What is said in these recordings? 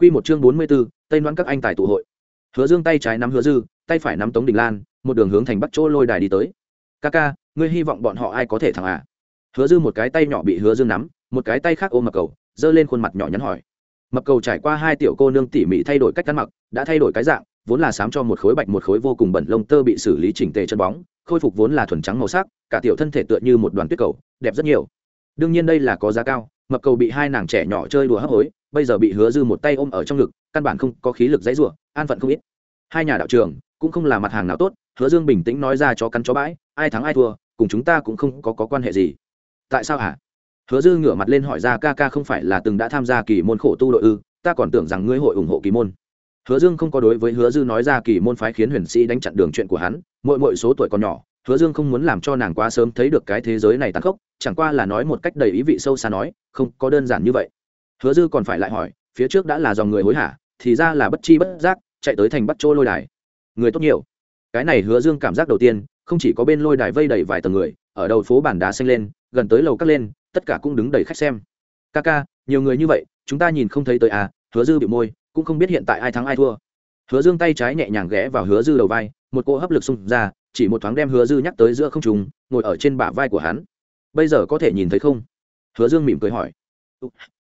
Quy một chương bốn mươi 44, Tây Đoán các anh tài tụ hội. Hứa Dương tay trái nắm Hứa Dư, tay phải nắm Tống Đình Lan, một đường hướng thành Bắc chỗ lôi đài đi tới. "Kaka, ngươi hy vọng bọn họ ai có thể thắng à?" Hứa Dư một cái tay nhỏ bị Hứa Dương nắm, một cái tay khác ôm mập cầu, giơ lên khuôn mặt nhỏ nhắn hỏi. Mập cầu trải qua hai tiểu cô nương tỉ mỉ thay đổi cách ăn mặc, đã thay đổi cái dạng, vốn là sám cho một khối bạch một khối vô cùng bẩn lông tơ bị xử lý chỉnh tề chân bóng, khôi phục vốn là thuần trắng màu sắc, cả tiểu thân thể tựa như một đoàn tuyết cầu, đẹp rất nhiều. Đương nhiên đây là có giá cao, mập cầu bị hai nàng trẻ nhỏ chơi đùa hấp hối, bây giờ bị hứa dư một tay ôm ở trong ngực căn bản không có khí lực dãy rủa an phận không ít. Hai nhà đạo trường cũng không là mặt hàng nào tốt hứa dương bình tĩnh nói ra cho cắn chó bãi ai thắng ai thua cùng chúng ta cũng không có, có quan hệ gì. Tại sao hả? Hứa dư ngửa mặt lên hỏi ra ca ca không phải là từng đã tham gia kỳ môn khổ tu đội ư ta còn tưởng rằng ngươi hội ủng hộ kỳ môn. Hứa dương không có đối với hứa dư nói ra kỳ môn phái khiến huyền sĩ đánh chặn đường chuyện của hắn mỗi mỗi số tuổi còn nhỏ hứa dương không muốn làm cho nàng quá sớm thấy được cái thế giới này tàn khốc chẳng qua là nói một cách đầy ý vị sâu xa nói không có đơn giản như vậy hứa dư còn phải lại hỏi, phía trước đã là dòng người hối hả, thì ra là bất chi bất giác, chạy tới thành bắt chỗ lôi đài. Người tốt nhiều. Cái này hứa dương cảm giác đầu tiên, không chỉ có bên lôi đài vây đầy vài tầng người, ở đầu phố bản đá xanh lên, gần tới lầu cắt lên, tất cả cũng đứng đầy khách xem. Ca ca, nhiều người như vậy, chúng ta nhìn không thấy tới à hứa dư bị môi, cũng không biết hiện tại ai thắng ai thua. Hứa dương tay trái nhẹ nhàng ghé vào hứa dư đầu vai, một cỗ hấp lực xung ra, chỉ một thoáng đem hứa dư nhắc tới giữa không trùng ngồi ở trên bả vai của hắn. Bây giờ có thể nhìn thấy không? Hứa dương mỉm cười hỏi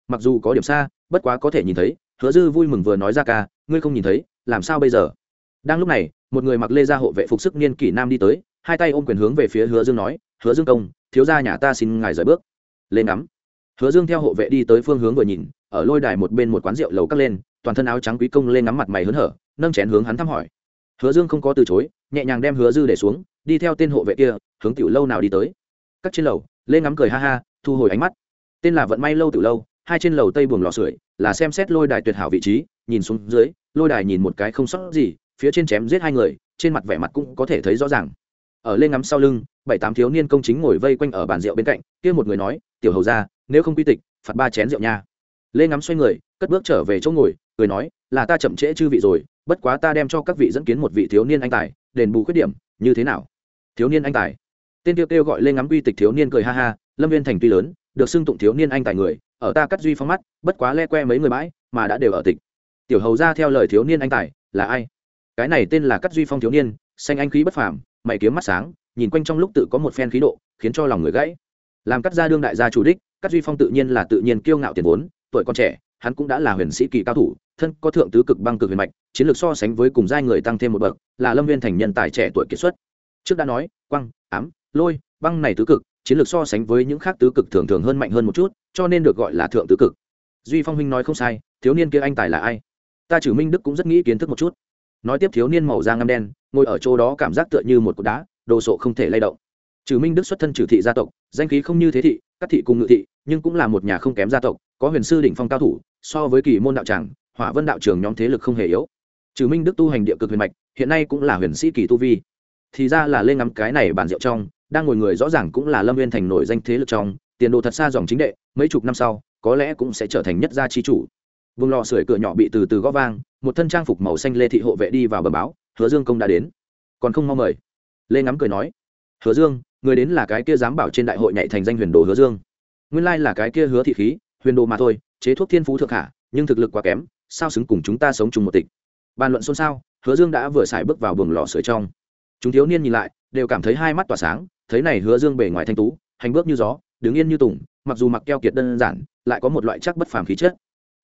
mặc dù có điểm xa, bất quá có thể nhìn thấy, hứa dư vui mừng vừa nói ra ca, ngươi không nhìn thấy, làm sao bây giờ? Đang lúc này, một người mặc lê gia hộ vệ phục sức niên kỷ nam đi tới, hai tay ôm quyền hướng về phía hứa dương nói, hứa dương công, thiếu gia nhà ta xin ngài rời bước. Lên ngắm. Hứa dương theo hộ vệ đi tới phương hướng vừa nhìn, ở lôi đài một bên một quán rượu lầu cắt lên, toàn thân áo trắng quý công lên ngắm mặt mày hớn hở, nâng chén hướng hắn thăm hỏi. Hứa dương không có từ chối, nhẹ nhàng đem hứa dư để xuống, đi theo tên hộ vệ kia, hướng tiểu lâu nào đi tới. Cắt trên lầu, lên ngắm cười ha ha, thu hồi ánh mắt. Tên là vận may lâu tiểu lâu hai trên lầu tây buồng lò sưởi, là xem xét lôi đài tuyệt hảo vị trí, nhìn xuống dưới, lôi đài nhìn một cái không sót gì, phía trên chém giết hai người, trên mặt vẻ mặt cũng có thể thấy rõ ràng. Ở lên ngắm sau lưng, bảy tám thiếu niên công chính ngồi vây quanh ở bàn rượu bên cạnh, kia một người nói, tiểu hầu ra nếu không quy tịch, phạt ba chén rượu nha. Lên ngắm xoay người, cất bước trở về chỗ ngồi người nói, là ta chậm trễ chư vị rồi, bất quá ta đem cho các vị dẫn kiến một vị thiếu niên anh tài, đền bù khuyết điểm, như thế nào? Thiếu niên anh tài. Tên tiêu kêu gọi lên ngắm quy tịch thiếu niên cười ha ha, lâm viên thành tuy lớn được xưng tụng thiếu niên anh tài người, ở ta cắt duy phong mắt, bất quá le que mấy người bãi mà đã đều ở tịch. Tiểu hầu ra theo lời thiếu niên anh tài, là ai? Cái này tên là cắt duy phong thiếu niên, xanh anh khí bất phàm, mày kiếm mắt sáng, nhìn quanh trong lúc tự có một phen khí độ, khiến cho lòng người gãy. Làm cắt gia đương đại gia chủ đích, cắt duy phong tự nhiên là tự nhiên kiêu ngạo tiền vốn, tuổi còn trẻ, hắn cũng đã là huyền sĩ kỳ cao thủ, thân có thượng tứ cực băng cực huyền mạch, chiến lược so sánh với cùng giai người tăng thêm một bậc, là lâm viên thành nhân tài trẻ tuổi kiệt xuất. Trước đã nói, quăng, ám, lôi, băng này tứ cực chiến lược so sánh với những khác tứ cực thường thường hơn mạnh hơn một chút, cho nên được gọi là thượng tứ cực. Duy phong huynh nói không sai, thiếu niên kia anh tài là ai? Ta chử minh đức cũng rất nghĩ kiến thức một chút. Nói tiếp thiếu niên màu da ngâm đen, ngồi ở chỗ đó cảm giác tựa như một cục đá, đồ sộ không thể lay động. Trừ minh đức xuất thân trừ thị gia tộc, danh khí không như thế thị, các thị cùng ngự thị, nhưng cũng là một nhà không kém gia tộc, có huyền sư đỉnh phong cao thủ, so với kỳ môn đạo tràng, hỏa vân đạo trường nhóm thế lực không hề yếu. Trừ minh đức tu hành địa cực huyền mạch, hiện nay cũng là huyền sĩ kỳ tu vi. Thì ra là lên ngắm cái này bản rượu trong đang ngồi người rõ ràng cũng là lâm viên thành nổi danh thế lực trong, tiền đồ thật xa dòng chính đệ, mấy chục năm sau, có lẽ cũng sẽ trở thành nhất gia chi chủ. Vùng lò sưởi cửa nhỏ bị từ từ gõ vang, một thân trang phục màu xanh lê thị hộ vệ đi vào bờ báo, hứa dương công đã đến. Còn không mong mời. Lê ngắm cười nói, hứa dương, người đến là cái kia dám bảo trên đại hội nhảy thành danh huyền đồ hứa dương. Nguyên lai là cái kia hứa thị khí, huyền đồ mà thôi, chế thuốc thiên phú thượng hạ nhưng thực lực quá kém, sao xứng cùng chúng ta sống chung một tịch? Bàn luận xôn xao, hứa dương đã vừa xài bước vào buồng lò sưởi trong. Chúng thiếu niên nhìn lại, đều cảm thấy hai mắt tỏa sáng thấy này hứa dương bề ngoài thanh tú, hành bước như gió, đứng yên như tùng, mặc dù mặc keo kiệt đơn giản, lại có một loại chắc bất phàm khí chất.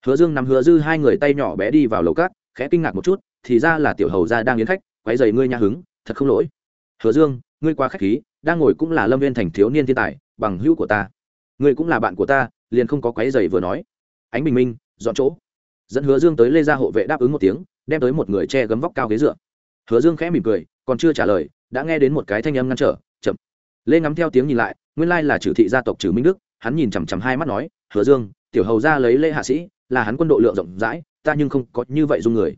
Hứa dương nắm hứa dư hai người tay nhỏ bé đi vào lầu cát, khẽ kinh ngạc một chút, thì ra là tiểu hầu gia đang yến khách, quấy giày ngươi nha hứng, thật không lỗi. Hứa dương, ngươi quá khách khí, đang ngồi cũng là lâm viên thành thiếu niên thiên tài, bằng hữu của ta. Ngươi cũng là bạn của ta, liền không có quấy giày vừa nói. Ánh bình minh, dọn chỗ. Dẫn hứa dương tới lê gia hộ vệ đáp ứng một tiếng, đem tới một người che gấm vóc cao ghế dựa. Hứa dương khẽ mỉm cười, còn chưa trả lời, đã nghe đến một cái thanh âm ngăn trở lê ngắm theo tiếng nhìn lại, nguyên lai là trừ thị gia tộc trừ minh đức, hắn nhìn chằm chằm hai mắt nói, hứa dương, tiểu hầu ra lấy lê hạ sĩ, là hắn quân độ lượng rộng rãi, ta nhưng không có như vậy dung người.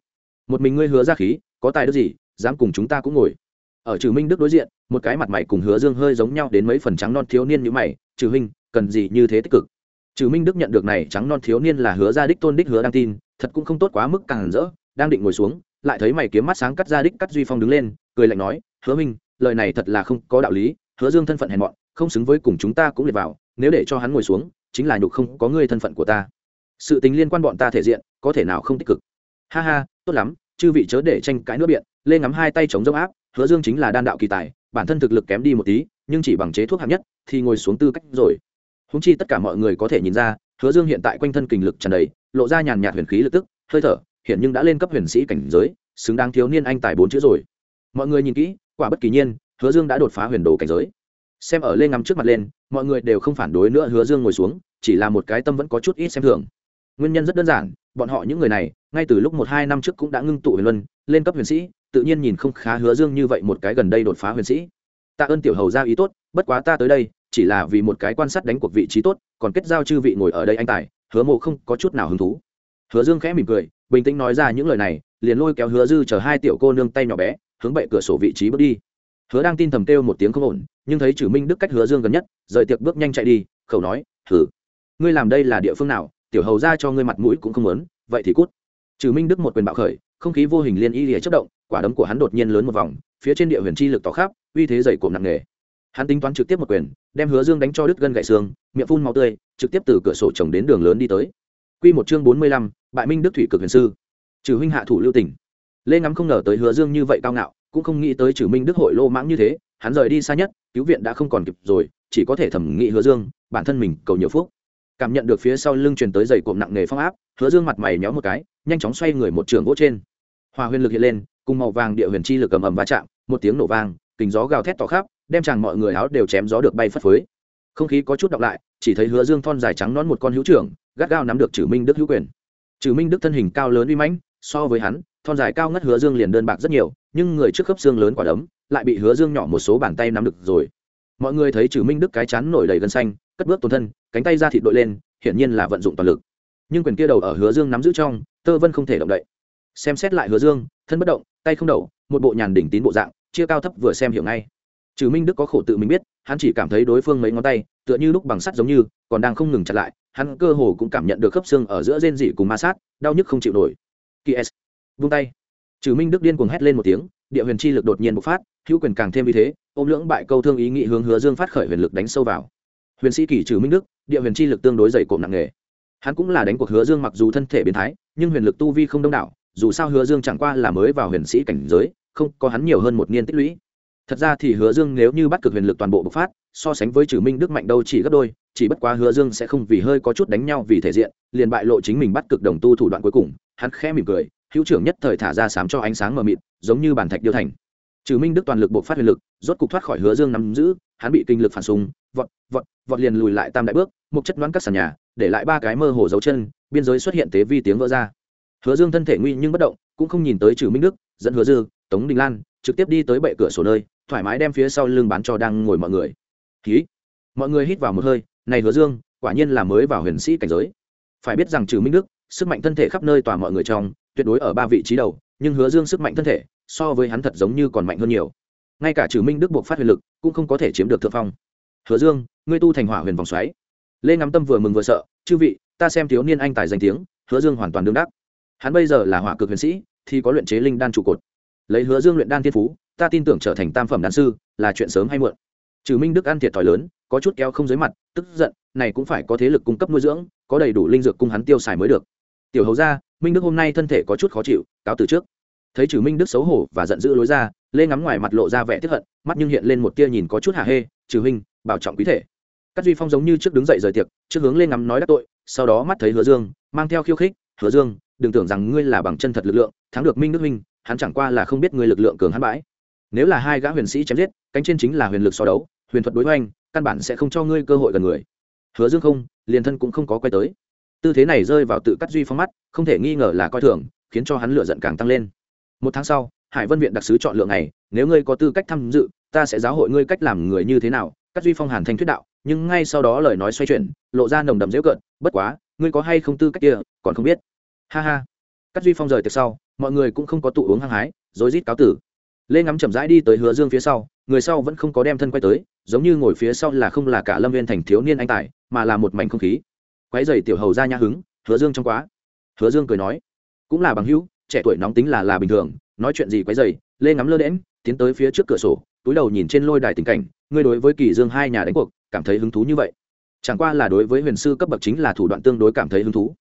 Một mình ngươi hứa ra khí, có tài đức gì, dám cùng chúng ta cũng ngồi. Ở trừ minh đức đối diện, một cái mặt mày cùng hứa dương hơi giống nhau đến mấy phần trắng non thiếu niên như mày, trừ huynh, cần gì như thế tích cực? Trừ minh đức nhận được này trắng non thiếu niên là hứa ra đích tôn đích hứa đang tin, thật cũng không tốt quá mức càng rỡ, đang định ngồi xuống, lại thấy mày kiếm mắt sáng cắt ra đích cắt duy phong đứng lên, cười lạnh nói, hứa minh lời này thật là không có đạo lý hứa dương thân phận hèn mọn, không xứng với cùng chúng ta cũng liệt vào, nếu để cho hắn ngồi xuống, chính là nhục không có ngươi thân phận của ta. Sự tính liên quan bọn ta thể diện, có thể nào không tích cực? Ha ha, tốt lắm, chư vị chớ để tranh cãi nữa biện, lê ngắm hai tay chống dông áp, hứa dương chính là đan đạo kỳ tài, bản thân thực lực kém đi một tí, nhưng chỉ bằng chế thuốc hạng nhất, thì ngồi xuống tư cách rồi. Húng chi tất cả mọi người có thể nhìn ra, hứa dương hiện tại quanh thân kình lực tràn đầy, lộ ra nhàn nhạt huyền khí lực tức, hơi thở, hiện nhưng đã lên cấp huyền sĩ cảnh giới, xứng đáng thiếu niên anh tài bốn chữ rồi. Mọi người nhìn kỹ, quả bất kỳ nhiên hứa dương đã đột phá huyền đồ cảnh giới. Xem ở lên ngắm trước mặt lên, mọi người đều không phản đối nữa hứa dương ngồi xuống, chỉ là một cái tâm vẫn có chút ít xem thường. Nguyên nhân rất đơn giản, bọn họ những người này, ngay từ lúc một hai năm trước cũng đã ngưng tụ huyền luân, lên cấp huyền sĩ, tự nhiên nhìn không khá hứa dương như vậy một cái gần đây đột phá huyền sĩ. Tạ ơn tiểu hầu ra ý tốt, bất quá ta tới đây, chỉ là vì một cái quan sát đánh cuộc vị trí tốt, còn kết giao chư vị ngồi ở đây anh tài, hứa mộ không có chút nào hứng thú. Hứa dương khẽ mỉm cười, bình tĩnh nói ra những lời này, liền lôi kéo hứa dư chờ hai tiểu cô nương tay nhỏ bé, hướng bệ cửa sổ vị trí bước đi hứa đang tin thầm kêu một tiếng không ổn nhưng thấy chử minh đức cách hứa dương gần nhất rời tiệc bước nhanh chạy đi khẩu nói thử ngươi làm đây là địa phương nào? Tiểu hầu ra cho ngươi mặt mũi cũng không muốn vậy thì cút. Trừ minh đức một quyền bạo khởi không khí vô hình liên y lìa chất động quả đấm của hắn đột nhiên lớn một vòng phía trên địa huyền chi lực tỏ khắp uy thế dày cộm nặng nề. Hắn tính toán trực tiếp một quyền đem hứa dương đánh cho đứt gân gậy xương miệng phun máu tươi trực tiếp từ cửa sổ trồng đến đường lớn đi tới. Quy một chương bốn mươi lăm, bại minh đức thủy cực huyền sư. Trừ huynh hạ thủ lưu tình. Lê ngắm không ngờ tới hứa dương như vậy cao ngạo cũng không nghĩ tới trừ minh đức hội lô mãng như thế, hắn rời đi xa nhất, cứu viện đã không còn kịp rồi, chỉ có thể thẩm nghị hứa dương, bản thân mình cầu nhiều phúc. Cảm nhận được phía sau lưng truyền tới dày cộm nặng nề phong áp, hứa dương mặt mày nhéo một cái, nhanh chóng xoay người một trường gỗ trên. Hòa huyền lực hiện lên, cùng màu vàng địa huyền chi lực cầm ầm va chạm, một tiếng nổ vang kính gió gào thét tỏ khắp, đem chàng mọi người áo đều chém gió được bay phất phới. Không khí có chút đọc lại, chỉ thấy hứa dương thon dài trắng nón một con hữu trưởng, gắt gao nắm được chử minh đức hữu quyền. Chử minh đức thân hình cao lớn uy mãnh, so với hắn, thon dài cao ngất hứa dương liền đơn bạc rất nhiều nhưng người trước khớp xương lớn quả đấm lại bị hứa dương nhỏ một số bàn tay nắm được rồi. Mọi người thấy chử minh đức cái chán nổi đầy gân xanh, cất bước tổn thân, cánh tay ra thịt đội lên, hiển nhiên là vận dụng toàn lực. Nhưng quyền kia đầu ở hứa dương nắm giữ trong, tơ vân không thể động đậy. Xem xét lại hứa dương, thân bất động, tay không đầu, một bộ nhàn đỉnh tín bộ dạng, chia cao thấp vừa xem hiểu ngay. Trừ minh đức có khổ tự mình biết, hắn chỉ cảm thấy đối phương mấy ngón tay, tựa như lúc bằng sắt giống như, còn đang không ngừng chặt lại, hắn cơ hồ cũng cảm nhận được khớp xương ở giữa rên dị cùng ma sát, đau nhức không chịu nổi. Ks vung tay trừ minh đức điên cuồng hét lên một tiếng, địa huyền chi lực đột nhiên bộc phát, hữu quyền càng thêm vì thế, ôm lưỡng bại câu thương ý nghị hướng hứa dương phát khởi huyền lực đánh sâu vào. Huyền sĩ kỷ trừ minh đức, địa huyền chi lực tương đối dày cộm nặng nề. Hắn cũng là đánh cuộc hứa dương mặc dù thân thể biến thái, nhưng huyền lực tu vi không đông đảo, dù sao hứa dương chẳng qua là mới vào huyền sĩ cảnh giới, không có hắn nhiều hơn một niên tích lũy. Thật ra thì hứa dương nếu như bắt cực huyền lực toàn bộ bộc phát, so sánh với trừ minh đức mạnh đâu chỉ gấp đôi, chỉ bất quá hứa dương sẽ không vì hơi có chút đánh nhau vì thể diện, liền bại lộ chính mình bắt cực đồng tu thủ đoạn cuối cùng, hắn khẽ mỉm cười hữu trưởng nhất thời thả ra sám cho ánh sáng mờ mịt, giống như bản thạch điêu thành. Trừ minh đức toàn lực bộ phát huyền lực, rốt cục thoát khỏi hứa dương nắm giữ, hắn bị kinh lực phản súng vọt vọt vọt liền lùi lại tam đại bước, một chất đoán các sàn nhà, để lại ba cái mơ hồ dấu chân, biên giới xuất hiện tế vi tiếng vỡ ra. Hứa dương thân thể nguy nhưng bất động, cũng không nhìn tới trừ minh đức, dẫn hứa dư, tống đình lan, trực tiếp đi tới bệ cửa sổ nơi, thoải mái đem phía sau lưng bán cho đang ngồi mọi người. Ký mọi người hít vào một hơi, này hứa dương, quả nhiên là mới vào huyền sĩ cảnh giới. Phải biết rằng trừ minh đức, sức mạnh thân thể khắp nơi tòa mọi người trong tuyệt đối ở ba vị trí đầu, nhưng hứa dương sức mạnh thân thể, so với hắn thật giống như còn mạnh hơn nhiều. Ngay cả trừ minh đức buộc phát huyền lực, cũng không có thể chiếm được thượng phong. Hứa dương, ngươi tu thành hỏa huyền vòng xoáy. Lê ngắm tâm vừa mừng vừa sợ, chư vị, ta xem thiếu niên anh tài danh tiếng, hứa dương hoàn toàn đương đắc. Hắn bây giờ là hỏa cực huyền sĩ, thì có luyện chế linh đan trụ cột. Lấy hứa dương luyện đan thiên phú, ta tin tưởng trở thành tam phẩm đan sư, là chuyện sớm hay muộn. Trừ minh đức ăn thiệt thòi lớn, có chút keo không dưới mặt, tức giận, này cũng phải có thế lực cung cấp nuôi dưỡng, có đầy đủ linh dược cung hắn tiêu xài mới được. Tiểu hầu ra minh đức hôm nay thân thể có chút khó chịu, cáo từ trước. Thấy trừ minh đức xấu hổ và giận dữ lối ra, lê ngắm ngoài mặt lộ ra vẻ tiếp hận, mắt nhưng hiện lên một tia nhìn có chút hạ hê, trừ huynh, bảo trọng quý thể. Các duy phong giống như trước đứng dậy rời tiệc, trước hướng lên ngắm nói đắc tội, sau đó mắt thấy hứa dương, mang theo khiêu khích, hứa dương, đừng tưởng rằng ngươi là bằng chân thật lực lượng, thắng được minh đức huynh, hắn chẳng qua là không biết ngươi lực lượng cường hắn bãi. Nếu là hai gã huyền sĩ chém giết, cánh trên chính là huyền lực so đấu, huyền thuật đối hoành, căn bản sẽ không cho ngươi cơ hội gần người. Hứa dương không, liền thân cũng không có quay tới tư thế này rơi vào tự cắt duy phong mắt, không thể nghi ngờ là coi thường, khiến cho hắn lựa giận càng tăng lên. Một tháng sau, hải vân viện đặc sứ chọn lựa này, nếu ngươi có tư cách tham dự, ta sẽ giáo hội ngươi cách làm người như thế nào, cắt duy phong hàn thanh thuyết đạo, nhưng ngay sau đó lời nói xoay chuyển, lộ ra nồng đậm dễu cợt, bất quá, ngươi có hay không tư cách kia, còn không biết. Ha ha. Cắt duy phong rời tiệc sau, mọi người cũng không có tụ uống hăng hái, rối rít cáo tử. Lê ngắm chậm rãi đi tới hứa dương phía sau, người sau vẫn không có đem thân quay tới, giống như ngồi phía sau là không là cả lâm viên thành thiếu niên anh tài, mà là một mảnh không khí quái dày tiểu hầu ra nhã hứng, hứa dương trong quá. Hứa dương cười nói, cũng là bằng hữu, trẻ tuổi nóng tính là là bình thường, nói chuyện gì quái dày lê ngắm lơ đễm tiến tới phía trước cửa sổ, túi đầu nhìn trên lôi đài tình cảnh, ngươi đối với kỳ dương hai nhà đánh cuộc, cảm thấy hứng thú như vậy. Chẳng qua là đối với huyền sư cấp bậc chính là thủ đoạn tương đối cảm thấy hứng thú.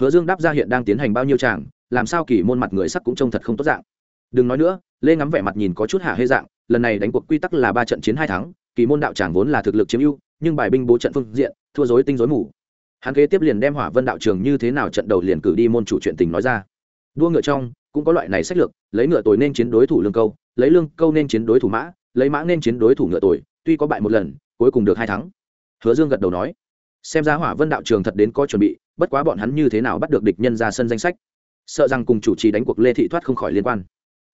Hứa dương đáp ra hiện đang tiến hành bao nhiêu tràng làm sao kỳ môn mặt người sắc cũng trông thật không tốt dạng. Đừng nói nữa, lê ngắm vẻ mặt nhìn có chút hạ hê dạng, lần này đánh cuộc quy tắc là ba trận chiến hai thắng, kỳ môn đạo tràng vốn là thực lực chiếm ưu, nhưng bài binh bố trận phương diện, thua dối tinh dối mù hắn kế tiếp liền đem hỏa vân đạo trường như thế nào trận đầu liền cử đi môn chủ chuyện tình nói ra. Đua ngựa trong, cũng có loại này sách lược, lấy ngựa tồi nên chiến đối thủ lương câu, lấy lương câu nên chiến đối thủ mã, lấy mã nên chiến đối thủ ngựa tồi, tuy có bại một lần, cuối cùng được hai thắng. Hứa dương gật đầu nói, xem ra hỏa vân đạo trường thật đến có chuẩn bị, bất quá bọn hắn như thế nào bắt được địch nhân ra sân danh sách? Sợ rằng cùng chủ trì đánh cuộc lê thị thoát không khỏi liên quan.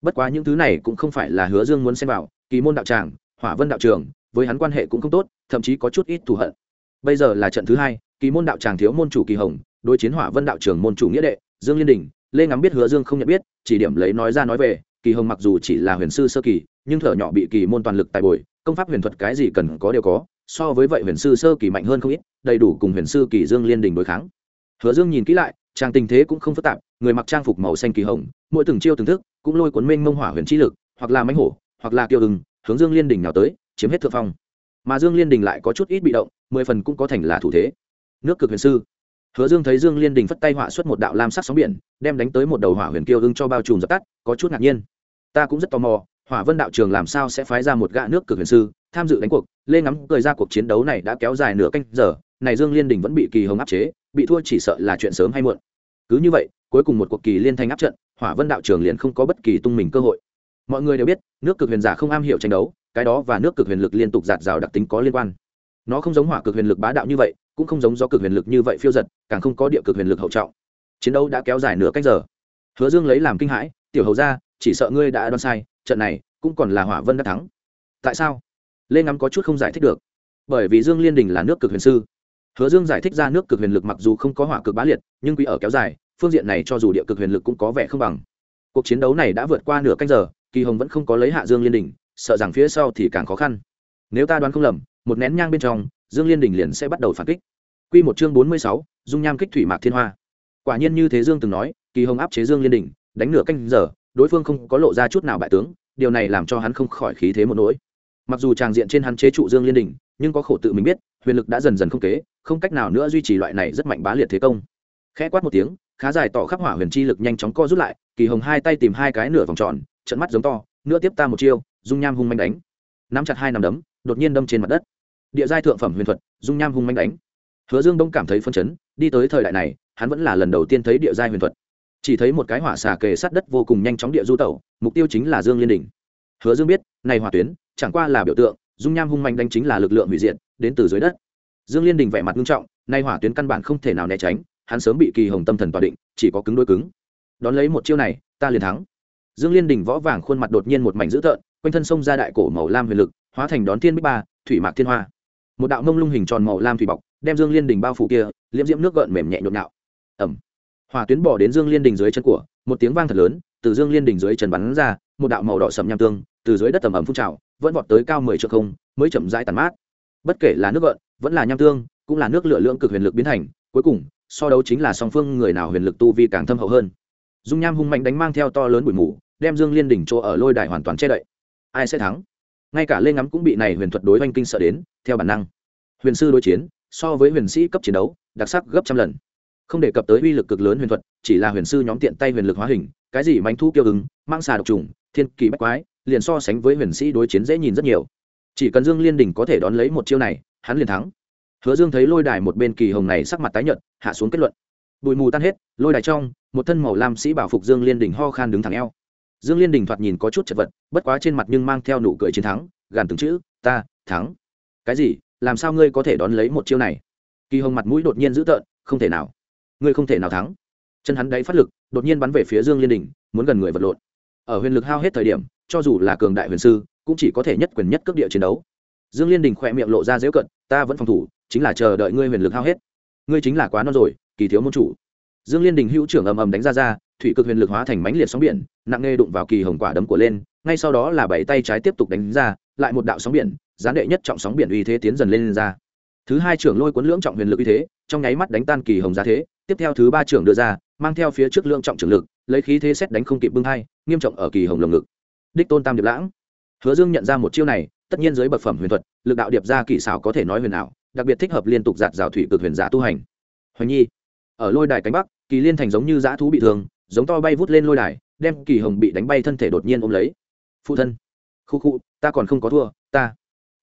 Bất quá những thứ này cũng không phải là hứa dương muốn xem vào, kỳ môn đạo tràng, hỏa vân đạo trường, với hắn quan hệ cũng không tốt, thậm chí có chút ít thù hận. Bây giờ là trận thứ hai kỳ môn đạo tràng thiếu môn chủ kỳ hồng, đối chiến hỏa vân đạo trường môn chủ nghĩa đệ, dương liên đình, lê ngắm biết hứa dương không nhận biết, chỉ điểm lấy nói ra nói về, kỳ hồng mặc dù chỉ là huyền sư sơ kỳ, nhưng thở nhỏ bị kỳ môn toàn lực tài bồi, công pháp huyền thuật cái gì cần có đều có, so với vậy huyền sư sơ kỳ mạnh hơn không ít, đầy đủ cùng huyền sư kỳ dương liên đình đối kháng. Hứa dương nhìn kỹ lại trang tình thế cũng không phức tạp, người mặc trang phục màu xanh kỳ hồng, mỗi từng chiêu từng thức, cũng lôi cuốn minh mông hỏa huyền chi lực, hoặc là mánh hổ, hoặc là kiêu hừng hướng dương liên đình nào tới, chiếm hết thượng phong. Mà dương liên đình lại có chút ít bị động, mười phần cũng có thành là thủ thế nước cực huyền sư. Hứa dương thấy dương liên đình phất tay họa xuất một đạo lam sắc sóng biển, đem đánh tới một đầu hỏa huyền kiêu hưng cho bao trùm dập tắt, có chút ngạc nhiên. Ta cũng rất tò mò, hỏa vân đạo trường làm sao sẽ phái ra một gã nước cực huyền sư, tham dự đánh cuộc, lê ngắm cười ra cuộc chiến đấu này đã kéo dài nửa canh giờ, này dương liên đình vẫn bị kỳ hồng áp chế, bị thua chỉ sợ là chuyện sớm hay muộn. Cứ như vậy, cuối cùng một cuộc kỳ liên thanh áp trận, hỏa vân đạo trường liền không có bất kỳ tung mình cơ hội. Mọi người đều biết, nước cực huyền giả không am hiểu tranh đấu, cái đó và nước cực huyền lực liên tục giạt rào đặc tính có liên quan. Nó không giống hỏa cực huyền lực bá đạo như vậy cũng không giống do cực huyền lực như vậy phiêu giật, càng không có địa cực huyền lực hậu trọng. Chiến đấu đã kéo dài nửa cách giờ. Hứa dương lấy làm kinh hãi, tiểu hầu ra chỉ sợ ngươi đã đoán sai, trận này cũng còn là hỏa vân đã thắng. Tại sao? Lê ngắm có chút không giải thích được. Bởi vì dương liên đình là nước cực huyền sư. Hứa dương giải thích ra nước cực huyền lực mặc dù không có hỏa cực bá liệt, nhưng quý ở kéo dài, phương diện này cho dù địa cực huyền lực cũng có vẻ không bằng. Cuộc chiến đấu này đã vượt qua nửa canh giờ, kỳ hồng vẫn không có lấy hạ dương liên đình, sợ rằng phía sau thì càng khó khăn. Nếu ta đoán không lầm, một nén nhang bên trong dương liên đình liền sẽ bắt đầu phản kích. Q một chương bốn mươi sáu, dung nham kích thủy mạc thiên hoa. Quả nhiên như thế dương từng nói, kỳ hồng áp chế dương liên đình, đánh nửa canh giờ, đối phương không có lộ ra chút nào bại tướng, điều này làm cho hắn không khỏi khí thế một nỗi. Mặc dù tràng diện trên hắn chế trụ dương liên đình, nhưng có khổ tự mình biết, huyền lực đã dần dần không kế, không cách nào nữa duy trì loại này rất mạnh bá liệt thế công. Khẽ quát một tiếng, khá dài tỏ khắc hỏa huyền chi lực nhanh chóng co rút lại, kỳ hồng hai tay tìm hai cái nửa vòng tròn trận mắt giống to, nữa tiếp ta một chiêu, dung nham hung manh đánh. Nắm chặt hai nằm đấm, đột nhiên đâm trên mặt đất địa giai thượng phẩm huyền thuật, dung nham hung manh đánh. Hứa dương đông cảm thấy phân chấn, đi tới thời đại này, hắn vẫn là lần đầu tiên thấy địa giai huyền thuật. Chỉ thấy một cái hỏa xà kề sát đất vô cùng nhanh chóng địa du tẩu, mục tiêu chính là dương liên đình. Hứa dương biết, này hỏa tuyến, chẳng qua là biểu tượng, dung nham hung manh đánh chính là lực lượng hủy diệt, đến từ dưới đất. Dương liên đình vẻ mặt nghiêm trọng, nay hỏa tuyến căn bản không thể nào né tránh, hắn sớm bị kỳ hồng tâm thần tỏa định, chỉ có cứng đôi cứng. Đón lấy một chiêu này, ta liền thắng. Dương liên đình võ vàng khuôn mặt đột nhiên một mảnh dữ tợn, quanh thân sông ra đại cổ màu lam huyền lực, hóa thành đón thiên bích ba, thủy mạc thiên hoa một đạo mông lung hình tròn màu lam thủy bọc, đem dương liên đình bao phủ kia, liễm diễm nước gợn mềm nhẹ nhộn nhạo. Ẩm hỏa tuyến bỏ đến dương liên đình dưới chân của, một tiếng vang thật lớn, từ dương liên đình dưới chân bắn ra, một đạo màu đỏ sầm nham tương, từ dưới đất tầm ẩm phun trào, vẫn vọt tới cao mười triệu không, mới chậm rãi tàn mát. Bất kể là nước gợn, vẫn là nham tương, cũng là nước lửa lượng cực huyền lực biến thành, cuối cùng, so đấu chính là song phương người nào huyền lực tu vi càng thâm hậu hơn. Dung nham hung mạnh đánh mang theo to lớn bụi mù, đem dương liên đỉnh chỗ ở lôi đài hoàn toàn che đậy. Ai sẽ thắng? Ngay cả lê ngắm cũng bị này huyền thuật đối oanh kinh sợ đến, theo bản năng. Huyền sư đối chiến, so với huyền sĩ cấp chiến đấu, đặc sắc gấp trăm lần. Không đề cập tới uy lực cực lớn huyền thuật, chỉ là huyền sư nhóm tiện tay huyền lực hóa hình, cái gì manh thu kiêu ứng mang xà độc trùng, thiên kỳ bách quái, liền so sánh với huyền sĩ đối chiến dễ nhìn rất nhiều. Chỉ cần dương liên đình có thể đón lấy một chiêu này, hắn liền thắng. Hứa dương thấy lôi đài một bên kỳ hồng này sắc mặt tái nhợt, hạ xuống kết luận. Bụi mù tan hết, lôi đài trong, một thân màu lam sĩ bảo phục dương liên đình ho khan đứng thẳng eo dương liên đình thoạt nhìn có chút chật vật, bất quá trên mặt nhưng mang theo nụ cười chiến thắng, gàn từng chữ, ta, thắng. Cái gì? Làm sao ngươi có thể đón lấy một chiêu này? Kỳ hồng mặt mũi đột nhiên dữ tợn, không thể nào. Ngươi không thể nào thắng. Chân hắn đáy phát lực, đột nhiên bắn về phía dương liên đình, muốn gần người vật lộn. Ở huyền lực hao hết thời điểm, cho dù là cường đại huyền sư, cũng chỉ có thể nhất quyền nhất cấp địa chiến đấu. Dương liên đình khỏe miệng lộ ra dễu cận, ta vẫn phòng thủ, chính là chờ đợi ngươi huyền lực hao hết. Ngươi chính là quá non rồi, kỳ thiếu môn chủ. Dương liên đình hữu trưởng ầm ầm đánh ra ra, thủy cực huyền lực hóa thành mánh liệt sóng biển nặng nề đụng vào kỳ hồng quả đấm của lên ngay sau đó là bảy tay trái tiếp tục đánh ra lại một đạo sóng biển gián đệ nhất trọng sóng biển uy thế tiến dần lên, lên ra. Thứ hai trưởng lôi cuốn lưỡng trọng huyền lực uy thế trong nháy mắt đánh tan kỳ hồng giá thế tiếp theo thứ ba trưởng đưa ra mang theo phía trước lưỡng trọng trưởng lực lấy khí thế xét đánh không kịp bưng hai nghiêm trọng ở kỳ hồng lồng ngực. Đích tôn tam điệp lãng. Hứa dương nhận ra một chiêu này tất nhiên dưới bậc phẩm huyền thuật lực đạo điệp ra kỳ xảo có thể nói huyền ảo đặc biệt thích hợp liên tục giạt rào thủy cực huyền giả tu hành. Hoành nhi ở lôi đài cánh bắc kỳ liên thành giống như dã thú bị thương giống to bay vút lên lôi đài đem kỳ hồng bị đánh bay thân thể đột nhiên ôm lấy. Phụ thân. Khu khu, ta còn không có thua, ta.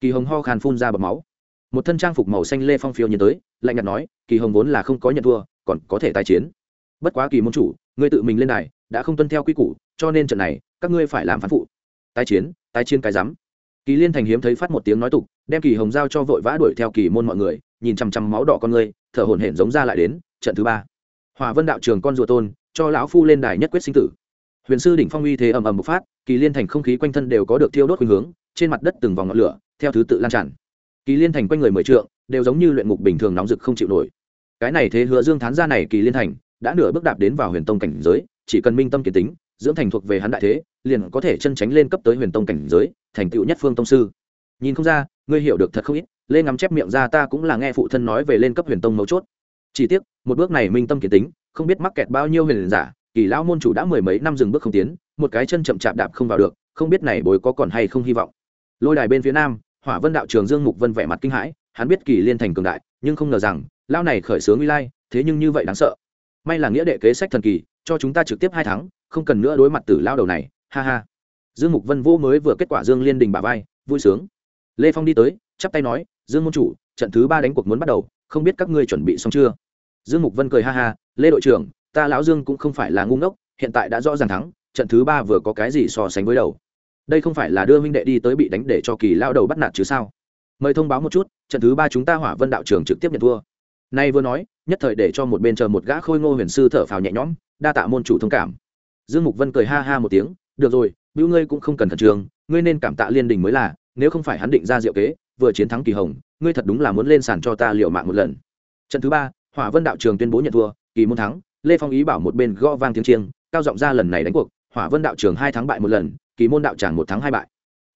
Kỳ hồng ho khàn phun ra bọc máu. Một thân trang phục màu xanh lê phong phiêu nhìn tới, lạnh nhạt nói, kỳ hồng vốn là không có nhận thua, còn có thể tái chiến. Bất quá kỳ môn chủ, ngươi tự mình lên đài, đã không tuân theo quy củ, cho nên trận này, các ngươi phải làm phán phụ. Tái chiến tái chiến cái rắm. Kỳ liên thành hiếm thấy phát một tiếng nói tục, đem kỳ hồng giao cho vội vã đuổi theo kỳ môn mọi người, nhìn chằm chằm máu đỏ con ngươi, thở hổn hển giống ra lại đến, trận thứ ba. Hòa vân đạo trường con rùa tôn, cho lão phu lên đài nhất quyết sinh tử huyền sư đỉnh phong uy thế ầm ầm bộc phát, kỳ liên thành không khí quanh thân đều có được thiêu đốt khuynh hướng, trên mặt đất từng vòng ngọn lửa, theo thứ tự lan tràn. Kỳ liên thành quanh người mười trượng, đều giống như luyện ngục bình thường nóng rực không chịu nổi. Cái này thế hứa dương thán gia này kỳ liên thành, đã nửa bước đạp đến vào huyền tông cảnh giới, chỉ cần minh tâm kiến tính, dưỡng thành thuộc về hắn đại thế, liền có thể chân tránh lên cấp tới huyền tông cảnh giới, thành tựu nhất phương tông sư. Nhìn không ra, ngươi hiểu được thật không ít, lê ngắm chép miệng ra ta cũng là nghe phụ thân nói về lên cấp huyền tông mấu chốt. Chỉ tiếc, một bước này minh tâm kiến tính, không biết mắc kẹt bao nhiêu huyền giả kỳ lão môn chủ đã mười mấy năm dừng bước không tiến, một cái chân chậm chạp đạp không vào được, không biết này bối có còn hay không hy vọng. Lôi đài bên phía nam, hỏa vân đạo trường dương mục vân vẻ mặt kinh hãi, hắn biết kỳ liên thành cường đại, nhưng không ngờ rằng lao này khởi xướng uy lai, thế nhưng như vậy đáng sợ. May là nghĩa đệ kế sách thần kỳ, cho chúng ta trực tiếp hai tháng không cần nữa đối mặt tử lao đầu này, ha ha. Dương mục vân vô mới vừa kết quả dương liên đình bà vai, vui sướng. Lê phong đi tới, chắp tay nói, dương môn chủ, trận thứ ba đánh cuộc muốn bắt đầu, không biết các ngươi chuẩn bị xong chưa? Dương mục vân cười ha ha, lê đội trưởng ta lão dương cũng không phải là ngu ngốc, hiện tại đã rõ ràng thắng, trận thứ ba vừa có cái gì so sánh với đầu. Đây không phải là đưa minh đệ đi tới bị đánh để cho kỳ lao đầu bắt nạt chứ sao? Mời thông báo một chút, trận thứ ba chúng ta hỏa vân đạo trường trực tiếp nhận thua. Nay vừa nói, nhất thời để cho một bên chờ một gã khôi ngô huyền sư thở phào nhẹ nhõm, đa tạ môn chủ thông cảm. Dương mục vân cười ha ha một tiếng, được rồi, bưu ngươi cũng không cần khẩn trương, ngươi nên cảm tạ liên đình mới là, nếu không phải hắn định ra diệu kế, vừa chiến thắng kỳ hồng, ngươi thật đúng là muốn lên sàn cho ta liệu mạng một lần. Trận thứ ba, hỏa vân đạo trường tuyên bố nhận thua, kỳ môn thắng lê phong ý bảo một bên gõ vang tiếng chiêng, cao giọng ra lần này đánh cuộc, hỏa vân đạo trường hai thắng bại một lần, kỳ môn đạo tràng một thắng hai bại.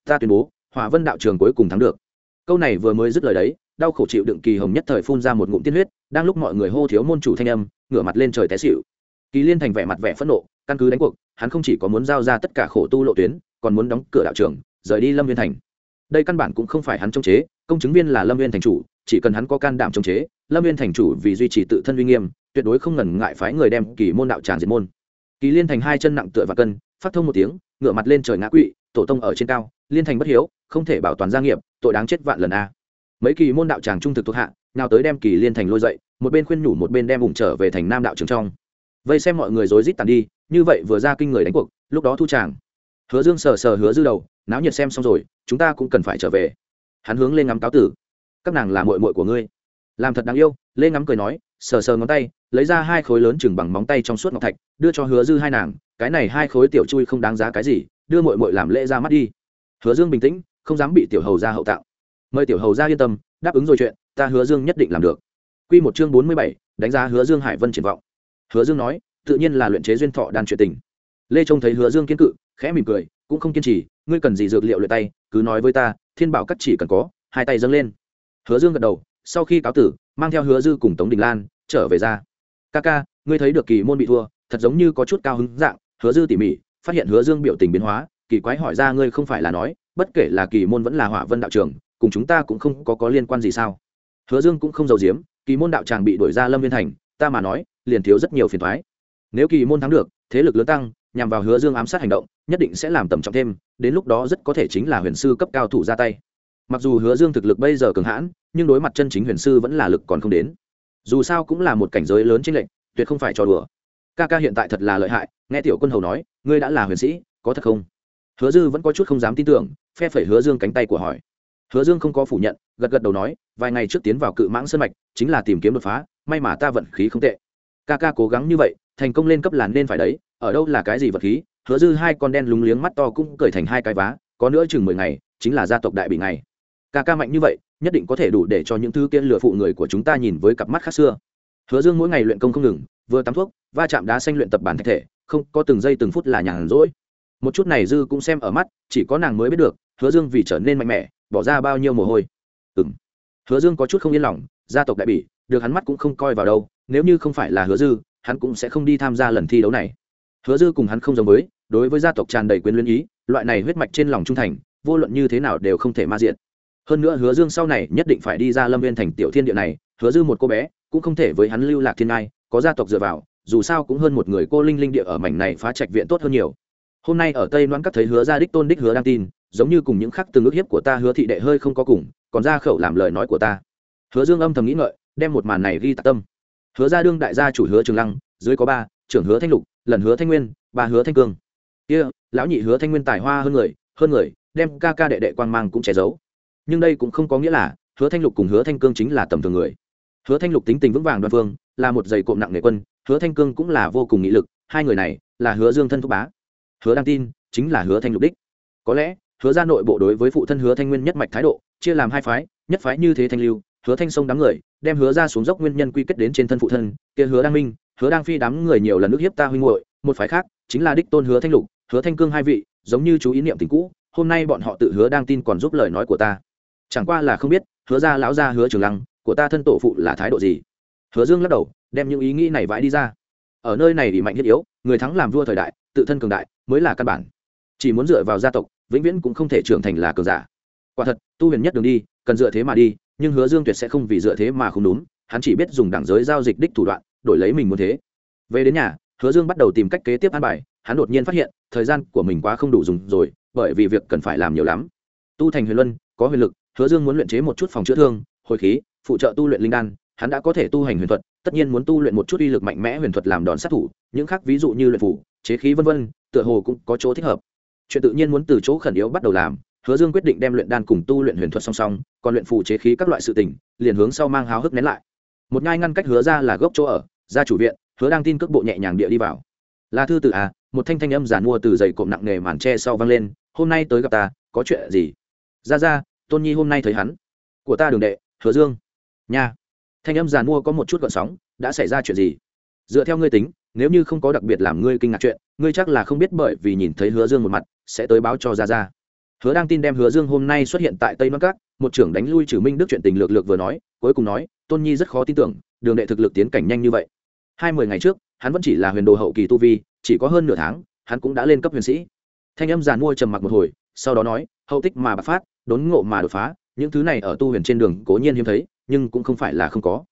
Ta tuyên bố, hỏa vân đạo trường cuối cùng thắng được. Câu này vừa mới dứt lời đấy, đau khổ chịu đựng kỳ hồng nhất thời phun ra một ngụm tiên huyết, đang lúc mọi người hô thiếu môn chủ thanh âm, ngửa mặt lên trời té xịu kỳ liên thành vẻ mặt vẻ phẫn nộ, căn cứ đánh cuộc, hắn không chỉ có muốn giao ra tất cả khổ tu lộ tuyến, còn muốn đóng cửa đạo trường, rời đi lâm viên thành. Đây căn bản cũng không phải hắn chống chế, công chứng viên là lâm viên thành chủ, chỉ cần hắn có can đảm chống chế, lâm viên thành chủ vì duy trì tự thân uy nghiêm tuyệt đối không ngần ngại phái người đem kỳ môn đạo tràng diệt môn. Kỳ liên thành hai chân nặng tựa và cân, phát thông một tiếng ngựa mặt lên trời ngã quỵ, tổ tông ở trên cao, liên thành bất hiếu, không thể bảo toàn gia nghiệp, tội đáng chết vạn lần a. Mấy kỳ môn đạo tràng trung thực thuộc hạ, nào tới đem kỳ liên thành lôi dậy, một bên khuyên nhủ một bên đem ủng trở về thành nam đạo trường trong. Vây xem mọi người rối rít tàn đi, như vậy vừa ra kinh người đánh cuộc, lúc đó thu tràng. Hứa dương sờ sờ hứa dư đầu, náo nhiệt xem xong rồi, chúng ta cũng cần phải trở về. Hắn hướng lên ngắm cáo tử. Các nàng là mội mội của ngươi. Làm thật đáng yêu lê ngắm cười nói, sờ sờ ngón tay lấy ra hai khối lớn chừng bằng móng tay trong suốt ngọc thạch, đưa cho hứa dư hai nàng, cái này hai khối tiểu chui không đáng giá cái gì, đưa mội mội làm lễ ra mắt đi. Hứa dương bình tĩnh, không dám bị tiểu hầu ra hậu tạo. Mời tiểu hầu ra yên tâm, đáp ứng rồi chuyện, ta hứa dương nhất định làm được. Q một chương bốn mươi bảy, đánh giá hứa dương hải vân triển vọng. Hứa dương nói, tự nhiên là luyện chế duyên thọ đan chuyện tình. Lê trông thấy hứa dương kiên cự, khẽ mỉm cười, cũng không kiên trì, ngươi cần gì dược liệu luyện tay, cứ nói với ta, thiên bảo cắt chỉ cần có, hai tay dâng lên. Hứa dương gật đầu, sau khi cáo tử, mang theo hứa dư cùng tống đình lan, trở về ra ca ca, ngươi thấy được kỳ môn bị thua, thật giống như có chút cao hứng dạng, hứa dư tỉ mỉ, phát hiện hứa dương biểu tình biến hóa, kỳ quái hỏi ra ngươi không phải là nói, bất kể là kỳ môn vẫn là hỏa vân đạo trường cùng chúng ta cũng không có có liên quan gì sao? Hứa dương cũng không giàu giếm, kỳ môn đạo tràng bị đuổi ra lâm viên thành, ta mà nói, liền thiếu rất nhiều phiền thoái nếu kỳ môn thắng được, thế lực lớn tăng, nhằm vào hứa dương ám sát hành động, nhất định sẽ làm tầm trọng thêm, đến lúc đó rất có thể chính là huyền sư cấp cao thủ ra tay. Mặc dù hứa dương thực lực bây giờ cường hãn, nhưng đối mặt chân chính huyền sư vẫn là lực còn không đến dù sao cũng là một cảnh giới lớn trên lệnh tuyệt không phải trò đùa. Ca ca hiện tại thật là lợi hại, nghe tiểu quân hầu nói, ngươi đã là huyền sĩ, có thật không? Hứa dư vẫn có chút không dám tin tưởng, phe phẩy hứa dương cánh tay của hỏi. Hứa dương không có phủ nhận, gật gật đầu nói, vài ngày trước tiến vào cự mãng sân mạch, chính là tìm kiếm đột phá, may mà ta vận khí không tệ. Ca ca cố gắng như vậy, thành công lên cấp làn nên phải đấy, ở đâu là cái gì vật khí? Hứa dư hai con đen lúng liếng mắt to cũng cởi thành hai cái vá, có nữa chừng mười ngày, chính là gia tộc đại bị ngày. Ca ca mạnh như vậy nhất định có thể đủ để cho những thứ kia lựa phụ người của chúng ta nhìn với cặp mắt khác xưa. Hứa dương mỗi ngày luyện công không ngừng, vừa tắm thuốc, va chạm đá xanh luyện tập bản thể, không, có từng giây từng phút là nhàn rỗi. Một chút này dư cũng xem ở mắt, chỉ có nàng mới biết được, hứa dương vì trở nên mạnh mẽ, bỏ ra bao nhiêu mồ hôi. Ừ m hứa dương có chút không yên lòng, gia tộc đại bỉ, được hắn mắt cũng không coi vào đâu, nếu như không phải là hứa dư, hắn cũng sẽ không đi tham gia lần thi đấu này. Hứa dư cùng hắn không giống với, đối với gia tộc tràn đầy quyền luyến ý, loại này huyết mạch trên lòng trung thành, vô luận như thế nào đều không thể ma diện hơn nữa hứa dương sau này nhất định phải đi ra lâm viên thành tiểu thiên địa này, hứa dư một cô bé, cũng không thể với hắn lưu lạc thiên ngai, có gia tộc dựa vào, dù sao cũng hơn một người cô linh linh địa ở mảnh này phá trạch viện tốt hơn nhiều. Hôm nay ở tây loan các thấy hứa ra đích tôn đích hứa đang tin, giống như cùng những khắc từng ước hiếp của ta hứa thị đệ hơi không có cùng, còn ra khẩu làm lời nói của ta. Hứa dương âm thầm nghĩ ngợi, đem một màn này ghi tạc tâm. Hứa ra đương đại gia chủ hứa trường lăng, dưới có ba, trưởng hứa thanh lục, lần hứa thanh nguyên, ba hứa thanh cương. Kia, lão nhị hứa thanh nguyên tài hoa hơn người hơn người, đem ca ca đệ đệ quang mang cũng che giấu nhưng đây cũng không có nghĩa là hứa thanh lục cùng hứa thanh cương chính là tầm thường người. Hứa thanh lục tính tình vững vàng đoan phương là một giày cộm nặng nghề quân, hứa thanh cương cũng là vô cùng nghị lực, hai người này là hứa dương thân thúc bá. Hứa đăng tin chính là hứa thanh lục đích. Có lẽ, hứa ra nội bộ đối với phụ thân hứa thanh nguyên nhất mạch thái độ, chia làm hai phái, nhất phái như thế thanh lưu, hứa thanh sông đám người, đem hứa ra xuống dốc nguyên nhân quy kết đến trên thân phụ thân, kia hứa đăng minh, hứa đăng phi đám người nhiều lần nước hiếp ta huynh hội một phái khác chính là đích tôn hứa thanh lục, hứa thanh cương hai vị, giống như chú ý niệm tình cũ, hôm nay bọn họ tự hứa đang tin còn giúp lời nói của ta chẳng qua là không biết, hứa ra lão ra hứa trường lăng, của ta thân tổ phụ là thái độ gì? Hứa dương lắc đầu, đem những ý nghĩ này vãi đi ra. Ở nơi này bị mạnh thiết yếu, người thắng làm vua thời đại, tự thân cường đại mới là căn bản. Chỉ muốn dựa vào gia tộc, vĩnh viễn cũng không thể trưởng thành là cường giả. Quả thật, tu huyền nhất đường đi, cần dựa thế mà đi, nhưng hứa dương tuyệt sẽ không vì dựa thế mà không đúng, hắn chỉ biết dùng đẳng giới giao dịch đích thủ đoạn, đổi lấy mình muốn thế. Về đến nhà, hứa dương bắt đầu tìm cách kế tiếp an bài, hắn đột nhiên phát hiện, thời gian của mình quá không đủ dùng rồi, bởi vì việc cần phải làm nhiều lắm. Tu thành huyền luân, có huyền lực hứa dương muốn luyện chế một chút phòng chữa thương, hồi khí, phụ trợ tu luyện linh đan, hắn đã có thể tu hành huyền thuật, tất nhiên muốn tu luyện một chút uy lực mạnh mẽ huyền thuật làm đòn sát thủ, những khác ví dụ như luyện phủ, chế khí vân vân, tựa hồ cũng có chỗ thích hợp. Chuyện tự nhiên muốn từ chỗ khẩn yếu bắt đầu làm, hứa dương quyết định đem luyện đan cùng tu luyện huyền thuật song song, còn luyện phù chế khí các loại sự tình, liền hướng sau mang háo hức nén lại. Một nhai ngăn cách hứa ra là gốc chỗ ở, gia chủ viện, hứa đang tin cước bộ nhẹ nhàng địa đi vào. La thư tử à một thanh thanh âm giản mua từ dày cộm nặng nề màn tre sau vang lên, hôm nay tới gặp ta, có chuyện gì? Gia gia tôn nhi hôm nay thấy hắn. Của ta đường đệ, hứa dương. Nha. Thanh âm giàn mua có một chút gợn sóng, đã xảy ra chuyện gì? Dựa theo ngươi tính, nếu như không có đặc biệt làm ngươi kinh ngạc chuyện, ngươi chắc là không biết bởi vì nhìn thấy hứa dương một mặt, sẽ tới báo cho ra ra hứa đang tin đem hứa dương hôm nay xuất hiện tại tây bắc cát một trưởng đánh lui trừ minh đức chuyện tình lược lược vừa nói, cuối cùng nói, tôn nhi rất khó tin tưởng, đường đệ thực lực tiến cảnh nhanh như vậy. Hai mươi ngày trước, hắn vẫn chỉ là huyền đồ hậu kỳ tu vi, chỉ có hơn nửa tháng, hắn cũng đã lên cấp huyền sĩ. Thanh âm giàn mua trầm mặc một hồi, sau đó nói, hậu tích mà bạc phát đốn ngộ mà đột phá, những thứ này ở tu huyền trên đường cố nhiên hiếm thấy, nhưng cũng không phải là không có.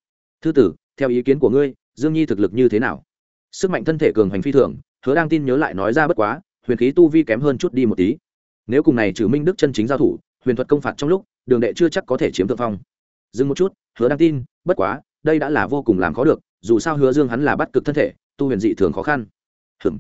Thư tử, theo ý kiến của ngươi, dương nhi thực lực như thế nào? Sức mạnh thân thể cường hành phi thường, hứa đang tin nhớ lại nói ra bất quá, huyền khí tu vi kém hơn chút đi một tí. Nếu cùng này trừ minh đức chân chính giao thủ, huyền thuật công phạt trong lúc, đường đệ chưa chắc có thể chiếm thượng phong. Dừng một chút, hứa đang tin, bất quá, đây đã là vô cùng làm khó được, dù sao hứa dương hắn là bắt cực thân thể, tu huyền dị thường khó khăn. Hừm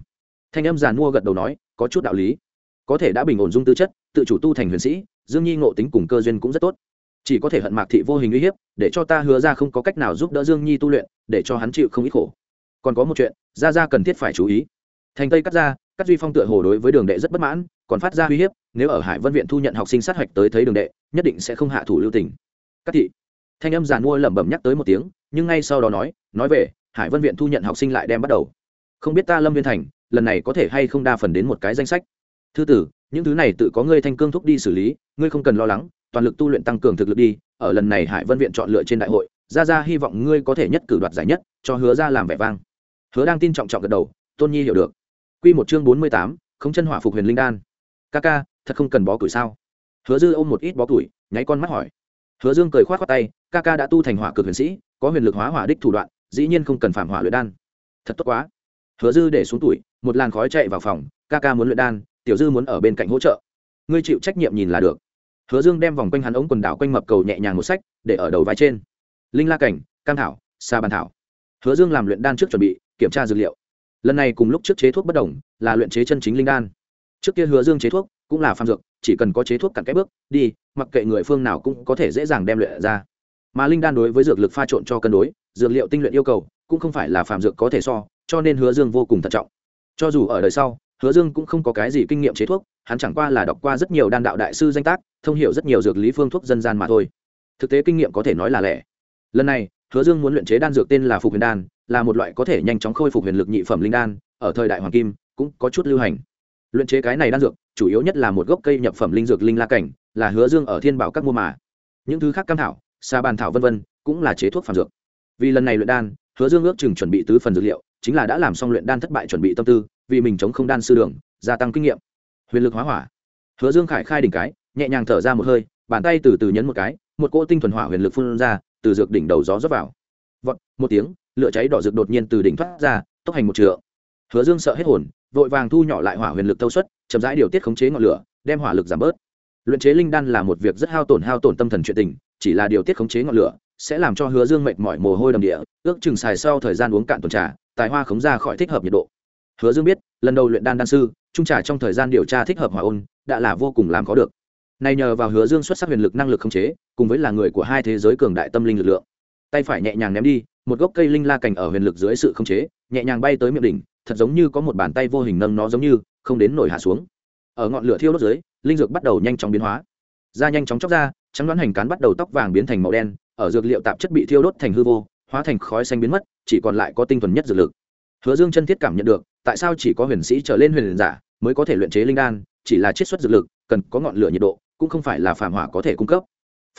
thanh âm giàn mua gật đầu nói, có chút đạo lý. Có thể đã bình ổn dung tư chất, tự chủ tu thành huyền sĩ dương nhi ngộ tính cùng cơ duyên cũng rất tốt. Chỉ có thể hận mạc thị vô hình uy hiếp, để cho ta hứa ra không có cách nào giúp đỡ dương nhi tu luyện, để cho hắn chịu không ít khổ. Còn có một chuyện ra ra cần thiết phải chú ý. Thành tây cắt ra cắt duy phong tựa hồ đối với đường đệ rất bất mãn, còn phát ra uy hiếp, nếu ở hải vân viện thu nhận học sinh sát hạch tới thấy đường đệ, nhất định sẽ không hạ thủ lưu tình. Cắt thị, thanh âm giàn mua lẩm bẩm nhắc tới một tiếng, nhưng ngay sau đó nói nói về, hải vân viện thu nhận học sinh lại đem bắt đầu. Không biết ta lâm viên thành, lần này có thể hay không đa phần đến một cái danh sách. Thư tử những thứ này tự có ngươi thanh cương thúc đi xử lý, ngươi không cần lo lắng, toàn lực tu luyện tăng cường thực lực đi, ở lần này hải vân viện chọn lựa trên đại hội ra ra hy vọng ngươi có thể nhất cử đoạt giải nhất, cho hứa ra làm vẻ vang. Hứa đang tin trọng trọng gật đầu, tôn nhi hiểu được. Q một chương bốn mươi tám không chân hỏa phục huyền linh đan. Ca ca, thật không cần bó củi sao? Hứa dư ôm một ít bó củi, nháy con mắt hỏi. Hứa dương cười k h o á t khoác tay, ca ca đã tu thành hỏa cực huyền sĩ, có huyền lực hóa hỏa đích thủ đoạn, dĩ nhiên không cần phạm hỏa luyện đan. Thật tốt quá. Hứa dư để xuống tuổi, một làn khói chạy vào phòng, ca ca muốn luyện đan tiểu dư muốn ở bên cạnh hỗ trợ. Ngươi chịu trách nhiệm nhìn là được. Hứa dương đem vòng quanh hắn ống quần đảo quanh mập cầu nhẹ nhàng một sách, để ở đầu vai trên. Linh la cảnh, cam thảo, sa bàn thảo. Hứa dương làm luyện đan trước chuẩn bị, kiểm tra dược liệu. Lần này cùng lúc trước chế thuốc bất đồng, là luyện chế chân chính linh đan. Trước kia hứa dương chế thuốc cũng là phàm dược, chỉ cần có chế thuốc cặn cái bước, đi, mặc kệ người phương nào cũng có thể dễ dàng đem luyện ra. Mà linh đan đối với dược lực pha trộn cho cân đối, dược liệu tinh luyện yêu cầu cũng không phải là phàm dược có thể so, cho nên hứa dương vô cùng thận trọng. Cho dù ở đời sau hứa dương cũng không có cái gì kinh nghiệm chế thuốc, hắn chẳng qua là đọc qua rất nhiều đan đạo đại sư danh tác, thông hiểu rất nhiều dược lý phương thuốc dân gian mà thôi. Thực tế kinh nghiệm có thể nói là lẻ. Lần này, hứa dương muốn luyện chế đan dược tên là phục huyền đan, là một loại có thể nhanh chóng khôi phục huyền lực nhị phẩm linh đan, ở thời đại hoàng kim, cũng có chút lưu hành. Luyện chế cái này đan dược, chủ yếu nhất là một gốc cây nhập phẩm linh dược linh la cảnh, là hứa dương ở thiên bảo các mua mà. Những thứ khác cam thảo, sa bàn thảo vân vân, cũng là chế thuốc phẩm dược. Vì lần này luyện đan, hứa dương ước chừng chuẩn bị tứ phần dược liệu, chính là đã làm xong luyện đan thất bại chuẩn bị tâm tư vì mình chống không đan sư đường, gia tăng kinh nghiệm. Huyền lực hóa hỏa. Hứa dương khải khai đỉnh cái, nhẹ nhàng thở ra một hơi, bàn tay từ từ nhấn một cái, một cỗ tinh thuần hỏa huyền lực phun ra, từ dược đỉnh đầu gió rót vào. Vọt, một tiếng, lửa cháy đỏ rực đột nhiên từ đỉnh thoát ra, tốc hành một trượng. Hứa dương sợ hết hồn, vội vàng thu nhỏ lại hỏa huyền lực tâu suất, chậm rãi điều tiết khống chế ngọn lửa, đem hỏa lực giảm bớt. Luyện chế linh đan là một việc rất hao tổn hao tổn tâm thần chuyện tình, chỉ là điều tiết khống chế ngọn lửa, sẽ làm cho hứa dương mệt mỏi mồ hôi đầm địa, ước chừng xài sau thời gian uống cạn tuần trà, tài hoa khống ra khỏi thích hợp nhiệt độ hứa dương biết, lần đầu luyện đan đan sư, trung trà trong thời gian điều tra thích hợp hòa ôn, đã là vô cùng làm có được. Này nhờ vào hứa dương xuất sắc huyền lực năng lực khống chế, cùng với là người của hai thế giới cường đại tâm linh lực lượng. Tay phải nhẹ nhàng ném đi, một gốc cây linh la cành ở huyền lực dưới sự khống chế, nhẹ nhàng bay tới miệng đỉnh, thật giống như có một bàn tay vô hình nâng nó giống như, không đến nổi hạ xuống. Ở ngọn lửa thiêu đốt dưới, linh dược bắt đầu nhanh chóng biến hóa. Da nhanh chóng chóc ra, trắng đoán hành cán bắt đầu tóc vàng biến thành màu đen, ở dược liệu tạp chất bị thiêu đốt thành hư vô, hóa thành khói xanh biến mất, chỉ còn lại có tinh thuần nhất dược lực. Hứa dương chân thiết cảm nhận được tại sao chỉ có huyền sĩ trở lên huyền giả mới có thể luyện chế linh đan, chỉ là chiết xuất dược lực, cần có ngọn lửa nhiệt độ, cũng không phải là phàm hỏa có thể cung cấp.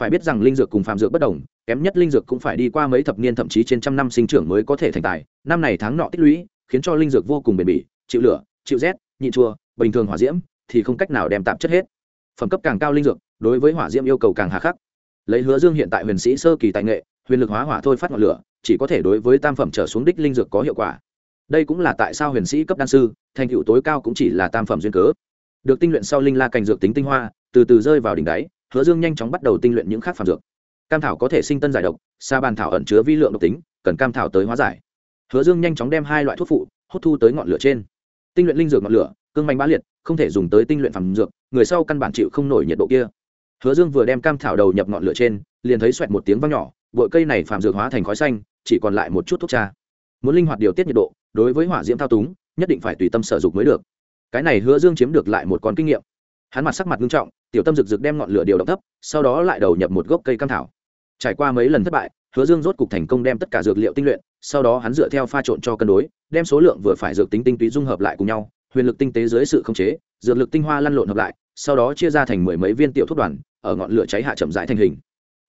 Phải biết rằng linh dược cùng phàm dược bất đồng, kém nhất linh dược cũng phải đi qua mấy thập niên thậm chí trên trăm năm sinh trưởng mới có thể thành tài. Năm này tháng nọ tích lũy, khiến cho linh dược vô cùng bền bỉ, chịu lửa, chịu rét nhịn chua, bình thường hỏa diễm thì không cách nào đem tạp chất hết. Phẩm cấp càng cao linh dược, đối với hỏa diễm yêu cầu càng hà khắc. Lấy hứa dương hiện tại huyền sĩ sơ kỳ tài nghệ, huyền lực hóa hỏa thôi phát ngọn lửa, chỉ có thể đối với tam phẩm trở xuống đích linh dược có hiệu quả đây cũng là tại sao huyền sĩ cấp đan sư, thành tựu tối cao cũng chỉ là tam phẩm duyên cớ. Được tinh luyện sau linh la cành dược tính tinh hoa, từ từ rơi vào đỉnh đáy, hứa dương nhanh chóng bắt đầu tinh luyện những khác phẩm dược. Cam thảo có thể sinh tân giải độc, sa bàn thảo ẩn chứa vi lượng độc tính, cần cam thảo tới hóa giải. Hứa dương nhanh chóng đem hai loại thuốc phụ, hút thu tới ngọn lửa trên. Tinh luyện linh dược ngọn lửa, cương manh bá liệt, không thể dùng tới tinh luyện phẩm dược, người sau căn bản chịu không nổi nhiệt độ kia. Hứa dương vừa đem cam thảo đầu nhập ngọn lửa trên, liền thấy xoẹt một tiếng vang nhỏ bội cây này phạm dược hóa thành khói xanh, chỉ còn lại một chút thuốc trà. Muốn linh hoạt điều tiết nhiệt độ đối với hỏa diễm thao túng, nhất định phải tùy tâm sở dục mới được. Cái này hứa dương chiếm được lại một con kinh nghiệm. Hắn mặt sắc mặt nghiêm trọng, tiểu tâm rực rực đem ngọn lửa điều động thấp, sau đó lại đầu nhập một gốc cây cam thảo. Trải qua mấy lần thất bại, hứa dương rốt cục thành công đem tất cả dược liệu tinh luyện, sau đó hắn dựa theo pha trộn cho cân đối, đem số lượng vừa phải dược tính tinh túy dung hợp lại cùng nhau, huyền lực tinh tế dưới sự khống chế, dược lực tinh hoa lăn lộn hợp lại, sau đó chia ra thành mười mấy viên tiểu thuốc đoàn, ở ngọn lửa cháy hạ chậm rãi thành hình.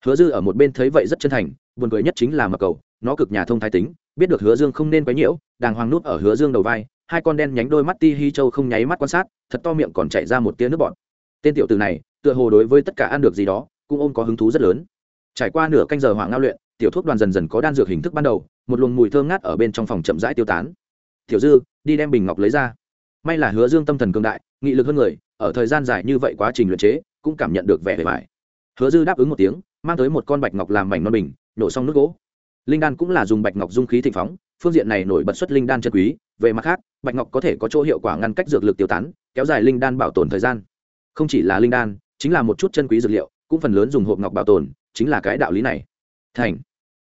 Hứa dư ở một bên thấy vậy rất chân thành, buồn cười nhất chính là mặc cầu, nó cực nhà thông thái tính biết được hứa dương không nên quấy nhiễu, đàng hoàng nút ở hứa dương đầu vai, hai con đen nhánh đôi mắt ti hi châu không nháy mắt quan sát, thật to miệng còn chảy ra một tia nước bọt. Tên tiểu tử này, tựa hồ đối với tất cả ăn được gì đó, cũng ôm có hứng thú rất lớn. Trải qua nửa canh giờ hoảng ngao luyện, tiểu thuốc đoàn dần dần có đan dược hình thức ban đầu, một luồng mùi thơm ngát ở bên trong phòng chậm rãi tiêu tán. Tiểu dư, đi đem bình ngọc lấy ra. May là hứa dương tâm thần cường đại, nghị lực hơn người, ở thời gian dài như vậy quá trình luyện chế, cũng cảm nhận được vẻ vẻ vải hứa dư đáp ứng một tiếng, mang tới một con bạch ngọc làm mảnh non bình, nổ xong nước gỗ linh đan cũng là dùng bạch ngọc dung khí thịnh phóng, phương diện này nổi bật xuất linh đan chân quý, về mặt khác, bạch ngọc có thể có chỗ hiệu quả ngăn cách dược lực tiêu tán, kéo dài linh đan bảo tồn thời gian. Không chỉ là linh đan, chính là một chút chân quý dược liệu, cũng phần lớn dùng hộp ngọc bảo tồn, chính là cái đạo lý này. Thành.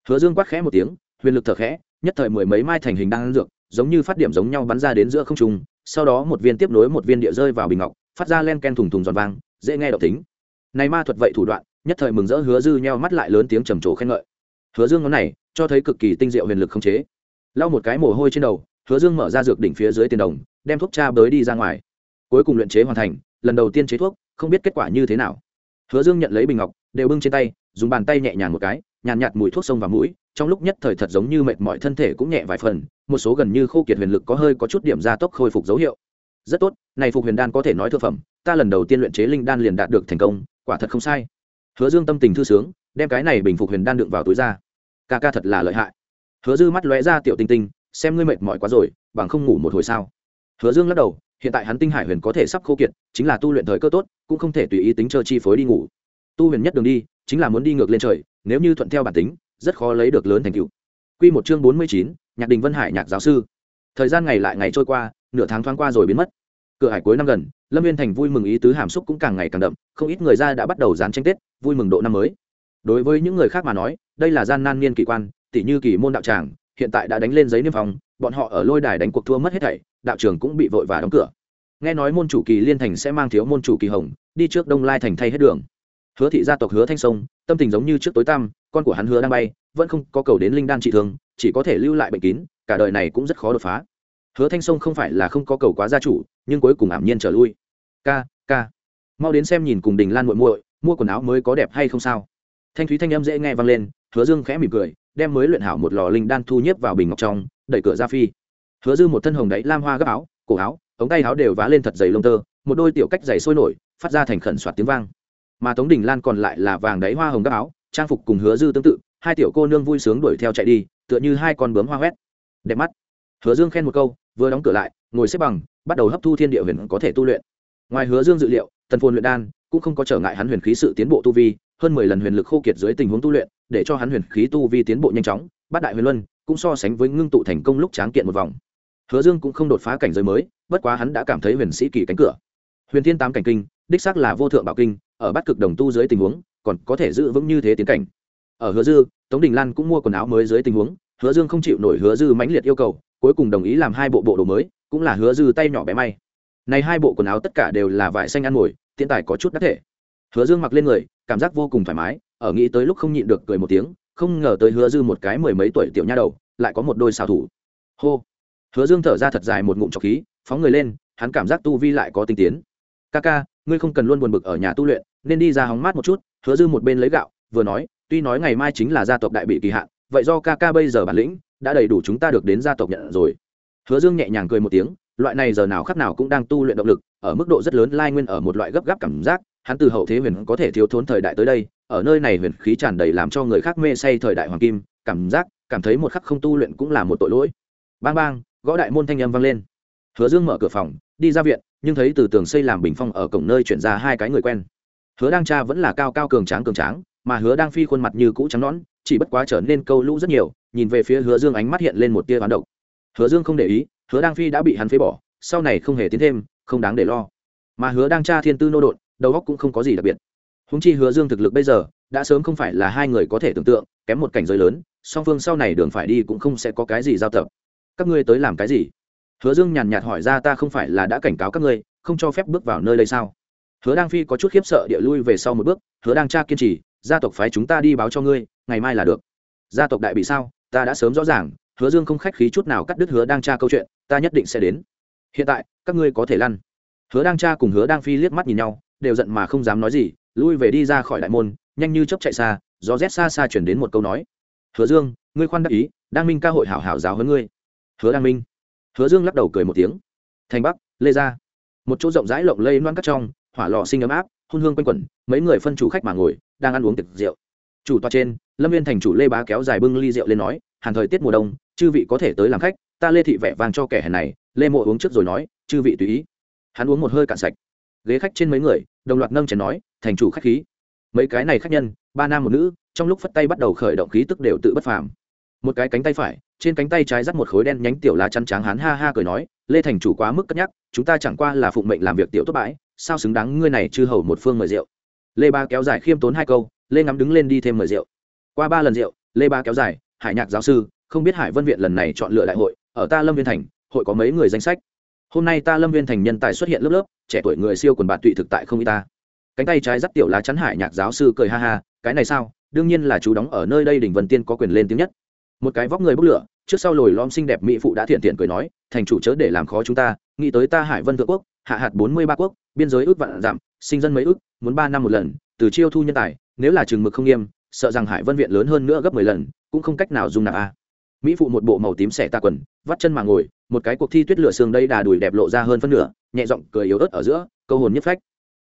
Hứa dương quát khẽ một tiếng, huyền lực thở khẽ, nhất thời mười mấy mai thành hình đan dược, giống như phát điểm giống nhau bắn ra đến giữa không trung, sau đó một viên tiếp nối một viên địa rơi vào bình ngọc, phát ra len ken thùng thùng giòn vang, dễ nghe độc tính. Này ma thuật vậy thủ đoạn, nhất thời mừng rỡ hứa dư nheo mắt lại lớn tiếng trầm trồ khen ngợi. Hứa dương ngón này cho thấy cực kỳ tinh diệu huyền lực không chế. Lau một cái mồ hôi trên đầu hứa dương mở ra dược đỉnh phía dưới tiền đồng đem thuốc cha bới đi ra ngoài. Cuối cùng luyện chế hoàn thành lần đầu tiên chế thuốc không biết kết quả như thế nào. Hứa dương nhận lấy bình ngọc đều bưng trên tay dùng bàn tay nhẹ nhàng một cái nhàn nhạt, nhạt mùi thuốc sông vào mũi trong lúc nhất thời thật giống như mệt mỏi thân thể cũng nhẹ vài phần một số gần như khô kiệt huyền lực có hơi có chút điểm gia tốc khôi phục dấu hiệu. Rất tốt này phục huyền đan có thể nói thực phẩm ta lần đầu tiên luyện chế linh đan liền đạt được thành công quả thật không sai. Hứa dương tâm tình thư sướng đem cái này bình phục huyền đan đựng vào túi ra ca ca thật là lợi hại hứa dư mắt lóe ra tiểu tinh tinh xem ngươi mệt mỏi quá rồi bằng không ngủ một hồi sao hứa dương lắc đầu hiện tại hắn tinh hải huyền có thể sắp khô kiệt chính là tu luyện thời cơ tốt cũng không thể tùy ý tính chơi chi phối đi ngủ tu huyền nhất đường đi chính là muốn đi ngược lên trời nếu như thuận theo bản tính rất khó lấy được lớn thành tựu Quy một chương bốn mươi chín, Nhạc Đình Vân Hải nhạc giáo sư. Thời gian ngày lại ngày trôi qua, nửa tháng thoáng qua rồi biến mất. Cửa hải cuối năm gần, Lâm Viên Thành vui mừng ý tứ hàm xúc cũng càng ngày càng đậm, không ít người ra đã bắt đầu dán tranh Tết, vui mừng độ năm mới. Đối với những người khác mà nói, đây là gian nan niên kỳ quan, tỷ như kỳ môn đạo tràng, hiện tại đã đánh lên giấy niêm phong, bọn họ ở lôi đài đánh cuộc thua mất hết thảy, đạo trường cũng bị vội và đóng cửa. Nghe nói môn chủ kỳ liên thành sẽ mang thiếu môn chủ kỳ hồng, đi trước Đông Lai thành thay hết đường. Hứa thị gia tộc Hứa Thanh Sông, tâm tình giống như trước tối tăm, con của hắn Hứa đang bay, vẫn không có cầu đến linh đan trị thương, chỉ có thể lưu lại bệnh kín, cả đời này cũng rất khó đột phá. Hứa Thanh Sông không phải là không có cầu quá gia chủ, nhưng cuối cùng ảm nhiên trở lui. Ca, ca, mau đến xem nhìn cùng Đình Lan muội muội, mua quần áo mới có đẹp hay không sao? Thanh thúy thanh âm dễ nghe vang lên, Hứa Dương khẽ mỉm cười, đem mới luyện hảo một lò linh đan thu nhếp vào bình ngọc trong, đẩy cửa ra phi. Hứa Dư một thân hồng đáy lam hoa gấp áo, cổ áo, ống tay áo đều vá lên thật dày lông tơ, một đôi tiểu cách dày sôi nổi, phát ra thành khẩn soạt tiếng vang. Mà Tống Đình Lan còn lại là vàng đáy hoa hồng gấp áo, trang phục cùng Hứa Dư tương tự, hai tiểu cô nương vui sướng đuổi theo chạy đi, tựa như hai con bướm hoa hoét. Đẹp mắt hứa dương khen một câu vừa đóng cửa lại ngồi xếp bằng bắt đầu hấp thu thiên địa huyền có thể tu luyện ngoài hứa dương dự liệu tần phồn luyện đan cũng không có trở ngại hắn huyền khí sự tiến bộ tu vi hơn mười lần huyền lực khô kiệt dưới tình huống tu luyện để cho hắn huyền khí tu vi tiến bộ nhanh chóng, bát đại huyền luân cũng so sánh với ngưng tụ thành công lúc tráng kiện một vòng. Hứa dương cũng không đột phá cảnh giới mới, bất quá hắn đã cảm thấy huyền sĩ kỳ cánh cửa. Huyền thiên tám cảnh kinh, đích xác là vô thượng bảo kinh, ở bát cực đồng tu dưới tình huống, còn có thể giữ vững như thế tiến cảnh. Ở hứa dư, tống đình lan cũng mua quần áo mới dưới tình huống, hứa dương không chịu nổi hứa dư mãnh liệt yêu cầu, cuối cùng đồng ý làm hai bộ bộ đồ mới, cũng là hứa dư tay nhỏ bé may. Này hai bộ quần áo tất cả đều là vải xanh ăn mồi, tiện tài có chút đắt thể. Hứa dương mặc lên người, cảm giác vô cùng thoải mái ở nghĩ tới lúc không nhịn được cười một tiếng, không ngờ tới hứa dư một cái mười mấy tuổi tiểu nha đầu, lại có một đôi xào thủ. Hô. Hứa dương thở ra thật dài một ngụm trọc khí, phóng người lên, hắn cảm giác tu vi lại có tinh tiến. Ca ca, ngươi không cần luôn buồn bực ở nhà tu luyện, nên đi ra hóng mát một chút. Hứa dư một bên lấy gạo, vừa nói, tuy nói ngày mai chính là gia tộc đại bị kỳ hạn, vậy do ca ca bây giờ bản lĩnh, đã đầy đủ chúng ta được đến gia tộc nhận rồi. Hứa dương nhẹ nhàng cười một tiếng loại này giờ nào khắc nào cũng đang tu luyện động lực, ở mức độ rất lớn lai nguyên ở một loại gấp gáp cảm giác, hắn từ hậu thế huyền có thể thiếu thốn thời đại tới đây, ở nơi này huyền khí tràn đầy làm cho người khác mê say thời đại hoàng kim, cảm giác, cảm thấy một khắc không tu luyện cũng là một tội lỗi. Bang bang, gõ đại môn thanh âm vang lên. Hứa dương mở cửa phòng, đi ra viện, nhưng thấy từ tường xây làm bình phong ở cổng nơi chuyển ra hai cái người quen. Hứa đang cha vẫn là cao cao cường tráng cường tráng, mà hứa đang phi khuôn mặt như cũ trắng nõn, chỉ bất quá trở nên câu lũ rất nhiều, nhìn về phía hứa dương ánh mắt hiện lên một tia ván độc. Hứa dương không để ý hứa đang phi đã bị hắn phế bỏ, sau này không hề tiến thêm, không đáng để lo. Mà hứa đang cha thiên tư nô đột đầu óc cũng không có gì đặc biệt. Húng chi hứa dương thực lực bây giờ, đã sớm không phải là hai người có thể tưởng tượng, kém một cảnh giới lớn, song phương sau này đường phải đi cũng không sẽ có cái gì giao tập. Các ngươi tới làm cái gì? Hứa dương nhàn nhạt hỏi ra ta không phải là đã cảnh cáo các ngươi, không cho phép bước vào nơi đây sao? Hứa đang phi có chút khiếp sợ địa lui về sau một bước, hứa đang cha kiên trì, gia tộc phái chúng ta đi báo cho ngươi, ngày mai là được. Gia tộc đại bị sao? Ta đã sớm rõ ràng. Hứa dương không khách khí chút nào cắt đứt hứa đang tra câu chuyện ta nhất định sẽ đến. Hiện tại, các ngươi có thể lăn. Hứa đang cha cùng hứa đang phi liếc mắt nhìn nhau, đều giận mà không dám nói gì, lui về đi ra khỏi đại môn, nhanh như chấp chạy xa, gió rét xa xa chuyển đến một câu nói. Hứa dương, ngươi khoan đắc ý, đang minh ca hội hảo hảo giáo hơn ngươi. Hứa đang minh. Hứa dương lắc đầu cười một tiếng. Thành bắc, lê ra một chỗ rộng rãi lộng lây loan cắt trong, hỏa lò sinh ấm áp hôn hương quanh quẩn, mấy người phân chủ khách mà ngồi, đang ăn uống tiệc rượu. Chủ tòa trên, lâm viên thành chủ lê bá kéo dài bưng ly rượu lên nói, hàn thời tiết mùa đông, chư vị có thể tới làm khách ta lê thị vẻ vang cho kẻ hèn này, lê mộ uống trước rồi nói, chư vị tùy ý. Hắn uống một hơi cạn sạch. Ghế khách trên mấy người, đồng loạt nâng chén nói, thành chủ khách khí. Mấy cái này khách nhân, ba nam một nữ, trong lúc phất tay bắt đầu khởi động khí tức đều tự bất phàm. Một cái cánh tay phải, trên cánh tay trái dắt một khối đen nhánh tiểu lá chăn trắng hắn ha ha cười nói, lê thành chủ quá mức cất nhắc, chúng ta chẳng qua là phụng mệnh làm việc tiểu tốt bãi, sao xứng đáng ngươi này chư hầu một phương mời rượu? Lê ba kéo dài khiêm tốn hai câu, lê ngắm đứng lên đi thêm mời rượu. Qua ba lần rượu, lê ba kéo dài, hải nhạc giáo sư, không biết hải vân viện lần này chọn lựa đại hội ở ta lâm viên thành, hội có mấy người danh sách. Hôm nay ta lâm viên thành nhân tài xuất hiện lớp lớp, trẻ tuổi người siêu quần bạn tụy thực tại không y ta. Cánh tay trái dắt tiểu lá chắn hải nhạc giáo sư cười ha ha, cái này sao? Đương nhiên là chú đóng ở nơi đây đỉnh vân tiên có quyền lên tiếng nhất. Một cái vóc người bốc lửa, trước sau lồi lom xinh đẹp mỹ phụ đã thiện thiện cười nói, thành chủ chớ để làm khó chúng ta, nghĩ tới ta hải vân thượng quốc, hạ hạt bốn mươi ba quốc, biên giới ước vạn giảm sinh dân mấy ước, muốn ba năm một lần, từ chiêu thu nhân tài, nếu là chừng mực không nghiêm, sợ rằng hải vân viện lớn hơn nữa gấp mười lần, cũng không cách nào dung nạp a mỹ phụ một bộ màu tím xẻ ta quần, vắt chân mà ngồi, một cái cuộc thi tuyết lửa xương đây đà đùi đẹp lộ ra hơn phân nửa, nhẹ giọng cười yếu ớt ở giữa, câu hồn nhất phách.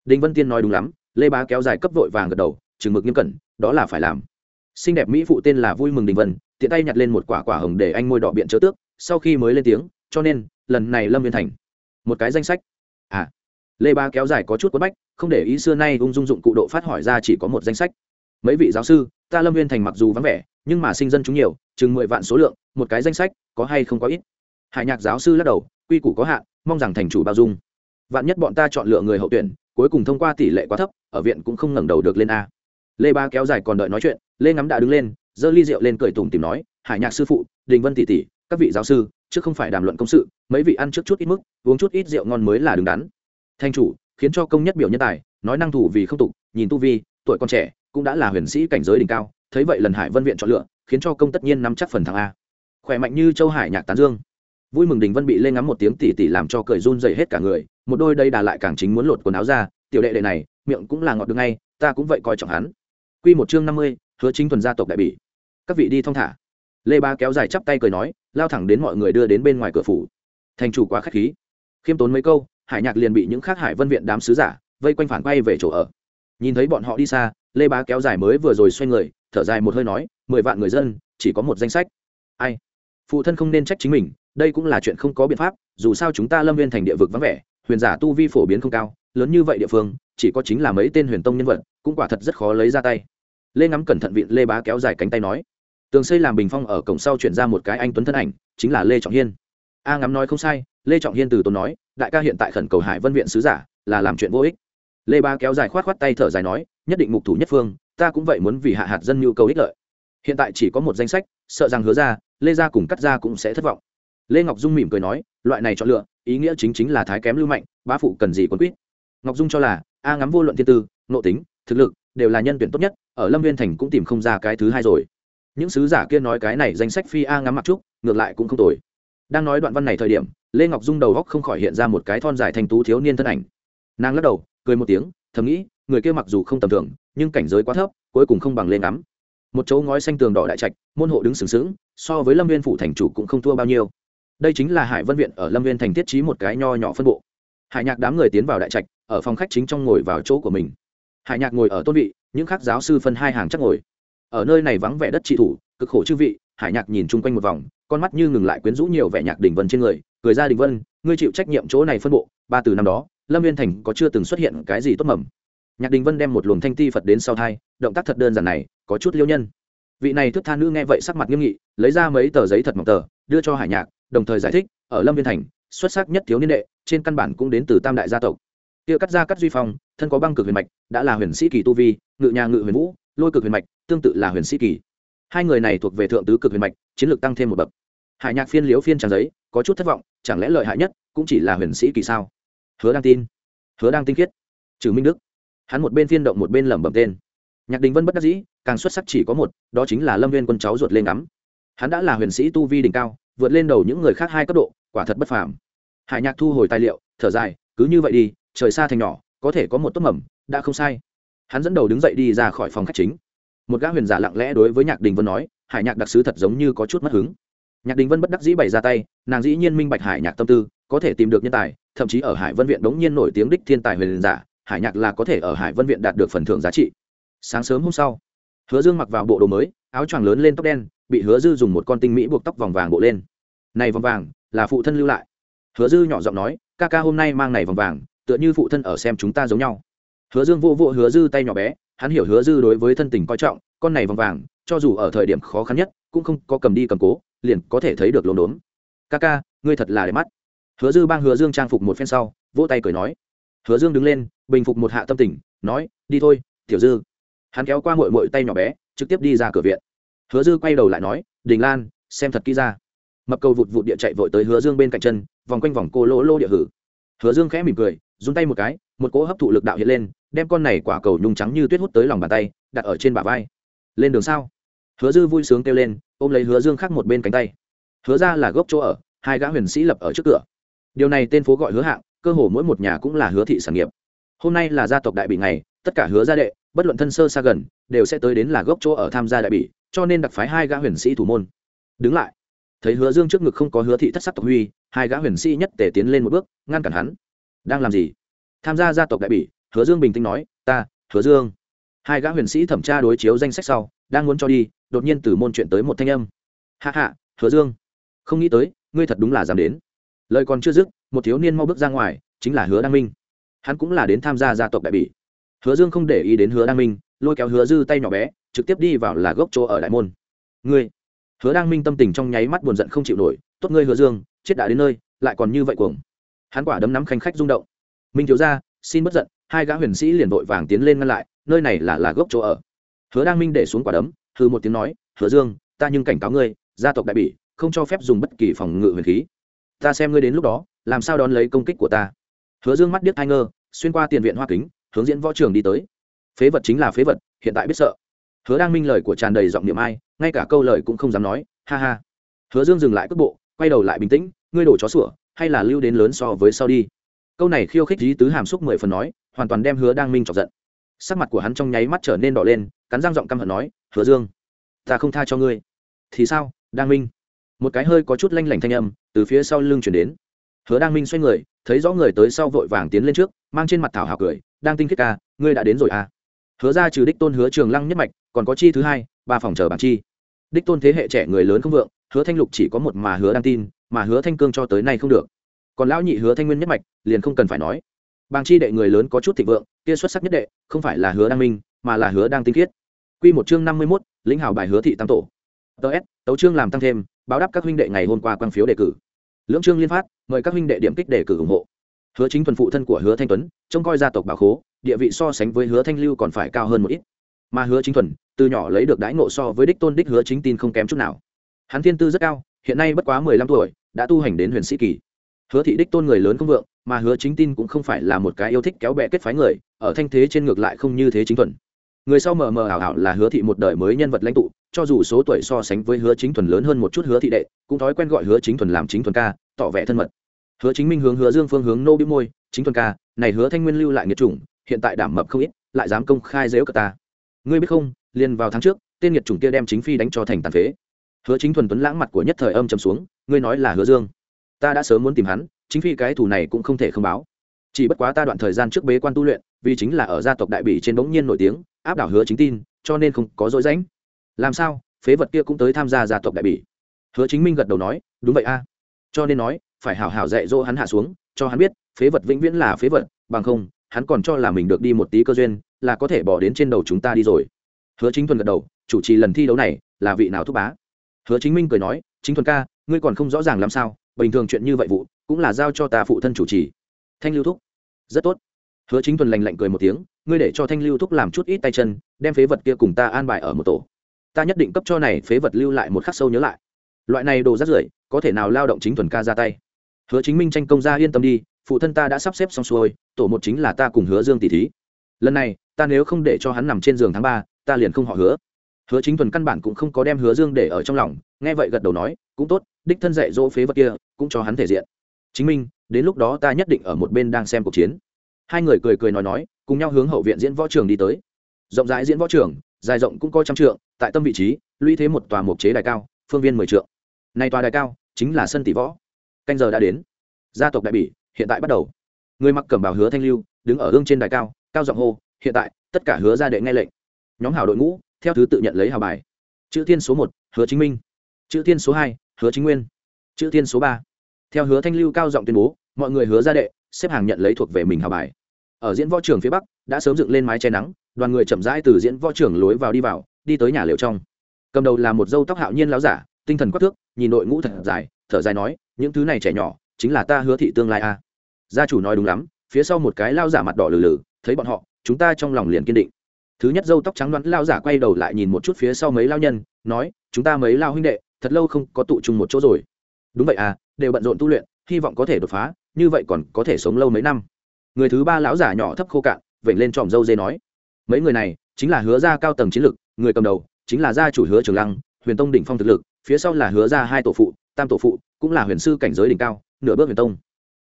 Đinh vân tiên nói đúng lắm, lê bá kéo dài cấp vội vàng gật đầu, chừng mực nghiêm cẩn, đó là phải làm. Xinh đẹp mỹ phụ tên là vui mừng đình vân, tiện tay nhặt lên một quả quả hồng để anh môi đỏ biện chớ tước, sau khi mới lên tiếng, cho nên, lần này lâm viên thành. Một cái danh sách. À. Lê ba kéo dài có chút quất bách, không để ý xưa nay ung dung dụng cụ độ phát hỏi ra chỉ có một danh sách. Mấy vị giáo sư ta lâm viên thành mặc dù vắng vẻ, nhưng mà sinh dân chúng nhiều, chừng mười vạn số lượng, một cái danh sách, có hay không có ít. Hải nhạc giáo sư lắc đầu, quy củ có hạn, mong rằng thành chủ bao dung. Vạn nhất bọn ta chọn lựa người hậu tuyển, cuối cùng thông qua tỷ lệ quá thấp, ở viện cũng không ngẩng đầu được lên a. Lê ba kéo dài còn đợi nói chuyện, lê ngắm đã đứng lên, giơ ly rượu lên cười tủm tìm nói, hải nhạc sư phụ, đình vân tỷ tỷ, các vị giáo sư chứ không phải đàm luận công sự, mấy vị ăn trước chút ít mức, uống chút ít rượu ngon mới là đứng đắn. Thanh chủ, khiến cho công nhất biểu nhân tài, nói năng thủ vì không tục, nhìn tu vi, tuổi còn trẻ cũng đã là huyền sĩ cảnh giới đỉnh cao thấy vậy lần hải vân viện chọn lựa khiến cho công tất nhiên nắm chắc phần thắng a khỏe mạnh như châu hải nhạc tán dương vui mừng đình vân bị lên ngắm một tiếng tỉ tỉ làm cho cười run dày hết cả người một đôi đây đà lại càng chính muốn lột quần áo ra tiểu đệ đệ này miệng cũng là ngọt được ngay ta cũng vậy coi trọng hắn Quy một chương năm mươi, hứa chính thuần gia tộc đại bỉ. Các vị đi thong thả. Lê Ba kéo dài chắp tay cười nói, lao thẳng đến mọi người đưa đến bên ngoài cửa phủ. Thành chủ quá khách khí. Khiêm tốn mấy câu, Hải Nhạc liền bị những khác Hải Vân viện đám sứ giả vây quanh phản quay về chỗ ở. Nhìn thấy bọn họ đi xa, Lê Bá kéo dài mới vừa rồi xoay người, thở dài một hơi nói, mười vạn người dân, chỉ có một danh sách. Ai? Phụ thân không nên trách chính mình, đây cũng là chuyện không có biện pháp dù sao chúng ta lâm viên thành địa vực vắng vẻ huyền giả tu vi phổ biến không cao lớn như vậy địa phương chỉ có chính là mấy tên huyền tông nhân vật cũng quả thật rất khó lấy ra tay lê ngắm cẩn thận vịn lê bá kéo dài cánh tay nói tường xây làm bình phong ở cổng sau chuyển ra một cái anh tuấn thân ảnh chính là lê trọng hiên a ngắm nói không sai lê trọng hiên từ tốn nói đại ca hiện tại khẩn cầu hải vân viện sứ giả là làm chuyện vô ích lê ba kéo dài khoát khoát tay thở dài nói, nhất định mục thủ nhất phương, ta cũng vậy muốn vì hạ hạt dân nhu cầu ích lợi. Hiện tại chỉ có một danh sách, sợ rằng hứa ra, lê gia cùng cắt ra cũng sẽ thất vọng. Lê ngọc dung mỉm cười nói, loại này chọn lựa, ý nghĩa chính chính là thái kém lưu mạnh, bá phụ cần gì quân quýt. Ngọc dung cho là, a ngắm vô luận thiên tư nộ tính, thực lực, đều là nhân tuyển tốt nhất, ở lâm viên thành cũng tìm không ra cái thứ hai rồi. Những sứ giả kia nói cái này danh sách phi a ngắm mặc trúc ngược lại cũng không tồi. Đang nói đoạn văn này thời điểm, lê ngọc dung đầu góc không khỏi hiện ra một cái thon dài thành tú thiếu niên thân ảnh. Nàng lắc đầu cười một tiếng, thầm nghĩ, người kia mặc dù không tầm thường, nhưng cảnh giới quá thấp, cuối cùng không bằng lên ngắm. Một chỗ ngói xanh tường đỏ đại trạch, môn hộ đứng sừng sững, so với lâm viên phủ thành chủ cũng không thua bao nhiêu. Đây chính là hải vân viện ở lâm viên thành thiết trí một cái nho nhỏ phân bộ. Hải nhạc đám người tiến vào đại trạch, ở phòng khách chính trong ngồi vào chỗ của mình. Hải nhạc ngồi ở tôn vị, những khác giáo sư phân hai hàng chắc ngồi. Ở nơi này vắng vẻ đất trị thủ, cực khổ chư vị, hải nhạc nhìn chung quanh một vòng, con mắt như ngừng lại quyến rũ nhiều vẻ nhạc đình vân trên người, cười ra đình vân, ngươi chịu trách nhiệm chỗ này phân bộ, ba từ năm đó lâm viên thành có chưa từng xuất hiện cái gì tốt mầm. Nhạc đình vân đem một luồng thanh ti phật đến sau thai, động tác thật đơn giản này, có chút liêu nhân. Vị này thức tha nữ nghe vậy sắc mặt nghiêm nghị, lấy ra mấy tờ giấy thật mỏng tờ, đưa cho hải nhạc, đồng thời giải thích, ở lâm viên thành, xuất sắc nhất thiếu niên đệ, trên căn bản cũng đến từ tam đại gia tộc. Tiêu cắt ra cắt duy phong, thân có băng cực huyền mạch, đã là huyền sĩ kỳ tu vi, ngự nhà ngự huyền vũ, lôi cực huyền mạch, tương tự là huyền sĩ kỳ. Hai người này thuộc về thượng tứ cực huyền mạch, chiến lược tăng thêm một bậc. Hải nhạc phiên liếu phiên trang giấy, có chút thất vọng, chẳng lẽ lợi hại nhất cũng chỉ là huyền sĩ kỳ sao? Hứa đang tin. Hứa đang tinh khiết. Trừ minh đức. Hắn một bên phiên động một bên lẩm bẩm tên. Nhạc đình vân bất đắc dĩ, càng xuất sắc chỉ có một, đó chính là lâm viên quân cháu ruột lên ngắm. Hắn đã là huyền sĩ tu vi đỉnh cao, vượt lên đầu những người khác hai cấp độ, quả thật bất phàm. Hải nhạc thu hồi tài liệu, thở dài, cứ như vậy đi, trời xa thành nhỏ, có thể có một tốt mầm, đã không sai. Hắn dẫn đầu đứng dậy đi ra khỏi phòng khách chính. Một gã huyền giả lặng lẽ đối với nhạc đình vân nói, hải nhạc đặc sứ thật giống như có chút mất hứng. Nhạc đình vân bất đắc dĩ bày ra tay, nàng dĩ nhiên minh bạch hải nhạc tâm tư, có thể tìm được nhân tài thậm chí ở hải vân viện đống nhiên nổi tiếng đích thiên tài huyền giả, hải nhạc là có thể ở hải vân viện đạt được phần thưởng giá trị. Sáng sớm hôm sau, hứa dương mặc vào bộ đồ mới, áo choàng lớn lên tóc đen, bị hứa dư dùng một con tinh mỹ buộc tóc vòng vàng bộ lên. Này vòng vàng, là phụ thân lưu lại. Hứa dư nhỏ giọng nói, ca ca hôm nay mang này vòng vàng, tựa như phụ thân ở xem chúng ta giống nhau. Hứa dương vô vô hứa dư tay nhỏ bé, hắn hiểu hứa dư đối với thân tình coi trọng, con này vòng vàng, cho dù ở thời điểm khó khăn nhất, cũng không có cầm đi cầm cố, liền có thể thấy được lồn đốn ca ca, ngươi thật là đẹp mắt hứa dư bang hứa dương trang phục một phen sau, vỗ tay cười nói. Hứa dương đứng lên, bình phục một hạ tâm tình, nói, đi thôi, tiểu dư. Hắn kéo qua mội mội tay nhỏ bé, trực tiếp đi ra cửa viện. Hứa dư quay đầu lại nói, đình lan, xem thật kỹ ra. Mập cầu vụt vụt địa chạy vội tới hứa dương bên cạnh chân, vòng quanh vòng cô lỗ lô địa hử. Hứa dương khẽ mỉm cười dùng tay một cái, một cỗ hấp thụ lực đạo hiện lên, đem con này quả cầu nhung trắng như tuyết hút tới lòng bàn tay, đặt ở trên bả vai. Lên đường sao? Hứa dư vui sướng kêu lên, ôm lấy hứa dương khác một bên cánh tay. Hứa ra là gốc chỗ ở, hai gã huyền sĩ lập ở trước cửa điều này tên phố gọi hứa hạng, cơ hồ mỗi một nhà cũng là hứa thị sản nghiệp. Hôm nay là gia tộc đại bị ngày, tất cả hứa gia đệ, bất luận thân sơ xa gần, đều sẽ tới đến là gốc chỗ ở tham gia đại bị, cho nên đặc phái hai gã huyền sĩ thủ môn. Đứng lại. Thấy hứa dương trước ngực không có hứa thị thất sắc tộc huy, hai gã huyền sĩ nhất tề tiến lên một bước, ngăn cản hắn. Đang làm gì? Tham gia gia tộc đại bỉ hứa dương bình tĩnh nói, ta, hứa dương. Hai gã huyền sĩ thẩm tra đối chiếu danh sách sau, đang muốn cho đi, đột nhiên từ môn chuyện tới một thanh âm. Hạ hạ hứa dương. Không nghĩ tới, ngươi thật đúng là dám đến lời còn chưa dứt, một thiếu niên mau bước ra ngoài, chính là hứa đăng minh. Hắn cũng là đến tham gia gia tộc đại bỉ. Hứa dương không để ý đến hứa đăng minh, lôi kéo hứa dư tay nhỏ bé, trực tiếp đi vào là gốc chỗ ở đại môn. Ngươi? Hứa đăng minh tâm tình trong nháy mắt buồn giận không chịu nổi, tốt ngươi hứa dương, chết đã đến nơi, lại còn như vậy cuồng. Hắn quả đấm nắm khanh khách rung động. Minh thiếu ra xin bất giận, hai gã huyền sĩ liền vội vàng tiến lên ngăn lại, nơi này là là gốc chỗ ở. Hứa đăng minh để xuống quả đấm hư một tiếng nói, hứa dương, ta nhưng cảnh cáo ngươi, gia tộc đại bỉ, không cho phép dùng bất kỳ phòng ngự huyền khí ta xem ngươi đến lúc đó, làm sao đón lấy công kích của ta? Hứa dương mắt điếc hai ngơ, xuyên qua tiền viện hoa kính, hướng diễn võ trường đi tới. Phế vật chính là phế vật, hiện tại biết sợ. Hứa đang minh lời của tràn đầy giọng niệm ai, ngay cả câu lời cũng không dám nói, ha ha. Hứa dương dừng lại cước bộ, quay đầu lại bình tĩnh, ngươi đổ chó sủa, hay là lưu đến lớn so với sau đi. Câu này khiêu khích dí tứ hàm xúc mười phần nói, hoàn toàn đem hứa đang minh chọc giận. Sắc mặt của hắn trong nháy mắt trở nên đỏ lên, cắn răng giọng căm hận nói, hứa dương, ta không tha cho ngươi. Thì sao, đang minh? Một cái hơi có chút lanh lảnh thanh âm từ phía sau lưng chuyển đến. Hứa đang minh xoay người thấy rõ người tới sau vội vàng tiến lên trước mang trên mặt thảo hào cười đang tinh khiết ca ngươi đã đến rồi à? Hứa ra trừ đích tôn hứa trường lăng nhất mạch còn có chi thứ hai ba phòng chờ bảng chi. Đích tôn thế hệ trẻ người lớn không vượng hứa thanh lục chỉ có một mà hứa đang tin mà hứa thanh cương cho tới nay không được. Còn lão nhị hứa thanh nguyên nhất mạch liền không cần phải nói. Bàng chi đệ người lớn có chút thịnh vượng kia xuất sắc nhất đệ không phải là hứa đăng minh mà là hứa đang tinh khiết. Quy một chương năm mươi 51, lĩnh hào bài hứa thị tam tổ ts tấu chương làm tăng thêm, báo đáp các huynh đệ ngày hôm qua quang phiếu đề cử. Lưỡng chương liên phát, mời các huynh đệ điểm kích đề cử ủng hộ. Hứa chính thuần phụ thân của hứa thanh tuấn, trông coi gia tộc bảo khố, địa vị so sánh với hứa thanh lưu còn phải cao hơn một ít. Mà hứa chính thuần, từ nhỏ lấy được đãi ngộ so với đích tôn đích hứa chính tin không kém chút nào. Hắn thiên tư rất cao, hiện nay bất quá mười lăm tuổi, đã tu hành đến huyền sĩ kỳ. Hứa thị đích tôn người lớn không vượng, mà hứa chính tin cũng không phải là một cái yêu thích kéo bẹ kết phái người, ở thanh thế trên ngược lại không như thế chính thuần người sau mờ mờ ảo ảo là hứa thị một đời mới nhân vật lãnh tụ, cho dù số tuổi so sánh với hứa chính thuần lớn hơn một chút hứa thị đệ, cũng thói quen gọi hứa chính thuần làm chính thuần ca, tỏ vẻ thân mật. Hứa chính minh hướng hứa dương phương hướng nô bĩu môi, chính thuần ca, này hứa thanh nguyên lưu lại nghiệt chủng, hiện tại đảm mập không ít, lại dám công khai dếu cờ ta. Ngươi biết không, liền vào tháng trước, tên nghiệt chủng kia đem chính phi đánh cho thành tàn phế. Hứa chính thuần tuấn lãng mặt của nhất thời âm trầm xuống, ngươi nói là hứa dương. Ta đã sớm muốn tìm hắn, chính phi cái thù này cũng không thể không báo. Chỉ bất quá ta đoạn thời gian trước bế quan tu luyện, vì chính là ở gia tộc đại bỉ trên bỗng nhiên nổi tiếng áp đảo hứa chính tin, cho nên không có dối rãnh. Làm sao? Phế vật kia cũng tới tham gia gia tộc đại bỉ. Hứa chính minh gật đầu nói, đúng vậy a. Cho nên nói, phải hảo hảo dạy dỗ hắn hạ xuống, cho hắn biết, phế vật vĩnh viễn là phế vật, bằng không, hắn còn cho là mình được đi một tí cơ duyên, là có thể bỏ đến trên đầu chúng ta đi rồi. Hứa chính thuần gật đầu, chủ trì lần thi đấu này, là vị nào thúc bá? Hứa chính minh cười nói, chính thuần ca, ngươi còn không rõ ràng làm sao, bình thường chuyện như vậy vụ, cũng là giao cho ta phụ thân chủ trì. Thanh lưu thúc, rất tốt. Hứa chính thuần lành lạnh cười một tiếng ngươi để cho thanh lưu thúc làm chút ít tay chân, đem phế vật kia cùng ta an bài ở một tổ. Ta nhất định cấp cho này phế vật lưu lại một khắc sâu nhớ lại. Loại này đồ rắt rưởi, có thể nào lao động chính thuần ca ra tay? Hứa chính minh tranh công ra yên tâm đi, phụ thân ta đã sắp xếp xong xuôi, tổ một chính là ta cùng hứa dương tỷ thí. Lần này, ta nếu không để cho hắn nằm trên giường tháng ba, ta liền không họ hứa. Hứa chính thuần căn bản cũng không có đem hứa dương để ở trong lòng, nghe vậy gật đầu nói, cũng tốt, đích thân dạy dỗ phế vật kia, cũng cho hắn thể diện. Chính minh, đến lúc đó ta nhất định ở một bên đang xem cuộc chiến. Hai người cười cười nói nói cùng nhau hướng hậu viện diễn võ trường đi tới. Rộng rãi diễn võ trường, dài rộng cũng coi trăm trượng, tại tâm vị trí, lũy thế một tòa mục chế đài cao, phương viên mười trượng. Nay tòa đài cao chính là sân tỷ võ. Canh giờ đã đến. Gia tộc đại bỉ, hiện tại bắt đầu. Người mặc cẩm bào hứa thanh lưu, đứng ở hương trên đài cao cao giọng hô, hiện tại, tất cả hứa ra đệ nghe lệnh. Nhóm hảo đội ngũ, theo thứ tự nhận lấy hào bài. Chữ thiên số một, hứa chính minh. Chữ thiên số hai, hứa chính nguyên. Chữ thiên số ba. Theo hứa thanh lưu cao giọng tuyên bố, mọi người hứa ra đệ, xếp hàng nhận lấy thuộc về mình hào bài ở diễn võ trường phía bắc, đã sớm dựng lên mái che nắng, đoàn người chậm rãi từ diễn võ trường lối vào đi vào, đi tới nhà liệu trong. Cầm đầu là một dâu tóc hạo nhiên láo giả, tinh thần quắc thước, nhìn đội ngũ thật dài, thở dài nói, những thứ này trẻ nhỏ, chính là ta hứa thị tương lai a. Gia chủ nói đúng lắm, phía sau một cái lao giả mặt đỏ lử lử thấy bọn họ, chúng ta trong lòng liền kiên định. Thứ nhất dâu tóc trắng đoán lao giả quay đầu lại nhìn một chút phía sau mấy lao nhân, nói, chúng ta mấy lao huynh đệ, thật lâu không có tụ chung một chỗ rồi. Đúng vậy à đều bận rộn tu luyện, hy vọng có thể đột phá, như vậy còn có thể sống lâu mấy năm người thứ ba lão giả nhỏ thấp khô cạn, vểnh lên tròm dâu dê nói, mấy người này chính là hứa gia cao tầng chiến lực, người cầm đầu chính là gia chủ hứa trường lăng, huyền tông đỉnh phong thực lực, phía sau là hứa gia hai tổ phụ, tam tổ phụ, cũng là huyền sư cảnh giới đỉnh cao, nửa bước huyền tông.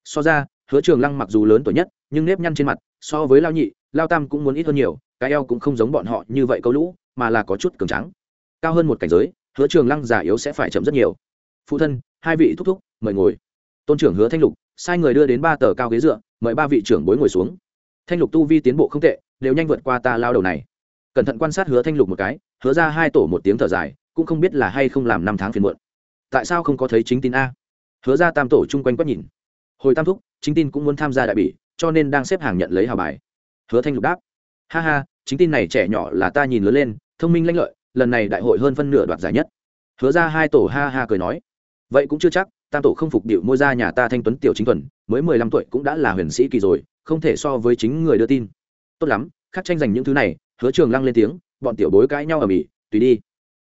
So ra, hứa trường lăng mặc dù lớn tuổi nhất, nhưng nếp nhăn trên mặt, so với lao nhị, lao tam cũng muốn ít hơn nhiều, cái eo cũng không giống bọn họ như vậy câu lũ, mà là có chút cường trắng cao hơn một cảnh giới, hứa trường lăng già yếu sẽ phải chậm rất nhiều. Phụ thân, hai vị thúc thúc, mời ngồi. Tôn trưởng hứa thanh lục sai người đưa đến ba tờ cao ghế dựa, mời ba vị trưởng bối ngồi xuống. Thanh lục tu vi tiến bộ không tệ, đều nhanh vượt qua ta lao đầu này. Cẩn thận quan sát hứa thanh lục một cái, hứa ra hai tổ một tiếng thở dài, cũng không biết là hay không làm năm tháng phiền muộn. Tại sao không có thấy chính tin a? Hứa ra tam tổ chung quanh quét nhìn. Hồi tam thúc, chính tin cũng muốn tham gia đại bỉ, cho nên đang xếp hàng nhận lấy hào bài. Hứa thanh lục đáp. Ha ha, chính tin này trẻ nhỏ là ta nhìn lớn lên, thông minh lanh lợi, lần này đại hội hơn phân nửa đoạt giải nhất. Hứa ra hai tổ ha ha cười nói. Vậy cũng chưa chắc tam tổ không phục điệu môi ra nhà ta thanh tuấn tiểu chính thuần, mới mười lăm tuổi cũng đã là huyền sĩ kỳ rồi, không thể so với chính người đưa tin. Tốt lắm, khắc tranh giành những thứ này, hứa trường lăng lên tiếng, bọn tiểu bối cãi nhau ở mỹ, tùy đi.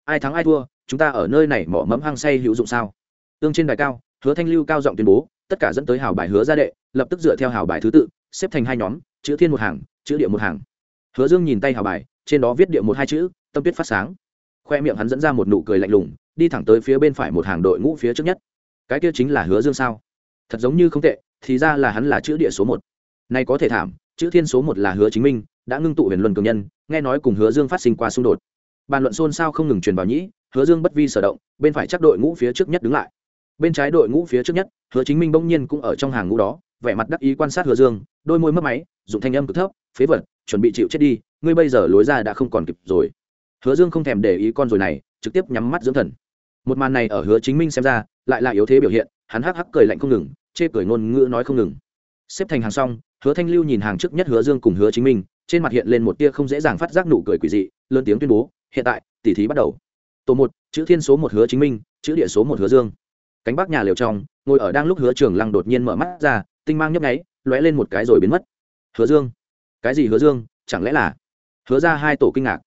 Ai thắng ai thua, chúng ta ở nơi này mỏ mẫm hăng say hữu dụng sao? Tương trên đài cao, hứa thanh lưu cao giọng tuyên bố, tất cả dẫn tới hào bài hứa gia đệ, lập tức dựa theo hào bài thứ tự, xếp thành hai nhóm, chữ thiên một hàng, chữ địa một hàng. Hứa dương nhìn tay hào bài, trên đó viết địa một hai chữ, tâm tuyết phát sáng. Khoe miệng hắn dẫn ra một nụ cười lạnh lùng, đi thẳng tới phía bên phải một hàng đội ngũ phía trước nhất cái kia chính là hứa dương sao? Thật giống như không tệ, thì ra là hắn là chữ địa số một. Nay có thể thảm, chữ thiên số một là hứa chính minh, đã ngưng tụ huyền luân cường nhân, nghe nói cùng hứa dương phát sinh qua xung đột. Bàn luận xôn xao không ngừng truyền vào nhĩ, hứa dương bất vi sở động, bên phải chắc đội ngũ phía trước nhất đứng lại. Bên trái đội ngũ phía trước nhất, hứa chính minh bỗng nhiên cũng ở trong hàng ngũ đó, vẻ mặt đắc ý quan sát hứa dương, đôi môi mất máy dùng thanh âm cực thấp, phế vật, chuẩn bị chịu chết đi, ngươi bây giờ lối ra đã không còn kịp rồi. Hứa dương không thèm để ý con rồi này, trực tiếp nhắm mắt dưỡng thần. Một màn này ở hứa chính minh xem ra lại là yếu thế biểu hiện, hắn hắc hắc cười lạnh không ngừng, chê cười ngôn ngữ nói không ngừng. Xếp thành hàng xong, hứa thanh lưu nhìn hàng trước nhất hứa dương cùng hứa chính minh, trên mặt hiện lên một tia không dễ dàng phát giác nụ cười quỷ dị, lớn tiếng tuyên bố, hiện tại, tỉ thí bắt đầu. Tổ một, chữ thiên số một hứa chính minh, chữ địa số một hứa dương. Cánh bắc nhà liều trong, ngồi ở đang lúc hứa trường lăng đột nhiên mở mắt ra, tinh mang nhấp nháy, lóe lên một cái rồi biến mất. Hứa dương. Cái gì hứa dương? Chẳng lẽ là? Hứa ra hai tổ kinh ngạc.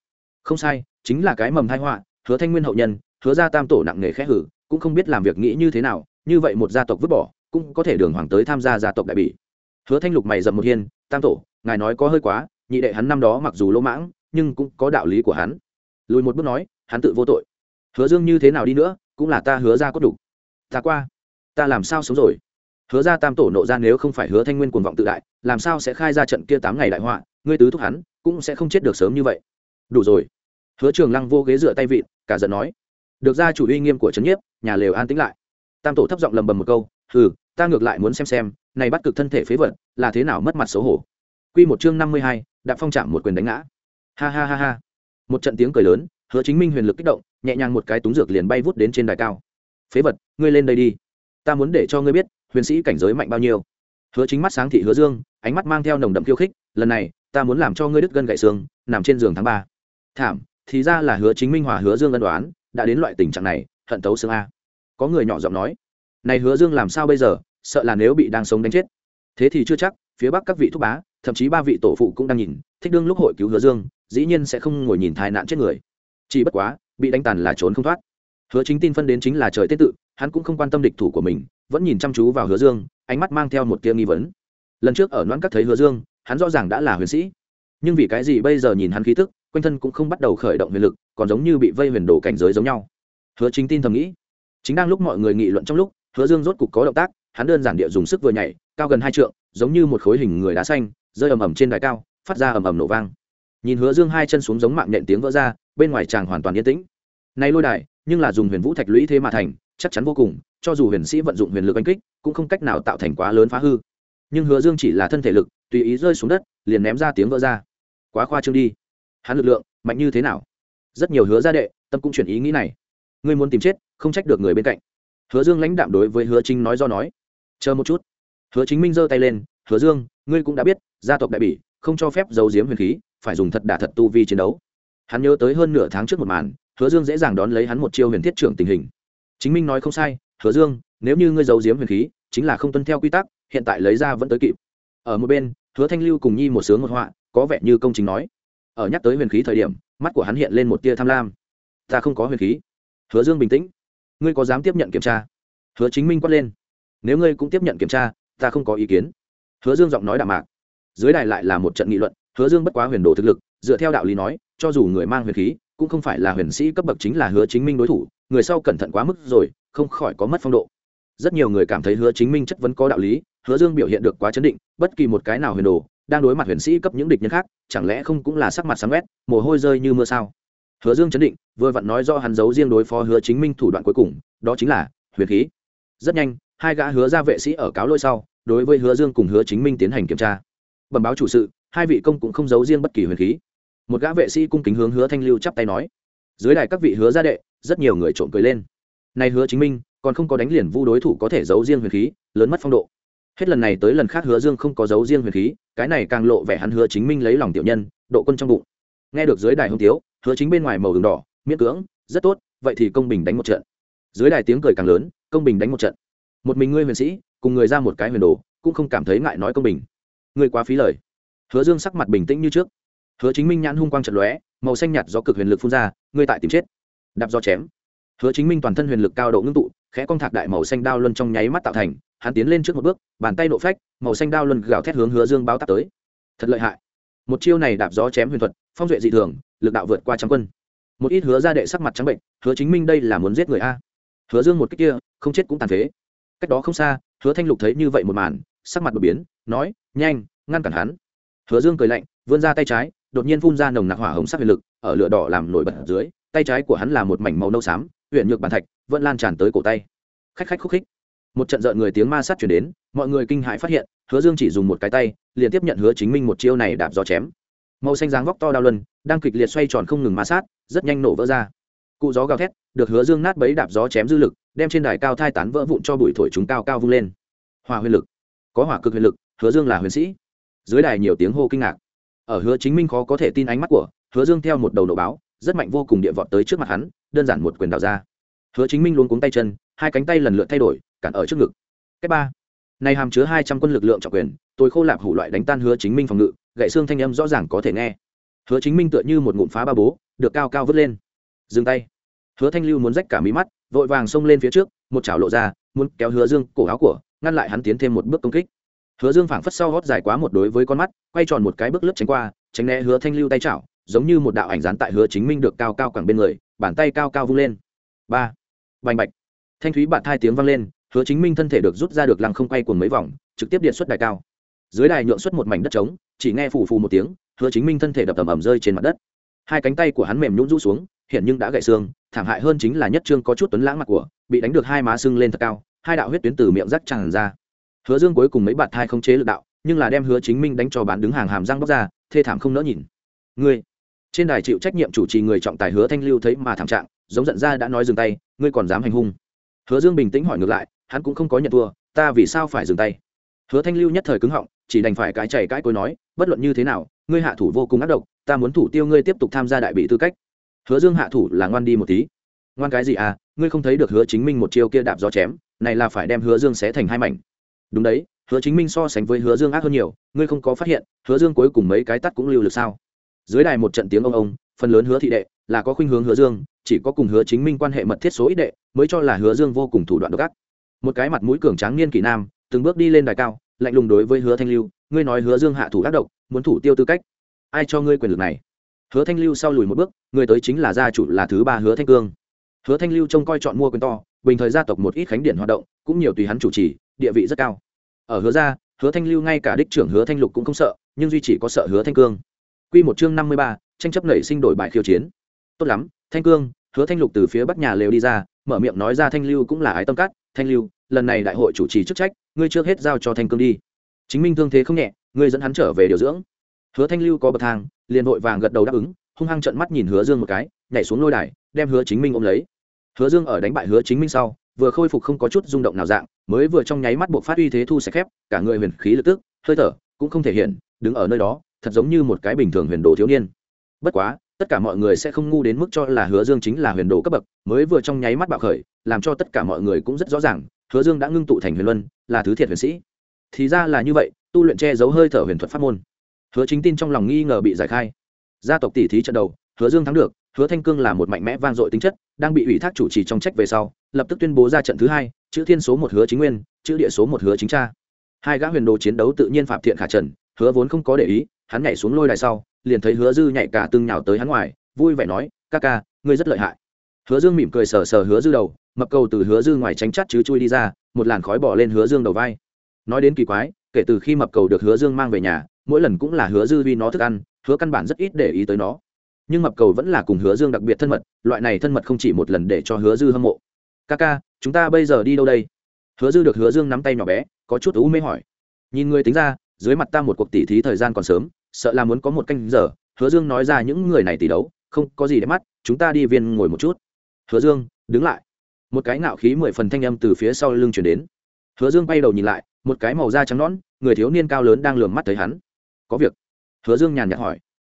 Không sai, chính là cái mầm thai họa, hứa thanh nguyên hậu nhân, hứa ra tam tổ nặng nghề khẽ hử cũng không biết làm việc nghĩ như thế nào, như vậy một gia tộc vứt bỏ, cũng có thể đường hoàng tới tham gia gia tộc đại bỉ. Hứa thanh lục mày dầm một hiên, tam tổ, ngài nói có hơi quá, nhị đệ hắn năm đó mặc dù lỗ mãng, nhưng cũng có đạo lý của hắn. Lùi một bước nói, hắn tự vô tội. Hứa dương như thế nào đi nữa, cũng là ta hứa ra có đủ. Ta qua, ta làm sao sống rồi? Hứa ra tam tổ nộ ra nếu không phải hứa thanh nguyên cuồng vọng tự đại, làm sao sẽ khai ra trận kia tám ngày đại họa, ngươi tứ thúc hắn, cũng sẽ không chết được sớm như vậy. Đủ rồi. Hứa trường lăng vô ghế dựa tay vịn, cả giận nói được ra chủ uy nghiêm của trấn nhiếp, nhà lều an tĩnh lại. Tam tổ thấp giọng lầm bầm một câu ừ ta ngược lại muốn xem xem, này bắt cực thân thể phế vật, là thế nào mất mặt xấu hổ. Quy một chương năm mươi hai, đạp phong chạm một quyền đánh ngã. Ha ha ha ha. Một trận tiếng cười lớn, hứa chính minh huyền lực kích động, nhẹ nhàng một cái túng dược liền bay vút đến trên đài cao. Phế vật, ngươi lên đây đi. Ta muốn để cho ngươi biết, huyền sĩ cảnh giới mạnh bao nhiêu. Hứa chính mắt sáng thị hứa dương, ánh mắt mang theo nồng đậm khiêu khích, lần này, ta muốn làm cho ngươi đứt gân gậy xương, nằm trên giường tháng ba. Thảm, thì ra là hứa chính minh hòa hứa dương ân đoán đã đến loại tình trạng này, hận tấu xương a. Có người nhỏ giọng nói, này hứa dương làm sao bây giờ? Sợ là nếu bị đang sống đánh chết. Thế thì chưa chắc, phía bắc các vị thúc bá, thậm chí ba vị tổ phụ cũng đang nhìn, thích đương lúc hội cứu hứa dương, dĩ nhiên sẽ không ngồi nhìn tai nạn chết người. Chỉ bất quá, bị đánh tàn là trốn không thoát. Hứa chính tin phân đến chính là trời tết tự, hắn cũng không quan tâm địch thủ của mình, vẫn nhìn chăm chú vào hứa dương, ánh mắt mang theo một tia nghi vấn. Lần trước ở noãn các thấy hứa dương, hắn rõ ràng đã là huyền sĩ. Nhưng vì cái gì bây giờ nhìn hắn khí tức quanh thân cũng không bắt đầu khởi động huyền lực, còn giống như bị vây huyền đồ cảnh giới giống nhau. Hứa chính tin thầm nghĩ. Chính đang lúc mọi người nghị luận trong lúc, hứa dương rốt cục có động tác, hắn đơn giản địa dùng sức vừa nhảy, cao gần hai trượng, giống như một khối hình người đá xanh, rơi ầm ầm trên đài cao, phát ra ầm ầm nổ vang. Nhìn hứa dương hai chân xuống giống mạng nhện tiếng vỡ ra, bên ngoài chàng hoàn toàn yên tĩnh. Nay lôi đài, nhưng là dùng huyền vũ thạch lũy thế mà thành, chắc chắn vô cùng, cho dù huyền sĩ vận dụng huyền lực oanh kích, cũng không cách nào tạo thành quá lớn phá hư. Nhưng hứa dương chỉ là thân thể lực, tùy ý rơi xuống đất, liền ném ra tiếng vỡ ra. Quá khoa trương đi hắn lực lượng mạnh như thế nào? Rất nhiều hứa gia đệ, tâm cũng chuyển ý nghĩ này. Ngươi muốn tìm chết, không trách được người bên cạnh. Hứa dương lãnh đạm đối với hứa chính nói do nói. Chờ một chút. Hứa chính minh giơ tay lên, hứa dương, ngươi cũng đã biết, gia tộc đại bỉ không cho phép giấu giếm huyền khí, phải dùng thật đả thật tu vi chiến đấu. Hắn nhớ tới hơn nửa tháng trước một màn, hứa dương dễ dàng đón lấy hắn một chiêu huyền thiết trưởng tình hình. Chính minh nói không sai, hứa dương, nếu như ngươi giấu giếm huyền khí, chính là không tuân theo quy tắc, hiện tại lấy ra vẫn tới kịp. Ở một bên, hứa thanh lưu cùng nhi một sướng một họa, có vẻ như công chính nói ở nhắc tới huyền khí thời điểm, mắt của hắn hiện lên một tia tham lam. Ta không có huyền khí. Hứa dương bình tĩnh. Ngươi có dám tiếp nhận kiểm tra? Hứa chính minh quát lên. Nếu ngươi cũng tiếp nhận kiểm tra, ta không có ý kiến. Hứa dương giọng nói đạm mạc. Dưới đài lại là một trận nghị luận, hứa dương bất quá huyền đồ thực lực, dựa theo đạo lý nói, cho dù người mang huyền khí, cũng không phải là huyền sĩ cấp bậc chính là hứa chính minh đối thủ, người sau cẩn thận quá mức rồi, không khỏi có mất phong độ. Rất nhiều người cảm thấy hứa chính minh chất vấn có đạo lý, hứa dương biểu hiện được quá chấn định, bất kỳ một cái nào huyền đồ đang đối mặt huyền sĩ cấp những địch nhân khác, chẳng lẽ không cũng là sắc mặt sáng quét, mồ hôi rơi như mưa sao? Hứa dương chấn định, vừa vặn nói do hắn giấu riêng đối phó hứa chính minh thủ đoạn cuối cùng, đó chính là huyền khí. Rất nhanh, hai gã hứa ra vệ sĩ ở cáo lôi sau, đối với hứa dương cùng hứa chính minh tiến hành kiểm tra. Bẩm báo chủ sự, hai vị công cũng không giấu riêng bất kỳ huyền khí. Một gã vệ sĩ cung kính hướng hứa thanh lưu chắp tay nói, dưới đài các vị hứa gia đệ, rất nhiều người trộm cười lên. Nay hứa chính minh, còn không có đánh liền vu đối thủ có thể giấu riêng huyền khí, lớn mất phong độ hết lần này tới lần khác hứa dương không có dấu riêng huyền khí, cái này càng lộ vẻ hắn hứa chính minh lấy lòng tiểu nhân, độ quân trong bụng. Nghe được dưới đài hông tiếu, hứa chính bên ngoài màu đường đỏ, miễn cưỡng, rất tốt, vậy thì công bình đánh một trận. Dưới đài tiếng cười càng lớn, công bình đánh một trận. Một mình ngươi huyền sĩ, cùng người ra một cái huyền đồ, cũng không cảm thấy ngại nói công bình. Ngươi quá phí lời. Hứa dương sắc mặt bình tĩnh như trước. Hứa chính minh nhãn hung quang trận lóe, màu xanh nhạt do cực huyền lực phun ra, ngươi tại tìm chết. Đạp do chém. Hứa chính minh toàn thân huyền lực cao độ ngưng tụ, khẽ cong thạc đại màu xanh đao luân trong nháy mắt tạo thành hắn tiến lên trước một bước, bàn tay nộ phách, màu xanh đao luân gào thét hướng hứa dương báo tắp tới. Thật lợi hại. Một chiêu này đạp gió chém huyền thuật, phong duệ dị thường, lực đạo vượt qua trăm quân. Một ít hứa ra đệ sắc mặt trắng bệnh, hứa chính minh đây là muốn giết người a? Hứa dương một cách kia, không chết cũng tàn phế. Cách đó không xa, hứa thanh lục thấy như vậy một màn, sắc mặt đột biến, nói, nhanh, ngăn cản hắn. Hứa dương cười lạnh, vươn ra tay trái, đột nhiên phun ra nồng nặc hỏa hồng sắc huyền lực, ở lửa đỏ làm nổi bật dưới, tay trái của hắn là một mảnh màu nâu xám huyện nhược bàn thạch, vẫn lan tràn tới cổ tay. Khách khách khúc khích một trận giận người tiếng ma sát chuyển đến, mọi người kinh hãi phát hiện, hứa dương chỉ dùng một cái tay, liền tiếp nhận hứa chính minh một chiêu này đạp gió chém. Màu xanh dáng vóc to đao luân, đang kịch liệt xoay tròn không ngừng ma sát, rất nhanh nổ vỡ ra. Cụ gió gào thét, được hứa dương nát bấy đạp gió chém dư lực, đem trên đài cao thai tán vỡ vụn cho bụi thổi chúng cao cao vung lên. Hỏa huyền lực. Có hỏa cực huyền lực, hứa dương là huyền sĩ. Dưới đài nhiều tiếng hô kinh ngạc. Ở hứa chính minh khó có thể tin ánh mắt của hứa dương theo một đầu nổ báo, rất mạnh vô cùng địa vọt tới trước mặt hắn, đơn giản một quyền đào ra. Hứa chính minh luôn cuống tay chân, hai cánh tay lần lượt thay đổi cản ở trước ngực. Cách ba. Này hàm chứa hai trăm quân lực lượng trọng quyền, tôi khô lạp hủ loại đánh tan hứa chính minh phòng ngự gậy xương thanh âm rõ ràng có thể nghe. Hứa chính minh tựa như một ngụm phá ba bố, được cao cao vứt lên. Dừng tay. Hứa thanh lưu muốn rách cả mí mắt, vội vàng xông lên phía trước, một chảo lộ ra, muốn kéo hứa dương cổ áo của, ngăn lại hắn tiến thêm một bước công kích. Hứa dương phảng phất sau hót dài quá một đối với con mắt, quay tròn một cái bước lướt tránh qua, tránh né hứa thanh lưu tay chảo, giống như một đạo ảnh dán tại hứa chính minh được cao cao quẳng bên người, bàn tay cao cao vung lên. Ba. Bành bạch. Thanh thúy bạt thai tiếng vang lên hứa chính minh thân thể được rút ra được lăng không quay cuồng mấy vòng, trực tiếp điện xuất đài cao. Dưới đài nhượng xuất một mảnh đất trống, chỉ nghe phù phù một tiếng, hứa chính minh thân thể đập tầm ầm rơi trên mặt đất. Hai cánh tay của hắn mềm nhũn rũ xuống hiện nhưng đã gãy xương, thảm hại hơn chính là nhất trương có chút tuấn lãng mặt của, bị đánh được hai má sưng lên thật cao, hai đạo huyết tuyến từ miệng rắc tràn ra. Hứa dương cuối cùng mấy bạt thai không chế lực đạo, nhưng là đem hứa chính minh đánh cho bán đứng hàng hàm răng bóc ra, thê thảm không nỡ nhìn. Ngươi? Trên đài chịu trách nhiệm chủ trì người trọng tài hứa thanh lưu thấy mà thảm trạng, giống giận ra đã nói dừng tay, ngươi còn dám hành hung? Hứa dương bình tĩnh hỏi ngược lại hắn cũng không có nhận thua, ta vì sao phải dừng tay? Hứa thanh lưu nhất thời cứng họng, chỉ đành phải cái chảy cãi cối nói, bất luận như thế nào, ngươi hạ thủ vô cùng ác độc, ta muốn thủ tiêu ngươi tiếp tục tham gia đại bị tư cách. Hứa dương hạ thủ là ngoan đi một tí. Ngoan cái gì à ngươi không thấy được hứa chính minh một chiêu kia đạp gió chém, này là phải đem hứa dương xé thành hai mảnh. Đúng đấy, hứa chính minh so sánh với hứa dương ác hơn nhiều, ngươi không có phát hiện, hứa dương cuối cùng mấy cái tắt cũng lưu lực sao? Dưới đài một trận tiếng ông ông, phần lớn hứa thị đệ là có khuynh hướng hứa dương, chỉ có cùng hứa chính minh quan hệ mật thiết số ít đệ, mới cho là hứa dương vô cùng thủ đoạn độc ác một cái mặt mũi cường tráng niên kỷ nam từng bước đi lên đài cao lạnh lùng đối với hứa thanh lưu ngươi nói hứa dương hạ thủ ác độc muốn thủ tiêu tư cách. Ai cho ngươi quyền lực này? Hứa thanh lưu sau lùi một bước người tới chính là gia chủ là thứ ba hứa thanh cương. Hứa thanh lưu trông coi chọn mua quyền to bình thời gia tộc một ít khánh điển hoạt động cũng nhiều tùy hắn chủ trì địa vị rất cao. Ở hứa gia hứa thanh lưu ngay cả đích trưởng hứa thanh lục cũng không sợ nhưng duy chỉ có sợ hứa thanh cương. Quy một chương năm mươi ba, tranh chấp nảy sinh đổi bài khiêu chiến. Tốt lắm thanh cương. Hứa thanh lục từ phía bắc nhà lều đi ra mở miệng nói ra thanh lưu cũng là ái tâm cát thanh lưu lần này đại hội chủ trì chức trách, ngươi trước hết giao cho thanh cương đi. Chính minh thương thế không nhẹ, ngươi dẫn hắn trở về điều dưỡng. Hứa thanh lưu có bậc thang, liền vội vàng gật đầu đáp ứng, hung hăng trợn mắt nhìn hứa dương một cái, nhảy xuống lôi đài, đem hứa chính minh ôm lấy. Hứa dương ở đánh bại hứa chính minh sau, vừa khôi phục không có chút rung động nào dạng, mới vừa trong nháy mắt buộc phát uy thế thu sạch khép, cả người huyền khí lực tức, hơi thở cũng không thể hiện, đứng ở nơi đó, thật giống như một cái bình thường huyền đồ thiếu niên. Bất quá, tất cả mọi người sẽ không ngu đến mức cho là hứa dương chính là huyền đồ cấp bậc, mới vừa trong nháy mắt bạo khởi, làm cho tất cả mọi người cũng rất rõ ràng hứa dương đã ngưng tụ thành huyền luân, là thứ thiệt huyền sĩ. Thì ra là như vậy, tu luyện che giấu hơi thở huyền thuật pháp môn. Hứa chính tin trong lòng nghi ngờ bị giải khai. Gia tộc tỷ thí trận đầu, hứa dương thắng được, hứa thanh cương là một mạnh mẽ vang dội tính chất, đang bị ủy thác chủ trì trong trách về sau, lập tức tuyên bố ra trận thứ hai, chữ thiên số một hứa chính nguyên, chữ địa số một hứa chính cha. Hai gã huyền đồ chiến đấu tự nhiên phạm thiện khả trần, hứa vốn không có để ý, hắn nhảy xuống lôi đài sau, liền thấy hứa dư nhảy cả tương nhào tới hắn ngoài, vui vẻ nói, ca ca, ngươi rất lợi hại. Hứa dương mỉm cười sờ sờ hứa dư đầu mập cầu từ hứa dư ngoài tránh chắt chứ chui đi ra, một làn khói bỏ lên hứa dương đầu vai. Nói đến kỳ quái, kể từ khi mập cầu được hứa dương mang về nhà, mỗi lần cũng là hứa dư vì nó thức ăn, hứa căn bản rất ít để ý tới nó. Nhưng mập cầu vẫn là cùng hứa dương đặc biệt thân mật, loại này thân mật không chỉ một lần để cho hứa dư hâm mộ. Ca ca chúng ta bây giờ đi đâu đây? Hứa dư được hứa dương nắm tay nhỏ bé, có chút ú mê hỏi. Nhìn người tính ra, dưới mặt ta một cuộc tỉ thí thời gian còn sớm, sợ là muốn có một canh giờ. Hứa dương nói ra những người này tỷ đấu, không có gì để mắt, chúng ta đi viên ngồi một chút. Hứa dương, đứng lại một cái ngạo khí mười phần thanh âm từ phía sau lưng chuyển đến. Hứa dương bay đầu nhìn lại một cái màu da trắng nõn người thiếu niên cao lớn đang lường mắt thấy hắn. Có việc. Hứa dương nhàn nhạt hỏi.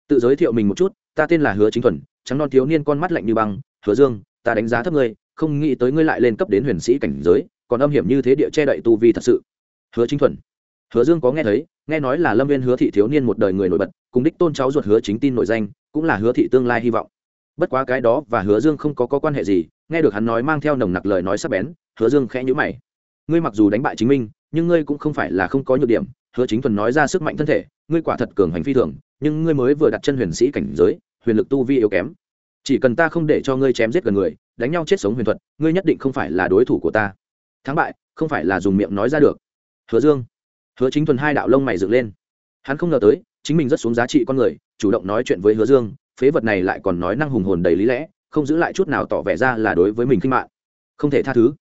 Tự giới thiệu mình một chút ta tên là hứa chính thuần trắng non thiếu niên con mắt lạnh như băng. Hứa dương ta đánh giá thấp ngươi không nghĩ tới ngươi lại lên cấp đến huyền sĩ cảnh giới còn âm hiểm như thế địa che đậy tu vi thật sự. Hứa chính thuần. Hứa dương có nghe thấy nghe nói là lâm viên hứa thị thiếu niên một đời người nổi bật cùng đích tôn cháu ruột hứa chính tin nội danh cũng là hứa thị tương lai hy vọng. Bất quá cái đó và hứa dương không có, có quan hệ gì nghe được hắn nói mang theo nồng nặc lời nói sắp bén, hứa dương khẽ nhữ mày. Ngươi mặc dù đánh bại chính minh nhưng ngươi cũng không phải là không có nhược điểm. Hứa chính thuần nói ra sức mạnh thân thể, ngươi quả thật cường hành phi thường, nhưng ngươi mới vừa đặt chân huyền sĩ cảnh giới, huyền lực tu vi yếu kém. Chỉ cần ta không để cho ngươi chém giết gần người, đánh nhau chết sống huyền thuật, ngươi nhất định không phải là đối thủ của ta. Thắng bại, không phải là dùng miệng nói ra được. Hứa dương. Hứa chính thuần hai đạo lông mày dựng lên. Hắn không ngờ tới, chính mình rất xuống giá trị con người, chủ động nói chuyện với hứa dương, phế vật này lại còn nói năng hùng hồn đầy lý lẽ không giữ lại chút nào tỏ vẻ ra là đối với mình khinh mạng. Không thể tha thứ.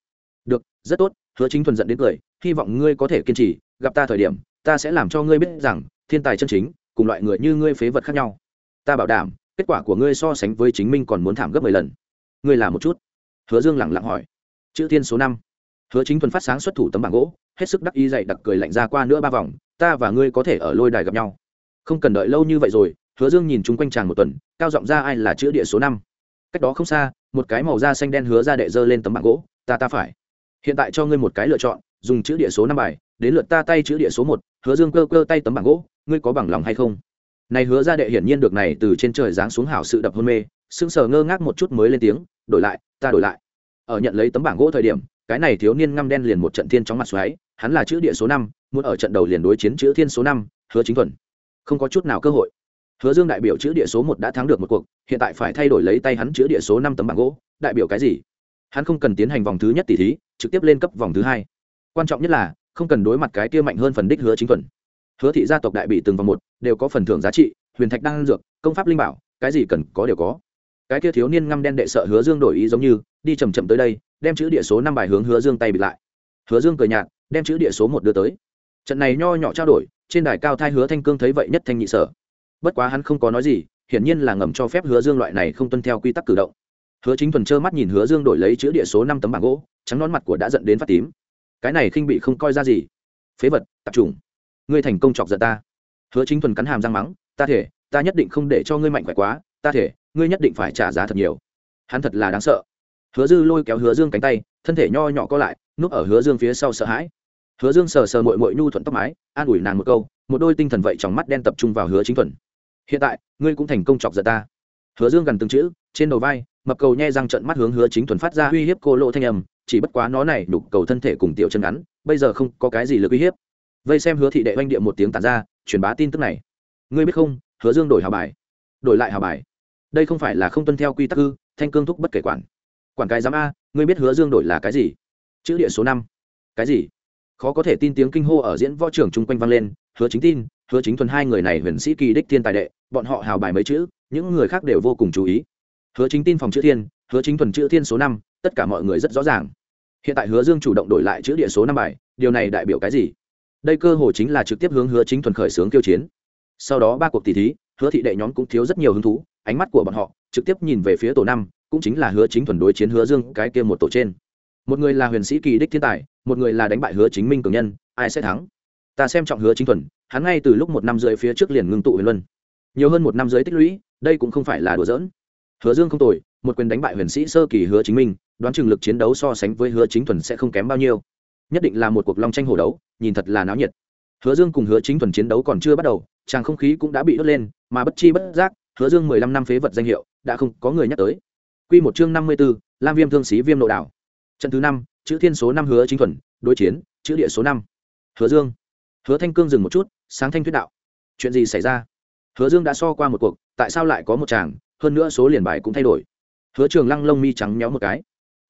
Được, rất tốt, hứa chính thuần giận đến cười, hy vọng ngươi có thể kiên trì, gặp ta thời điểm, ta sẽ làm cho ngươi biết rằng, thiên tài chân chính, cùng loại người như ngươi phế vật khác nhau. Ta bảo đảm, kết quả của ngươi so sánh với chính minh còn muốn thảm gấp mười lần. Ngươi là một chút. Hứa dương lẳng lặng hỏi. Chữ thiên số năm. Hứa chính thuần phát sáng xuất thủ tấm bảng gỗ, hết sức đắc ý dạy đặc cười lạnh ra qua nữa ba vòng, ta và ngươi có thể ở lôi đài gặp nhau. Không cần đợi lâu như vậy rồi, hứa dương nhìn chung quanh tràng một tuần, cao giọng ra ai là chữ địa số năm cách đó không xa, một cái màu da xanh đen hứa ra đệ dơ lên tấm bảng gỗ, ta ta phải. Hiện tại cho ngươi một cái lựa chọn, dùng chữ địa số năm bài, đến lượt ta tay chữ địa số một, hứa dương cơ cơ tay tấm bảng gỗ, ngươi có bằng lòng hay không? Này hứa ra đệ hiển nhiên được này từ trên trời giáng xuống hảo sự đập hôn mê, sững sờ ngơ ngác một chút mới lên tiếng, đổi lại, ta đổi lại. Ở nhận lấy tấm bảng gỗ thời điểm, cái này thiếu niên ngăm đen liền một trận thiên chóng mặt xoáy, hắn là chữ địa số năm, muốn ở trận đầu liền đối chiến chữ thiên số năm, hứa chính thuần. Không có chút nào cơ hội hứa dương đại biểu chữ địa số một đã thắng được một cuộc, hiện tại phải thay đổi lấy tay hắn chữ địa số năm tấm bảng gỗ, đại biểu cái gì? Hắn không cần tiến hành vòng thứ nhất tỷ thí, trực tiếp lên cấp vòng thứ hai. Quan trọng nhất là, không cần đối mặt cái kia mạnh hơn phần đích hứa chính thuần hứa thị gia tộc đại bị từng vòng một, đều có phần thưởng giá trị, huyền thạch đang dược, công pháp linh bảo, cái gì cần có đều có. Cái kia thiếu niên ngăm đen đệ sợ hứa dương đổi ý giống như, đi chầm chậm tới đây, đem chữ địa số năm bài hướng hứa dương tay bịt lại. Hứa dương cười nhạt, đem chữ địa số một đưa tới. Trận này nho nhỏ trao đổi, trên đài cao thai hứa thanh cương thấy vậy nhất thanh nhị sở bất quá hắn không có nói gì, hiển nhiên là ngầm cho phép hứa dương loại này không tuân theo quy tắc cử động. Hứa chính thuần trơ mắt nhìn hứa dương đổi lấy chữ địa số năm tấm bảng gỗ, trắng nón mặt của đã dẫn đến phát tím. Cái này khinh bị không coi ra gì. Phế vật, tập trung ngươi thành công chọc giận ta. Hứa chính thuần cắn hàm răng mắng, ta thể, ta nhất định không để cho ngươi mạnh khỏe quá, ta thể, ngươi nhất định phải trả giá thật nhiều. Hắn thật là đáng sợ. Hứa dư lôi kéo hứa dương cánh tay, thân thể nho nhỏ co lại, núp ở hứa dương phía sau sợ hãi. Hứa dương sờ sờ mội mội nhu thuận tóc mái, an ủi nàng một câu, một đôi tinh thần vậy trong mắt đen tập trung vào hứa chính thuần hiện tại, ngươi cũng thành công chọc giận ta. Hứa dương gần từng chữ, trên đầu vai, mập cầu nhe răng trận mắt hướng hứa chính thuần phát ra uy hiếp cô lộ thanh âm, chỉ bất quá nó này đục cầu thân thể cùng tiểu chân ngắn, bây giờ không có cái gì lực uy hiếp. Vây xem hứa thị đệ oanh địa một tiếng tàn ra, truyền bá tin tức này. Ngươi biết không, hứa dương đổi hào bài. Đổi lại hào bài. Đây không phải là không tuân theo quy tắc ư, thanh cương thúc bất kể quản. Quản cái giám a, ngươi biết hứa dương đổi là cái gì? Chữ địa số năm. Cái gì? Khó có thể tin tiếng kinh hô ở diễn võ trưởng chung quanh vang lên, hứa chính tin, hứa chính thuần hai người này huyền sĩ kỳ đích thiên tài đệ, bọn họ hào bài mấy chữ, những người khác đều vô cùng chú ý. Hứa chính tin phòng chữ thiên, hứa chính thuần chữ thiên số năm, tất cả mọi người rất rõ ràng. Hiện tại hứa dương chủ động đổi lại chữ địa số năm bài, điều này đại biểu cái gì? Đây cơ hồ chính là trực tiếp hướng hứa chính thuần khởi xướng kiêu chiến. Sau đó ba cuộc tỷ thí, hứa thị đệ nhóm cũng thiếu rất nhiều hứng thú, ánh mắt của bọn họ trực tiếp nhìn về phía tổ năm, cũng chính là hứa chính thuần đối chiến hứa dương cái kia một tổ trên một người là huyền sĩ kỳ đích thiên tài, một người là đánh bại hứa chính minh cường nhân, ai sẽ thắng? Ta xem trọng hứa chính thuần, hắn ngay từ lúc một năm rưỡi phía trước liền ngưng tụ huyền luân. Nhiều hơn một năm rưỡi tích lũy, đây cũng không phải là đùa giỡn. Hứa dương không tồi, một quyền đánh bại huyền sĩ sơ kỳ hứa chính minh, đoán chừng lực chiến đấu so sánh với hứa chính thuần sẽ không kém bao nhiêu. Nhất định là một cuộc long tranh hổ đấu, nhìn thật là náo nhiệt. Hứa dương cùng hứa chính thuần chiến đấu còn chưa bắt đầu, tràng không khí cũng đã bị đốt lên, mà bất chi bất giác, hứa dương mười lăm năm phế vật danh hiệu đã không có người nhắc tới. Q một chương năm mươi b ố lam viêm thương sĩ viêm nội đảo trận thứ năm, chữ thiên số năm hứa chính thuần, đối chiến, chữ địa số năm. Hứa dương. Hứa thanh cương dừng một chút, sáng thanh thuyết đạo. Chuyện gì xảy ra? Hứa dương đã so qua một cuộc, tại sao lại có một chàng, hơn nữa số liền bài cũng thay đổi. Hứa trường lăng lông mi trắng nhéo một cái.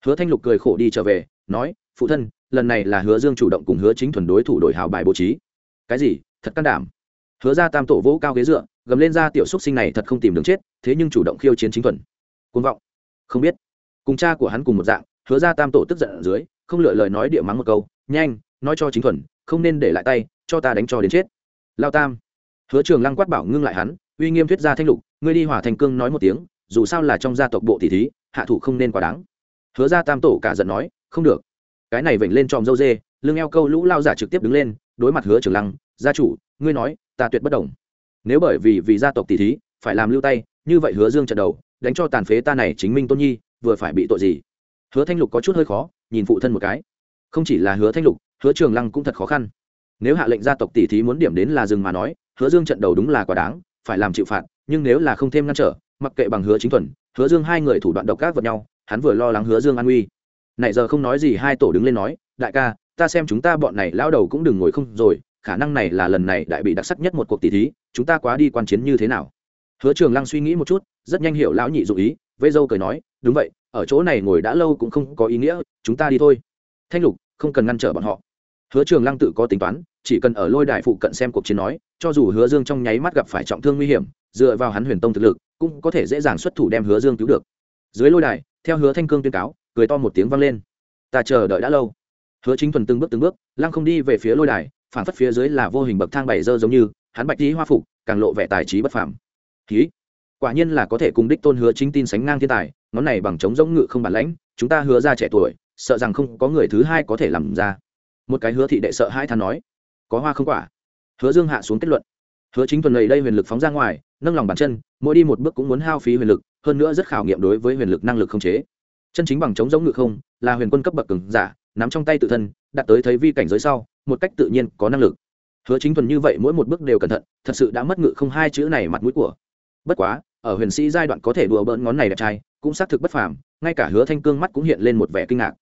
Hứa thanh lục cười khổ đi trở về, nói, phụ thân, lần này là hứa dương chủ động cùng hứa chính thuần đối thủ đổi hào bài bố trí. Cái gì? Thật can đảm. Hứa ra tam tổ vỗ cao ghế dựa, gầm lên ra, tiểu xúc sinh này thật không tìm đường chết, thế nhưng chủ động khiêu chiến chính thuần. Côn vọng. Không biết. Cùng cha của hắn cùng một dạng hứa ra tam tổ tức giận ở dưới, không lựa lời nói địa mắng một câu, nhanh, nói cho chính thuần, không nên để lại tay, cho ta đánh cho đến chết. Lao tam. Hứa trường lăng quát bảo ngưng lại hắn, uy nghiêm thuyết gia thanh lục, ngươi đi hỏa thành cương nói một tiếng, dù sao là trong gia tộc bộ tỷ thí, hạ thủ không nên quá đáng. Hứa ra tam tổ cả giận nói, không được. Cái này vểnh lên tròm dâu dê, lưng eo câu lũ lao giả trực tiếp đứng lên, đối mặt hứa trường lăng, gia chủ, ngươi nói, ta tuyệt bất đồng nếu bởi vì vì gia tộc tỷ thí, phải làm lưu tay, như vậy hứa dương trận đầu, đánh cho tàn phế ta này chính minh tôn nhi, vừa phải bị tội gì? Hứa thanh lục có chút hơi khó nhìn phụ thân một cái. Không chỉ là hứa thanh lục hứa trường lăng cũng thật khó khăn. Nếu hạ lệnh gia tộc tỷ thí muốn điểm đến là dừng mà nói hứa dương trận đầu đúng là quá đáng phải làm chịu phạt nhưng nếu là không thêm ngăn trở mặc kệ bằng hứa chính thuần hứa dương hai người thủ đoạn độc ác vật nhau hắn vừa lo lắng hứa dương an nguy, nãy giờ không nói gì hai tổ đứng lên nói đại ca ta xem chúng ta bọn này lão đầu cũng đừng ngồi không rồi khả năng này là lần này đại bị đặc sắc nhất một cuộc tỷ thí chúng ta quá đi quan chiến như thế nào? Hứa trường lăng suy nghĩ một chút rất nhanh hiểu lão nhị dụ ý vây dâu cười nói, đúng vậy, ở chỗ này ngồi đã lâu cũng không có ý nghĩa, chúng ta đi thôi. Thanh lục, không cần ngăn trở bọn họ. Hứa trường lăng tự có tính toán, chỉ cần ở lôi đài phụ cận xem cuộc chiến nói, cho dù hứa dương trong nháy mắt gặp phải trọng thương nguy hiểm, dựa vào hắn huyền tông thực lực, cũng có thể dễ dàng xuất thủ đem hứa dương cứu được. Dưới lôi đài, theo hứa thanh cương tuyên cáo, cười to một tiếng vang lên. Ta chờ đợi đã lâu. Hứa chính thuần từng bước từng bước, lăng không đi về phía lôi đài phản phất phía dưới là vô hình bậc thang bảy dơ giống như, hắn bạch tí hoa phục, càng lộ vẻ tài trí bất phàm. Ký quả nhiên là có thể cùng đích tôn hứa chính tin sánh ngang thiên tài, ngón này bằng chống giống ngự không bản lãnh, chúng ta hứa ra trẻ tuổi, sợ rằng không có người thứ hai có thể làm ra. Một cái hứa thị đệ sợ hai than nói, có hoa không quả? Hứa dương hạ xuống kết luận. Hứa chính tuần lầy đây huyền lực phóng ra ngoài, nâng lòng bàn chân, mỗi đi một bước cũng muốn hao phí huyền lực, hơn nữa rất khảo nghiệm đối với huyền lực năng lực không chế. Chân chính bằng chống giống ngự không, là huyền quân cấp bậc cứng giả, nắm trong tay tự thân đặt tới thấy vi cảnh giới sau, một cách tự nhiên có năng lực. Hứa chính thuần như vậy mỗi một bước đều cẩn thận, thật sự đã mất ngự không hai chữ này mặt mũi của bất quá, ở huyền sĩ giai đoạn có thể đùa bỡn ngón này đẹp trai, cũng xác thực bất phàm, ngay cả hứa thanh cương mắt cũng hiện lên một vẻ kinh ngạc.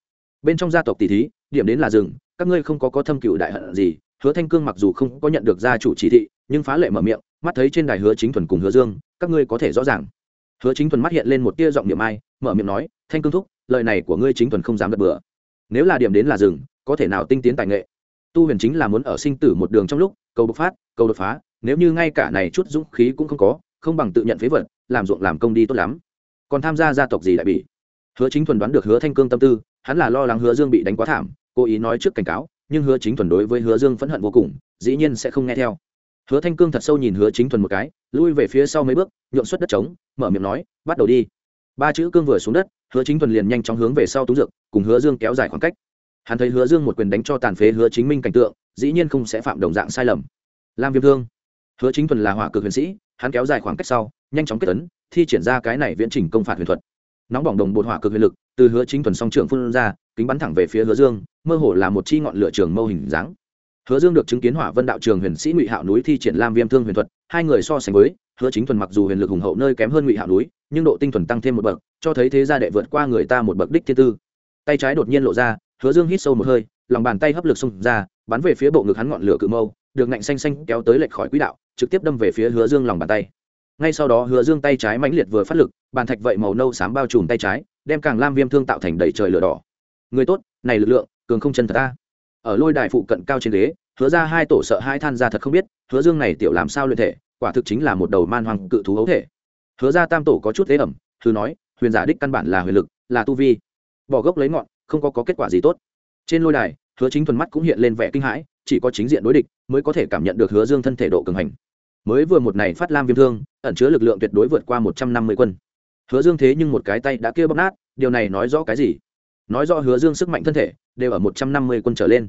Bên trong gia tộc tỷ thí, điểm đến là rừng, các ngươi không có có thâm cựu đại hận gì, hứa thanh cương mặc dù không có nhận được gia chủ chỉ thị, nhưng phá lệ mở miệng, mắt thấy trên đài hứa chính thuần cùng hứa dương, các ngươi có thể rõ ràng. Hứa chính thuần mắt hiện lên một tia giọng niệm ai, mở miệng nói, thanh cương thúc, lời này của ngươi chính thuần không dám gật bừa. Nếu là điểm đến là rừng, có thể nào tinh tiến tài nghệ? Tu huyền chính là muốn ở sinh tử một đường trong lúc, cầu bộc phát, cầu đột phá, nếu như ngay cả này chút dũng khí cũng không có không bằng tự nhận phế vật, làm ruộng làm công đi tốt lắm. Còn tham gia gia tộc gì đại bị? Hứa chính thuần đoán được hứa thanh cương tâm tư, hắn là lo lắng hứa dương bị đánh quá thảm, cố ý nói trước cảnh cáo, nhưng hứa chính thuần đối với hứa dương phẫn hận vô cùng, dĩ nhiên sẽ không nghe theo. Hứa thanh cương thật sâu nhìn hứa chính thuần một cái, lui về phía sau mấy bước nhuộm xuất đất trống, mở miệng nói, bắt đầu đi. Ba chữ cương vừa xuống đất, hứa chính thuần liền nhanh chóng hướng về sau tú dược, cùng hứa dương kéo dài khoảng cách. Hắn thấy hứa dương một quyền đánh cho tàn phế hứa chính minh cảnh tượng, dĩ nhiên không sẽ phạm đồng dạng sai lầm. Làm viêm thương. Hứa chính thuần là hỏa cực huyền sĩ hắn kéo dài khoảng cách sau, nhanh chóng kết tấn thi triển ra cái này viễn trình công phạt huyền thuật. Nóng bỏng đồng bột hỏa cực huyền lực, từ hứa chính thuần song trưởng phun ra, kính bắn thẳng về phía hứa dương, mơ hồ là một chi ngọn lửa trường mâu hình dáng. Hứa dương được chứng kiến hỏa vân đạo trường huyền sĩ ngụy hạo núi thi triển lam viêm thương huyền thuật, hai người so sánh với, hứa chính thuần mặc dù huyền lực hùng hậu nơi kém hơn ngụy hạo núi, nhưng độ tinh thuần tăng thêm một bậc, cho thấy thế gia đệ vượt qua người ta một bậc đích thiên tư. Tay trái đột nhiên lộ ra, hứa dương hít sâu một hơi, lòng bàn tay hấp lực xông ra, bắn về phía bộ ngực hắn ngọn lửa cự mâu được ngạnh xanh xanh kéo tới lệch khỏi quỹ đạo trực tiếp đâm về phía hứa dương lòng bàn tay. Ngay sau đó hứa dương tay trái mãnh liệt vừa phát lực bàn thạch vậy màu nâu xám bao trùm tay trái đem càng lam viêm thương tạo thành đầy trời lửa đỏ. Người tốt này lực lượng cường không chân thật ta. Ở lôi đài phụ cận cao trên ghế hứa ra hai tổ sợ hai than ra thật không biết hứa dương này tiểu làm sao luyện thể quả thực chính là một đầu man hoàng cự thú hấu thể. Hứa ra tam tổ có chút thế ẩm thư nói huyền giả đích căn bản là huyền lực là tu vi. Bỏ gốc lấy ngọn không có, có kết quả gì tốt. Trên lôi đài hứa chính thuần mắt cũng hiện lên vẻ kinh hãi chỉ có chính diện đối địch mới có thể cảm nhận được hứa dương thân thể độ cường hành. Mới vừa một này phát lam viêm thương, ẩn chứa lực lượng tuyệt đối vượt qua một trăm năm mươi quân. Hứa dương thế nhưng một cái tay đã kia bóc nát, điều này nói rõ cái gì? Nói rõ hứa dương sức mạnh thân thể đều ở một trăm năm mươi quân trở lên.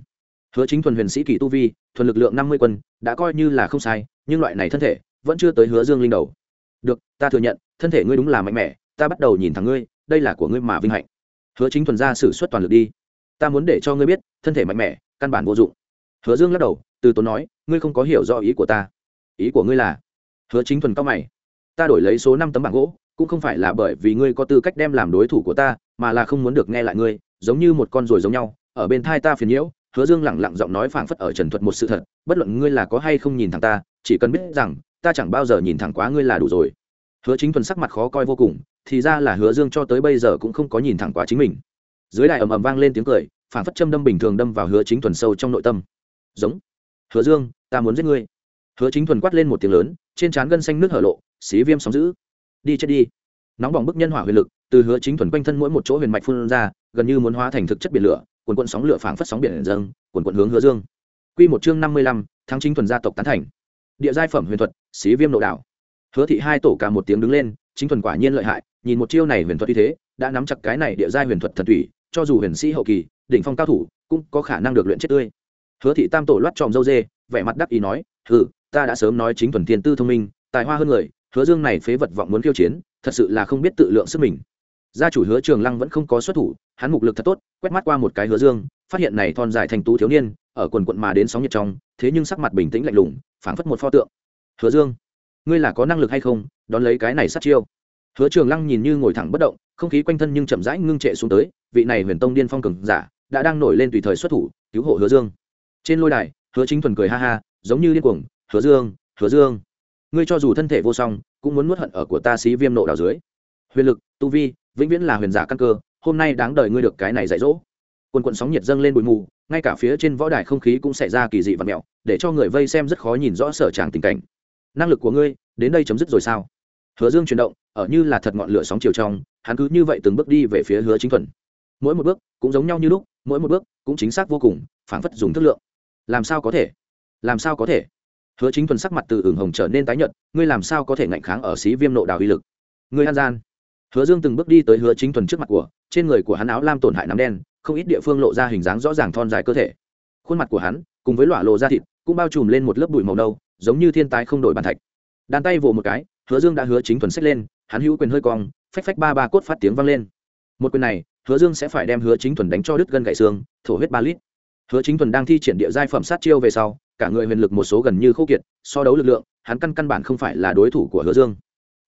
Hứa chính thuần huyền sĩ kỳ tu vi, thuần lực lượng năm mươi quân, đã coi như là không sai, nhưng loại này thân thể vẫn chưa tới hứa dương linh đầu. Được, ta thừa nhận, thân thể ngươi đúng là mạnh mẽ, ta bắt đầu nhìn thẳng ngươi, đây là của ngươi mà vinh hạnh. Hứa chính thuần ra sử xuất toàn lực đi. Ta muốn để cho ngươi biết, thân thể mạnh mẽ, căn bản vô dụng hứa dương lắc đầu, từ tốn nói, ngươi không có hiểu rõ ý của ta. Ý của ngươi là? Hứa chính thuần cao mày. Ta đổi lấy số năm tấm bảng gỗ, cũng không phải là bởi vì ngươi có tư cách đem làm đối thủ của ta, mà là không muốn được nghe lại ngươi, giống như một con ruồi giống nhau, ở bên thai ta phiền nhiễu. Hứa dương lẳng lặng giọng nói phảng phất ở trần thuật một sự thật, bất luận ngươi là có hay không nhìn thẳng ta, chỉ cần biết rằng, ta chẳng bao giờ nhìn thẳng quá ngươi là đủ rồi. Hứa chính thuần sắc mặt khó coi vô cùng, thì ra là hứa dương cho tới bây giờ cũng không có nhìn thẳng quá chính mình. Dưới đài ầm ầm vang lên tiếng cười, phảng phất châm đâm bình thường đâm vào hứa chính thuần sâu trong nội tâm giống. Hứa dương, ta muốn giết ngươi. Hứa chính thuần quát lên một tiếng lớn, trên trán gân xanh nước hở lộ, xí viêm sóng giữ đi chết đi. Nóng bỏng bức nhân hỏa huyền lực, từ hứa chính thuần quanh thân mỗi một chỗ huyền mạch phun ra, gần như muốn hóa thành thực chất biển lửa quần quận sóng lửa phảng phất sóng biển dâng quần quận hướng hứa dương. Quy một chương năm mươi lăm tháng chính thuần gia tộc tán thành. Địa giai phẩm huyền thuật, xí viêm nộ đảo. Hứa thị hai tổ cả một tiếng đứng lên, chính thuần quả nhiên lợi hại, nhìn một chiêu này huyền thuật như thế, đã nắm chặt cái này địa giai huyền thuật thần thủy, cho dù huyền sĩ hậu kỳ, đỉnh phong cao thủ, cũng có khả năng được luyện chết tươi hứa thị tam tổ loát tròm dâu dê, vẻ mặt đắc ý nói, hừ, ta đã sớm nói chính thuần thiên tư thông minh, tài hoa hơn người, hứa dương này phế vật vọng muốn khiêu chiến, thật sự là không biết tự lượng sức mình. Gia chủ hứa trường lăng vẫn không có xuất thủ, hắn mục lực thật tốt, quét mắt qua một cái hứa dương, phát hiện này thon dài thành tú thiếu niên, ở quần quận mà đến sóng nhiệt trong, thế nhưng sắc mặt bình tĩnh lạnh lùng, phảng phất một pho tượng. Hứa dương, ngươi là có năng lực hay không, đón lấy cái này sát chiêu? Hứa trường lăng nhìn như ngồi thẳng bất động, không khí quanh thân nhưng chậm rãi ngưng trệ xuống tới, vị này huyền tông điên phong cường giả, đã đang nổi lên tùy thời xuất thủ, cứu hộ hứa dương trên lôi đài, hứa chính thuần cười ha ha, giống như điên cuồng, hứa dương hứa dương, ngươi cho dù thân thể vô song, cũng muốn nuốt hận ở của ta xí viêm nộ đào dưới. Huyền lực, tu vi, vĩnh viễn là huyền giả căn cơ, hôm nay đáng đời ngươi được cái này dạy dỗ. Quần quần sóng nhiệt dâng lên bụi mù, ngay cả phía trên võ đài không khí cũng xảy ra kỳ dị và mẹo, để cho người vây xem rất khó nhìn rõ sở tràng tình cảnh. Năng lực của ngươi, đến đây chấm dứt rồi sao? Hứa dương chuyển động, ở như là thật ngọn lửa sóng chiều trong, hắn cứ như vậy từng bước đi về phía hứa chính thuần. Mỗi một bước cũng giống nhau như lúc, mỗi một bước cũng chính xác vô cùng, phảng phất dùng thức lượng làm sao có thể? Làm sao có thể? Hứa chính thuần sắc mặt từ ửng hồng trở nên tái nhợt, ngươi làm sao có thể ngạnh kháng ở xí viêm nộ đào uy lực? Ngươi an gian. Hứa dương từng bước đi tới hứa chính thuần trước mặt của, trên người của hắn áo lam tổn hại nắm đen, không ít địa phương lộ ra hình dáng rõ ràng thon dài cơ thể. Khuôn mặt của hắn, cùng với lọa lộ da thịt, cũng bao trùm lên một lớp bụi màu nâu, giống như thiên tai không đổi bàn thạch. Đàn tay vỗ một cái, hứa dương đã hứa chính thuần xách lên, hắn hữu quyền hơi cong, phách phách ba ba cốt phát tiếng vang lên. Một quyền này, hứa dương sẽ phải đem hứa chính thuần đánh cho đứt gân gậy xương, thổ huyết ba lít hứa chính thuần đang thi triển địa giai phẩm sát chiêu về sau, cả người huyền lực một số gần như khô kiệt, so đấu lực lượng, hắn căn căn bản không phải là đối thủ của hứa dương.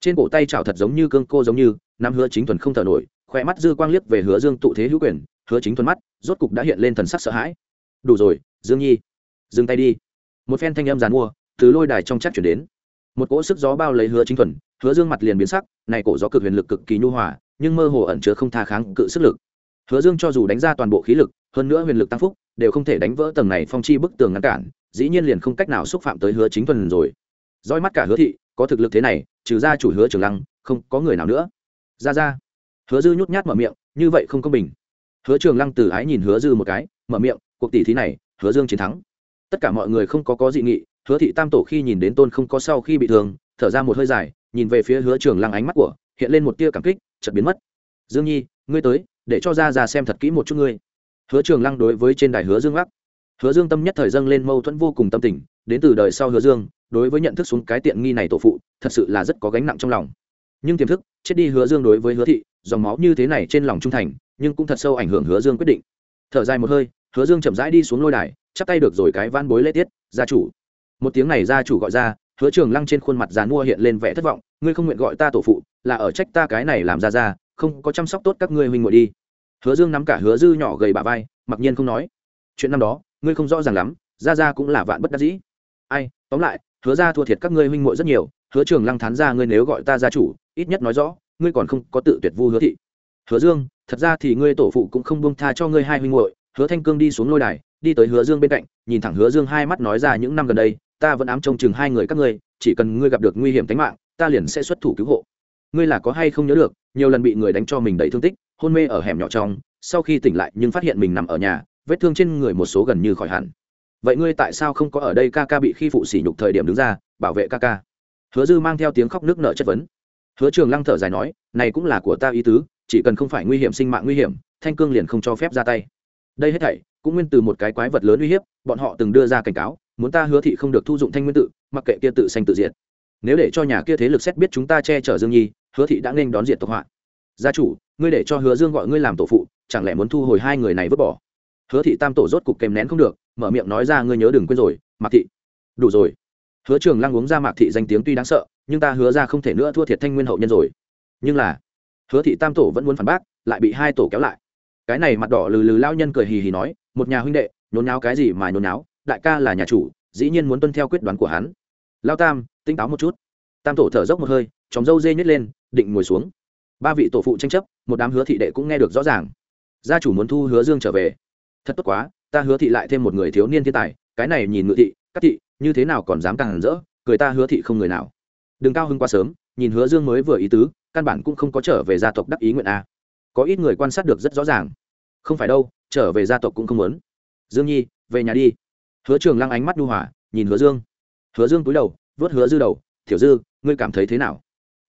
Trên cổ tay chảo thật giống như cương cô giống như nam hứa chính thuần không thở nổi khỏe mắt dư quang liếc về hứa dương tụ thế hữu quyền, hứa chính thuần mắt, rốt cục đã hiện lên thần sắc sợ hãi. Đủ rồi, dương nhi, dừng tay đi. Một phen thanh âm dàn mua, từ lôi đài trong chắc chuyển đến. Một cỗ sức gió bao lấy hứa chính thuần hứa dương mặt liền biến sắc, này cổ gió cực huyền lực cực kỳ nhu hòa, nhưng mơ hồ ẩn chứa không tha kháng cự sức lực. Hứa dương cho dù đánh ra toàn bộ khí lực, hơn nữa huyền lực tăng phúc đều không thể đánh vỡ tầng này phong chi bức tường ngăn cản, dĩ nhiên liền không cách nào xúc phạm tới hứa chính thuần rồi. Roi mắt cả hứa thị, có thực lực thế này, trừ ra chủ hứa trường lăng, không có người nào nữa. Ra ra. Hứa dư nhút nhát mở miệng, như vậy không công bình. Hứa trường lăng từ ái nhìn hứa dư một cái, mở miệng, cuộc tỷ thí này, hứa dương chiến thắng. Tất cả mọi người không có có dị nghị, hứa thị tam tổ khi nhìn đến tôn không có sau khi bị thương, thở ra một hơi dài, nhìn về phía hứa trường lăng ánh mắt của, hiện lên một tia cảm kích, chợt biến mất. Dương nhi, ngươi tới, để cho ra ra xem thật kỹ một chút ngươi hứa trường lăng đối với trên đài hứa dương gác hứa dương tâm nhất thời dâng lên mâu thuẫn vô cùng tâm tình, đến từ đời sau hứa dương, đối với nhận thức xuống cái tiện nghi này tổ phụ, thật sự là rất có gánh nặng trong lòng. Nhưng tiềm thức, chết đi hứa dương đối với hứa thị, dòng máu như thế này trên lòng trung thành, nhưng cũng thật sâu ảnh hưởng hứa dương quyết định. Thở dài một hơi, hứa dương chậm rãi đi xuống lôi đài, chắp tay được rồi cái van bối lễ tiết, gia chủ. Một tiếng này gia chủ gọi ra, hứa trường lăng trên khuôn mặt dàn mua hiện lên vẻ thất vọng, ngươi không nguyện gọi ta tổ phụ, là ở trách ta cái này làm ra ra, không có chăm sóc tốt các ngươi huynh ngồi đi hứa dương nắm cả hứa dư nhỏ gầy bà vai, mặc nhiên không nói. Chuyện năm đó, ngươi không rõ ràng lắm ra ra cũng là vạn bất đắc dĩ. Ai, tóm lại, hứa ra thua thiệt các ngươi huynh muội rất nhiều, hứa trường lăng thán ra ngươi nếu gọi ta gia chủ, ít nhất nói rõ, ngươi còn không có tự tuyệt vu hứa thị. Hứa dương, thật ra thì ngươi tổ phụ cũng không buông tha cho ngươi hai huynh muội, hứa thanh cương đi xuống lôi đài, đi tới hứa dương bên cạnh, nhìn thẳng hứa dương hai mắt nói ra những năm gần đây, ta vẫn ám trông chừng hai người các ngươi, chỉ cần ngươi gặp được nguy hiểm tính mạng, ta liền sẽ xuất thủ cứu hộ. Ngươi là có hay không nhớ được, nhiều lần bị người đánh cho mình đầy thương tích hôn mê ở hẻm nhỏ trong, sau khi tỉnh lại nhưng phát hiện mình nằm ở nhà, vết thương trên người một số gần như khỏi hẳn. Vậy ngươi tại sao không có ở đây ca ca bị khi phụ sỉ nhục thời điểm đứng ra, bảo vệ ca ca? Hứa dư mang theo tiếng khóc nước nợ chất vấn. Hứa trường lăng thở dài nói, này cũng là của ta ý tứ, chỉ cần không phải nguy hiểm sinh mạng nguy hiểm, thanh cương liền không cho phép ra tay. Đây hết thảy cũng nguyên từ một cái quái vật lớn uy hiếp, bọn họ từng đưa ra cảnh cáo, muốn ta hứa thị không được thu dụng thanh nguyên tự, mặc kệ kia tự sanh tự diệt. Nếu để cho nhà kia thế lực xét biết chúng ta che chở dương nhi, hứa thị đã nên đón diệt tộc họa gia chủ, ngươi để cho hứa dương gọi ngươi làm tổ phụ, chẳng lẽ muốn thu hồi hai người này vứt bỏ? Hứa thị tam tổ rốt cục kèm nén không được, mở miệng nói ra ngươi nhớ đừng quên rồi, mạc thị. Đủ rồi. Hứa trường lăng uống ra mạc thị danh tiếng tuy đáng sợ, nhưng ta hứa ra không thể nữa thua thiệt thanh nguyên hậu nhân rồi. Nhưng là, hứa thị tam tổ vẫn muốn phản bác, lại bị hai tổ kéo lại. Cái này mặt đỏ lừ lừ lao nhân cười hì hì nói, một nhà huynh đệ, nhốn nháo cái gì mà nhốn nháo, đại ca là nhà chủ, dĩ nhiên muốn tuân theo quyết đoán của hắn. Lao tam tinh táo một chút. Tam tổ thở dốc một hơi chóng dâu dê nhét lên, định ngồi xuống ba vị tổ phụ tranh chấp, một đám hứa thị đệ cũng nghe được rõ ràng. Gia chủ muốn thu hứa dương trở về. Thật tốt quá, ta hứa thị lại thêm một người thiếu niên thiên tài, cái này nhìn ngự thị, các thị, như thế nào còn dám càng hẳn rỡ, cười ta hứa thị không người nào. Đừng cao hưng quá sớm, nhìn hứa dương mới vừa ý tứ, căn bản cũng không có trở về gia tộc đắc ý nguyện a. Có ít người quan sát được rất rõ ràng. Không phải đâu, trở về gia tộc cũng không muốn. Dương nhi, về nhà đi. Hứa trường lăng ánh mắt nhu hòa, nhìn hứa dương. Hứa dương cúi đầu vớt hứa dư đầu thiểu dư, ngươi cảm thấy thế nào?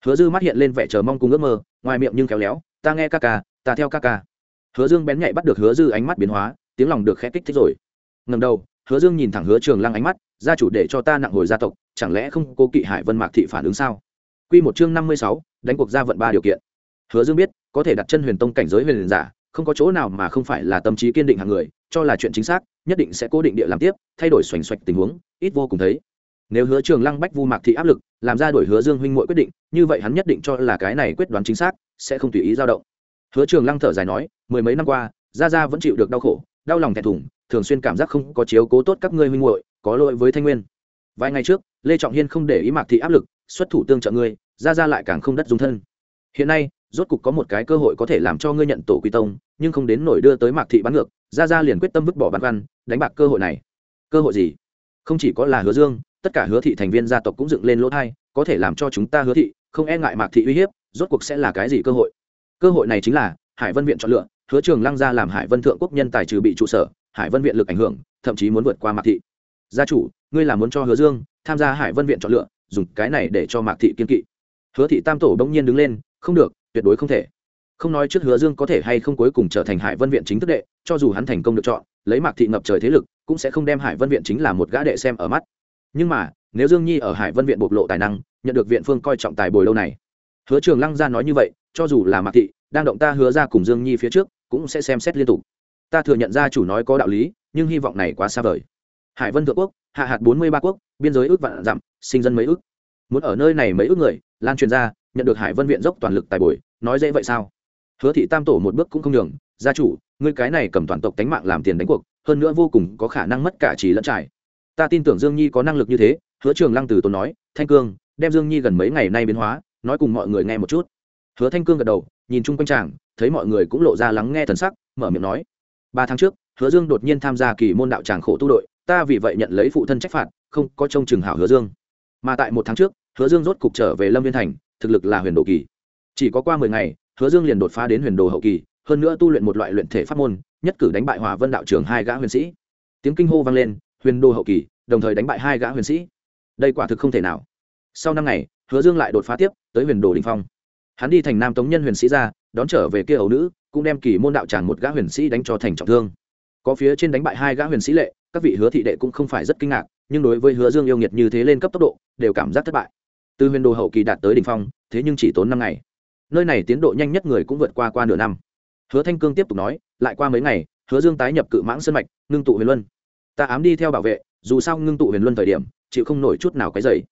Hứa dư mắt hiện lên vẻ chờ mong cùng ước mơ, ngoài miệng nhưng khéo léo, ta nghe ca ca, ta theo ca ca. Hứa dương bén nhạy bắt được hứa dư ánh mắt biến hóa, tiếng lòng được khẽ kích thích rồi. Ngầm đầu, hứa dương nhìn thẳng hứa trường lăng ánh mắt, gia chủ để cho ta nặng hồi gia tộc, chẳng lẽ không cố kỵ hải vân mạc thị phản ứng sao? Q một chương năm mươi sáu, đánh cuộc gia vận ba điều kiện. Hứa dương biết, có thể đặt chân huyền tông cảnh giới huyền giả, không có chỗ nào mà không phải là tâm trí kiên định hàng người, cho là chuyện chính xác, nhất định sẽ cố định địa làm tiếp, thay đổi xoành xoạch tình huống, ít vô cùng thấy nếu hứa trường lăng bách vu mạc thị áp lực, làm ra đổi hứa dương huynh mỗi quyết định, như vậy hắn nhất định cho là cái này quyết đoán chính xác, sẽ không tùy ý dao động. Hứa trường lăng thở dài nói, mười mấy năm qua, gia gia vẫn chịu được đau khổ, đau lòng thẹn thùng, thường xuyên cảm giác không có chiếu cố tốt các ngươi huynh muội, có lỗi với thanh nguyên. Vài ngày trước, lê trọng hiên không để ý mạc thị áp lực, xuất thủ tương trợ ngươi, gia gia lại càng không đất dung thân. Hiện nay, rốt cục có một cái cơ hội có thể làm cho ngươi nhận tổ quy tông, nhưng không đến nổi đưa tới mạc thị bắn ngược, gia gia liền quyết tâm vứt bỏ băn khoăn đánh bạc cơ hội này. Cơ hội gì? Không chỉ có là hứa dương tất cả hứa thị thành viên gia tộc cũng dựng lên lỗ thai, có thể làm cho chúng ta hứa thị không e ngại mạc thị uy hiếp, rốt cuộc sẽ là cái gì cơ hội? Cơ hội này chính là hải vân viện chọn lựa, hứa trường lăng ra làm hải vân thượng quốc nhân tài trừ bị trụ sở, hải vân viện lực ảnh hưởng, thậm chí muốn vượt qua mạc thị. Gia chủ, ngươi là muốn cho hứa dương tham gia hải vân viện chọn lựa, dùng cái này để cho mạc thị kiên kỵ. Hứa thị tam tổ bỗng nhiên đứng lên, không được, tuyệt đối không thể. Không nói trước hứa dương có thể hay không cuối cùng trở thành hải vân viện chính thức đệ, cho dù hắn thành công được chọn, lấy mạc thị ngập trời thế lực, cũng sẽ không đem hải vân viện chính là một gã đệ xem ở mắt nhưng mà, nếu dương nhi ở hải vân viện bộc lộ tài năng, nhận được viện phương coi trọng tài bồi lâu này. Hứa trường lăng ra nói như vậy, cho dù là mạc thị, đang động ta hứa ra cùng dương nhi phía trước, cũng sẽ xem xét liên tục. Ta thừa nhận ra chủ nói có đạo lý, nhưng hy vọng này quá xa vời. Hải vân thượng quốc, hạ hạt bốn mươi ba quốc, biên giới ước vạn dặm, sinh dân mấy ước. Muốn ở nơi này mấy ước người, lan truyền ra, nhận được hải vân viện dốc toàn lực tài bồi, nói dễ vậy sao? Hứa thị tam tổ một bước cũng không nhường, gia chủ, ngươi cái này cầm toàn tộc tánh mạng làm tiền đánh cuộc, hơn nữa vô cùng có khả năng mất cả trí lẫn trải ta tin tưởng dương nhi có năng lực như thế, hứa trường lăng từ tốn nói, thanh cương, đem dương nhi gần mấy ngày nay biến hóa, nói cùng mọi người nghe một chút. Hứa thanh cương gật đầu, nhìn chung quanh chàng, thấy mọi người cũng lộ ra lắng nghe thần sắc, mở miệng nói. Ba tháng trước, hứa dương đột nhiên tham gia kỳ môn đạo tràng khổ tu đội, ta vì vậy nhận lấy phụ thân trách phạt, không có trông chừng hảo hứa dương. Mà tại một tháng trước, hứa dương rốt cục trở về lâm viên thành, thực lực là huyền đồ kỳ. Chỉ có qua mười ngày, hứa dương liền đột phá đến huyền đồ hậu kỳ, hơn nữa tu luyện một loại luyện thể pháp môn, nhất cử đánh bại hòa vân đạo trưởng hai gã huyền sĩ. Tiếng kinh hô vang lên huyền đồ hậu kỳ, đồng thời đánh bại hai gã huyền sĩ. Đây quả thực không thể nào. Sau năm ngày, hứa dương lại đột phá tiếp tới huyền đồ đình phong. Hắn đi thành nam tống nhân huyền sĩ ra, đón trở về kia ấu nữ, cũng đem kỳ môn đạo tràn một gã huyền sĩ đánh cho thành trọng thương. Có phía trên đánh bại hai gã huyền sĩ lệ, các vị hứa thị đệ cũng không phải rất kinh ngạc, nhưng đối với hứa dương yêu nghiệt như thế lên cấp tốc độ, đều cảm giác thất bại. Từ huyền đồ hậu kỳ đạt tới đ ỉ n h phong, thế nhưng chỉ tốn năm ngày. Nơi này tiến độ nhanh nhất người cũng vượt qua qua nửa năm. Hứa thanh cương tiếp tục nói, lại qua mấy ngày, hứa dương tái nhập cự mãng sân mạch, ngưng tụ huyền luân ta ám đi theo bảo vệ, dù sao ngưng tụ huyền luân thời điểm, chịu không nổi chút nào cái dày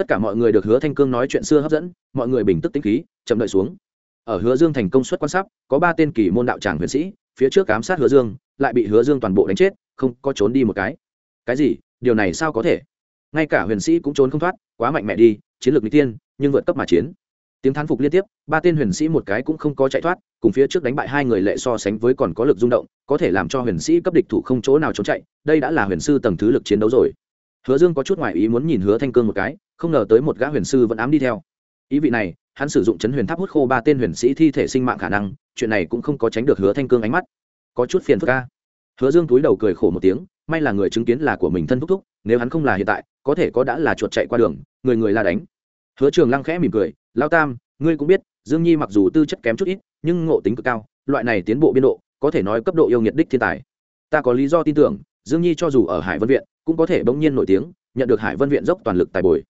tất cả mọi người được hứa thanh cương nói chuyện xưa hấp dẫn, mọi người bình tức tính khí, chậm đợi xuống. Ở hứa dương thành công suất quan sát, có ba tên kỳ môn đạo tràng huyền sĩ, phía trước ám sát hứa dương, lại bị hứa dương toàn bộ đánh chết, không có trốn đi một cái. Cái gì? Điều này sao có thể? Ngay cả huyền sĩ cũng trốn không thoát, quá mạnh mẽ đi, chiến lược n tiên nhưng vượt cấp mà chiến tiếng thán phục liên tiếp, ba tên huyền sĩ một cái cũng không có chạy thoát, cùng phía trước đánh bại hai người lệ so sánh với còn có lực rung động, có thể làm cho huyền sĩ cấp địch thủ không chỗ nào trốn chạy, đây đã là huyền sư tầng thứ lực chiến đấu rồi. Hứa dương có chút ngoại ý muốn nhìn hứa thanh cương một cái, không ngờ tới một gã huyền sư vẫn ám đi theo. Ý vị này, hắn sử dụng chấn huyền tháp hút khô ba tên huyền sĩ thi thể sinh mạng khả năng, chuyện này cũng không có tránh được hứa thanh cương ánh mắt. Có chút phiền phức ca hứa dương túi đầu cười khổ một tiếng, may là người chứng kiến là của mình thân thúc thúc, nếu hắn không là hiện tại, có thể có đã là chuột chạy qua đường, người người la đánh. Hứa trường lăng khẽ mỉm cười lao tam, ngươi cũng biết, dương nhi mặc dù tư chất kém chút ít, nhưng ngộ tính cực cao, loại này tiến bộ biên độ, có thể nói cấp độ yêu nhiệt đích thiên tài. Ta có lý do tin tưởng, dương nhi cho dù ở hải vân viện, cũng có thể bỗng nhiên nổi tiếng, nhận được hải vân viện dốc toàn lực tài bồi.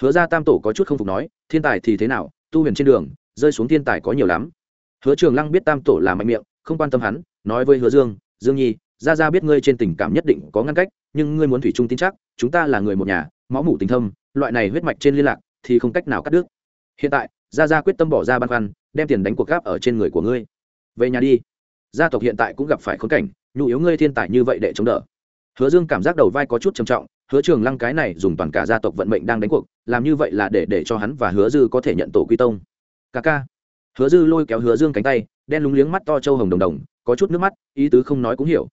Hứa ra tam tổ có chút không phục nói, thiên tài thì thế nào, tu huyền trên đường, rơi xuống thiên tài có nhiều lắm. Hứa trường lăng biết tam tổ là mạnh miệng, không quan tâm hắn, nói với hứa dương dương nhi ra ra biết ngươi trên tình cảm nhất định có ngăn cách, nhưng ngươi muốn thủy chung tin chắc, chúng ta là người một nhà, máu mủ tình thâm, loại này huyết mạch trên liên lạc, thì không cách nào cắt đứt hiện tại, gia gia quyết tâm bỏ ra băn khoăn, đem tiền đánh cuộc gáp ở trên người của ngươi. Về nhà đi. Gia tộc hiện tại cũng gặp phải khốn cảnh, nhu yếu ngươi thiên tài như vậy để chống đỡ. Hứa dương cảm giác đầu vai có chút trầm trọng, hứa trường lăng cái này dùng toàn cả gia tộc vận mệnh đang đánh cuộc, làm như vậy là để để cho hắn và hứa dư có thể nhận tổ quy tông. Ca ca. Hứa dư lôi kéo hứa dương cánh tay, đen lúng liếng mắt to trâu hồng đồng đồng, có chút nước mắt, ý tứ không nói cũng hiểu.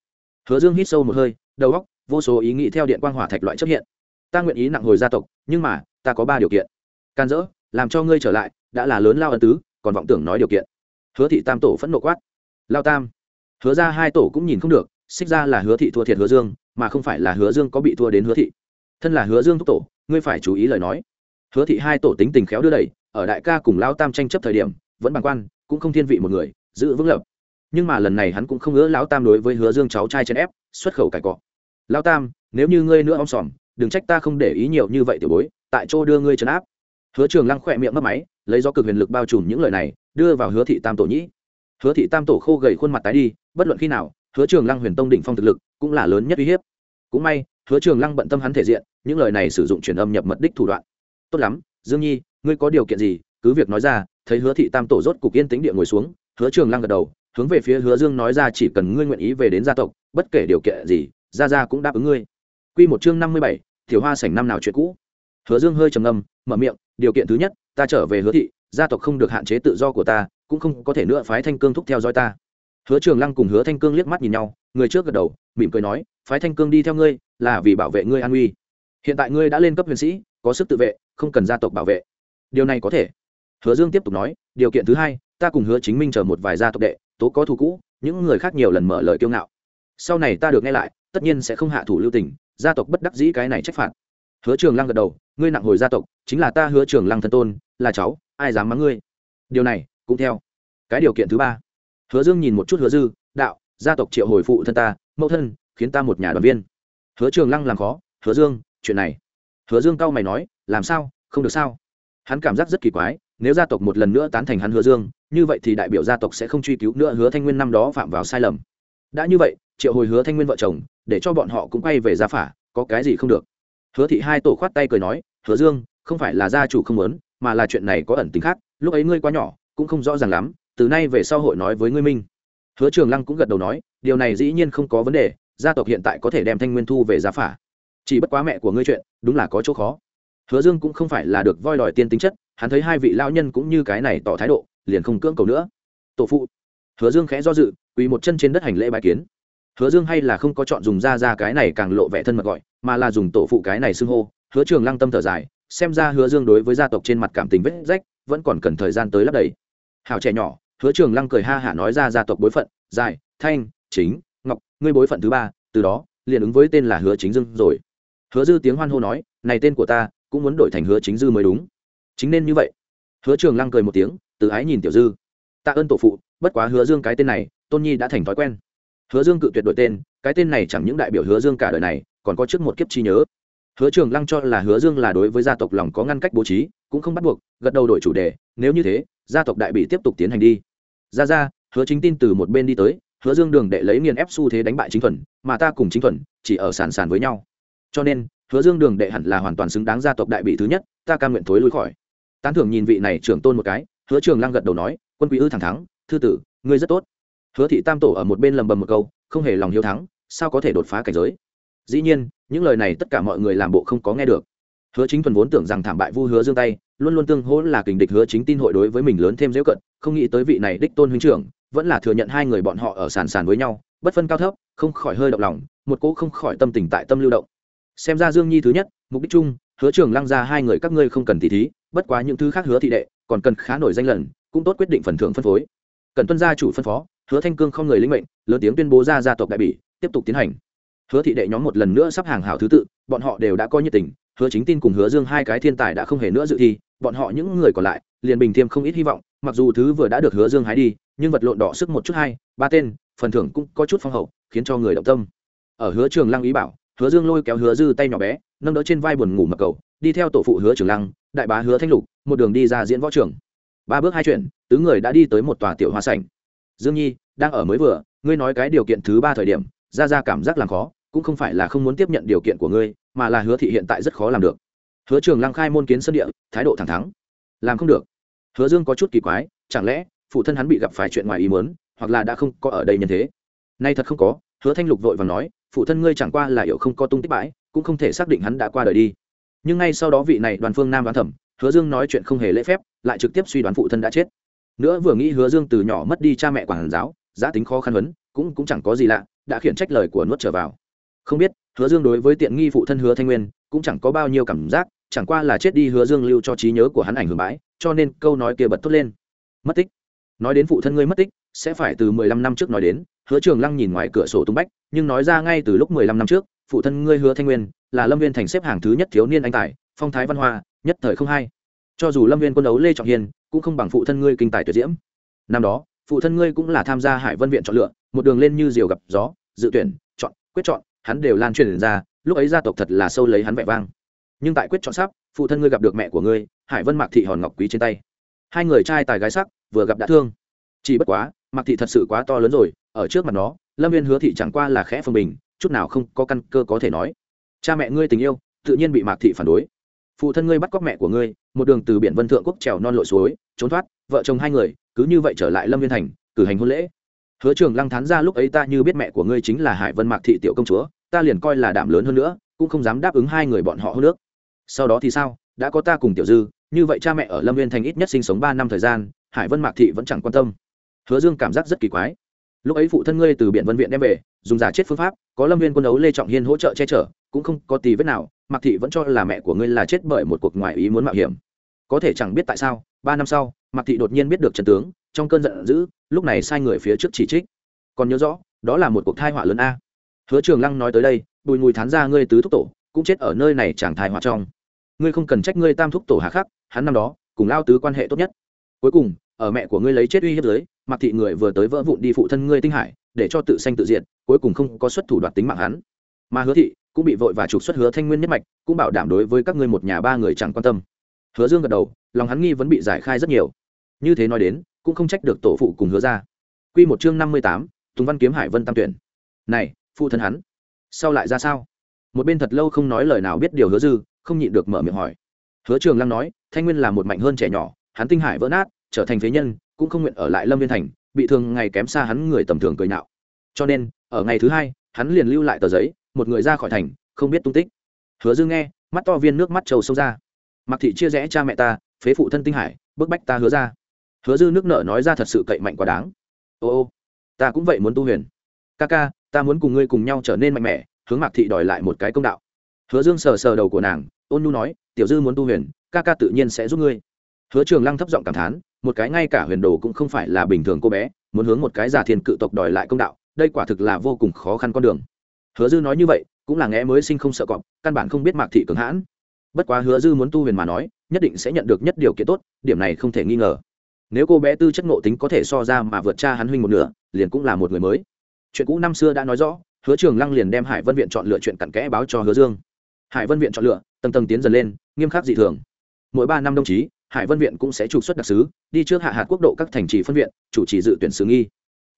Hứa dương hít sâu một hơi, đầu óc, vô số ý nghĩ theo điện quang hỏa thạch loại chấp hiện. Ta nguyện ý nặng hồi gia tộc, nhưng mà, ta có ba điều kiện. Can dỡ làm cho ngươi trở lại, đã là lớn lao ân tứ, còn vọng tưởng nói điều kiện. Hứa thị tam tổ phẫn nộ quát. Lao tam. Hứa ra hai tổ cũng nhìn không được, xích ra là hứa thị thua thiệt hứa dương, mà không phải là hứa dương có bị thua đến hứa thị. Thân là hứa dương thúc tổ, ngươi phải chú ý lời nói. Hứa thị hai tổ tính tình khéo đưa đẩy, ở đại ca cùng lao tam tranh chấp thời điểm, vẫn bằng quan, cũng không thiên vị một người, giữ vững lập. Nhưng mà lần này hắn cũng không ngỡ lão tam đối với hứa dương cháu trai chèn ép, xuất khẩu cải cọ. Lão tam, nếu như ngươi nữa om sòm, đừng trách ta không để ý nhiều như vậy tiểu bối, tại chỗ đưa ngươi trấn áp hứa trường lăng khỏe miệng mất máy, lấy do cực huyền lực bao trùm những lời này, đưa vào hứa thị tam tổ nhĩ. Hứa thị tam tổ khô gầy khuôn mặt tái đi, bất luận khi nào, hứa trường lăng huyền tông đỉnh phong thực lực cũng là lớn nhất uy hiếp. Cũng may, hứa trường lăng bận tâm hắn thể diện, những lời này sử dụng truyền âm nhập mật đích thủ đoạn. Tốt lắm, dương nhi, ngươi có điều kiện gì? Cứ việc nói ra, thấy hứa thị tam tổ rốt cục yên tĩnh địa ngồi xuống, hứa trường lăng gật đầu, hướng về phía hứa dương nói ra, chỉ cần ngươi nguyện ý về đến gia tộc, bất kể điều kiện gì, gia gia cũng đáp ứng ngươi. Quy một chương năm mươi bảy, tiểu hoa sảnh năm nào chuyện cũ. Hứa dương hơi trầm ngâm, mở miệng điều kiện thứ nhất, ta trở về hứa thị, gia tộc không được hạn chế tự do của ta, cũng không có thể nữa phái thanh cương thúc theo dõi ta. Hứa trường lăng cùng hứa thanh cương liếc mắt nhìn nhau, người trước gật đầu, mỉm cười nói, phái thanh cương đi theo ngươi, là vì bảo vệ ngươi an nguy. hiện tại ngươi đã lên cấp huyền sĩ, có sức tự vệ, không cần gia tộc bảo vệ. Điều này có thể. Hứa dương tiếp tục nói, điều kiện thứ hai, ta cùng hứa chính minh chờ một vài gia tộc đệ, tố có thù cũ, những người khác nhiều lần mở lời kiêu ngạo. Sau này ta được nghe lại, tất nhiên sẽ không hạ thủ lưu tình, gia tộc bất đắc dĩ cái này trách phạt. Hứa trường lăng gật đầu ngươi nặng hồi gia tộc, chính là ta hứa trường lăng thân tôn, là cháu, ai dám mắng ngươi? Điều này, cũng theo. Cái điều kiện thứ ba. Hứa dương nhìn một chút hứa dư, đạo, gia tộc triệu hồi phụ thân ta, mẫu thân, khiến ta một nhà đoàn viên. Hứa trường lăng làm khó, hứa dương, chuyện này. Hứa dương cau mày nói, làm sao? Không được sao? Hắn cảm giác rất kỳ quái, nếu gia tộc một lần nữa tán thành hắn hứa dương, như vậy thì đại biểu gia tộc sẽ không truy cứu nữa hứa thanh nguyên năm đó phạm vào sai lầm. Đã như vậy, triệu hồi hứa thanh nguyên vợ chồng, để cho bọn họ cũng quay về gia phả, có cái gì không được? Hứa thị hai tổ khoát tay cười nói, hứa dương, không phải là gia chủ không muốn, mà là chuyện này có ẩn tính khác, lúc ấy ngươi quá nhỏ, cũng không rõ ràng lắm, từ nay về sau hội nói với ngươi minh. Hứa trường lăng cũng gật đầu nói, điều này dĩ nhiên không có vấn đề, gia tộc hiện tại có thể đem thanh nguyên thu về gia phả. Chỉ bất quá mẹ của ngươi chuyện, đúng là có chỗ khó. Hứa dương cũng không phải là được voi đòi tiên tính chất, hắn thấy hai vị lao nhân cũng như cái này tỏ thái độ, liền không cưỡng cầu nữa. Tổ phụ. Hứa dương khẽ do dự, quỳ một chân trên đất hành lễ bài kiến hứa dương hay là không có chọn dùng ra ra cái này càng lộ vẻ thân mật gọi, mà là dùng tổ phụ cái này xưng hô. Hứa trường lăng tâm thở dài, xem ra hứa dương đối với gia tộc trên mặt cảm tình vết rách, vẫn còn cần thời gian tới lấp đầy. Hào trẻ nhỏ, hứa trường lăng cười ha hả nói ra gia tộc bối phận, dài, thanh, chính, ngọc, ngươi bối phận thứ ba, từ đó, liền ứng với tên là hứa chính dương rồi. Hứa dư tiếng hoan hô nói, này tên của ta, cũng muốn đổi thành hứa chính dư mới đúng. Chính nên như vậy. Hứa trường lăng cười một tiếng, từ ái nhìn tiểu dư. Tạ ơn tổ phụ, bất quá hứa dương cái tên này, tôn nhi đã thành thói quen hứa dương cự tuyệt đổi tên, cái tên này chẳng những đại biểu hứa dương cả đời này, còn có trước một kiếp chi nhớ. Hứa trường lăng cho là hứa dương là đối với gia tộc lòng có ngăn cách bố trí, cũng không bắt buộc, gật đầu đổi chủ đề, nếu như thế, gia tộc đại bị tiếp tục tiến hành đi. Ra ra, hứa chính tin từ một bên đi tới, hứa dương đường đệ lấy nghiền ép xu thế đánh bại chính thuần, mà ta cùng chính thuần, chỉ ở sàn sàn với nhau. Cho nên, hứa dương đường đệ hẳn là hoàn toàn xứng đáng gia tộc đại bị thứ nhất, ta ca nguyện thối lui khỏi. Tán thưởng nhìn vị này trưởng tôn một cái, hứa trường lăng gật đầu nói, quân quý ư thẳng thắng, thư tử, ngươi rất tốt hứa thị tam tổ ở một bên lầm bầm một câu, không hề lòng hiếu thắng, sao có thể đột phá cảnh giới? Dĩ nhiên, những lời này tất cả mọi người làm bộ không có nghe được. Hứa chính thuần vốn tưởng rằng thảm bại vu hứa dương tay, luôn luôn tương hỗ là kình địch hứa chính tin hội đối với mình lớn thêm dễ cận, không nghĩ tới vị này đích tôn huynh trưởng, vẫn là thừa nhận hai người bọn họ ở sàn sàn với nhau, bất phân cao thấp, không khỏi hơi động lòng, một cỗ không khỏi tâm tình tại tâm lưu động. Xem ra dương nhi thứ nhất, mục đích chung, hứa trường lăng ra hai người các ngươi không cần tỉ thí, bất quá những thứ khác hứa thị đệ, còn cần khá nổi danh lần, cũng tốt quyết định phần thưởng phân phối. Cần tuân gia chủ phân phó hứa thanh cương không người lĩnh mệnh, lớn tiếng tuyên bố ra gia tộc đại bỉ, tiếp tục tiến hành. Hứa thị đệ nhóm một lần nữa sắp hàng hảo thứ tự, bọn họ đều đã coi nhiệt tình, hứa chính tin cùng hứa dương hai cái thiên tài đã không hề nữa dự thi, bọn họ những người còn lại, liền bình thiêm không ít hy vọng, mặc dù thứ vừa đã được hứa dương hái đi, nhưng vật lộn đỏ sức một chút hai ba tên, phần thưởng cũng có chút phong hậu, khiến cho người động tâm. Ở hứa trường lăng ý bảo, hứa dương lôi kéo hứa dư tay nhỏ bé, nâng đỡ trên vai buồn ngủ mật cầu, đi theo tổ phụ hứa trường lăng, đại bá hứa thanh lục, một đường đi ra diễn võ trường. Ba bước hai chuyện tứ người đã đi tới một tòa tiểu hoa sảnh dương nhi, đang ở mới vừa, ngươi nói cái điều kiện thứ ba thời điểm ra ra cảm giác làm khó, cũng không phải là không muốn tiếp nhận điều kiện của ngươi, mà là hứa thị hiện tại rất khó làm được. Hứa trường lăng khai môn kiến sân địa, thái độ thẳng thắng làm không được. Hứa dương có chút kỳ quái, chẳng lẽ, phụ thân hắn bị gặp phải chuyện ngoài ý muốn, hoặc là đã không có ở đây nhân thế? Nay thật không có, hứa thanh lục vội và nói, phụ thân ngươi chẳng qua là hiểu không có tung tích bãi, cũng không thể xác định hắn đã qua đời đi. Nhưng ngay sau đó vị này đoàn phương nam đoán thẩm hứa dương nói chuyện không hề lễ phép, lại trực tiếp suy đoán phụ thân đã chết nữa vừa nghĩ hứa dương từ nhỏ mất đi cha mẹ quản giáo giá tính khó khăn huấn, cũng cũng chẳng có gì lạ đã khiển trách lời của nuốt trở vào. Không biết hứa dương đối với tiện nghi phụ thân hứa thanh nguyên cũng chẳng có bao nhiêu cảm giác chẳng qua là chết đi hứa dương lưu cho trí nhớ của hắn ảnh hưởng bãi cho nên câu nói kia bật tốt lên. Mất tích. Nói đến phụ thân ngươi mất tích sẽ phải từ mười lăm năm trước nói đến hứa trường lăng nhìn ngoài cửa sổ tung bách nhưng nói ra ngay từ lúc mười lăm năm trước phụ thân ngươi hứa thanh nguyên là lâm viên thành xếp hàng thứ nhất thiếu niên anh tài phong thái văn hoa nhất thời không hai cho dù lâm viên quân đấu lê trọng hiền cũng không bằng phụ thân ngươi kinh tài tuyệt diễm. Năm đó, phụ thân ngươi cũng là tham gia hải vân viện chọn lựa, một đường lên như diều gặp gió, dự tuyển, chọn, quyết chọn, hắn đều lan truyền ra, lúc ấy gia tộc thật là sâu lấy hắn vẻ vang. Nhưng tại quyết chọn sắp, phụ thân ngươi gặp được mẹ của ngươi, hải vân mạc thị hòn ngọc quý trên tay. Hai người trai tài gái sắc, vừa gặp đã thương. Chỉ bất quá, mạc thị thật sự quá to lớn rồi, ở trước mặt nó, lâm viên hứa thị chẳng qua là khẽ phương bình, chút nào không có căn cơ có thể nói. Cha mẹ ngươi tình yêu, tự nhiên bị mạc thị phản đối phụ thân ngươi bắt cóc mẹ của ngươi, một đường từ biển vân thượng quốc trèo non lội suối, trốn thoát, vợ chồng hai người, cứ như vậy trở lại lâm viên thành, cử hành hôn lễ. Hứa trường lăng thán ra lúc ấy ta như biết mẹ của ngươi chính là hải vân mạc thị tiểu công chúa, ta liền coi là đảm lớn hơn nữa, cũng không dám đáp ứng hai người bọn họ hôn nước sau đó thì sao? Đã có ta cùng tiểu dư, như vậy cha mẹ ở lâm viên thành ít nhất sinh sống ba năm thời gian, hải vân mạc thị vẫn chẳng quan tâm. Hứa dương cảm giác rất kỳ quái. Lúc ấy phụ thân ngươi từ biển vân viện đem về, dùng giả chết phương pháp, có lâm viên quân đấu lê trọng hiên hỗ trợ che chở cũng không có tì vết nào, mạc thị vẫn cho là mẹ của ngươi là chết bởi một cuộc ngoại ý muốn mạo hiểm. Có thể chẳng biết tại sao, ba năm sau, mạc thị đột nhiên biết được trần tướng, trong cơn giận dữ, lúc này sai người phía trước chỉ trích. Còn nhớ rõ, đó là một cuộc thai họa lớn a. Hứa trường lăng nói tới đây, bùi mùi thán ra ngươi tứ thúc tổ, cũng chết ở nơi này chẳng thai họa trong. Ngươi không cần trách ngươi tam thúc tổ hà khắc, hắn năm đó, cùng lao tứ quan hệ tốt nhất. Cuối cùng, ở mẹ của ngươi lấy chết uy hiếp dưới mặc thị người vừa tới vỡ vụn đi phụ thân ngươi tinh hải, để cho tự sanh tự diện cuối cùng không có xuất thủ đoạt tính mạng hắn. Mà hứa thị cũng bị vội và trục xuất hứa thanh nguyên nhất mạch, cũng bảo đảm đối với các ngươi một nhà ba người chẳng quan tâm. Hứa dương gật đầu, lòng hắn nghi vẫn bị giải khai rất nhiều. Như thế nói đến, cũng không trách được tổ phụ cùng hứa ra q một chương năm mươi tám, tùng văn kiếm hải vân tam tuyển. Này, phụ thân hắn, sau lại ra sao? Một bên thật lâu không nói lời nào biết điều hứa dư, không nhịn được mở miệng hỏi. Hứa trường lăng nói, thanh nguyên là một mạnh hơn trẻ nhỏ, hắn tinh hải vỡ nát, trở thành phế nhân, cũng không nguyện ở lại lâm viên thành, bị thương ngày kém xa hắn người tầm thường cười nhạo. Cho nên, ở ngày thứ hai, hắn liền lưu lại tờ giấy một người ra khỏi thành, không biết tung tích. Hứa dư nghe, mắt to viên nước mắt trầu sâu ra. Mặc thị chia rẽ cha mẹ ta, phế phụ thân tinh hải, bức bách ta hứa ra. Hứa dư nước nợ nói ra thật sự cậy mạnh quá đáng. Ô ô, ta cũng vậy muốn tu huyền. Ca ca, ta muốn cùng ngươi cùng nhau trở nên mạnh mẽ, hướng mạc thị đòi lại một cái công đạo. Hứa dương sờ sờ đầu của nàng, ôn nhu nói, tiểu dư muốn tu huyền, ca ca tự nhiên sẽ giúp ngươi. Hứa trường lăng thấp giọng cảm thán, một cái ngay cả huyền đồ cũng không phải là bình thường cô bé, muốn hướng một cái giả thiên cự tộc đòi lại công đạo, đây quả thực là vô cùng khó khăn con đường hứa dư nói như vậy, cũng là nghe mới sinh không sợ cọp, căn bản không biết mạc thị cường hãn. Bất quá hứa dư muốn tu huyền mà nói, nhất định sẽ nhận được nhất điều kiện tốt, điểm này không thể nghi ngờ. Nếu cô bé tư chất ngộ tính có thể so ra mà vượt cha hắn huynh một nửa, liền cũng là một người mới. Chuyện cũ năm xưa đã nói rõ, hứa trường lăng liền đem hải vân viện chọn lựa chuyện cặn kẽ báo cho hứa dương. Hải vân viện chọn lựa, tầng tầng tiến dần lên, nghiêm khắc dị thường. Mỗi ba năm đồng chí, hải vân viện cũng sẽ trục xuất đặc sứ, đi trước hạ hạt quốc độ các thành trì phân viện, chủ trì dự tuyển sứ nghi.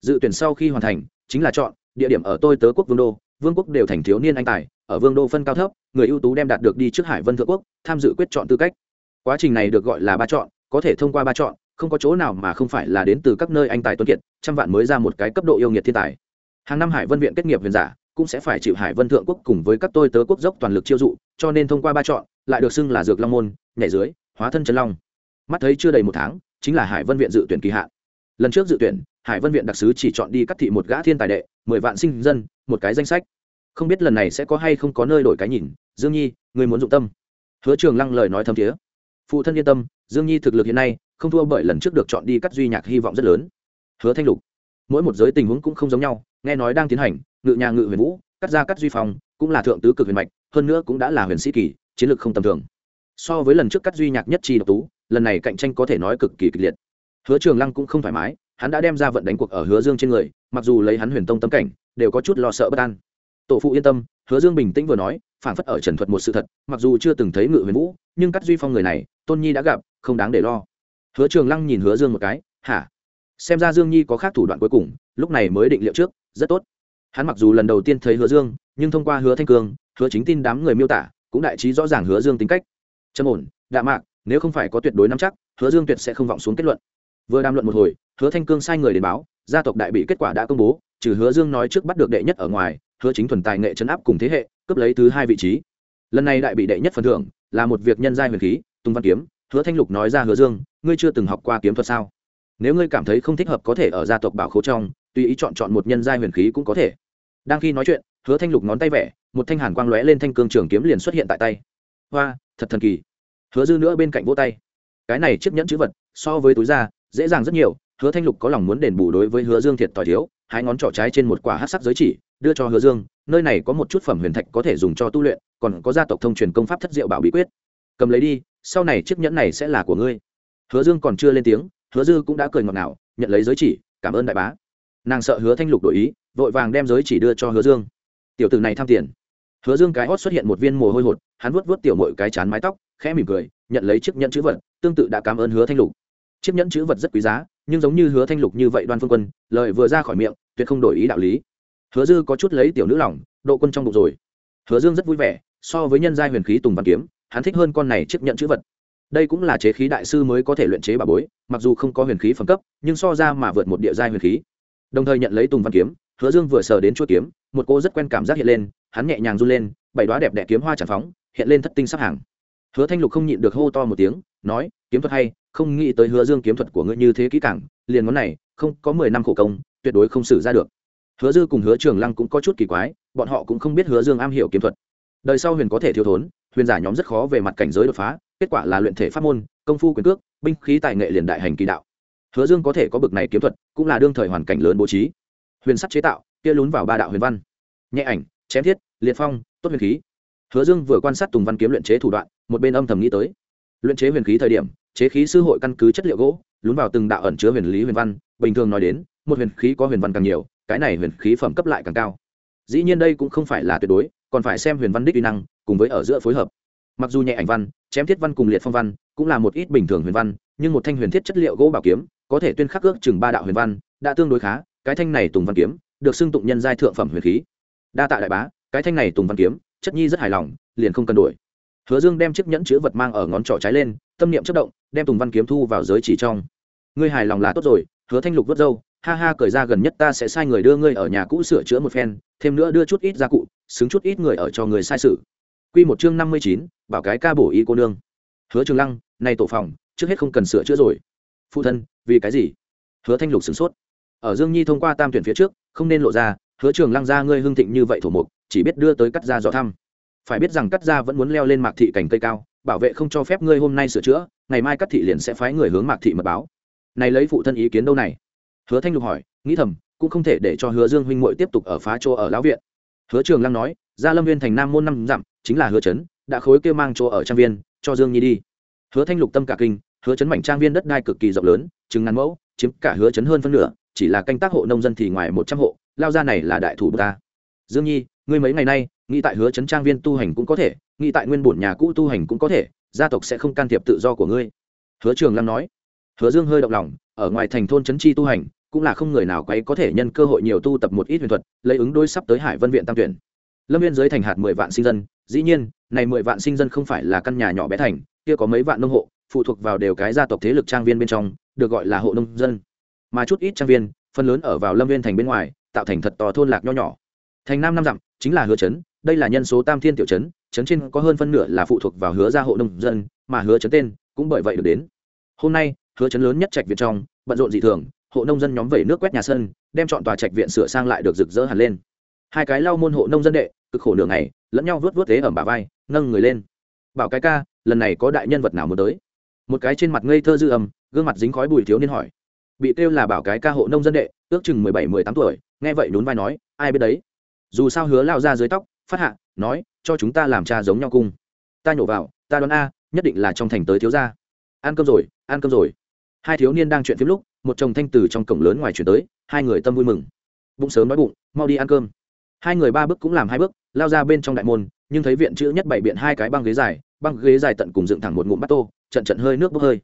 Dự tuyển sau khi hoàn thành, chính là chọn địa điểm ở tôi tớ quốc vương đô vương quốc đều thành thiếu niên anh tài, ở vương đô phân cao thấp, người ưu tú đem đạt được đi trước hải vân thượng quốc, tham dự quyết chọn tư cách. Quá trình này được gọi là ba chọn, có thể thông qua ba chọn, không có chỗ nào mà không phải là đến từ các nơi anh tài tuân kiệt, trăm vạn mới ra một cái cấp độ yêu nghiệt thiên tài. Hàng năm hải vân viện kết nghiệp huyền giả, cũng sẽ phải chịu hải vân thượng quốc cùng với các tôi tớ quốc dốc toàn lực chiêu dụ, cho nên thông qua ba chọn, lại được xưng là dược long môn, nhảy dưới, hóa thân chân long. Mắt thấy chưa đầy một tháng, chính là hải vân viện dự tuyển kỳ hạn. Lần trước dự tuyển hải vân viện đặc sứ chỉ chọn đi cắt thị một gã thiên tài đệ, mười vạn sinh dân, một cái danh sách. Không biết lần này sẽ có hay không có nơi đổi cái nhìn. Dương nhi, người muốn dụng tâm. Hứa trường lăng lời nói thâm thiế. Phụ thân yên tâm, dương nhi thực lực hiện nay không thua bởi lần trước được chọn đi cắt duy nhạc hy vọng rất lớn. Hứa thanh lục. Mỗi một giới tình huống cũng không giống nhau, nghe nói đang tiến hành, ngự nhà ngự huyền vũ, cắt ra cắt duy phòng, cũng là thượng tứ cực huyền mạch, hơn nữa cũng đã là huyền sĩ kỳ, chiến lược không tầm thường. So với lần trước cắt duy nhạc nhất chi độc tú, lần này cạnh tranh có thể nói cực kỳ kịch liệt. Hứa trường lăng cũng không thoải mái hắn đã đem ra vận đánh cuộc ở hứa dương trên người, mặc dù lấy hắn huyền tông tâm cảnh, đều có chút lo sợ bất an. Tổ phụ yên tâm, hứa dương bình tĩnh vừa nói, phản phất ở trần thuật một sự thật, mặc dù chưa từng thấy ngự huyền vũ, nhưng cắt duy phong người này, tôn nhi đã gặp, không đáng để lo. Hứa trường lăng nhìn hứa dương một cái, hả? Xem ra dương nhi có khác thủ đoạn cuối cùng, lúc này mới định liệu trước, rất tốt. Hắn mặc dù lần đầu tiên thấy hứa dương, nhưng thông qua hứa thanh cương, hứa chính tin đám người miêu tả, cũng đại trí rõ ràng hứa dương tính cách. Trầm ổn đạ mạc, nếu không phải có tuyệt đối nắm chắc, hứa dương tuyệt sẽ không vọng xuống kết luận vừa đàm luận một hồi, hứa thanh cương sai người đến báo, gia tộc đại bị kết quả đã công bố, trừ hứa dương nói trước bắt được đệ nhất ở ngoài, hứa chính thuần tài nghệ chấn áp cùng thế hệ, cướp lấy thứ hai vị trí. Lần này đại bị đệ nhất phần thưởng là một việc nhân giai huyền khí tung văn kiếm, hứa thanh lục nói ra hứa dương, ngươi chưa từng học qua kiếm thuật sao? Nếu ngươi cảm thấy không thích hợp có thể ở gia tộc bảo khố trong, tùy ý chọn chọn một nhân giai huyền khí cũng có thể. Đang khi nói chuyện, hứa thanh lục ngón tay vẽ, một thanh hàn quang lóe lên thanh cương trường kiếm liền xuất hiện tại tay. Hoa, thật thần kỳ. Hứa dư nữa bên cạnh vỗ tay. Cái này chiếc nhẫn chữ vật, so với túi da dễ dàng rất nhiều, hứa thanh lục có lòng muốn đền bù đối với hứa dương thiệt t thiếu, hai ngón trỏ trái trên một quả hát sắc giới chỉ, đưa cho hứa dương, nơi này có một chút phẩm huyền thạch có thể dùng cho tu luyện, còn có gia tộc thông truyền công pháp thất diệu bảo bí quyết. Cầm lấy đi, sau này chiếc nhẫn này sẽ là của ngươi. Hứa dương còn chưa lên tiếng, hứa dư cũng đã cười ngọt ngào, nhận lấy giới chỉ, cảm ơn đại bá. Nàng sợ hứa thanh lục đổi ý, vội vàng đem giới chỉ đưa cho hứa dương. Tiểu tử này tham tiền. Hứa dương cái hót xuất hiện một viên mồ hôi hột, hắn vuốt vuốt tiểu mội cái chán mái tóc, khẽ mỉm cười, nhận lấy chiếc nhẫn chữ vật, tương tự đã cảm ơn hứa thanh lục chiếc nhẫn chữ vật rất quý giá, nhưng giống như hứa thanh lục như vậy đoan phương quân, lời vừa ra khỏi miệng, tuyệt không đổi ý đạo lý. Hứa dư có chút lấy tiểu nữ lòng, độ quân trong bụng rồi. Hứa dương rất vui vẻ, so với nhân gia huyền khí tùng văn kiếm, hắn thích hơn con này chiếc nhẫn chữ vật. Đây cũng là chế khí đại sư mới có thể luyện chế bà bối, mặc dù không có huyền khí phẩm cấp, nhưng so ra mà vượt một địa giai huyền khí. Đồng thời nhận lấy tùng văn kiếm, hứa dương vừa sờ đến chuỗi kiếm, một cô rất quen cảm giác hiện lên, hắn nhẹ nhàng run lên, bảy đoá đẹp đẽ kiếm hoa tràn phóng, hiện lên thất tinh sắp hàng. Hứa thanh lục không nhịn được hô to một tiếng, nói, kiếm thuật hay không nghĩ tới hứa dương kiếm thuật của ngươi như thế kỹ càng, liền món này, không, có mười năm khổ công, tuyệt đối không xử ra được. Hứa dư cùng hứa trường lăng cũng có chút kỳ quái, bọn họ cũng không biết hứa dương am hiểu kiếm thuật. Đời sau huyền có thể thiếu thốn, huyền giả nhóm rất khó về mặt cảnh giới đột phá, kết quả là luyện thể pháp môn, công phu quyền cước, binh khí tài nghệ liền đại hành kỳ đạo. Hứa dương có thể có bực này kiếm thuật, cũng là đương thời hoàn cảnh lớn bố trí. Huyền sắt chế tạo, kia lún vào ba đạo huyền văn. Nhẹ ảnh, chém thiết, liệt phong, tốt huyền khí. Hứa dương vừa quan sát tùng văn kiếm luyện chế thủ đoạn, một bên âm thầm nghĩ tới. Luyện chế huyền khí thời điểm chế khí sư hội căn cứ chất liệu gỗ, lún vào từng đạo ẩn chứa huyền lý huyền văn, bình thường nói đến, một huyền khí có huyền văn càng nhiều, cái này huyền khí phẩm cấp lại càng cao. Dĩ nhiên đây cũng không phải là tuyệt đối, còn phải xem huyền văn đích uy năng, cùng với ở giữa phối hợp. Mặc dù nhẹ ảnh văn, chém thiết văn cùng liệt phong văn, cũng là một ít bình thường huyền văn, nhưng một thanh huyền thiết chất liệu gỗ bảo kiếm, có thể tuyên khắc ước chừng ba đạo huyền văn, đã tương đối khá, cái thanh này tùng văn kiếm, được xưng tụng nhân giai thượng phẩm huyền khí. Đa tạ đại bá, cái thanh này tùng văn kiếm, chất nhi rất hài lòng, liền không cần đổi hứa dương đem chiếc nhẫn chứa vật mang ở ngón trỏ trái lên, tâm niệm chất động, đem tùng văn kiếm thu vào giới chỉ trong. Ngươi hài lòng là tốt rồi, hứa thanh lục vớt râu, ha ha cởi ra gần nhất ta sẽ sai người đưa ngươi ở nhà cũ sửa chữa một phen, thêm nữa đưa chút ít gia cụ, xứng chút ít người ở cho người sai sự. Quy một chương năm mươi chín, bảo cái ca bổ y cô nương. Hứa trường lăng, nay tổ phòng, trước hết không cần sửa chữa rồi. Phụ thân, vì cái gì? Hứa thanh lục sửng sốt. Ở dương nhi thông qua tam tuyển phía trước, không nên lộ ra, hứa trường lăng ra ngươi hưng thịnh như vậy thổ mục, chỉ biết đưa tới cắt ra dò thăm phải biết rằng cắt ra vẫn muốn leo lên mạc thị cành cây cao, bảo vệ không cho phép ngươi hôm nay sửa chữa, ngày mai cắt thị liền sẽ phái người hướng mạc thị mật báo. Này lấy phụ thân ý kiến đâu này? Hứa thanh lục hỏi, nghĩ thầm, cũng không thể để cho hứa dương huynh muội tiếp tục ở phá chỗ ở lão viện. Hứa trường lăng nói ra lâm viên thành nam môn năm dặm, chính là hứa trấn đã khối kêu mang chỗ ở trang viên, cho dương nhi đi. Hứa thanh lục tâm cả kinh, hứa trấn mảnh trang viên đất đai cực kỳ rộng lớn, chừng ngàn mẫu, chiếm cả hứa trấn hơn phân nửa, chỉ là canh tác hộ nông dân thì ngoài một trăm hộ, lao ra này là đại thủ ta. Dương nhi, ngươi mấy ngày nay nghĩ tại hứa trấn trang viên tu hành cũng có thể, nghĩ tại nguyên bổn nhà cũ tu hành cũng có thể, gia tộc sẽ không can thiệp tự do của ngươi. Hứa trường lăng nói. Hứa dương hơi động lòng, ở ngoài thành thôn trấn chi tu hành, cũng là không người nào quấy có thể nhân cơ hội nhiều tu tập một ít huyền thuật, lấy ứng đôi sắp tới hải vân viện tam tuyển. Lâm viên dưới thành hạt mười vạn sinh dân, dĩ nhiên, này mười vạn sinh dân không phải là căn nhà nhỏ bé thành, kia có mấy vạn nông hộ, phụ thuộc vào đều cái gia tộc thế lực trang viên bên trong, được gọi là hộ nông dân. Mà chút ít trang viên, phần lớn ở vào lâm viên thành bên ngoài, tạo thành thật to thôn lạc nho nhỏ. Thành nam năm dặm, chính là hứa trấn đây là nhân số tam thiên tiểu trấn trấn trên có hơn phân nửa là phụ thuộc vào hứa gia hộ nông dân, mà hứa trấn tên cũng bởi vậy được đến. Hôm nay, hứa trấn lớn nhất trạch viện trong, bận rộn dị thường, hộ nông dân nhóm vẩy nước quét nhà sân, đem chọn tòa trạch viện sửa sang lại được rực rỡ hẳn lên. Hai cái lau môn hộ nông dân đệ, cực khổ nửa ngày, lẫn nhau vớt vớt thế ẩm bà vai, nâng người lên. Bảo cái ca, lần này có đại nhân vật nào muốn tới? Một cái trên mặt ngây thơ dư âm, gương mặt dính khói bùi thiếu niên hỏi. Bị kêu là bảo cái ca hộ nông dân đệ, ước chừng mười bảy, mười tám tuổi, nghe vậy nhún vai nói, ai biết đấy? Dù sao hứa lao ra dưới tóc phát hạ, nói, cho chúng ta làm cha giống nhau cung. Ta nhổ vào, ta đoán a, nhất định là trong thành tới thiếu gia. Ăn cơm rồi, ăn cơm rồi. Hai thiếu niên đang chuyện phim lúc, một chồng thanh từ trong cổng lớn ngoài chuyển tới, hai người tâm vui mừng. Bụng sớm nói bụng, mau đi ăn cơm. Hai người ba bước cũng làm hai bước, lao ra bên trong đại môn, nhưng thấy viện chữ nhất bảy biện hai cái băng ghế dài, băng ghế dài tận cùng dựng thẳng một ngụm bát tô, trận trận hơi nước bốc hơi.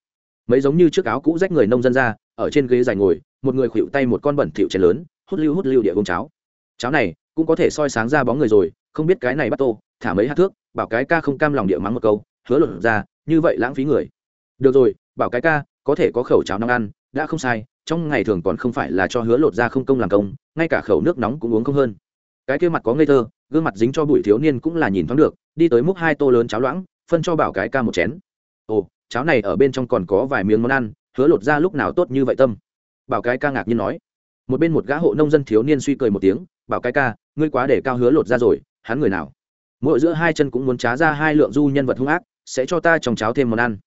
Mấy giống như chiếc áo cũ rách người nông dân ra, ở trên ghế dài ngồi, một người khuỵu tay một con bẩn thịu chén lớn, hút lưu hút lưu địa gông cháo. Cháo này cũng có thể soi sáng ra bóng người rồi không biết cái này bắt tô, thả mấy hát thước, bảo cái ca không cam lòng địa mắng một câu, hứa lột ra, như vậy lãng phí người. Được rồi, bảo cái ca, có thể có khẩu cháo nóng ăn, đã không sai, trong ngày thường còn không phải là cho hứa lột ra không công làm công, ngay cả khẩu nước nóng cũng uống không hơn. Cái kia mặt có ngây thơ, gương mặt dính cho bụi thiếu niên cũng là nhìn thoáng được, đi tới múc hai tô lớn cháo loãng, phân cho bảo cái ca một chén. Ồ, cháo này ở bên trong còn có vài miếng món ăn, hứa lột ra lúc nào tốt như vậy tâm? Bảo cái ca ngạc nhiên nói. Một bên một gã hộ nông dân thiếu niên suy cười một tiếng, bảo cái ca, ngươi quá để cao hứa lột ra rồi hắn người nào? Mỗi giữa hai chân cũng muốn trá ra hai lượng du nhân vật hung ác, sẽ cho ta trong cháo thêm món ăn.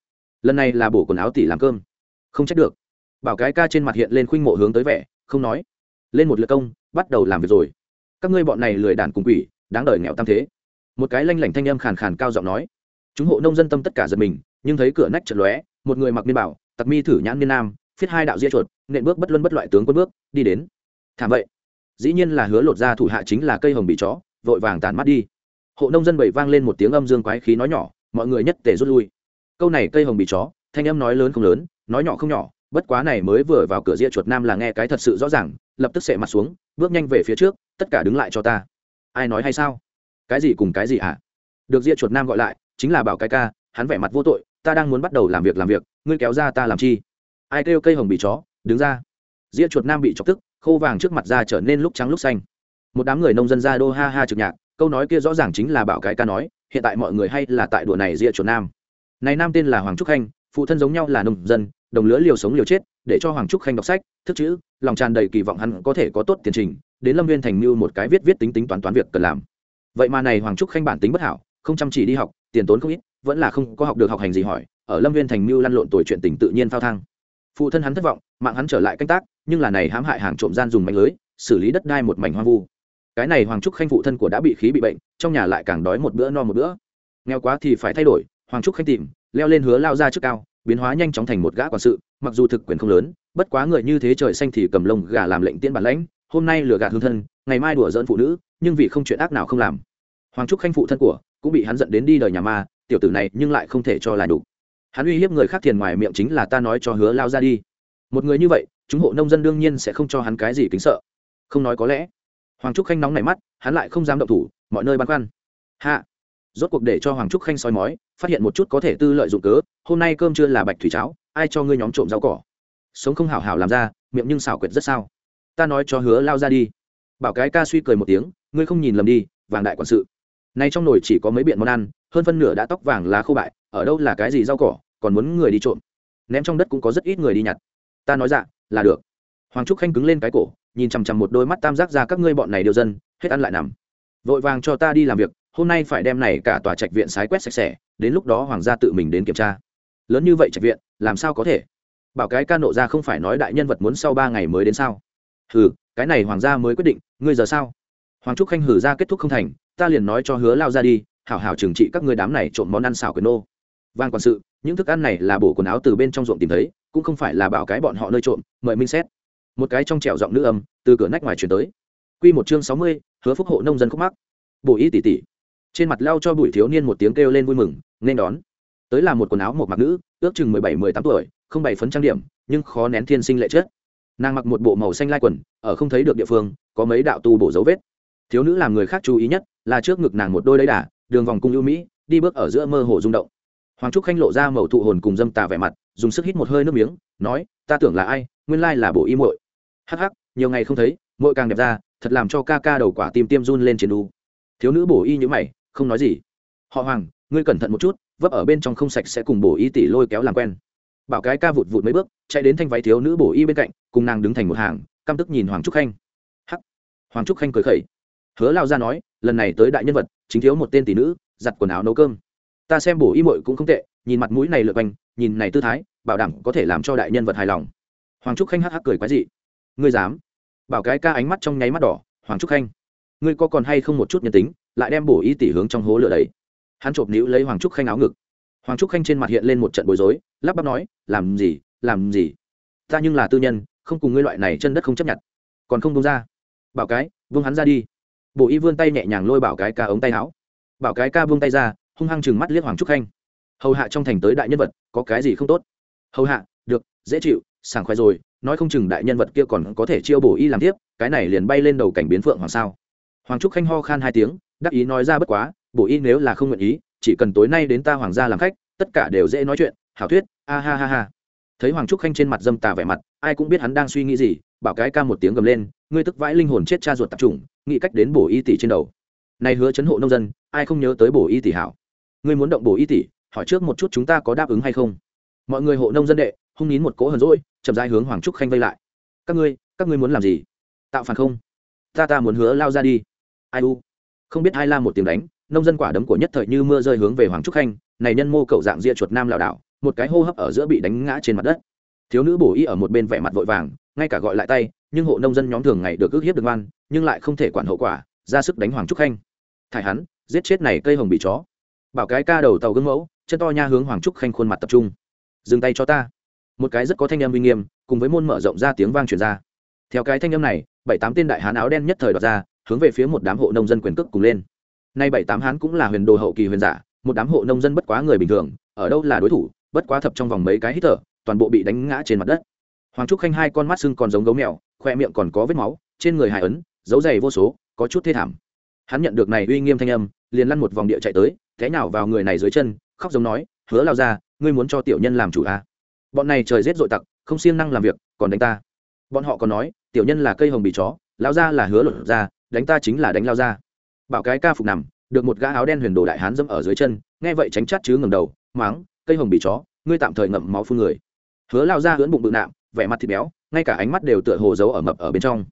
Lần này là bổ quần áo tỉ làm cơm. Không trách được. Bảo cái ca trên mặt hiện lên khuynh mộ hướng tới vẻ, không nói. Lên một lượt công, bắt đầu làm việc rồi. Các ngươi bọn này lười đàn cùng quỷ, đáng đời nghèo tam thế. Một cái lanh lảnh thanh âm khàn khàn cao giọng nói. Chúng hộ nông dân tâm tất cả giật mình, nhưng thấy cửa nách chật lóe, một người mặc niên bảo, tặc mi thử nhãn niên nam, phiết hai đạo ria chuột, nện bước bất luân bất loại tướng quân bước, đi đến. Thảm vậy. Dĩ nhiên là hứa lột ra thủ hạ chính là cây hồng bị chó vội vàng tàn mắt đi. Hộ nông dân bảy vang lên một tiếng âm dương quái khí nói nhỏ, mọi người nhất tề rút lui. Câu này cây hồng bị chó, thanh âm nói lớn không lớn, nói nhỏ không nhỏ, bất quá này mới vừa vào cửa ria chuột nam là nghe cái thật sự rõ ràng, lập tức sệ mặt xuống, bước nhanh về phía trước, tất cả đứng lại cho ta. Ai nói hay sao? Cái gì cùng cái gì hả? Được ria chuột nam gọi lại, chính là bảo cái ca, hắn vẻ mặt vô tội, ta đang muốn bắt đầu làm việc làm việc, ngươi kéo ra ta làm chi? Ai kêu cây hồng bị chó, đứng ra. Ria chuột nam bị chọc tức, khô vàng trước mặt ra trở nên lúc trắng lúc xanh một đám người nông dân ra đô ha ha trực nhạc, câu nói kia rõ ràng chính là bảo cái ca nói, hiện tại mọi người hay là tại đùa này ria chuột nam. Này nam tên là hoàng trúc khanh, phụ thân giống nhau là nông dân, đồng lứa liều sống liều chết, để cho hoàng trúc khanh đọc sách, thức chữ, lòng tràn đầy kỳ vọng hắn có thể có tốt tiền trình, đến lâm viên thành mưu một cái viết viết tính tính toán toán việc cần làm. Vậy mà này hoàng trúc khanh bản tính bất hảo, không chăm chỉ đi học, tiền tốn không ít, vẫn là không có học được học hành gì hỏi, ở lâm viên thành mưu lăn lộn tuổi chuyện tình tự nhiên phao thang. Phụ thân hắn thất vọng, mạng hắn trở lại canh tác, nhưng là này hãm hại hàng trộm gian dùng mạnh lưới, xử lý đất đai một mảnh hoang vu cái này hoàng trúc khanh phụ thân của đã bị khí bị bệnh, trong nhà lại càng đói một bữa no một bữa. Nghèo quá thì phải thay đổi, hoàng trúc khanh tìm, leo lên hứa lao ra trước cao, biến hóa nhanh chóng thành một gã quản sự, mặc dù thực quyền không lớn, bất quá người như thế trời xanh thì cầm lông gà làm lệnh tiễn bản lãnh, hôm nay lừa gạt hương thân, ngày mai đùa dỡn phụ nữ, nhưng vì không chuyện ác nào không làm. Hoàng trúc khanh phụ thân của cũng bị hắn dẫn đến đi đời nhà ma, tiểu tử này nhưng lại không thể cho là đủ. Hắn uy hiếp người khác thiền ngoài miệng chính là ta nói cho hứa lao ra đi. Một người như vậy, chúng hộ nông dân đương nhiên sẽ không cho hắn cái gì kính sợ. Không nói có lẽ hoàng trúc khanh nóng nảy mắt, hắn lại không dám động thủ, mọi nơi băn khoăn. Hạ. Rốt cuộc để cho hoàng trúc khanh soi mói, phát hiện một chút có thể tư lợi dụng cớ, hôm nay cơm chưa là bạch thủy cháo, ai cho ngươi nhóm trộm rau cỏ? Sống không hảo hảo làm ra, miệng nhưng xảo quyệt rất sao. Ta nói cho hứa lao ra đi. Bảo cái ca suy cười một tiếng, ngươi không nhìn lầm đi, vàng đại quản sự. Nay trong nồi chỉ có mấy biện món ăn, hơn phân nửa đã tóc vàng lá khô bại, ở đâu là cái gì rau cỏ, còn muốn người đi trộm. Ném trong đất cũng có rất ít người đi nhặt. Ta nói dạ là được. Hoàng trúc khanh cứng lên cái cổ nhìn chằm chằm một đôi mắt tam giác ra các ngươi bọn này điều dân, hết ăn lại nằm. Vội vàng cho ta đi làm việc, hôm nay phải đem này cả tòa trạch viện sái quét sạch sẽ, đến lúc đó hoàng gia tự mình đến kiểm tra. Lớn như vậy trạch viện, làm sao có thể? Bảo cái ca nộ ra không phải nói đại nhân vật muốn sau ba ngày mới đến sao? Hừ, cái này hoàng gia mới quyết định, ngươi giờ sao? Hoàng trúc khanh hử ra kết thúc không thành, ta liền nói cho hứa lao ra đi, hảo hảo trừng trị các ngươi đám này trộm món ăn xào quyền nô. Vang quản sự, những thức ăn này là bổ quần áo từ bên trong ruộng tìm thấy, cũng không phải là bảo cái bọn họ nơi trộm, mời minh xét một cái trong trẻo giọng nữ âm, từ cửa nách ngoài chuyển tới. Quy một chương sáu mươi, hứa phúc hộ nông dân khúc mắc. Bổ y tỉ tỉ. Trên mặt lao cho bụi thiếu niên một tiếng kêu lên vui mừng, nên đón. Tới là một quần áo một mặc nữ, ước chừng mười bảy, mười tám tuổi, không bảy phấn trang điểm, nhưng khó nén thiên sinh lệ chết nàng mặc một bộ màu xanh lai quần, ở không thấy được địa phương, có mấy đạo tu bổ dấu vết. Thiếu nữ làm người khác chú ý nhất là trước ngực nàng một đôi lấy đà, đường vòng cung ưu mỹ, đi bước ở giữa mơ hồ rung động. Hoàng trúc khanh lộ ra mẩu thụ hồn cùng dâm tà vẻ mặt, dùng sức hít một hơi nước miếng, nói, ta tưởng là ai, nguyên lai là bộ y muội hắc hắc, nhiều ngày không thấy, mỗi càng đẹp ra, thật làm cho ca ca đầu quả tim tiêm run lên trên đu. Thiếu nữ bổ y như mày, không nói gì. Họ hoàng, ngươi cẩn thận một chút, vấp ở bên trong không sạch sẽ cùng bổ y tỷ lôi kéo làm quen. Bảo cái ca vụt vụt mấy bước, chạy đến thanh váy thiếu nữ bổ y bên cạnh, cùng nàng đứng thành một hàng, căm tức nhìn hoàng trúc khanh. Hắc. Hoàng trúc khanh cười khẩy. Hứa lao ra nói, lần này tới đại nhân vật, chính thiếu một tên tỷ nữ, giặt quần áo nấu cơm. Ta xem bổ y mội cũng không tệ, nhìn mặt mũi này lượt quanh, nhìn này tư thái, bảo đảm có thể làm cho đại nhân vật hài lòng. Hoàng trúc khanh hắc hắc cười quái dị ngươi dám? Bảo cái ca ánh mắt trong nháy mắt đỏ, hoàng trúc khanh. Ngươi có còn hay không một chút nhân tính, lại đem bổ y tỷ hướng trong hố lửa đấy hắn chộp níu lấy hoàng trúc khanh áo ngực. Hoàng trúc khanh trên mặt hiện lên một trận bối rối, lắp bắp nói, làm gì làm gì? Ta nhưng là tư nhân, không cùng ngươi loại này chân đất không chấp nhận. Còn không đông ra. Bảo cái vương hắn ra đi. Bộ y vươn tay nhẹ nhàng lôi bảo cái ca ống tay áo. Bảo cái ca vươn tay ra, hung hăng chừng mắt liếc hoàng trúc khanh. Hầu hạ trong thành tới đại nhân vật, có cái gì không tốt? Hầu hạ, được, dễ chịu, sảng khoái rồi nói không chừng đại nhân vật kia còn có thể chiêu bổ y làm tiếp, cái này liền bay lên đầu cảnh biến phượng hoàng sao. Hoàng trúc khanh ho khan hai tiếng, đắc ý nói ra bất quá, bổ y nếu là không nguyện ý, chỉ cần tối nay đến ta hoàng gia làm khách, tất cả đều dễ nói chuyện, hảo thuyết, a ha ha ha. Thấy hoàng trúc khanh trên mặt dâm tà vẻ mặt, ai cũng biết hắn đang suy nghĩ gì, bảo cái ca một tiếng gầm lên, ngươi tức vãi linh hồn chết cha ruột tập trung nghĩ cách đến bổ y tỷ trên đầu. Này hứa chấn hộ nông dân, ai không nhớ tới bổ y tỷ hảo? Ngươi muốn động bổ y tỷ, hỏi trước một chút chúng ta có đáp ứng hay không? Mọi người hộ nông dân đệ, hung nín một cỗ hờn rỗi chậm rãi hướng hoàng trúc khanh vây lại. Các ngươi các ngươi muốn làm gì? Tạo phản không? Ta ta muốn hứa lao ra đi. Ai u? Không biết ai la một tiếng đánh, nông dân quả đấm của nhất thời như mưa rơi hướng về hoàng trúc khanh, này nhân mô cậu dạng ria chuột nam lảo đảo, một cái hô hấp ở giữa bị đánh ngã trên mặt đất. Thiếu nữ bổ y ở một bên vẻ mặt vội vàng, ngay cả gọi lại tay, nhưng hộ nông dân nhóm thường ngày được ước hiếp được ngoan, nhưng lại không thể quản hậu quả, ra sức đánh hoàng trúc khanh. Thải hắn, giết chết này cây hồng bị chó. Bảo cái ca đầu tàu gương mẫu, chân to nha hướng hoàng trúc khanh khuôn mặt tập trung. Dừng tay cho ta một cái rất có thanh âm uy nghiêm, cùng với môn mở rộng ra tiếng vang truyền ra. Theo cái thanh âm này, bảy tám tên đại hán áo đen nhất thời đoạt ra, hướng về phía một đám hộ nông dân quyền cước cùng lên. Nay bảy tám hán cũng là huyền đồ hậu kỳ huyền giả, một đám hộ nông dân bất quá người bình thường, ở đâu là đối thủ, bất quá thập trong vòng mấy cái hít thở, toàn bộ bị đánh ngã trên mặt đất. Hoàng trúc khanh hai con mắt sưng còn giống gấu mèo, khoe miệng còn có vết máu, trên người hài ấn, dấu dày vô số, có chút thê thảm. Hắn nhận được này uy nghiêm thanh âm, liền lăn một vòng địa chạy tới, té nào vào người này dưới chân, khóc giống nói, hứa lao ra ngươi muốn cho tiểu nhân làm chủ à bọn này trời rét dội tặc, không siêng năng làm việc, còn đánh ta. Bọn họ còn nói, tiểu nhân là cây hồng bị chó lao ra là hứa lột ra đánh ta chính là đánh lao ra bảo cái ca phục nằm, được một gã áo đen huyền đồ đại hán dẫm ở dưới chân, nghe vậy tránh chát chứ ngầm đầu máng cây hồng bị chó, ngươi tạm thời ngậm máu phương người. Hứa lao ra hưỡn bụng bự nạm, vẻ mặt thịt béo, ngay cả ánh mắt đều tựa hồ giấu ở mập ở bên trong.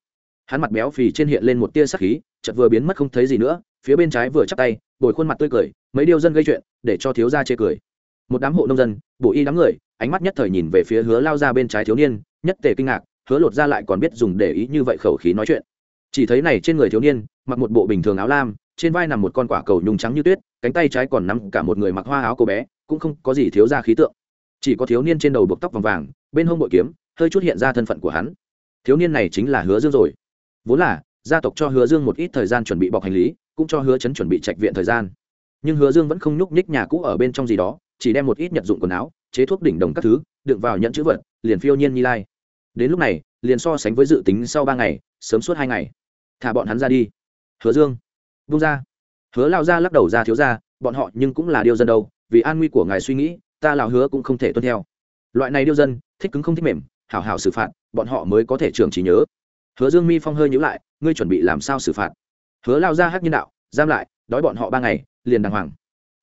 Hắn mặt béo phì trên hiện lên một tia sắc khí, chợt vừa biến mất không thấy gì nữa, phía bên trái vừa chắp tay, bồi khuôn mặt tươi cười, mấy điều dân gây chuyện, để cho thiếu gia chê cười. Một đám hộ nông dân, bổ y đám người ánh mắt nhất thời nhìn về phía hứa lao ra bên trái thiếu niên, nhất tề kinh ngạc, hứa lột ra lại còn biết dùng để ý như vậy khẩu khí nói chuyện. Chỉ thấy này trên người thiếu niên, mặc một bộ bình thường áo lam, trên vai nằm một con quả cầu nhung trắng như tuyết, cánh tay trái còn nắm cả một người mặc hoa áo cô bé, cũng không có gì thiếu ra khí tượng. Chỉ có thiếu niên trên đầu buộc tóc vàng vàng, bên hông bội kiếm, hơi chút hiện ra thân phận của hắn. Thiếu niên này chính là hứa dương rồi. Vốn là, gia tộc cho hứa dương một ít thời gian chuẩn bị bọc hành lý, cũng cho hứa chấn chuẩn bị trạch viện thời gian. Nhưng hứa dương vẫn không nhúc nhích nhà cũ ở bên trong gì đó, chỉ đem một ít nhật dụng quần áo chế thuốc đỉnh đồng các thứ, đựng vào nhận chữ vật, liền phiêu nhiên nhi lai. Đến lúc này, liền so sánh với dự tính sau ba ngày, sớm suốt hai ngày. Thả bọn hắn ra đi. Hứa dương. Bung ra. Hứa lao ra lắc đầu ra thiếu ra bọn họ nhưng cũng là điêu dân đâu, vì an nguy của ngài suy nghĩ, ta lào hứa cũng không thể tuân theo. Loại này điêu dân, thích cứng không thích mềm, hảo hảo xử phạt, bọn họ mới có thể trưởng trí nhớ. Hứa dương mi phong hơi nhữ lại, ngươi chuẩn bị làm sao xử phạt? Hứa lao ra hát nhân đạo, giam lại, đói bọn họ ba ngày, liền đàng hoàng.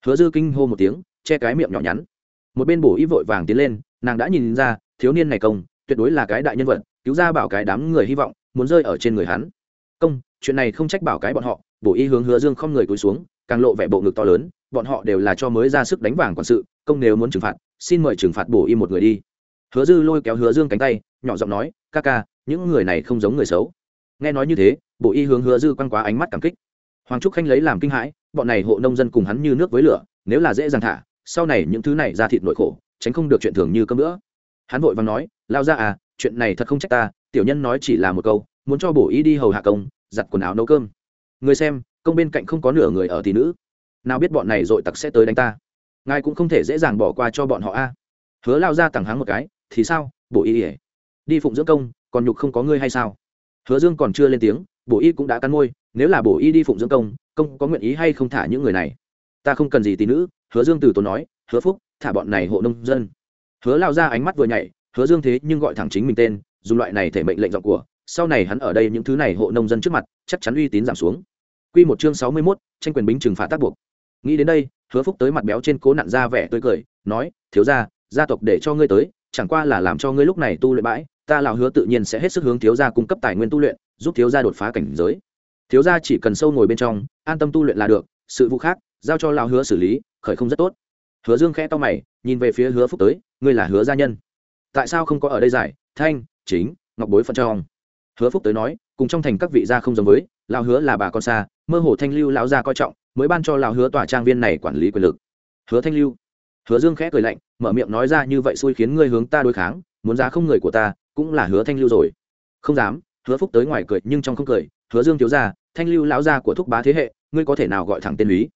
Hứa dư kinh hô một tiếng, che cái miệng nhỏ nhắn một bên bổ y vội vàng tiến lên, nàng đã nhìn ra, thiếu niên này công, tuyệt đối là cái đại nhân vật, cứu ra bảo cái đám người hy vọng, muốn rơi ở trên người hắn. Công, chuyện này không trách bảo cái bọn họ, bổ y hướng hứa dương không người cúi xuống, càng lộ vẻ bộ ngực to lớn, bọn họ đều là cho mới ra sức đánh vàng quản sự, công nếu muốn trừng phạt, xin mời trừng phạt bổ y một người đi. Hứa dư lôi kéo hứa dương cánh tay, nhỏ giọng nói, ca ca, những người này không giống người xấu. Nghe nói như thế bộ y hướng hứa dư quăng quá ánh mắt cảm kích. Hoàng trúc khanh lấy làm kinh hãi, bọn này hộ nông dân cùng hắn như nước với lửa, nếu là dễ dàng thả sau này những thứ này ra thịt nội khổ, tránh không được chuyện thường như cơm nữa hắn vội vàng nói, lao ra à chuyện này thật không trách ta, tiểu nhân nói chỉ là một câu, muốn cho bổ ý đi hầu hạ công, giặt quần áo nấu cơm. Người xem, công bên cạnh không có nửa người ở thì nữ. Nào biết bọn này dội tặc sẽ tới đánh ta. Ngài cũng không thể dễ dàng bỏ qua cho bọn họ a. Hứa lao ra tặng hắn một cái, thì sao, bổ y ỉa đi phụng dưỡng công, còn nhục không có ngươi hay sao? Hứa dương còn chưa lên tiếng, bổ y cũng đã cắn môi, nếu là bổ y đi phụng dưỡng công công có nguyện ý hay không thả những người này? Ta không cần gì tí nữ hứa dương từ tốn nói hứa phúc thả bọn này hộ nông dân hứa lao ra ánh mắt vừa nhảy hứa dương thế nhưng gọi thẳng chính mình tên dùng loại này thể mệnh lệnh giọng của sau này hắn ở đây những thứ này hộ nông dân trước mặt chắc chắn uy tín giảm xuống Quy một chương sáu mươi 61, tranh quyền bính trừng phạt tác buộc. Nghĩ đến đây, Hứa Phúc tới mặt béo trên cố nặn ra vẻ tươi cười, nói: "Thiếu gia, gia tộc để cho ngươi tới, chẳng qua là làm cho ngươi lúc này tu luyện bãi, ta lão hứa tự nhiên sẽ hết sức hướng thiếu gia cung cấp tài nguyên tu luyện, giúp thiếu gia đột phá cảnh giới. Thiếu gia chỉ cần sâu ngồi bên trong, an tâm tu luyện là được, sự vụ khác, giao cho lão hứa xử lý, khởi không rất tốt." Hứa Dương khẽ to mày, nhìn về phía Hứa Phúc tới, "Ngươi là Hứa gia nhân, tại sao không có ở đây giải, thanh, chính, ngọc bối phận trong?" Hứa Phúc tới nói, cùng trong thành các vị gia không giống với, lão hứa là bà con xa, mơ hồ thanh lưu lão gia coi trọng, mới ban cho lão hứa tòa trang viên này quản lý quyền lực. Hứa Thanh Lưu, Hứa Dương khẽ cười lạnh, mở miệng nói ra như vậy xui khiến ngươi hướng ta đối kháng, muốn ra không người của ta, cũng là Hứa Thanh Lưu rồi. Không dám, Hứa Phúc tới ngoài cười nhưng trong không cười, Hứa Dương thiếu gia, Thanh Lưu lão gia của thúc bá thế hệ, ngươi có thể nào gọi thẳng tên lý?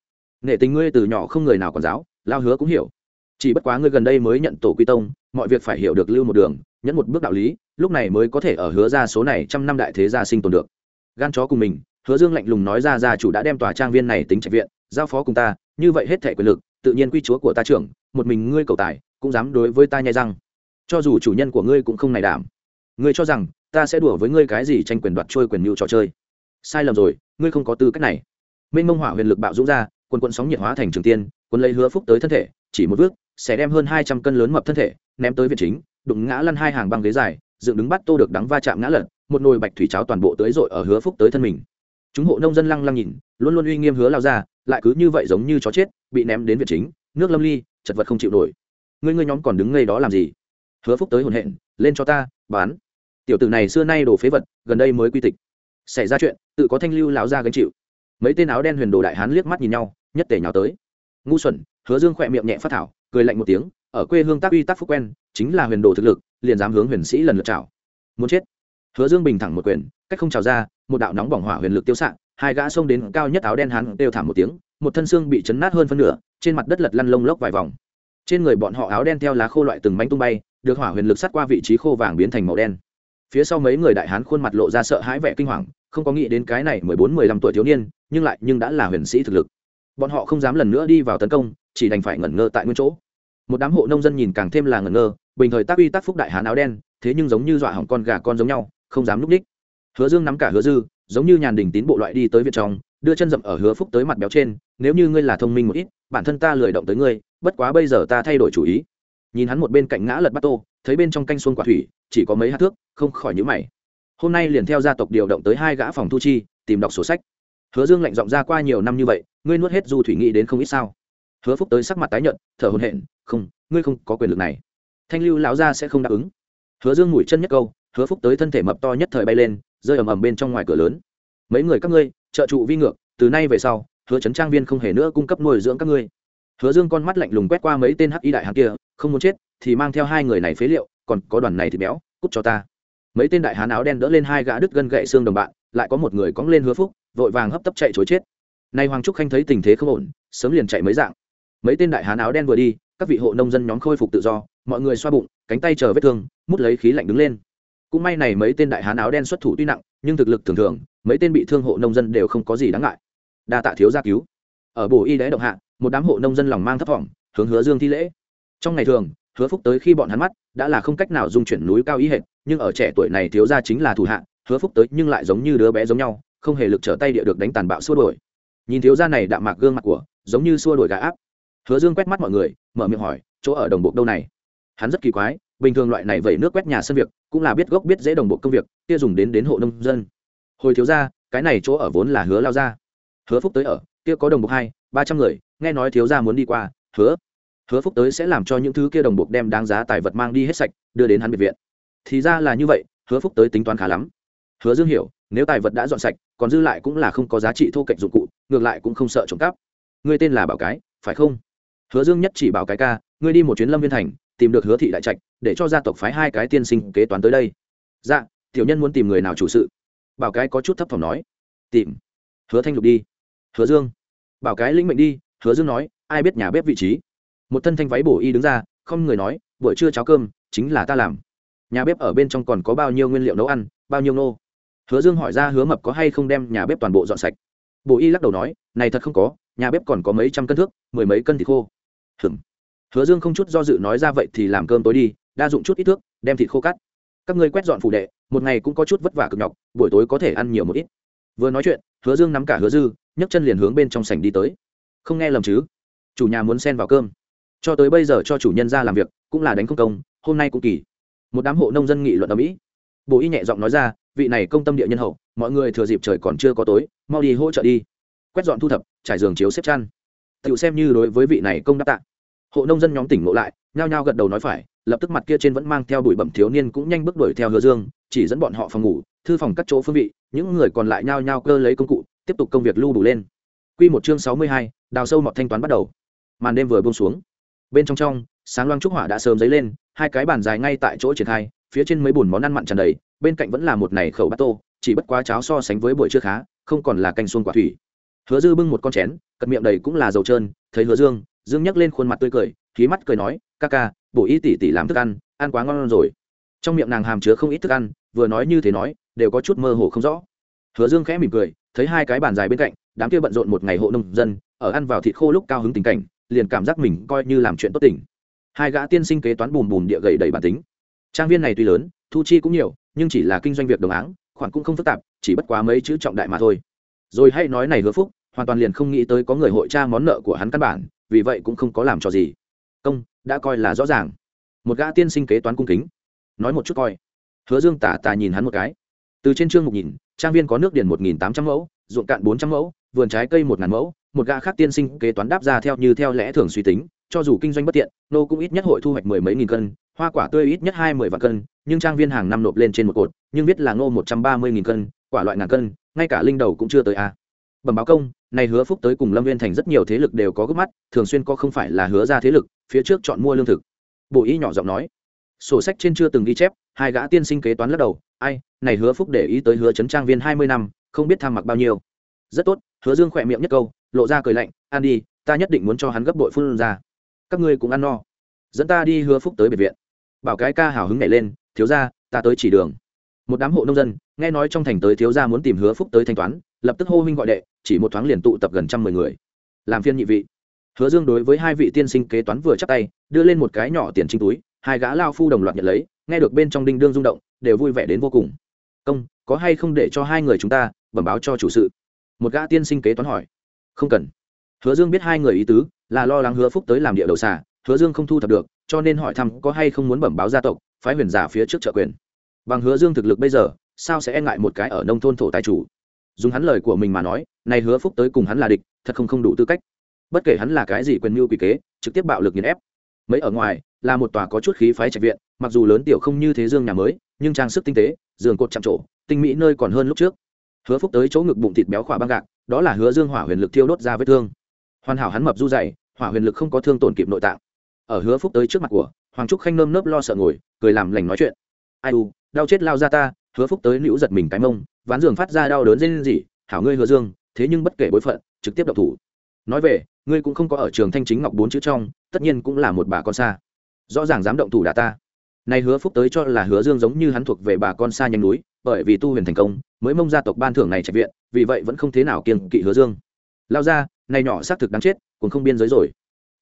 Nghệ tình ngươi từ nhỏ không người nào còn giáo, lao hứa cũng hiểu. Chỉ bất quá ngươi gần đây mới nhận tổ quy tông, mọi việc phải hiểu được lưu một đường, nhẫn một bước đạo lý, lúc này mới có thể ở hứa ra số này trăm năm đại thế gia sinh tồn được. Gan chó cùng mình, hứa dương lạnh lùng nói ra gia chủ đã đem tòa trang viên này tính trạch viện giao phó cùng ta như vậy hết thể quyền lực tự nhiên quy chúa của ta trưởng một mình ngươi cầu tài cũng dám đối với ta nhai răng cho dù chủ nhân của ngươi cũng không này đảm ngươi cho rằng ta sẽ đùa với ngươi cái gì tranh quyền đoạt trôi quyền mưu trò chơi sai lầm rồi ngươi không có tư cách này minh mông hỏa huyền lực bạo dũng ra quân quân sóng nhiệt hóa thành trường tiên quân lấy hứa phúc tới thân thể, chỉ một bước, sẽ đem hơn hai trăm cân lớn mập thân thể ném tới viện chính, đụng ngã lăn hai hàng băng ghế dài, dựng đứng bắt tô được đắng va chạm ngã lật, một nồi bạch thủy cháo toàn bộ tới dội ở hứa phúc tới thân mình. Chúng hộ nông dân lăng lăng nhìn, luôn luôn uy nghiêm hứa lao ra, lại cứ như vậy giống như chó chết, bị ném đến viện chính, nước lâm ly, chật vật không chịu nổi. Ngươi ngươi nhóm còn đứng ngay đó làm gì? Hứa phúc tới hồn hện, lên cho ta, bán. Tiểu tử này xưa nay đổ phế vật, gần đây mới quy tịch. Xảy ra chuyện, tự có thanh lưu lão ra gánh chịu mấy tên áo đen huyền đồ đại hán liếc mắt nhìn nhau, nhất tề nhào tới. Ngu xuẩn, hứa dương khỏe miệng nhẹ phát thảo, cười lạnh một tiếng, ở quê hương tác uy tác phúc quen, chính là huyền đồ thực lực, liền dám hướng huyền sĩ lần lượt chảo. muốn chết? Hứa dương bình thẳng một quyền, cách không trào ra, một đạo nóng bỏng hỏa huyền lực tiêu sạng hai gã xông đến cao nhất áo đen hán đều thảm một tiếng, một thân xương bị chấn nát hơn phân nửa, trên mặt đất lật lăn lông lốc vài vòng. Trên người bọn họ áo đen theo lá khô loại từng bánh tung bay, được hỏa huyền lực sát qua vị trí khô vàng biến thành màu đen. Phía sau mấy người đại hán khuôn mặt lộ ra sợ hãi vẻ kinh hoàng không có nghĩ đến cái này mười bốn, mười lăm tuổi thiếu niên, nhưng lại, nhưng đã là huyền sĩ thực lực. Bọn họ không dám lần nữa đi vào tấn công, chỉ đành phải ngẩn ngơ tại nguyên chỗ. Một đám hộ nông dân nhìn càng thêm là ngẩn ngơ, bình thời tác uy tác phúc đại hán áo đen, thế nhưng giống như dọa hỏng con gà con giống nhau, không dám núp đích. Hứa dương nắm cả hứa dư, giống như nhàn đình tín bộ loại đi tới viện trong, đưa chân dậm ở hứa phúc tới mặt béo trên, nếu như ngươi là thông minh một ít, bản thân ta lười động tới ngươi, bất quá bây giờ ta thay đổi chủ ý. Nhìn hắn một bên cạnh ngã lật bắt tô, thấy bên trong canh xuông quả thủy, chỉ có mấy hạt thước, không khỏi nhữ mày hôm nay liền theo gia tộc điều động tới hai gã phòng thu chi, tìm đọc sổ sách. Hứa dương lạnh giọng ra qua nhiều năm như vậy, ngươi nuốt hết du thủy nghĩ đến không ít sao? Hứa phúc tới sắc mặt tái nhợt, thở hồn hện không, ngươi không có quyền lực này. Thanh lưu lão gia sẽ không đáp ứng. Hứa dương mũi chân nhất câu, hứa phúc tới thân thể mập to nhất thời bay lên, rơi ầm ầm bên trong ngoài cửa lớn. Mấy người các ngươi, trợ trụ vi ngược, từ nay về sau, hứa trấn trang viên không hề nữa cung cấp nuôi dưỡng các ngươi. Hứa dương con mắt lạnh lùng quét qua mấy tên hắc y đại hàng kia, không muốn chết, thì mang theo hai người này phế liệu, còn có đoàn này thì béo, cút cho ta mấy tên đại hán áo đen đỡ lên hai gã đứt gân gậy xương đồng bạn, lại có một người cóng lên hứa phúc, vội vàng hấp tấp chạy chối chết. Nay hoàng trúc khanh thấy tình thế không ổn, sớm liền chạy mấy dạng. Mấy tên đại hán áo đen vừa đi, các vị hộ nông dân nhóm khôi phục tự do, mọi người xoa bụng, cánh tay chờ vết thương, mút lấy khí lạnh đứng lên. Cũng may này mấy tên đại hán áo đen xuất thủ tuy nặng, nhưng thực lực thường thường, mấy tên bị thương hộ nông dân đều không có gì đáng ngại. Đa tạ thiếu gia cứu. Ở bồ y đế động hạ, một đám hộ nông dân lòng mang thấp thỏm hướng hứa dương thi lễ. Trong ngày thường hứa phúc tới khi bọn hắn mắt đã là không cách nào dung chuyển núi cao ý hệt, nhưng ở trẻ tuổi này thiếu gia chính là thủ hạ, hứa phúc tới nhưng lại giống như đứa bé giống nhau, không hề lực trở tay địa được đánh tàn bạo xua đổi nhìn thiếu gia này đạm mạc gương mặt của, giống như xua đổi gà áp. Hứa dương quét mắt mọi người, mở miệng hỏi, chỗ ở đồng bộ đâu này? Hắn rất kỳ quái, bình thường loại này vẩy nước quét nhà sân việc, cũng là biết gốc biết dễ đồng bộ công việc, kia dùng đến đến hộ nông dân. Hồi thiếu gia, cái này chỗ ở vốn là hứa lao ra hứa phúc tới ở, kia có đồng bộ hai, ba trăm người, nghe nói thiếu gia muốn đi qua, hứa hứa phúc tới sẽ làm cho những thứ kia đồng bộ đem đáng giá tài vật mang đi hết sạch, đưa đến hắn biệt viện. Thì ra là như vậy, hứa phúc tới tính toán khá lắm. Hứa dương hiểu, nếu tài vật đã dọn sạch, còn dư lại cũng là không có giá trị thô cạnh dụng cụ, ngược lại cũng không sợ trộm cắp. Ngươi tên là bảo cái, phải không? Hứa dương nhất chỉ bảo cái ca, ngươi đi một chuyến lâm viên thành, tìm được hứa thị đại trạch, để cho gia tộc phái hai cái tiên sinh kế toán tới đây. Dạ tiểu nhân muốn tìm người nào chủ sự? Bảo cái có chút thấp thỏm nói. Tìm. Hứa thanh lục đi. Hứa dương. Bảo cái lĩnh mệnh đi, hứa dương nói, ai biết nhà bếp vị trí? Một thân thanh váy bổ y đứng ra, không người nói, buổi trưa cháo cơm, chính là ta làm. Nhà bếp ở bên trong còn có bao nhiêu nguyên liệu nấu ăn, bao nhiêu nô? Hứa dương hỏi ra hứa mập có hay không đem nhà bếp toàn bộ dọn sạch. Bổ y lắc đầu nói, này thật không có, nhà bếp còn có mấy trăm cân thước, mười mấy cân thịt khô. Hừm hứa dương không chút do dự nói ra, vậy thì làm cơm tối đi, đa dụng chút ít thước, đem thịt khô cắt. Các ngươi quét dọn phủ đệ, một ngày cũng có chút vất vả cực nhọc, buổi tối có thể ăn nhiều một ít. Vừa nói chuyện, hứa dương nắm cả hứa dư, nhấc chân liền hướng bên trong sảnh đi tới. Không nghe lầm chứ? Chủ nhà muốn xen vào cơm cho tới bây giờ cho chủ nhân ra làm việc cũng là đánh không công hôm nay cũng kỳ. Một đám hộ nông dân nghị luận ở mỹ bố y nhẹ giọng nói ra vị này công tâm địa nhân hậu mọi người thừa dịp trời còn chưa có tối mau đi hỗ trợ đi. Quét dọn thu thập trải giường chiếu xếp chăn. Tựu xem như đối với vị này công đáp tạ. Hộ nông dân nhóm tỉnh ngộ lại nhao nhao gật đầu nói phải lập tức mặt kia trên vẫn mang theo đuổi bẩm thiếu niên cũng nhanh bước đuổi theo hứa dương chỉ dẫn bọn họ phòng ngủ thư phòng các chỗ phương vị những người còn lại nhao nhao cơ lấy công cụ tiếp tục công việc lưu đủ lên. Quy một chương sáu mươi hai, đào sâu mọt thanh toán bắt đầu. Màn đêm vừa buông xuống bên trong trong, sáng loang trúc hỏa đã sớm dấy lên, hai cái bàn dài ngay tại chỗ triển khai, phía trên mấy bùn món ăn mặn tràn đầy, bên cạnh vẫn là một này khẩu bát tô, chỉ bất quá cháo so sánh với buổi trưa khá, không còn là canh xuông quả thủy. Hứa dư bưng một con chén, cật miệng đầy cũng là dầu trơn, thấy hứa dương dương nhắc lên khuôn mặt tươi cười, khí mắt cười nói, ca ca, bổ y tỉ tỉ làm thức ăn ăn quá ngon rồi. Trong miệng nàng hàm chứa không ít thức ăn, vừa nói như thế nói, đều có chút mơ hồ không rõ. Hứa dương khẽ mỉm cười, thấy hai cái bàn dài bên cạnh, đám kia bận rộn một ngày hộ nông dân, ở ăn vào thịt khô lúc cao hứng tình cảnh liền cảm giác mình coi như làm chuyện tốt tình. Hai gã tiên sinh kế toán bùm bùm địa gầy đầy bản tính. Trang viên này tuy lớn, thu chi cũng nhiều, nhưng chỉ là kinh doanh việc đồng áng, khoản cũng không phức tạp, chỉ bất quá mấy chữ trọng đại mà thôi. Rồi hay nói này hứa phúc, hoàn toàn liền không nghĩ tới có người hội tra món nợ của hắn căn bản, vì vậy cũng không có làm trò gì. Công, đã coi là rõ ràng. Một gã tiên sinh kế toán cung kính. Nói một chút coi. Hứa dương tả tà nhìn hắn một cái. Từ trên chương mục nhìn, trang viên có nước điền một nghìn tám trăm mẫu, ruộng cạn bốn trăm mẫu vườn trái cây một ngàn mẫu, một gã khác tiên sinh kế toán đáp ra theo như theo lẽ thường suy tính, cho dù kinh doanh bất tiện, nô cũng ít nhất hội thu hoạch mười mấy nghìn cân, hoa quả tươi ít nhất hai mươi vạn cân, nhưng trang viên hàng năm nộp lên trên một cột, nhưng viết là ngô một trăm ba mươi nghìn cân, quả loại ngàn cân, ngay cả linh đầu cũng chưa tới a. À. bẩm báo công, này hứa phúc tới cùng lâm viên thành rất nhiều thế lực đều có gấp mắt, thường xuyên có không phải là hứa ra thế lực, phía trước chọn mua lương thực. Bộ ý nhỏ giọng nói. Sổ sách trên chưa từng ghi chép, hai gã tiên sinh kế toán lắc đầu, ai, này hứa phúc để ý tới hứa trấn trang viên hai mươi năm, không biết tham mặc bao nhiêu rất tốt, hứa dương khỏe miệng nhất câu, lộ ra cười lạnh ăn đi, ta nhất định muốn cho hắn gấp bội phun ra. Các ngươi cũng ăn no. Dẫn ta đi hứa phúc tới biệt viện. Bảo cái ca hào hứng nhảy lên, thiếu ra ta tới chỉ đường. Một đám hộ nông dân, nghe nói trong thành tới thiếu ra muốn tìm hứa phúc tới thanh toán, lập tức hô huynh gọi đệ, chỉ một thoáng liền tụ tập gần trăm mười người. Làm phiên nhị vị. Hứa dương đối với hai vị tiên sinh kế toán vừa chắc tay, đưa lên một cái nhỏ tiền trinh túi, hai gã lao phu đồng loạt nhận lấy, nghe được bên trong đinh đương rung động, đều vui vẻ đến vô cùng. Công, có hay không để cho hai người chúng ta bẩm báo cho chủ sự? Một gã tiên sinh kế toán hỏi. Không cần. Hứa dương biết hai người ý tứ, là lo lắng hứa phúc tới làm địa đầu xà, hứa dương không thu thập được, cho nên hỏi thăm có hay không muốn bẩm báo gia tộc, phái huyền giả phía trước trợ quyền. Bằng hứa dương thực lực bây giờ, sao sẽ e ngại một cái ở nông thôn thổ tài chủ? Dùng hắn lời của mình mà nói, này hứa phúc tới cùng hắn là địch, thật không không đủ tư cách. Bất kể hắn là cái gì quyền mưu quy kế, trực tiếp bạo lực nghiền ép. Mấy ở ngoài, là một tòa có chút khí phái trạch viện, mặc dù lớn tiểu không như thế dương nhà mới, nhưng trang sức tinh tế, giường cột chạm trổ, tinh mỹ nơi còn hơn lúc trước hứa phúc tới chỗ ngực bụng thịt béo khỏa băng gạc, đó là hứa dương hỏa huyền lực thiêu đốt ra vết thương. Hoàn hảo hắn mập du dày, hỏa huyền lực không có thương tổn kịp nội tạng. Ở hứa phúc tới trước mặt của, hoàng trúc khanh nơm nớp lo sợ ngồi, cười làm lành nói chuyện. Ai u, đau chết lao ra ta. Hứa phúc tới nữ giật mình cái mông, ván giường phát ra đau đớn dên gì hảo ngươi hứa dương, thế nhưng bất kể bối phận, trực tiếp độc thủ. Nói về, ngươi cũng không có ở trường thanh chính ngọc bốn chữ trong, tất nhiên cũng là một bà con xa. Rõ ràng dám động thủ đả ta này hứa phúc tới cho là hứa dương giống như hắn thuộc về bà con xa nhanh núi bởi vì tu huyền thành công mới mông gia tộc ban thưởng này trạch viện vì vậy vẫn không thế nào kiên kỵ hứa dương. Lao ra này nhỏ xác thực đáng chết cũng không biên giới rồi.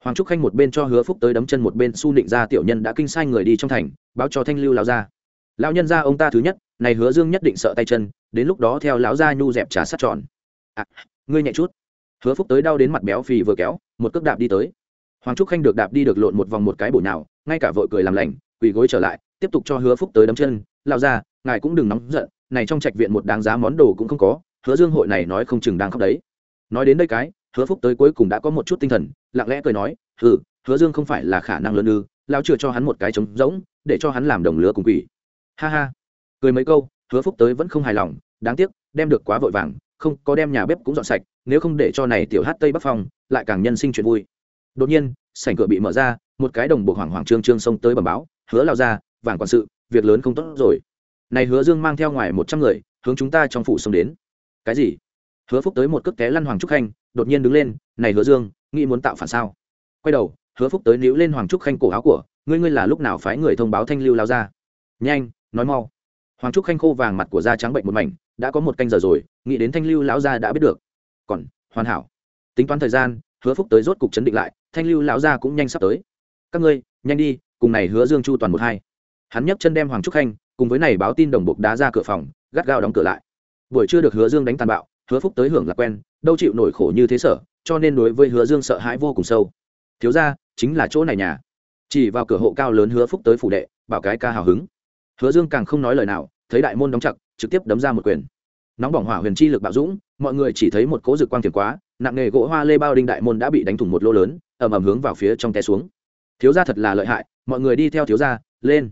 Hoàng trúc khanh một bên cho hứa phúc tới đấm chân một bên su định ra tiểu nhân đã kinh sai người đi trong thành báo cho thanh lưu lao ra. Lão nhân ra ông ta thứ nhất này hứa dương nhất định sợ tay chân đến lúc đó theo lão gia nhu dẹp trà sát tròn. À, ngươi nhẹ chút. Hứa phúc tới đau đến mặt béo phì vừa kéo một cước đạp đi tới. Hoàng trúc khanh được đạp đi được lộn một vòng một cái bổ nào ngay cả vội cười làm lành quỳ gối trở lại, tiếp tục cho hứa phúc tới đấm chân. Lao ra ngài cũng đừng nóng giận, này trong trạch viện một đáng giá món đồ cũng không có, hứa dương hội này nói không chừng đang khóc đấy. Nói đến đây cái, hứa phúc tới cuối cùng đã có một chút tinh thần, lặng lẽ cười nói, hừ, hứa dương không phải là khả năng lớn ư lao chưa cho hắn một cái trống rỗng, để cho hắn làm đồng lứa cùng quỷ. Ha ha. Cười mấy câu, hứa phúc tới vẫn không hài lòng, đáng tiếc, đem được quá vội vàng, không có đem nhà bếp cũng dọn sạch, nếu không để cho này tiểu hát tây bắc phong, lại càng nhân sinh chuyện vui. Đột nhiên, sảnh cửa bị mở ra, một cái đồng bộ hoảng hoảng trương trương xông tới bẩm báo hứa lao ra, vàng quản sự, việc lớn không tốt rồi. Này hứa dương mang theo ngoài một trăm người, hướng chúng ta trong phủ xông đến. Cái gì? Hứa phúc tới một cước té lăn hoàng trúc khanh, đột nhiên đứng lên, này hứa dương, nghĩ muốn tạo phản sao? Quay đầu, hứa phúc tới níu lên hoàng trúc khanh cổ áo của, ngươi ngươi là lúc nào phái người thông báo thanh lưu lao ra? Nhanh, nói mau. Hoàng trúc khanh khô vàng mặt của da trắng bệnh một mảnh, đã có một canh giờ rồi, nghĩ đến thanh lưu lão gia đã biết được. Còn, hoàn hảo. Tính toán thời gian, hứa phúc tới rốt cục chấn định lại, thanh lưu lão gia cũng nhanh sắp tới. Các ngươi, nhanh đi cùng này hứa dương chu toàn một hai. Hắn nhấc chân đem hoàng trúc khanh, cùng với này báo tin đồng bục đá ra cửa phòng, gắt gao đóng cửa lại. Buổi chưa được hứa dương đánh tàn bạo, hứa phúc tới hưởng lạc quen, đâu chịu nổi khổ như thế sở, cho nên đối với hứa dương sợ hãi vô cùng sâu. Thiếu ra chính là chỗ này nhà. Chỉ vào cửa hộ cao lớn hứa phúc tới phủ đệ, bảo cái ca hào hứng. Hứa dương càng không nói lời nào, thấy đại môn đóng chặt, trực tiếp đấm ra một quyền. Nóng bỏng hỏa huyền chi lực bạo dũng, mọi người chỉ thấy một cố rực quang thiền quá, nặng nghề gỗ hoa lê bao đinh đại môn đã bị đánh thủng một lô lớn, ầm ầm hướng vào phía trong té xuống. Thiếu gia thật là lợi hại mọi người đi theo thiếu gia, lên.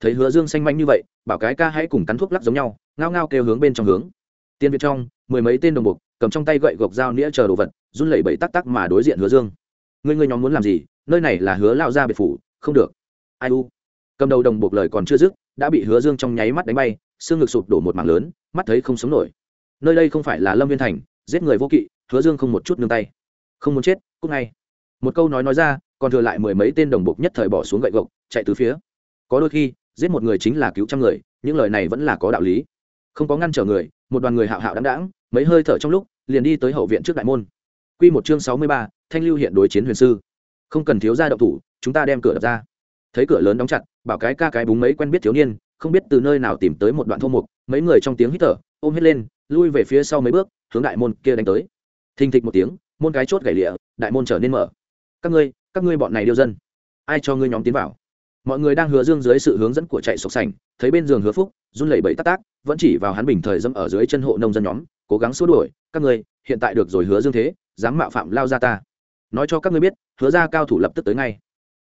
Thấy hứa dương xanh manh như vậy, bảo cái ca hãy cùng cắn thuốc lắc giống nhau, ngao ngao kêu hướng bên trong hướng. Tiên việt trong, mười mấy tên đồng bục cầm trong tay gậy gộc dao nĩa chờ đồ vật, run lẩy bẩy tắc tắc mà đối diện hứa dương. Ngươi ngươi nhóm muốn làm gì? Nơi này là hứa lao ra biệt phủ, không được. Ai u? Cầm đầu đồng bục lời còn chưa dứt, đã bị hứa dương trong nháy mắt đánh bay, xương ngực sụp đổ một mảng lớn, mắt thấy không sống nổi. Nơi đây không phải là lâm viên thành, giết người vô kỵ, hứa dương không một chút nương tay. Không muốn chết cúc ngay. Một câu nói nói ra còn thừa lại mười mấy tên đồng bục nhất thời bỏ xuống gậy gộc, chạy từ phía. Có đôi khi, giết một người chính là cứu trăm người, những lời này vẫn là có đạo lý. Không có ngăn trở người, một đoàn người hạo hạo đáng đáng mấy hơi thở trong lúc, liền đi tới hậu viện trước đại môn. Q một chương sáu mươi ba, thanh lưu hiện đối chiến huyền sư. Không cần thiếu ra động thủ, chúng ta đem cửa đập ra. Thấy cửa lớn đóng chặt, bảo cái ca cái búng mấy quen biết thiếu niên, không biết từ nơi nào tìm tới một đoạn thô mục, mấy người trong tiếng hít thở, ôm hết lên, lui về phía sau mấy bước, hướng đại môn kia đánh tới. Thình thịch một tiếng, môn cái chốt gảy lịa, đại môn trở nên mở. Các ngươi các ngươi bọn này điêu dân, ai cho ngươi nhóm tiến vào? Mọi người đang hứa dương dưới sự hướng dẫn của chạy sộc sành, thấy bên giường hứa phúc, run lẩy bẩy tắc tác vẫn chỉ vào hắn bình thời dâm ở dưới chân hộ nông dân nhóm, cố gắng xua đuổi, các ngươi, hiện tại được rồi hứa dương thế, dám mạo phạm lao ra ta. Nói cho các ngươi biết, hứa ra cao thủ lập tức tới ngay.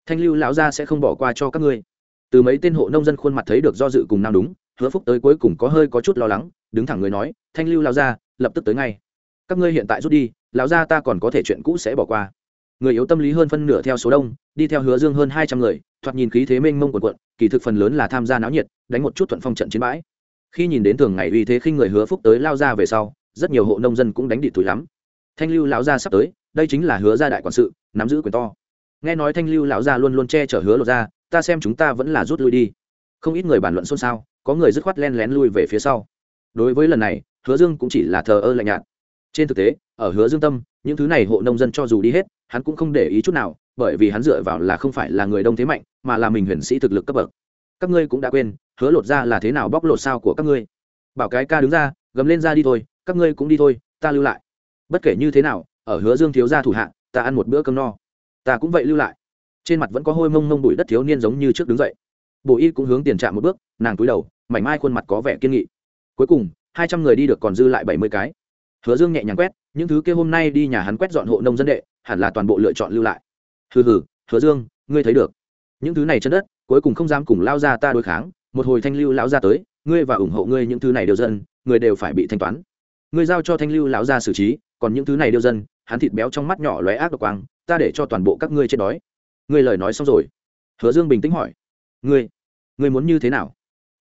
Thanh lưu lão gia sẽ không bỏ qua cho các ngươi. Từ mấy tên hộ nông dân khuôn mặt thấy được do dự cùng nam đúng hứa phúc tới cuối cùng có hơi có chút lo lắng, đứng thẳng người nói, thanh lưu lão gia, lập tức tới ngay. Các ngươi hiện tại rút đi, lão gia ta còn có thể chuyện cũ sẽ bỏ qua người yếu tâm lý hơn phân nửa theo số đông, đi theo hứa dương hơn hai trăm người, thoạt nhìn khí thế mênh mông quần quận kỳ thực phần lớn là tham gia náo nhiệt, đánh một chút thuận phong trận chiến bãi. Khi nhìn đến thường ngày uy thế khinh người hứa phúc tới lao ra về sau, rất nhiều hộ nông dân cũng đánh địch thủi lắm. Thanh lưu lão gia sắp tới, đây chính là hứa gia đại quản sự, nắm giữ quyền to. Nghe nói thanh lưu lão gia luôn luôn che chở hứa lột ra, ta xem chúng ta vẫn là rút lui đi. Không ít người bàn luận xôn xao, có người dứt khoát len lén lui về phía sau. Đối với lần này, hứa dương cũng chỉ là thờ ơ lạnh nhạt. Trên thực tế, ở hứa dương tâm, những thứ này hộ nông dân cho dù đi hết hắn cũng không để ý chút nào, bởi vì hắn dựa vào là không phải là người đông thế mạnh, mà là mình huyền sĩ thực lực cấp bậc. Các ngươi cũng đã quên, hứa lột ra là thế nào bóc lột sao của các ngươi. Bảo cái ca đứng ra, gầm lên ra đi thôi, các ngươi cũng đi thôi, ta lưu lại. Bất kể như thế nào, ở hứa dương thiếu gia thủ hạ, ta ăn một bữa cơm no. Ta cũng vậy lưu lại. Trên mặt vẫn có hôi mông mông bụi đất thiếu niên giống như trước đứng dậy. Bộ y cũng hướng tiền trạm một bước, nàng cúi đầu, mảnh mai khuôn mặt có vẻ kiên nghị. Cuối cùng, hai trăm người đi được còn dư lại bảy mươi cái. Hứa dương nhẹ nhàng quét, những thứ kia hôm nay đi nhà hắn quét dọn hộ nông dân đệ hẳn là toàn bộ lựa chọn lưu lại. Hừ hừ, hứa dương, ngươi thấy được. Những thứ này chân đất, cuối cùng không dám cùng lao ra ta đối kháng. Một hồi thanh lưu lão ra tới, ngươi và ủng hộ ngươi những thứ này đều dân, người đều phải bị thanh toán. Ngươi giao cho thanh lưu lão ra xử trí, còn những thứ này đều dân, hắn thịt béo trong mắt nhỏ lóe ác độc quang, ta để cho toàn bộ các ngươi chết đói. Ngươi lời nói xong rồi. Hứa dương bình tĩnh hỏi. Ngươi ngươi muốn như thế nào?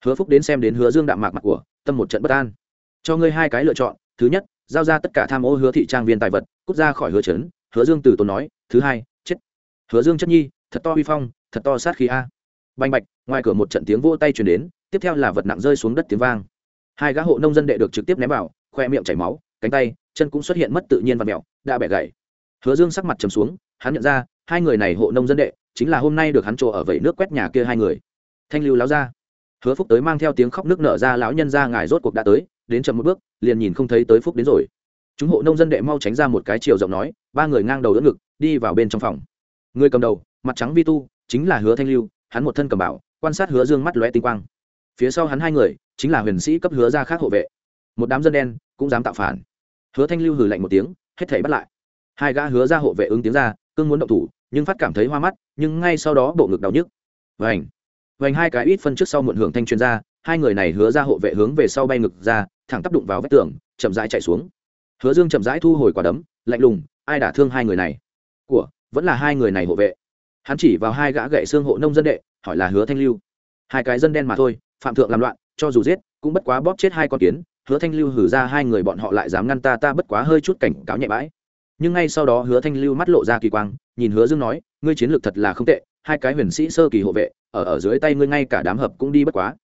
Hứa phúc đến xem đến hứa dương đạm mạc mặt của, tâm một trận bất an. Cho ngươi hai cái lựa chọn, thứ nhất, giao ra tất cả tham ô hứa thị trang viên tài vật, cút ra khỏi hứa trấn hứa dương từ tốn nói, thứ hai, chết. Hứa dương chất nhi, thật to uy phong, thật to sát khí a. Bành bạch, ngoài cửa một trận tiếng vỗ tay truyền đến, tiếp theo là vật nặng rơi xuống đất tiếng vang. Hai gã hộ nông dân đệ được trực tiếp ném vào, khoe miệng chảy máu, cánh tay, chân cũng xuất hiện mất tự nhiên và mẹo, đã bẻ gãy. Hứa dương sắc mặt trầm xuống, hắn nhận ra, hai người này hộ nông dân đệ, chính là hôm nay được hắn trổ ở vẩy nước quét nhà kia hai người. Thanh lưu láo ra. Hứa phúc tới mang theo tiếng khóc nước nở ra, lão nhân ra ngài rốt cuộc đã tới, đến chậm một bước, liền nhìn không thấy tới phúc đến rồi chúng hộ nông dân đệ mau tránh ra một cái chiều rộng nói, ba người ngang đầu đỡ ngực, đi vào bên trong phòng. Người cầm đầu, mặt trắng vi tu, chính là hứa thanh lưu, hắn một thân cầm bảo, quan sát hứa dương mắt lóe tinh quang. Phía sau hắn hai người, chính là huyền sĩ cấp hứa ra khác hộ vệ. Một đám dân đen, cũng dám tạo phản. Hứa thanh lưu hừ lạnh một tiếng, hết thảy bắt lại. Hai gã hứa ra hộ vệ ứng tiếng ra, cương muốn động thủ, nhưng phát cảm thấy hoa mắt, nhưng ngay sau đó bộ ngực đau nhức. Vành vành hai cái ít phân trước sau muộn hưởng thanh chuyên gia hai người này hứa ra hộ vệ hướng về sau bay ngực ra, thẳng tắp đụng vào vách tường, chậm rãi chạy xuống hứa dương chậm rãi thu hồi quả đấm, lạnh lùng, ai đả thương hai người này? Của, vẫn là hai người này hộ vệ. Hắn chỉ vào hai gã gậy xương hộ nông dân đệ, hỏi là hứa thanh lưu. Hai cái dân đen mà thôi, phạm thượng làm loạn, cho dù giết, cũng bất quá bóp chết hai con kiến, hứa thanh lưu hử ra hai người bọn họ lại dám ngăn ta ta bất quá hơi chút cảnh cáo nhẹ bãi. Nhưng ngay sau đó hứa thanh lưu mắt lộ ra kỳ quang, nhìn hứa dương nói, ngươi chiến lược thật là không tệ, hai cái huyền sĩ sơ kỳ hộ vệ, ở ở dưới tay ngươi ngay cả đám hợp cũng đi bất quá.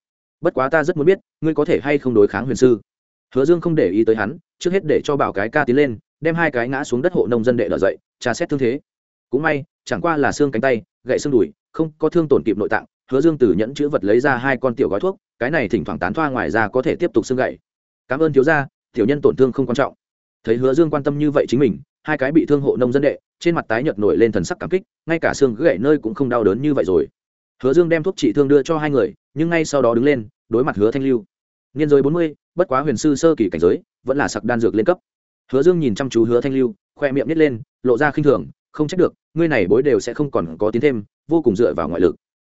Bất quá ta rất muốn biết, ngươi có thể hay không đối kháng huyền sư? Hứa dương không để ý tới hắn, trước hết để cho bảo cái ca tiến lên, đem hai cái ngã xuống đất hộ nông dân đệ đỡ dậy, tra xét thương thế. Cũng may, chẳng qua là xương cánh tay, gậy xương đùi, không có thương tổn kịp nội tạng, hứa dương từ nhẫn chữ vật lấy ra hai con tiểu gói thuốc, cái này thỉnh thoảng tán thoa ngoài ra có thể tiếp tục xương gậy. Cảm ơn thiếu gia, tiểu nhân tổn thương không quan trọng. Thấy hứa dương quan tâm như vậy chính mình, hai cái bị thương hộ nông dân đệ, trên mặt tái nhợt nổi lên thần sắc cảm kích, ngay cả xương gãy nơi cũng không đau đớn như vậy rồi. Hứa dương đem thuốc trị thương đưa cho hai người, nhưng ngay sau đó đứng lên, đối mặt hứa thanh lưu. Niên rồi bốn mươi bất quá huyền sư sơ kỳ cảnh giới, vẫn là sặc đan dược lên cấp. Hứa dương nhìn chăm chú hứa thanh lưu, khoe miệng nít lên, lộ ra khinh thường, không trách được, ngươi này bối đều sẽ không còn có tiến thêm, vô cùng dựa vào ngoại lực.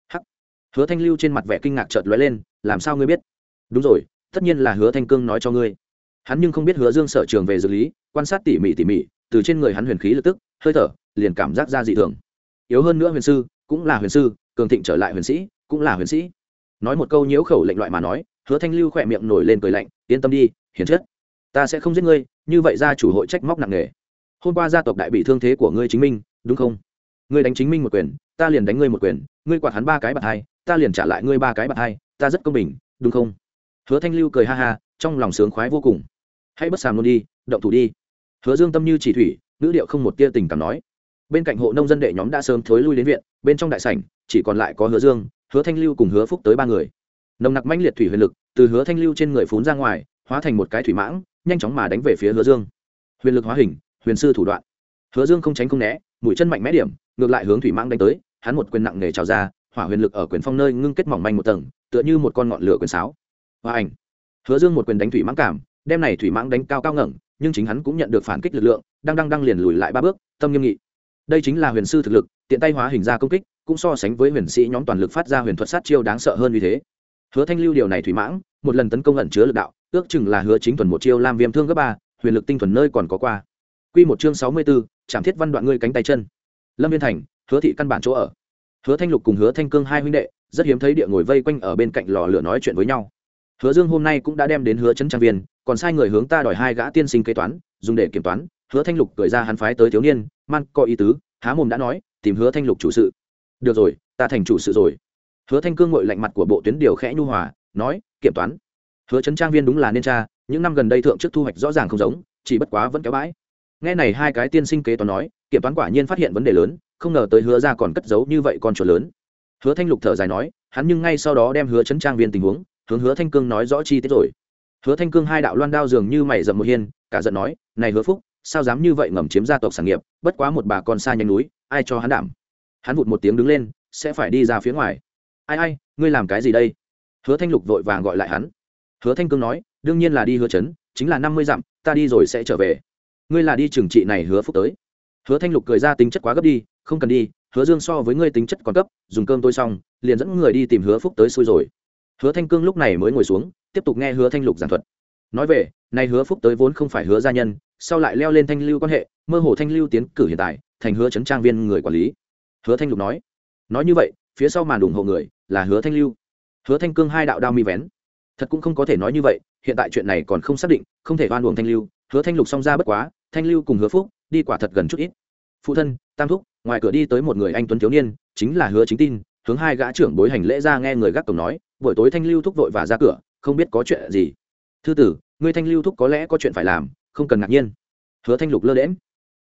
Hắc. Hứa thanh lưu trên mặt vẻ kinh ngạc chợt lóe lên, làm sao ngươi biết? Đúng rồi, tất nhiên là hứa thanh cương nói cho ngươi. Hắn nhưng không biết hứa dương sở trường về dược lý, quan sát tỉ mỉ tỉ mỉ, từ trên người hắn huyền khí lập tức, hơi thở, liền cảm giác ra dị thường. Yếu hơn nữa huyền sư, cũng là huyền sư, cường thịnh trở lại huyền sĩ, cũng là huyền sĩ. Nói một câu nhiễu khẩu lệnh loại mà nói hứa thanh lưu khỏe miệng nổi lên cười lạnh, yên tâm đi, hiền chất. Ta sẽ không giết ngươi, như vậy gia chủ hội trách móc nặng nề. Hôm qua gia tộc đại bị thương thế của ngươi chính minh, đúng không? Ngươi đánh chính minh một quyền, ta liền đánh ngươi một quyền, ngươi quạt hắn ba cái bạc hai, ta liền trả lại ngươi ba cái bạc hai, ta rất công bình, đúng không? Hứa thanh lưu cười ha ha, trong lòng sướng khoái vô cùng. Hãy bất sàm luôn đi, động thủ đi. Hứa dương tâm như chỉ thủy, ngữ điệu không một tia tình cảm nói. Bên cạnh hộ nông dân đệ nhóm đã sớm thối lui đến viện, bên trong đại sảnh, chỉ còn lại có hứa dương, hứa thanh lưu cùng hứa phúc tới ba người nồng nặc mãnh liệt thủy huyền lực từ hứa thanh lưu trên người phún ra ngoài, hóa thành một cái thủy mãng, nhanh chóng mà đánh về phía hứa dương. Huyền lực hóa hình, huyền sư thủ đoạn. Hứa dương không tránh không né, mũi chân mạnh mẽ điểm, ngược lại hướng thủy mãng đánh tới, hắn một quyền nặng nề trào ra, hỏa huyền lực ở quyền phong nơi ngưng kết mỏng manh một tầng, tựa như một con ngọn lửa quyền sáo. Và ảnh. Hứa dương một quyền đánh thủy mãng cảm, đem này thủy mãng đánh cao cao ngẩng, nhưng chính hắn cũng nhận được phản kích lực lượng, đang đang đang liền lùi lại ba bước, tâm nghiêm nghị. Đây chính là huyền sư thực lực, tiện tay hóa hình ra công kích, cũng so sánh với huyền sĩ nhóm toàn lực phát ra huyền thuật sát chiêu đáng sợ hơn như thế hứa thanh lưu điều này thủy mãng một lần tấn công ẩn chứa lực đạo ước chừng là hứa chính thuần một chiêu làm viêm thương gấp ba huyền lực tinh thuần nơi còn có qua. Quy một chương sáu mươi 64, trảm thiết văn đoạn ngươi cánh tay chân. Lâm viên thành hứa thị căn bản chỗ ở. Hứa thanh lục cùng hứa thanh cương hai huynh đệ rất hiếm thấy địa ngồi vây quanh ở bên cạnh lò lửa nói chuyện với nhau. Hứa dương hôm nay cũng đã đem đến hứa trấn trang viên còn sai người hướng ta đòi hai gã tiên sinh kế toán dùng để kiểm toán. Hứa thanh lục cười ra hắn phái tới thiếu niên man có ý tứ há mồm đã nói tìm hứa thanh lục chủ sự. Được rồi ta thành chủ sự rồi hứa thanh cương ngội lạnh mặt của bộ tuyến điều khẽ nhu hòa, nói, kiểm toán. Hứa trấn trang viên đúng là nên cha những năm gần đây thượng chức thu hoạch rõ ràng không giống, chỉ bất quá vẫn kéo bãi. Nghe này hai cái tiên sinh kế toán nói, kiểm toán quả nhiên phát hiện vấn đề lớn, không ngờ tới hứa ra còn cất giấu như vậy con chuột lớn. Hứa thanh lục thở dài nói, hắn nhưng ngay sau đó đem hứa trấn trang viên tình huống, hướng hứa thanh cương nói rõ chi tiết rồi. Hứa thanh cương hai đạo loan đao dường như mày dậm một hiên, cả giận nói, này hứa phúc, sao dám như vậy ngầm chiếm gia tộc sản nghiệp, bất quá một bà con xa nhanh núi, ai cho hắn đảm? Hắn vụt một tiếng đứng lên, sẽ phải đi ra phía ngoài ai ai, ngươi làm cái gì đây? Hứa thanh lục vội vàng gọi lại hắn. Hứa thanh cương nói, đương nhiên là đi hứa chấn, chính là năm mươi dặm, ta đi rồi sẽ trở về. Ngươi là đi trừng trị này hứa phúc tới. Hứa thanh lục cười ra tính chất quá gấp đi, không cần đi, hứa dương so với ngươi tính chất còn cấp, dùng cơm tôi xong, liền dẫn người đi tìm hứa phúc tới xui rồi. Hứa thanh cương lúc này mới ngồi xuống, tiếp tục nghe hứa thanh lục giảng thuật. Nói về nay hứa phúc tới vốn không phải hứa gia nhân, sau lại leo lên thanh lưu quan hệ, mơ hồ thanh lưu tiến cử hiện tại, thành hứa trấn trang viên người quản lý. Hứa thanh lục nói nói như vậy phía sau màn ủng hộ người là hứa thanh lưu. Hứa thanh cương hai đạo đao mi vén. Thật cũng không có thể nói như vậy, hiện tại chuyện này còn không xác định, không thể oan uổng thanh lưu. Hứa thanh lục song ra bất quá, thanh lưu cùng hứa phúc đi quả thật gần chút ít. Phụ thân, tam thúc, ngoài cửa đi tới một người anh tuấn thiếu niên, chính là hứa chính tin, hướng hai gã trưởng bối hành lễ ra nghe người gác cổng nói, buổi tối thanh lưu thúc vội và ra cửa, không biết có chuyện gì. Thư tử, ngươi thanh lưu thúc có lẽ có chuyện phải làm, không cần ngạc nhiên. Hứa thanh lục lơ đễm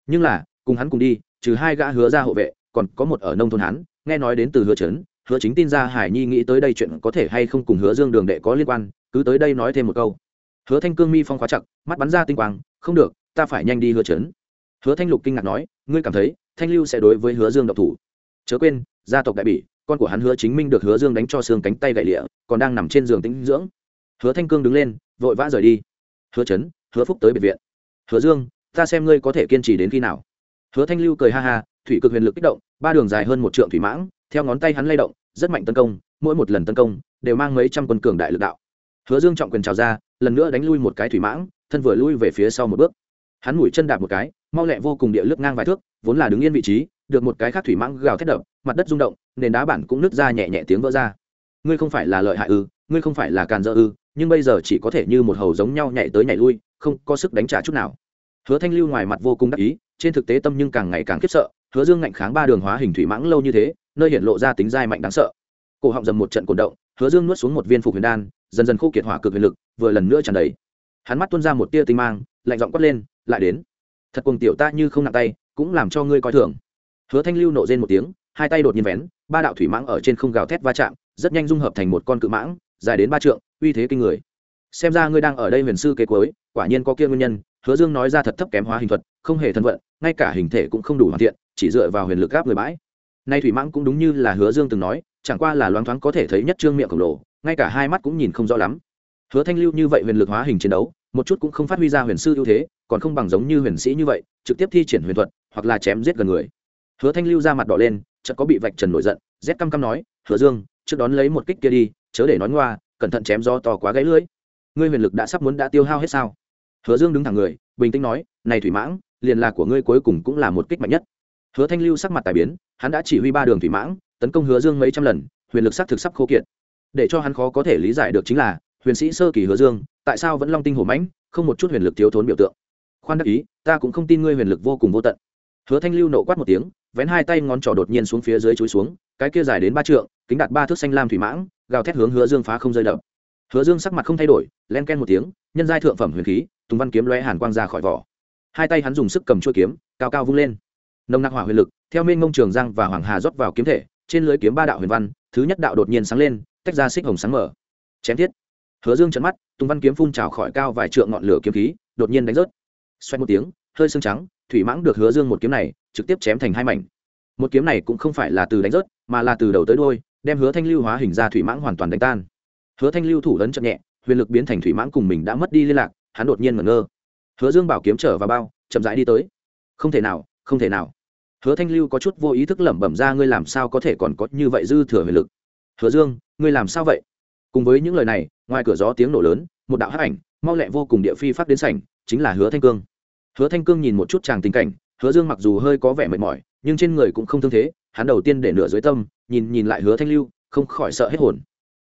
nhưng là, cùng hắn cùng đi, trừ hai gã hứa ra hộ vệ, còn có một ở nông thôn hắn nghe nói đến từ hứa trấn hứa chính tin ra hải nhi nghĩ tới đây chuyện có thể hay không cùng hứa dương đường đệ có liên quan, cứ tới đây nói thêm một câu. Hứa thanh cương mi phong khóa chặt, mắt bắn ra tinh quang, không được, ta phải nhanh đi hứa trấn hứa thanh lục kinh ngạc nói, ngươi cảm thấy thanh lưu sẽ đối với hứa dương độc thủ? Chớ quên, gia tộc đại bỉ, con của hắn hứa chính minh được hứa dương đánh cho xương cánh tay gậy lịa, còn đang nằm trên giường tĩnh dưỡng. Hứa thanh cương đứng lên, vội vã rời đi. Hứa trấn hứa phúc tới biệt viện. Hứa dương, ta xem ngươi có thể kiên trì đến khi nào hứa thanh lưu cười ha ha, thủy cực huyền lực kích động, ba đường dài hơn một trượng thủy mãng, theo ngón tay hắn lay động, rất mạnh tấn công, mỗi một lần tấn công, đều mang mấy trăm quân cường đại lực đạo. Hứa dương trọng quyền trào ra, lần nữa đánh lui một cái thủy mãng, thân vừa lui về phía sau một bước. Hắn mũi chân đạp một cái, mau lẹ vô cùng địa lướt ngang vài thước, vốn là đứng yên vị trí, được một cái khác thủy mãng gào thét đập, mặt đất rung động, nền đá bản cũng nứt ra nhẹ nhẹ tiếng vỡ ra. Ngươi không phải là lợi hại ư, ngươi không phải là càn dỡ ư, nhưng bây giờ chỉ có thể như một hầu giống nhau nhảy tới nhảy lui, không có sức đánh trả chút nào. Hứa thanh lưu ngoài mặt vô cùng đắc ý trên thực tế tâm nhưng càng ngày càng khiếp sợ, hứa dương ngạnh kháng ba đường hóa hình thủy mãng lâu như thế, nơi hiện lộ ra tính dai mạnh đáng sợ. Cổ họng dầm một trận cổn động, hứa dương nuốt xuống một viên phục huyền đan, dần dần khô kiệt hỏa cực huyền lực, vừa lần nữa tràn đầy. Hắn mắt tuôn ra một tia tinh mang, lạnh giọng quát lên, lại đến. Thật cuồng tiểu ta như không nặng tay, cũng làm cho ngươi coi thường. Hứa thanh lưu nộ rên một tiếng, hai tay đột nhiên vén, ba đạo thủy mãng ở trên không gào thét va chạm, rất nhanh dung hợp thành một con cự mãng, dài đến ba trượng, uy thế kinh người. Xem ra ngươi đang ở đây huyền sư kế cuối, quả nhiên có kia nguyên nhân hứa dương nói ra thật thấp kém hóa hình thuật, không hề thân vận, ngay cả hình thể cũng không đủ hoàn thiện, chỉ dựa vào huyền lực gáp người bãi. Nay thủy mãng cũng đúng như là hứa dương từng nói, chẳng qua là loáng thoáng có thể thấy nhất trương miệng khổng lồ, ngay cả hai mắt cũng nhìn không rõ lắm. Hứa thanh lưu như vậy huyền lực hóa hình chiến đấu, một chút cũng không phát huy ra huyền sư ưu thế, còn không bằng giống như huyền sĩ như vậy, trực tiếp thi triển huyền thuật, hoặc là chém giết gần người. Hứa thanh lưu ra mặt đỏ lên, chợt có bị vạch trần nổi giận, rét căm căm nói, hứa dương, trước đón lấy một kích kia đi, chớ để nói ngoa, cẩn thận chém do to quá gãy lưỡi. Ngươi huyền lực đã sắp muốn đã tiêu hao hết sao? Hứa dương đứng thẳng người, bình tĩnh nói, này thủy mãng, liền là của ngươi cuối cùng cũng là một kích mạnh nhất. Hứa thanh lưu sắc mặt tài biến, hắn đã chỉ huy ba đường thủy mãng, tấn công hứa dương mấy trăm lần, huyền lực sắc thực sắp khô kiệt. Để cho hắn khó có thể lý giải được chính là, huyền sĩ sơ kỳ hứa dương, tại sao vẫn long tinh hổ mãnh, không một chút huyền lực thiếu thốn biểu tượng. Khoan đắc ý, ta cũng không tin ngươi huyền lực vô cùng vô tận. Hứa thanh lưu nộ quát một tiếng, vén hai tay ngón trỏ đột nhiên xuống phía dưới chúi xuống, cái kia dài đến ba trượng, kính đạt ba thước xanh lam thủy mãng, gào thét hướng hứa dương phá không rơi đập. Hứa dương sắc mặt không thay đổi, len ken một tiếng, nhân giai thượng phẩm huyền khí tùng văn kiếm lóe hàn quang ra khỏi vỏ. Hai tay hắn dùng sức cầm chuôi kiếm, cao cao vung lên. Nồng nặc hỏa huyền lực, theo mênh ngông trường giang và hoàng hà rót vào kiếm thể, trên lưới kiếm ba đạo huyền văn, thứ nhất đạo đột nhiên sáng lên, tách ra xích hồng sáng mở. Chém thiết. Hứa dương trận mắt, tùng văn kiếm phun trào khỏi cao vài trượng ngọn lửa kiếm khí, đột nhiên đánh rớt. Xoay một tiếng, hơi xương trắng, thủy mãng được hứa dương một kiếm này, trực tiếp chém thành hai mảnh. Một kiếm này cũng không phải là từ đánh rớt, mà là từ đầu tới đôi đem hứa thanh lưu hóa hình ra thủy mãng hoàn toàn đánh tan. Hứa thanh lưu thủ ấn chậm nhẹ, huyền lực biến thành thủy mãng cùng mình đã mất đi liên lạc hắn đột nhiên ngẩn ngơ. Hứa dương bảo kiếm trở vào bao, chậm rãi đi tới. Không thể nào, không thể nào. Hứa thanh lưu có chút vô ý thức lẩm bẩm ra ngươi làm sao có thể còn có như vậy dư thừa huyền lực. Hứa dương, ngươi làm sao vậy? Cùng với những lời này, ngoài cửa gió tiếng nổ lớn, một đạo hắc ảnh, mau lẹ vô cùng địa phi phát đến sảnh, chính là hứa thanh cương. Hứa thanh cương nhìn một chút chàng tình cảnh, hứa dương mặc dù hơi có vẻ mệt mỏi, nhưng trên người cũng không thương thế, hắn đầu tiên để nửa dưới tâm, nhìn nhìn lại hứa thanh lưu, không khỏi sợ hết hồn.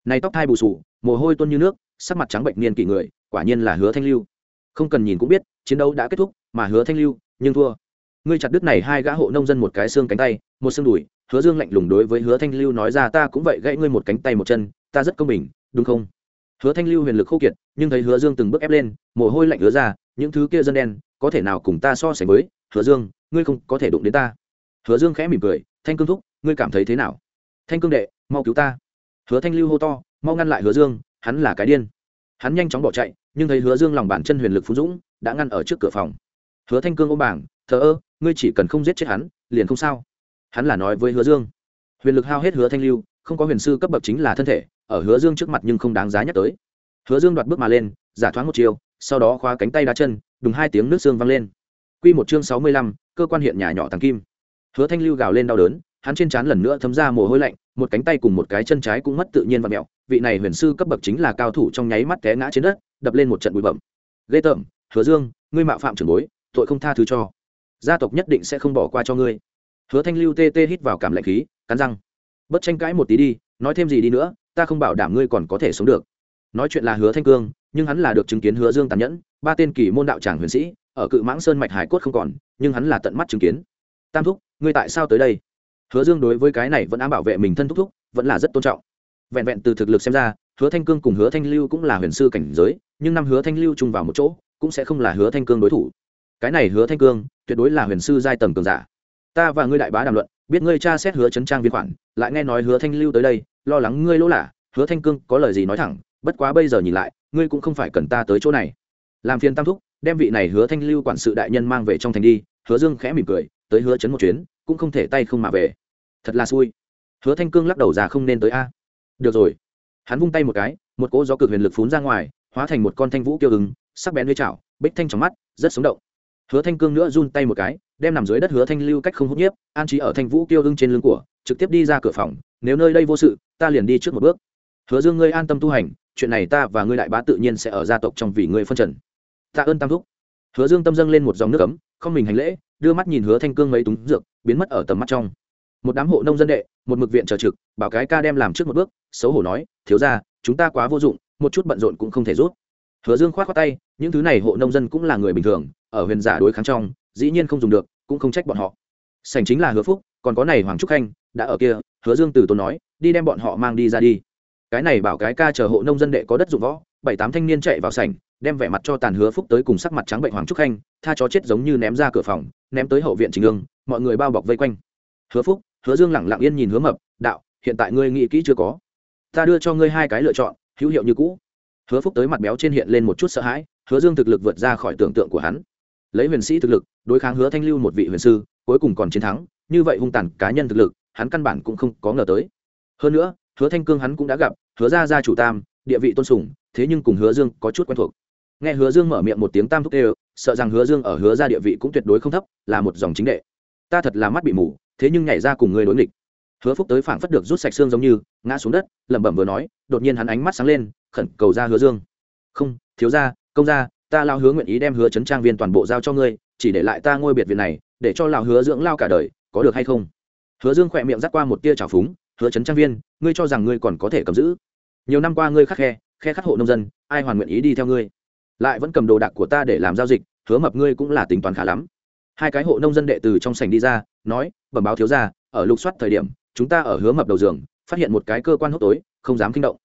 Này tóc thai bù sù, mồ hôi tuôn như nước sắc mặt trắng bệnh niên kỷ người, quả nhiên là hứa thanh lưu. Không cần nhìn cũng biết, chiến đấu đã kết thúc, mà hứa thanh lưu, nhưng thua. Ngươi chặt đứt này hai gã hộ nông dân một cái xương cánh tay, một xương đùi, hứa dương lạnh lùng đối với hứa thanh lưu nói ra ta cũng vậy gãy ngươi một cánh tay một chân, ta rất công bình, đúng không? Hứa thanh lưu huyền lực khô kiệt, nhưng thấy hứa dương từng bước ép lên, mồ hôi lạnh hứa ra, những thứ kia dân đen, có thể nào cùng ta so sánh với? Hứa dương, ngươi không có thể đụng đến ta. Hứa dương khẽ mỉm cười, thanh cương thúc, ngươi cảm thấy thế nào? Thanh cương đệ, mau cứu ta. Hứa thanh lưu hô to, mau ngăn lại hứa dương hắn là cái điên. Hắn nhanh chóng bỏ chạy nhưng thấy hứa dương lòng bàn chân huyền lực phú dũng đã ngăn ở trước cửa phòng. Hứa thanh cương ôm bảng thờ ơ ngươi chỉ cần không giết chết hắn liền không sao. Hắn là nói với hứa dương. Huyền lực hao hết hứa thanh lưu không có huyền sư cấp bậc chính là thân thể ở hứa dương trước mặt nhưng không đáng giá nhắc tới. Hứa dương đoạt bước mà lên giả thoáng một chiều sau đó khóa cánh tay đá chân đùng hai tiếng nước xương văng lên. Quy một chương sáu mươi lăm, cơ quan hiện nhà nhỏ thằng kim. Hứa Thanh Lưu gào lên đau đớn, hắn trên trán lần nữa thấm ra mồ hôi lạnh, một cánh tay cùng một cái chân trái cũng mất tự nhiên và mèo. Vị này huyền sư cấp bậc chính là cao thủ trong nháy mắt té ngã trên đất, đập lên một trận bụi bẩm Ghê tởm, Hứa Dương, ngươi mạo phạm trưởng bối, tội không tha thứ cho. Gia tộc nhất định sẽ không bỏ qua cho ngươi. hứa thanh lưu tê tê hít vào cảm lạnh khí cắn răng bất tranh cãi một tí đi nói thêm gì đi nữa ta không bảo đảm ngươi còn có thể sống được nói chuyện là hứa thanh cương nhưng hắn là được chứng kiến hứa dương tàn nhẫn ba tên kỳ môn đạo tràng huyền sĩ ở cự mãng sơn mạch hải cốt không còn nhưng hắn là tận mắt chứng kiến tam thúc ngươi tại sao tới đây hứa dương đối với cái này vẫn ám bảo vệ mình thân thúc thúc, vẫn là rất tôn trọng. Vẹn vẹn từ thực lực xem ra, hứa thanh cương cùng hứa thanh lưu cũng là huyền sư cảnh giới, nhưng năm hứa thanh lưu chung vào một chỗ, cũng sẽ không là hứa thanh cương đối thủ. Cái này hứa thanh cương, tuyệt đối là huyền sư giai tầng cường giả. Ta và ngươi đại bá đàm luận, biết ngươi cha xét hứa chấn trang viên khoản, lại nghe nói hứa thanh lưu tới đây, lo lắng ngươi lỗ lạ. Hứa thanh cương có lời gì nói thẳng, bất quá bây giờ nhìn lại, ngươi cũng không phải cần ta tới chỗ này. Làm phiền tam thúc, đem vị này hứa thanh lưu quản sự đại nhân mang về trong thành đi. Hứa dương khẽ mỉm cười, tới hứa chấn một chuyến cũng không thể tay không mà về. Thật là xui. Hứa thanh cương lắc đầu già không nên tới a. Được rồi. Hắn vung tay một cái, một cỗ gió cực huyền lực phún ra ngoài, hóa thành một con thanh vũ kiêu ứng sắc bén với chảo, bích thanh trong mắt, rất sống động. Hứa thanh cương nữa run tay một cái, đem nằm dưới đất hứa thanh lưu cách không hút nhiếp, an trí ở thanh vũ kiêu ứng trên lưng của, trực tiếp đi ra cửa phòng, nếu nơi đây vô sự, ta liền đi trước một bước. Hứa dương ngươi an tâm tu hành, chuyện này ta và ngươi đại bá tự nhiên sẽ ở gia tộc trong vì ngươi phân trần. Tạ ơn tam thúc hứa dương tâm dâng lên một dòng nước ấm, không mình hành lễ, đưa mắt nhìn hứa thanh cương mấy túng dược, biến mất ở tầm mắt trong. Một đám hộ nông dân đệ, một mực viện chờ trực, bảo cái ca đem làm trước một bước, xấu hổ nói, thiếu ra chúng ta quá vô dụng, một chút bận rộn cũng không thể rút hứa dương k h o á t khoác tay, những thứ này hộ nông dân cũng là người bình thường, ở huyền giả đối kháng trong, dĩ nhiên không dùng được, cũng không trách bọn họ. Sành chính là hứa phúc, còn có này hoàng trúc khanh, đã ở kia, hứa dương từ tốn nói, đi đem bọn họ mang đi ra đi. Cái này bảo cái ca chờ hộ nông dân đệ có đất dụng võ bảy tám thanh niên chạy vào sảnh, đem vẻ mặt cho tàn hứa phúc tới cùng sắc mặt trắng bệnh hoàng trúc khanh, tha chó chết giống như ném ra cửa phòng, ném tới hậu viện trình ương mọi người bao bọc vây quanh. Hứa phúc, hứa dương lẳng lặng yên nhìn hứa mập, đạo, hiện tại ngươi nghĩ kỹ chưa có. Ta đưa cho ngươi hai cái lựa chọn, hữu hiệu như cũ. Hứa phúc tới mặt béo trên hiện lên một chút sợ hãi, hứa dương thực lực vượt ra khỏi tưởng tượng của hắn. Lấy huyền sĩ thực lực, đối kháng hứa thanh lưu một vị huyền sư, cuối cùng còn chiến thắng, như vậy hung tàn cá nhân thực lực, hắn căn bản cũng không có ngờ tới. Hơn nữa, hứa thanh cương hắn cũng đã gặp, hứa ra ra chủ tam, địa vị tôn sùng thế nhưng cùng hứa dương có chút quen thuộc. Nghe hứa dương mở miệng một tiếng tam thúc đều sợ rằng hứa dương ở hứa ra địa vị cũng tuyệt đối không thấp, là một dòng chính đệ. Ta thật là mắt bị mù, thế nhưng nhảy ra cùng người đối nghịch. Hứa phúc tới phảng phất được rút sạch xương giống như, ngã xuống đất, lẩm bẩm vừa nói, đột nhiên hắn ánh mắt sáng lên, khẩn cầu ra hứa dương. Không, thiếu ra công ra ta lao hứa nguyện ý đem hứa Trấn trang viên toàn bộ giao cho ngươi, chỉ để lại ta ngôi biệt viện này, để cho lão hứa dưỡng lao cả đời, có được hay không? Hứa dương khỏe miệng dắt qua một tia trào phúng, hứa Trấn trang viên, ngươi cho rằng ngươi còn có thể cầm giữ. Nhiều năm qua ngươi khắc khe khe khắc hộ nông dân, ai hoàn nguyện ý đi theo ngươi? Lại vẫn cầm đồ đạc của ta để làm giao dịch, hứa mập ngươi cũng là tính toán khá lắm. Hai cái hộ nông dân đệ từ trong sảnh đi ra, nói, bẩm báo thiếu ra ở lục soát thời điểm, chúng ta ở hứa mập đầu giường, phát hiện một cái cơ quan hốc tối, không dám kinh động.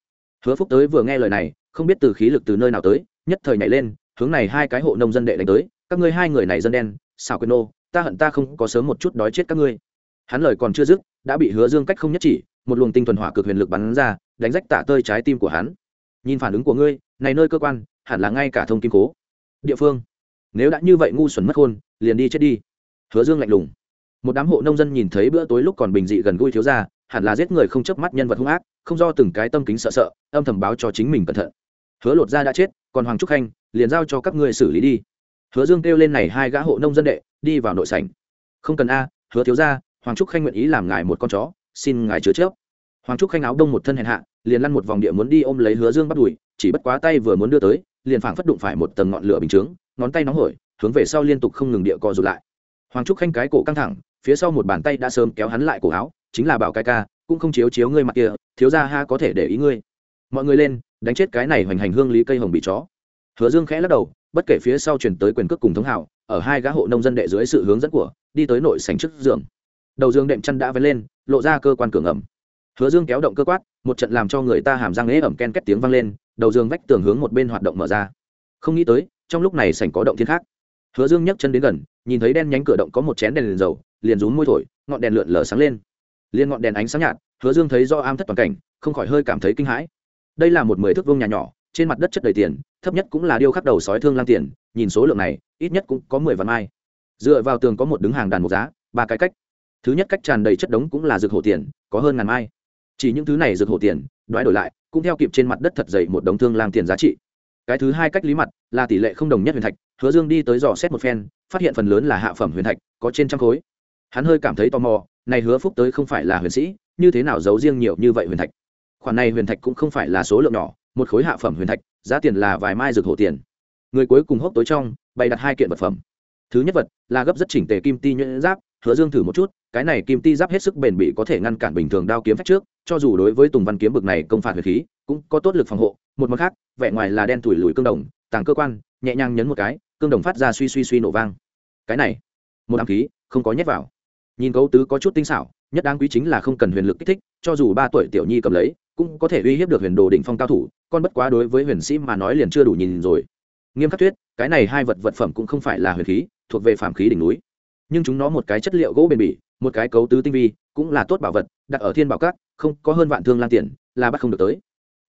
Hứa phúc tới vừa nghe lời này, không biết từ khí lực từ nơi nào tới, nhất thời nhảy lên, hướng này hai cái hộ nông dân đệ đánh tới, các ngươi hai người này dân đen, xảo quên nô, ta hận ta không có sớm một chút đói chết các ngươi. Hắn lời còn chưa dứt, đã bị hứa dương cách không nhất chỉ, một luồng tinh thuần hỏa cực huyền lực bắn ra, đánh rách tả tơi trái tim của hắn nhìn phản ứng của ngươi này nơi cơ quan hẳn là ngay cả thông kim cố địa phương. Nếu đã như vậy ngu xuẩn mất hôn, liền đi chết đi. Hứa dương lạnh lùng. Một đám hộ nông dân nhìn thấy bữa tối lúc còn bình dị gần gũi thiếu ra hẳn là giết người không chớp mắt nhân vật hung ác không do từng cái tâm kính sợ sợ âm thầm báo cho chính mình cẩn thận. Hứa lột ra đã chết còn hoàng trúc khanh liền giao cho các ngươi xử lý đi. Hứa dương kêu lên này hai gã hộ nông dân đệ đi vào nội sảnh. Không cần a hứa thiếu ra hoàng trúc khanh nguyện ý làm ngài một con chó xin ngài chứa chớp. Hoàng trúc khanh áo đông một thân hèn hạ liền lăn một vòng địa muốn đi ôm lấy hứa dương bắt đùi, chỉ bất quá tay vừa muốn đưa tới, liền phảng phất đụng phải một tầng ngọn lửa bình chướng, ngón tay nóng hổi, hướng về sau liên tục không ngừng địa co rụt lại. Hoàng trúc khanh cái cổ căng thẳng, phía sau một bàn tay đã sớm kéo hắn lại cổ áo, chính là bảo cái ca, cũng không chiếu chiếu ngươi mặt kia, thiếu ra ha có thể để ý ngươi. Mọi người lên, đánh chết cái này hoành hành hương lý cây hồng bị chó. Hứa dương khẽ lắc đầu, bất kể phía sau chuyển tới quyền cước cùng thống hảo, ở hai gã hộ nông dân đệ dưới sự hướng dẫn của, đi tới nội sảnh trước giường. Đầu dương đệm chân đã vén lên, lộ ra cơ quan cửa ẩm hứa dương kéo động cơ quát, một trận làm cho người ta hàm răng ế ẩm ken két tiếng vang lên, đầu giường vách tường hướng một bên hoạt động mở ra. Không nghĩ tới, trong lúc này sảnh có động thiên khác. Hứa dương nhấc chân đến gần, nhìn thấy đen nhánh cửa động có một chén đèn liền dầu, liền rún môi thổi, ngọn đèn lượn lờ sáng lên. Liên ngọn đèn ánh sáng nhạt, hứa dương thấy do am thất toàn cảnh, không khỏi hơi cảm thấy kinh hãi. Đây là một mười thước vuông nhà nhỏ, trên mặt đất chất đầy tiền, thấp nhất cũng là điêu khắc đầu sói thương lang tiền, nhìn số lượng này, ít nhất cũng có mười vạn mai. Dựa vào tường có một đứng hàng đàn một giá, ba cái cách. Thứ nhất cách tràn đầy chất đống cũng là rực hổ tiền, có hơn ngàn mai chỉ những thứ này rực hổ tiền, đoái đổi lại, cũng theo kịp trên mặt đất thật dày một đống thương lang tiền giá trị. Cái thứ hai cách lý mặt, là tỷ lệ không đồng nhất huyền thạch, hứa dương đi tới dò xét một phen, phát hiện phần lớn là hạ phẩm huyền thạch, có trên trăm khối. Hắn hơi cảm thấy tò mò, này hứa phúc tới không phải là huyền sĩ, như thế nào giấu riêng nhiều như vậy huyền thạch? Khoản này huyền thạch cũng không phải là số lượng nhỏ, một khối hạ phẩm huyền thạch, giá tiền là vài mai rực hổ tiền. Người cuối cùng hốc tối trong, bày đặt hai kiện vật phẩm. Thứ nhất vật là gấp rất chỉnh tề kim ti nhuyễn giáp, hứa dương thử một chút, cái này kim ti giáp hết sức bền bỉ có thể ngăn cản bình thường đao kiếm phách trước cho dù đối với tùng văn kiếm bực này công phạt huyền khí, cũng có tốt lực phòng hộ, một mặt khác, vẻ ngoài là đen tủi lùi cương đồng, tàng cơ quan, nhẹ nhàng nhấn một cái, cương đồng phát ra suy suy suy nổ vang. Cái này, một ám khí, không có nhét vào. Nhìn cấu tứ có chút tinh xảo, nhất đáng quý chính là không cần huyền lực kích thích, cho dù ba tuổi tiểu nhi cầm lấy, cũng có thể uy hiếp được huyền đồ đỉnh phong cao thủ, con bất quá đối với huyền sĩ mà nói liền chưa đủ nhìn rồi. Nghiêm khắc thuyết, cái này hai vật vật phẩm cũng không phải là huyền khí, thuộc về phạm khí đỉnh núi. Nhưng chúng nó một cái chất liệu gỗ bền bỉ, một cái cấu tứ tinh vi cũng là tốt bảo vật đặt ở thiên bảo các không có hơn vạn thương lan tiền là bắt không được tới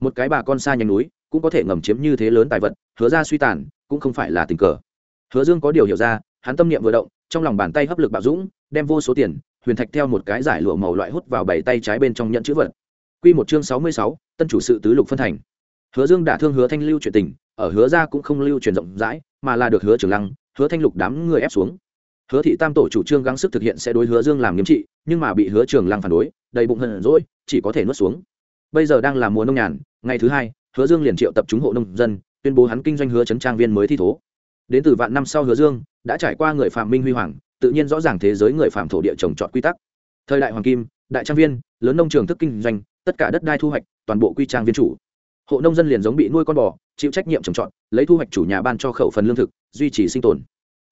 một cái bà con xa nhánh núi cũng có thể ngầm chiếm như thế lớn tài vật hứa ra suy tàn cũng không phải là tình cờ hứa dương có điều hiểu ra hắn tâm niệm vừa động trong lòng bàn tay hấp lực bạo dũng đem vô số tiền huyền thạch theo một cái giải lụa màu loại hút vào bảy tay trái bên trong nhận chữ vật Quy một chương sáu mươi sáu, tân chủ sự tứ lục phân thành. Hứa Dương đã thương Hứa Thanh lưu chuyện tình, ở Hứa gia cũng không lưu truyền rộng rãi, mà là được Hứa Trường Lăng, Hứa Thanh lục đám người ép xuống. Hứa thị tam tổ chủ trương gắng sức thực hiện sẽ đối Hứa Dương làm nghiêm trị, nhưng mà bị Hứa Trường Lăng phản đối, đầy bụng hận rồi chỉ có thể nuốt xuống. Bây giờ đang là mùa nông nhàn, ngày thứ hai, Hứa Dương liền triệu tập chúng hộ nông dân, tuyên bố hắn kinh doanh Hứa trấn trang viên mới thi thố. Đến từ vạn năm sau Hứa Dương, đã trải qua người phạm minh huy hoàng, tự nhiên rõ ràng thế giới người phạm thổ địa trồng trọt quy tắc. Thời đại hoàng kim, đại trang viên, lớn nông trường thức kinh doanh, tất cả đất đai thu hoạch toàn bộ quy trang viên chủ hộ nông dân liền giống bị nuôi con bò chịu trách nhiệm trồng trọt lấy thu hoạch chủ nhà ban cho khẩu phần lương thực duy trì sinh tồn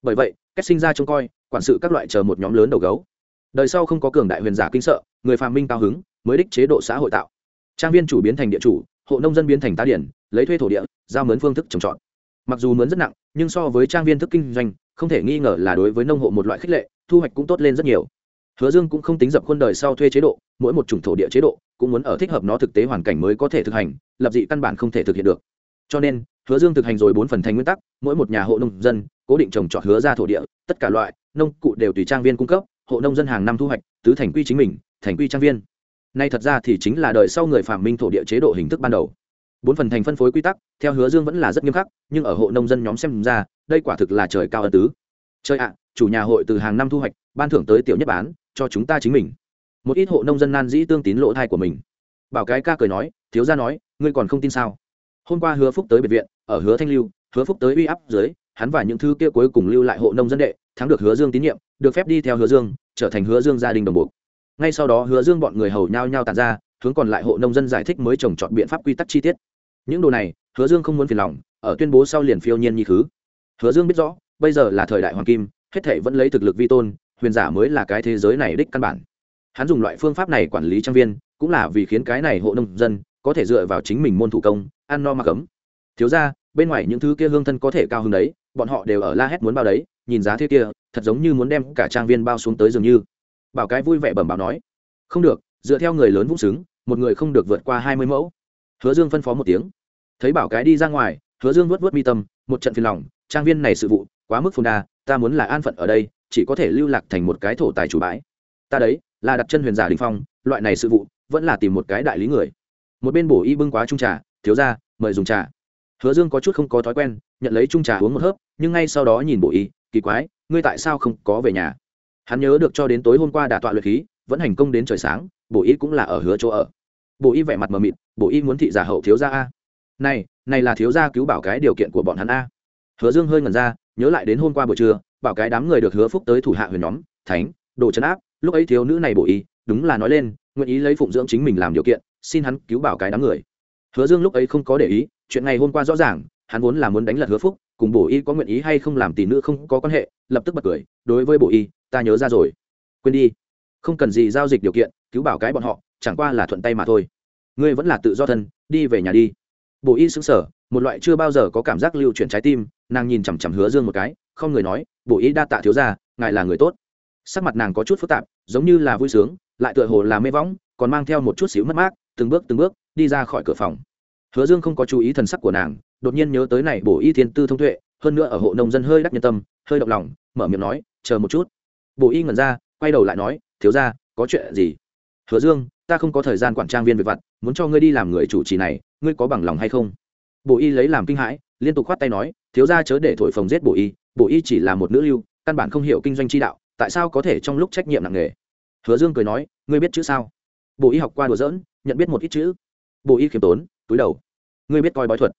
bởi vậy cách sinh ra trông coi, quản sự các loại chờ một nhóm lớn đầu gấu. Đời sau không có cường đại huyền giả kinh sợ, người phàm minh cao hứng, mới đích chế độ xã hội tạo. Trang viên chủ biến thành địa chủ, hộ nông dân biến thành tá điển, lấy thuê thổ địa, giao mướn phương thức trồng trọt. Mặc dù mướn rất nặng, nhưng so với trang viên thức kinh doanh, không thể nghi ngờ là đối với nông hộ một loại khích lệ, thu hoạch cũng tốt lên rất nhiều. Hứa dương cũng không tính dập khuôn đời sau thuê chế độ, mỗi một chủng thổ địa chế độ, cũng muốn ở thích hợp nó thực tế hoàn cảnh mới có thể thực hành, lập dị căn bản không thể thực hiện được cho nên, hứa dương thực hành rồi bốn phần thành nguyên tắc, mỗi một nhà hộ nông dân, cố định trồng trọt hứa ra thổ địa, tất cả loại, nông cụ đều tùy trang viên cung cấp, hộ nông dân hàng năm thu hoạch, tứ thành quy chính mình, thành quy trang viên. Nay thật ra thì chính là đời sau người phạm minh thổ địa chế độ hình thức ban đầu. Bốn phần thành phân phối quy tắc, theo hứa dương vẫn là rất nghiêm khắc, nhưng ở hộ nông dân nhóm xem ra, đây quả thực là trời cao ân tứ. Chơi ạ, chủ nhà hội từ hàng năm thu hoạch, ban thưởng tới tiểu nhất bán, cho chúng ta chính mình. Một ít hộ nông dân nan dĩ tương tín lộ thai của mình. Bảo cái ca cười nói, thiếu gia nói, ngươi còn không tin sao? Hôm qua hứa phúc tới biệt viện, ở hứa thanh lưu, hứa phúc tới uy áp dưới, hắn và những thứ kia cuối cùng lưu lại hộ nông dân đệ, thắng được hứa dương tín nhiệm, được phép đi theo hứa dương, trở thành hứa dương gia đình đồng bộ ngay sau đó hứa dương bọn người hầu nhau nhau tàn ra, hướng còn lại hộ nông dân giải thích mới trồng chọn biện pháp quy tắc chi tiết. Những đồ này, hứa dương không muốn phiền lòng, ở tuyên bố sau liền phiêu nhiên như khứ hứa dương biết rõ, bây giờ là thời đại hoàng kim, hết thể vẫn lấy thực lực vi tôn, huyền giả mới là cái thế giới này đích căn bản. Hắn dùng loại phương pháp này quản lý trang viên, cũng là vì khiến cái này hộ nông dân có thể dựa vào chính mình môn thủ công, ăn no mặc ấm thiếu ra bên ngoài những thứ kia hương thân có thể cao hơn đấy, bọn họ đều ở la hét muốn bao đấy, nhìn giá thế kia, thật giống như muốn đem cả trang viên bao xuống tới dường như. Bảo cái vui vẻ bẩm bảo nói. Không được, dựa theo người lớn vũng xứng một người không được vượt qua hai mươi mẫu. Hứa dương phân phó một tiếng. Thấy bảo cái đi ra ngoài, hứa dương vớt vớt mi tâm, một trận phiền lòng, trang viên này sự vụ, quá mức phồn đa, ta muốn là an phận ở đây, chỉ có thể lưu lạc thành một cái thổ tài chủ bãi. Ta đấy, là đặt chân huyền giả đình phong, loại này sự vụ, vẫn là tìm một cái đại lý người một bên bổ y bưng quá trung trà, thiếu ra, mời dùng trà. Hứa dương có chút không có thói quen, nhận lấy trung trà uống một hớp, nhưng ngay sau đó nhìn bổ y, kỳ quái, ngươi tại sao không có về nhà? Hắn nhớ được cho đến tối hôm qua đả tọa luyện khí, vẫn hành công đến trời sáng, bổ y cũng là ở hứa chỗ ở. Bổ y vẻ mặt mờ mịt, bổ y muốn thị giả hậu thiếu gia a. Này này là thiếu gia cứu bảo cái điều kiện của bọn hắn a. Hứa dương hơi ngẩn ra, nhớ lại đến hôm qua buổi trưa, bảo cái đám người được hứa phúc tới thủ hạ huyền nhóm, thánh, đồ trấn áp, lúc ấy thiếu nữ này bổ y, đúng là nói lên, nguyện ý lấy phụng dưỡng chính mình làm điều kiện xin hắn cứu bảo cái đám người. Hứa dương lúc ấy không có để ý, chuyện ngày hôm qua rõ ràng, hắn vốn là muốn đánh lật hứa phúc, cùng bổ y có nguyện ý hay không làm tỷ nữ không có quan hệ, lập tức bật cười, đối với bổ y, ta nhớ ra rồi. Quên đi. Không cần gì giao dịch điều kiện, cứu bảo cái bọn họ, chẳng qua là thuận tay mà thôi. Ngươi vẫn là tự do thân, đi về nhà đi. Bổ y xứng sở một loại chưa bao giờ có cảm giác lưu chuyển trái tim, nàng nhìn chằm chằm hứa dương một cái, không người nói, bổ y đa tạ thiếu ra ngài là người tốt. Sắc mặt nàng có chút phức tạp, giống như là vui sướng, lại tựa hồ là mê võng, còn mang theo một chút xíu mất mát từng bước từng bước đi ra khỏi cửa phòng. Hứa dương không có chú ý thần sắc của nàng, đột nhiên nhớ tới này bổ y thiên tư thông tuệ, hơn nữa ở hộ nông dân hơi đắc nhân tâm, hơi động lòng, mở miệng nói, chờ một chút. Bổ y ngẩn ra, quay đầu lại nói, thiếu ra có chuyện gì? Hứa dương, ta không có thời gian quản trang viên về vặt, muốn cho ngươi đi làm người chủ trì này, ngươi có bằng lòng hay không? Bổ y lấy làm kinh hãi, liên tục khoát tay nói, thiếu ra chớ để thổi phồng giết bổ y bổ y chỉ là một nữ lưu, căn bản không hiểu kinh doanh chi đạo, tại sao có thể trong lúc trách nhiệm nặng nề? Hứa dương cười nói, ngươi biết chữ sao? Bộ y học qua đùa dỡn nhận biết một ít chữ. Bộ y khiêm tốn, túi đầu. Ngươi biết coi bói thuật.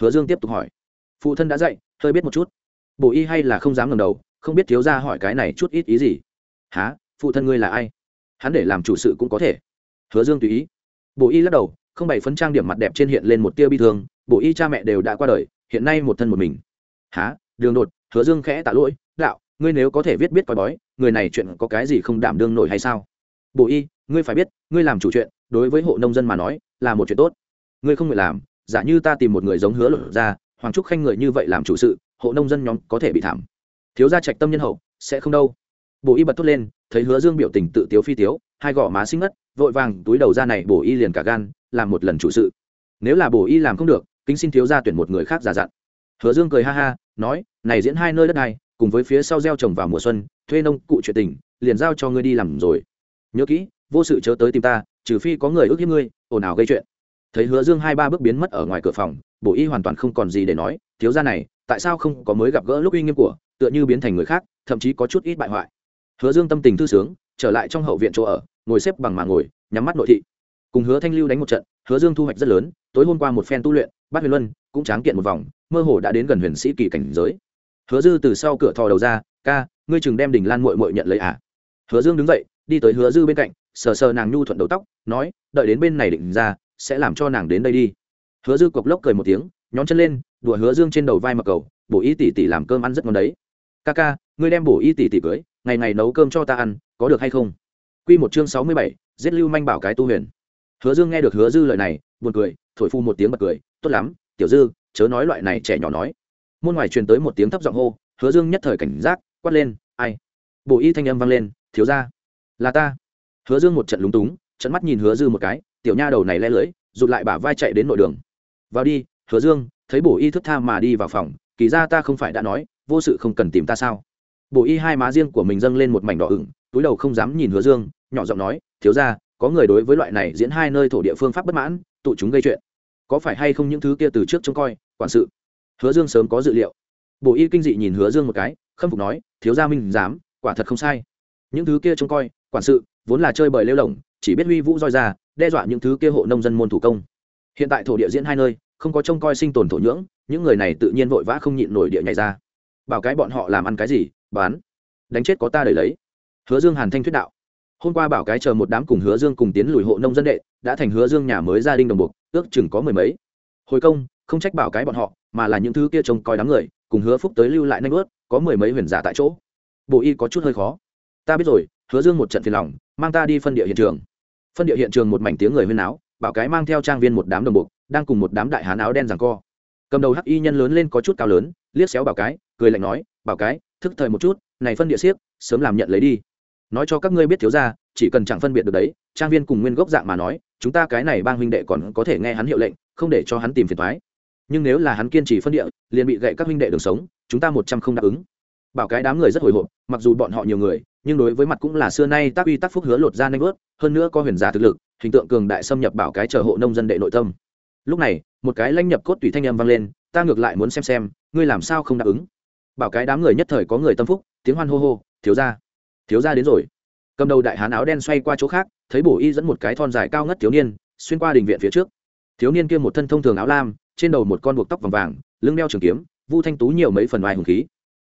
Hứa dương tiếp tục hỏi. Phụ thân đã dạy, hơi biết một chút. Bộ y hay là không dám ngầm đầu, không biết thiếu ra hỏi cái này chút ít ý gì. Há phụ thân ngươi là ai? Hắn để làm chủ sự cũng có thể. Hứa dương tùy ý. Bộ y lắc đầu, không bày phấn trang điểm mặt đẹp trên hiện lên một tia bi thương. Bộ y cha mẹ đều đã qua đời, hiện nay một thân một mình. Há đường đột, hứa dương khẽ tạ lỗi, đạo, ngươi nếu có thể viết biết coi bói, người này chuyện có cái gì không đảm đương nổi hay sao? Bộ y, ngươi phải biết, ngươi làm chủ chuyện đối với hộ nông dân mà nói, là một chuyện tốt. Ngươi không nguyện làm, giả như ta tìm một người giống hứa lộ ra, hoàng trúc khanh người như vậy làm chủ sự, hộ nông dân nhóm có thể bị thảm. Thiếu gia trạch tâm nhân hậu, sẽ không đâu. Bộ y bật thốt lên, thấy hứa dương biểu tình tự tiếu phi tiếu, hai gò má xinh ngất, vội vàng túi đầu ra này bổ y liền cả gan, làm một lần chủ sự. Nếu là bổ y làm không được, kính xin thiếu gia tuyển một người khác giả dặn. Hứa dương cười ha ha, nói, này diễn hai nơi đất này, cùng với phía sau gieo trồng vào mùa xuân, thuê nông cụ chuyện tình, liền giao cho ngươi đi làm rồi. Nhớ kỹ, vô sự chớ tới tìm ta trừ phi có người ước hiếp ngươi, ồn ào gây chuyện. Thấy hứa dương hai ba bước biến mất ở ngoài cửa phòng, bổ y hoàn toàn không còn gì để nói, thiếu gia này, tại sao không có mới gặp gỡ lúc uy nghiêm của, tựa như biến thành người khác, thậm chí có chút ít bại hoại. Hứa dương tâm tình thư sướng, trở lại trong hậu viện chỗ ở, ngồi xếp bằng mà ngồi, nhắm mắt nội thị. Cùng hứa thanh lưu đánh một trận, hứa dương thu hoạch rất lớn, tối hôm qua một phen tu luyện, bát huyền luân cũng tráng kiện một vòng, mơ hồ đã đến gần huyền sĩ kỳ cảnh giới. Hứa dư từ sau cửa thò đầu ra, ca, ngươi chừng đem đình lan mội mội nhận lấy à? Hứa dương đứng dậy, đi tới hứa dư bên cạnh sờ sờ nàng nhu thuận đầu tóc, nói, đợi đến bên này định ra, sẽ làm cho nàng đến đây đi. Hứa dư cộc lốc cười một tiếng, nhón chân lên, đùa hứa dương trên đầu vai mặc cầu, bổ y tỷ tỷ làm cơm ăn rất ngon đấy. Ca ca, ngươi đem bổ y tỷ tỷ cưới, ngày ngày nấu cơm cho ta ăn, có được hay không? Q một chương sáu mươi bảy, giết lưu manh bảo cái tu huyền. Hứa dương nghe được hứa dư lời này, buồn cười, thổi phu một tiếng bật cười, tốt lắm, tiểu dư, chớ nói loại này trẻ nhỏ nói. Môn ngoài truyền tới một tiếng thấp giọng hô, hứa dương nhất thời cảnh giác, quát lên, ai? Bộ y thanh âm vang lên, thiếu ra là ta hứa dương một trận lúng túng, trận mắt nhìn hứa dư một cái, tiểu nha đầu này le lưỡi rụt lại bả vai chạy đến nội đường. Vào đi, hứa dương, thấy bổ y thức tha mà đi vào phòng, kỳ ra ta không phải đã nói, vô sự không cần tìm ta sao? Bổ y hai má riêng của mình dâng lên một mảnh đỏ ửng, túi đầu không dám nhìn hứa dương, nhỏ giọng nói, thiếu ra có người đối với loại này diễn hai nơi thổ địa phương pháp bất mãn, tụ chúng gây chuyện. Có phải hay không những thứ kia từ trước trông coi, quản sự? Hứa dương sớm có dự liệu. Bổ y kinh dị nhìn hứa dương một cái, khâm phục nói, thiếu gia minh dám quả thật không sai. Những thứ kia trông coi, quản sự vốn là chơi bời lêu lỏng, chỉ biết huy vũ roi ra, đe dọa những thứ kia hộ nông dân môn thủ công. Hiện tại thổ địa diễn hai nơi, không có trông coi sinh tồn thổ nhưỡng, những người này tự nhiên vội vã không nhịn nổi địa nhảy ra. Bảo cái bọn họ làm ăn cái gì, bán. Đánh chết có ta để lấy. Hứa dương hàn thanh thuyết đạo. Hôm qua bảo cái chờ một đám cùng hứa dương cùng tiến lùi hộ nông dân đệ, đã thành hứa dương nhà mới gia đình đồng buộc, ước chừng có mười mấy. Hồi công, không trách bảo cái bọn họ, mà là những thứ kia trông coi đám người, cùng hứa phúc tới lưu lại nanh ướt có mười mấy huyền giả tại chỗ. Bộ y có chút hơi khó. Ta biết rồi, hứa dương một trận phiền lòng mang ta đi phân địa hiện trường. Phân địa hiện trường một mảnh tiếng người huyên áo bảo cái mang theo trang viên một đám đồng buộc đang cùng một đám đại hán áo đen rằng co. Cầm đầu hắc y nhân lớn lên có chút cao lớn, liếc xéo bảo cái, cười lạnh nói, bảo cái, thức thời một chút, này phân địa siếc, sớm làm nhận lấy đi. Nói cho các ngươi biết thiếu ra chỉ cần chẳng phân biệt được đấy, trang viên cùng nguyên gốc dạng mà nói, chúng ta cái này bang huynh đệ còn có thể nghe hắn hiệu lệnh, không để cho hắn tìm phiền thoái nhưng nếu là hắn kiên trì phân địa, liền bị gậy các huynh đệ đường sống, chúng ta một trăm không đáp ứng. Bảo cái đám người rất hồi hộp, mặc dù bọn họ nhiều người nhưng đối với mặt cũng là xưa nay tác uy tác phúc hứa lột ra nanh vớt, hơn nữa có huyền giả thực lực, hình tượng cường đại xâm nhập bảo cái chờ hộ nông dân đệ nội tâm. Lúc này, một cái lanh nhập cốt tùy thanh âm vang lên, ta ngược lại muốn xem xem, ngươi làm sao không đáp ứng? Bảo cái đám người nhất thời có người tâm phúc, tiếng hoan hô hô, thiếu ra thiếu ra đến rồi. Cầm đầu đại hán áo đen xoay qua chỗ khác, thấy bổ y dẫn một cái thon dài cao ngất thiếu niên, xuyên qua đình viện phía trước. Thiếu niên kia một thân thông thường áo lam, trên đầu một con buộc tóc vàng vàng, lưng đeo trường kiếm, vu thanh tú nhiều mấy phần ngoài hùng khí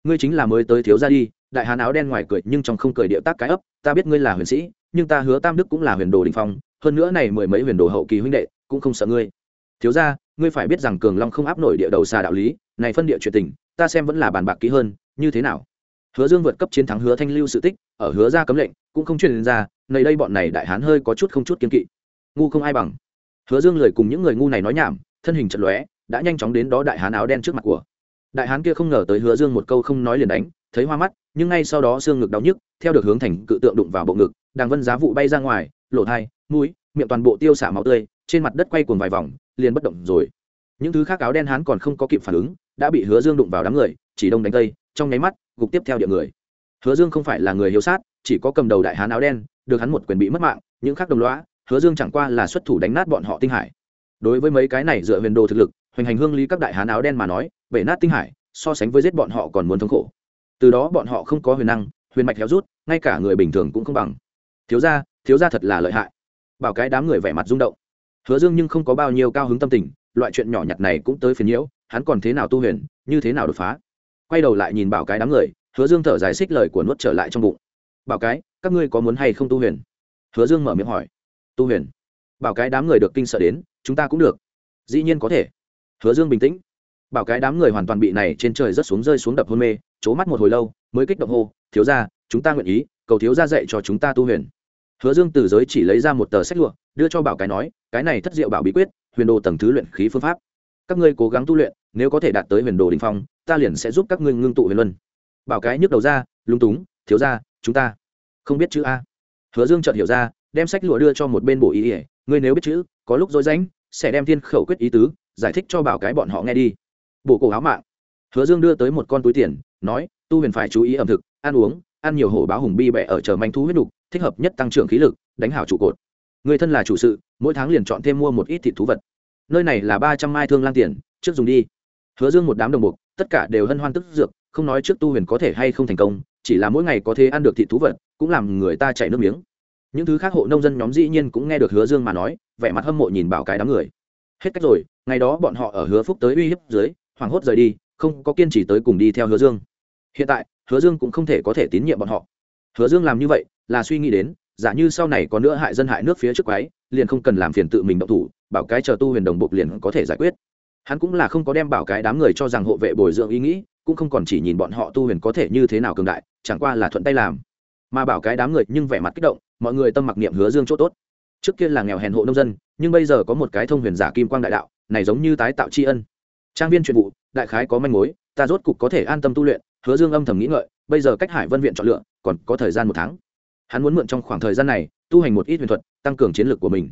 ngươi chính là mới tới thiếu ra đi, đại hán áo đen ngoài cười nhưng trong không cười điệu tác cái ấp, ta biết ngươi là huyền sĩ, nhưng ta hứa tam đức cũng là huyền đồ đình phong, hơn nữa này mười mấy huyền đồ hậu kỳ huynh đệ, cũng không sợ ngươi. Thiếu ra ngươi phải biết rằng cường long không áp nổi địa đầu xa đạo lý, này phân địa chuyện tình, ta xem vẫn là bàn bạc kỹ hơn, như thế nào? Hứa dương vượt cấp chiến thắng hứa thanh lưu sự tích, ở hứa ra cấm lệnh, cũng không truyền ra nơi đây bọn này đại hán hơi có chút không chút kiên kỵ. Ngu không ai bằng. Hứa dương lời cùng những người ngu này nói nhảm, thân hình chật lóe, đã nhanh chóng đến đó đại hán áo đen trước mặt của đại hán kia không ngờ tới hứa dương một câu không nói liền đánh, thấy hoa mắt, nhưng ngay sau đó xương ngực đau nhức, theo được hướng thành cự tượng đụng vào bộ ngực, đàng vân giá vụ bay ra ngoài, lộ thai, mũi, miệng toàn bộ tiêu xả máu tươi, trên mặt đất quay cuồng vài vòng, liền bất động rồi. Những thứ khác áo đen hán còn không có kịp phản ứng, đã bị hứa dương đụng vào đám người, chỉ đông đánh tây, trong nháy mắt, gục tiếp theo địa người. Hứa dương không phải là người hiếu sát, chỉ có cầm đầu đại hán áo đen, được hắn một quyền bị mất mạng, những khác đồng lõa, hứa dương chẳng qua là xuất thủ đánh nát bọn họ tinh hải đối với mấy cái này dựa huyền đồ thực lực, hoành hành hương lý các đại hán áo đen mà nói, bể nát tinh hải, so sánh với giết bọn họ còn muốn thống khổ. Từ đó bọn họ không có huyền năng, huyền mạch héo rút, ngay cả người bình thường cũng không bằng. Thiếu gia thiếu gia thật là lợi hại. Bảo cái đám người vẻ mặt rung động. Hứa dương nhưng không có bao nhiêu cao hứng tâm tình, loại chuyện nhỏ nhặt này cũng tới phiền nhiễu, hắn còn thế nào tu huyền, như thế nào đột phá. Quay đầu lại nhìn bảo cái đám người, hứa dương thở dài xích lời của nuốt trở lại trong bụng. Bảo cái, các ngươi có muốn hay không tu huyền? Hứa dương mở miệng hỏi. Tu huyền? Bảo cái đám người được kinh sợ đến, chúng ta cũng được. Dĩ nhiên có thể. Hứa dương bình tĩnh. Bảo cái đám người hoàn toàn bị này trên trời rất xuống rơi xuống đập hôn mê c mắt một hồi lâu, mới kích động hô, thiếu ra chúng ta nguyện ý, cầu thiếu ra dạy cho chúng ta tu huyền. Hứa dương từ giới chỉ lấy ra một tờ sách lụa, đưa cho bảo cái nói, cái này thất diệu bảo bí quyết, huyền đồ tầng thứ luyện khí phương pháp. Các ngươi cố gắng tu luyện, nếu có thể đạt tới huyền đồ đình phong, ta liền sẽ giúp các ngươi ngưng tụ huyền luân. Bảo cái nhức đầu ra lung túng, thiếu ra chúng ta không biết chữ a. Hứa dương chợt hiểu ra, đem sách lụa đưa cho một bên bộ ý ỉa ngươi nếu biết chữ, có lúc dối danh sẽ đem thiên khẩu quyết ý tứ, giải thích cho bảo cái bọn họ nghe đi. Bộ cổ áo mạng. Hứa dương đưa tới một con túi tiền, nói, tu huyền phải chú ý ẩm thực, ăn uống, ăn nhiều hổ báo hùng bi bẹ ở chờ manh thu huyết đục, thích hợp nhất tăng trưởng khí lực, đánh hảo trụ cột. Người thân là chủ sự, mỗi tháng liền chọn thêm mua một ít thịt thú vật. Nơi này là ba trăm mai thương lang tiền, trước dùng đi. Hứa dương một đám đồng mục tất cả đều hân hoan tức dược, không nói trước tu huyền có thể hay không thành công, chỉ là mỗi ngày có thể ăn được thịt thú vật, cũng làm người ta chảy nước miếng những thứ khác hộ nông dân nhóm dĩ nhiên cũng nghe được hứa dương mà nói, vẻ mặt hâm mộ nhìn bảo cái đám người. Hết cách rồi, ngày đó bọn họ ở hứa phúc tới uy hiếp dưới, hoảng hốt rời đi, không có kiên trì tới cùng đi theo hứa dương. Hiện tại, hứa dương cũng không thể có thể tín nhiệm bọn họ. Hứa dương làm như vậy là suy nghĩ đến, giả như sau này có nữa hại dân hại nước phía trước quái, liền không cần làm phiền tự mình động thủ, bảo cái chờ tu huyền đồng bộ liền có thể giải quyết. Hắn cũng là không có đem bảo cái đám người cho rằng hộ vệ bồi dưỡng ý nghĩ, cũng không còn chỉ nhìn bọn họ tu huyền có thể như thế nào cường đại, chẳng qua là thuận tay làm. Mà bảo cái đám người nhưng vẻ mặt kích động mọi người tâm mặc niệm hứa dương chỗ tốt. Trước kia là nghèo hèn hộ nông dân, nhưng bây giờ có một cái thông huyền giả kim quang đại đạo, này giống như tái tạo tri ân. Trang viên chuyện vụ, đại khái có manh mối, ta rốt cục có thể an tâm tu luyện, hứa dương âm thầm nghĩ ngợi, bây giờ cách hải vân viện chọn lựa, còn có thời gian một tháng. Hắn muốn mượn trong khoảng thời gian này, tu hành một ít huyền thuật, tăng cường chiến lược của mình.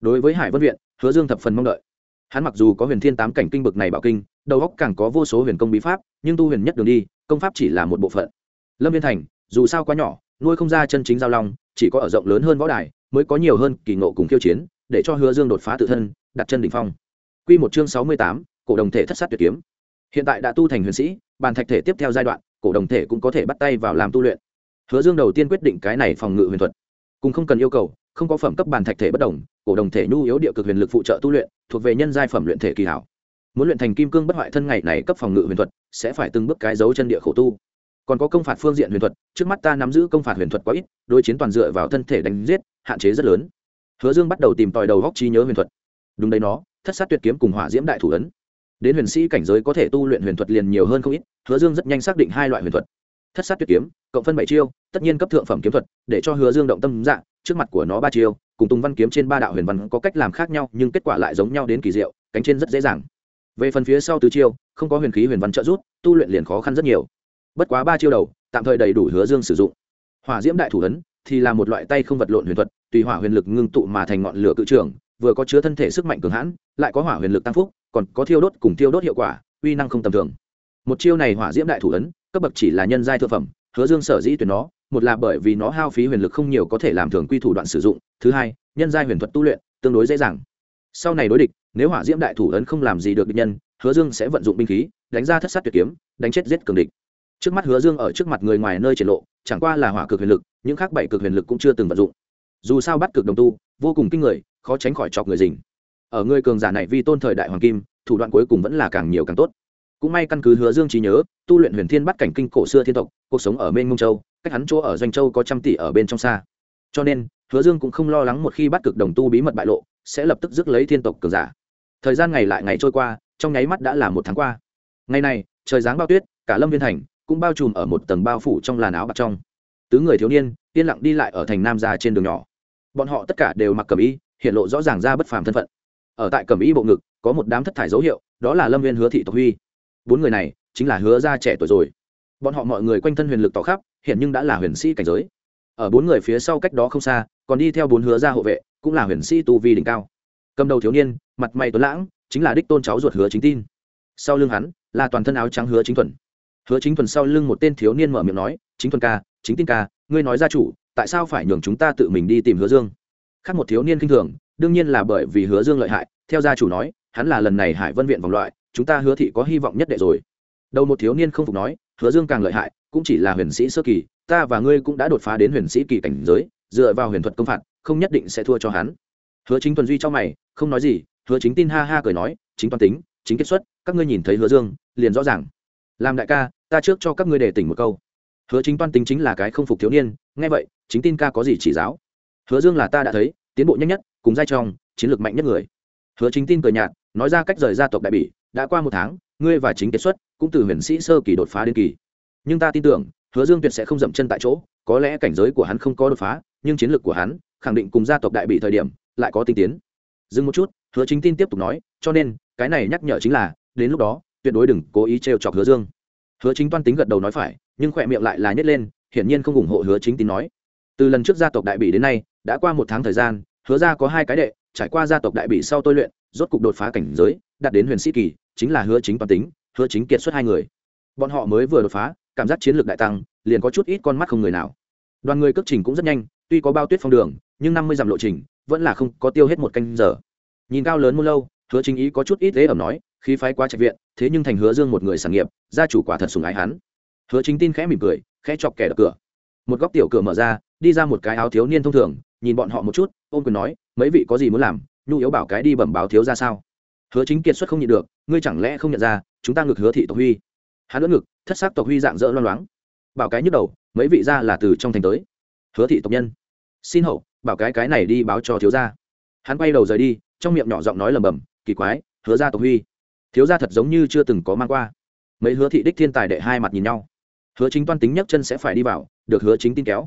Đối với hải vân viện, hứa dương thập phần mong đợi. Hắn mặc dù có huyền thiên tám cảnh kinh bực này bảo kinh, đầu óc càng có vô số huyền công bí pháp, nhưng tu huyền nhất đường đi, công pháp chỉ là một bộ phận. Lâm viên thành, dù sao quá nhỏ nuôi không ra chân chính giao long, chỉ có ở rộng lớn hơn võ đài, mới có nhiều hơn kỳ ngộ cùng khiêu chiến, để cho hứa dương đột phá tự thân, đặt chân đỉnh phong. Quy một chương sáu mươi tám, cổ đồng thể thất sát tuyệt kiếm. Hiện tại đã tu thành huyền sĩ, bàn thạch thể tiếp theo giai đoạn, cổ đồng thể cũng có thể bắt tay vào làm tu luyện. Hứa dương đầu tiên quyết định cái này phòng ngự huyền thuật. Cùng không cần yêu cầu, không có phẩm cấp bàn thạch thể bất đồng, cổ đồng thể nhu yếu địa cực huyền lực phụ trợ tu luyện, thuộc về nhân giai phẩm luyện thể kỳ hảo. Muốn luyện thành kim cương bất hoại thân ngày này cấp phòng ngự huyền thuật, sẽ phải từng bước cái dấu chân địa khổ tu còn có công phạt phương diện huyền thuật, trước mắt ta nắm giữ công phạt huyền thuật quá ít, đối chiến toàn dựa vào thân thể đánh giết, hạn chế rất lớn. Hứa dương bắt đầu tìm tòi đầu góc trí nhớ huyền thuật. Đúng đấy nó, thất sát tuyệt kiếm cùng hỏa diễm đại thủ ấn. Đến huyền sĩ cảnh giới có thể tu luyện huyền thuật liền nhiều hơn không ít, hứa dương rất nhanh xác định hai loại huyền thuật. Thất sát tuyệt kiếm, cộng phân bảy chiêu, tất nhiên cấp thượng phẩm kiếm thuật, để cho hứa dương động tâm dạng trước mặt của nó ba chiêu, cùng tùng văn kiếm trên ba đạo huyền văn có cách làm khác nhau, nhưng kết quả lại giống nhau đến kỳ diệu, cánh trên rất dễ dàng. Về phần phía sau tứ chiêu, không có huyền khí huyền văn trợ rút tu luyện liền khó khăn rất nhiều bất quá ba chiêu đầu, tạm thời đầy đủ hứa dương sử dụng. Hỏa diễm đại thủ ấn thì là một loại tay không vật lộn huyền thuật, tùy hỏa huyền lực ngưng tụ mà thành ngọn lửa cự trường, vừa có chứa thân thể sức mạnh cường hãn, lại có hỏa huyền lực tăng phúc, còn có thiêu đốt cùng thiêu đốt hiệu quả, uy năng không tầm thường. Một chiêu này hỏa diễm đại thủ ấn, cấp bậc chỉ là nhân giai thượng phẩm, hứa dương sở dĩ tuyển nó, một là bởi vì nó hao phí huyền lực không nhiều có thể làm thường quy thủ đoạn sử dụng, thứ hai, nhân giai huyền thuật tu luyện tương đối dễ dàng. Sau này đối địch, nếu hỏa diễm đại thủ ấn không làm gì được địch nhân, hứa dương sẽ vận dụng binh khí, đánh ra thất sát tuyệt kiếm, đánh chết giết cường địch trước mắt hứa dương ở trước mặt người ngoài nơi triển lộ, chẳng qua là hỏa cực huyền lực, những khác bảy cực huyền lực cũng chưa từng vận dụng. Dù sao bắt cực đồng tu, vô cùng kinh người, khó tránh khỏi chọc người dình ở người cường giả này vì tôn thời đại hoàng kim, thủ đoạn cuối cùng vẫn là càng nhiều càng tốt. Cũng may căn cứ hứa dương trí nhớ, tu luyện huyền thiên bắt cảnh kinh cổ xưa thiên tộc, cuộc sống ở bên ngông châu, cách hắn chỗ ở doanh châu có trăm tỷ ở bên trong xa. Cho nên, hứa dương cũng không lo lắng một khi bắt cực đồng tu bí mật bại lộ, sẽ lập tức rước lấy thiên tộc cường giả. Thời gian ngày lại ngày trôi qua, trong nháy mắt đã là một tháng qua. Ngày này, trời giáng bao tuyết, cả lâm viên thành cũng bao trùm ở một tầng bao phủ trong làn áo bạc trong. Tứ người thiếu niên, yên lặng đi lại ở thành nam gia trên đường nhỏ. Bọn họ tất cả đều mặc cẩm y, hiện lộ rõ ràng ra bất phàm thân phận. Ở tại cẩm y bộ ngực, có một đám thất thải dấu hiệu, đó là lâm viên hứa thị tộc huy. Bốn người này, chính là hứa gia trẻ tuổi rồi. Bọn họ mọi người quanh thân huyền lực tỏ khắp, hiện nhưng đã là huyền sĩ cảnh giới. Ở bốn người phía sau cách đó không xa, còn đi theo bốn hứa gia hộ vệ, cũng là huyền sĩ tu vi đỉnh cao. Cầm đầu thiếu niên, mặt mày tuấn lãng, chính là đích tôn cháu ruột hứa chính tin. Sau lưng hắn, là toàn thân áo trắng hứa chính thuần hứa chính thuần sau lưng một tên thiếu niên mở miệng nói, chính thuần ca, chính tin ca, ngươi nói gia chủ, tại sao phải nhường chúng ta tự mình đi tìm hứa dương? Khác một thiếu niên kinh thường, đương nhiên là bởi vì hứa dương lợi hại, theo gia chủ nói, hắn là lần này hải vân viện vòng loại, chúng ta hứa thị có hy vọng nhất đệ rồi. Đầu một thiếu niên không phục nói, hứa dương càng lợi hại, cũng chỉ là huyền sĩ sơ kỳ, ta và ngươi cũng đã đột phá đến huyền sĩ kỳ cảnh giới, dựa vào huyền thuật công phạt, không nhất định sẽ thua cho hắn. Hứa chính tuần duy cho mày, không nói gì, hứa chính tin ha ha cười nói, chính toàn tính, chính kết xuất, các ngươi nhìn thấy hứa dương, liền rõ ràng làm đại ca, ta trước cho các ngươi đề tỉnh một câu. Hứa chính toan tính chính là cái không phục thiếu niên, nghe vậy, chính tin ca có gì chỉ giáo. Hứa dương là ta đã thấy, tiến bộ nhanh nhất, cùng giai trong, chiến lược mạnh nhất người. Hứa chính tin cười nhạt, nói ra cách rời gia tộc đại bỉ, đã qua một tháng, ngươi và chính kết xuất, cũng từ huyền sĩ sơ kỳ đột phá đến kỳ. Nhưng ta tin tưởng, hứa dương tuyệt sẽ không dậm chân tại chỗ, có lẽ cảnh giới của hắn không có đột phá, nhưng chiến lược của hắn, khẳng định cùng gia tộc đại bị thời điểm, lại có tinh tiến. Dừng một chút, hứa chính tin tiếp tục nói, cho nên, cái này nhắc nhở chính là, đến lúc đó tuyệt đối đừng cố ý trêu chọc hứa dương. Hứa chính toan tính gật đầu nói phải, nhưng khỏe miệng lại là nhét lên, hiển nhiên không ủng hộ hứa chính tín nói. Từ lần trước gia tộc đại bị đến nay, đã qua một tháng thời gian, hứa ra có hai cái đệ, trải qua gia tộc đại bị sau tôi luyện, rốt cục đột phá cảnh giới, đạt đến huyền sĩ kỳ, chính là hứa chính toàn tính, hứa chính kiệt xuất hai người. Bọn họ mới vừa đột phá, cảm giác chiến lược đại tăng, liền có chút ít con mắt không người nào. Đoàn người cước trình cũng rất nhanh, tuy có bao tuyết phong đường, nhưng năm mươi dặm lộ trình, vẫn là không có tiêu hết một canh giờ. Nhìn cao lớn muôn lâu, hứa chính ý có chút ít thế ẩm nói, khí phái quá trạch viện thế nhưng thành hứa dương một người sản nghiệp, gia chủ quả thật sùng ái hắn. Hứa chính tin khẽ mỉm cười, khẽ chọc kẻ đập cửa. Một góc tiểu cửa mở ra, đi ra một cái áo thiếu niên thông thường, nhìn bọn họ một chút, ôm quyền nói, mấy vị có gì muốn làm, nhu yếu bảo cái đi bẩm báo thiếu ra sao? Hứa chính kiệt xuất không nhịn được, ngươi chẳng lẽ không nhận ra, chúng ta ngược hứa thị tộc huy. Hắn lẫn ngực, thất sắc tộc huy dạng dỡ loang loáng. Bảo cái nhức đầu, mấy vị ra là từ trong thành tới. Hứa thị tộc nhân, xin hậu, bảo cái cái này đi báo cho thiếu gia. Hắn quay đầu rời đi, trong miệng nhỏ giọng nói lầm bầm kỳ quái, hứa ra tộc huy thiếu gia thật giống như chưa từng có mang qua. Mấy hứa thị đích thiên tài đệ hai mặt nhìn nhau. Hứa chính toan tính nhấc chân sẽ phải đi vào, được hứa chính tin kéo.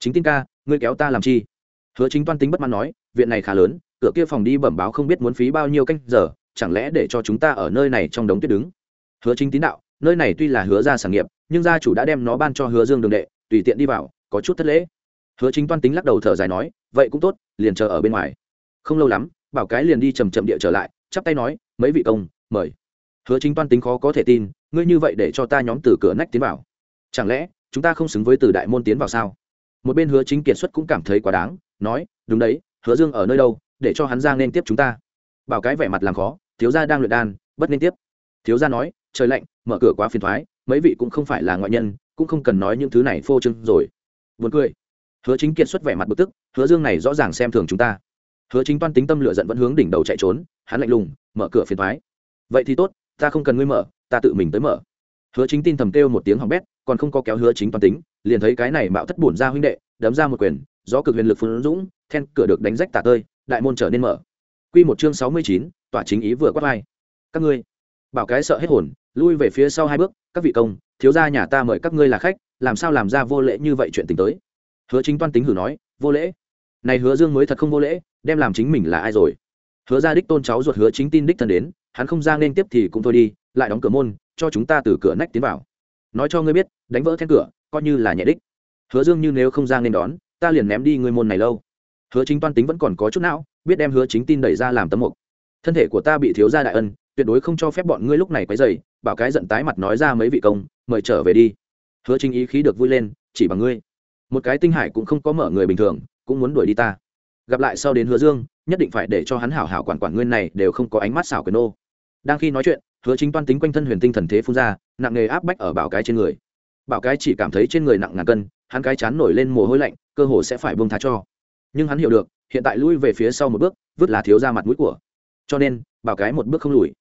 Chính tin ca, ngươi kéo ta làm chi? Hứa chính toan tính bất mãn nói, viện này khá lớn, cửa kia phòng đi bẩm báo không biết muốn phí bao nhiêu canh giờ, chẳng lẽ để cho chúng ta ở nơi này trong đống tuyết đứng? Hứa chính tín đạo, nơi này tuy là hứa ra sản nghiệp, nhưng gia chủ đã đem nó ban cho hứa dương đường đệ, tùy tiện đi vào, có chút thất lễ. Hứa chính toan tính lắc đầu thở dài nói, vậy cũng tốt, liền chờ ở bên ngoài. Không lâu lắm, bảo cái liền đi chầm chậm địa trở lại, chắp tay nói, mấy vị công mời. Hứa chính toan tính khó có thể tin, ngươi như vậy để cho ta nhóm từ cửa nách tiến vào. Chẳng lẽ, chúng ta không xứng với từ đại môn tiến vào sao? Một bên hứa chính kiệt xuất cũng cảm thấy quá đáng, nói, đúng đấy, hứa dương ở nơi đâu, để cho hắn ra nên tiếp chúng ta. Bảo cái vẻ mặt làm khó, thiếu gia đang luyện đan, bất nên tiếp. Thiếu gia nói, trời lạnh, mở cửa quá phiền thoái, mấy vị cũng không phải là ngoại nhân, cũng không cần nói những thứ này phô trương rồi. Buồn cười. Hứa chính kiệt xuất vẻ mặt bực tức, hứa dương này rõ ràng xem thường chúng ta. Hứa chính toan tính tâm lựa giận vẫn hướng đỉnh đầu chạy trốn, hắn lạnh lùng, mở cửa phiền thoái vậy thì tốt, ta không cần ngươi mở, ta tự mình tới mở. Hứa chính tin thầm kêu một tiếng hỏng bét, còn không có kéo hứa chính toàn tính, liền thấy cái này mạo thất bổn ra huynh đệ, đấm ra một quyền, gió cực huyền lực phun dũng, then cửa được đánh rách tả tơi, đại môn trở nên mở. Quy một chương sáu mươi chín, tỏa chính ý vừa quát vai. Các ngươi, bảo cái sợ hết hồn, lui về phía sau hai bước, các vị công, thiếu gia nhà ta mời các ngươi là khách, làm sao làm ra vô lễ như vậy chuyện tình tới? Hứa chính toan tính hử nói, vô lễ? Này hứa dương mới thật không vô lễ, đem làm chính mình là ai rồi? Hứa ra đích tôn cháu ruột hứa chính tin đích thân đến hắn không ra nên tiếp thì cũng thôi đi, lại đóng cửa môn, cho chúng ta từ cửa nách tiến vào. Nói cho ngươi biết, đánh vỡ then cửa, coi như là nhẹ đích. Hứa dương như nếu không ra nên đón, ta liền ném đi ngươi môn này lâu. Hứa chính toan tính vẫn còn có chút não, biết đem hứa chính tin đẩy ra làm tấm mục. Thân thể của ta bị thiếu gia đại ân, tuyệt đối không cho phép bọn ngươi lúc này quấy dày bảo cái giận tái mặt nói ra mấy vị công, mời trở về đi. Hứa chính ý khí được vui lên, chỉ bằng ngươi. Một cái tinh hải cũng không có mở người bình thường, cũng muốn đuổi đi ta. Gặp lại sau đến hứa dương, nhất định phải để cho hắn hảo hảo quản quản ngươi này đều không có ánh mắt xảo quyền ô đang khi nói chuyện hứa chính toan tính quanh thân huyền tinh thần thế phun ra nặng nghề áp bách ở bảo cái trên người. Bảo cái chỉ cảm thấy trên người nặng ngàn cân hắn cái chán nổi lên mồ hôi lạnh cơ hồ sẽ phải bông thá cho. Nhưng hắn hiểu được hiện tại lui về phía sau một bước vứt là thiếu ra mặt mũi của. Cho nên bảo cái một bước không lùi.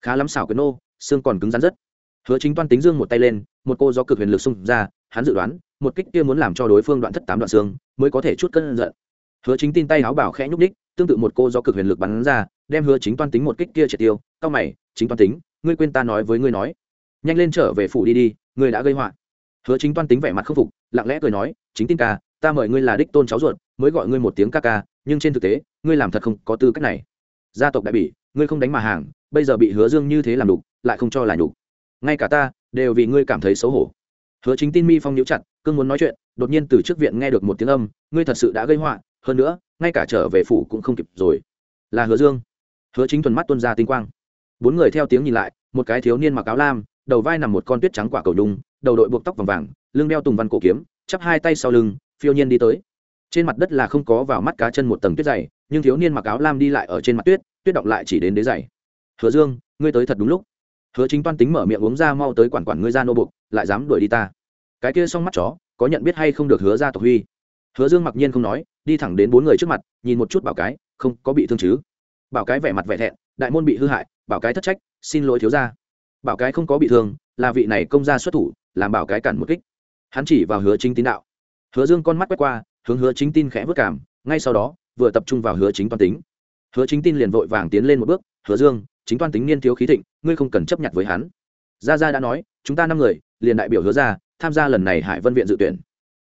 Khá lắm xảo cái nô, xương còn cứng rắn rất. Hứa chính toan tính dương một tay lên một cô do cực huyền lực xung ra hắn dự đoán một kích kia muốn làm cho đối phương đoạn thất tám đoạn xương mới có thể chút cân giận. Hứa chính tin tay áo bảo khẽ nhúc ních tương tự một cô do cực huyền lực bắn ra, đem hứa chính toan tính một kích kia triệt tiêu. Cao mày, chính toan tính, ngươi quên ta nói với ngươi nói. Nhanh lên trở về phủ đi đi, ngươi đã gây họa. Hứa chính toan tính vẻ mặt khâm phục, lặng lẽ cười nói, chính tin ca, ta mời ngươi là đích tôn cháu ruột, mới gọi ngươi một tiếng ca ca, nhưng trên thực tế, ngươi làm thật không có tư cách này. Gia tộc đại bỉ, ngươi không đánh mà hàng, bây giờ bị hứa dương như thế làm đục lại không cho là nhục. Ngay cả ta, đều vì ngươi cảm thấy xấu hổ. Hứa chính tin mi phong nhíu chặt, cương muốn nói chuyện, đột nhiên từ trước viện nghe được một tiếng âm, ngươi thật sự đã gây họa, hơn nữa ngay cả trở về phủ cũng không kịp rồi. Là hứa dương. Hứa chính thuần mắt tuân ra tinh quang. Bốn người theo tiếng nhìn lại, một cái thiếu niên mặc áo lam, đầu vai nằm một con tuyết trắng quả cầu nhung, đầu đội buộc tóc vàng vàng, lưng đeo tùng văn cổ kiếm, chắp hai tay sau lưng, phiêu nhiên đi tới. Trên mặt đất là không có vào mắt cá chân một tầng tuyết dày, nhưng thiếu niên mặc áo lam đi lại ở trên mặt tuyết tuyết động lại chỉ đến đế dày. Hứa dương, ngươi tới thật đúng lúc. Hứa chính toan tính mở miệng uống ra mau tới quản quản ngươi ra nô bục lại dám đuổi đi ta. Cái kia xong mắt chó, có nhận biết hay không được hứa ra tộc huy? Hứa dương mặc nhiên không nói đi thẳng đến bốn người trước mặt, nhìn một chút bảo cái, không có bị thương chứ? Bảo cái vẻ mặt vẻ thẹn, đại môn bị hư hại, bảo cái thất trách, xin lỗi thiếu gia. Bảo cái không có bị thương, là vị này công gia xuất thủ, làm bảo cái cản một kích. Hắn chỉ vào hứa chính tín đạo. Hứa dương con mắt quét qua, hướng hứa chính tin khẽ vất cảm, ngay sau đó, vừa tập trung vào hứa chính toan tính. Hứa chính tin liền vội vàng tiến lên một bước, hứa dương, chính toan tính niên thiếu khí thịnh, ngươi không cần chấp nhận với hắn. Gia gia đã nói, chúng ta năm người, liền đại biểu hứa ra tham gia lần này hải vân viện dự tuyển.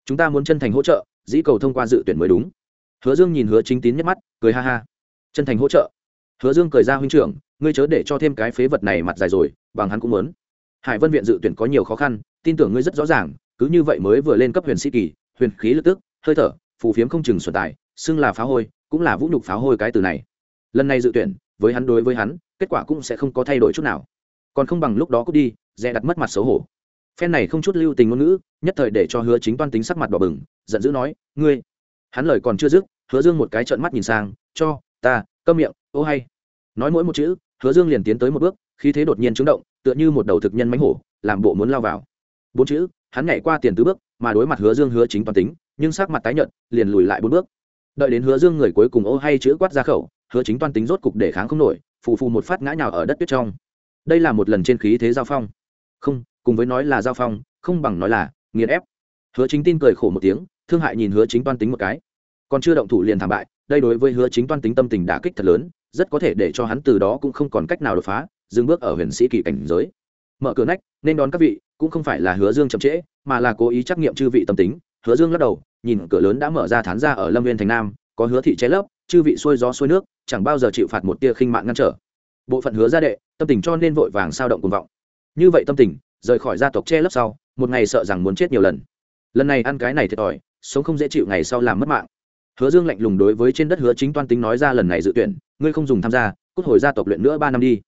Chúng ta muốn chân thành hỗ trợ dĩ cầu thông qua dự tuyển mới đúng. Hứa dương nhìn hứa chính tín nhắc mắt, cười ha ha. Chân thành hỗ trợ. Hứa dương cười ra huynh trưởng, ngươi chớ để cho thêm cái phế vật này mặt dài rồi, bằng hắn cũng muốn. Hải vân viện dự tuyển có nhiều khó khăn, tin tưởng ngươi rất rõ ràng, cứ như vậy mới vừa lên cấp huyền sĩ kỳ, huyền khí lực tức, hơi thở, phù phiếm không chừng xuân tài, xưng là phá hôi, cũng là vũ nhục phá hôi cái từ này. Lần này dự tuyển, với hắn đối với hắn, kết quả cũng sẽ không có thay đổi chút nào. Còn không bằng lúc đó cút đi, dè đặt mất mặt xấu hổ phen này không chút lưu tình ngôn ngữ, nhất thời để cho hứa chính toan tính sắc mặt đỏ bừng, giận dữ nói, ngươi. Hắn lời còn chưa dứt, hứa dương một cái trợn mắt nhìn sang, cho, ta, câm miệng, ô hay. Nói mỗi một chữ, hứa dương liền tiến tới một bước, khí thế đột nhiên chứng động, tựa như một đầu thực nhân mánh hổ, làm bộ muốn lao vào. Bốn chữ, hắn nhảy qua tiền tứ bước, mà đối mặt hứa dương hứa chính toàn tính, nhưng sắc mặt tái nhợt, liền lùi lại bốn bước. Đợi đến hứa dương người cuối cùng ô hay chữ quát ra khẩu, hứa chính toàn tính rốt cục để kháng không nổi, phù phù một phát ngã nhào ở đất tuyết trong. Đây là một lần trên khí thế giao phong. Không cùng với nói là giao phong, không bằng nói là nghiền ép. Hứa chính tin cười khổ một tiếng, thương hại nhìn hứa chính toan tính một cái. Còn chưa động thủ liền thảm bại, đây đối với hứa chính toan tính tâm tình đả kích thật lớn, rất có thể để cho hắn từ đó cũng không còn cách nào đột phá, dừng bước ở huyền sĩ kỳ cảnh giới. Mở cửa nách, nên đón các vị, cũng không phải là hứa dương chậm trễ, mà là cố ý trắc nghiệm chư vị tâm tính. Hứa dương lắc đầu, nhìn cửa lớn đã mở ra thán ra ở lâm viên thành nam, có hứa thị cháy lấp, chư vị xuôi gió xuôi nước, chẳng bao giờ chịu phạt một tia khinh mạng ngăn trở. Bộ phận hứa gia đệ, tâm tình cho nên vội vàng sao động cuồng vọng. Như vậy tâm tình rời khỏi gia tộc che lấp sau, một ngày sợ rằng muốn chết nhiều lần. Lần này ăn cái này thiệt thòi, sống không dễ chịu ngày sau làm mất mạng. Hứa dương lạnh lùng đối với trên đất hứa chính toan tính nói ra lần này dự tuyển, ngươi không dùng tham gia, cút hồi gia tộc luyện nữa ba năm đi.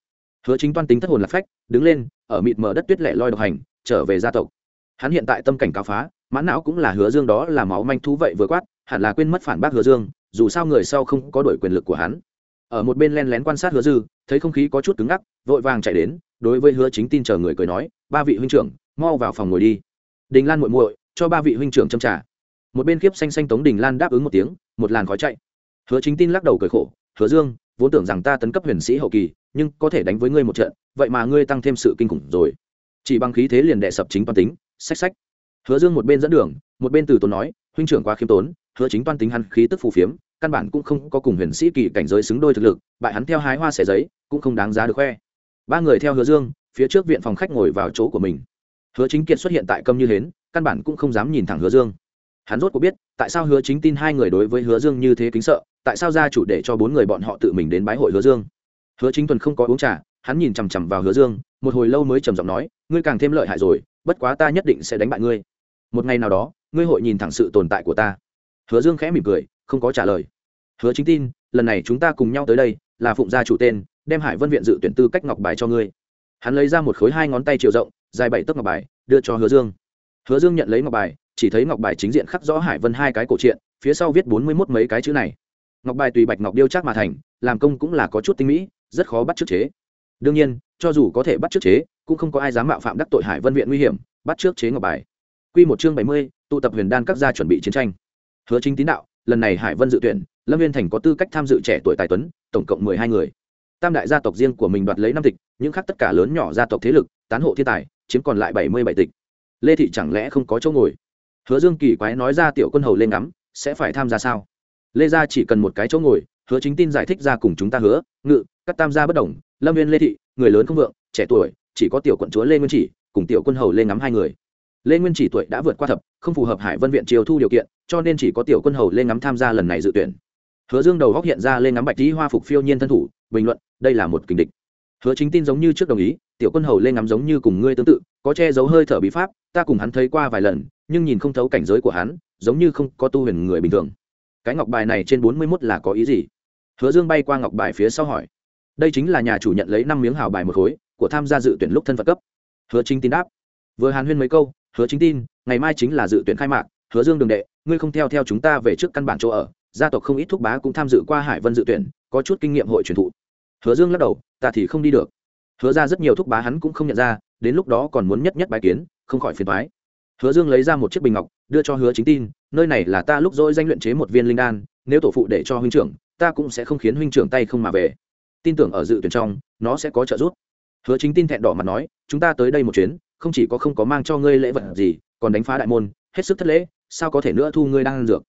Hứa chính toan tính thất hồn lạc phách, đứng lên, ở mịt mờ đất tuyết lẻ loi độc hành, trở về gia tộc. Hắn hiện tại tâm cảnh cao phá, mãn não cũng là hứa dương đó là máu manh thú vậy vừa quát, hẳn là quên mất phản bác hứa dương, dù sao người sau không có đổi quyền lực của hắn. Ở một bên len lén quan sát hứa dư, thấy không khí có chút cứng ngắc, vội vàng chạy đến, đối với hứa chính tin chờ người cười nói ba vị huynh trưởng, mau vào phòng ngồi đi. Đình lan muội muội, cho ba vị huynh trưởng châm trả một bên khiếp xanh xanh tống đình lan đáp ứng một tiếng, một làn khói chạy. Hứa chính tin lắc đầu cười khổ, hứa dương, vốn tưởng rằng ta tấn cấp huyền sĩ hậu kỳ, nhưng có thể đánh với ngươi một trận, vậy mà ngươi tăng thêm sự kinh khủng rồi. Chỉ bằng khí thế liền đệ sập chính toàn tính sách sách hứa dương một bên dẫn đường, một bên từ tốn nói, huynh trưởng quá khiêm tốn, hứa chính toàn tính hắn khí tức phù phiếm, căn bản cũng không có cùng huyền sĩ kỳ cảnh giới xứng đôi thực lực, bại hắn theo hái hoa xẻ giấy, cũng không đáng giá được khoe. Ba người theo hứa dương phía trước viện phòng khách ngồi vào chỗ của mình. Hứa chính kiệt xuất hiện tại câm như hến, căn bản cũng không dám nhìn thẳng hứa dương. Hắn rốt có biết, tại sao hứa chính tin hai người đối với hứa dương như thế kính sợ, tại sao gia chủ để cho bốn người bọn họ tự mình đến bái hội hứa dương. Hứa chính tuần không có uống trà, hắn nhìn chằm chằm vào hứa dương, một hồi lâu mới trầm giọng nói, ngươi càng thêm lợi hại rồi, bất quá ta nhất định sẽ đánh bại ngươi. Một ngày nào đó, ngươi hội nhìn thẳng sự tồn tại của ta. Hứa dương khẽ mỉm cười, không có trả lời. Hứa chính tin, lần này chúng ta cùng nhau tới đây, là phụng gia chủ tên, đem hải vân viện dự tuyển tư cách ngọc bài cho ngươi hắn lấy ra một khối hai ngón tay chiều rộng, dài bảy tấc ngọc bài, đưa cho hứa dương. Hứa dương nhận lấy ngọc bài, chỉ thấy ngọc bài chính diện khắc rõ hải vân hai cái cổ truyện, phía sau viết bốn mươi mốt mấy cái chữ này. Ngọc bài tùy bạch ngọc điêu chắc mà thành, làm công cũng là có chút tinh mỹ, rất khó bắt trước chế. Đương nhiên, cho dù có thể bắt trước chế, cũng không có ai dám mạo phạm đắc tội hải vân viện nguy hiểm, bắt trước chế ngọc bài. Q một chương bảy mươi, tụ tập huyền đan các gia chuẩn bị chiến tranh. Hứa chính tín đạo, lần này hải vân dự tuyển, lâm viên thành có tư cách tham dự trẻ tuổi tài tuấn, tổng cộng mười hai người tam đại gia tộc riêng của mình đoạt lấy năm tịch, những khác tất cả lớn nhỏ gia tộc thế lực, tán hộ thiên tài, chiếm còn lại bảy mươi bảy tịch. Lê thị chẳng lẽ không có chỗ ngồi? Hứa dương kỳ quái nói ra tiểu quân hầu lên ngắm, sẽ phải tham gia sao? Lê gia chỉ cần một cái chỗ ngồi, hứa chính tin giải thích ra cùng chúng ta hứa, ngự, các tam gia bất đồng, lâm viên lê thị, người lớn không vượng, trẻ tuổi, chỉ có tiểu quận chúa lê nguyên chỉ, cùng tiểu quân hầu lên ngắm hai người. Lê nguyên chỉ tuổi đã vượt qua thập, không phù hợp hải vân viện triều thu điều kiện, cho nên chỉ có tiểu quân hầu lên ngắm tham gia lần này dự tuyển. Hứa dương đầu góc hiện ra lên ngắm bạch tý hoa phục phiêu nhiên thân thủ bình luận, đây là một kình địch. Hứa chính tin giống như trước đồng ý, tiểu quân hầu lên ngắm giống như cùng ngươi tương tự, có che giấu hơi thở bí pháp, ta cùng hắn thấy qua vài lần, nhưng nhìn không thấu cảnh giới của hắn, giống như không có tu huyền người bình thường. Cái ngọc bài này trên bốn mươi mốt là có ý gì? Hứa dương bay qua ngọc bài phía sau hỏi. Đây chính là nhà chủ nhận lấy năm miếng hào bài một khối, của tham gia dự tuyển lúc thân phận cấp. Hứa chính tin đáp. Vừa hàn huyên mấy câu, hứa chính tin, ngày mai chính là dự tuyển khai mạc, hứa dương đường đệ, ngươi không theo theo chúng ta về trước căn bản chỗ ở gia tộc không ít thúc bá cũng tham dự qua hải vân dự tuyển, có chút kinh nghiệm hội truyền thụ. Hứa dương lắc đầu, ta thì không đi được. Hứa ra rất nhiều thúc bá hắn cũng không nhận ra, đến lúc đó còn muốn nhất nhất bài kiến, không khỏi phiền thoái hứa dương lấy ra một chiếc bình ngọc, đưa cho hứa chính tin, nơi này là ta lúc dỗi danh luyện chế một viên linh đan, nếu tổ phụ để cho huynh trưởng, ta cũng sẽ không khiến huynh trưởng tay không mà về. Tin tưởng ở dự tuyển trong, nó sẽ có trợ giúp. Hứa chính tin thẹn đỏ mặt nói, chúng ta tới đây một chuyến, không chỉ có không có mang cho ngươi lễ vật gì, còn đánh phá đại môn, hết sức thất lễ, sao có thể nữa thu ngươi đang ăn dược?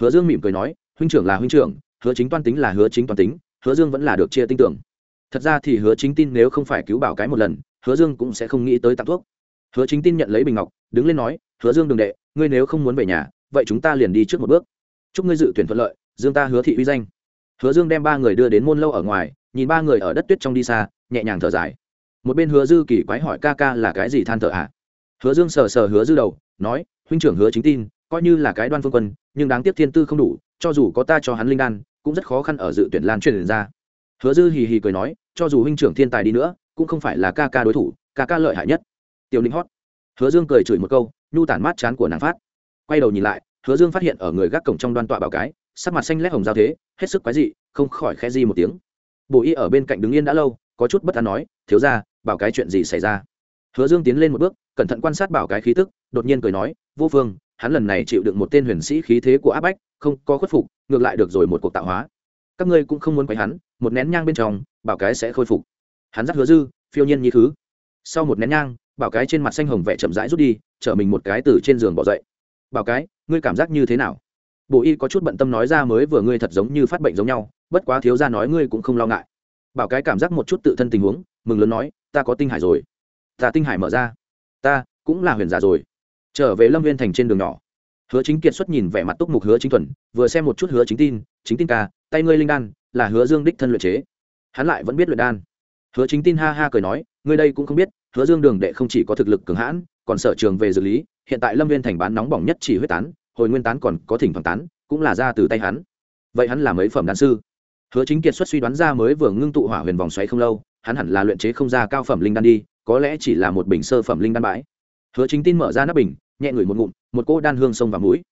Hứa dương mỉm cười nói huynh trưởng là huynh trưởng, hứa chính toan tính là hứa chính toan tính, hứa dương vẫn là được chia tin tưởng. Thật ra thì hứa chính tin nếu không phải cứu bảo cái một lần, hứa dương cũng sẽ không nghĩ tới tặng thuốc. Hứa chính tin nhận lấy bình ngọc, đứng lên nói, hứa dương đường đệ, ngươi nếu không muốn về nhà, vậy chúng ta liền đi trước một bước. Chúc ngươi dự tuyển thuận lợi, dương ta hứa thị uy danh. Hứa dương đem ba người đưa đến môn lâu ở ngoài, nhìn ba người ở đất tuyết trong đi xa, nhẹ nhàng thở dài. Một bên hứa dư kỳ quái hỏi ca ca là cái gì than thở ạ? À? hứa dương sờ sờ hứa dư đầu, nói, huynh trưởng hứa chính tin, coi như là cái đoan phương quân, nhưng đáng tiếc thiên tư không đủ cho dù có ta cho hắn linh đan, cũng rất khó khăn ở dự tuyển lan truyền ra. Hứa dư hì hì cười nói, cho dù huynh trưởng thiên tài đi nữa, cũng không phải là ca ca đối thủ, ca ca lợi hại nhất. Tiểu linh hót. Hứa dương cười chửi một câu, nhu tản mát chán của nàng phát. Quay đầu nhìn lại, hứa dương phát hiện ở người gác cổng trong đoan tọa bảo cái, sắc mặt xanh lét hồng giao thế, hết sức quái dị, không khỏi khẽ di một tiếng. Bộ y ở bên cạnh đứng yên đã lâu, có chút bất an nói, thiếu ra bảo cái chuyện gì xảy ra? Hứa dương tiến lên một bước, cẩn thận quan sát bảo cái khí tức, đột nhiên cười nói, vô phương hắn lần này chịu được một tên huyền sĩ khí thế của áp bách không có khuất phục, ngược lại được rồi một cuộc tạo hóa. Các ngươi cũng không muốn quấy hắn, một nén nhang bên trong, bảo cái sẽ khôi phục. Hắn dắt hứa dư, phiêu nhiên như thứ sau một nén nhang, bảo cái trên mặt xanh hồng vẻ chậm rãi rút đi, chở mình một cái từ trên giường bỏ dậy. Bảo cái, ngươi cảm giác như thế nào? Bộ y có chút bận tâm nói ra mới vừa ngươi thật giống như phát bệnh giống nhau, bất quá thiếu ra nói ngươi cũng không lo ngại. Bảo cái cảm giác một chút tự thân tình huống, mừng lớn nói, ta có tinh hải rồi. Ta tinh hải mở ra. Ta cũng là huyền giả rồi. Trở về lâm viên thành trên đường nhỏ hứa chính kiệt xuất nhìn vẻ mặt túc mục hứa chính thuần, vừa xem một chút hứa chính tin chính tin ca, tay ngươi linh đan, là hứa dương đích thân luyện chế. Hắn lại vẫn biết luyện đan. Hứa chính tin ha ha cười nói, ngươi đây cũng không biết, hứa dương đường đệ không chỉ có thực lực cường hãn, còn sở trường về dược lý, hiện tại lâm viên thành bán nóng bỏng nhất chỉ huyết tán, hồi nguyên tán còn có thỉnh thoảng tán, cũng là ra từ tay hắn. Vậy hắn là mấy phẩm đan sư? Hứa chính kiệt xuất suy đoán ra mới vừa ngưng tụ hỏa huyền vòng xoáy không lâu, hắn hẳn là luyện chế không ra cao phẩm linh đan đi, có lẽ chỉ là một bình sơ phẩm linh đan bãi. Hứa chính tin mở ra nắp bình nhẹ ngửi một ngụm, một cô đan hương sông vào mũi.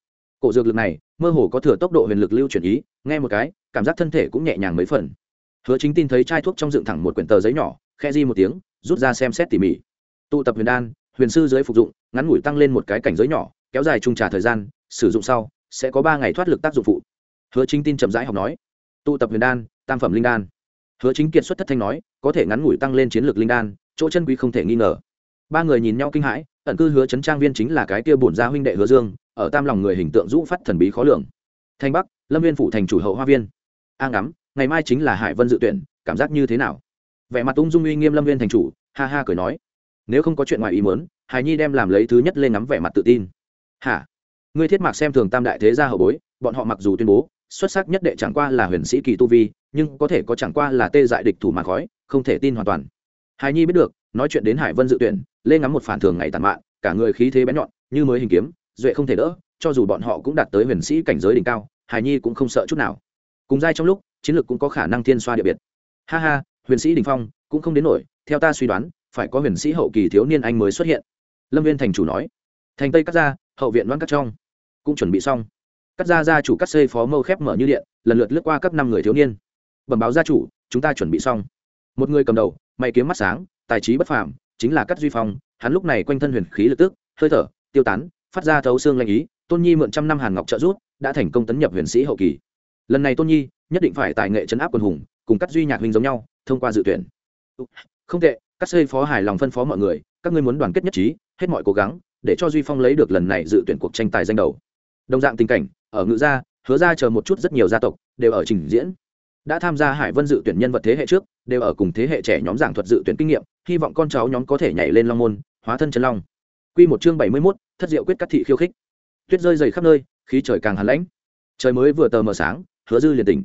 Cổ dược lực này, mơ hồ có thừa tốc độ huyền lực lưu chuyển ý, nghe một cái, cảm giác thân thể cũng nhẹ nhàng mấy phần. Hứa chính tin thấy chai thuốc trong dựng thẳng một quyển tờ giấy nhỏ khe di một tiếng, rút ra xem xét tỉ mỉ. Tụ tập huyền đan, huyền sư dưới phục dụng, ngắn ngủi tăng lên một cái cảnh giới nhỏ, kéo dài trung trà thời gian, sử dụng sau, sẽ có ba ngày thoát lực tác dụng phụ. Hứa chính tin chậm rãi học nói tụ tập huyền đan, tam phẩm linh đan. Hứa chính kiệt xuất thất thanh nói, có thể ngắn ngủi tăng lên chiến lược linh đan, chỗ chân quý không thể nghi ngờ ba người nhìn nhau kinh hãi, ẩn cư hứa chấn trang viên chính là cái kia bổn gia huynh đệ hứa dương, ở tam lòng người hình tượng rũ phát thần bí khó lường. Thanh bắc, lâm viên phụ thành chủ hậu hoa viên. A ngắm, ngày mai chính là hải vân dự tuyển, cảm giác như thế nào? Vẻ mặt ung dung uy nghiêm lâm viên thành chủ, ha ha cười nói. Nếu không có chuyện ngoài ý muốn, hải nhi đem làm lấy thứ nhất lên ngắm vẻ mặt tự tin. Hả? Ngươi thiết mạc xem thường tam đại thế gia hậu bối, bọn họ mặc dù tuyên bố, xuất sắc nhất đệ chẳng qua là huyền sĩ kỳ tu vi, nhưng có thể có chẳng qua là tê dại địch thủ mà khói, không thể tin hoàn toàn. Hải nhi biết được, nói chuyện đến hải vân dự tuyển lên ngắm một phản thường ngày tàn mạn, cả người khí thế bén nhọn, như mới hình kiếm, duệ không thể đỡ, cho dù bọn họ cũng đạt tới huyền sĩ cảnh giới đỉnh cao, hải nhi cũng không sợ chút nào. Cùng giai trong lúc, chiến lược cũng có khả năng thiên xoa địa biệt. Ha ha, huyền sĩ đình phong, cũng không đến nổi, theo ta suy đoán, phải có huyền sĩ hậu kỳ thiếu niên anh mới xuất hiện. Lâm viên thành chủ nói. Thành tây cắt ra, hậu viện đoán cắt trong. Cũng chuẩn bị xong. Cắt ra gia chủ cắt xây phó mâu khép mở như điện, lần lượt lướt qua các năm người thiếu niên. Bẩm báo gia chủ, chúng ta chuẩn bị xong. Một người cầm đầu, mày kiếm mắt sáng, tài trí bất phàm chính là cắt duy phong, hắn lúc này quanh thân huyền khí lực tức, hơi thở, tiêu tán, phát ra thấu xương lanh ý, tôn nhi mượn trăm năm hàn ngọc trợ rút đã thành công tấn nhập huyền sĩ hậu kỳ. Lần này tôn nhi, nhất định phải tài nghệ chấn áp quân hùng, cùng cắt duy nhạc huynh giống nhau, thông qua dự tuyển. Ừ, không tệ, các xây phó hài lòng phân phó mọi người, các ngươi muốn đoàn kết nhất trí, hết mọi cố gắng, để cho duy phong lấy được lần này dự tuyển cuộc tranh tài danh đầu. Đồng dạng tình cảnh, ở ngự gia, hứa ra chờ một chút rất nhiều gia tộc, đều ở trình diễn đã tham gia hải vân dự tuyển nhân vật thế hệ trước, đều ở cùng thế hệ trẻ nhóm giảng thuật dự tuyển kinh nghiệm, hy vọng con cháu nhóm có thể nhảy lên long môn, hóa thân chân long. Q một chương bảy mươi mốt, thất diệu quyết cắt thị khiêu khích. Tuyết rơi dày khắp nơi, khí trời càng hàn lãnh. Trời mới vừa tờ mờ sáng, hứa dư liền tỉnh.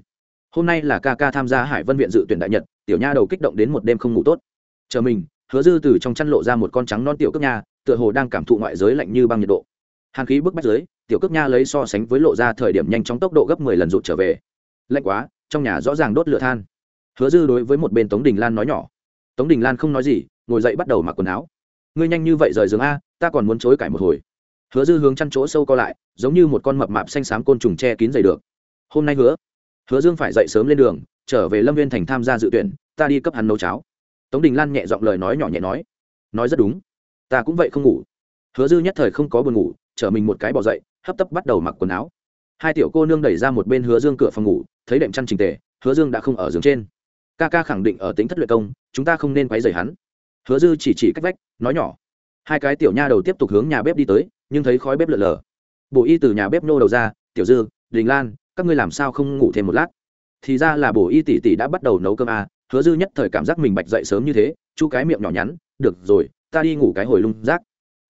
Hôm nay là ca ca tham gia hải vân viện dự tuyển đại nhật, tiểu nha đầu kích động đến một đêm không ngủ tốt. Chờ mình, hứa dư từ trong chăn lộ ra một con trắng non tiểu cước nha, tựa hồ đang cảm thụ ngoại giới lạnh như băng nhiệt độ. Hàn khí bức bách dưới, tiểu cước nha lấy so sánh với lộ ra thời điểm nhanh chóng tốc độ gấp mười lần rụt trở về. Lạnh quá trong nhà rõ ràng đốt lửa than. Hứa dư đối với một bên tống đình lan nói nhỏ. Tống đình lan không nói gì, ngồi dậy bắt đầu mặc quần áo. Ngươi nhanh như vậy rời giường a, ta còn muốn chối cãi một hồi. Hứa dư hướng chăn chỗ sâu co lại, giống như một con mập mạp xanh xám côn trùng che kín dày được. Hôm nay hứa hứa dương phải dậy sớm lên đường, trở về lâm viên thành tham gia dự tuyển, ta đi cấp hắn nấu cháo. Tống đình lan nhẹ giọng lời nói nhỏ nhẹ nói. Nói rất đúng. Ta cũng vậy không ngủ. Hứa dư nhất thời không có buồn ngủ chở mình một cái bỏ dậy, hấp tấp bắt đầu mặc quần áo hai tiểu cô nương đẩy ra một bên hứa dương cửa phòng ngủ thấy đệm chăn trình tề hứa dương đã không ở giường trên. Ca ca khẳng định ở tính thất luyện công chúng ta không nên quấy rầy hắn. Hứa dư chỉ chỉ cách vách nói nhỏ. Hai cái tiểu nha đầu tiếp tục hướng nhà bếp đi tới nhưng thấy khói bếp lợn lờ bộ y từ nhà bếp nô đầu ra tiểu dư đình lan các ngươi làm sao không ngủ thêm một lát? Thì ra là bổ y tỷ tỷ đã bắt đầu nấu cơm à, hứa dư nhất thời cảm giác mình bạch dậy sớm như thế chu cái miệng nhỏ nhắn được rồi ta đi ngủ cái hồi lung rác.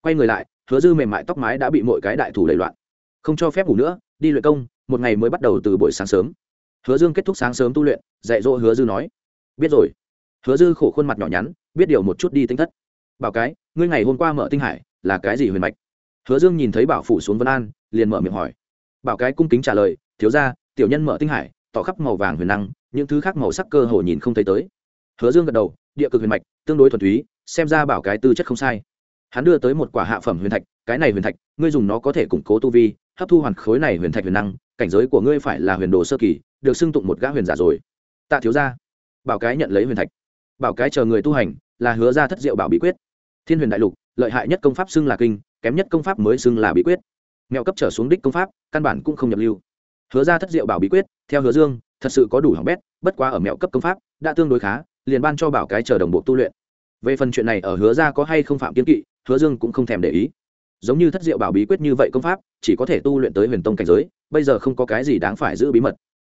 Quay người lại hứa dư mềm mại tóc mái đã bị mọi cái đại thủ đầy loạn không cho phép ngủ nữa, đi luyện công, một ngày mới bắt đầu từ buổi sáng sớm. Hứa dương kết thúc sáng sớm tu luyện, dạy dỗ hứa dư nói, biết rồi. Hứa dư khổ khuôn mặt nhỏ nhắn, biết điều một chút đi tinh thất. Bảo cái, ngươi ngày hôm qua mở tinh hải, là cái gì huyền mạch? Hứa dương nhìn thấy bảo phủ xuống vân an, liền mở miệng hỏi. Bảo cái cung kính trả lời, thiếu ra tiểu nhân mở tinh hải, tỏ khắp màu vàng huyền năng, những thứ khác màu sắc cơ hồ nhìn không thấy tới. Hứa dương gật đầu, địa cực huyền mạch, tương đối thuần túy, xem ra bảo cái tư chất không sai. Hắn đưa tới một quả hạ phẩm huyền thạch, cái này huyền thạch, ngươi dùng nó có thể củng cố tu vi hấp thu hoàn khối này huyền thạch huyền năng, cảnh giới của ngươi phải là huyền đồ sơ kỳ, được xưng tụng một gã huyền giả rồi. Tạ thiếu ra bảo cái nhận lấy huyền thạch. Bảo cái chờ người tu hành, là hứa ra thất diệu bảo bí quyết. Thiên huyền đại lục, lợi hại nhất công pháp xưng là kinh, kém nhất công pháp mới xưng là bí quyết. Mẹo cấp trở xuống đích công pháp, căn bản cũng không nhập lưu. Hứa ra thất diệu bảo bí quyết, theo hứa dương, thật sự có đủ hỏng bét, bất quá ở mẹo cấp công pháp, đã tương đối khá, liền ban cho bảo cái chờ đồng bộ tu luyện. Về phần chuyện này ở hứa ra có hay không phạm kiến kỵ, hứa dương cũng không thèm để ý giống như thất diệu bảo bí quyết như vậy công pháp, chỉ có thể tu luyện tới huyền tông cảnh giới, bây giờ không có cái gì đáng phải giữ bí mật.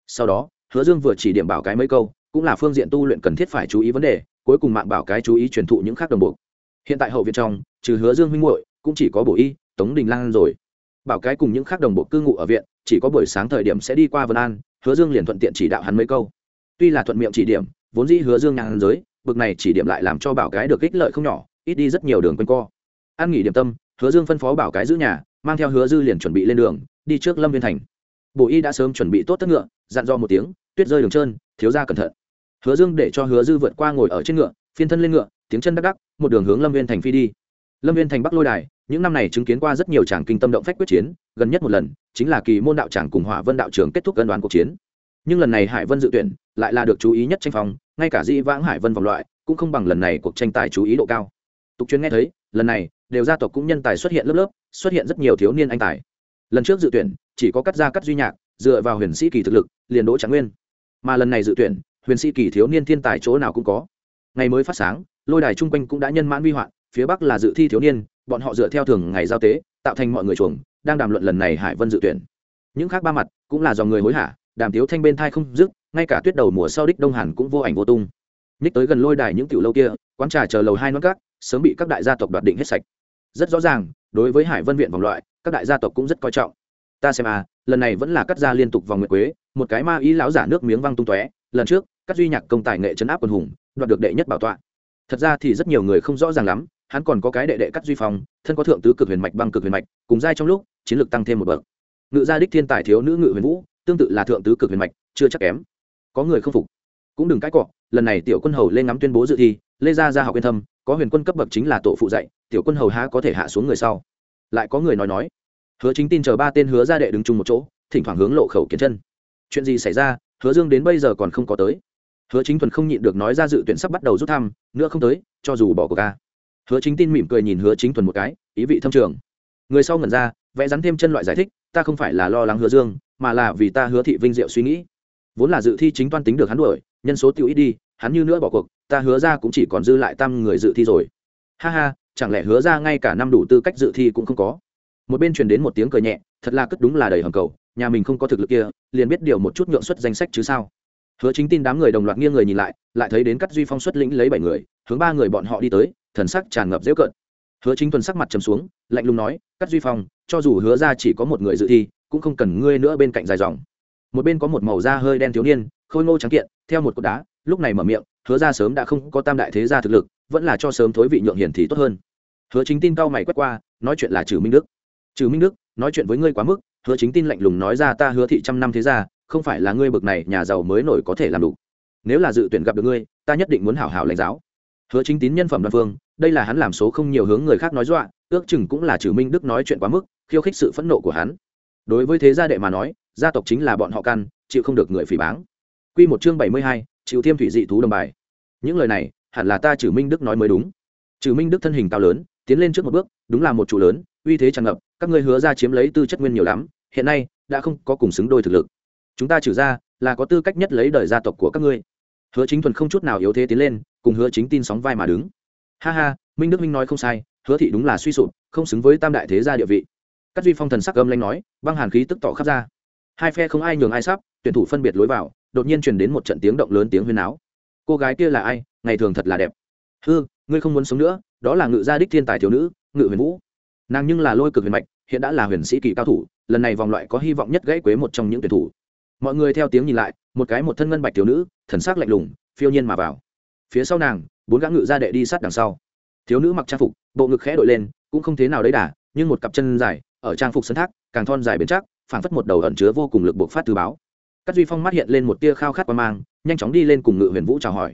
Sau đó, hứa dương vừa chỉ điểm bảo cái mấy câu, cũng là phương diện tu luyện cần thiết phải chú ý vấn đề, cuối cùng mạng bảo cái chú ý truyền thụ những khác đồng bộ. Hiện tại hậu viện trong, trừ hứa dương huynh muội, cũng chỉ có bổ y, tống đình lan rồi. Bảo cái cùng những khác đồng bộ cư ngụ ở viện, chỉ có buổi sáng thời điểm sẽ đi qua vân an, hứa dương liền thuận tiện chỉ đạo hắn mấy câu. Tuy là thuận miệng chỉ điểm, vốn dĩ hứa dương nhàn giới, bực này chỉ điểm lại làm cho bảo cái được ích lợi không nhỏ, ít đi rất nhiều đường quanh co. Ăn nghỉ điểm tâm hứa dương phân phó bảo cái giữ nhà, mang theo hứa dư liền chuẩn bị lên đường, đi trước lâm viên thành. Bộ y đã sớm chuẩn bị tốt tất ngựa, dặn dò một tiếng, tuyết rơi đường trơn, thiếu ra cẩn thận. Hứa dương để cho hứa dư vượt qua ngồi ở trên ngựa, phiên thân lên ngựa, tiếng chân đắc đắc, một đường hướng lâm viên thành phi đi. Lâm viên thành bắc lôi đài, những năm này chứng kiến qua rất nhiều tràng kinh tâm động phách quyết chiến, gần nhất một lần, chính là kỳ môn đạo tràng cùng hỏa vân đạo trường kết thúc gần đoán cuộc chiến. Nhưng lần này hải vân dự tuyển, lại là được chú ý nhất tranh phòng ngay cả dĩ vãng hải vân vòng loại, cũng không bằng lần này cuộc tranh tài chú ý độ cao. Tục chuyên nghe thấy, lần này đều gia tộc cũng nhân tài xuất hiện lớp lớp, xuất hiện rất nhiều thiếu niên anh tài. Lần trước dự tuyển, chỉ có cắt ra cắt duy nhạc, dựa vào huyền sĩ kỳ thực lực, liền đỗ trạng nguyên. Mà lần này dự tuyển, huyền sĩ kỳ thiếu niên thiên tài chỗ nào cũng có. Ngày mới phát sáng, lôi đài chung quanh cũng đã nhân mãn vi hoạn, phía bắc là dự thi thiếu niên, bọn họ dựa theo thường ngày giao tế, tạo thành mọi người chuồng, đang đàm luận lần này hải vân dự tuyển. Những khác ba mặt, cũng là do người hối hả, đàm tiếu thanh bên thai không dứt, ngay cả tuyết đầu mùa sau đích đông hàn cũng vô ảnh vô tung. Nhích tới gần lôi đài những tiểu lâu kia, quán trà chờ lầu hai non cát sớm bị các đại gia tộc đoạt định hết sạch rất rõ ràng, đối với hải vân viện vòng loại, các đại gia tộc cũng rất coi trọng. Ta xem à lần này vẫn là cắt ra liên tục vòng nguyệt quế, một cái ma ý lão giả nước miếng văng tung tóe, lần trước các duy nhạc công tài nghệ chấn áp quân hùng, đoạt được đệ nhất bảo tọa. Thật ra thì rất nhiều người không rõ ràng lắm, hắn còn có cái đệ đệ cắt duy phong, thân có thượng tứ cực huyền mạch, băng cực huyền mạch, cùng giai trong lúc, chiến lược tăng thêm một bậc. Ngự gia đích thiên tài thiếu nữ ngự huyền vũ, tương tự là thượng tứ cực huyền mạch, chưa chắc kém. Có người không phục. Cũng đừng cãi cọ, lần này tiểu quân hầu lên ngắm tuyên bố dự thi, lê gia gia học yên thâm có huyền quân cấp bậc chính là tổ phụ dạy, tiểu quân hầu há có thể hạ xuống người sau. Lại có người nói nói, hứa chính tin chờ ba tên hứa gia đệ đứng chung một chỗ, thỉnh thoảng hướng lộ khẩu kiến chân. Chuyện gì xảy ra, hứa dương đến bây giờ còn không có tới. Hứa chính thuần không nhịn được nói ra dự tuyển sắp bắt đầu rút thăm, nữa không tới, cho dù bỏ cuộc ca. Hứa chính tin mỉm cười nhìn hứa chính thuần một cái, ý vị thâm trường. Người sau ngẩn ra, vẽ rắn thêm chân loại giải thích, ta không phải là lo lắng hứa dương, mà là vì ta hứa thị vinh diệu suy nghĩ. Vốn là dự thi chính toan tính được hắn đuổi, nhân số tiêu ít đi hắn như nữa bỏ cuộc, ta hứa ra cũng chỉ còn dư lại tam người dự thi rồi. Ha ha, chẳng lẽ hứa ra ngay cả năm đủ tư cách dự thi cũng không có? Một bên truyền đến một tiếng cười nhẹ, thật là cất đúng là đầy hầm cầu, nhà mình không có thực lực kia, liền biết điều một chút nhượng xuất danh sách chứ sao. Hứa chính tin đám người đồng loạt nghiêng người nhìn lại lại thấy đến cắt duy phong xuất lĩnh lấy bảy người, hướng ba người bọn họ đi tới, thần sắc tràn ngập dễu cợt. Hứa chính tuần sắc mặt trầm xuống, lạnh lùng nói, cắt duy phong, cho dù hứa ra chỉ có một người dự thi, cũng không cần ngươi nữa bên cạnh dài dòng. Một bên có một màu da hơi đen thiếu niên khôi ngô trắng kiện, theo một cột đá, lúc này mở miệng, hứa ra sớm đã không có tam đại thế gia thực lực, vẫn là cho sớm thối vị nhượng hiển thì tốt hơn. Hứa chính tin cao mày quét qua, nói chuyện là trừ minh đức. Trừ minh đức, nói chuyện với ngươi quá mức, hứa chính tin lạnh lùng nói ra ta hứa thị trăm năm thế gia, không phải là ngươi bực này, nhà giàu mới nổi có thể làm đủ. Nếu là dự tuyển gặp được ngươi, ta nhất định muốn hảo hảo lãnh giáo. Hứa chính tín nhân phẩm đoàn phương đây là hắn làm số không nhiều hướng người khác nói dọa, ước chừng cũng là trừ minh đức nói chuyện quá mức, khiêu khích sự phẫn nộ của hắn. Đối với thế gia đệ mà nói, gia tộc chính là bọn họ căn, chịu không được người phỉ báng. Quy một chương bảy mươi hai, chịu thiêm thủy dị thú đồng bài. Những lời này hẳn là ta trừ minh đức nói mới đúng. Trừ minh đức thân hình cao lớn tiến lên trước một bước đúng là một chủ lớn uy thế tràn ngập các ngươi hứa ra chiếm lấy tư chất nguyên nhiều lắm hiện nay đã không có cùng xứng đôi thực lực. Chúng ta trừ ra là có tư cách nhất lấy đời gia tộc của các ngươi. Hứa chính thuần không chút nào yếu thế tiến lên cùng hứa chính tin sóng vai mà đứng. Ha ha minh đức minh nói không sai hứa thị đúng là suy sụp không xứng với tam đại thế gia địa vị. Cát duy phong thần sắc âm lãnh nói băng hàn khí tức tỏ khắp ra. Hai phe không ai nhường ai sắp tuyển thủ phân biệt lối vào đột nhiên truyền đến một trận tiếng động lớn tiếng huyên áo cô gái kia là ai? Ngày thường thật là đẹp. Hư, ngươi không muốn sống nữa, đó là ngự gia đích thiên tài thiếu nữ, ngự huyền vũ. Nàng nhưng là lôi cực huyền mạch, hiện đã là huyền sĩ kỳ cao thủ, lần này vòng loại có hy vọng nhất gãy quế một trong những tuyển thủ. Mọi người theo tiếng nhìn lại, một cái một thân ngân bạch thiếu nữ, thần sắc lạnh lùng, phiêu nhiên mà vào. Phía sau nàng, bốn gã ngự gia đệ đi sát đằng sau. Thiếu nữ mặc trang phục, bộ ngực khẽ đội lên, cũng không thế nào đấy đà, nhưng một cặp chân dài, ở trang phục sân thác, càng thon dài bền chắc, phảng phất một đầu ẩn chứa vô cùng lực buộc phát từ báo các duy phong mắt hiện lên một tia khao khát qua mang, nhanh chóng đi lên cùng ngự huyền vũ chào hỏi.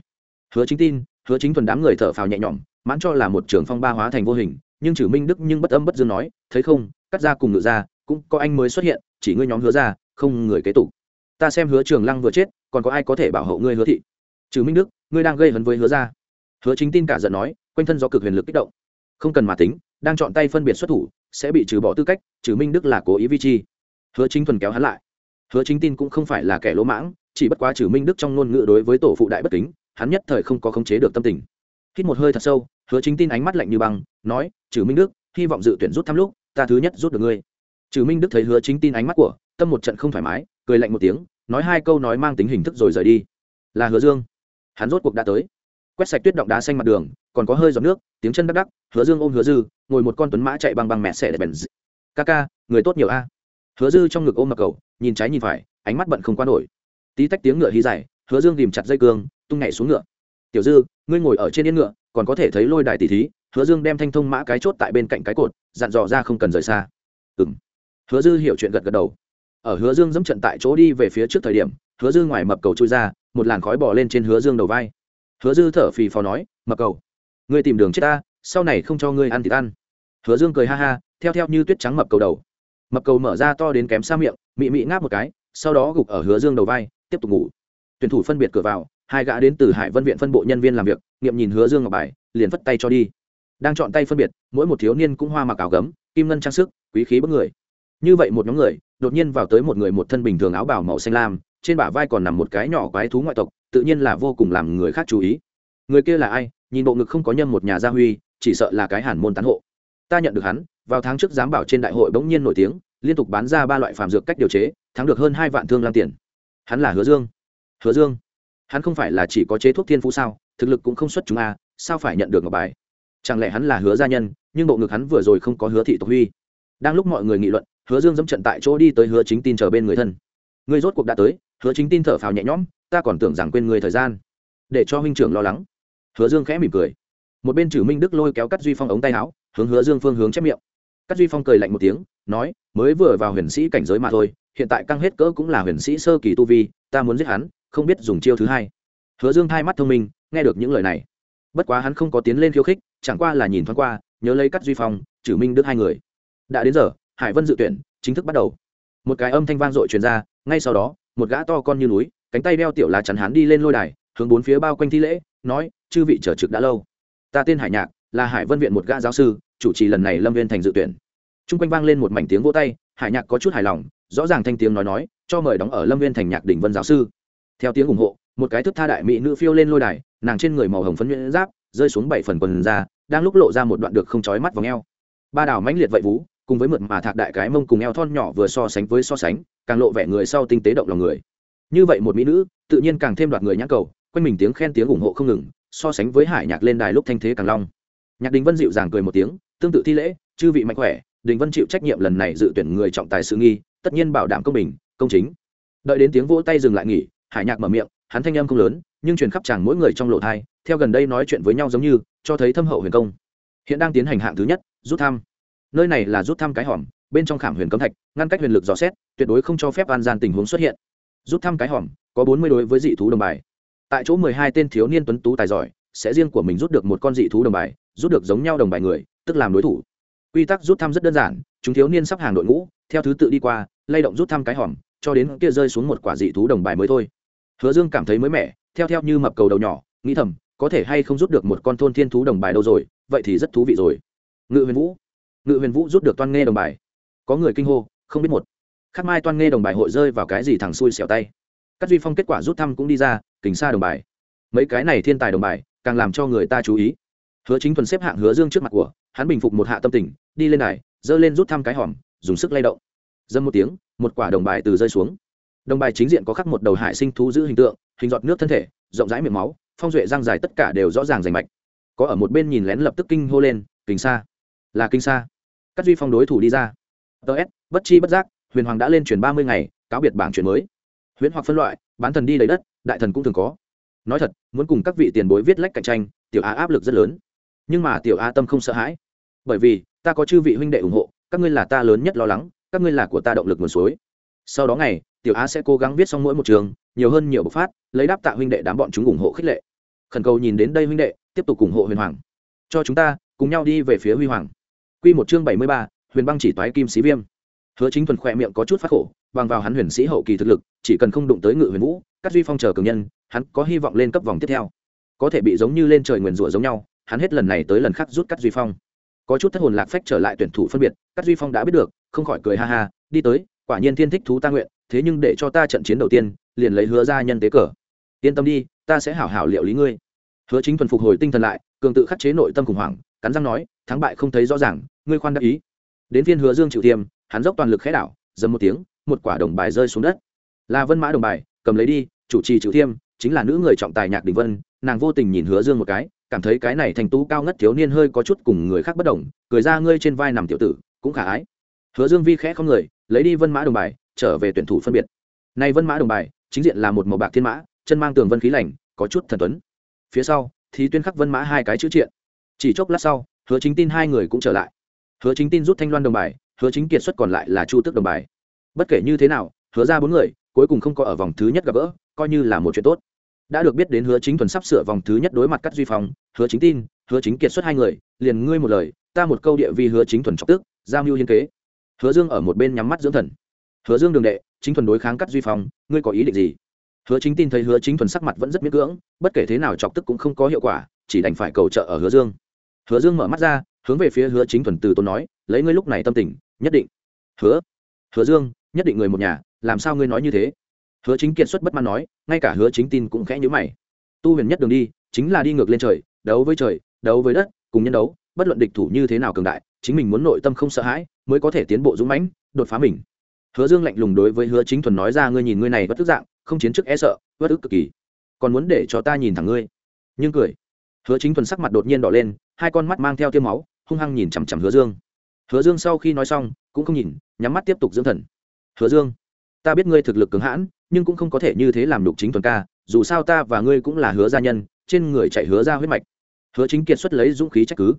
Hứa chính tin, hứa chính thuần đám người thở phào nhẹ nhõm, mãn cho là một trường phong ba hóa thành vô hình, nhưng Trử minh đức nhưng bất âm bất dương nói, thấy không cắt ra cùng ngự ra cũng có anh mới xuất hiện, chỉ ngươi nhóm hứa ra không người kế tục. Ta xem hứa trường lăng vừa chết, còn có ai có thể bảo hộ ngươi hứa thị? Trừ minh đức, ngươi đang gây hấn với hứa ra hứa chính tin cả giận nói, quanh thân do cực huyền lực kích động. Không cần mà tính, đang chọn tay phân biệt xuất thủ, sẽ bị trừ bỏ tư cách trừ minh đức là cố ý vi chi. Hứa chính thuần kéo hắn lại hứa chính tin cũng không phải là kẻ lỗ mãng, chỉ bất quá trừ minh đức trong ngôn ngữ đối với tổ phụ đại bất kính, hắn nhất thời không có khống chế được tâm tình. Hít một hơi thật sâu, hứa chính tin ánh mắt lạnh như băng, nói, trừ minh đức, hy vọng dự tuyển rút thăm lúc, ta thứ nhất rút được ngươi. Trừ minh đức thấy hứa chính tin ánh mắt của, tâm một trận không thoải mái, cười lạnh một tiếng, nói hai câu nói mang tính hình thức rồi rời đi. Là hứa dương. Hắn rốt cuộc đã tới. Quét sạch tuyết động đá xanh mặt đường, còn có hơi giọt nước, tiếng chân đắc đắc, hứa dương ôm hứa dư, ngồi một con tuấn mã chạy băng băng mẹ xẻ để bèn dị. ca ca, người tốt nhiều a hứa dư trong ngực ôm mặc cầu, nhìn trái nhìn phải, ánh mắt bận không qua nổi. Tí tách tiếng ngựa hí dài, hứa dương tìm chặt dây cương, tung nhảy xuống ngựa. Tiểu dư, ngươi ngồi ở trên yên ngựa, còn có thể thấy lôi đài tỷ thí. Hứa dương đem thanh thông mã cái chốt tại bên cạnh cái cột, dặn dò ra không cần rời xa. Ừ m hứa dư hiểu chuyện gật gật đầu. Ở hứa dương dẫm trận tại chỗ đi về phía trước thời điểm, hứa dư ngoài mập cầu trôi ra, một làn khói bỏ lên trên hứa dương đầu vai. Hứa dư thở phì phò nói, mập cầu, ngươi tìm đường chết ta, sau này không cho ngươi ăn thịt ăn. Hứa dương cười ha ha, theo theo như tuyết trắng mập cầu đầu mập cầu mở ra to đến kém xa miệng, mị mị ngáp một cái, sau đó gục ở hứa dương đầu vai, tiếp tục ngủ. Tuyển thủ phân biệt cửa vào, hai gã đến từ hải vân viện phân bộ nhân viên làm việc, nghiệm nhìn hứa dương ngọc bài, liền phất tay cho đi. Đang chọn tay phân biệt, mỗi một thiếu niên cũng hoa mặc áo gấm, kim ngân trang sức, quý khí bất người. Như vậy một nhóm người, đột nhiên vào tới một người một thân bình thường áo bảo màu xanh lam, trên bả vai còn nằm một cái nhỏ quái thú ngoại tộc, tự nhiên là vô cùng làm người khác chú ý. Người kia là ai? Nhìn bộ ngực không có nhâm một nhà gia huy, chỉ sợ là cái hàn môn tán hộ. Ta nhận được hắn vào tháng trước giám bảo trên đại hội bỗng nhiên nổi tiếng liên tục bán ra ba loại phàm dược cách điều chế thắng được hơn hai vạn thương lam tiền. Hắn là hứa dương. Hứa dương? Hắn không phải là chỉ có chế thuốc thiên phú sao thực lực cũng không xuất chúng a à, sao phải nhận được ngọc bài? Chẳng lẽ hắn là hứa gia nhân nhưng bộ ngực hắn vừa rồi không có hứa thị tộc huy. Đang lúc mọi người nghị luận hứa dương dẫm trận tại chỗ đi tới hứa chính tin chờ bên người thân. Người rốt cuộc đã tới hứa chính tin thở phào nhẹ nhõm ta còn tưởng rằng quên người thời gian. Để cho huynh trưởng lo lắng. Hứa dương khẽ mỉm cười. Một bên trừ minh đức lôi kéo cắt duy phong ống tay áo hướng hứa dương phương hướng chép miệng cắt duy phong cười lạnh một tiếng, nói, mới vừa vào huyền sĩ cảnh giới mà thôi, hiện tại căng hết cỡ cũng là huyền sĩ sơ kỳ tu vi, ta muốn giết hắn, không biết dùng chiêu thứ hai. Hứa dương hai mắt thông minh, nghe được những lời này. Bất quá hắn không có tiến lên khiêu khích, chẳng qua là nhìn thoáng qua, nhớ lấy cắt duy phong, trừ minh đức hai người. Đã đến giờ, hải vân dự tuyển, chính thức bắt đầu. Một cái âm thanh vang dội truyền ra, ngay sau đó, một gã to con như núi, cánh tay đeo tiểu lá chắn hắn đi lên lôi đài, hướng bốn phía bao quanh thi lễ, nói, chư vị trở trực đã lâu. Ta tên hải nhạc, là hải vân viện một gã giáo sư chủ trì lần này lâm viên thành dự tuyển. T r u n g quanh vang lên một mảnh tiếng vỗ tay, hải nhạc có chút hài lòng, rõ ràng thanh tiếng nói nói, cho mời đóng ở lâm viên thành nhạc đỉnh vân giáo sư. Theo tiếng ủng hộ, một cái thức tha đại mỹ nữ phiêu lên lôi đài, nàng trên người màu hồng phấn nhuyễn giáp, rơi xuống bảy phần quần ra đang lúc lộ ra một đoạn được không trói mắt vào ngheo ba đảo mãnh liệt vậy vú, cùng với mượt mà thạc đại cái mông cùng eo thon nhỏ vừa so sánh với so sánh, càng lộ vẻ người sau tinh tế động lòng người. Như vậy một mỹ nữ, tự nhiên càng thêm đoạt người nhãn cầu, quanh mình tiếng khen tiếng ủng hộ không ngừng, so sánh với hải nhạc lên đài lúc thanh thế càng long nhạc đình vân dịu dàng cười một tiếng, tương tự thi lễ, chư vị mạnh khỏe, đình vân chịu trách nhiệm lần này dự tuyển người trọng tài sự nghi, tất nhiên bảo đảm công bình, công chính. Đợi đến tiếng vỗ tay dừng lại nghỉ, hải nhạc mở miệng, hắn thanh âm không lớn, nhưng truyền khắp chàng mỗi người trong lộ thai, theo gần đây nói chuyện với nhau giống như, cho thấy thâm hậu huyền công. Hiện đang tiến hành hạng thứ nhất, rút thăm. Nơi này là rút thăm cái hòm, bên trong khảm huyền cấm thạch, ngăn cách huyền lực dò xét, tuyệt đối không cho phép an gian tình huống xuất hiện. Rút thăm cái hòm, có bốn mươi đối với dị thú đồng bài. Tại chỗ mười hai tên thiếu niên tuấn tú tài giỏi, sẽ riêng của mình rút được một con dị thú đồng bài rút được giống nhau đồng bài người, tức làm đối thủ. Quy tắc rút thăm rất đơn giản, chúng thiếu niên sắp hàng đội ngũ, theo thứ tự đi qua, lay động rút thăm cái hòm, cho đến kia rơi xuống một quả dị thú đồng bài mới thôi. Hứa dương cảm thấy mới mẻ, theo theo như mập cầu đầu nhỏ, nghĩ thầm, có thể hay không rút được một con thôn thiên thú đồng bài đâu rồi, vậy thì rất thú vị rồi. Ngự huyền vũ, ngự huyền vũ rút được toan nghe đồng bài. Có người kinh hô, không biết một. Khắc mai toan nghe đồng bài hội rơi vào cái gì thằng xui xẻo tay. Các duy phong kết quả rút thăm cũng đi ra kính xa đồng bài. Mấy cái này thiên tài đồng bài, càng làm cho người ta chú ý hứa chính thuần xếp hạng hứa dương trước mặt của, hắn bình phục một hạ tâm tình, đi lên đài, giơ lên rút thăm cái hòm, dùng sức lay động. Dâm một tiếng, một quả đồng bài từ rơi xuống. Đồng bài chính diện có khắc một đầu hải sinh thú giữ hình tượng, hình giọt nước thân thể, rộng rãi miệng máu, phong duệ răng dài tất cả đều rõ ràng rành mạch. Có ở một bên nhìn lén lập tức kinh hô lên kính xa là kinh xa các duy phong đối thủ đi ra. Ts bất chi bất giác, huyền hoàng đã lên chuyển ba mươi ngày, cáo biệt bảng chuyển mới. Huyễn hoặc phân loại, bán thần đi lấy đất, đại thần cũng thường có. Nói thật, muốn cùng các vị tiền bối viết lách cạnh tranh, tiểu á áp lực rất lớn nhưng mà tiểu a tâm không sợ hãi. Bởi vì, ta có chư vị huynh đệ ủng hộ, các ngươi là ta lớn nhất lo lắng, các ngươi là của ta động lực nguồn suối. Sau đó ngày, tiểu a sẽ cố gắng viết xong mỗi một trường, nhiều hơn nhiều bộc phát, lấy đáp tạ huynh đệ đám bọn chúng ủng hộ khích lệ. Khẩn cầu nhìn đến đây huynh đệ, tiếp tục ủng hộ huyền hoàng. Cho chúng ta, cùng nhau đi về phía huy hoàng. Q một chương bảy mươi ba, huyền băng chỉ toái kim sĩ viêm. Hứa chính thuần khỏe miệng có chút phát khổ, bằng vào hắn huyền sĩ hậu kỳ thực lực, chỉ cần không đụng tới ngự huyền vũ các duy phong chờ cường nhân, hắn có hy vọng lên cấp vòng tiếp theo. Có thể bị giống như lên trời nguyền rủa giống nhau hắn hết lần này tới lần khác rút cắt duy phong. Có chút thất hồn lạc phách trở lại tuyển thủ phân biệt, cắt duy phong đã biết được, không khỏi cười ha ha, đi tới, quả nhiên thiên thích thú ta nguyện, thế nhưng để cho ta trận chiến đầu tiên, liền lấy hứa ra nhân tế cờ. Yên tâm đi, ta sẽ hảo hảo liệu lý ngươi. Hứa chính thuần phục hồi tinh thần lại, cường tự khắc chế nội tâm khủng hoảng, cắn răng nói, thắng bại không thấy rõ ràng, ngươi khoan đắc ý. Đến phiên hứa dương chịu tiêm hắn dốc toàn lực khẽ đảo, dầm một tiếng, một quả đồng bài rơi xuống đất. Là vân mã đồng bài, cầm lấy đi, chủ trì chịu tiêm chính là nữ người trọng tài nhạc đình vân, nàng vô tình nhìn hứa dương một cái cảm thấy cái này thành tú cao ngất thiếu niên hơi có chút cùng người khác bất đồng, cười ra ngươi trên vai nằm tiểu tử, cũng khả ái. Hứa dương vi khẽ không người, lấy đi vân mã đồng bài, trở về tuyển thủ phân biệt. Nay vân mã đồng bài, chính diện là một màu bạc thiên mã, chân mang tường vân khí lành, có chút thần tuấn. Phía sau, thì tuyên khắc vân mã hai cái chữ triện. Chỉ chốc lát sau, hứa chính tin hai người cũng trở lại. Hứa chính tin rút thanh loan đồng bài, hứa chính kiệt xuất còn lại là chu tước đồng bài. Bất kể như thế nào, hứa ra bốn người, cuối cùng không có ở vòng thứ nhất gặp gỡ, coi như là một chuyện tốt đã được biết đến hứa chính thuần sắp sửa vòng thứ nhất đối mặt cắt duy phong, hứa chính tin, hứa chính kiệt xuất hai người, liền ngươi một lời, ta một câu địa vi hứa chính thuần chọc tức, giao mưu liên kế. Hứa dương ở một bên nhắm mắt dưỡng thần. Hứa dương đường đệ, chính thuần đối kháng cắt duy phong, ngươi có ý định gì? Hứa chính tin thấy hứa chính thuần sắc mặt vẫn rất miễn cưỡng, bất kể thế nào chọc tức cũng không có hiệu quả, chỉ đành phải cầu trợ ở hứa dương. Hứa dương mở mắt ra, hướng về phía hứa chính thuần từ tôn nói, lấy ngươi lúc này tâm tình, nhất định. Hứa hứa dương, nhất định người một nhà, làm sao ngươi nói như thế? Hứa chính kiệt xuất bất mãn nói, ngay cả hứa chính tin cũng khẽ nhữ mày. Tu huyền nhất đường đi, chính là đi ngược lên trời, đấu với trời, đấu với đất, cùng nhân đấu, bất luận địch thủ như thế nào cường đại, chính mình muốn nội tâm không sợ hãi, mới có thể tiến bộ dũng mãnh, đột phá mình. Hứa dương lạnh lùng đối với hứa chính thuần nói ra, ngươi nhìn ngươi này bất tức dạng, không chiến chức e sợ, bất ức cực kỳ. Còn muốn để cho ta nhìn thẳng ngươi. Nhưng cười. Hứa chính thuần sắc mặt đột nhiên đỏ lên, hai con mắt mang theo tiêu máu, hung hăng nhìn chằm chằm hứa dương. Hứa dương sau khi nói xong, cũng không nhìn, nhắm mắt tiếp tục dưỡng thần. Hứa dương, ta biết ngươi thực lực cứng hãn nhưng cũng không có thể như thế làm đục chính thuần ca, dù sao ta và ngươi cũng là hứa gia nhân, trên người chạy hứa ra huyết mạch. Hứa chính kiệt xuất lấy dũng khí trách cứ.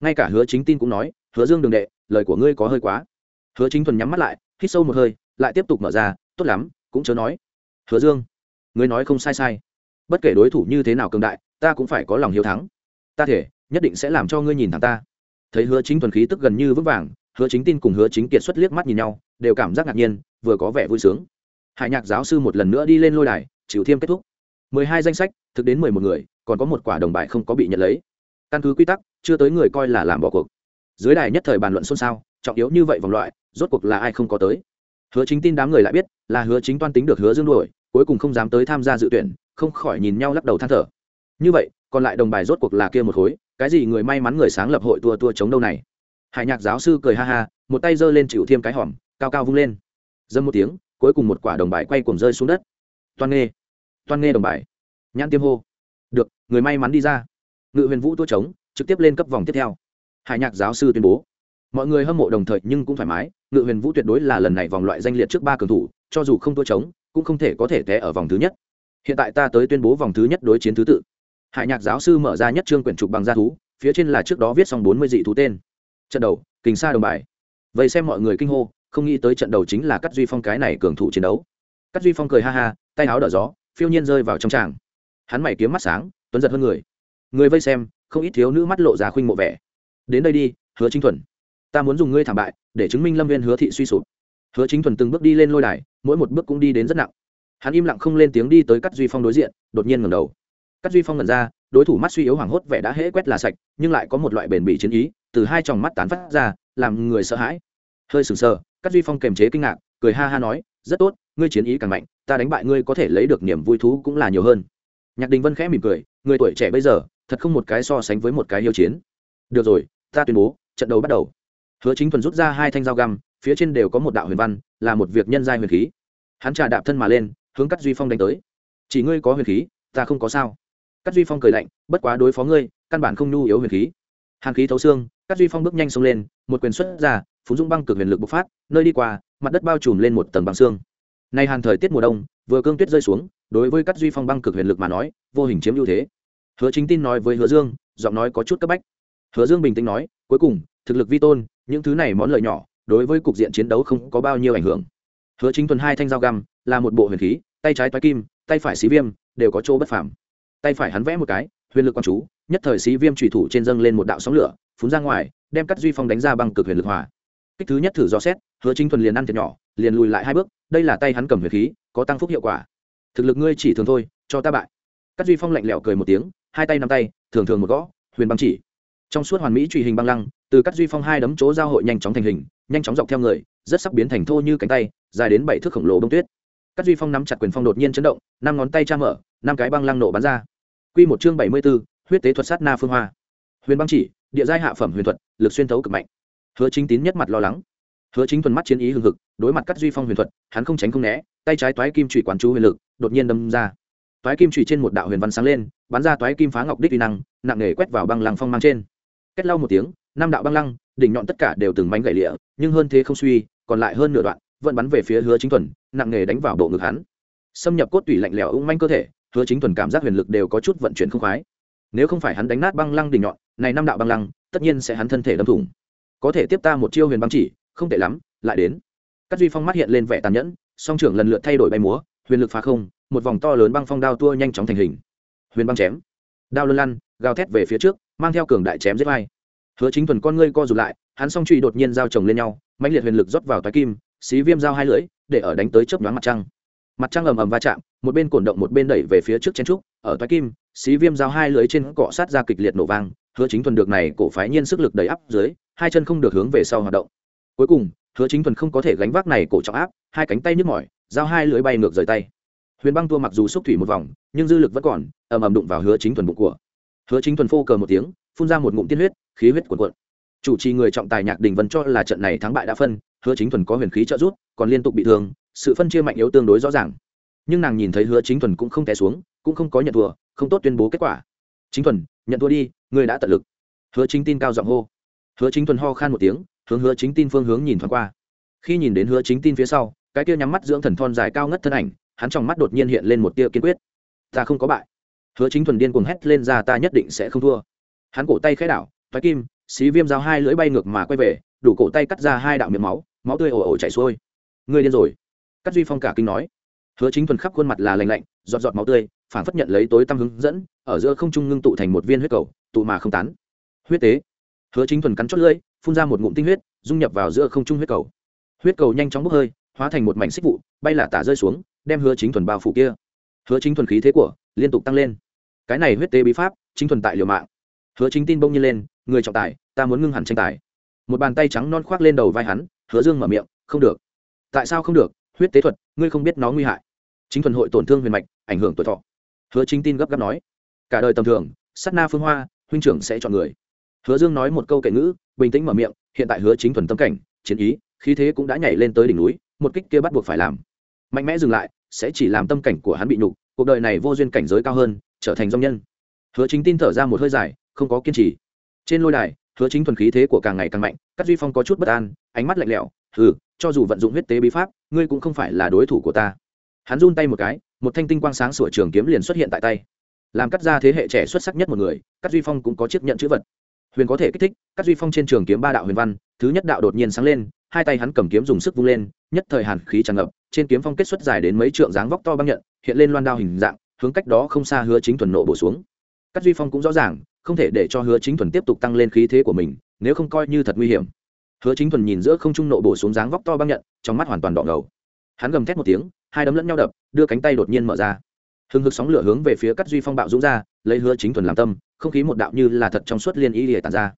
Ngay cả hứa chính tin cũng nói, hứa dương đường đệ, lời của ngươi có hơi quá. Hứa chính thuần nhắm mắt lại, hít sâu một hơi, lại tiếp tục mở ra, tốt lắm, cũng chớ nói. Hứa dương, ngươi nói không sai sai. Bất kể đối thủ như thế nào cường đại, ta cũng phải có lòng hiếu thắng. Ta thể, nhất định sẽ làm cho ngươi nhìn thẳng ta. Thấy hứa chính thuần khí tức gần như vững vàng, hứa chính tin cùng hứa chính kiệt xuất liếc mắt nhìn nhau, đều cảm giác ngạc nhiên, vừa có vẻ vui sướng hải nhạc giáo sư một lần nữa đi lên lôi đài, chịu thiêm kết thúc. Mười hai danh sách, thực đến mười một người, còn có một quả đồng bài không có bị nhận lấy. Căn cứ quy tắc, chưa tới người coi là làm bỏ cuộc. Dưới đài nhất thời bàn luận xôn xao, trọng yếu như vậy vòng loại, rốt cuộc là ai không có tới. Hứa chính tin đám người lại biết, là hứa chính toan tính được hứa dương đuổi, cuối cùng không dám tới tham gia dự tuyển, không khỏi nhìn nhau lắc đầu than thở. Như vậy, còn lại đồng bài rốt cuộc là kia một khối, cái gì người may mắn người sáng lập hội tua tua chống đâu này? Hải nhạc giáo sư cười ha ha, một tay giơ lên chịu thiêm cái hòm, cao cao vung lên. Dâm một tiếng cuối cùng một quả đồng bài quay cuồng rơi xuống đất. Toan nghê toan nghê đồng bài. Nhãn tiêm hô. Được, người may mắn đi ra. Ngự huyền vũ tua trống, trực tiếp lên cấp vòng tiếp theo. Hải nhạc giáo sư tuyên bố. Mọi người hâm mộ đồng thời nhưng cũng thoải mái, ngự huyền vũ tuyệt đối là lần này vòng loại danh liệt trước ba cường thủ, cho dù không tua trống, cũng không thể có thể té ở vòng thứ nhất. Hiện tại ta tới tuyên bố vòng thứ nhất đối chiến thứ tự. Hải nhạc giáo sư mở ra nhất trương quyển trục bằng gia thú, phía trên là trước đó viết xong bốn mươi dị thú tên. Trận đầu, kình sa đồng bài. Vậy xem mọi người kinh hô không nghĩ tới trận đầu chính là cắt duy phong cái này cường thủ chiến đấu. Cắt duy phong cười ha ha, tay áo đỡ gió, phiêu nhiên rơi vào trong tràng. Hắn mày kiếm mắt sáng, tuấn giật hơn người. Người vây xem, không ít thiếu nữ mắt lộ ra khuynh mộ vẻ. Đến đây đi, hứa chính thuần. Ta muốn dùng ngươi thảm bại, để chứng minh lâm viên hứa thị suy sụp. Hứa chính thuần từng bước đi lên lôi đài, mỗi một bước cũng đi đến rất nặng. Hắn im lặng không lên tiếng đi tới cắt duy phong đối diện, đột nhiên ngầm đầu. Cắt duy phong ngẩn ra, đối thủ mắt suy yếu hoảng hốt vẻ đã hễ quét là sạch, nhưng lại có một loại bền bỉ chiến ý, từ hai tròng mắt tán phát ra, làm người sợ hãi. Hơi sừng sờ Cát duy phong kềm chế kinh ngạc, cười ha ha nói, rất tốt, ngươi chiến ý càng mạnh, ta đánh bại ngươi có thể lấy được niềm vui thú cũng là nhiều hơn. Nhạc đình vân khẽ mỉm cười, người tuổi trẻ bây giờ, thật không một cái so sánh với một cái hiếu chiến. Được rồi, ta tuyên bố, trận đấu bắt đầu. Hứa chính thuần rút ra hai thanh dao găm, phía trên đều có một đạo huyền văn, là một việc nhân giai huyền khí. Hắn trà đạp thân mà lên, hướng cắt duy phong đánh tới. Chỉ ngươi có huyền khí, ta không có sao. Cắt duy phong cười lạnh, bất quá đối phó ngươi, căn bản không nhu yếu huyền khí. Hàn khí thấu xương cắt duy phong bước nhanh xông lên, một quyền xuất ra phú dung băng cực huyền lực bộc phát, nơi đi qua, mặt đất bao trùm lên một tầng bằng xương. Nay hàn thời tiết mùa đông, vừa cương tuyết rơi xuống, đối với các duy phong băng cực huyền lực mà nói, vô hình chiếm ưu thế. Hứa chính tin nói với hứa dương, giọng nói có chút cấp bách. Hứa dương bình tĩnh nói, cuối cùng, thực lực vi tôn, những thứ này món lợi nhỏ, đối với cục diện chiến đấu không có bao nhiêu ảnh hưởng. Hứa chính tuần hai thanh dao găm, là một bộ huyền khí, tay trái toái kim, tay phải xí viêm, đều có chỗ bất phàm. Tay phải hắn vẽ một cái, huyền lực quang chú, nhất thời xí viêm trùy thủ trên dâng lên một đạo sóng lửa, phun ra ngoài, đem cắt duy phong đánh ra bằng cực huyền lực hỏa kích thứ nhất thử do xét, hứa chính thuần liền ăn thiệt nhỏ, liền lùi lại hai bước, đây là tay hắn cầm huyền khí, có tăng phúc hiệu quả. Thực lực ngươi chỉ thường thôi, cho ta bại. Cát duy phong lạnh lẽo cười một tiếng, hai tay nắm tay, thường thường một gõ, huyền băng chỉ. Trong suốt hoàn mỹ truy hình băng lăng, từ cát duy phong hai đấm chỗ giao hội nhanh chóng thành hình, nhanh chóng dọc theo người, rất sắc biến thành thô như cánh tay, dài đến bảy thước khổng lồ bông tuyết. Cát duy phong nắm chặt quyền phong đột nhiên chấn động, năm ngón tay cha mở, năm cái băng lăng nổ bắn ra. Quy một chương bảy mươi b ố huyết tế thuật sát na phương hoa. Huyền băng chỉ, địa giai hạ phẩm huyền thuật, lực xuyên thấu cực mạnh hứa chính tín nhất mặt lo lắng. Hứa chính thuần mắt chiến ý hừng hực, đối mặt cắt duy phong huyền thuật, hắn không tránh không né, tay trái toái kim trụy quán chú huyền lực, đột nhiên đâm ra. Toái kim trụy trên một đạo huyền văn sáng lên, bắn ra toái kim phá ngọc đích uy năng, nặng nề quét vào băng lăng phong mang trên. Kết lau một tiếng, năm đạo băng lăng, đỉnh nhọn tất cả đều từng mảnh gãy lịa, nhưng hơn thế không suy, còn lại hơn nửa đoạn, vẫn bắn về phía hứa chính thuần, nặng nề đánh vào bộ ngực hắn. Xâm nhập cốt tủy lạnh lẽo ung manh cơ thể, hứa chính thuần cảm giác huyền lực đều có chút vận chuyển không khoái. Nếu không phải hắn đánh nát băng lăng đỉnh nhọn, này năm đạo băng lăng, tất nhiên sẽ hắn thân thể đâm thủng có thể tiếp ta một chiêu huyền băng chỉ, không tệ lắm, lại đến. Các duy phong mắt hiện lên vẻ tàn nhẫn, song trưởng lần lượt thay đổi bay múa, huyền lực phá không, một vòng to lớn băng phong đao tua nhanh chóng thành hình. Huyền băng chém. Đao lân lăn, gào thét về phía trước, mang theo cường đại chém giết vai. Hứa chính thuần con ngươi co rụt lại, hắn song truy đột nhiên giao chồng lên nhau mạnh liệt huyền lực rót vào toái kim, xí viêm dao hai lưỡi, để ở đánh tới chớp nhoáng mặt trăng. Mặt trăng ầm ầm va chạm, một bên cổn động một bên đẩy về phía trước chen trúc, ở toái kim, xí viêm dao hai lưỡi trên cọ sát ra kịch liệt nổ vang. Hứa chính thuần được này cổ phái nhiên sức lực đầy áp dưới hai chân không được hướng về sau hoạt động. Cuối cùng, hứa chính thuần không có thể gánh vác này cổ trọng áp, hai cánh tay nhức mỏi, giao hai lưỡi bay ngược rời tay. Huyền băng tua mặc dù xúc thủy một vòng, nhưng dư lực vẫn còn, ầm ầm đụng vào hứa chính thuần bụng của. Hứa chính thuần phô cờ một tiếng, phun ra một ngụm tiên huyết, khí huyết cuồn cuộn. Chủ trì người trọng tài nhạc đình vân cho là trận này thắng bại đã phân, hứa chính thuần có huyền khí trợ giúp, còn liên tục bị thương, sự phân chia mạnh yếu tương đối rõ ràng. Nhưng nàng nhìn thấy hứa chính thuần cũng không té xuống, cũng không có nhận thua, không tốt tuyên bố kết quả. Chính thuần, nhận thua đi người đã tận lực. Hứa chính tin cao giọng hô hứa chính thuần ho khan một tiếng, hướng hứa chính tin phương hướng nhìn thoáng qua. Khi nhìn đến hứa chính tin phía sau, cái kia nhắm mắt dưỡng thần thon dài cao ngất thân ảnh, hắn trong mắt đột nhiên hiện lên một tia kiên quyết. Ta không có bại. Hứa chính thuần điên cuồng hét lên ra, ta nhất định sẽ không thua. Hắn cổ tay khẽ đảo thoái kim, xí viêm dao hai lưỡi bay ngược mà quay về, đủ cổ tay cắt ra hai đạo miệng máu máu tươi ồ ồ chảy xuôi. Người điên rồi. Cắt duy phong cả kinh nói. Hứa chính thuần khắp khuôn mặt là lành lạnh, giọt giọt máu tươi phản phất nhận lấy tối tăm hướng dẫn, ở giữa không trung ngưng tụ thành một viên huyết cầu, tụ mà không tán. Huyết tế hứa chính thuần cắn chót lưỡi, phun ra một ngụm tinh huyết, dung nhập vào giữa không trung huyết cầu. Huyết cầu nhanh chóng bốc hơi, hóa thành một mảnh xích vụ, bay là tả rơi xuống, đem hứa chính thuần bao phủ kia. Hứa chính thuần khí thế của, liên tục tăng lên. Cái này huyết tế bí pháp, chính thuần tại liều mạng. Hứa chính tin bông nhiên lên, người trọng tài, ta muốn ngưng hẳn tranh tài. Một bàn tay trắng non khoác lên đầu vai hắn, hứa dương mở miệng, không được. Tại sao không được? Huyết tế thuật, ngươi không biết nó nguy hại. Chính thuần hội tổn thương huyền mạch, ảnh hưởng tuổi thọ. Hứa chính tin gấp gáp nói, cả đời tầm thường, sát na phương hoa, huynh trưởng sẽ chọn người hứa dương nói một câu kệ ngữ, bình tĩnh mở miệng, hiện tại hứa chính thuần tâm cảnh, chiến ý, khí thế cũng đã nhảy lên tới đỉnh núi, một kích kia bắt buộc phải làm. Mạnh mẽ dừng lại, sẽ chỉ làm tâm cảnh của hắn bị nhục, cuộc đời này vô duyên cảnh giới cao hơn, trở thành dòng nhân. Hứa chính tin thở ra một hơi dài, không có kiên trì. Trên lôi đài, hứa chính thuần khí thế của càng ngày càng mạnh các duy phong có chút bất an, ánh mắt lạnh lẽo ừ cho dù vận dụng huyết tế bí pháp, ngươi cũng không phải là đối thủ của ta. Hắn run tay một cái, một thanh tinh quang sáng sủa trường kiếm liền xuất hiện tại tay. Làm cắt ra thế hệ trẻ xuất sắc nhất một người cắt duy phong cũng có chiếc nhận chữ vật huyền có thể kích thích các duy phong trên trường kiếm ba đạo huyền văn, thứ nhất đạo đột nhiên sáng lên, hai tay hắn cầm kiếm dùng sức vung lên, nhất thời hàn khí tràn ngập, trên kiếm phong kết xuất dài đến mấy trượng dáng vóc to băng nhận, hiện lên loan đao hình dạng, hướng cách đó không xa hứa chính thuần nộ bổ xuống. Các duy phong cũng rõ ràng, không thể để cho hứa chính thuần tiếp tục tăng lên khí thế của mình, nếu không coi như thật nguy hiểm. Hứa chính thuần nhìn giữa không trung nộ bổ xuống dáng vóc to băng nhận, trong mắt hoàn toàn đỏ ngầu. Hắn gầm thét một tiếng, hai đấm lẫn nhau đập, đưa cánh tay đột nhiên mở ra hừng hực sóng lửa hướng về phía cắt duy phong bạo dũng ra lấy hứa chính thuần làm tâm không khí một đạo như là thật trong suốt liên ý lìa tàn ra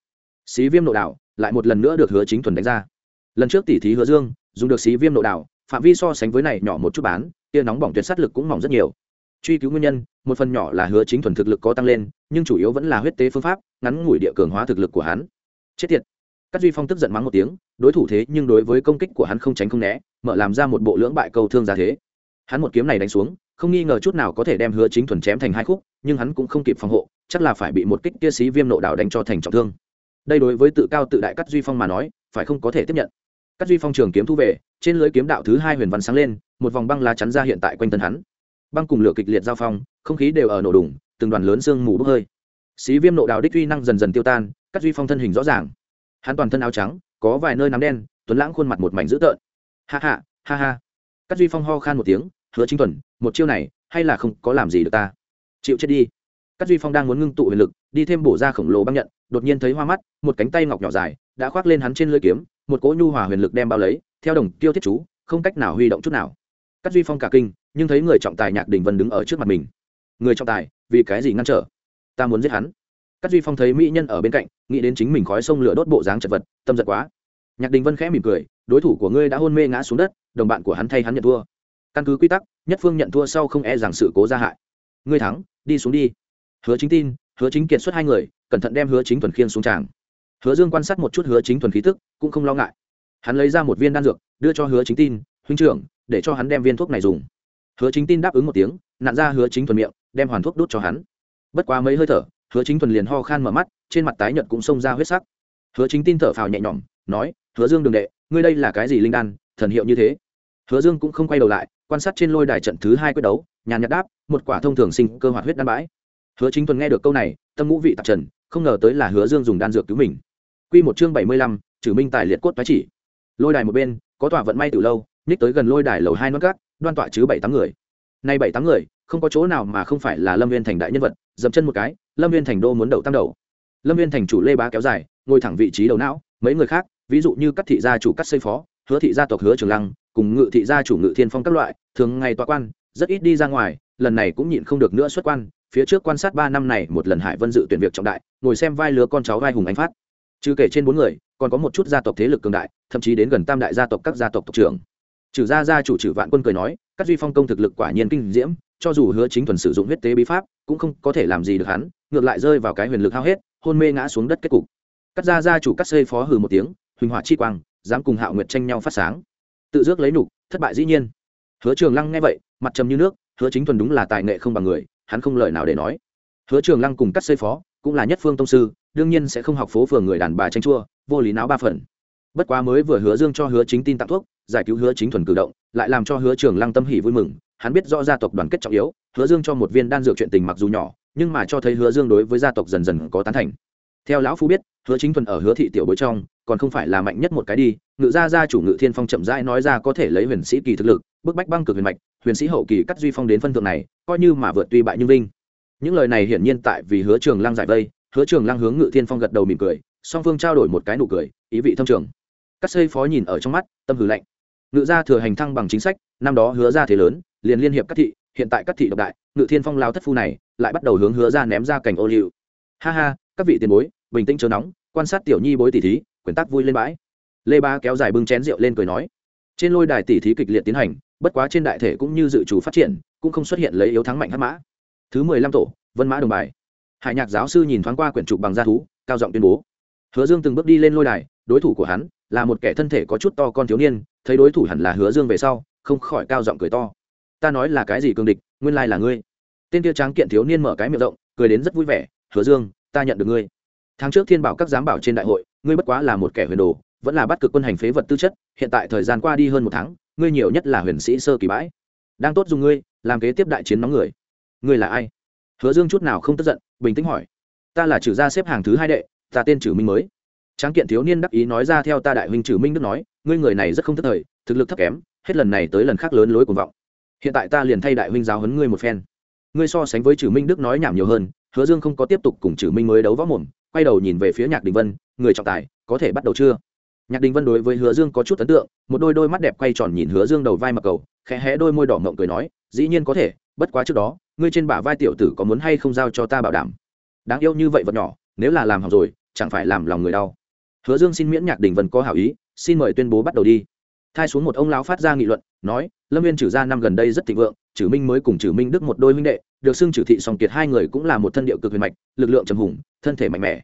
xí viêm nội đạo lại một lần nữa được hứa chính thuần đánh ra lần trước tỷ thí hứa dương dùng được xí viêm nội đạo phạm vi so sánh với này nhỏ một chút bán tia nóng bỏng tuyệt sát lực cũng mỏng rất nhiều truy cứu nguyên nhân một phần nhỏ là hứa chính thuần thực lực có tăng lên nhưng chủ yếu vẫn là huyết tế phương pháp ngắn ngủi địa cường hóa thực lực của hắn chết tiệt các duy phong tức giận mắng một tiếng đối thủ thế nhưng đối với công kích của hắn không tránh không né mở làm ra một bộ lưỡng bại câu thương ra thế hắn một kiếm này đánh xuống không nghi ngờ chút nào có thể đem hứa chính thuần chém thành hai khúc, nhưng hắn cũng không kịp phòng hộ, chắc là phải bị một kích kia xí viêm nộ đảo đánh cho thành trọng thương. Đây đối với tự cao tự đại cắt duy phong mà nói, phải không có thể tiếp nhận. Cắt duy phong trường kiếm thu về, trên lưới kiếm đạo thứ hai huyền văn sáng lên, một vòng băng lá chắn ra hiện tại quanh thân hắn. Băng cùng lửa kịch liệt giao phong, không khí đều ở nổ đùng, từng đoàn lớn sương mù bốc hơi. Xí viêm nộ đảo đích uy năng dần dần tiêu tan cắt duy phong thân hình rõ ràng. Hắn toàn thân áo trắng, có vài nơi nắm đen, tuấn lãng khuôn mặt một mảnh dữ tợn. Ha ha ha ha. Cắt duy phong ho khan một tiếng hứa chính tuần, một chiêu này, hay là không có làm gì được ta? Chịu chết đi. Cắt duy phong đang muốn ngưng tụ huyền lực, đi thêm bổ ra khổng lồ băng nhận, đột nhiên thấy hoa mắt, một cánh tay ngọc nhỏ dài, đã khoác lên hắn trên lưỡi kiếm, một cỗ nhu hòa huyền lực đem bao lấy, theo đồng tiêu thiết chú, không cách nào huy động chút nào. Cắt duy phong cả kinh, nhưng thấy người trọng tài nhạc đình vân đứng ở trước mặt mình. Người trọng tài, vì cái gì ngăn trở? Ta muốn giết hắn. Cắt duy phong thấy mỹ nhân ở bên cạnh, nghĩ đến chính mình khói sông lửa đốt bộ dáng chật vật, tâm giật quá. Nhạc đình vân khẽ mỉm cười, đối thủ của ngươi đã hôn mê ngã xuống đất, đồng bạn của hắn thay hắn nhận thua căn cứ quy tắc, nhất phương nhận thua sau không e rằng sự cố gia hại. Ngươi thắng, đi xuống đi. Hứa chính tin, hứa chính kiệt xuất hai người, cẩn thận đem hứa chính thuần khiên xuống tràng. Hứa dương quan sát một chút hứa chính thuần khí tức, cũng không lo ngại. Hắn lấy ra một viên đan dược, đưa cho hứa chính tin, huynh trưởng, để cho hắn đem viên thuốc này dùng. Hứa chính tin đáp ứng một tiếng nạn ra hứa chính thuần miệng, đem hoàn thuốc đốt cho hắn. Bất quá mấy hơi thở, hứa chính thuần liền ho khan mở mắt, trên mặt tái nhợt cũng xông ra huyết sắc. Hứa chính tin thở phào nhẹ nhõm, nói, hứa dương đường đệ, ngươi đây là cái gì linh đan, thần hiệu như thế? Hứa dương cũng không quay đầu lại quan sát trên lôi đài trận thứ hai quyết đấu, nhàn nhạt đáp, một quả thông thường sinh cơ hoạt huyết đan bãi. Hứa chính tuần nghe được câu này, tâm ngũ vị tạp trần, không ngờ tới là hứa dương dùng đan dược cứu mình. Q một chương bảy mươi lăm, trừ minh tài liệt cốt tái chỉ. Lôi đài một bên, có tòa vận may từ lâu, nhích tới gần lôi đài lầu hai nón cát đoan tọa chứ bảy tám người. Nay bảy tám người, không có chỗ nào mà không phải là lâm viên thành đại nhân vật, dậm chân một cái, lâm viên thành đô muốn đầu tăng đầu. Lâm viên thành chủ lê bá kéo dài, ngồi thẳng vị trí đầu não, mấy người khác, ví dụ như các thị gia chủ cắt xây phó hứa thị gia tộc hứa trường lăng, cùng ngự thị gia chủ ngự thiên phong các loại, thường ngày tọa quan, rất ít đi ra ngoài, lần này cũng nhịn không được nữa xuất quan, phía trước quan sát ba năm này, một lần hải vân dự tuyển việc trọng đại, ngồi xem vai lứa con cháu vai hùng anh phát. Trừ kể trên bốn người, còn có một chút gia tộc thế lực cường đại, thậm chí đến gần tam đại gia tộc các gia tộc tộc trưởng. Trừ gia gia chủ trừ vạn quân cười nói các duy phong công thực lực quả nhiên kinh diễm, cho dù hứa chính thuần sử dụng huyết tế bí pháp, cũng không có thể làm gì được hắn, ngược lại rơi vào cái huyền lực hao hết, hôn mê ngã xuống đất kết cục. Cắt gia gia chủ cắt xây phó hừ một tiếng, huỳnh hỏa chi quang dám cùng hạo nguyệt tranh nhau phát sáng. Tự dước lấy nục, thất bại dĩ nhiên. Hứa trường lăng nghe vậy, mặt trầm như nước, hứa chính thuần đúng là tài nghệ không bằng người, hắn không lời nào để nói. Hứa trường lăng cùng cắt xây phó, cũng là nhất phương tông sư, đương nhiên sẽ không học phố phường người đàn bà tranh chua, vô lý não ba phần. Bất quá mới vừa hứa dương cho hứa chính tin tặng thuốc, giải cứu hứa chính thuần cử động, lại làm cho hứa trường lăng tâm hỉ vui mừng, hắn biết rõ gia tộc đoàn kết trọng yếu, hứa dương cho một viên đan dược chuyện tình mặc dù nhỏ, nhưng mà cho thấy hứa dương đối với gia tộc dần dần có tán thành theo lão phu biết, hứa chính thuần ở hứa thị tiểu bối trong, còn không phải là mạnh nhất một cái đi. Ngự gia gia chủ ngự thiên phong chậm rãi nói ra có thể lấy huyền sĩ kỳ thực lực, bức bách băng cực huyền mạch, huyền sĩ hậu kỳ cắt duy phong đến phân thượng này, coi như mà vượt tuy bại nhưng vinh. Những lời này hiển nhiên tại vì hứa trường lăng giải vây, hứa trường lăng hướng ngự thiên phong gật đầu mỉm cười, song phương trao đổi một cái nụ cười, ý vị thâm trường. Các xây phó nhìn ở trong mắt, tâm hử lạnh. Ngự gia thừa hành thăng bằng chính sách, năm đó hứa ra thế lớn, liền liên hiệp các thị, hiện tại các thị độc đại, ngự thiên phong lao thất phu này, lại bắt đầu hướng hứa ra ném ra cảnh ô liu. Ha ha, các vị tiền bối bình tĩnh chớ nóng, quan sát tiểu nhi bối tỷ thí, quyển tác vui lên bãi. Lê ba kéo dài bưng chén rượu lên cười nói, trên lôi đài tỷ thí kịch liệt tiến hành, bất quá trên đại thể cũng như dự chủ phát triển, cũng không xuất hiện lấy yếu thắng mạnh hắc mã. Thứ mười lăm tổ, vân mã đồng bài. Hải nhạc giáo sư nhìn thoáng qua quyển trục bằng da thú, cao giọng tuyên bố. Hứa dương từng bước đi lên lôi đài, đối thủ của hắn là một kẻ thân thể có chút to con thiếu niên, thấy đối thủ hẳn là hứa dương về sau, không khỏi cao giọng cười to. Ta nói là cái gì cương địch, nguyên lai là ngươi. Tên kia tráng kiện thiếu niên mở cái miệng rộng, cười đến rất vui vẻ, hứa dương, ta nhận được ngươi tháng trước thiên bảo các giám bảo trên đại hội, ngươi bất quá là một kẻ huyền đồ, vẫn là bắt cực quân hành phế vật tư chất, hiện tại thời gian qua đi hơn một tháng, ngươi nhiều nhất là huyền sĩ sơ kỳ bãi. Đang tốt dùng ngươi, làm kế tiếp đại chiến nóng người. Ngươi là ai? Hứa dương chút nào không tức giận, bình tĩnh hỏi. Ta là trừ gia xếp hàng thứ hai đệ, ta tên trừ minh mới. Tráng kiện thiếu niên đắc ý nói ra theo ta đại huynh trừ minh đức nói, ngươi người này rất không thất thời, thực lực thấp kém, hết lần này tới lần khác lớn lối cuồng vọng. Hiện tại ta liền thay đại huynh giáo huấn ngươi một phen. Ngươi so sánh với trừ minh đức nói nhảm nhiều hơn, hứa dương không có tiếp tục cùng trừ minh mới đấu võ mồm quay đầu nhìn về phía nhạc đình vân, người trọng tài, có thể bắt đầu chưa? Nhạc đình vân đối với hứa dương có chút ấn tượng, một đôi đôi mắt đẹp quay tròn nhìn hứa dương đầu vai mặc cầu, khẽ hé đôi môi đỏ mộng cười nói, dĩ nhiên có thể, bất quá trước đó, ngươi trên bả vai tiểu tử có muốn hay không giao cho ta bảo đảm? Đáng yêu như vậy vật nhỏ, nếu là làm hỏng rồi, chẳng phải làm lòng người đau. Hứa dương xin miễn nhạc đình vân có hảo ý, xin mời tuyên bố bắt đầu đi. Thai xuống một ông lão phát ra nghị luận, nói, lâm viên trừ ra năm gần đây rất thịnh vượng Chử minh mới cùng Chử minh đức một đôi huynh đệ, được xưng Chử thị song kiệt hai người cũng là một thân điệu cực huyền mạch, lực lượng trầm hùng, thân thể mạnh mẽ.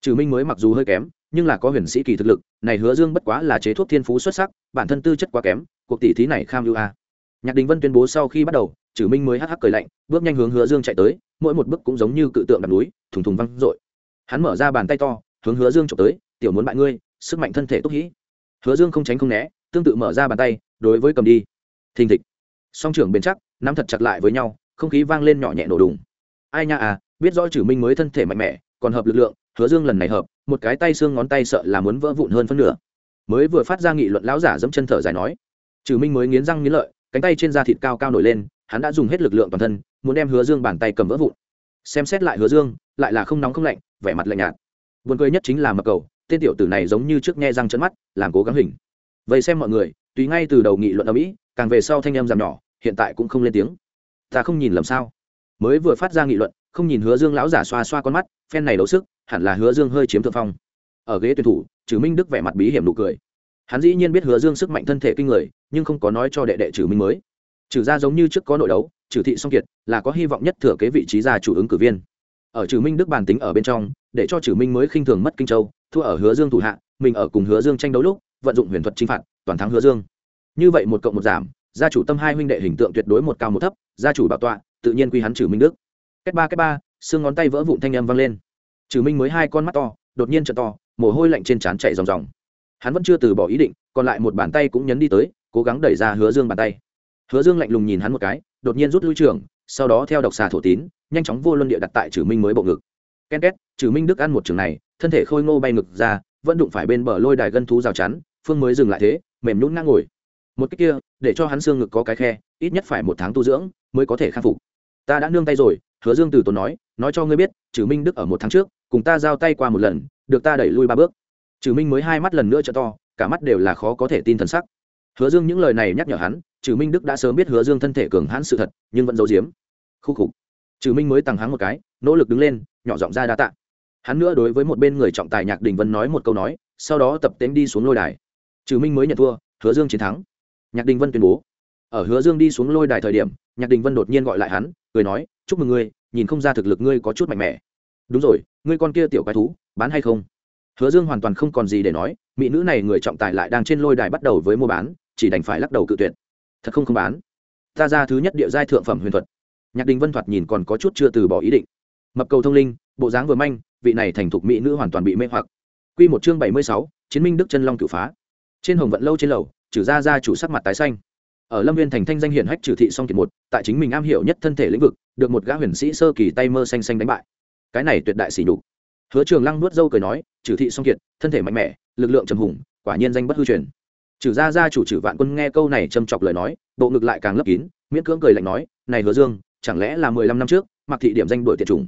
Chử minh mới mặc dù hơi kém, nhưng là có huyền sĩ kỳ thực lực, này hứa dương bất quá là chế thuốc thiên phú xuất sắc, bản thân tư chất quá kém, cuộc tỷ thí này kham ưu a. Nhạc đình vân tuyên bố sau khi bắt đầu Chử minh mới hắc hắc cười lạnh, bước nhanh hướng hứa dương chạy tới, mỗi một bước cũng giống như cự tượng đập núi, thùng thùng văng dội. Hắn mở ra bàn tay to, hướng hứa dương trộm tới, tiểu muốn bại ngươi, sức mạnh thân thể tốt hĩ. Hứa dương không tránh không né, tương tự mở ra bàn tay, đối với cầm đi. Thình thịch. Song trưởng bền chắc nắm thật chặt lại với nhau, không khí vang lên nhỏ nhẹ nổ đùng. Ai nha à biết rõ chử minh mới thân thể mạnh mẽ, còn hợp lực lượng, hứa dương lần này hợp, một cái tay xương ngón tay sợ là muốn vỡ vụn hơn phân nửa. Mới vừa phát ra nghị luận lão giả dẫm chân thở dài nói trừ minh mới nghiến răng nghiến lợi, cánh tay trên da thịt cao cao nổi lên, hắn đã dùng hết lực lượng toàn thân, muốn đem hứa dương bàn tay cầm vỡ vụn. Xem xét lại hứa dương, lại là không nóng không lạnh, vẻ mặt lạnh nhạt. Buồn cười nhất chính là mập cầu, tên tiểu tử này giống như trước nghe răng chân mắt, làm cố gắng hình. Vậy xem mọi người, tùy ngay từ đầu nghị luận ở mỹ, càng về sau thanh em giảm nhỏ hiện tại cũng không lên tiếng. Ta không nhìn lầm sao? Mới vừa phát ra nghị luận, không nhìn hứa dương lão giả xoa xoa con mắt, phen này đấu sức, hẳn là hứa dương hơi chiếm thượng phong. Ở ghế tuyển thủ, trừ minh đức vẻ mặt bí hiểm nụ cười. Hắn dĩ nhiên biết hứa dương sức mạnh thân thể kinh người, nhưng không có nói cho đệ đệ trừ minh mới. Trừ ra giống như trước có nội đấu, trừ thị song kiệt, là có hy vọng nhất thừa kế vị trí gia chủ ứng cử viên. Ở trừ minh đức bàn tính ở bên trong, để cho trừ minh mới khinh thường mất kinh châu, thua ở hứa dương thủ hạ, mình ở cùng hứa dương tranh đấu lúc, vận dụng huyền thuật chinh phạt, toàn thắng hứa dương. Như vậy một cộng một giảm gia chủ tâm hai huynh đệ hình tượng tuyệt đối một cao một thấp, gia chủ bảo tọa, tự nhiên quy hắn trừ minh đức. Cách ba cách ba, xương ngón tay vỡ vụn thanh âm vang lên. Trừ minh mới hai con mắt to, đột nhiên trợ to, mồ hôi lạnh trên trán chạy ròng ròng. Hắn vẫn chưa từ bỏ ý định, còn lại một bàn tay cũng nhấn đi tới, cố gắng đẩy ra hứa dương bàn tay. Hứa dương lạnh lùng nhìn hắn một cái, đột nhiên rút lui trường, sau đó theo độc xà thổ tín, nhanh chóng vô luân địa đặt tại trừ minh mới bộ ngực. Ken két, trừ minh đức ăn một trường này, thân thể khôi ngô bay ngực ra, vẫn đụng phải bên bờ lôi đài gân thú rào chắn, phương mới dừng lại thế, mềm nhún ngang ngồi một cái kia, để cho hắn xương ngực có cái khe, ít nhất phải một tháng tu dưỡng mới có thể khắc phục. Ta đã nương tay rồi, hứa dương từ tốn nói nói cho ngươi biết trừ minh đức ở một tháng trước, cùng ta giao tay qua một lần, được ta đẩy lui ba bước. Trừ minh mới hai mắt lần nữa trợ to, cả mắt đều là khó có thể tin thần sắc. Hứa dương những lời này nhắc nhở hắn trừ minh đức đã sớm biết hứa dương thân thể cường hãn sự thật, nhưng vẫn giấu giếm. Khúc khục trừ minh mới tăng háng một cái, nỗ lực đứng lên, nhỏ giọng ra đa tạ. Hắn nữa đối với một bên người trọng tài nhạc đình vân nói một câu nói, sau đó tập tễnh đi xuống lôi đài. Trừ minh mới nhận thua, hứa dương chiến thắng nhạc đình vân tuyên bố. Ở hứa dương đi xuống lôi đài thời điểm, nhạc đình vân đột nhiên gọi lại hắn, cười nói, chúc mừng ngươi, nhìn không ra thực lực ngươi có chút mạnh mẽ. Đúng rồi, ngươi con kia tiểu quái thú, bán hay không? Hứa dương hoàn toàn không còn gì để nói, mỹ nữ này người trọng tài lại đang trên lôi đài bắt đầu với mua bán, chỉ đành phải lắc đầu cự tuyệt. Thật không không bán. Ta ra thứ nhất địa giai thượng phẩm huyền thuật. Nhạc đình vân thoạt nhìn còn có chút chưa từ bỏ ý định. Mập cầu thông linh, bộ dáng vừa manh, vị này thành thục mỹ nữ hoàn toàn bị mê hoặc. Quy một chương bảy mươi sáu, chiến minh đức chân long cự phá. Trên hồng vận lâu trên lầu trừ ra ra chủ sắc mặt tái xanh. Ở lâm viên thành thanh danh hiển hách trừ thị song kiệt một, tại chính mình am hiểu nhất thân thể lĩnh vực, được một gã huyền sĩ sơ kỳ tay mơ xanh xanh đánh bại. Cái này tuyệt đại sỉ nhục. Hứa trường lăng nuốt dâu cười nói, trừ thị song kiệt, thân thể mạnh mẽ, lực lượng trầm hùng, quả nhiên danh bất hư truyền. Trừ ra ra chủ trừ vạn quân nghe câu này châm chọc lời nói, bộ ngực lại càng lấp kín, miễn cưỡng cười lạnh nói, này hứa dương, chẳng lẽ là mười lăm năm trước mặc thị điểm danh đổi tiệt trùng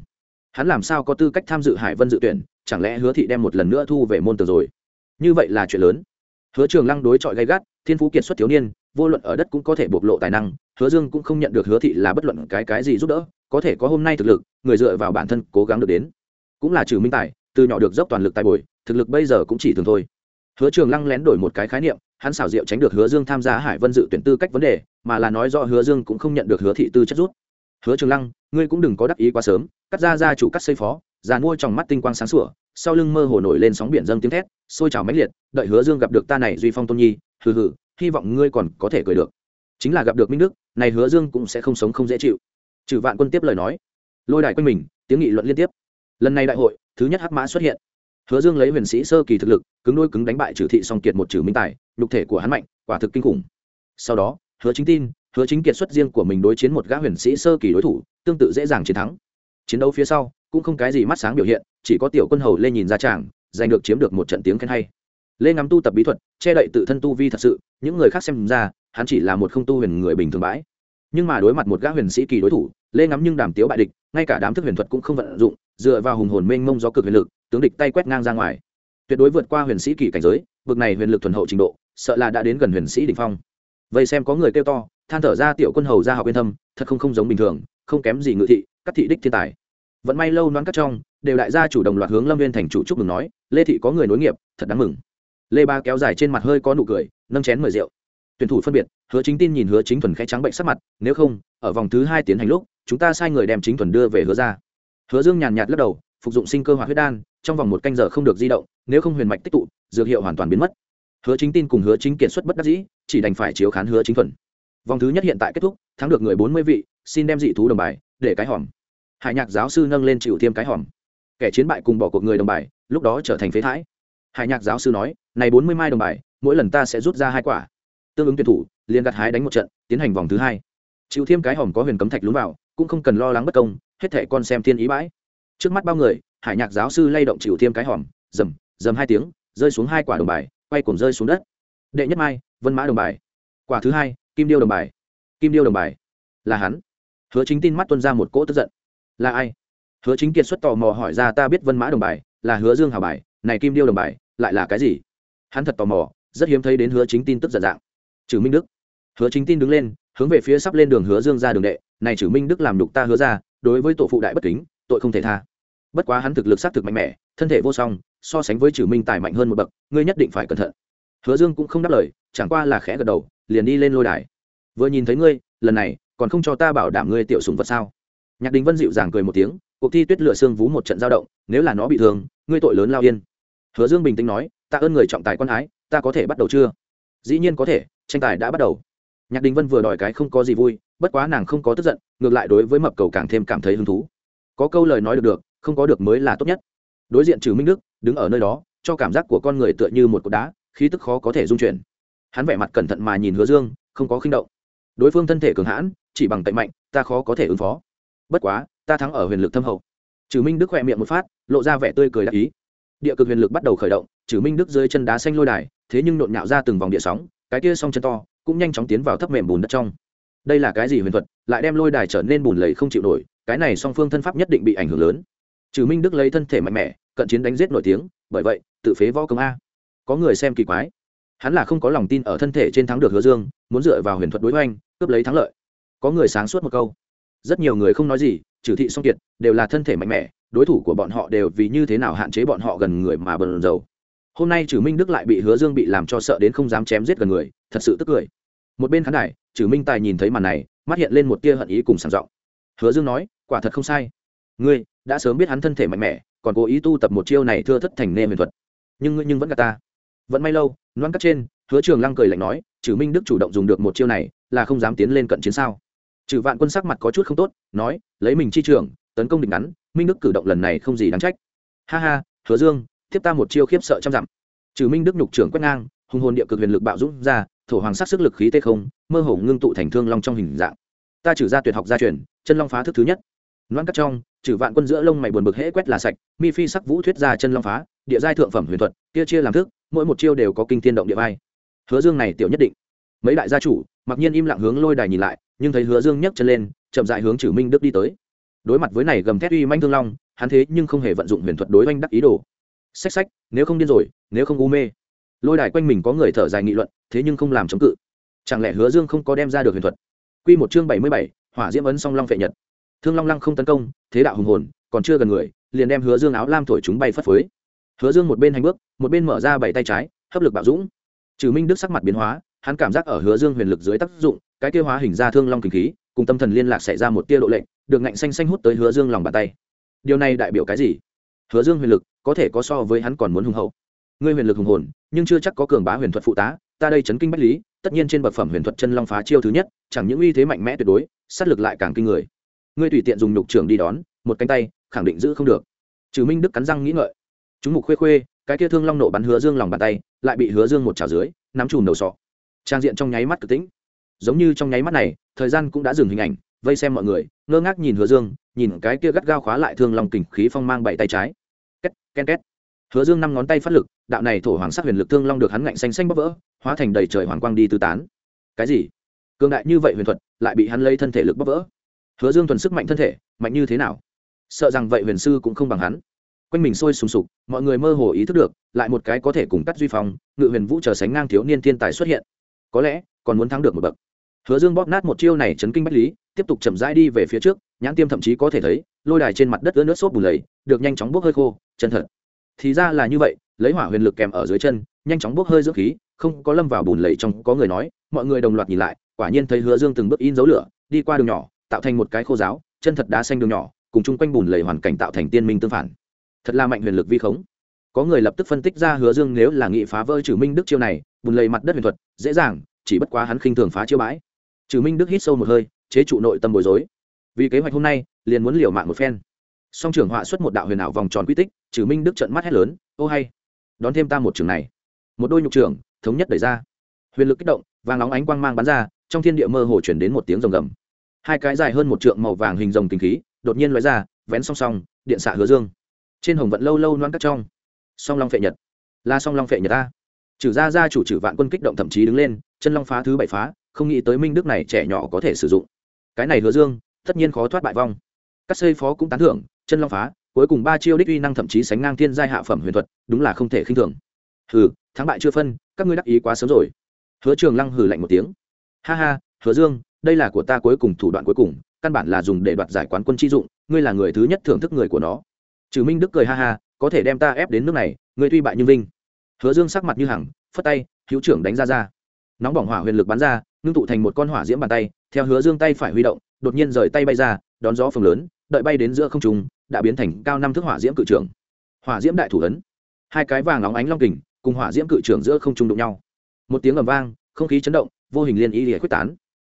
hắn làm sao có tư cách tham dự hải vân dự tuyển, chẳng lẽ hứa thị đem một lần nữa thu về môn tờ rồi? Như vậy là chuyện lớn. Hứa trường lăng đối chọi gay gắt thiên phú kiệt xuất thiếu niên, vô luận ở đất cũng có thể bộc lộ tài năng, hứa dương cũng không nhận được hứa thị là bất luận cái cái gì giúp đỡ, có thể có hôm nay thực lực, người dựa vào bản thân cố gắng được đến. Cũng là trừ minh tài, từ nhỏ được dốc toàn lực tài bồi, thực lực bây giờ cũng chỉ thường thôi. Hứa trường lăng lén đổi một cái khái niệm, hắn xảo diệu tránh được hứa dương tham gia hải vân dự tuyển tư cách vấn đề, mà là nói do hứa dương cũng không nhận được hứa thị tư chất rút hứa trường lăng, ngươi cũng đừng có đắc ý quá sớm, cắt ra ra chủ cắt xây phó, già mua trong mắt tinh quang sáng sủa, sau lưng mơ hồ nổi lên sóng biển dâng tiếng thét sôi trào mãnh liệt, đợi hứa dương gặp được ta này duy phong tôn nhi, hừ hừ, hy vọng ngươi còn có thể cười được. Chính là gặp được minh đức, này hứa dương cũng sẽ không sống không dễ chịu. Trừ vạn quân tiếp lời nói, lôi đài quanh mình, tiếng nghị luận liên tiếp. Lần này đại hội, thứ nhất hắc mã xuất hiện. Hứa dương lấy huyền sĩ sơ kỳ thực lực, cứng đôi cứng đánh bại trừ thị song kiệt một trừ minh tài, nhục thể của hắn mạnh, quả thực kinh khủng. Sau đó, hứa chính tin hứa chính kiệt xuất riêng của mình đối chiến một gã huyền sĩ sơ kỳ đối thủ, tương tự dễ dàng chiến thắng. Chiến đấu phía sau, cũng không cái gì mắt sáng biểu hiện, chỉ có tiểu quân hầu lên nhìn ra tràng giành được chiếm được một trận tiếng khen hay. Lê ngắm tu tập bí thuật, che đậy tự thân tu vi thật sự, những người khác xem ra, hắn chỉ là một không tu huyền người bình thường bãi. Nhưng mà đối mặt một gã huyền sĩ kỳ đối thủ, lê ngắm nhưng đàm tiếu bại địch, ngay cả đám thức huyền thuật cũng không vận dụng, dựa vào hùng hồn mênh mông do cực huyền lực, tướng địch tay quét ngang ra ngoài. Tuyệt đối vượt qua huyền sĩ kỳ cảnh giới vực này huyền lực thuần hậu trình độ, sợ là đã đến gần huyền sĩ đ ỉ n h phong. Vậy xem có người kêu to than thở ra tiểu quân hầu ra học yên thâm, thật không không giống bình thường, không kém gì ngự thị, các thị đích thiên tài. Vẫn may lâu đoán cắt trong, đều đại gia chủ đồng loạt hướng lâm viên thành chủ chúc mừng nói, lê thị có người nối nghiệp, thật đáng mừng. Lê ba kéo dài trên mặt hơi có nụ cười, nâng chén mời rượu. Tuyển thủ phân biệt, hứa chính tin nhìn hứa chính thuần khẽ trắng bệnh sắc mặt, nếu không, ở vòng thứ hai tiến hành lúc, chúng ta sai người đem chính thuần đưa về hứa ra hứa dương nhàn nhạt lắc đầu, phục dụng sinh cơ hoạt huyết đan, trong vòng một canh giờ không được di động, nếu không huyền mạch tích tụ, dược hiệu hoàn toàn biến mất. Hứa chính tin cùng hứa chính kiệt xuất bất đắc dĩ, chỉ đành phải chiếu khán hứa chính thuần vòng thứ nhất hiện tại kết thúc, thắng được người bốn mươi vị, xin đem dị thú đồng bài, để cái hòm. Hải nhạc giáo sư nâng lên chịu thiêm cái hòm. Kẻ chiến bại cùng bỏ cuộc người đồng bài, lúc đó trở thành phế thái hải nhạc giáo sư nói, này bốn mươi mai đồng bài, mỗi lần ta sẽ rút ra hai quả. Tương ứng tuyển thủ, liền gặt hái đánh một trận, tiến hành vòng thứ hai. Chịu thiêm cái hòm có huyền cấm thạch lún vào, cũng không cần lo lắng bất công, hết thẻ con xem thiên ý bãi. Trước mắt bao người, hải nhạc giáo sư lay động chịu thiêm cái hòm, dầm dầm hai tiếng, rơi xuống hai quả đồng bài, quay cùng rơi xuống đất. Đệ nhất mai, vân mã đồng bài. Quả thứ hai kim điêu đồng bài. Kim điêu đồng bài. Là hắn. Hứa chính tin mắt tuân ra một cỗ tức giận. Là ai? Hứa chính kiệt xuất tò mò hỏi ra ta biết vân mã đồng bài, là hứa dương hào bài, này kim điêu đồng bài, lại là cái gì? Hắn thật tò mò, rất hiếm thấy đến hứa chính tin tức giận dạng. Trừ minh đức. Hứa chính tin đứng lên, hướng về phía sắp lên đường hứa dương ra đường đệ, này trừ minh đức làm đục ta hứa ra, đối với tổ phụ đại bất kính, tội không thể tha. Bất quá hắn thực lực xác thực mạnh mẽ, thân thể vô song, so sánh với trừ minh tài mạnh hơn một bậc, ngươi nhất định phải cẩn thận. Hứa dương cũng không đáp lời chẳng qua là khẽ gật đầu, liền đi lên lôi đài. Vừa nhìn thấy ngươi, lần này, còn không cho ta bảo đảm ngươi tiểu sùng vật sao? Nhạc đình vân dịu dàng cười một tiếng, cuộc thi tuyết lựa xương vú một trận giao động, nếu là nó bị thương, ngươi tội lớn lao yên. Hứa dương bình tĩnh nói, ta ơn người trọng tài quan ái, ta có thể bắt đầu chưa? Dĩ nhiên có thể, tranh tài đã bắt đầu. Nhạc đình vân vừa đòi cái không có gì vui, bất quá nàng không có tức giận, ngược lại đối với mập cầu càng thêm cảm thấy hứng thú. Có câu lời nói được được, không có được mới là tốt nhất. Đối diện trừ minh đức, đứng ở nơi đó, cho cảm giác của con người tựa như một cột đá, khí tức khó có thể dung chuyển hắn vẻ mặt cẩn thận mà nhìn hứa dương, không có khinh động. Đối phương thân thể cường hãn, chỉ bằng tệ mạnh, ta khó có thể ứng phó. Bất quá, ta thắng ở huyền lực thâm hậu. Trừ minh đức khỏe miệng một phát, lộ ra vẻ tươi cười đắc ý. Địa cực huyền lực bắt đầu khởi động, trừ minh đức dưới chân đá xanh lôi đài, thế nhưng nộn nhạo ra từng vòng địa sóng, cái kia song chân to, cũng nhanh chóng tiến vào thấp mềm bùn đất trong. Đây là cái gì huyền thuật, lại đem lôi đài trở nên bùn lầy không chịu nổi, cái này song phương thân pháp nhất định bị ảnh hưởng lớn. Trừ minh đức lấy thân thể mạnh mẽ, cận chiến đánh giết nổi tiếng, bởi vậy, tự phế võ công a. Có người xem kỳ quái hắn là không có lòng tin ở thân thể trên thắng được hứa dương, muốn dựa vào huyền thuật đối hoành, cướp lấy thắng lợi. Có người sáng suốt một câu. Rất nhiều người không nói gì, trừ thị song kiệt, đều là thân thể mạnh mẽ, đối thủ của bọn họ đều vì như thế nào hạn chế bọn họ gần người mà bần dầu hôm nay trừ minh đức lại bị hứa dương bị làm cho sợ đến không dám chém giết gần người, thật sự tức cười. Một bên khán đài trừ minh tài nhìn thấy màn này, mắt hiện lên một tia hận ý cùng sảng giọng. Hứa dương nói, quả thật không sai. Ngươi đã sớm biết hắn thân thể mạnh mẽ, còn cố ý tu tập một chiêu này thưa thất thành nê huyền thuật. Nhưng ngươi nhưng vẫn gạt ta vẫn may lâu loan cắt trên, hứa trường lăng cười lạnh nói, trừ minh đức chủ động dùng được một chiêu này, là không dám tiến lên cận chiến sao? Trừ vạn quân sắc mặt có chút không tốt, nói, lấy mình chi trường, tấn công địch ngắn, minh đức cử động lần này không gì đáng trách. Ha ha, hứa dương, tiếp ta một chiêu khiếp sợ trăm dặm. Trừ minh đức nhục trưởng quét ngang hùng hồn địa cực huyền lực bạo dũng ra, thổ hoàng sắc sức lực khí tê không, mơ hồ ngưng tụ thành thương long trong hình dạng. Ta trừ ra tuyệt học gia truyền, chân long phá thức thứ nhất. Loan cắt trong, trừ vạn quân giữa lông mày buồn bực hễ quét là sạch, mi phi sắc vũ thuyết ra chân long phá, địa giai thượng phẩm huyền thuật, kia chia làm thức mỗi một chiêu đều có kinh thiên động địa vai. Hứa dương này tiểu nhất định. Mấy đại gia chủ, mặc nhiên im lặng hướng lôi đài nhìn lại, nhưng thấy hứa dương nhấc chân lên, chậm dại hướng Chử minh đức đi tới. Đối mặt với này gầm thét uy manh thương long, hắn thế nhưng không hề vận dụng huyền thuật đối oanh đắc ý đồ. Sách sách nếu không điên rồi, nếu không u mê. Lôi đài quanh mình có người thở dài nghị luận, thế nhưng không làm chống cự. Chẳng lẽ hứa dương không có đem ra được huyền thuật? Q một chương bảy mươi bảy, hỏa diễm ấn song long phệ nhật. Thương long lăng không tấn công, thế đạo hùng hồn, còn chưa gần người, liền đem hứa dương áo lam thổi chúng bay phất phới hứa dương một bên hành bước, một bên mở ra bảy tay trái, hấp lực bạo dũng. Trừ minh đức sắc mặt biến hóa, hắn cảm giác ở hứa dương huyền lực dưới tác dụng, cái tiêu hóa hình ra thương long kinh khí, cùng tâm thần liên lạc xảy ra một tia độ lệnh được ngạnh xanh xanh hút tới hứa dương lòng bàn tay. Điều này đại biểu cái gì? Hứa dương huyền lực có thể có so với hắn còn muốn hùng hậu. Ngươi huyền lực hùng hồn, nhưng chưa chắc có cường bá huyền thuật phụ tá, ta đây chấn kinh bách lý, tất nhiên trên bậc phẩm huyền thuật chân long phá chiêu thứ nhất, chẳng những uy thế mạnh mẽ tuyệt đối, sát lực lại càng kinh người. Ngươi tùy tiện dùng nhục trưởng đi đón, một cánh tay, khẳng định giữ không được. Trừ minh đức cắn răng nghĩ ngợi chúng mục khuê khuê, cái kia thương long nổ bắn hứa dương lòng bàn tay, lại bị hứa dương một trào dưới, nắm chùm đầu sọ. Trang diện trong nháy mắt cực tĩnh. Giống như trong nháy mắt này, thời gian cũng đã dừng hình ảnh, vây xem mọi người, ngơ ngác nhìn hứa dương, nhìn cái kia gắt gao khóa lại thương long kình khí phong mang bảy tay trái. Két ken két. Hứa dương năm ngón tay phát lực, đạo này thổ hoàng sắc huyền lực thương long được hắn ngạnh xanh xanh bóc vỡ, hóa thành đầy trời hoàng quang đi tư tán. Cái gì? Cường đại như vậy huyền thuật, lại bị hắn lấy thân thể lực bóc vỡ. Hứa dương thuần sức mạnh thân thể, mạnh như thế nào? Sợ rằng vậy huyền sư cũng không bằng hắn quanh mình sôi sùng sục, mọi người mơ hồ ý thức được, lại một cái có thể cùng cắt duy phong, ngự huyền vũ chờ sánh ngang thiếu niên thiên tài xuất hiện. Có lẽ, còn muốn thắng được một bậc. Hứa dương bóp nát một chiêu này chấn kinh bách lý, tiếp tục chậm rãi đi về phía trước, nhãn tiêm thậm chí có thể thấy, lôi đài trên mặt đất ướt nước sốt bùn lầy, được nhanh chóng bốc hơi khô, chân thật. Thì ra là như vậy, lấy hỏa huyền lực kèm ở dưới chân, nhanh chóng bốc hơi dưỡng khí, không có lâm vào bùn lầy trong, có người nói, mọi người đồng loạt nhìn lại, quả nhiên thấy hứa dương từng bước in dấu lửa, đi qua đường nhỏ, tạo thành một cái khô giáo, chân thật đá xanh đường nhỏ, cùng chung quanh bùn lầy hoàn cảnh tạo thành tiên minh tương phản thật là mạnh huyền lực vi khống. Có người lập tức phân tích ra hứa dương nếu là nghị phá vỡ trừ minh đức chiêu này, bùn lầy mặt đất huyền thuật, dễ dàng, chỉ bất quá hắn khinh thường phá chiêu bãi. Trừ minh đức hít sâu một hơi, chế trụ nội tâm bối rối. Vì kế hoạch hôm nay, liền muốn liều mạng một phen. Song trưởng họa xuất một đạo huyền ảo vòng tròn quy tích, trừ minh đức trận mắt hét lớn, ô hay, đón thêm ta một trường này. Một đôi nhục trưởng, thống nhất đẩy ra. Huyền lực kích động, vàng nóng ánh quang mang bắn ra, trong thiên địa mơ hồ chuyển đến một tiếng rồng gầm. Hai cái dài hơn một trượng màu vàng hình rồng kinh khí, đột nhiên loại ra, vén song song, điện xạ hứa dương trên hồng vận lâu lâu loan cắt trong. Song long phệ nhật. Là song long phệ nhật ta trừ ra ra chủ trừ vạn quân kích động thậm chí đứng lên, chân long phá thứ bảy phá, không nghĩ tới minh đức này trẻ nhỏ có thể sử dụng. Cái này hứa dương, tất nhiên khó thoát bại vong. Các xây phó cũng tán thưởng, chân long phá, cuối cùng ba chiêu đích uy năng thậm chí sánh ngang thiên giai hạ phẩm huyền thuật, đúng là không thể khinh thường. Hừ, thắng bại chưa phân, các ngươi đắc ý quá sớm rồi. Hứa trường lăng hừ lạnh một tiếng. Ha ha, hứa dương, đây là của ta cuối cùng thủ đoạn cuối cùng, căn bản là dùng để đoạt giải quán quân chi dụng, ngươi là người thứ nhất thưởng thức người của nó trừ minh đức cười ha ha, có thể đem ta ép đến nước này, ngươi tuy bại như vinh. Hứa dương sắc mặt như hằng, phất tay, hữu trưởng đánh ra ra. Nóng bỏng hỏa huyền lực bắn ra, ngưng tụ thành một con hỏa diễm bàn tay, theo hứa dương tay phải huy động, đột nhiên rời tay bay ra, đón gió phường lớn, đợi bay đến giữa không trung, đã biến thành cao năm thước hỏa diễm cự trưởng. Hỏa diễm đại thủ ấn. Hai cái vàng óng ánh long kình, cùng hỏa diễm cự trưởng giữa không trung đụng nhau. Một tiếng ầm vang, không khí chấn động, vô hình liên y lìa quyết tán.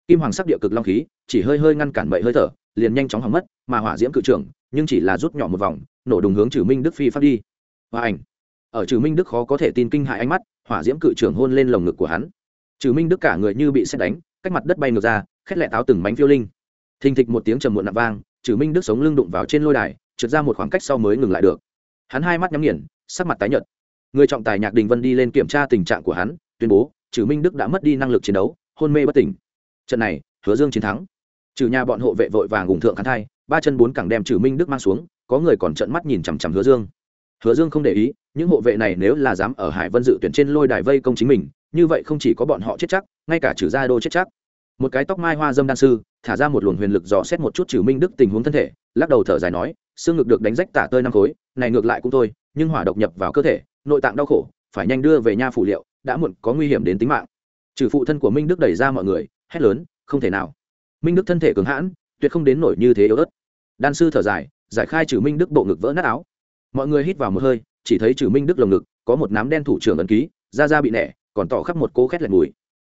Kim hoàng sắc địa cực long khí, chỉ hơi hơi ngăn cản bậy hơi thở, liền nhanh chóng hỏng mất, mà hỏa diễm cự trưởng, nhưng chỉ là rút nhỏ một vòng nổ đùng hướng trừ minh đức phi phát đi và ảnh ở trừ minh đức khó có thể tin kinh hại ánh mắt hỏa diễm cự trưởng hôn lên lồng ngực của hắn trừ minh đức cả người như bị xét đánh cách mặt đất bay ngược ra khét lẹ táo từng bánh phiêu linh thình thịch một tiếng trầm muộn nặng vang trừ minh đức sống lưng đụng vào trên lôi đài trượt ra một khoảng cách sau mới ngừng lại được hắn hai mắt nhắm nghiền sắc mặt tái nhợt người trọng tài nhạc đình vân đi lên kiểm tra tình trạng của hắn tuyên bố trừ minh đức đã mất đi năng lực chiến đấu hôn mê bất tỉnh trận này hứa dương chiến thắng trừ nhà bọn hộ vệ vội vàng ủng thượng khán thai ba chân bốn cẳng đem trừ minh đức mang xuống có người còn trợn mắt nhìn chằm chằm hứa dương. Hứa dương không để ý, những hộ vệ này nếu là dám ở hải vân dự tuyển trên lôi đài vây công chính mình, như vậy không chỉ có bọn họ chết chắc, ngay cả trừ gia đô chết chắc. Một cái tóc mai hoa dâm đan sư, thả ra một luồng huyền lực dò xét một chút trừ minh đức tình huống thân thể, lắc đầu thở dài nói, xương ngực được đánh rách tả tơi năm khối, này ngược lại cũng thôi, nhưng hỏa độc nhập vào cơ thể, nội tạng đau khổ, phải nhanh đưa về nha phủ liệu, đã muộn có nguy hiểm đến tính mạng. Trừ phụ thân của minh đức đẩy ra mọi người, hét lớn, không thể nào. Minh đức thân thể cường hãn, tuyệt không đến nổi như thế yếu ớt. Đan sư thở dài giải khai trừ minh đức bộ ngực vỡ nát áo. Mọi người hít vào một hơi, chỉ thấy trừ minh đức lồng ngực, có một nám đen thủ trưởng ấn ký, da da bị nẻ, còn tỏ khắp một cố khét lẹt mùi.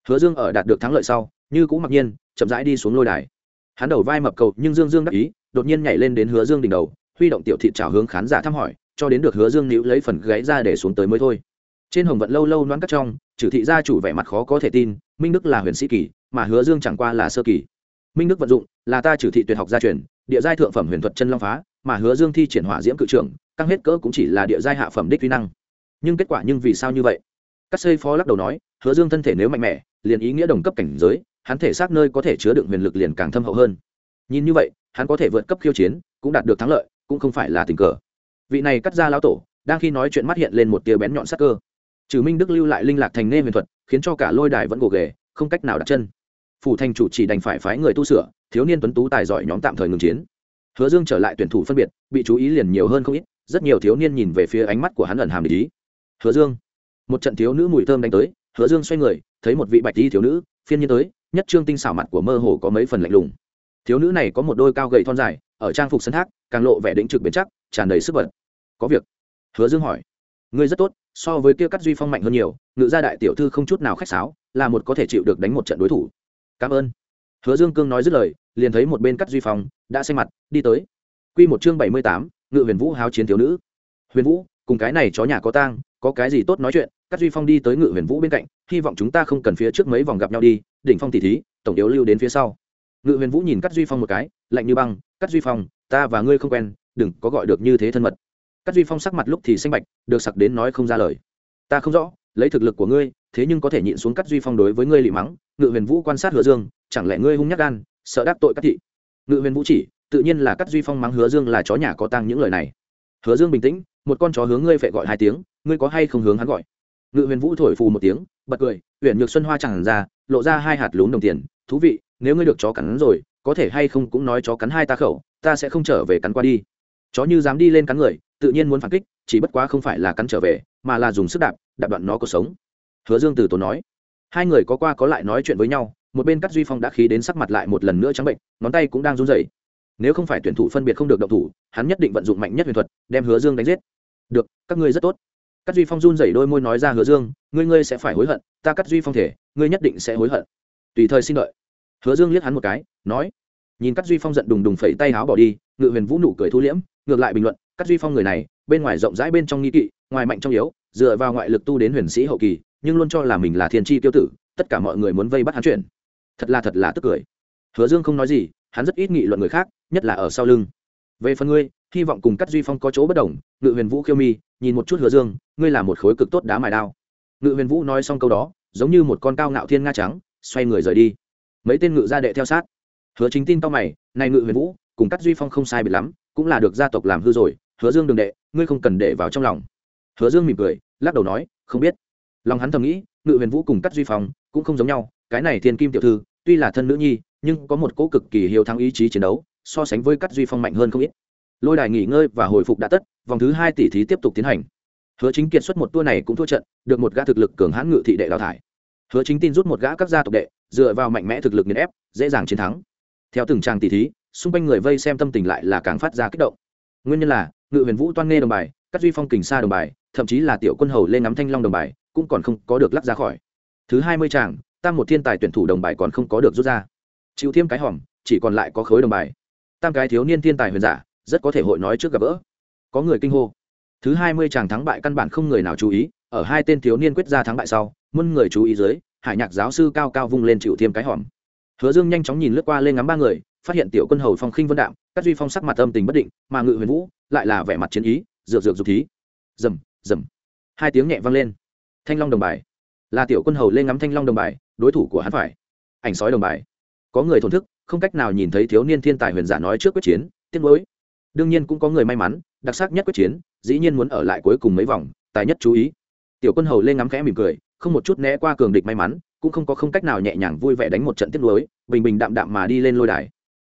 Hứa dương ở đạt được thắng lợi sau, như cũng mặc nhiên, chậm rãi đi xuống lôi đài. Hắn đầu vai mập cầu, nhưng dương dương đắc ý, đột nhiên nhảy lên đến hứa dương đỉnh đầu, huy động tiểu thị trào hướng khán giả thăm hỏi, cho đến được hứa dương níu lấy phần gáy ra để xuống tới mới thôi. Trên hồng vận lâu lâu loãng cắt trong, trừ thị gia chủ vẻ mặt khó có thể tin, minh đức là huyền sĩ kỳ, mà hứa dương chẳng qua là sơ kỳ. Minh đức vận dụng, là ta trừ thị tuyệt học gia truyền địa giai thượng phẩm huyền thuật chân long phá, mà hứa dương thi triển hỏa diễm cự trưởng, căng hết cỡ cũng chỉ là địa giai hạ phẩm đích vi năng. Nhưng kết quả nhưng vì sao như vậy? Các xây phó lắc đầu nói, hứa dương thân thể nếu mạnh mẽ, liền ý nghĩa đồng cấp cảnh giới, hắn thể xác nơi có thể chứa đựng huyền lực liền càng thâm hậu hơn. Nhìn như vậy, hắn có thể vượt cấp khiêu chiến, cũng đạt được thắng lợi, cũng không phải là tình cờ. Vị này cắt ra lão tổ, đang khi nói chuyện mắt hiện lên một tia bén nhọn sắc cơ. Trừ minh đức lưu lại linh lạc thành nê huyền thuật, khiến cho cả lôi đài vẫn gồ ghề, không cách nào đặt chân phủ thành chủ chỉ đành phải phái người tu sửa, thiếu niên tuấn tú tài giỏi nhóm tạm thời ngừng chiến. Hứa dương trở lại tuyển thủ phân biệt, bị chú ý liền nhiều hơn không ít, rất nhiều thiếu niên nhìn về phía ánh mắt của hắn ẩn hàm để ý. Hứa dương. Một trận thiếu nữ mùi thơm đánh tới, hứa dương xoay người, thấy một vị bạch y thiếu nữ, phiên nhiên tới, nhất trương tinh xảo mặt của mơ hồ có mấy phần lạnh lùng. Thiếu nữ này có một đôi cao gậy thon dài, ở trang phục sân thác, càng lộ vẻ đĩnh trực bền chắc, tràn đầy sức bật. Có việc. Hứa dương hỏi. Ngươi rất tốt, so với kia cắt duy phong mạnh hơn nhiều, ngự gia đại tiểu thư không chút nào khách sáo, là một có thể chịu được đánh một trận đối thủ cảm ơn. Hứa dương cương nói dứt lời, liền thấy một bên cắt duy phong đã xanh mặt, đi tới. Q một chương bảy mươi tám, ngự huyền vũ háo chiến thiếu nữ. Huyền vũ, cùng cái này chó nhà có tang, có cái gì tốt nói chuyện? Cắt duy phong đi tới ngự huyền vũ bên cạnh, hy vọng chúng ta không cần phía trước mấy vòng gặp nhau đi, đỉnh phong tỷ thí, tổng yếu lưu đến phía sau. Ngự huyền vũ nhìn cắt duy phong một cái, lạnh như băng, cắt duy phong, ta và ngươi không quen, đừng có gọi được như thế thân mật. Cắt duy phong sắc mặt lúc thì xanh bạch, được sặc đến nói không ra lời. Ta không rõ lấy thực lực của ngươi, thế nhưng có thể nhịn xuống cắt duy phong đối với ngươi lị mắng, ngự huyền vũ quan sát hứa dương, chẳng lẽ ngươi hung nhắc gan, sợ đắc tội các thị? Ngự huyền vũ chỉ, tự nhiên là cắt duy phong mắng hứa dương là chó nhà có tăng những lời này. Hứa dương bình tĩnh, một con chó hướng ngươi phải gọi hai tiếng, ngươi có hay không hướng hắn gọi? Ngự huyền vũ thổi phù một tiếng, bật cười huyền nhược xuân hoa chẳng ra, lộ ra hai hạt lún đồng tiền, thú vị, nếu ngươi được chó cắn rồi, có thể hay không cũng nói chó cắn hai ta khẩu, ta sẽ không trở về cắn qua đi. Chó như dám đi lên cắn người, tự nhiên muốn phản kích, chỉ bất quá không phải là cắn trở về mà là dùng sức đạp đạp đoạn nó cuộc sống. Hứa dương từ tốn nói. Hai người có qua có lại nói chuyện với nhau, một bên cắt duy phong đã khí đến sắc mặt lại một lần nữa trắng bệnh, ngón tay cũng đang run rẩy. Nếu không phải tuyển thủ phân biệt không được động thủ, hắn nhất định vận dụng mạnh nhất huyền thuật, đem hứa dương đánh giết. Được, các ngươi rất tốt. Cắt duy phong run rẩy đôi môi nói ra hứa dương, ngươi ngươi sẽ phải hối hận, ta cắt duy phong thể, ngươi nhất định sẽ hối hận. Tùy thời xin đợi. Hứa dương liếc hắn một cái, nói. Nhìn cắt duy phong giận đùng đùng phẩy tay áo bỏ đi, ngự huyền vũ nụ cười thu liễm, ngược lại bình luận cắt duy phong người này bên ngoài rộng rãi bên trong nghi kỵ, ngoài mạnh trong yếu, dựa vào ngoại lực tu đến huyền sĩ hậu kỳ, nhưng luôn cho là mình là thiên tri tiêu tử, tất cả mọi người muốn vây bắt hắn chuyện thật là thật là tức cười. Hứa dương không nói gì, hắn rất ít nghị luận người khác, nhất là ở sau lưng. Về phần ngươi, hy vọng cùng cắt duy phong có chỗ bất đồng, ngự huyền vũ khiêu mi, nhìn một chút hứa dương, ngươi là một khối cực tốt đá mài đao. Ngự huyền vũ nói xong câu đó, giống như một con cao ngạo thiên nga trắng, xoay người rời đi. Mấy tên ngự gia đệ theo sát. Hứa chính tin tao mày, này ngự huyền vũ, cùng cắt duy phong không sai biệt lắm, cũng là được gia tộc làm hư rồi hứa dương đường đệ, ngươi không cần để vào trong lòng. Hứa dương mỉm cười, lắc đầu nói, không biết. Lòng hắn thầm nghĩ, ngự huyền vũ cùng cắt duy phong cũng không giống nhau, cái này thiên kim tiểu thư, tuy là thân nữ nhi, nhưng có một cỗ cực kỳ hiếu thắng ý chí chiến đấu, so sánh với cắt duy phong mạnh hơn không ít. Lôi đài nghỉ ngơi và hồi phục đã tất, vòng thứ hai tỷ thí tiếp tục tiến hành. Hứa chính kiệt xuất một tour này cũng thua trận, được một gã thực lực cường hãn ngự thị đệ đào thải. Hứa chính tin rút một gã các gia tộc đệ, dựa vào mạnh mẽ thực lực nghiền ép, dễ dàng chiến thắng. Theo từng trang tỷ thí, xung quanh người vây xem tâm tình lại là càng phát ra kích động. Nguyên nhân là ngự huyền vũ toan nghe đồng bài các duy phong kình xa đồng bài, thậm chí là tiểu quân hầu lên Ngắm thanh long đồng bài, cũng còn không có được lắc ra khỏi. Thứ hai mươi tràng tam một thiên tài tuyển thủ đồng bài còn không có được rút ra. Chịu thêm cái hỏng chỉ còn lại có khối đồng bài. Tam cái thiếu niên thiên tài huyền giả, rất có thể hội nói trước gặp gỡ. Có người kinh hô. Thứ hai mươi chàng thắng bại căn bản không người nào chú ý, ở hai tên thiếu niên quyết ra thắng bại sau, muôn người chú ý dưới, hải nhạc giáo sư cao cao vung lên chịu thêm cái hòm. Hứa dương nhanh chóng nhìn lướt qua lên ngắm ba người phát hiện tiểu quân hầu phong khinh vân đạm các duy phong sắc mặt âm tình bất định, mà ngự huyền vũ lại là vẻ mặt chiến ý, dược dược dục thí. Rầm rầm hai tiếng nhẹ vang lên. Thanh long đồng bài. Là tiểu quân hầu lên ngắm thanh long đồng bài, đối thủ của hắn phải. Ảnh sói đồng bài. Có người thổn thức, không cách nào nhìn thấy thiếu niên thiên tài huyền giả nói trước quyết chiến, tiếc nuối. Đương nhiên cũng có người may mắn, đặc sắc nhất quyết chiến, dĩ nhiên muốn ở lại cuối cùng mấy vòng, tài nhất chú ý. Tiểu quân hầu lên ngắm khẽ mỉm cười, không một chút né qua cường địch may mắn, cũng không có không cách nào nhẹ nhàng vui vẻ đánh một trận tiếp nuối, bình bình đạm đạm mà đi lên lôi đài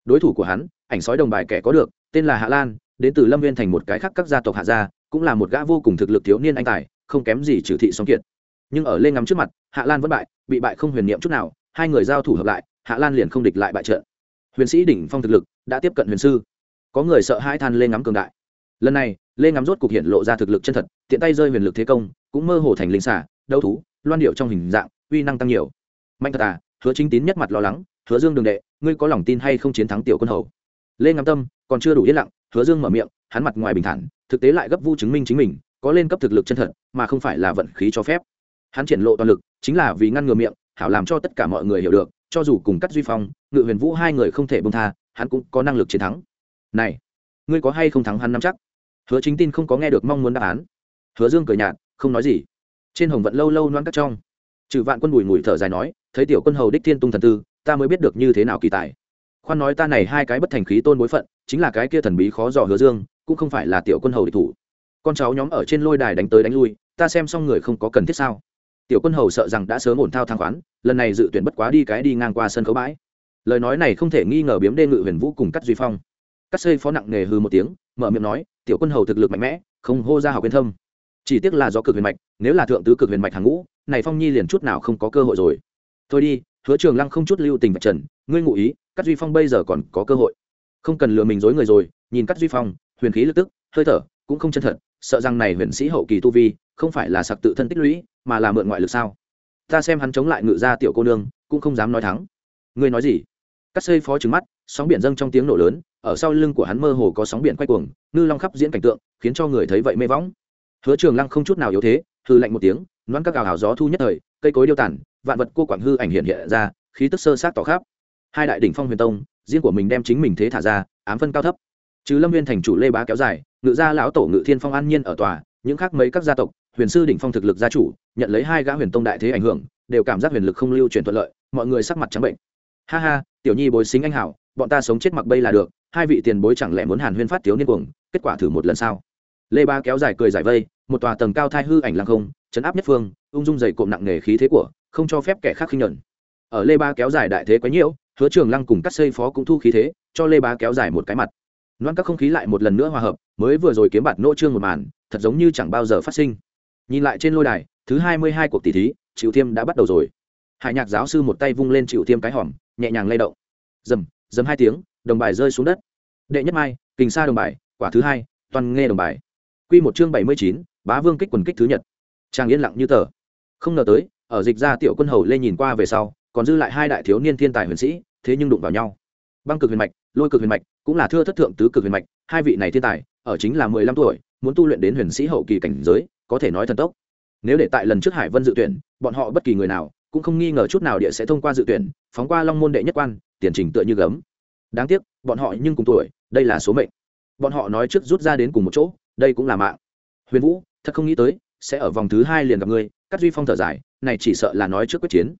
đối thủ của hắn, ảnh sói đồng bài kẻ có được, tên là hạ lan, đến từ lâm viên thành một cái khác các gia tộc hạ gia, cũng là một gã vô cùng thực lực thiếu niên anh tài, không kém gì trừ thị song kiệt. Nhưng ở lên ngắm trước mặt, hạ lan vẫn bại, bị bại không huyền niệm chút nào, hai người giao thủ hợp lại, hạ lan liền không địch lại bại trận. Huyền sĩ đỉnh phong thực lực đã tiếp cận huyền sư. Có người sợ hai than lên ngắm cường đại. Lần này lê ngắm rốt cục hiện lộ ra thực lực chân thật, tiện tay rơi huyền lực thế công, cũng mơ hồ thành linh xả đấu thú, loan điệu trong hình dạng, uy năng tăng nhiều. Mạnh thật à hứa chính tín nhất mặt lo lắng, hứa dương đường đệ ngươi có lòng tin hay không chiến thắng tiểu quân hầu? Lê ngắm tâm còn chưa đủ yên lặng, hứa dương mở miệng, hắn mặt ngoài bình thản, thực tế lại gấp vu chứng minh chính mình, có lên cấp thực lực chân thật, mà không phải là vận khí cho phép. Hắn triển lộ toàn lực, chính là vì ngăn ngừa miệng, hảo làm cho tất cả mọi người hiểu được, cho dù cùng cắt duy phong, ngự huyền vũ hai người không thể bông tha, hắn cũng có năng lực chiến thắng. Này, ngươi có hay không thắng hắn nắm chắc? Hứa chính tin không có nghe được mong muốn đáp án. Hứa dương cười nhạt, không nói gì. Trên hồng vận lâu lâu loan cắt trong. Trừ vạn quân bùi ngùi thở dài nói, thấy tiểu quân hầu đích thiên tung thần tư ta mới biết được như thế nào kỳ tài. Khoan nói ta này hai cái bất thành khí tôn bối phận, chính là cái kia thần bí khó dò hứa dương, cũng không phải là tiểu quân hầu địch thủ. Con cháu nhóm ở trên lôi đài đánh tới đánh lui, ta xem xong người không có cần thiết sao? Tiểu quân hầu sợ rằng đã sớm ổn thao thang khoán, lần này dự tuyển bất quá đi cái đi ngang qua sân khấu bãi. Lời nói này không thể nghi ngờ biếm đê ngự huyền vũ cùng cắt duy phong. Cắt xây phó nặng nề hư một tiếng, mở miệng nói, tiểu quân hầu thực lực mạnh mẽ, không hô ra học yên thâm. Chỉ tiếc là do cực huyền mạch, nếu là thượng tứ cực huyền mạch hàng ngũ, này phong nhi liền chút nào không có cơ hội rồi. Thôi đi hứa trường lăng không chút lưu tình vạch trần, ngươi ngụ ý cắt duy phong bây giờ còn có cơ hội. Không cần lừa mình dối người rồi, nhìn cắt duy phong, huyền khí lập tức, hơi thở cũng không chân thật, sợ rằng này huyền sĩ hậu kỳ tu vi, không phải là sặc tự thân tích lũy, mà là mượn ngoại lực sao? Ta xem hắn chống lại ngự gia tiểu cô nương, cũng không dám nói thắng. Ngươi nói gì? Cắt xây phó trừng mắt, sóng biển dâng trong tiếng nổ lớn, ở sau lưng của hắn mơ hồ có sóng biển quay cuồng, ngư long khắp diễn cảnh tượng, khiến cho người thấy vậy mê võng. Hứa trường lăng không chút nào yếu thế hư lạnh một tiếng loan các gào hào gió thu nhất thời, cây cối điêu tản vạn vật cô quảng hư ảnh hiện hiện ra, khí tức sơ sát tỏ khắp. Hai đại đỉnh phong huyền tông, riêng của mình đem chính mình thế thả ra, ám phân cao thấp. Chứ lâm viên thành chủ lê bá kéo dài, ngự gia lão tổ ngự thiên phong an nhiên ở tòa, những khác mấy các gia tộc, huyền sư đỉnh phong thực lực gia chủ, nhận lấy hai gã huyền tông đại thế ảnh hưởng, đều cảm giác huyền lực không lưu truyền thuận lợi, mọi người sắc mặt trắng bệnh. Ha ha, tiểu nhi bồi xính anh hảo, bọn ta sống chết mặc bây là được, hai vị tiền bối chẳng lẽ muốn hàn huyên phát thiếu niên cuồng, kết quả thử một lần sao? Lê ba kéo dài cười giải vây một tòa tầng cao thai hư ảnh lăng không, chấn áp nhất phương, ung dung dày cộm nặng nề khí thế của, không cho phép kẻ khác khinh nhẫn ở lê ba kéo dài đại thế quá nhiễu, hứa trường lăng cùng cắt xây phó cũng thu khí thế, cho lê ba kéo dài một cái mặt. Loan các không khí lại một lần nữa hòa hợp, mới vừa rồi kiếm bạt nỗ trương một màn, thật giống như chẳng bao giờ phát sinh. Nhìn lại trên lôi đài, thứ hai mươi hai cuộc tỷ thí, triệu thiêm đã bắt đầu rồi. Hải nhạc giáo sư một tay vung lên triệu tiêm cái hòm, nhẹ nhàng lay động. Dầm dầm hai tiếng, đồng bài rơi xuống đất. Đệ nhất mai, kình xa đồng bài, quả thứ hai, toàn nghe đồng bài. Q một chương bảy mươi chín bá vương kích quần kích thứ nhật. Trang yên lặng như tờ. Không ngờ tới, ở dịch ra tiểu quân hầu lê nhìn qua về sau, còn dư lại hai đại thiếu niên thiên tài huyền sĩ, thế nhưng đụng vào nhau. Băng cực huyền mạch, lôi cực huyền mạch, cũng là thưa thất thượng tứ cực huyền mạch, hai vị này thiên tài, ở chính là mười lăm tuổi, muốn tu luyện đến huyền sĩ hậu kỳ cảnh giới, có thể nói thần tốc. Nếu để tại lần trước hải vân dự tuyển, bọn họ bất kỳ người nào, cũng không nghi ngờ chút nào địa sẽ thông qua dự tuyển, phóng qua long môn đệ nhất quan, tiền trình tựa như gấm. Đáng tiếc, bọn họ nhưng cùng tuổi, đây là số mệnh. Bọn họ nói trước rút ra đến cùng một chỗ, đây cũng là mạng. Huyền vũ thật không nghĩ tới, sẽ ở vòng thứ hai liền gặp ngươi cắt duy phong thở dài, này chỉ sợ là nói trước quyết chiến.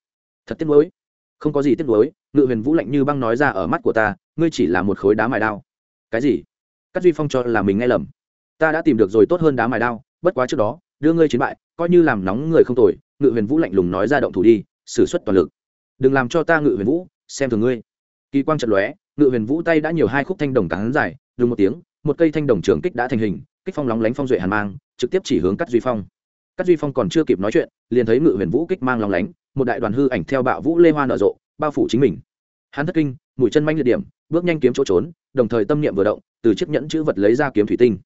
Thật tiếc nuối. Không có gì tiếc nuối, ngự huyền vũ lạnh như băng nói ra ở mắt của ta, ngươi chỉ là một khối đá mài đao. Cái gì? Cắt duy phong cho là mình nghe lầm. Ta đã tìm được rồi tốt hơn đá mài đao, bất quá trước đó, đưa ngươi chiến bại, coi như làm nóng người không tồi, ngự huyền vũ lạnh lùng nói ra động thủ đi xử suất toàn lực. Đừng làm cho ta ngự huyền vũ, xem thường ngươi. Kỳ quang trận lóe, ngự huyền vũ tay đã nhiều hai khúc thanh đồng cán dài đúng một tiếng, một cây thanh đồng trường kích đã thành hình, kích phong lóng lánh phong duệ hàn mang trực tiếp chỉ hướng cắt duy phong. Cắt duy phong còn chưa kịp nói chuyện, liền thấy ngự huyền vũ kích mang lòng lánh, một đại đoàn hư ảnh theo bạo vũ lê hoa nở rộ, bao phủ chính mình. Hắn thất kinh, mũi chân manh liệt điểm, bước nhanh kiếm chỗ trốn, đồng thời tâm niệm vừa động, từ chiếc nhẫn chữ vật lấy ra kiếm thủy tinh.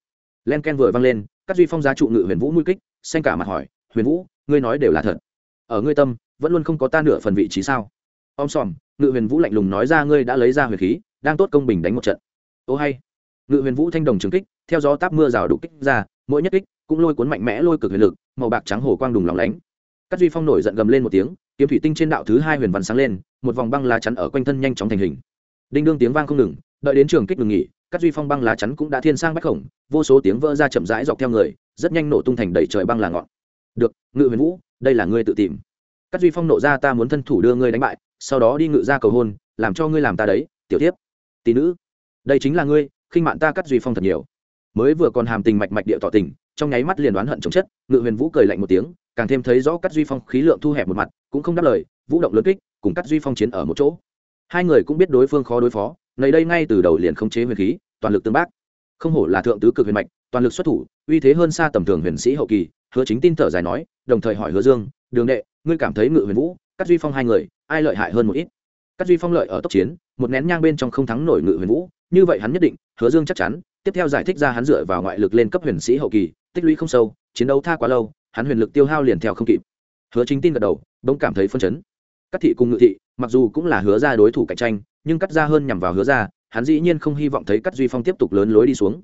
Len ken vừa văng lên cắt duy phong giá trụ ngự huyền vũ mũi kích, xanh cả mặt hỏi, huyền vũ, ngươi nói đều là thật. Ở ngươi tâm, vẫn luôn không có ta nửa phần vị trí sao? Om sòm, ngự huyền vũ lạnh lùng nói ra, ngươi đã lấy ra huyền khí, đang tốt công bình đánh một trận. Ô hay. Ngự huyền vũ thanh đồng trường kích, theo gió táp mưa rào đục kích ra, mỗi nhất kích cũng lôi cuốn mạnh mẽ lôi cực huyền lực, màu bạc trắng hồ quang đùng lòng lánh. Các duy phong nổi giận gầm lên một tiếng, kiếm thủy tinh trên đạo thứ hai huyền văn sáng lên, một vòng băng lá chắn ở quanh thân nhanh chóng thành hình. Đinh đương tiếng vang không ngừng, đợi đến trường kích ngừng nghỉ các duy phong băng lá chắn cũng đã thiên sang bách khổng, vô số tiếng vỡ ra chậm rãi dọc theo người, rất nhanh nổ tung thành đầy trời băng là ngọn. Được, ngự huyền vũ, đây là ngươi tự tìm. Các duy phong nộ ra ta muốn thân thủ đưa ngươi đánh bại, sau đó đi ngự ra cầu hôn, làm cho ngươi làm ta đấy, tiểu tiếp tỷ nữ, đây chính là ngươi, khinh mạn ta cắt duy phong thật nhiều. Mới vừa còn hàm tình mạch mạch địa tỏ tình trong nháy mắt liền đoán hận chống chất, ngự huyền vũ cười lạnh một tiếng, càng thêm thấy rõ cắt duy phong khí lượng thu hẹp một mặt, cũng không đáp lời, vũ động lớn kích, cùng cắt duy phong chiến ở một chỗ. Hai người cũng biết đối phương khó đối phó nầy đây ngay từ đầu liền không chế huyền khí, toàn lực tương bác. Không hổ là thượng tứ cực huyền mạch, toàn lực xuất thủ, uy thế hơn xa tầm thường huyền sĩ hậu kỳ, hứa chính tin thở dài nói, đồng thời hỏi hứa dương, đường đệ, ngươi cảm thấy ngự huyền vũ cắt duy phong hai người, ai lợi hại hơn một ít? Cắt duy phong lợi ở tốc chiến, một nén nhang bên trong không thắng nổi ngự huyền vũ, như vậy hắn nhất định, hứa dương chắc chắn, tiếp theo giải thích ra hắn dựa vào ngoại lực lên cấp huyền sĩ hậu kỳ tích lũy không sâu, chiến đấu tha quá lâu, hắn huyền lực tiêu hao liền theo không kịp. Hứa chính tin gật đầu, bỗng cảm thấy phân chấn. Các thị cùng ngự thị, mặc dù cũng là hứa ra đối thủ cạnh tranh, nhưng cắt ra hơn nhằm vào hứa ra, hắn dĩ nhiên không hy vọng thấy cắt duy phong tiếp tục lớn lối đi xuống.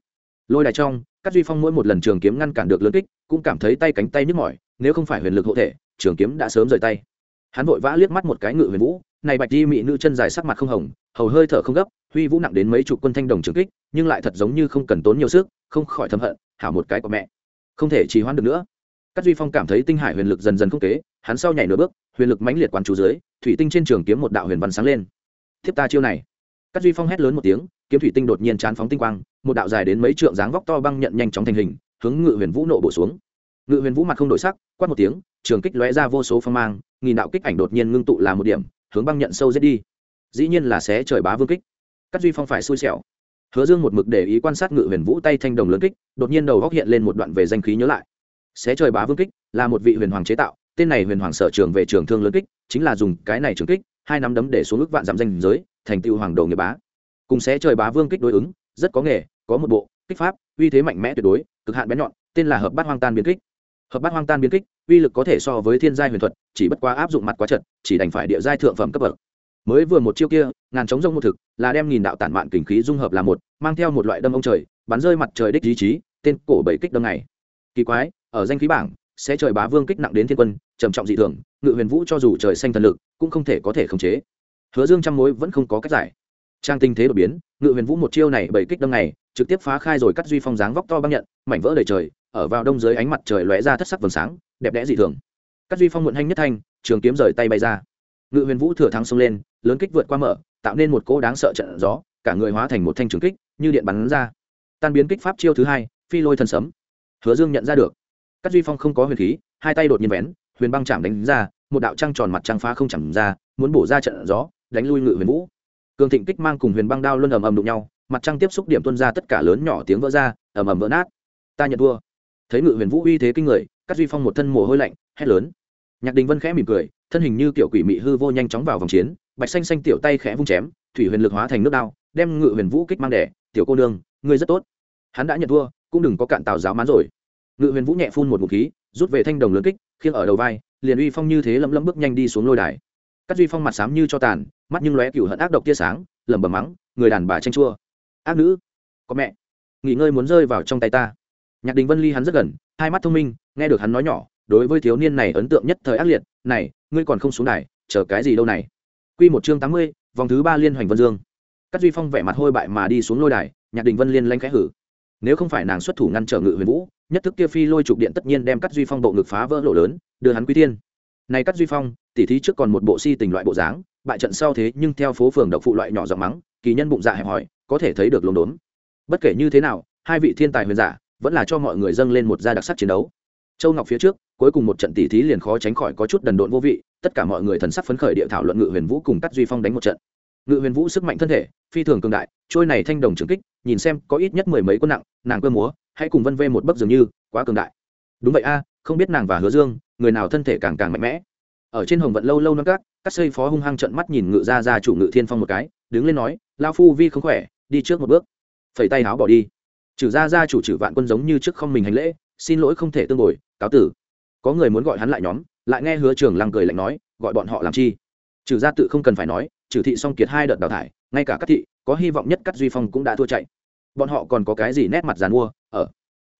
Lôi đài trong cắt duy phong mỗi một lần trường kiếm ngăn cản được lớn kích, cũng cảm thấy tay cánh tay nhức mỏi, nếu không phải huyền lực hộ thể, trường kiếm đã sớm rời tay. Hắn vội vã liếc mắt một cái ngự huyền vũ, này bạch di mị nữ chân dài sắc mặt không hồng, hầu hơi thở không gấp, huy vũ nặng đến mấy chục quân thanh đồng trường kích, nhưng lại thật giống như không cần tốn nhiều sức, không khỏi thầm hận, hảo một cái của mẹ không thể trì hoãn được nữa. Các duy phong cảm thấy tinh hải huyền lực dần dần không kế, hắn sau nhảy nửa bước, huyền lực mãnh liệt quán chú dưới, thủy tinh trên trường kiếm một đạo huyền văn sáng lên. Thiếp ta chiêu này. Các duy phong hét lớn một tiếng, kiếm thủy tinh đột nhiên chán phóng tinh quang, một đạo dài đến mấy trượng dáng vóc to băng nhận nhanh chóng thành hình, hướng ngự huyền vũ nộ bổ xuống. Ngự huyền vũ mặt không đổi sắc, quát một tiếng, trường kích lóe ra vô số phong mang, nghìn đạo kích ảnh đột nhiên ngưng tụ là một điểm, hướng băng nhận sâu giết đi. Dĩ nhiên là xé trời bá vương kích. Các duy phong phải xui xẻo hứa dương một mực để ý quan sát ngự huyền vũ tay thanh đồng lớn kích, đột nhiên đầu góc hiện lên một đoạn về danh khí nhớ lại. Xé trời bá vương kích là một vị huyền hoàng chế tạo, tên này huyền hoàng sở trường về trường thương lớn kích, chính là dùng cái này trường kích, hai nắm đấm để xuống ước vạn giảm danh giới, thành tựu hoàng đầu nghiệp bá. Cùng xé trời bá vương kích đối ứng, rất có nghề, có một bộ, kích pháp, uy thế mạnh mẽ tuyệt đối, cực hạn bén nhọn, tên là hợp bát hoang tan biến kích. Hợp bát hoang tan biến kích uy lực có thể so với thiên giai huyền thuật, chỉ bất quá áp dụng mặt quá trận chỉ đành phải địa giai thượng phẩm cấp bậc mới vừa một chiêu kia, ngàn chống rông một thực, là đem nghìn đạo tản mạn kình khí dung hợp là một, mang theo một loại đâm ông trời, bắn rơi mặt trời đích ý chí, tên cổ bảy kích đâm này. Kỳ quái, ở danh khí bảng, sẽ trời bá vương kích nặng đến thiên quân, trầm trọng dị thường, ngự huyền vũ cho dù trời xanh thần lực, cũng không thể có thể khống chế. Hứa dương trăm mối vẫn không có cách giải. Trang tinh thế đột biến, ngự huyền vũ một chiêu này bảy kích đâm này, trực tiếp phá khai rồi cắt duy phong dáng vóc to băng nhận, mảnh vỡ đầy trời, ở vào đông dưới ánh mặt trời lóe ra thất sắc vầng sáng, đẹp đẽ dị thường. Cắt duy phong muộn hanh nhất thanh, trường kiếm rời tay bay ra ngự huyền vũ thừa thắng xông lên, lớn kích vượt qua mở, tạo nên một cỗ đáng sợ trận gió, cả người hóa thành một thanh trường kích, như điện bắn ra. Tan biến kích pháp chiêu thứ hai, phi lôi thần sấm. Hứa dương nhận ra được. Các duy phong không có huyền khí, hai tay đột nhiên vén, huyền băng chạm đánh ra, một đạo trăng tròn mặt trăng phá không chạm ra, muốn bổ ra trận gió, đánh lui ngự huyền vũ. Cường thịnh kích mang cùng huyền băng đao luôn ầm ầm đụng nhau, mặt trăng tiếp xúc điểm tuân ra tất cả lớn nhỏ tiếng vỡ ra, ầm ầm vỡ nát. Ta nhận thua. Thấy ngự huyền vũ uy thế kinh người các duy phong một thân mồ hôi lạnh, hét lớn. Nhạc đình vân khẽ mỉm cười thân hình như kiểu quỷ mị hư vô nhanh chóng vào vòng chiến, bạch xanh xanh tiểu tay khẽ vung chém, thủy huyền lực hóa thành nước đao, đem ngự huyền vũ kích mang đẻ, tiểu cô nương, ngươi rất tốt. Hắn đã nhận thua, cũng đừng có cạn tào giáo mán rồi. Ngự huyền vũ nhẹ phun một ngụ khí, rút về thanh đồng lớn kích, khiêng ở đầu vai, liền uy phong như thế lấm lấm bước nhanh đi xuống lôi đài. Các duy phong mặt xám như cho tàn, mắt nhưng lóe cựu hận ác độc tia sáng, lẩm bẩm mắng, người đàn bà tranh chua. Ác nữ, có mẹ. Nghỉ ngơi muốn rơi vào trong tay ta. Nhạc đình vân ly hắn rất gần, hai mắt thông minh, nghe được hắn nói nhỏ đối với thiếu niên này ấn tượng nhất thời ác liệt, này, ngươi còn không xuống đài, chờ cái gì đâu này? Quy một chương tám mươi, vòng thứ ba liên hoành vân dương. Cát duy phong vẻ mặt hôi bại mà đi xuống lôi đài, nhạc đình vân liên lanh khẽ hử. Nếu không phải nàng xuất thủ ngăn trở ngự huyền vũ, nhất thức kia phi lôi trục điện tất nhiên đem cắt duy phong bộ ngực phá vỡ lỗ lớn, đưa hắn quy tiên này cắt duy phong, tỉ thí trước còn một bộ si tình loại bộ dáng, bại trận sau thế nhưng theo phố phường độc phụ loại nhỏ giọng mắng, kỳ nhân bụng dạ hẹp hòi, có thể thấy được luống đốn. Bất kể như thế nào, hai vị thiên tài huyền giả, vẫn là cho mọi người dâng lên một gia đặc sắc chiến đấu châu ngọc phía trước, cuối cùng một trận tỉ thí liền khó tránh khỏi có chút đần độn vô vị, tất cả mọi người thần sắc phấn khởi địa thảo luận ngự huyền vũ cùng cắt duy phong đánh một trận. Ngự huyền vũ sức mạnh thân thể, phi thường cường đại, trôi này thanh đồng trường kích, nhìn xem có ít nhất mười mấy quân nặng, nàng cơ múa, hãy cùng vân vê một bấc dường như, quá cường đại. Đúng vậy a, không biết nàng và hứa dương, người nào thân thể càng càng mạnh mẽ. Ở trên hồng vận lâu lâu năm các các xây phó hung hăng trận mắt nhìn ngự ra ra chủ ngự thiên phong một cái, đứng lên nói lao phu vi không khỏe, đi trước một bước. Phẩy tay áo bỏ đi. Trừ ra ra chủ trừ vạn quân giống như trước không mình hành lễ xin lỗi không thể tương bồi, cáo tử. Có người muốn gọi hắn lại nhóm, lại nghe hứa trường lăng cười lạnh nói, gọi bọn họ làm chi? Trừ gia tự không cần phải nói, trừ thị song kiệt hai đợt đào thải, ngay cả các thị, có hy vọng nhất cắt duy phong cũng đã thua chạy. Bọn họ còn có cái gì nét mặt dàn mua, ở?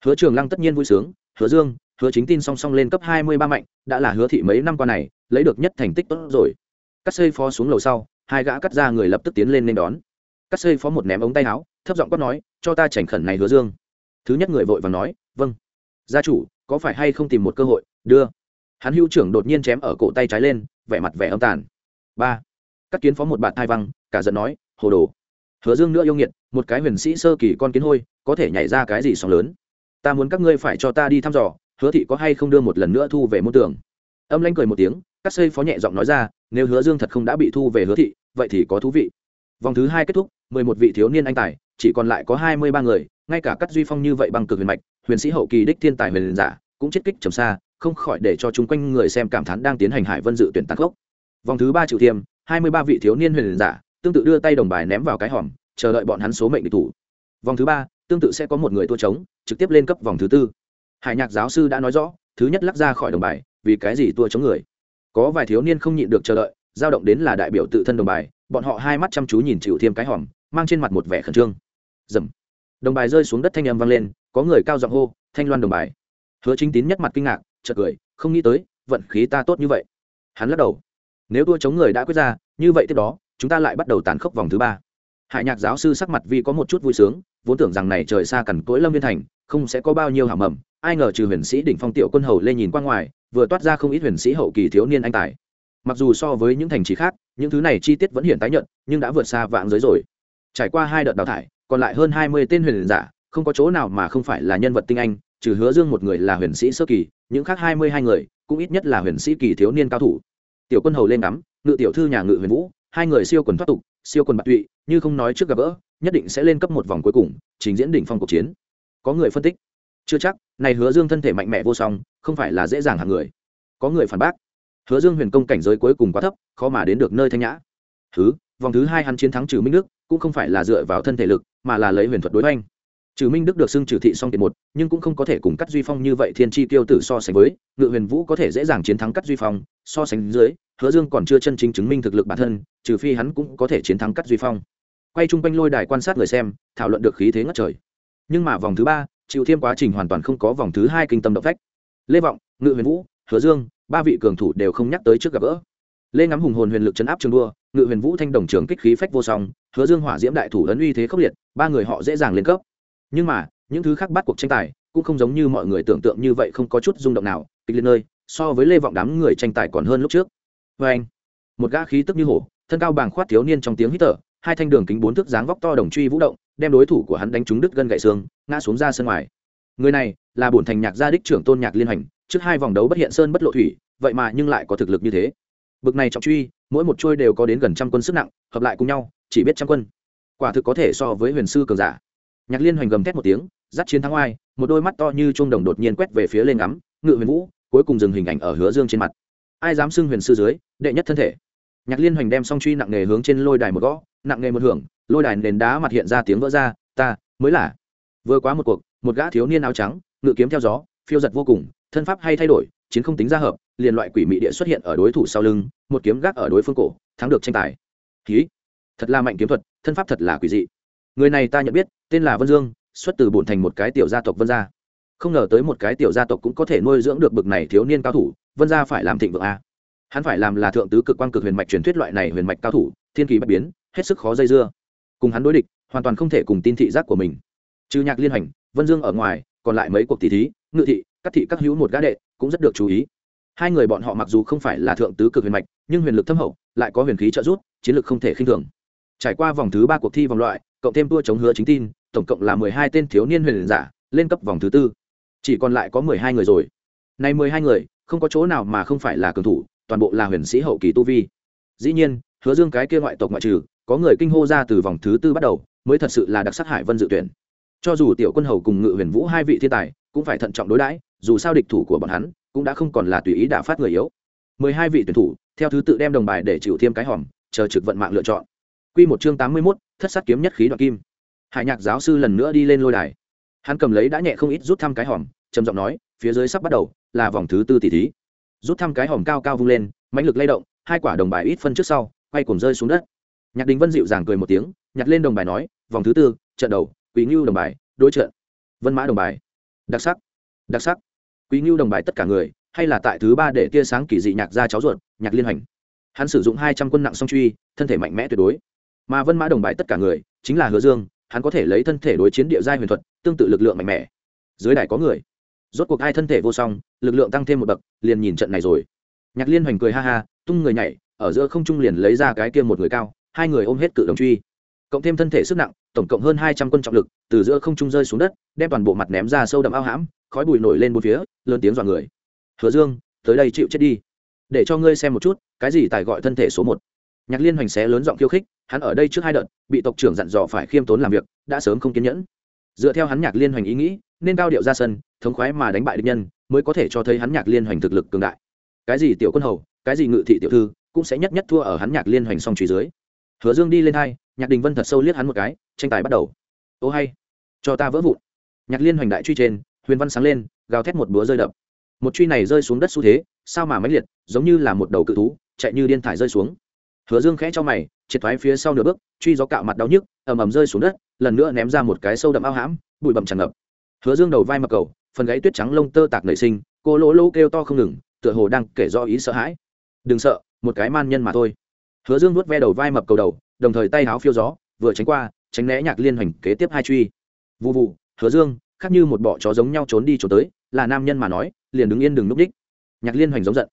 Hứa trường lăng tất nhiên vui sướng, hứa dương, hứa chính tin song song lên cấp hai mươi ba mạnh, đã là hứa thị mấy năm qua này, lấy được nhất thành tích tốt rồi. Cắt xây phó xuống lầu sau, hai gã cắt ra người lập tức tiến lên nên đón. Cắt xây phó một ném ống tay áo, thấp giọng quát nói, cho ta chảnh khẩn này hứa dương. Thứ nhất người vội và nói vâng gia chủ, có phải hay không tìm một cơ hội? Đưa. Hắn hữu trưởng đột nhiên chém ở cổ tay trái lên, vẻ mặt vẻ âm tàn. Ba. Cắt kiến phó một bạn thai văng, cả giận nói, hồ đồ. Hứa dương nữa yêu nghiệt, một cái huyền sĩ sơ kỳ con kiến hôi, có thể nhảy ra cái gì sóng lớn? Ta muốn các ngươi phải cho ta đi thăm dò, hứa thị có hay không đưa một lần nữa thu về môn tường? Âm lanh cười một tiếng các xây phó nhẹ giọng nói ra, nếu hứa dương thật không đã bị thu về hứa thị, vậy thì có thú vị. Vòng thứ hai kết thúc, mười một vị thiếu niên anh tài, chỉ còn lại có hai mươi ba người, ngay cả cắt duy phong như vậy bằng cực huyền mạch huyền sĩ hậu kỳ đích thiên tài huyền giả, cũng chết kích trầm xa, không khỏi để cho chúng quanh người xem cảm thán đang tiến hành hải vân dự tuyển tăng gốc vòng thứ ba triệu thiêm, hai mươi ba vị thiếu niên huyền giả, tương tự đưa tay đồng bài ném vào cái hòm, chờ đợi bọn hắn số mệnh địch thủ. Vòng thứ ba, tương tự sẽ có một người tua trống, trực tiếp lên cấp vòng thứ tư. Hải nhạc giáo sư đã nói rõ, thứ nhất lắc ra khỏi đồng bài, vì cái gì tua chống người? Có vài thiếu niên không nhịn được chờ đợi, dao động đến là đại biểu tự thân đồng bài, bọn họ hai mắt chăm chú nhìn chịu thêm cái hòm, mang trên mặt một vẻ khẩn trương. Dầm đồng bài rơi xuống đất thanh âm vang lên có người cao giọng hô, thanh loan đồng bài. Hứa chính tín nhất mặt kinh ngạc, chợt cười, không nghĩ tới, vận khí ta tốt như vậy. Hắn lắc đầu, nếu đua chống người đã quyết ra, như vậy tiếp đó, chúng ta lại bắt đầu tàn khốc vòng thứ ba. Hải nhạc giáo sư sắc mặt vì có một chút vui sướng, vốn tưởng rằng này trời xa cằn cỗi lâm viên thành, không sẽ có bao nhiêu hảo mầm, ai ngờ trừ huyền sĩ đỉnh phong tiểu quân hầu lê nhìn qua ngoài, vừa toát ra không ít huyền sĩ hậu kỳ thiếu niên anh tài. Mặc dù so với những thành trì khác, những thứ này chi tiết vẫn hiện tái nhận nhưng đã vượt xa vạn giới rồi. Trải qua hai đợt đào thải, còn lại hơn hai mươi tên huyền giả không có chỗ nào mà không phải là nhân vật tinh anh, trừ hứa dương một người là huyền sĩ sơ kỳ, những khác hai mươi hai người, cũng ít nhất là huyền sĩ kỳ thiếu niên cao thủ. Tiểu quân hầu lên đắm ngự tiểu thư nhà ngự huyền vũ, hai người siêu quần thoát tục, siêu quần bạc tụy, như không nói trước gặp gỡ, nhất định sẽ lên cấp một vòng cuối cùng, trình diễn đỉnh phong cuộc chiến. Có người phân tích, chưa chắc, này hứa dương thân thể mạnh mẽ vô song, không phải là dễ dàng hàng người. Có người phản bác, hứa dương huyền công cảnh giới cuối cùng quá thấp, khó mà đến được nơi thanh nhã. Thứ, vòng thứ hai hắn chiến thắng trừ minh đức, cũng không phải là dựa vào thân thể lực, mà là lấy huyền thuật đối oanh trừ minh đức được xưng trừ thị song tiền một, nhưng cũng không có thể cùng cắt duy phong như vậy thiên chi tiêu tử so sánh với, ngự huyền vũ có thể dễ dàng chiến thắng cắt duy phong, so sánh dưới, hứa dương còn chưa chân chính chứng minh thực lực bản thân, trừ phi hắn cũng có thể chiến thắng cắt duy phong. Quay chung quanh lôi đài quan sát người xem, thảo luận được khí thế ngất trời. Nhưng mà vòng thứ ba, chịu thêm quá trình hoàn toàn không có vòng thứ hai kinh tâm động phách. Lê vọng, ngự huyền vũ, hứa dương, ba vị cường thủ đều không nhắc tới trước gặp gỡ. Lê ngắm hùng hồn huyền lực chấn áp trường đua, ngự huyền vũ thanh đồng trường kích khí phách vô song, hứa dương hỏa diễm đại thủ ấn uy thế khốc liệt, ba người họ dễ dàng lên cấp nhưng mà, những thứ khác bắt cuộc tranh tài cũng không giống như mọi người tưởng tượng như vậy không có chút rung động nào. Kịch liệt nơi, so với lê vọng đám người tranh tài còn hơn lúc trước. Vê anh, một gã khí tức như hổ, thân cao bàng khoát thiếu niên trong tiếng hít thở, hai thanh đường kính bốn thước dáng vóc to đồng truy vũ động, đem đối thủ của hắn đánh trúng đứt gân gậy xương, ngã xuống ra sân ngoài. Người này là bổn thành nhạc gia đích trưởng tôn nhạc liên hành, trước hai vòng đấu bất hiện sơn bất lộ thủy, vậy mà nhưng lại có thực lực như thế. Bực này trọng truy, mỗi một trôi đều có đến gần trăm quân sức nặng, hợp lại cùng nhau, chỉ biết trăm quân. Quả thực có thể so với huyền sư cường giả nhạc liên hoành gầm thét một tiếng dắt chiến thắng oai, một đôi mắt to như chuông đồng đột nhiên quét về phía lên ngắm, ngự huyền vũ, cuối cùng dừng hình ảnh ở hứa dương trên mặt. Ai dám xưng huyền sư dưới, đệ nhất thân thể. Nhạc liên hoành đem song truy nặng nghề hướng trên lôi đài một gõ, nặng nghề một hưởng, lôi đài nền đá mặt hiện ra tiếng vỡ ra, ta, mới là. Vừa quá một cuộc, một gã thiếu niên áo trắng, ngự kiếm theo gió, phiêu giật vô cùng, thân pháp hay thay đổi, chiến không tính ra hợp, liền loại quỷ mị địa xuất hiện ở đối thủ sau lưng, một kiếm gác ở đối phương cổ, thắng được tranh tài. Ký thật là mạnh kiếm thuật, thân pháp thật là quỷ dị người này ta nhận biết, tên là vân dương, xuất từ bổn thành một cái tiểu gia tộc vân gia. Không ngờ tới một cái tiểu gia tộc cũng có thể nuôi dưỡng được bực này thiếu niên cao thủ, vân gia phải làm thịnh vượng a. Hắn phải làm là thượng tứ cực quan cực huyền mạch truyền thuyết loại này huyền mạch cao thủ, thiên kỳ bất biến, hết sức khó dây dưa. Cùng hắn đối địch, hoàn toàn không thể cùng tin thị giác của mình. Trừ nhạc liên hành, vân dương ở ngoài, còn lại mấy cuộc tỷ thí, ngự thị các thị các hữu một gã đệ cũng rất được chú ý. Hai người bọn họ mặc dù không phải là thượng tứ cực huyền mạch, nhưng huyền lực thâm hậu, lại có huyền khí trợ giúp, chiến lược không thể khinh thường. Trải qua vòng thứ ba cuộc thi vòng loại cộng thêm tour chống hứa chính tin, tổng cộng là mười hai tên thiếu niên huyền giả, lên cấp vòng thứ tư. Chỉ còn lại có mười hai người rồi. Này mười hai người, không có chỗ nào mà không phải là cường thủ, toàn bộ là huyền sĩ hậu kỳ tu vi. Dĩ nhiên, hứa dương cái kia ngoại tộc ngoại trừ, có người kinh hô ra từ vòng thứ tư bắt đầu, mới thật sự là đặc sắc hải vân dự tuyển. Cho dù tiểu quân hầu cùng ngự huyền vũ hai vị thiên tài, cũng phải thận trọng đối đãi, dù sao địch thủ của bọn hắn, cũng đã không còn là tùy ý đả phát người yếu. mười hai vị tuyển thủ, theo thứ tự đem đồng bài để chịu thêm cái hòm, chờ trực vận mạng lựa chọn. Quy một chương tám mươi 81, thất sát kiếm nhất khí đoạn kim. Hải nhạc giáo sư lần nữa đi lên lôi đài. Hắn cầm lấy đã nhẹ không ít rút thăm cái hòm trầm giọng nói phía dưới sắp bắt đầu là vòng thứ tư tỷ thí. Rút thăm cái hòm cao cao vung lên mãnh lực lay động hai quả đồng bài ít phân trước sau quay cuồng rơi xuống đất. Nhạc đình vân dịu dàng cười một tiếng nhặt lên đồng bài nói vòng thứ tư trận đầu quý Nưu đồng bài đối trận. Vân mã đồng bài. Đặc sắc. Đặc sắc. Quý Nưu đồng bài tất cả người hay là tại thứ ba để tia sáng kỳ dị nhạc ra cháu ruột nhạc liên hành hắn sử dụng hai trăm quân nặng song truy thân thể mạnh mẽ tuyệt đối mà vân mã đồng bại tất cả người chính là hứa dương hắn có thể lấy thân thể đối chiến địa giai huyền thuật tương tự lực lượng mạnh mẽ dưới đài có người rốt cuộc hai thân thể vô song lực lượng tăng thêm một bậc liền nhìn trận này rồi nhạc liên hoành cười ha ha tung người nhảy ở giữa không trung liền lấy ra cái kia một người cao hai người ôm hết cự đồng truy cộng thêm thân thể sức nặng tổng cộng hơn hai trăm quân trọng lực từ giữa không trung rơi xuống đất đem toàn bộ mặt ném ra sâu đậm ao hãm khói bụi nổi lên một phía lớn tiếng dọa người hứa dương tới đây chịu chết đi để cho ngươi xem một chút cái gì tài gọi thân thể số một nhạc liên hoành xé lớn giọng khiêu khích, hắn ở đây trước hai đợt, bị tộc trưởng dặn dò phải khiêm tốn làm việc, đã sớm không kiên nhẫn. Dựa theo hắn nhạc liên hoành ý nghĩ, nên cao điệu ra sân, thống khoái mà đánh bại địch nhân, mới có thể cho thấy hắn nhạc liên hoành thực lực cường đại. Cái gì tiểu quân hầu, cái gì ngự thị tiểu thư, cũng sẽ nhất nhất thua ở hắn nhạc liên hoành song truy dưới. Hứa dương đi lên hai, nhạc đình vân thật sâu liếc hắn một cái, tranh tài bắt đầu. Ô hay, cho ta vỡ vụn. Nhạc liên hoành đại truy trên, huyền văn sáng lên, gào thét một búa rơi đập. Một truy này rơi xuống đất xu thế, sao mà máy liệt, giống như là một đầu cự thú, chạy như điên thải rơi xuống hứa dương khẽ cho mày, triệt thoái phía sau nửa bước, truy gió cạo mặt đau nhức, ầm ầm rơi xuống đất, lần nữa ném ra một cái sâu đậm ao hãm, bụi bậm tràn ngập. Hứa dương đầu vai mập cầu, phần gáy tuyết trắng lông tơ tạc nảy sinh, cô lỗ lỗ kêu to không ngừng, tựa hồ đang kể do ý sợ hãi. Đừng sợ, một cái man nhân mà thôi. Hứa dương nuốt ve đầu vai mập cầu đầu, đồng thời tay háo phiêu gió, vừa tránh qua, tránh né nhạc liên hoành kế tiếp hai truy. Vụ vụ hứa dương, khác như một bọ chó giống nhau trốn đi trốn tới, là nam nhân mà nói, liền đứng yên đừng núp đích. Nhạc liên hoành giống giận.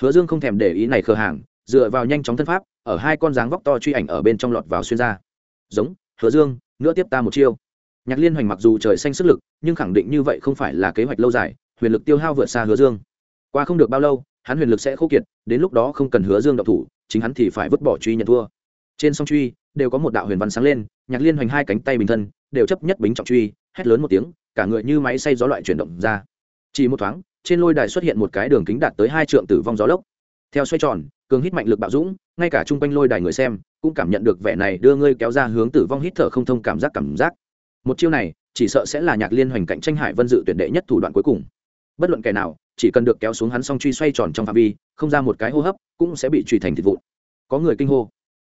Hứa dương không thèm để ý này khờ hàng dựa vào nhanh chóng thân pháp, ở hai con dáng vóc to truy ảnh ở bên trong lọt vào xuyên ra. Giống, hứa dương, nữa tiếp ta một chiêu. Nhạc liên hoành mặc dù trời xanh sức lực, nhưng khẳng định như vậy không phải là kế hoạch lâu dài, huyền lực tiêu hao vượt xa hứa dương. Qua không được bao lâu, hắn huyền lực sẽ khô kiệt, đến lúc đó không cần hứa dương độc thủ, chính hắn thì phải vứt bỏ truy nhận thua. Trên song truy, đều có một đạo huyền văn sáng lên, nhạc liên hoành hai cánh tay bình thân, đều chấp nhất bính trọng truy, hét lớn một tiếng, cả người như máy xay gió loại chuyển động ra. Chỉ một thoáng, trên lôi đài xuất hiện một cái đường kính đạt tới hai trượng tử vong gió lốc theo xoay tròn, cường hít mạnh lực bạo dũng, ngay cả chung quanh lôi đài người xem cũng cảm nhận được vẻ này đưa ngươi kéo ra hướng tử vong hít thở không thông cảm giác cảm giác. Một chiêu này, chỉ sợ sẽ là nhạc liên hoành cạnh tranh hải vân dự tuyển đệ nhất thủ đoạn cuối cùng. Bất luận kẻ nào, chỉ cần được kéo xuống hắn xong truy xoay tròn trong phạm vi, không ra một cái hô hấp, cũng sẽ bị truy thành thịt vụn. Có người kinh hô.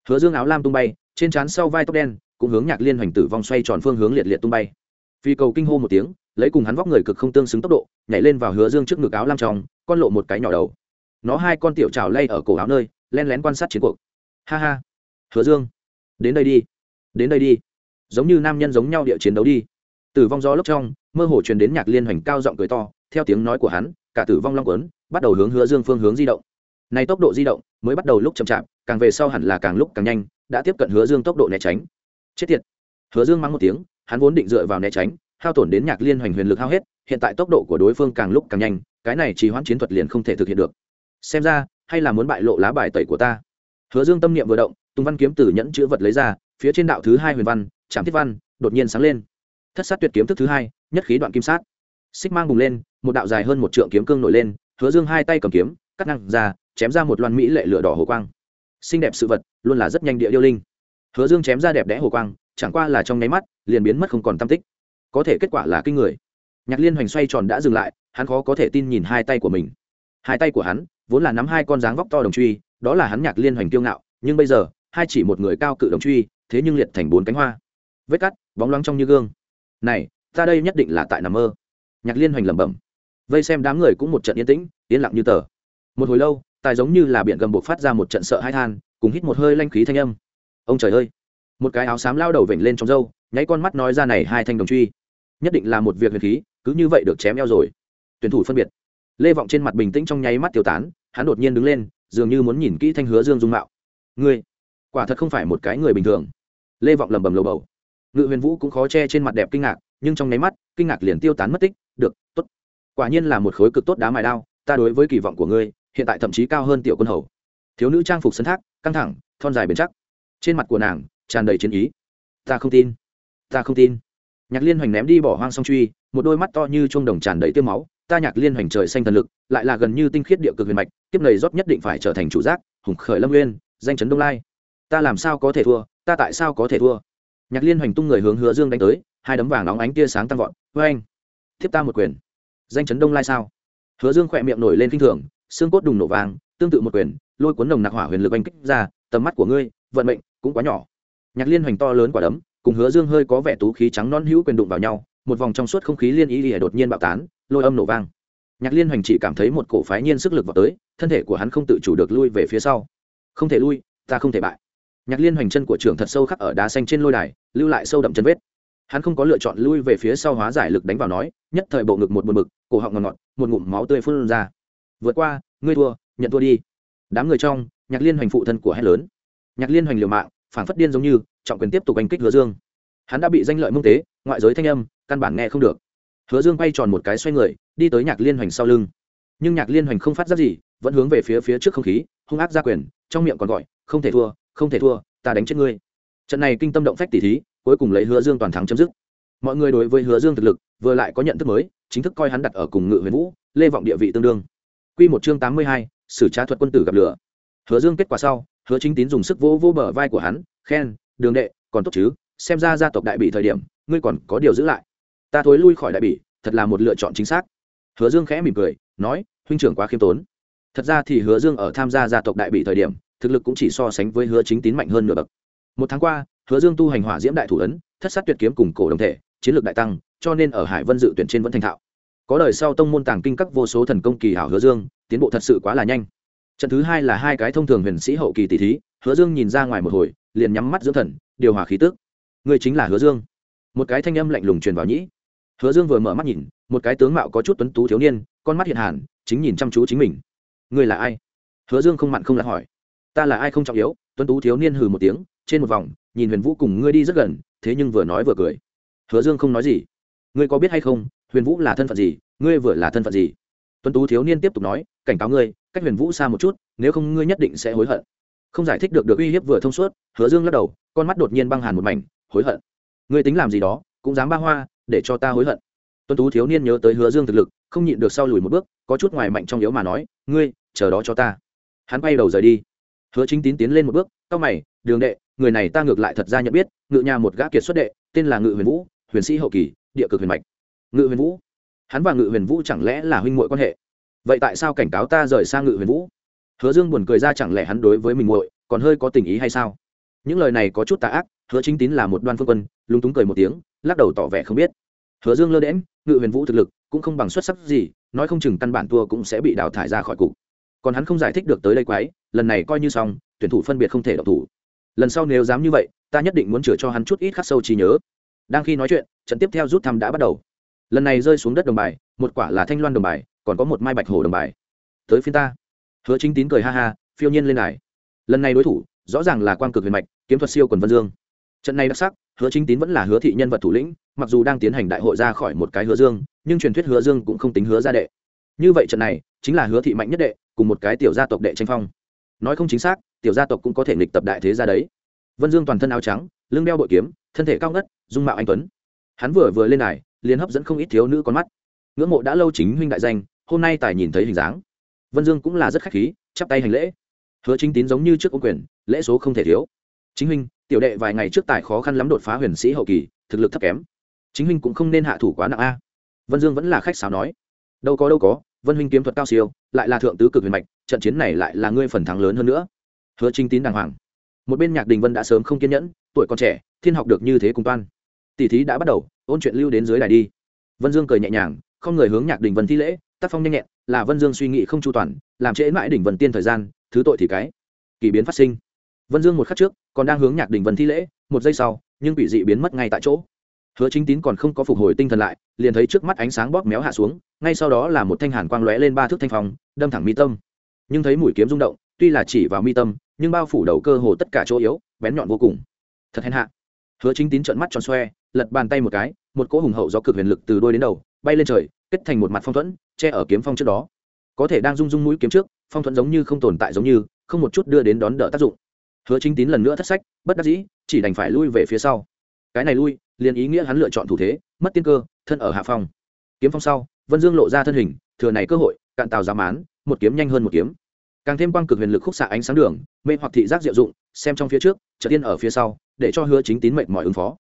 Hứa dương áo lam tung bay, trên trán sau vai tóc đen, cũng hướng nhạc liên hoành tử vong xoay tròn phương hướng liệt liệt tung bay. Phi cầu kinh hô một tiếng, lấy cùng hắn vóc người cực không tương xứng tốc độ, nhảy lên vào hứa dương trước ngực áo lam trong, con lộ một cái nhỏ đầu nó hai con tiểu trào lay ở cổ áo nơi, len lén quan sát chiến cuộc. Ha ha. Hứa dương, đến đây đi, đến đây đi. Giống như nam nhân giống nhau địa chiến đấu đi. Tử vong gió lốc trong, mơ hồ truyền đến nhạc liên hoành cao giọng cười to, theo tiếng nói của hắn, cả tử vong long quấn, bắt đầu hướng hứa dương phương hướng di động. Này tốc độ di động mới bắt đầu lúc chậm chạp, càng về sau hẳn là càng lúc càng nhanh, đã tiếp cận hứa dương tốc độ né tránh. Chết tiệt. Hứa dương mắng một tiếng, hắn vốn định dựa vào né tránh, hao tổn đến nhạc liên hoành huyền lực hao hết, hiện tại tốc độ của đối phương càng lúc càng nhanh, cái này chỉ hoãn chiến thuật liền không thể thực hiện được xem ra, hay là muốn bại lộ lá bài tẩy của ta. Hứa dương tâm niệm vừa động, tùng văn kiếm từ nhẫn chữ vật lấy ra, phía trên đạo thứ hai huyền văn trạm thiết văn, đột nhiên sáng lên. Thất sát tuyệt kiếm thức thứ hai, nhất khí đoạn kim sát. Xích mang bùng lên, một đạo dài hơn một trượng kiếm cương nổi lên, hứa dương hai tay cầm kiếm, cắt năng ra, chém ra một loan mỹ lệ lửa đỏ hồ quang. Xinh đẹp sự vật, luôn là rất nhanh địa điêu linh. Hứa dương chém ra đẹp đẽ hồ quang, chẳng qua là trong nháy mắt, liền biến mất không còn tam tích. Có thể kết quả là kinh người. Nhạc liên hoành xoay tròn đã dừng lại, hắn khó có thể tin nhìn hai tay của mình. Hai tay của hắn vốn là nắm hai con dáng vóc to đồng truy, đó là hắn nhạc liên hoành kiêu ngạo, nhưng bây giờ, hai chỉ một người cao cự đồng truy, thế nhưng liệt thành bốn cánh hoa. Vết cắt, bóng loáng trong như gương. Này, ta đây nhất định là tại nằm mơ. Nhạc liên hoành lẩm bẩm. Vây xem đám người cũng một trận yên tĩnh, yên lặng như tờ. Một hồi lâu, tài giống như là biển gầm buộc phát ra một trận sợ hai than, cùng hít một hơi lanh khí thanh âm. Ông trời ơi! Một cái áo xám lao đầu vểnh lên trong râu, nháy con mắt nói ra này hai thanh đồng truy. Nhất định là một việc huyền khí, cứ như vậy được chém eo rồi. Tuyển thủ phân biệt. Lê vọng trên mặt bình tĩnh trong nháy mắt tiêu tán hắn đột nhiên đứng lên, dường như muốn nhìn kỹ thanh hứa dương dung mạo. Ngươi, quả thật không phải một cái người bình thường. Lê vọng lầm bầm lầu bầu. Ngự huyền vũ cũng khó che trên mặt đẹp kinh ngạc, nhưng trong nháy mắt, kinh ngạc liền tiêu tán mất tích, được, tốt. Quả nhiên là một khối cực tốt đá mài đao, ta đối với kỳ vọng của ngươi, hiện tại thậm chí cao hơn tiểu quân hầu. Thiếu nữ trang phục sân thác, căng thẳng, thon dài bền chắc. Trên mặt của nàng, tràn đầy chiến ý. Ta không tin, ta không tin. Nhạc liên hoành ném đi bỏ hoang song truy, một đôi mắt to như chuông đồng tràn đầy tiêu máu. Ta nhạc liên hoành trời xanh thần lực, lại là gần như tinh khiết địa cực huyền mạch kiếp này rót nhất định phải trở thành chủ giác, hùng khởi lâm nguyên danh chấn đông lai. Ta làm sao có thể thua, ta tại sao có thể thua? Nhạc liên hoành tung người hướng hứa dương đánh tới, hai đấm vàng nóng ánh tia sáng tăng vọt với anh, thiếp ta một quyền. Danh chấn đông lai sao? Hứa dương khỏe miệng nổi lên kinh thường, xương cốt đùng nổ vàng, tương tự một quyền, lôi cuốn nồng nặc hỏa huyền lực anh kích ra, tầm mắt của ngươi, vận mệnh cũng quá nhỏ. Nhạc liên hoành to lớn quả đấm, cùng hứa dương hơi có vẻ tú khí trắng non hữu quyền đụng vào nhau, một vòng trong suốt không khí liên ý lìa đột nhiên bạo tán, lôi âm nổ vang nhạc liên hoành chỉ cảm thấy một cổ phái nhiên sức lực vào tới, thân thể của hắn không tự chủ được lui về phía sau. Không thể lui, ta không thể bại. Nhạc liên hoành chân của trưởng thật sâu khắc ở đá xanh trên lôi đài, lưu lại sâu đậm chân vết. Hắn không có lựa chọn lui về phía sau hóa giải lực đánh vào nói, nhất thời bộ ngực một buồn bực, cổ họng ngọt ngọt, một ngụm máu tươi phun ra. Vượt qua, ngươi thua, nhận thua đi. Đám người trong, nhạc liên hoành phụ thân của hét lớn. Nhạc liên hoành liều mạng phản phất điên giống như, trọng quyền tiếp tục đánh kích hứa dương. Hắn đã bị danh lợi mông tế, ngoại giới thanh âm, căn bản nghe không được. Hứa dương bay tròn một cái xoay người đi tới nhạc liên hoành sau lưng. Nhưng nhạc liên hoành không phát ra gì, vẫn hướng về phía phía trước không khí, hung ác ra quyền, trong miệng còn gọi, không thể thua, không thể thua, ta đánh chết ngươi. Trận này kinh tâm động phách tỷ thí, cuối cùng lấy hứa dương toàn thắng chấm dứt. Mọi người đối với hứa dương thực lực, vừa lại có nhận thức mới, chính thức coi hắn đặt ở cùng ngự huyền vũ, lê vọng địa vị tương đương. Q một chương tám mươi hai sử trá thuật quân tử gặp lửa. Hứa dương kết quả sau, hứa chính tín dùng sức vỗ vỗ bờ vai của hắn, khen, đường đệ, còn tốt chứ, xem ra gia tộc đại bị thời điểm, ngươi còn có điều giữ lại. Ta thối lui khỏi đại bị thật là một lựa chọn chính xác hứa dương khẽ mỉm cười, nói, huynh trưởng quá khiêm tốn. Thật ra thì hứa dương ở tham gia gia tộc đại bị thời điểm, thực lực cũng chỉ so sánh với hứa chính tín mạnh hơn nửa bậc. Một tháng qua, hứa dương tu hành hỏa diễm đại thủ ấn, thất sát tuyệt kiếm cùng cổ đồng thể, chiến lược đại tăng, cho nên ở hải vân dự tuyển trên vẫn thành thạo. Có đời sau tông môn tàng kinh các vô số thần công kỳ hảo hứa dương, tiến bộ thật sự quá là nhanh. Trận thứ hai là hai cái thông thường huyền sĩ hậu kỳ tỷ thí, hứa dương nhìn ra ngoài một hồi, liền nhắm mắt dưỡng thần, điều hòa khí tước người chính là hứa dương. Một cái thanh âm lạnh lùng truyền vào nhĩ hứa dương vừa mở mắt nhìn, một cái tướng mạo có chút tuấn tú thiếu niên, con mắt hiện hàn, chính nhìn chăm chú chính mình. Người là ai? Hứa dương không mặn không lạt hỏi. Ta là ai không trọng yếu. Tuấn tú thiếu niên hừ một tiếng, trên một vòng, nhìn huyền vũ cùng ngươi đi rất gần, thế nhưng vừa nói vừa cười. Hứa dương không nói gì. Ngươi có biết hay không, huyền vũ là thân phận gì, ngươi vừa là thân phận gì? Tuấn tú thiếu niên tiếp tục nói, cảnh cáo ngươi, cách huyền vũ xa một chút, nếu không ngươi nhất định sẽ hối hận. Không giải thích được được uy hiếp vừa thông suốt, hứa dương lắc đầu, con mắt đột nhiên băng hàn một mảnh, hối hận? Ngươi tính làm gì đó, cũng dám ba hoa để cho ta hối hận. Tuân tú thiếu niên nhớ tới hứa dương thực lực, không nhịn được sau lùi một bước, có chút ngoài mạnh trong yếu mà nói, ngươi, chờ đó cho ta. Hắn bay đầu rời đi. Hứa chính tín tiến lên một bước c mày, đường đệ, người này ta ngược lại thật ra nhận biết, ngự nhà một gã kiệt xuất đệ, tên là ngự huyền vũ, huyền sĩ hậu kỳ, địa cực huyền mạch. Ngự huyền vũ? Hắn và ngự huyền vũ chẳng lẽ là huynh muội quan hệ? Vậy tại sao cảnh cáo ta rời sang ngự huyền vũ? Hứa dương buồn cười ra, chẳng lẽ hắn đối với mình muội còn hơi có tình ý hay sao? Những lời này có chút tà ác hứa chính tín là một đoan phương quân, lúng túng cười một tiếng, lắc đầu tỏ vẻ không biết. Hứa dương lơ đễm ngự huyền vũ thực lực cũng không bằng xuất sắc gì, nói không chừng căn bản tua cũng sẽ bị đào thải ra khỏi cục. Còn hắn không giải thích được tới đây quái, lần này coi như xong, tuyển thủ phân biệt không thể độc thủ. Lần sau nếu dám như vậy, ta nhất định muốn chừa cho hắn chút ít khắc sâu trí nhớ. Đang khi nói chuyện, trận tiếp theo rút thăm đã bắt đầu. Lần này rơi xuống đất đồng bài, một quả là thanh loan đồng bài, còn có một mai bạch hổ đồng bài. Tới phiên ta. Hứa chính tín cười ha ha, phiêu nhiên lên này lần này đối thủ, rõ ràng là quan cực huyền mạch, kiếm thuật siêu quần vân dương trận này đặc sắc, hứa chính tín vẫn là hứa thị nhân vật thủ lĩnh, mặc dù đang tiến hành đại hội ra khỏi một cái hứa dương, nhưng truyền thuyết hứa dương cũng không tính hứa gia đệ. Như vậy trận này, chính là hứa thị mạnh nhất đệ, cùng một cái tiểu gia tộc đệ tranh phong. Nói không chính xác, tiểu gia tộc cũng có thể nghịch tập đại thế ra đấy. Vân dương toàn thân áo trắng, lưng đeo bội kiếm, thân thể cao ngất, dung mạo anh tuấn. Hắn vừa vừa lên này liền hấp dẫn không ít thiếu nữ con mắt. Ngưỡng mộ đã lâu chính huynh đại danh, hôm nay tài nhìn thấy hình dáng. Vân dương cũng là rất khách khí, chắp tay hành lễ. Hứa chính tín giống như trước ô quyền, lễ số không thể thiếu. Chính huynh tiểu đệ vài ngày trước tài khó khăn lắm đột phá huyền sĩ hậu kỳ, thực lực thấp kém. Chính huynh cũng không nên hạ thủ quá nặng a. Vân dương vẫn là khách sáo nói. Đâu có đâu có, vân huynh kiếm thuật cao siêu, lại là thượng tứ cực huyền mạch, trận chiến này lại là ngươi phần thắng lớn hơn nữa. Hứa chính tín đàng hoàng. Một bên nhạc đình vân đã sớm không kiên nhẫn, tuổi còn trẻ, thiên học được như thế cùng toan. Tỷ thí đã bắt đầu, ôn chuyện lưu đến dưới đài đi. Vân dương cười nhẹ nhàng, không người hướng nhạc đình vân thi lễ, tác phong nhanh nhẹn, là vân dương suy nghĩ không chu toàn, làm trễ mãi đỉnh vân tiên thời gian, thứ tội thì cái. Kỳ biến phát sinh vân dương một khắc trước, còn đang hướng nhạc đình vân thi lễ, một giây sau, nhưng quỷ dị biến mất ngay tại chỗ. Hứa chính tín còn không có phục hồi tinh thần lại, liền thấy trước mắt ánh sáng bóp méo hạ xuống, ngay sau đó là một thanh hàn quang lóe lên ba thước thanh phong, đâm thẳng mi tâm. Nhưng thấy mũi kiếm rung động, tuy là chỉ vào mi tâm, nhưng bao phủ đầu cơ hồ tất cả chỗ yếu, bén nhọn vô cùng. Thật hèn hạ. Hứa chính tín trợn mắt tròn xoe, lật bàn tay một cái, một cỗ hùng hậu do cực huyền lực từ đôi đến đầu, bay lên trời, kết thành một mặt phong thuẫn, che ở kiếm phong trước đó. Có thể đang rung rung mũi kiếm trước, phong thuẫn giống như không tồn tại giống như, không một chút đưa đến đón đỡ tác dụng hứa chính tín lần nữa thất sách, bất đắc dĩ, chỉ đành phải lui về phía sau. Cái này lui, liền ý nghĩa hắn lựa chọn thủ thế, mất tiên cơ, thân ở hạ phong. Kiếm phong sau, vân dương lộ ra thân hình, thừa này cơ hội, cạn tàu giảm án một kiếm nhanh hơn một kiếm. Càng thêm quang cực huyền lực khúc xạ ánh sáng đường, mê hoặc thị giác diệu dụng, xem trong phía trước trợ tiên ở phía sau, để cho hứa chính tín mệnh mọi ứng phó.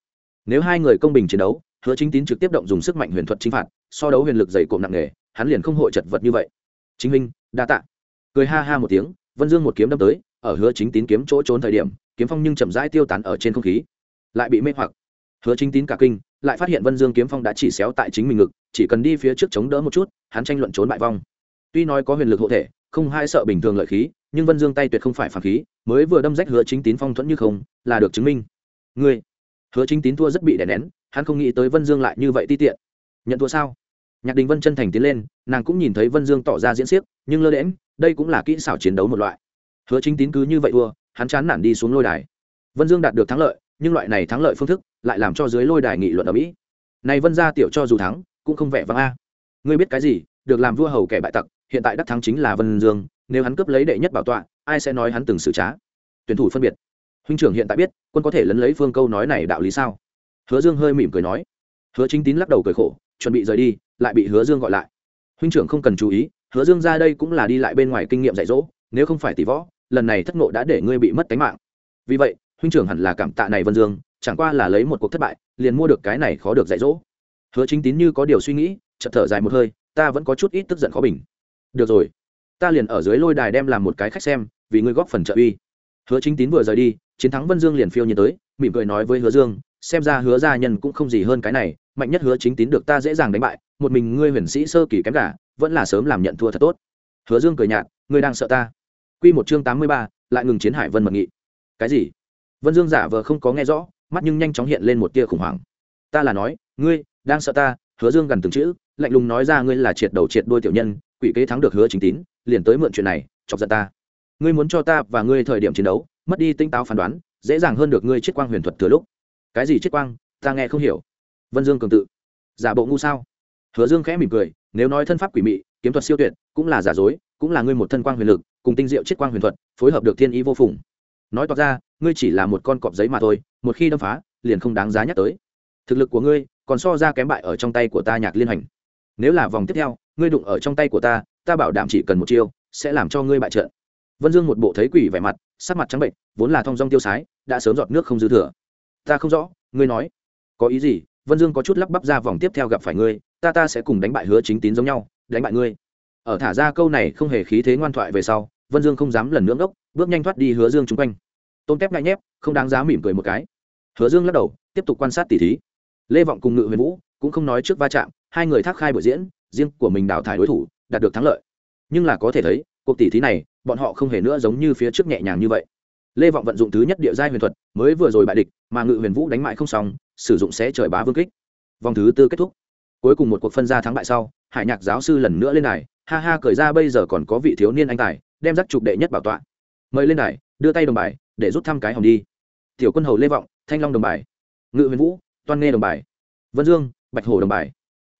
Nếu hai người công bình chiến đấu, hứa chính tín trực tiếp động dùng sức mạnh huyền thuật chính phạt, so đấu huyền lực dày cộm nặng nề, hắn liền không hội chật vật như vậy. Chính minh đa tạ. Cười ha ha một tiếng, vân dương một kiếm đâm tới ở hứa chính tín kiếm chỗ trốn thời điểm, kiếm phong nhưng chậm rãi tiêu tán ở trên không khí, lại bị mê hoặc. Hứa chính tín cả kinh, lại phát hiện vân dương kiếm phong đã chỉ xéo tại chính mình ngực, chỉ cần đi phía trước chống đỡ một chút, hắn tranh luận trốn bại vong. Tuy nói có huyền lực hộ thể, không hai sợ bình thường lợi khí, nhưng vân dương tay tuyệt không phải phản khí, mới vừa đâm rách hứa chính tín phong thuẫn như không, là được chứng minh. Ngươi, hứa chính tín thua rất bị đè nén, hắn không nghĩ tới vân dương lại như vậy ti tiện. Nhận thua sao? Nhạc đình vân chân thành tiến lên, nàng cũng nhìn thấy vân dương tỏ ra diễn xiếc nhưng lơ đễm đây cũng là kỹ xảo chiến đấu một loại hứa chính tín cứ như vậy thua, hắn chán nản đi xuống lôi đài. Vân dương đạt được thắng lợi, nhưng loại này thắng lợi phương thức lại làm cho dưới lôi đài nghị luận ở mỹ. Này vân gia tiểu cho dù thắng, cũng không vẻ vang a. Ngươi biết cái gì, được làm vua hầu kẻ bại tặc, hiện tại đắc thắng chính là vân dương, nếu hắn cướp lấy đệ nhất bảo tọa, ai sẽ nói hắn từng xử trá? Tuyển thủ phân biệt. Huynh trưởng hiện tại biết, quân có thể lấn lấy phương câu nói này đạo lý sao? Hứa dương hơi mỉm cười nói. Hứa chính tín lắc đầu cười khổ, chuẩn bị rời đi, lại bị hứa dương gọi lại. Huynh trưởng không cần chú ý, hứa dương ra đây cũng là đi lại bên ngoài kinh nghiệm dạy dỗ, nếu không phải tỷ võ lần này thất nộ đã để ngươi bị mất tính mạng. Vì vậy, huynh trưởng hẳn là cảm tạ này vân dương, chẳng qua là lấy một cuộc thất bại, liền mua được cái này khó được dạy dỗ. Hứa chính tín như có điều suy nghĩ, chợt thở dài một hơi, ta vẫn có chút ít tức giận khó bình. Được rồi, ta liền ở dưới lôi đài đem làm một cái khách xem, vì ngươi góp phần trợ uy. Hứa chính tín vừa rời đi, chiến thắng vân dương liền phiêu nhìn tới, mỉm cười nói với hứa dương, xem ra hứa gia nhân cũng không gì hơn cái này, mạnh nhất hứa chính tín được ta dễ dàng đánh bại, một mình ngươi huyền sĩ sơ kỳ kém cả vẫn là sớm làm nhận thua thật tốt. Hứa dương cười nhạt, ngươi đang sợ ta? Quy một chương tám mươi ba, lại ngừng chiến hải vân mật nghị. Cái gì? Vân dương giả vờ không có nghe rõ, mắt nhưng nhanh chóng hiện lên một tia khủng hoảng. Ta là nói, ngươi, đang sợ ta, hứa dương gần từng chữ, lạnh lùng nói ra ngươi là triệt đầu triệt đuôi tiểu nhân, quỷ kế thắng được hứa chính tín, liền tới mượn chuyện này, chọc giận ta. Ngươi muốn cho ta và ngươi thời điểm chiến đấu, mất đi tinh táo phán đoán, dễ dàng hơn được ngươi chiết quang huyền thuật thừa lúc. Cái gì chiết quang? Ta nghe không hiểu. Vân dương cường tự. Giả bộ ngu sao? Hứa dương khẽ mỉm cười, nếu nói thân pháp quỷ mị, kiếm thuật siêu tuyệt, cũng là giả dối, cũng là ngươi một thân quang huyền lực cùng tinh diệu chiết quang huyền thuật, phối hợp được thiên ý vô phùng. Nói toạc ra, ngươi chỉ là một con cọp giấy mà thôi, một khi đâm phá, liền không đáng giá nhắc tới. Thực lực của ngươi còn so ra kém bại ở trong tay của ta nhạc liên hành. Nếu là vòng tiếp theo, ngươi đụng ở trong tay của ta ta bảo đảm chỉ cần một chiêu, sẽ làm cho ngươi bại trận. Vân dương một bộ thấy quỷ vẻ mặt, sắc mặt trắng bệnh, vốn là thong dong tiêu sái, đã sớm giọt nước không dư thừa. Ta không rõ, ngươi nói. Có ý gì? Vân dương có chút lắp bắp ra vòng tiếp theo gặp phải ngươi, ta ta sẽ cùng đánh bại hứa chính tín giống nhau, đánh bại ngươi ở thả ra câu này không hề khí thế ngoan thoại về sau, vân dương không dám lần nữa ngốc, bước nhanh thoát đi hứa dương chung quanh. Tôm tép ngại nhép, không đáng giá mỉm cười một cái. Hứa dương lắc đầu, tiếp tục quan sát tỉ thí. Lê vọng cùng ngự huyền vũ cũng không nói trước va chạm, hai người thác khai buổi diễn, riêng của mình đào thải đối thủ, đạt được thắng lợi. Nhưng là có thể thấy, cuộc tỉ thí này, bọn họ không hề nữa giống như phía trước nhẹ nhàng như vậy. Lê vọng vận dụng thứ nhất địa giai huyền thuật, mới vừa rồi bại địch, mà ngự huyền vũ đánh mại không xong, sử dụng sẽ trời bá vương kích. Vòng thứ tư kết thúc. Cuối cùng một cuộc phân ra thắng bại sau, hải nhạc giáo sư lần nữa lên đài ha ha cởi ra bây giờ còn có vị thiếu niên anh tài, đem giác trục đệ nhất bảo tọa. Mời lên đài, đưa tay đồng bài, để rút thăm cái hồng đi. Tiểu quân hầu lê vọng, thanh long đồng bài. Ngự huyền vũ, toan nghe đồng bài. Vân dương, bạch hồ đồng bài.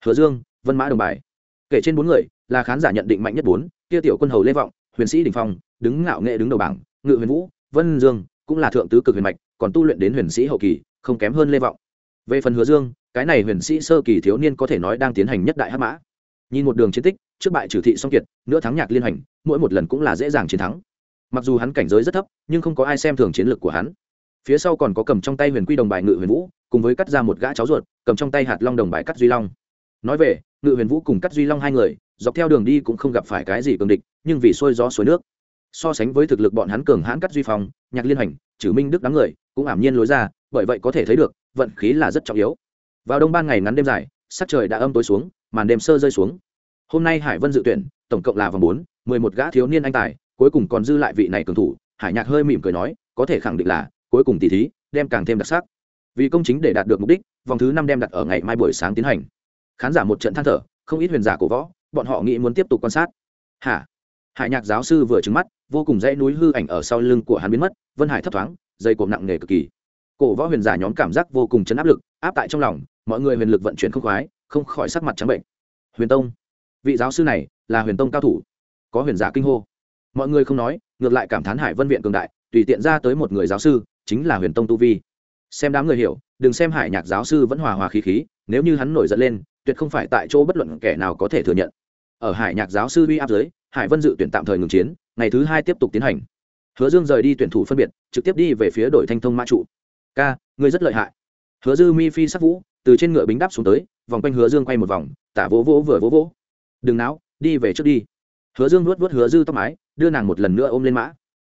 Hứa dương, vân mã đồng bài. Kể trên bốn người, là khán giả nhận định mạnh nhất bốn, kia tiểu quân hầu lê vọng, huyền sĩ đình phong, đứng ngạo nghệ đứng đầu bảng, ngự huyền vũ, vân dương, cũng là thượng tứ cực huyền mạch, còn tu luyện đến huyền sĩ hậu kỳ, không kém hơn lê vọng. Về phần hứa dương, cái này huyền sĩ sơ kỳ thiếu niên có thể nói đang tiến hành nhất đại hắc mã. Nhìn một đường chiến tích trước bại trừ thị song kiệt, nữa thắng nhạc liên hành mỗi một lần cũng là dễ dàng chiến thắng. Mặc dù hắn cảnh giới rất thấp, nhưng không có ai xem thường chiến lược của hắn. Phía sau còn có cầm trong tay huyền quy đồng bài ngự huyền vũ, cùng với cắt ra một gã cháu ruột, cầm trong tay hạt long đồng bài cắt duy long. Nói về, ngự huyền vũ cùng cắt duy long hai người, dọc theo đường đi cũng không gặp phải cái gì cường địch, nhưng vì sôi gió suối nước. So sánh với thực lực bọn hắn cường hãn cắt duy phong, nhạc liên hành trừ minh đức đám người cũng ảm nhiên lối ra, bởi vậy có thể thấy được, vận khí là rất trọng yếu. Vào đông ban ngày ngắn đêm dài, sắc trời đã âm tối xuống, màn đêm sơ rơi xuống hôm nay hải vân dự tuyển, tổng cộng là vòng bốn, mười một gã thiếu niên anh tài, cuối cùng còn dư lại vị này cường thủ, hải nhạc hơi mỉm cười nói, có thể khẳng định là, cuối cùng tỷ thí, đem càng thêm đặc sắc. Vì công chính để đạt được mục đích, vòng thứ năm đem đặt ở ngày mai buổi sáng tiến hành. Khán giả một trận than thở, không ít huyền giả cổ võ, bọn họ nghĩ muốn tiếp tục quan sát. Hả? Hải nhạc giáo sư vừa trứng mắt, vô cùng dãy núi hư ảnh ở sau lưng của hắn biến mất, vân hải thấp thoáng, dây cộm nặng nề cực kỳ. Cổ võ huyền giả nhóm cảm giác vô cùng chấn áp lực, áp tại trong lòng, mọi người huyền lực vận chuyển không khoái, không khỏi sắc mặt trắng bệnh. Huyền tông vị giáo sư này là huyền tông cao thủ, có huyền giả kinh hô. Mọi người không nói, ngược lại cảm thán hải vân viện cường đại, tùy tiện ra tới một người giáo sư, chính là huyền tông tu vi. Xem đám người hiểu, đừng xem hải nhạc giáo sư vẫn hòa hòa khí khí, nếu như hắn nổi giận lên, tuyệt không phải tại chỗ bất luận kẻ nào có thể thừa nhận. Ở hải nhạc giáo sư uy áp giới hải vân dự tuyển tạm thời ngừng chiến, ngày thứ hai tiếp tục tiến hành. Hứa dương rời đi tuyển thủ phân biệt, trực tiếp đi về phía đội thanh thông mã trụ. Ca, ngươi rất lợi hại. Hứa dư mi phi sắc vũ, từ trên ngựa bính đáp xuống tới, vòng quanh hứa dương quay một vòng, tả vỗ vỗ vừa vỗ vỗ đừng não, đi về trước đi. Hứa dương nuốt vớt hứa dư tóc mái đưa nàng một lần nữa ôm lên mã.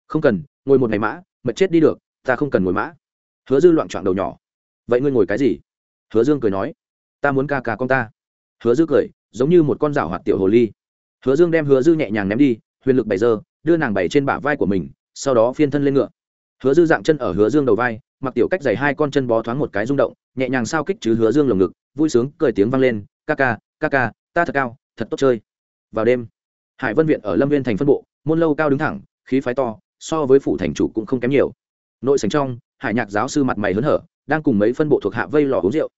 Không cần ngồi một ngày mã mật chết đi được ta không cần ngồi mã. Hứa dư loạn trọn đầu nhỏ. Vậy ngươi ngồi cái gì? Hứa dương cười nói. Ta muốn ca ca con ta. Hứa dư cười giống như một con rảo hoạt tiểu hồ ly. Hứa dương đem hứa dư nhẹ nhàng ném đi huyền lực bày giờ, đưa nàng bày trên bả vai của mình sau đó phiên thân lên ngựa. Hứa dư dạng chân ở hứa dương đầu vai mặc tiểu cách dày hai con chân bó thoáng một cái rung động nhẹ nhàng sao kích chứ hứa dương lồng ngực vui sướng cười tiếng vang lên ca ca ca ca ta thật cao thật tốt chơi. Vào đêm, hải vân viện ở lâm viên thành phân bộ, môn lâu cao đứng thẳng, khí phái to, so với phủ thành chủ cũng không kém nhiều. Nội sành trong, hải nhạc giáo sư mặt mày hớn hở, đang cùng mấy phân bộ thuộc hạ vây lò uống rượu.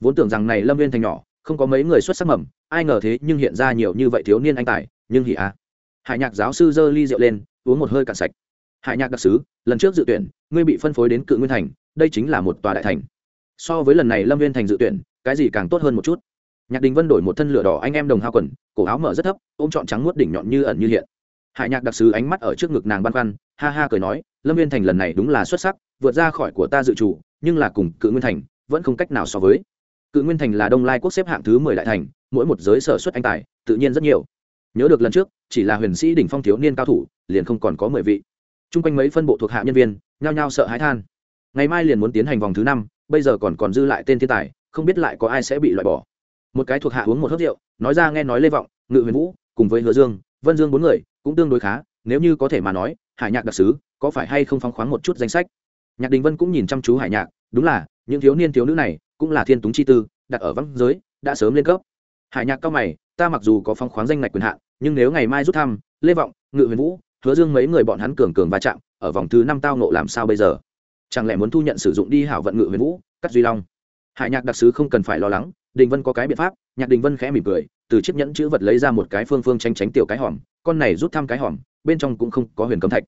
Vốn tưởng rằng này lâm viên thành nhỏ, không có mấy người xuất sắc mầm, ai ngờ thế nhưng hiện ra nhiều như vậy thiếu niên anh tài, nhưng hỉ à hải nhạc giáo sư giơ ly rượu lên, uống một hơi cạn sạch. Hải nhạc đặc sứ, lần trước dự tuyển, ngươi bị phân phối đến cự nguyên thành, đây chính là một tòa đại thành. So với lần này lâm viên thành dự tuyển, cái gì càng tốt hơn một chút? Nhạc đình vân đổi một thân lửa đỏ anh em đồng hao quần, cổ áo mở rất thấp, ôm trọn trắng nuốt đỉnh nhọn như ẩn như hiện. Hải nhạc đặc sứ ánh mắt ở trước ngực nàng băn khoăn, ha ha cười nói, lâm viên thành lần này đúng là xuất sắc, vượt ra khỏi của ta dự chủ, nhưng là cùng cự nguyên thành vẫn không cách nào so với. Cự nguyên thành là đông lai quốc xếp hạng thứ mười đại thành, mỗi một giới sở xuất anh tài, tự nhiên rất nhiều. Nhớ được lần trước, chỉ là huyền sĩ đỉnh phong thiếu niên cao thủ, liền không còn có mười vị. Chung quanh mấy phân bộ thuộc hạ nhân viên, nhao nhao sợ hãi than. Ngày mai liền muốn tiến hành vòng thứ năm, bây giờ còn còn dư lại tên thiên tài, không biết lại có ai sẽ bị loại bỏ một cái thuộc hạ uống một hớp rượu, nói ra nghe nói lê vọng, ngự huyền vũ, cùng với hứa dương, vân dương bốn người cũng tương đối khá, nếu như có thể mà nói, hải nhạc đặc s ứ có phải hay không phóng khoáng một chút danh sách? Nhạc đình vân cũng nhìn chăm chú hải nhạc, đúng là, những thiếu niên thiếu nữ này cũng là thiên túng chi tư, đặt ở vắng giới, đã sớm lên cấp. Hải nhạc cao mày, ta mặc dù có phóng khoáng danh ngạch quyền hạn, nhưng nếu ngày mai rút thăm, lê vọng, ngự huyền vũ, hứa dương mấy người bọn hắn cường cường va chạm, ở vòng thứ năm tao nộ làm sao bây giờ? Chẳng lẽ muốn thu nhận sử dụng đi hảo vận ngự huyền vũ, cắt duy long? Hải nhạc đặc sứ không cần phải lo lắng đình vân có cái biện pháp, nhạc đình vân khẽ mỉm cười, từ chiếc nhẫn chữ vật lấy ra một cái phương phương tranh tránh tiểu cái hòm, con này rút thăm cái hòm, bên trong cũng không có huyền cấm thạch.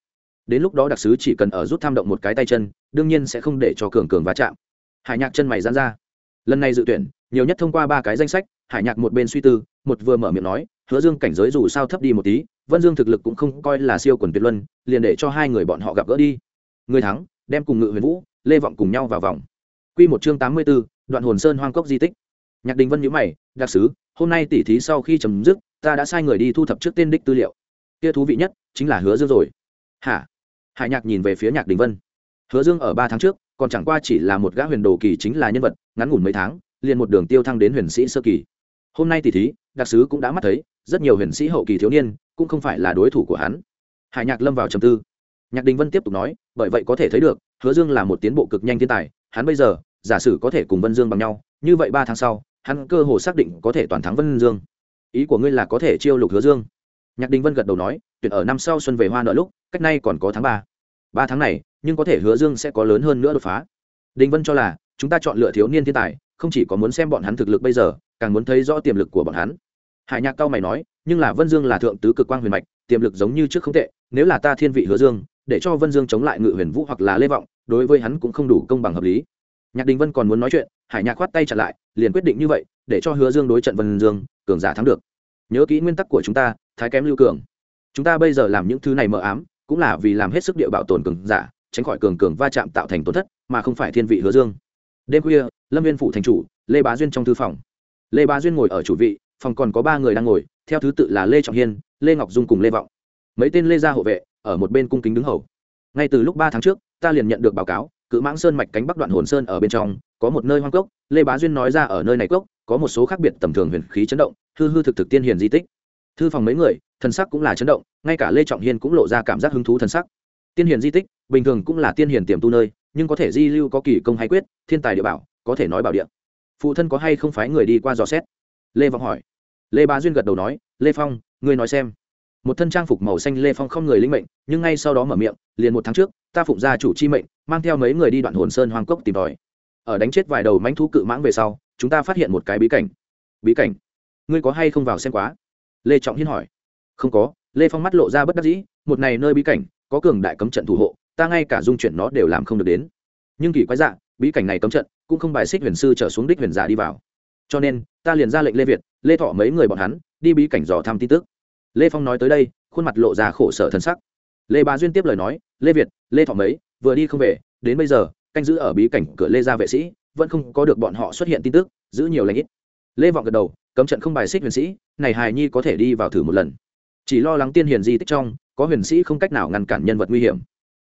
Đến lúc đó đặc sứ chỉ cần ở rút tham động một cái tay chân, đương nhiên sẽ không để cho cường cường va chạm. Hải nhạc chân mày dán ra. Lần này dự tuyển, nhiều nhất thông qua ba cái danh sách, hải nhạc một bên suy tư, một vừa mở miệng nói, hứa dương cảnh giới dù sao thấp đi một tí, vân dương thực lực cũng không coi là siêu quần tuyệt luân, liền để cho hai người bọn họ gặp gỡ đi. Người thắng, đem cùng ngự huyền vũ, lê vọng cùng nhau vào vòng. Q một chương tám mươi b ố đoạn hồn sơn hoang cốc di tích nhạc đình vân nhữ mày, đặc sứ, hôm nay tỉ thí sau khi chấm dứt, ta đã sai người đi thu thập trước tên đích tư liệu. Kia thú vị nhất chính là hứa dương rồi. Hả? Hải nhạc nhìn về phía nhạc đình vân. Hứa dương ở ba tháng trước, còn chẳng qua chỉ là một gã huyền đồ kỳ chính là nhân vật, ngắn ngủn mấy tháng, liền một đường tiêu thăng đến huyền sĩ sơ kỳ. Hôm nay tỷ thí, đặc sứ cũng đã mắt thấy, rất nhiều huyền sĩ hậu kỳ thiếu niên, cũng không phải là đối thủ của hắn. Hải nhạc lâm vào trầm tư. Nhạc đình vân tiếp tục nói, bởi vậy có thể thấy được, hứa dương là một tiến bộ cực nhanh thiên tài, hắn bây giờ, giả sử có thể cùng vân dương bằng nhau, như vậy ba tháng sau hắn cơ hồ xác định có thể toàn thắng vân dương. Ý của ngươi là có thể chiêu lục hứa dương? Nhạc đình vân gật đầu nói tuyển ở năm sau xuân về hoa nợ lúc, cách nay còn có tháng ba. Ba tháng này, nhưng có thể hứa dương sẽ có lớn hơn nữa đột phá. Đình vân cho là, chúng ta chọn lựa thiếu niên thiên tài, không chỉ có muốn xem bọn hắn thực lực bây giờ, càng muốn thấy rõ tiềm lực của bọn hắn. Hải nhạc cao mày nói, nhưng là vân dương là thượng tứ cực quang huyền mạch, tiềm lực giống như trước không tệ, nếu là ta thiên vị hứa dương, để cho vân dương chống lại ngự huyền vũ hoặc là lê vọng, đối với hắn cũng không đủ công bằng hợp lý. Nhạc đình vân còn muốn nói chuyện hải nhạc khoát tay trả lại, liền quyết định như vậy, để cho hứa dương đối trận vân dương, cường giả thắng được. Nhớ kỹ nguyên tắc của chúng ta, thái kém lưu cường. Chúng ta bây giờ làm những thứ này mờ ám, cũng là vì làm hết sức địa bảo tồn cường giả, tránh khỏi cường cường va chạm tạo thành tổn thất, mà không phải thiên vị hứa dương. Đêm khuya, lâm viên phụ thành chủ, lê bá duyên trong thư phòng. Lê bá duyên ngồi ở chủ vị, phòng còn có ba người đang ngồi, theo thứ tự là lê trọng hiên, lê ngọc dung cùng lê vọng. Mấy tên lê gia hộ vệ, ở một bên cung kính đứng hầu. Ngay từ lúc ba tháng trước, ta liền nhận được báo cáo, cự mãng sơn mạch cánh bắc đoạn hồn sơn ở bên trong có một nơi hoang cốc, lê bá duyên nói ra ở nơi này cốc, có một số khác biệt tầm thường huyền khí chấn động, hư hư thực thực tiên hiền di tích. Thư phòng mấy người, thần sắc cũng là chấn động, ngay cả lê trọng hiên cũng lộ ra cảm giác hứng thú thần sắc. Tiên hiền di tích, bình thường cũng là tiên hiền tiềm tu nơi, nhưng có thể di lưu có kỳ công hay quyết, thiên tài địa bảo, có thể nói bảo địa. Phụ thân có hay không phái người đi qua dò xét? Lê vọng hỏi. Lê bá duyên gật đầu nói, lê phong, ngươi nói xem. Một thân trang phục màu xanh lê phong không người linh mệnh, nhưng ngay sau đó mở miệng, liền một tháng trước, ta phụng ra chủ chi mệnh, mang theo mấy người đi đoạn hồn sơn hoang cốc tìm tòi ở đánh chết vài đầu mánh thú cự mãng về sau, chúng ta phát hiện một cái bí cảnh. Bí cảnh? Ngươi có hay không vào xem quá? Lê trọng hiên hỏi. Không có, lê phong mắt lộ ra bất đắc dĩ, một này nơi bí cảnh, có cường đại cấm trận thủ hộ, ta ngay cả dung chuyển nó đều làm không được đến. Nhưng kỳ quái dạ bí cảnh này cấm trận cũng không bài xích huyền sư trở xuống đích huyền giả đi vào. Cho nên, ta liền ra lệnh lê việt, lê thọ mấy người bọn hắn, đi bí cảnh dò thăm tin tức. Lê phong nói tới đây, khuôn mặt lộ ra khổ sở thân sắc. Lê bá duyên tiếp lời nói, lê việt, lê thọ mấy, vừa đi không về, đến bây giờ canh giữ ở bí cảnh cửa lê gia vệ sĩ, vẫn không có được bọn họ xuất hiện tin tức, giữ nhiều lãnh ít. Lê vọng gật đầu, cấm trận không bài xích huyền sĩ, này hài nhi có thể đi vào thử một lần. Chỉ lo lắng tiên hiền di tích trong, có huyền sĩ không cách nào ngăn cản nhân vật nguy hiểm.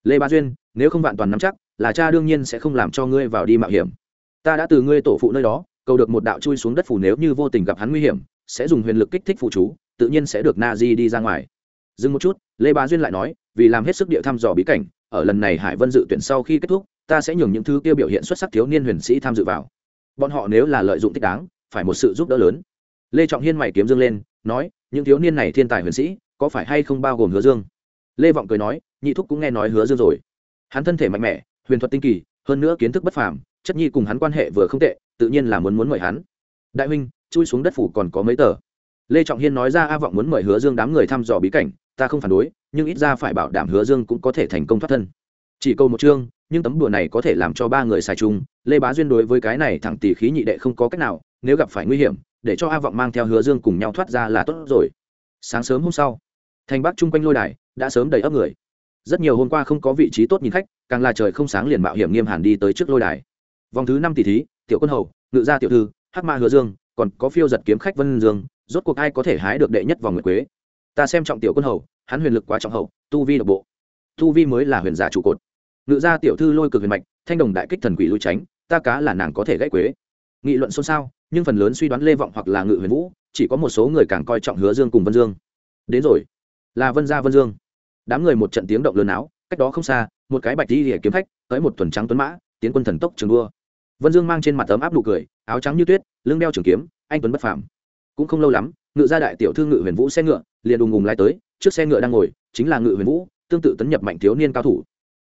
Lê ba duyên, nếu không vạn toàn nắm chắc, là cha đương nhiên sẽ không làm cho ngươi vào đi mạo hiểm. Ta đã từ ngươi tổ phụ nơi đó, cầu được một đạo chui xuống đất phủ nếu như vô tình gặp hắn nguy hiểm, sẽ dùng huyền lực kích thích phụ chú, tự nhiên sẽ được na di đi ra ngoài. Dừng một chút, lê ba duyên lại nói, vì làm hết sức địa thăm dò bí cảnh ở lần này hải vân dự tuyển sau khi kết thúc, ta sẽ nhường những thứ kia biểu hiện xuất sắc thiếu niên huyền sĩ tham dự vào. Bọn họ nếu là lợi dụng thích đáng, phải một sự giúp đỡ lớn. Lê trọng hiên mày kiếm dương lên, nói, những thiếu niên này thiên tài huyền sĩ, có phải hay không bao gồm hứa dương? Lê vọng cười nói, nhị thúc cũng nghe nói hứa dương rồi. Hắn thân thể mạnh mẽ, huyền thuật tinh kỳ, hơn nữa kiến thức bất phàm, chất nhi cùng hắn quan hệ vừa không tệ, tự nhiên là muốn muốn mời hắn. Đại huynh, chui xuống đất phủ còn có mấy tờ. Lê trọng hiên nói ra a vọng muốn mời hứa dương đám người thăm dò bí cảnh ta không phản đối, nhưng ít ra phải bảo đảm hứa dương cũng có thể thành công thoát thân. Chỉ câu một chương, nhưng tấm đùa này có thể làm cho ba người xài chung, lê bá duyên đối với cái này thẳng tỷ khí nhị đệ không có cách nào, nếu gặp phải nguy hiểm, để cho a vọng mang theo hứa dương cùng nhau thoát ra là tốt rồi. Sáng sớm hôm sau, thành bắc chung quanh lôi đài, đã sớm đầy ấp người. Rất nhiều hôm qua không có vị trí tốt nhìn khách, càng là trời không sáng liền mạo hiểm nghiêm hẳn đi tới trước lôi đài. Vòng thứ năm tỷ thí, tiểu quân hầu, ngự gia tiểu thư, hắc ma hứa dương, còn có phiêu giật kiếm khách vân dương, rốt cuộc ai có thể hái được đệ nhất vòng nguyệt quế? Ta xem trọng tiểu quân hầu, hắn huyền lực quá trọng hậu, tu vi độc bộ. Tu vi mới là huyền giả trụ cột. Ngự gia tiểu thư lôi cực huyền mạch, thanh đồng đại kích thần quỷ lui tránh, ta cá là nàng có thể gãy quế. Nghị luận xôn xao, nhưng phần lớn suy đoán lê vọng hoặc là ngự huyền vũ, chỉ có một số người càng coi trọng hứa dương cùng vân dương. Đến rồi, là vân gia vân dương. Đám người một trận tiếng động lớn áo, cách đó không xa, một cái bạch đi rỉa kiếm khách, tới một tuần trắng tuấn mã, tiến quân thần tốc trường đua. Vân dương mang trên mặt ấm áp nụ cười, áo trắng như tuyết, lưng đeo trường kiếm, anh tuấn bất phàm. Cũng không lâu lắm, ngự gia đại tiểu thư ngự huyền vũ xe ngựa liền đùng ùng lai tới, trước xe ngựa đang ngồi, chính là ngự huyền vũ, tương tự tấn nhập mạnh thiếu niên cao thủ.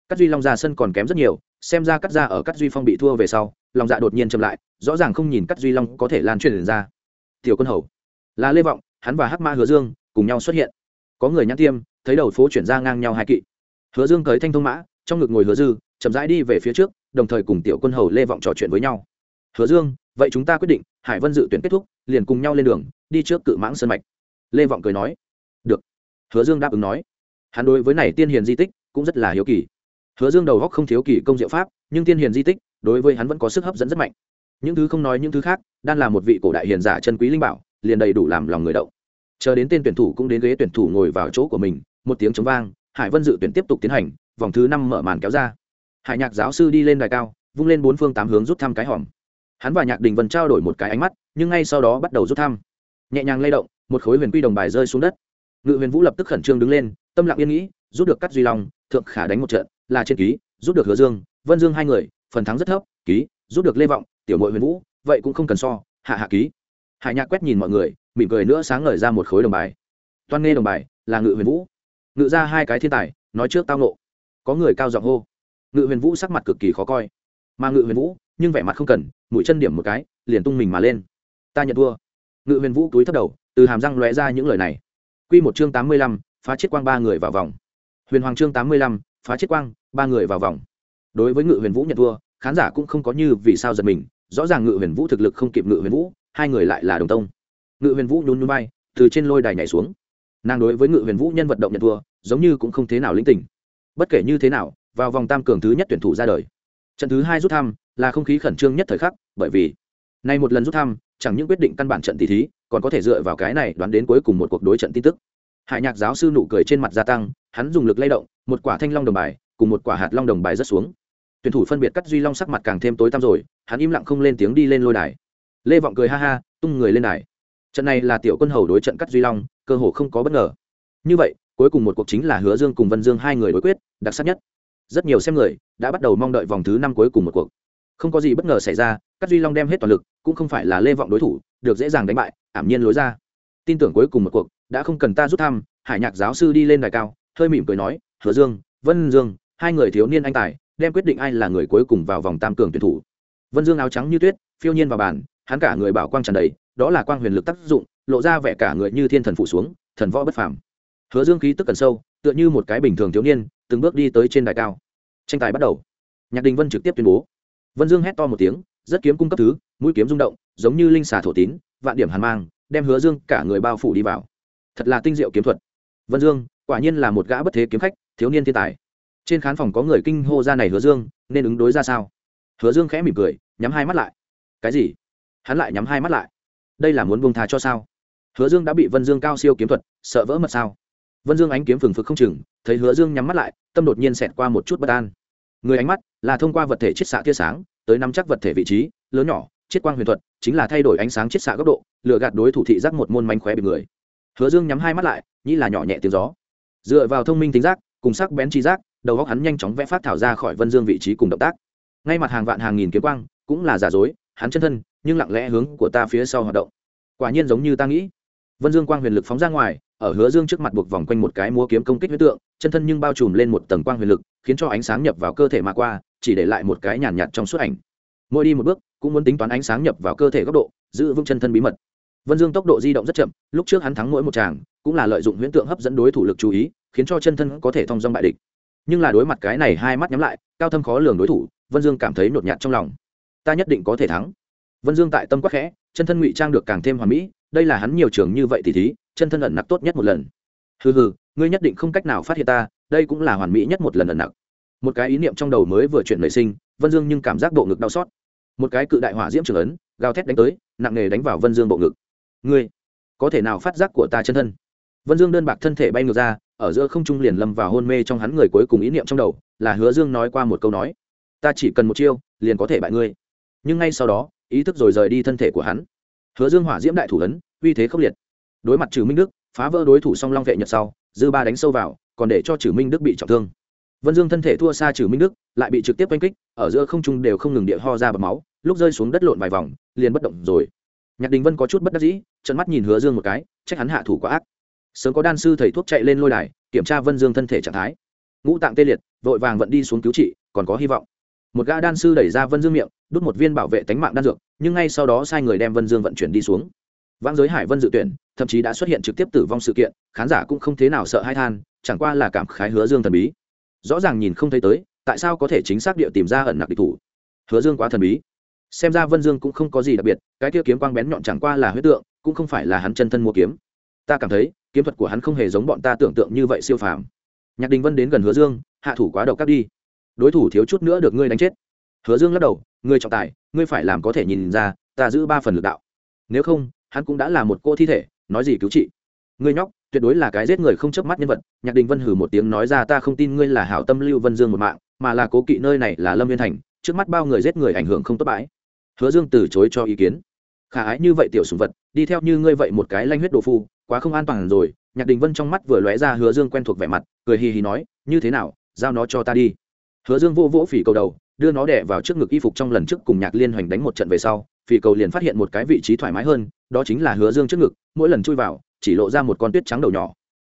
Cắt duy long ra sân còn kém rất nhiều, xem ra cắt ra ở cắt duy phong bị thua về sau, lòng dạ đột nhiên chậm lại, rõ ràng không nhìn cắt duy long có thể lan truyền ra. Tiểu quân hầu là lê vọng, hắn và hắc ma hứa dương cùng nhau xuất hiện. Có người nhãn tiêm, thấy đầu phố chuyển ra ngang nhau hai kỵ. Hứa dương cởi thanh thông mã, trong ngực ngồi hứa dư, chậm rãi đi về phía trước, đồng thời cùng tiểu quân hầu lê vọng trò chuyện với nhau. Hứa dương, vậy chúng ta quyết định, hải vân dự tuyển kết thúc, liền cùng nhau lên đường, đi trước cự mãng sơn mạch. Lê vọng cười nói được. Hứa dương đáp ứng nói. Hắn đối với này tiên hiền di tích cũng rất là hiếu kỳ. Hứa dương đầu góc không thiếu kỳ công diệu pháp, nhưng tiên hiền di tích đối với hắn vẫn có sức hấp dẫn rất mạnh. Những thứ không nói những thứ khác đang là một vị cổ đại hiền giả chân quý linh bảo, liền đầy đủ làm lòng người động. Chờ đến tên tuyển thủ cũng đến ghế tuyển thủ ngồi vào chỗ của mình, một tiếng chống vang, hải vân dự tuyển tiếp tục tiến hành, vòng thứ năm mở màn kéo ra. Hải nhạc giáo sư đi lên đài cao, vung lên bốn phương tám hướng rút thăm cái hòm. Hắn và nhạc đình vân trao đổi một cái ánh mắt, nhưng ngay sau đó bắt đầu rút thăm. Nhẹ nhàng lay động, một khối huyền quy đồng bài rơi xuống đất ngự huyền vũ lập tức khẩn trương đứng lên, tâm lặng yên nghĩ, rút được cắt duy long, thượng khả đánh một trận là trên ký, rút được hứa dương, vân dương hai người, phần thắng rất thấp, ký, rút được lê vọng, tiểu mội huyền vũ, vậy cũng không cần so, hạ hạ ký. Hải nhạc quét nhìn mọi người, mỉm cười nữa sáng ngời ra một khối đồng bài. Toan nghe đồng bài, là ngự huyền vũ. Ngự ra hai cái thiên tài, nói trước tao nộ. Có người cao giọng hô. Ngự huyền vũ sắc mặt cực kỳ khó coi. Mà ngự huyền vũ, nhưng vẻ mặt không cần, mũi chân điểm một cái, liền tung mình mà lên. Ta nhận thua. Ngự huyền vũ túi thấp đầu, từ hàm răng lóe ra những lời này. Quy một chương tám mươi lăm, phá chết quang ba người vào vòng. Huyền hoàng chương tám mươi lăm, phá chết quang, ba người vào vòng. Đối với ngự huyền vũ nhận thua, khán giả cũng không có như vì sao giật mình, rõ ràng ngự huyền vũ thực lực không kịp ngự huyền vũ, hai người lại là đồng tông. Ngự huyền vũ nhún nhún bay từ trên lôi đài nhảy xuống. Nàng đối với ngự huyền vũ nhân vận động nhận thua, giống như cũng không thế nào lĩnh tình. Bất kể như thế nào, vào vòng tam cường thứ nhất tuyển thủ ra đời. Trận thứ hai rút thăm là không khí khẩn trương nhất thời khắc, bởi vì nay một lần rút thăm, chẳng những quyết định căn bản trận tỷ thí còn có thể dựa vào cái này đoán đến cuối cùng một cuộc đối trận tin tức. Hải nhạc giáo sư nụ cười trên mặt gia tăng, hắn dùng lực lay động, một quả thanh long đồng bài cùng một quả hạt long đồng bài rất xuống. Tuyển thủ phân biệt cắt duy long sắc mặt càng thêm tối tăm rồi, hắn im lặng không lên tiếng đi lên lôi đài. Lê vọng cười ha ha, tung người lên đài. Trận này là tiểu quân hầu đối trận cắt duy long, cơ hồ không có bất ngờ. Như vậy, cuối cùng một cuộc chính là hứa dương cùng vân dương hai người đối quyết, đặc sắc nhất. Rất nhiều xem người đã bắt đầu mong đợi vòng thứ năm cuối cùng một cuộc. Không có gì bất ngờ xảy ra, cắt duy long đem hết toàn lực, cũng không phải là lê vọng đối thủ được dễ dàng đánh bại, ảm nhiên lối ra. Tin tưởng cuối cùng một cuộc, đã không cần ta rút thăm, hải nhạc giáo sư đi lên đài cao, hơi mỉm cười nói, hứa dương, vân dương, hai người thiếu niên anh tài, đem quyết định ai là người cuối cùng vào vòng tam cường tuyển thủ. Vân dương áo trắng như tuyết, phiêu nhiên vào bàn, hắn cả người bảo quang tràn đầy, đó là quang huyền lực tác dụng, lộ ra vẻ cả người như thiên thần phủ xuống, thần võ bất phàm. Hứa dương khí tức cần sâu, tựa như một cái bình thường thiếu niên, từng bước đi tới trên đài cao. Tranh tài bắt đầu. Nhạc đình vân trực tiếp tuyên bố. Vân dương hét to một tiếng rất kiếm cung cấp thứ, mũi kiếm rung động, giống như linh xà thổ tín, vạn điểm hàn mang, đem hứa dương cả người bao phủ đi vào. Thật là tinh diệu kiếm thuật. Vân dương, quả nhiên là một gã bất thế kiếm khách, thiếu niên thiên tài. Trên khán phòng có người kinh hô ra này hứa dương, nên ứng đối ra sao? Hứa dương khẽ mỉm cười, nhắm hai mắt lại. Cái gì? Hắn lại nhắm hai mắt lại. Đây là muốn buông thà cho sao? Hứa dương đã bị vân dương cao siêu kiếm thuật, sợ vỡ mật sao? Vân dương ánh kiếm phừng phực không chừng, thấy hứa dương nhắm mắt lại, tâm đột nhiên xẹt qua một chút bất an. Người ánh mắt là thông qua vật thể chiết xạ tia sáng tới nắm chắc vật thể vị trí, lớn nhỏ, chiết quang huyền thuật, chính là thay đổi ánh sáng chiết xạ góc độ lựa gạt đối thủ thị giác một môn mánh khóe bị người. Hứa dương nhắm hai mắt lại nghĩ là nhỏ nhẹ tiếng gió. Dựa vào thông minh tính giác, cùng sắc bén trí giác, đầu góc hắn nhanh chóng vẽ phát thảo ra khỏi vân dương vị trí cùng động tác. Ngay mặt hàng vạn hàng nghìn kiếm quang, cũng là giả dối, hắn chân thân, nhưng lặng lẽ hướng của ta phía sau hoạt động. Quả nhiên giống như ta nghĩ. Vân dương quang huyền lực phóng ra ngoài, ở hứa dương trước mặt buộc vòng quanh một cái múa kiếm công kích huyết tượng, chân thân nhưng bao trùm lên một tầng quang huyền lực khiến cho ánh sáng nhập vào cơ thể mà qua chỉ để lại một cái nhàn nhạt, nhạt trong suốt ảnh. Mỗi đi một bước cũng muốn tính toán ánh sáng nhập vào cơ thể góc độ giữ vững chân thân bí mật. Vân dương tốc độ di động rất chậm lúc trước hắn thắng mỗi một tràng cũng là lợi dụng huyễn tượng hấp dẫn đối thủ lực chú ý khiến cho chân thân có thể thông dong bại địch. Nhưng là đối mặt cái này hai mắt nhắm lại cao thâm khó lường đối thủ vân dương cảm thấy nhột nhạt trong lòng. Ta nhất định có thể thắng. Vân dương tại tâm quắc khẽ chân thân ngụy trang được càng thêm hoàn mỹ đây là hắn nhiều trường như vậy thì thí chân thân ẩn nặc tốt nhất một lần. Hừ hừ ngươi nhất định không cách nào phát hiện ta đây cũng là hoàn mỹ nhất một lần ẩn nặc. Một cái ý niệm trong đầu mới vừa chuyển nảy sinh, vân dương nhưng cảm giác bộ ngực đau xót. Một cái cự đại hỏa diễm trường ấn, gào thét đánh tới, nặng nề đánh vào vân dương bộ ngực. Ngươi, có thể nào phát giác của ta chân thân? Vân dương đơn bạc thân thể bay ngược ra, ở giữa không trung liền lâm vào hôn mê trong hắn người cuối cùng ý niệm trong đầu, là hứa dương nói qua một câu nói, ta chỉ cần một chiêu, liền có thể bại ngươi. Nhưng ngay sau đó, ý thức rồi rời đi thân thể của hắn. Hứa dương hỏa diễm đại thủ ấn, uy thế khốc liệt. Đối mặt trừ minh đức, phá vỡ đối thủ song long vệ nhật sau, dư ba đánh sâu vào còn để cho trừ minh đức bị trọng thương vân dương thân thể thua xa trừ minh đức lại bị trực tiếp oanh kích ở giữa không trung đều không ngừng địa ho ra bầm máu lúc rơi xuống đất lộn vài vòng liền bất động rồi nhạc đình vân có chút bất đắc dĩ trận mắt nhìn hứa dương một cái trách hắn hạ thủ quá ác sớm có đan sư thầy thuốc chạy lên lôi đài kiểm tra vân dương thân thể trạng thái ngũ tạng tê liệt vội vàng vận đi xuống cứu trị còn có hy vọng một gã đan sư đẩy ra vân dương miệng đút một viên bảo vệ tánh mạng đan dược nhưng ngay sau đó sai người đem vân dương vận chuyển đi xuống vãng giới hải vân dự tuyển thậm chí đã xuất hiện trực tiếp tử vong sự kiện khán giả cũng không thế nào sợ hai than chẳng qua là cảm khái hứa dương thần bí. Rõ ràng nhìn không thấy tới, tại sao có thể chính xác địa tìm ra ẩn nặc địch thủ? Hứa dương quá thần bí. Xem ra vân dương cũng không có gì đặc biệt, cái kia kiếm quang bén nhọn chẳng qua là huyết tượng, cũng không phải là hắn chân thân mua kiếm. Ta cảm thấy, kiếm thuật của hắn không hề giống bọn ta tưởng tượng như vậy siêu phàm. Nhạc đình vân đến gần hứa dương, hạ thủ quá độc cắt đi. Đối thủ thiếu chút nữa được ngươi đánh chết. Hứa dương lắc đầu, ngươi trọng tài, ngươi phải làm có thể nhìn ra, ta giữ ba phần lực đạo. Nếu không, hắn cũng đã là một cô thi thể, nói gì cứu trị ngươi nhóc, tuyệt đối là cái giết người không chớp mắt nhân vật. Nhạc đình vân hử một tiếng nói ra, ta không tin ngươi là hảo tâm lưu vân dương một mạng, mà là cố kỵ nơi này là lâm viên thành, trước mắt bao người giết người ảnh hưởng không tốt bãi. Hứa dương từ chối cho ý kiến. Khả ái như vậy tiểu sùng vật, đi theo như ngươi vậy một cái lanh huyết đồ phu, quá không an toàn rồi. Nhạc đình vân trong mắt vừa lóe ra hứa dương quen thuộc vẻ mặt, cười hì hì nói, như thế nào, giao nó cho ta đi. Hứa dương vô vỗ phỉ cầu đầu, đưa nó đẻ vào trước ngực y phục trong lần trước cùng nhạc liên hoành đánh một trận về sau phì cầu liền phát hiện một cái vị trí thoải mái hơn, đó chính là hứa dương trước ngực, mỗi lần chui vào, chỉ lộ ra một con tuyết trắng đầu nhỏ.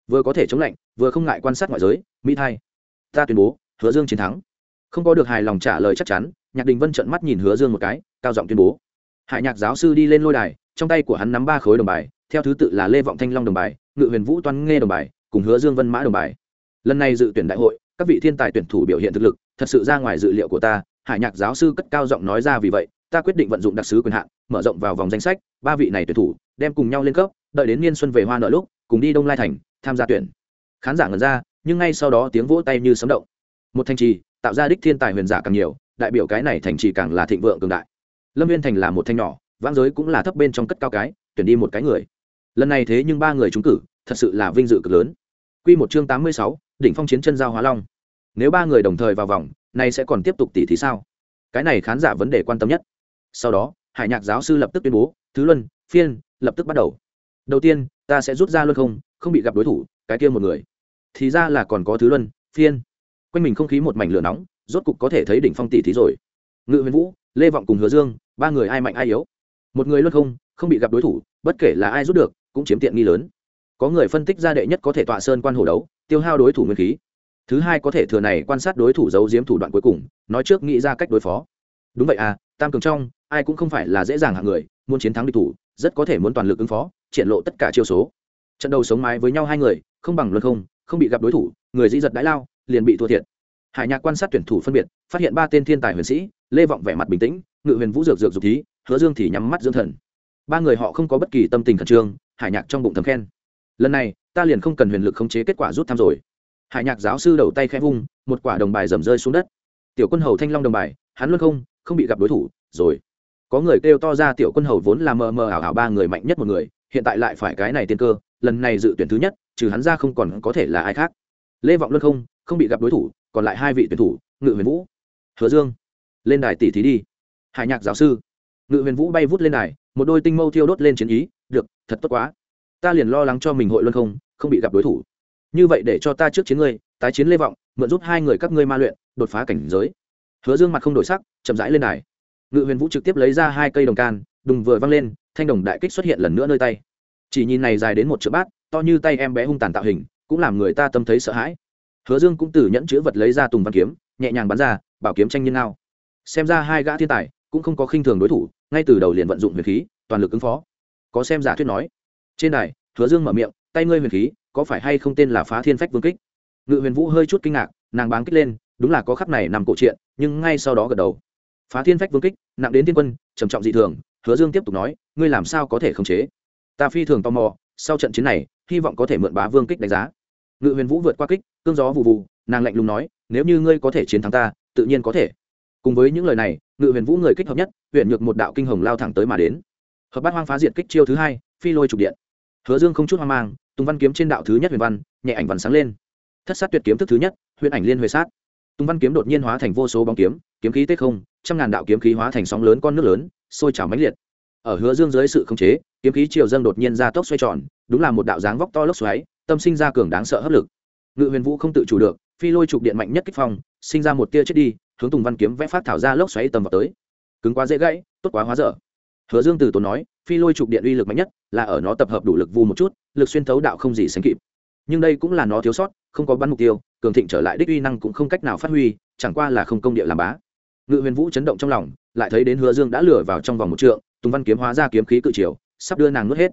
Vừa có thể chống lạnh, vừa không ngại quan sát ngoại giới, mỹ thai, ta tuyên bố, hứa dương chiến thắng. Không có được hài lòng trả lời chắc chắn, nhạc đình vân trợn mắt nhìn hứa dương một cái, cao giọng tuyên bố. Hải nhạc giáo sư đi lên lôi đài, trong tay của hắn nắm ba khối đồng bài, theo thứ tự là lê vọng thanh long đồng bài, ngự huyền vũ toan nghe đồng bài, cùng hứa dương vân mã đồng bài. Lần này dự tuyển đại hội, các vị thiên tài tuyển thủ biểu hiện thực lực, thật sự ra ngoài dự liệu của ta, hải nhạc giáo sư cất cao giọng nói ra vì vậy ta quyết định vận dụng đặc sứ quyền hạn, mở rộng vào vòng danh sách, ba vị này tuyển thủ, đem cùng nhau lên cấp, đợi đến niên xuân về hoa nợ lúc, cùng đi đông lai thành, tham gia tuyển. Khán giả ngần ra, nhưng ngay sau đó tiếng vỗ tay như sấm động. Một thành trì, tạo ra đích thiên tài huyền giả càng nhiều, đại biểu cái này thành trì càng là thịnh vượng cường đại. Lâm viên thành là một thanh nhỏ, vãng giới cũng là thấp bên trong cất cao cái, tuyển đi một cái người. Lần này thế nhưng ba người trúng cử, thật sự là vinh dự cực lớn. Q một chương tám mươi sáu, đỉnh phong chiến chân giao hóa long. Nếu ba người đồng thời vào vòng, nay sẽ còn tiếp tục tỉ thì sao? Cái này khán giả vấn đề quan tâm nhất sau đó, hải nhạc giáo sư lập tức tuyên bố, thứ luân, phiên, lập tức bắt đầu. Đầu tiên, ta sẽ rút ra luân không không bị gặp đối thủ, cái kia một người. Thì ra là còn có thứ luân, phiên. Quanh mình không khí một mảnh lửa nóng, rốt cục có thể thấy đỉnh phong tỷ thí rồi. Ngự huyền vũ, lê vọng cùng hứa dương, ba người ai mạnh ai yếu. Một người luân không không bị gặp đối thủ, bất kể là ai rút được, cũng chiếm tiện nghi lớn. Có người phân tích ra đệ nhất có thể tọa sơn quan hổ đấu, tiêu hao đối thủ nguyên khí. Thứ hai có thể thừa này quan sát đối thủ giấu giếm thủ đoạn cuối cùng, nói trước nghĩ ra cách đối phó. Đúng vậy à tam cường trong, ai cũng không phải là dễ dàng hạng người, muốn chiến thắng địch thủ, rất có thể muốn toàn lực ứng phó, triển lộ tất cả chiêu số. Trận đầu sống mái với nhau hai người, không bằng luân không không bị gặp đối thủ, người dĩ giật đãi lao, liền bị thua thiệt. Hải nhạc quan sát tuyển thủ phân biệt, phát hiện ba tên thiên tài huyền sĩ, lê vọng vẻ mặt bình tĩnh, ngự huyền vũ dược dược dục thí hứa dương thì nhắm mắt dưỡng thần. Ba người họ không có bất kỳ tâm tình khẩn trương, hải nhạc trong bụng thầm khen. Lần này, ta liền không cần huyền lực khống chế kết quả rút thăm rồi. Hải nhạc giáo sư đầu tay khẽ vung, một quả đồng bài dầm rơi xuống đất. Tiểu quân hầu thanh long đồng bài, hắn luôn không không bị gặp đối thủ, rồi. Có người kêu to ra tiểu quân hầu vốn là mờ mờ ảo ảo ba người mạnh nhất một người, hiện tại lại phải cái này tiên cơ, lần này dự tuyển thứ nhất, trừ hắn ra không còn có thể là ai khác. Lê vọng luân không không bị gặp đối thủ, còn lại hai vị tuyển thủ, ngự huyền vũ, hứa dương. Lên đài tỷ thí đi. Hải nhạc giáo sư. Ngự huyền vũ bay vút lên đài, một đôi tinh mâu thiêu đốt lên chiến ý, được, thật tốt quá. Ta liền lo lắng cho mình hội luân không không bị gặp đối thủ. Như vậy để cho ta trước chiến ngươi, tái chiến lê vọng, mượn giúp hai người các ngươi ma luyện, đột phá cảnh giới hứa dương mặt không đổi sắc, chậm rãi lên đài. Ngự huyền vũ trực tiếp lấy ra hai cây đồng can, đùng vừa văng lên, thanh đồng đại kích xuất hiện lần nữa nơi tay. Chỉ nhìn này dài đến một chữ bát, to như tay em bé hung tàn tạo hình, cũng làm người ta tâm thấy sợ hãi. Hứa dương cũng từ nhẫn chữ vật lấy ra tùng văn kiếm, nhẹ nhàng bắn ra, bảo kiếm tranh nhiên nào xem ra hai gã thiên tài cũng không có khinh thường đối thủ, ngay từ đầu liền vận dụng huyền khí, toàn lực ứng phó. Có xem giả thuyết nói, trên đài, hứa dương mở miệng, tay ngươi huyền khí, có phải hay không tên là phá thiên phách vương kích? Ngự huyền vũ hơi chút kinh ngạc, nàng báng kích lên đúng là có khắp này nằm cổ truyện nhưng ngay sau đó gật đầu. Phá thiên phách vương kích, nặng đến thiên quân, trầm trọng dị thường, hứa dương tiếp tục nói, ngươi làm sao có thể khống chế? Ta phi thường tò mò, sau trận chiến này, hy vọng có thể mượn bá vương kích đánh giá. Ngự huyền vũ vượt qua kích, cương gió vụ vụ nàng lạnh lùng nói, nếu như ngươi có thể chiến thắng ta, tự nhiên có thể. Cùng với những lời này, ngự huyền vũ người kích hợp nhất, huyền nhược một đạo kinh hồng lao thẳng tới mà đến. Hợp bát hoang phá diệt kích chiêu thứ hai, phi lôi trục điện. Hứa dương không chút hoang mang, tùng văn kiếm trên đạo thứ nhất huyền văn, nhẹ ảnh văn sáng lên. Thất sát tuyệt kiếm thức thứ nhất, huyền ảnh liên huệ sát tùng văn kiếm đột nhiên hóa thành vô số bóng kiếm kiếm khí tết không, trăm ngàn đạo kiếm khí hóa thành sóng lớn con nước lớn, sôi trào mãnh liệt. Ở hứa dương dưới sự khống chế, kiếm khí chiều dâng đột nhiên ra tốc xoay tròn, đúng là một đạo dáng vóc to lốc xoáy, tâm sinh ra cường đáng sợ hấp lực. Ngự huyền vũ không tự chủ được, phi lôi trục điện mạnh nhất kích phong, sinh ra một tia chết đi, hướng tùng văn kiếm vẽ phát thảo ra lốc xoáy tầm vào tới. Cứng quá dễ gãy, tốt quá hóa dở. Hứa dương từ tốn nói, phi lôi trục điện uy lực mạnh nhất là ở nó tập hợp đủ lực vu một chút, lực xuyên thấu đạo không gì sánh kịp. Nhưng đây cũng là nó thiếu sót không có bắn mục tiêu, cường thịnh trở lại đích uy năng cũng không cách nào phát huy, chẳng qua là không công địa làm bá. Ngự huyền vũ chấn động trong lòng, lại thấy đến hứa dương đã lừa vào trong vòng một trượng, tùng văn kiếm hóa ra kiếm khí cự chiều, sắp đưa nàng nuốt hết.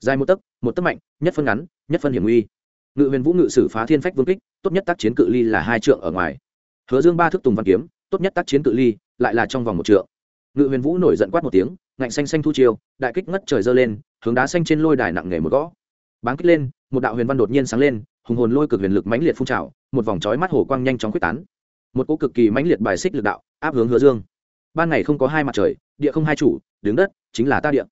Dài một tấc một tấc mạnh, nhất phân ngắn, nhất phân hiểm nguy. Ngự huyền vũ ngự sử phá thiên phách vương kích, tốt nhất tác chiến cự ly là hai trượng ở ngoài. Hứa dương ba thức tùng văn kiếm, tốt nhất tác chiến cự ly lại là trong vòng một trượng. Ngự huyền vũ nổi giận quát một tiếng, ngạnh xanh xanh thu chiều, đại kích ngất trời dơ lên, hướng đá xanh trên lôi đài nặng nghề một gõ. Báng kích lên, một đạo huyền văn đột nhiên sáng lên hùng hồn lôi cực huyền lực mãnh liệt phun trào, một vòng trói mắt hổ quang nhanh chóng quyết tán. Một cỗ cực kỳ mãnh liệt bài xích lực đạo, áp hướng hứa dương. Ban ngày không có hai mặt trời, địa không hai chủ, đứng đất, chính là ta địa.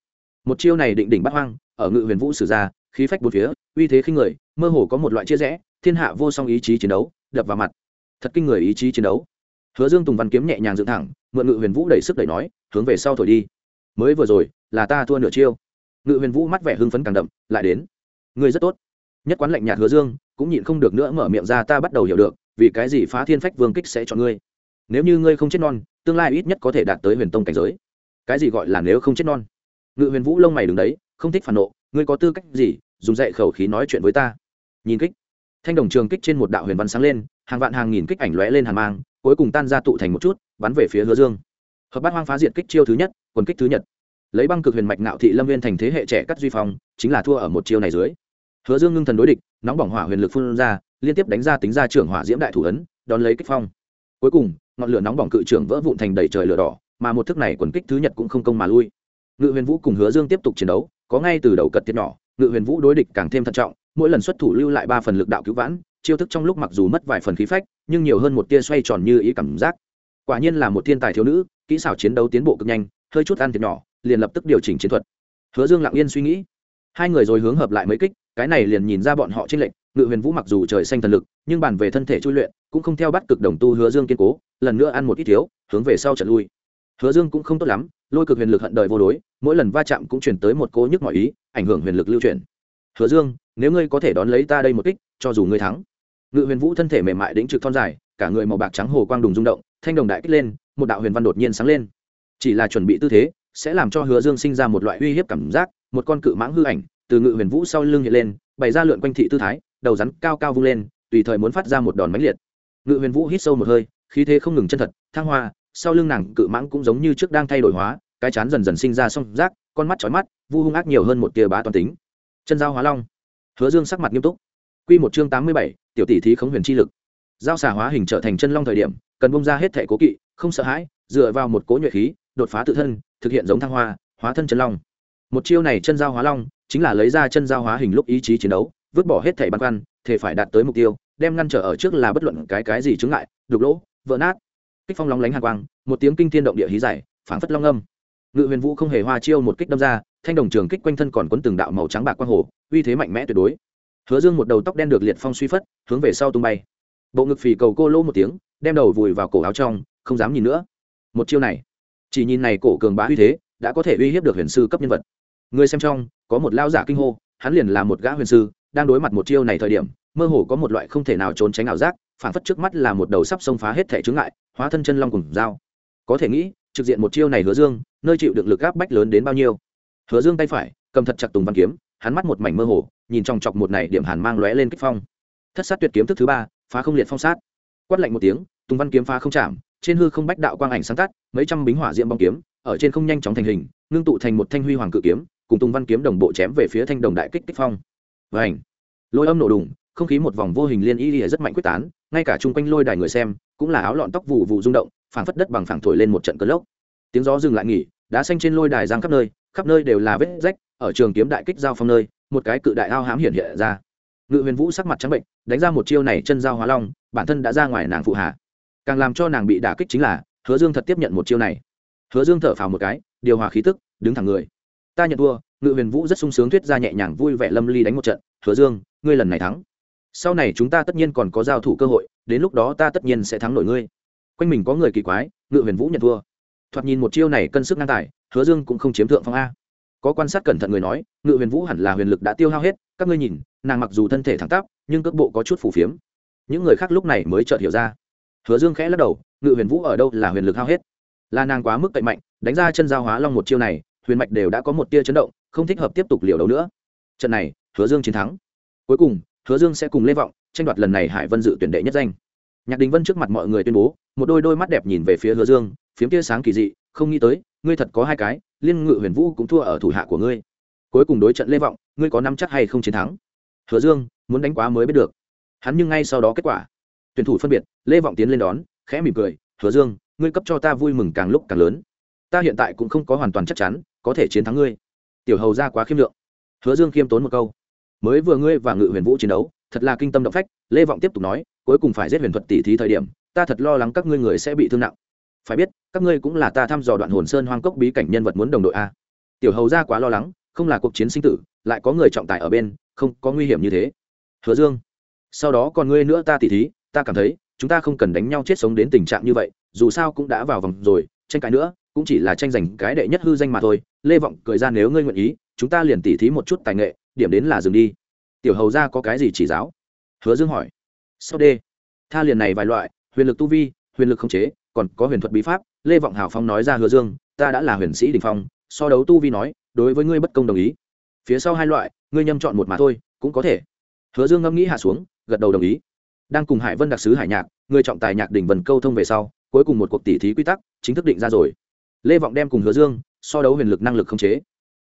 Một chiêu này định đỉnh bắt hoang, ở ngự huyền vũ sử ra, khí phách bốn phía, uy thế khinh người, mơ hồ có một loại chia rẽ, thiên hạ vô song ý chí chiến đấu, đập vào mặt. Thật kinh người ý chí chiến đấu. Hứa dương tùng văn kiếm nhẹ nhàng dựng thẳng, mượn ngự huyền vũ đẩy sức đẩy nói, hướng về sau thổi đi. Mới vừa rồi, là ta thua nửa chiêu. Ngự huyền vũ mắt vẻ hưng phấn càng đậm, lại đến. Ngươi rất tốt nhất quán lạnh nhạt hứa dương cũng nhịn không được nữa mở miệng ra, ta bắt đầu hiểu được, vì cái gì phá thiên phách vương kích sẽ chọn ngươi? Nếu như ngươi không chết non, tương lai ít nhất có thể đạt tới huyền tông cảnh giới. Cái gì gọi là nếu không chết non? Ngự huyền vũ lông mày đứng đấy, không thích phản nộ, ngươi có tư cách gì dùng dạy khẩu khí nói chuyện với ta? Nhìn kích, thanh đồng trường kích trên một đạo huyền văn sáng lên, hàng vạn hàng nghìn kích ảnh lóe lên hàn mang, cuối cùng tan ra tụ thành một chút, bắn về phía hứa dương. Hợp bát hoang phá diện kích chiêu thứ nhất, quần kích thứ nhật. Lấy băng cực huyền mạch ngạo thị lâm viên thành thế hệ trẻ cắt duy phong, chính là thua ở một chiêu này dưới hứa dương ngưng thần đối địch, nóng bỏng hỏa huyền lực phun ra, liên tiếp đánh ra tính ra trưởng hỏa diễm đại thủ ấn, đón lấy kích phong. Cuối cùng, ngọn lửa nóng bỏng cự trưởng vỡ vụn thành đầy trời lửa đỏ, mà một thức này quần kích thứ nhật cũng không công mà lui. Ngự huyền vũ cùng hứa dương tiếp tục chiến đấu, có ngay từ đầu cật tiết nhỏ, ngự huyền vũ đối địch càng thêm thận trọng, mỗi lần xuất thủ lưu lại ba phần lực đạo cứu vãn, chiêu thức trong lúc mặc dù mất vài phần khí phách, nhưng nhiều hơn một tia xoay tròn như ý cảm giác. Quả nhiên là một thiên tài thiếu nữ, kỹ xảo chiến đấu tiến bộ cực nhanh, hơi chút ăn thiệt nhỏ, liền lập tức điều chỉnh chiến thuật. Hứa dương lặng yên suy nghĩ. Hai người rồi hướng hợp lại mấy kích cái này liền nhìn ra bọn họ trên lệnh ngự huyền vũ mặc dù trời xanh thần lực, nhưng bàn về thân thể chui luyện, cũng không theo bắt cực đồng tu hứa dương kiên cố, lần nữa ăn một ít thiếu, hướng về sau trận lui. Hứa dương cũng không tốt lắm, lôi cực huyền lực hận đời vô đối, mỗi lần va chạm cũng chuyển tới một cố nhức mọi ý, ảnh hưởng huyền lực lưu chuyển. Hứa dương, nếu ngươi có thể đón lấy ta đây một kích, cho dù ngươi thắng. Ngự huyền vũ thân thể mềm mại đĩnh trực thon dài, cả người màu bạc trắng hồ quang đùng rung động, thanh đồng đại kích lên, một đạo huyền văn đột nhiên sáng lên. Chỉ là chuẩn bị tư thế, sẽ làm cho hứa dương sinh ra một loại uy hiếp cảm giác, một con cự mãng hư ảnh từ ngự huyền vũ sau lưng hiện lên, bày ra lượn quanh thị tư thái, đầu rắn cao cao vung lên, tùy thời muốn phát ra một đòn mãnh liệt. Ngự huyền vũ hít sâu một hơi, khí thế không ngừng chân thật, thăng hoa, sau lưng nàng cự mãng cũng giống như trước đang thay đổi hóa, cái chán dần dần sinh ra song rác, con mắt chói mắt, vu hung ác nhiều hơn một tia bá toàn tính. Chân dao hóa long. Hứa dương sắc mặt nghiêm túc. Quy một chương tám mươi bảy, tiểu tỷ thí khống huyền chi lực. Giao xà hóa hình trở thành chân long thời điểm, cần bung ra hết thể cố kỵ, không sợ hãi, dựa vào một cố nhuệ khí, đột phá tự thân, thực hiện giống thăng hoa, hóa thân chân long một chiêu này chân giao hóa long, chính là lấy ra chân giao hóa hình lúc ý chí chiến đấu, vứt bỏ hết thẻ băn khoăn, thể phải đạt tới mục tiêu, đem ngăn trở ở trước là bất luận cái cái gì chứng ngại, đục lỗ, vỡ nát. Kích phong lóng lánh hàng quang, một tiếng kinh thiên động địa hí giải phảng phất long âm. Ngự huyền vũ không hề hoa chiêu một kích đâm ra, thanh đồng trường kích quanh thân còn quấn từng đạo màu trắng bạc quang hồ, uy thế mạnh mẽ tuyệt đối. Hứa dương một đầu tóc đen được liệt phong suy phất, hướng về sau tung bay. Bộ ngực phì cầu cô lỗ một tiếng, đem đầu vùi vào cổ áo trong, không dám nhìn nữa. Một chiêu này, chỉ nhìn này cổ cường bá uy thế, đã có thể uy hiếp được huyền sư cấp nhân vật người xem trong, có một lao giả kinh hô, hắn liền là một gã huyền sư, đang đối mặt một chiêu này thời điểm, mơ hồ có một loại không thể nào trốn tránh ảo giác, phản phất trước mắt là một đầu sắp xông phá hết thể chướng ngại, hóa thân chân long cùng dao. Có thể nghĩ, trực diện một chiêu này hứa dương, nơi chịu được lực áp bách lớn đến bao nhiêu? Hứa dương tay phải, cầm thật chặt tùng văn kiếm, hắn mắt một mảnh mơ hồ, nhìn trong chọc một này điểm hàn mang lóe lên kích phong. Thất sát tuyệt kiếm thức thứ ba, phá không liệt phong sát. Quát lạnh một tiếng, tùng văn kiếm phá không chạm, trên hư không bách đạo quang ảnh sáng tắt, mấy trăm bính hỏa diệm bong kiếm, ở trên không nhanh chóng thành hình, ngưng tụ thành một thanh huy hoàng cự kiếm cùng tùng văn kiếm đồng bộ chém về phía thanh đồng đại kích kích phong. Vảnh lôi âm nổ đùng, không khí một vòng vô hình liên y rất mạnh quyết tán, ngay cả chung quanh lôi đài người xem cũng là áo lọn tóc vụ vụ rung động, phảng phất đất bằng phẳng thổi lên một trận cơn lốc. Tiếng gió dừng lại nghỉ, đá xanh trên lôi đài giang khắp nơi khắp nơi đều là vết rách, ở trường kiếm đại kích giao phong nơi, một cái cự đại ao hám hiện hiện ra. Ngự huyền vũ sắc mặt trắng bệnh, đánh ra một chiêu này chân giao hóa long, bản thân đã ra ngoài nàng phụ hạ. Càng làm cho nàng bị đả kích chính là, hứa dương thật tiếp nhận một chiêu này. Hứa dương thở phào một cái, điều hòa khí tức, đứng thẳng người ta nhận thua, ngự huyền vũ rất sung sướng thuyết ra nhẹ nhàng vui vẻ lâm ly đánh một trận, hứa dương, ngươi lần này thắng. Sau này chúng ta tất nhiên còn có giao thủ cơ hội, đến lúc đó ta tất nhiên sẽ thắng nổi ngươi. Quanh mình có người kỳ quái, ngự huyền vũ nhận thua. Thoạt nhìn một chiêu này cân sức ngang tài, hứa dương cũng không chiếm thượng phong a. Có quan sát cẩn thận người nói, ngự huyền vũ hẳn là huyền lực đã tiêu hao hết, các ngươi nhìn, nàng mặc dù thân thể thẳng tắp, nhưng cước bộ có chút phù phiếm. Những người khác lúc này mới chợt hiểu ra. Hứa dương khẽ lắc đầu, ngự huyền vũ ở đâu là huyền lực hao hết? Là nàng quá mức cậy mạnh, đánh ra chân giao hóa long một chiêu này huyền mạch đều đã có một tia chấn động, không thích hợp tiếp tục liều đấu nữa. Trận này, hứa dương chiến thắng. Cuối cùng, hứa dương sẽ cùng lê vọng tranh đoạt lần này hải vân dự tuyển đệ nhất danh. Nhạc đình vân trước mặt mọi người tuyên bố, một đôi đôi mắt đẹp nhìn về phía hứa dương, phiếm tia sáng kỳ dị, không nghĩ tới, ngươi thật có hai cái, liên ngự huyền vũ cũng thua ở thủ hạ của ngươi. Cuối cùng đối trận lê vọng, ngươi có năm chắc hay không chiến thắng? Hứa dương, muốn đánh quá mới biết được. Hắn nhưng ngay sau đó kết quả. Tuyển thủ phân biệt, lê vọng tiến lên đón, khẽ mỉm cười, hứa dương, ngươi cấp cho ta vui mừng càng lúc càng lớn. Ta hiện tại cũng không có hoàn toàn chắc chắn có thể chiến thắng ngươi. Tiểu hầu ra quá khiêm lượng. Hứa dương khiêm tốn một câu. Mới vừa ngươi và ngự huyền vũ chiến đấu, thật là kinh tâm động phách, lê vọng tiếp tục nói, cuối cùng phải giết huyền thuật tỷ thí thời điểm, ta thật lo lắng các ngươi người sẽ bị thương nặng. Phải biết, các ngươi cũng là ta thăm dò đoạn hồn sơn hoang cốc bí cảnh nhân vật muốn đồng đội a. Tiểu hầu ra quá lo lắng, không là cuộc chiến sinh tử, lại có người trọng tài ở bên, không có nguy hiểm như thế. Hứa dương, sau đó còn ngươi nữa ta tỉ thí, ta cảm thấy, chúng ta không cần đánh nhau chết sống đến tình trạng như vậy, dù sao cũng đã vào vòng rồi, tranh cãi nữa cũng chỉ là tranh giành cái đệ nhất hư danh mà thôi. Lê vọng cười ra nếu ngươi nguyện ý, chúng ta liền tỉ thí một chút tài nghệ, điểm đến là dừng đi. Tiểu hầu ra có cái gì chỉ giáo? Hứa dương hỏi. Sau đê tha liền này vài loại, huyền lực tu vi, huyền lực không chế, còn có huyền thuật bí pháp. Lê vọng hào phong nói ra hứa dương, ta đã là huyền sĩ đình phong, so đấu tu vi nói, đối với ngươi bất công đồng ý. Phía sau hai loại, ngươi nhâm chọn một mà thôi, cũng có thể. Hứa dương ngẫm nghĩ hạ xuống, gật đầu đồng ý. Đang cùng hải vân đặc sứ hải nhạc người trọng tài nhạc đỉnh vần câu thông về sau, cuối cùng một cuộc tỉ thí quy tắc, chính thức định ra rồi lê vọng đem cùng hứa dương so đấu huyền lực năng lực không chế.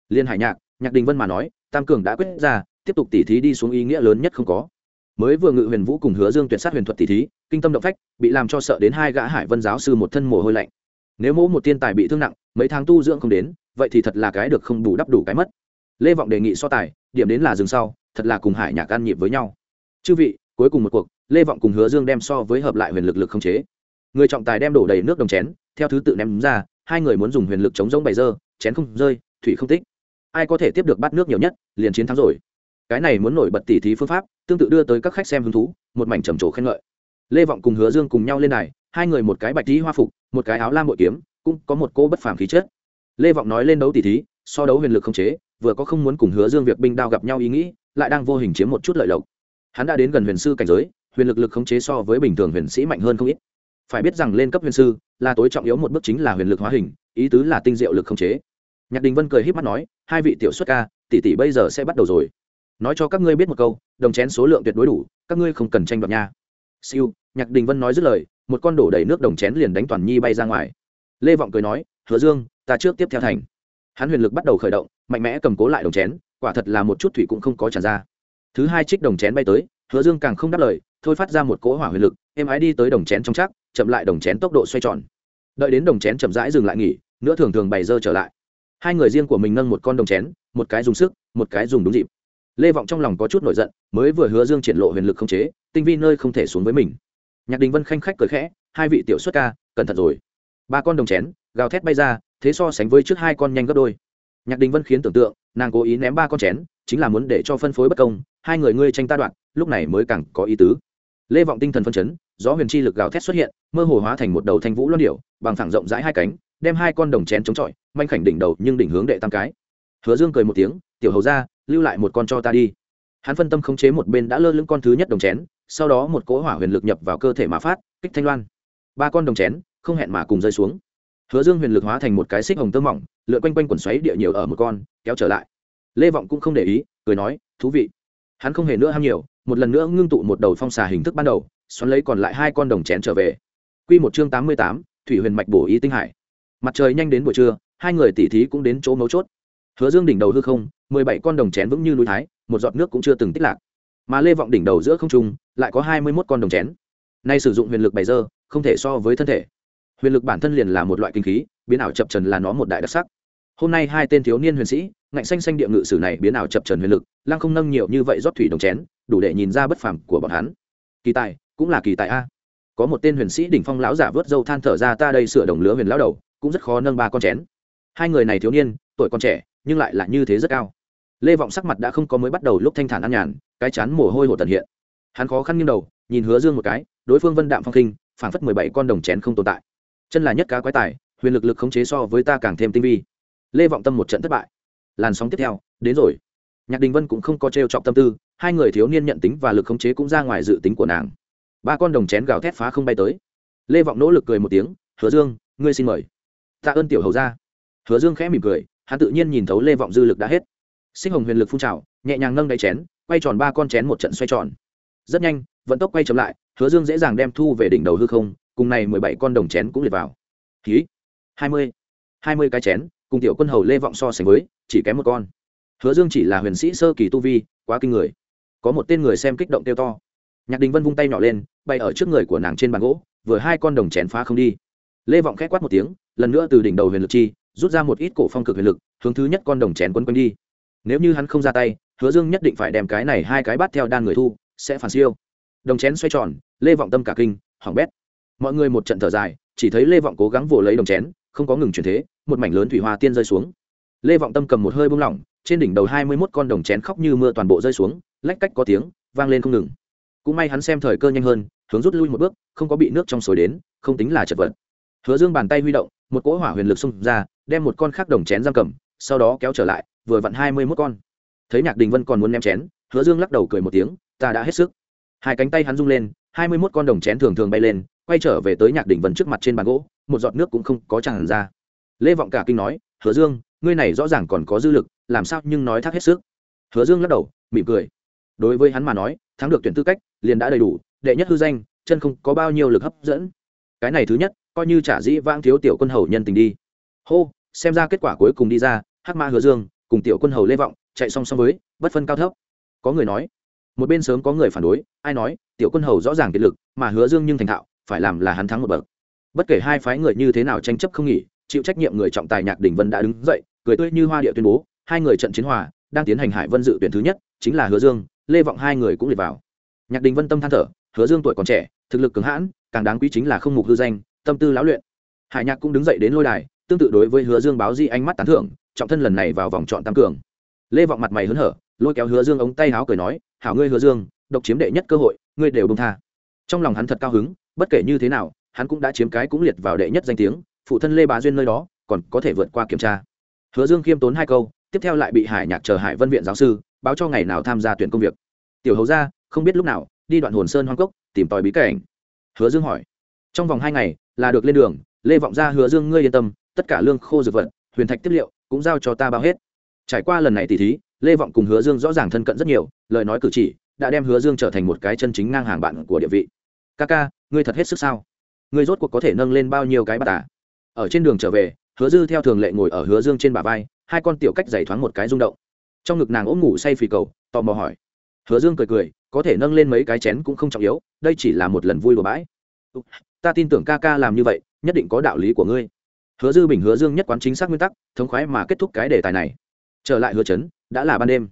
Liên hải nhạc nhạc đình vân mà nói, tam cường đã quyết ra, tiếp tục tỉ thí đi xuống ý nghĩa lớn nhất không có. Mới vừa ngự huyền vũ cùng hứa dương tuyệt sát huyền thuật tỉ thí, kinh tâm động phách, bị làm cho sợ đến hai gã hải vân giáo sư một thân mồ hôi lạnh. Nếu mỗi một thiên tài bị thương nặng, mấy tháng tu dưỡng không đến, vậy thì thật là cái được không đủ đắp đủ cái mất. Lê vọng đề nghị so tài, điểm đến là dừng sau, thật là cùng hải nhạc ăn nhịp với nhau. Chư vị, cuối cùng một cuộc, lê vọng cùng hứa dương đem so với hợp lại huyền lực lực không chế. Người trọng tài đem đổ đầy nước đồng chén, theo thứ tự ném ra hai người muốn dùng huyền lực chống giống bày dơ, chén không rơi, thủy không tích. Ai có thể tiếp được bát nước nhiều nhất, liền chiến thắng rồi. Cái này muốn nổi bật tỉ thí phương pháp, tương tự đưa tới các khách xem hứng thú, một mảnh trầm trồ khen ngợi. Lê vọng cùng hứa dương cùng nhau lên này hai người một cái bạch tí hoa phục, một cái áo lam bội kiếm, cũng có một cô bất phàm khí chất. Lê vọng nói lên đấu tỉ thí, so đấu huyền lực không chế, vừa có không muốn cùng hứa dương việc binh đao gặp nhau ý nghĩ, lại đang vô hình chiếm một chút lợi lộc. Hắn đã đến gần huyền sư cảnh giới, huyền lực lực khống chế so với bình thường huyền sĩ mạnh hơn không ít phải biết rằng lên cấp huyền sư, là tối trọng yếu một bước chính là huyền lực hóa hình, ý tứ là tinh diệu lực không chế. Nhạc đình vân cười h í p mắt nói, hai vị tiểu xuất ca, tỷ tỷ bây giờ sẽ bắt đầu rồi. Nói cho các ngươi biết một câu, đồng chén số lượng tuyệt đối đủ, các ngươi không cần tranh đoạt nha. Siêu, nhạc đình vân nói dứt lời, một con đổ đầy nước đồng chén liền đánh toàn nhi bay ra ngoài. Lê vọng cười nói, hứa dương, ta trước tiếp theo thành. Hắn huyền lực bắt đầu khởi động, mạnh mẽ cầm cố lại đồng chén, quả thật là một chút thủy cũng không có tràn ra. Thứ hai trích đồng chén bay tới, hứa dương càng không đáp lời, thôi phát ra một cỗ hỏa huyền lực em ái đi tới đồng chén trong chắc chậm lại đồng chén tốc độ xoay tròn. Đợi đến đồng chén chậm rãi dừng lại nghỉ, nữa thường thường bày dơ trở lại. Hai người riêng của mình nâng một con đồng chén, một cái dùng sức, một cái dùng đúng dịp. Lê vọng trong lòng có chút nổi giận, mới vừa hứa dương triển lộ huyền lực không chế, tinh vi nơi không thể xuống với mình. Nhạc đình vân khanh khách cười khẽ, hai vị tiểu xuất ca, cẩn thận rồi. Ba con đồng chén, gào thét bay ra, thế so sánh với trước hai con nhanh gấp đôi. Nhạc đình vân khiến tưởng tượng, nàng cố ý ném ba con chén, chính là muốn để cho phân phối bất công, hai người ngươi tranh ta đoạn lúc này mới càng có ý tứ lê vọng tinh thần phân chấn, gió huyền chi lực gào thét xuất hiện, mơ hồ hóa thành một đầu thanh vũ loan điệu bằng thẳng rộng rãi hai cánh, đem hai con đồng chén chống chọi, manh khảnh đỉnh đầu nhưng đỉnh hướng đệ tam cái. Hứa dương cười một tiếng, tiểu hầu ra lưu lại một con cho ta đi. Hắn phân tâm khống chế một bên đã lơ lưng con thứ nhất đồng chén, sau đó một cỗ hỏa huyền lực nhập vào cơ thể mà phát, kích thanh loan. Ba con đồng chén, không hẹn mà cùng rơi xuống. Hứa dương huyền lực hóa thành một cái xích hồng tơ mỏng, lượn quanh quanh quần xoáy địa nhiều ở một con, kéo trở lại. Lê vọng cũng không để ý, cười nói, thú vị hắn không hề nữa ham nhiều, một lần nữa ngưng tụ một đầu phong xà hình thức ban đầu, xoắn lấy còn lại hai con đồng chén trở về. Q một chương tám mươi tám, thủy huyền mạch bổ ý tinh hải. Mặt trời nhanh đến buổi trưa, hai người tỉ thí cũng đến chỗ mấu chốt. Hứa dương đỉnh đầu hư không, mười bảy con đồng chén vững như núi thái, một giọt nước cũng chưa từng tích lạc. Mà lê vọng đỉnh đầu giữa không trung, lại có hai mươi mốt con đồng chén. Nay sử dụng huyền lực bày dơ không thể so với thân thể. Huyền lực bản thân liền là một loại kinh khí, biến ảo chập trần là nó một đại đặc sắc hôm nay hai tên thiếu niên huyền sĩ, ngạnh xanh xanh địa ngự sử này biến ảo chập trần huyền lực, lăng không nâng nhiều như vậy rót thủy đồng chén, đủ để nhìn ra bất phàm của bọn hắn. Kỳ tài, cũng là kỳ tài a. Có một tên huyền sĩ đỉnh phong lão giả vớt dâu than thở ra, ta đây sửa đồng lứa huyền lão đầu, cũng rất khó nâng ba con chén. Hai người này thiếu niên, tuổi còn trẻ, nhưng lại là như thế rất cao. Lê vọng sắc mặt đã không có mới bắt đầu lúc thanh thản ăn nhàn, cái chán mồ hôi hồ tần hiện. Hắn khó khăn nghiêng đầu, nhìn hứa dương một cái, đối phương vân đạm phong khinh phảng phất mười bảy con đồng chén không tồn tại. Chân là nhất cá quái tài, huyền lực lực khống chế so với ta càng thêm tinh vi lê vọng tâm một trận thất bại. Làn sóng tiếp theo, đến rồi. Nhạc đình vân cũng không có t r e o trọng tâm tư, hai người thiếu niên nhận tính và lực khống chế cũng ra ngoài dự tính của nàng. Ba con đồng chén gào thét phá không bay tới. Lê vọng nỗ lực cười một tiếng, hứa dương, ngươi xin mời. Tạ ơn tiểu hầu ra hứa dương khẽ mỉm cười, hắn tự nhiên nhìn thấu lê vọng dư lực đã hết. Sinh hồng huyền lực phun trào, nhẹ nhàng nâng đáy chén, quay tròn ba con chén một trận xoay tròn. Rất nhanh, vận tốc quay chậm lại, hứa dương dễ dàng đem thu về đỉnh đầu hư không, cùng này mười bảy con đồng chén cũng liệt vào. Ký hai mươi hai mươi cái chén cùng tiểu quân hầu lê vọng so sánh với, chỉ kém một con. Hứa dương chỉ là huyền sĩ sơ kỳ tu vi, quá kinh người. Có một tên người xem kích động tiêu to. Nhạc đình vân vung tay nhỏ lên, bay ở trước người của nàng trên bàn gỗ, vừa hai con đồng chén phá không đi. Lê vọng k h é quát một tiếng, lần nữa từ đỉnh đầu huyền lực chi, rút ra một ít cổ phong cực huyền lực, hướng thứ nhất con đồng chén quấn quanh đi. Nếu như hắn không ra tay, hứa dương nhất định phải đem cái này hai cái bắt theo đan người thu, sẽ phản siêu. Đồng chén xoay tròn, lê vọng tâm cả kinh, hỏng bét. Mọi người một trận thở dài, chỉ thấy lê vọng cố gắng vồ lấy đồng chén, không có ngừng chuyển thế một mảnh lớn thủy hoa tiên rơi xuống. Lê vọng tâm cầm một hơi buông lỏng, trên đỉnh đầu hai mươi mốt con đồng chén khóc như mưa toàn bộ rơi xuống, lách cách có tiếng, vang lên không ngừng. Cũng may hắn xem thời cơ nhanh hơn, hướng rút lui một bước, không có bị nước trong sồi đến, không tính là chật vật. Hứa dương bàn tay huy động, một cỗ hỏa huyền lực xung ra, đem một con khác đồng chén giam cầm, sau đó kéo trở lại, vừa vặn hai mươi mốt con. Thấy nhạc đình vân còn muốn ném chén, hứa dương lắc đầu cười một tiếng, ta đã hết sức. Hai cánh tay hắn rung lên, hai mươi mốt con đồng chén thường thường bay lên, quay trở về tới nhạc đình vân trước mặt trên bàn gỗ, một giọt nước cũng không có tràn ra lê vọng cả kinh nói, hứa dương, ngươi này rõ ràng còn có dư lực, làm sao nhưng nói thác hết sức? Hứa dương lắc đầu, mỉm cười. Đối với hắn mà nói, thắng được tuyển tư cách, liền đã đầy đủ, đệ nhất hư danh, chân không có bao nhiêu lực hấp dẫn. Cái này thứ nhất, coi như trả dĩ vãng thiếu tiểu quân hầu nhân tình đi. Hô, xem ra kết quả cuối cùng đi ra, hắc ma hứa dương, cùng tiểu quân hầu lê vọng, chạy song song với, bất phân cao thấp. Có người nói, một bên sớm có người phản đối, ai nói, tiểu quân hầu rõ ràng kiệt lực, mà hứa dương nhưng thành thạo, phải làm là hắn thắng một bậc. Bất kể hai phái người như thế nào tranh chấp không nghỉ chịu trách nhiệm người trọng tài nhạc đình vân đã đứng dậy, cười tươi như hoa địa tuyên bố, hai người trận chiến hòa, đang tiến hành hải vân dự tuyển thứ nhất, chính là hứa dương, lê vọng hai người cũng liệt vào. Nhạc đình vân tâm than thở, hứa dương tuổi còn trẻ, thực lực cứng hãn, càng đáng quý chính là không mục hư danh, tâm tư lão luyện. Hải nhạc cũng đứng dậy đến lôi đài, tương tự đối với hứa dương báo di ánh mắt tán thưởng, trọng thân lần này vào vòng chọn tam cường. Lê vọng mặt mày hớn hở, lôi kéo hứa dương ống tay háo cười nói, hảo ngươi hứa dương, độc chiếm đệ nhất cơ hội, ngươi đều bông tha. Trong lòng hắn thật cao hứng, bất kể như thế nào, hắn cũng đã chiếm cái cũng liệt vào đệ nhất danh tiếng phụ thân lê bá duyên nơi đó, còn có thể vượt qua kiểm tra. Hứa dương khiêm tốn hai câu, tiếp theo lại bị hải nhạc chờ hải vân viện giáo sư, báo cho ngày nào tham gia tuyển công việc. Tiểu hầu ra không biết lúc nào, đi đoạn hồn sơn hoang cốc, tìm tòi bí cảnh. Hứa dương hỏi, trong vòng hai ngày, là được lên đường, lê vọng ra hứa dương ngươi yên tâm, tất cả lương khô dược vật, huyền thạch tiếp liệu, cũng giao cho ta bao hết. Trải qua lần này tỉ thí, lê vọng cùng hứa dương rõ ràng thân cận rất nhiều, lời nói cử chỉ đã đem hứa dương trở thành một cái chân chính ngang hàng bạn của địa vị. Ca ca, ngươi thật hết sức sao? Ngươi rốt cuộc có thể nâng lên bao nhiêu cái bà tả ở trên đường trở về, hứa dư theo thường lệ ngồi ở hứa dương trên bả vai, hai con tiểu cách giải thoáng một cái rung động. Trong ngực nàng ôm ngủ say phì cầu, tò mò hỏi. Hứa dương cười cười, có thể nâng lên mấy cái chén cũng không trọng yếu, đây chỉ là một lần vui đùa bãi. Ta tin tưởng ca ca làm như vậy, nhất định có đạo lý của ngươi. Hứa dư bình hứa dương nhất quán chính xác nguyên tắc, thống khoái mà kết thúc cái đề tài này. Trở lại hứa trấn, đã là ban đêm.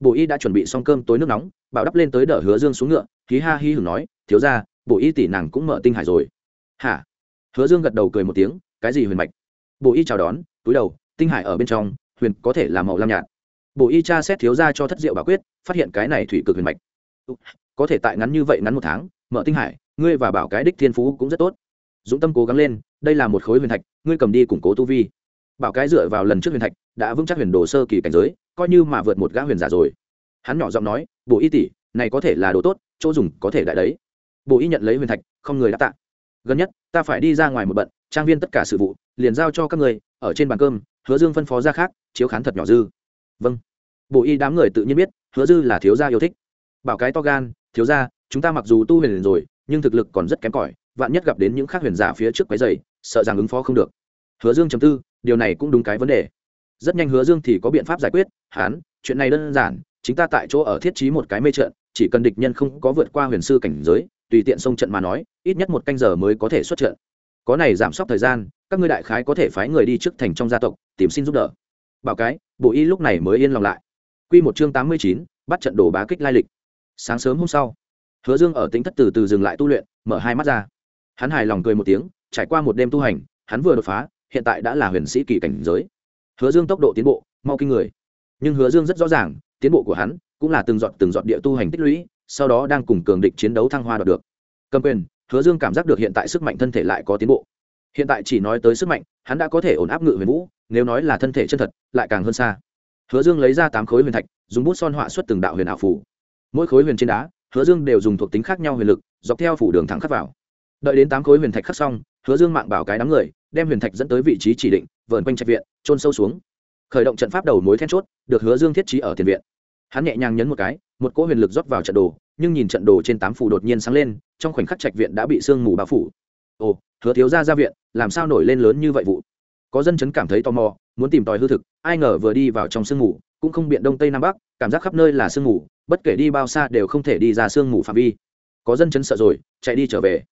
Bộ y đã chuẩn bị xong cơm tối nước nóng, bảo đắp lên tới đỡ hứa dương xuống ngựa khí ha hi hửng nói, thiếu ra bộ y tỷ nàng cũng mở tinh hải rồi. Hả? Hứa dương gật đầu cười một tiếng cái gì huyền mạch? Bộ y chào đón, túi đầu, tinh hải ở bên trong, huyền có thể là màu lam nhạt. Bộ y cha xét thiếu ra cho thất diệu bảo quyết, phát hiện cái này thủy cực huyền mạch. Có thể tại ngắn như vậy ngắn một tháng, mở tinh hải, ngươi và bảo cái đích thiên phú cũng rất tốt. Dũng tâm cố gắng lên, đây là một khối huyền thạch, ngươi cầm đi củng cố tu vi. Bảo cái dựa vào lần trước huyền thạch, đã vững chắc huyền đồ sơ kỳ cảnh giới, coi như mà vượt một gã huyền giả rồi. Hắn nhỏ giọng nói bộ y tỷ, này có thể là đồ tốt, chỗ dùng có thể đại đấy. Bộ y nhận lấy huyền thạch, không người đã tạ. Gần nhất, ta phải đi ra ngoài một bận trang viên tất cả sự vụ, liền giao cho các người, ở trên bàn cơm, hứa dương phân phó ra khác, chiếu khán thật nhỏ dư. Vâng. Bộ y đám người tự nhiên biết, hứa dư là thiếu gia yêu thích. Bảo cái to gan, thiếu gia, chúng ta mặc dù tu huyền rồi, nhưng thực lực còn rất kém cỏi, vạn nhất gặp đến những khác huyền giả phía trước quái dày sợ rằng ứng phó không được. Hứa dương chấm tư, điều này cũng đúng cái vấn đề. Rất nhanh hứa dương thì có biện pháp giải quyết, hán, chuyện này đơn giản, chính ta tại chỗ ở thiết trí một cái mê trận, chỉ cần địch nhân không có vượt qua huyền sư cảnh giới, tùy tiện xông trận mà nói, ít nhất một canh giờ mới có thể xuất trận có này giảm sốc thời gian, các ngươi đại khái có thể phái người đi trước thành trong gia tộc, tìm xin giúp đỡ. Bảo cái, bộ y lúc này mới yên lòng lại. Q một chương tám mươi chín, bắt trận đồ bá kích lai lịch. Sáng sớm hôm sau, hứa dương ở tính thất từ từ dừng lại tu luyện, mở hai mắt ra. Hắn hài lòng cười một tiếng, trải qua một đêm tu hành, hắn vừa đột phá, hiện tại đã là huyền sĩ kỳ cảnh giới. Hứa dương tốc độ tiến bộ, mau kinh người. Nhưng hứa dương rất rõ ràng, tiến bộ của hắn cũng là từng dọn từng dọn địa tu hành tích lũy, sau đó đang cùng cường địch chiến đấu thăng hoa đoạt được. Cầm quyền hứa dương cảm giác được hiện tại sức mạnh thân thể lại có tiến bộ. Hiện tại chỉ nói tới sức mạnh, hắn đã có thể ổn áp ngự huyền vũ, nếu nói là thân thể chân thật, lại càng hơn xa. Hứa dương lấy ra tám khối huyền thạch, dùng bút son họa xuất từng đạo huyền ảo phủ mỗi khối huyền trên đá, hứa dương đều dùng thuộc tính khác nhau huyền lực, dọc theo phủ đường thẳng khắc vào. Đợi đến tám khối huyền thạch khắc xong, hứa dương mạng bảo cái đám người, đem huyền thạch dẫn tới vị trí chỉ định, vờn quanh trạch viện trôn sâu xuống. Khởi động trận pháp đầu mối then chốt, được hứa dương thiết trí ở tiền viện. Hắn nhẹ nhàng nhấn một cái một cỗ huyền lực rót vào trận đồ, nhưng nhìn trận đồ trên tám phủ đột nhiên sáng lên, trong khoảnh khắc trạch viện đã bị sương mù bao phủ. Ồ, hứa thiếu ra ra viện, làm sao nổi lên lớn như vậy vụ? Có dân chấn cảm thấy tò mò, muốn tìm tòi hư thực, ai ngờ vừa đi vào trong sương mù, cũng không biện đông tây nam bắc, cảm giác khắp nơi là sương mù, bất kể đi bao xa đều không thể đi ra sương mù phạm vi. Có dân chấn sợ rồi, chạy đi trở về.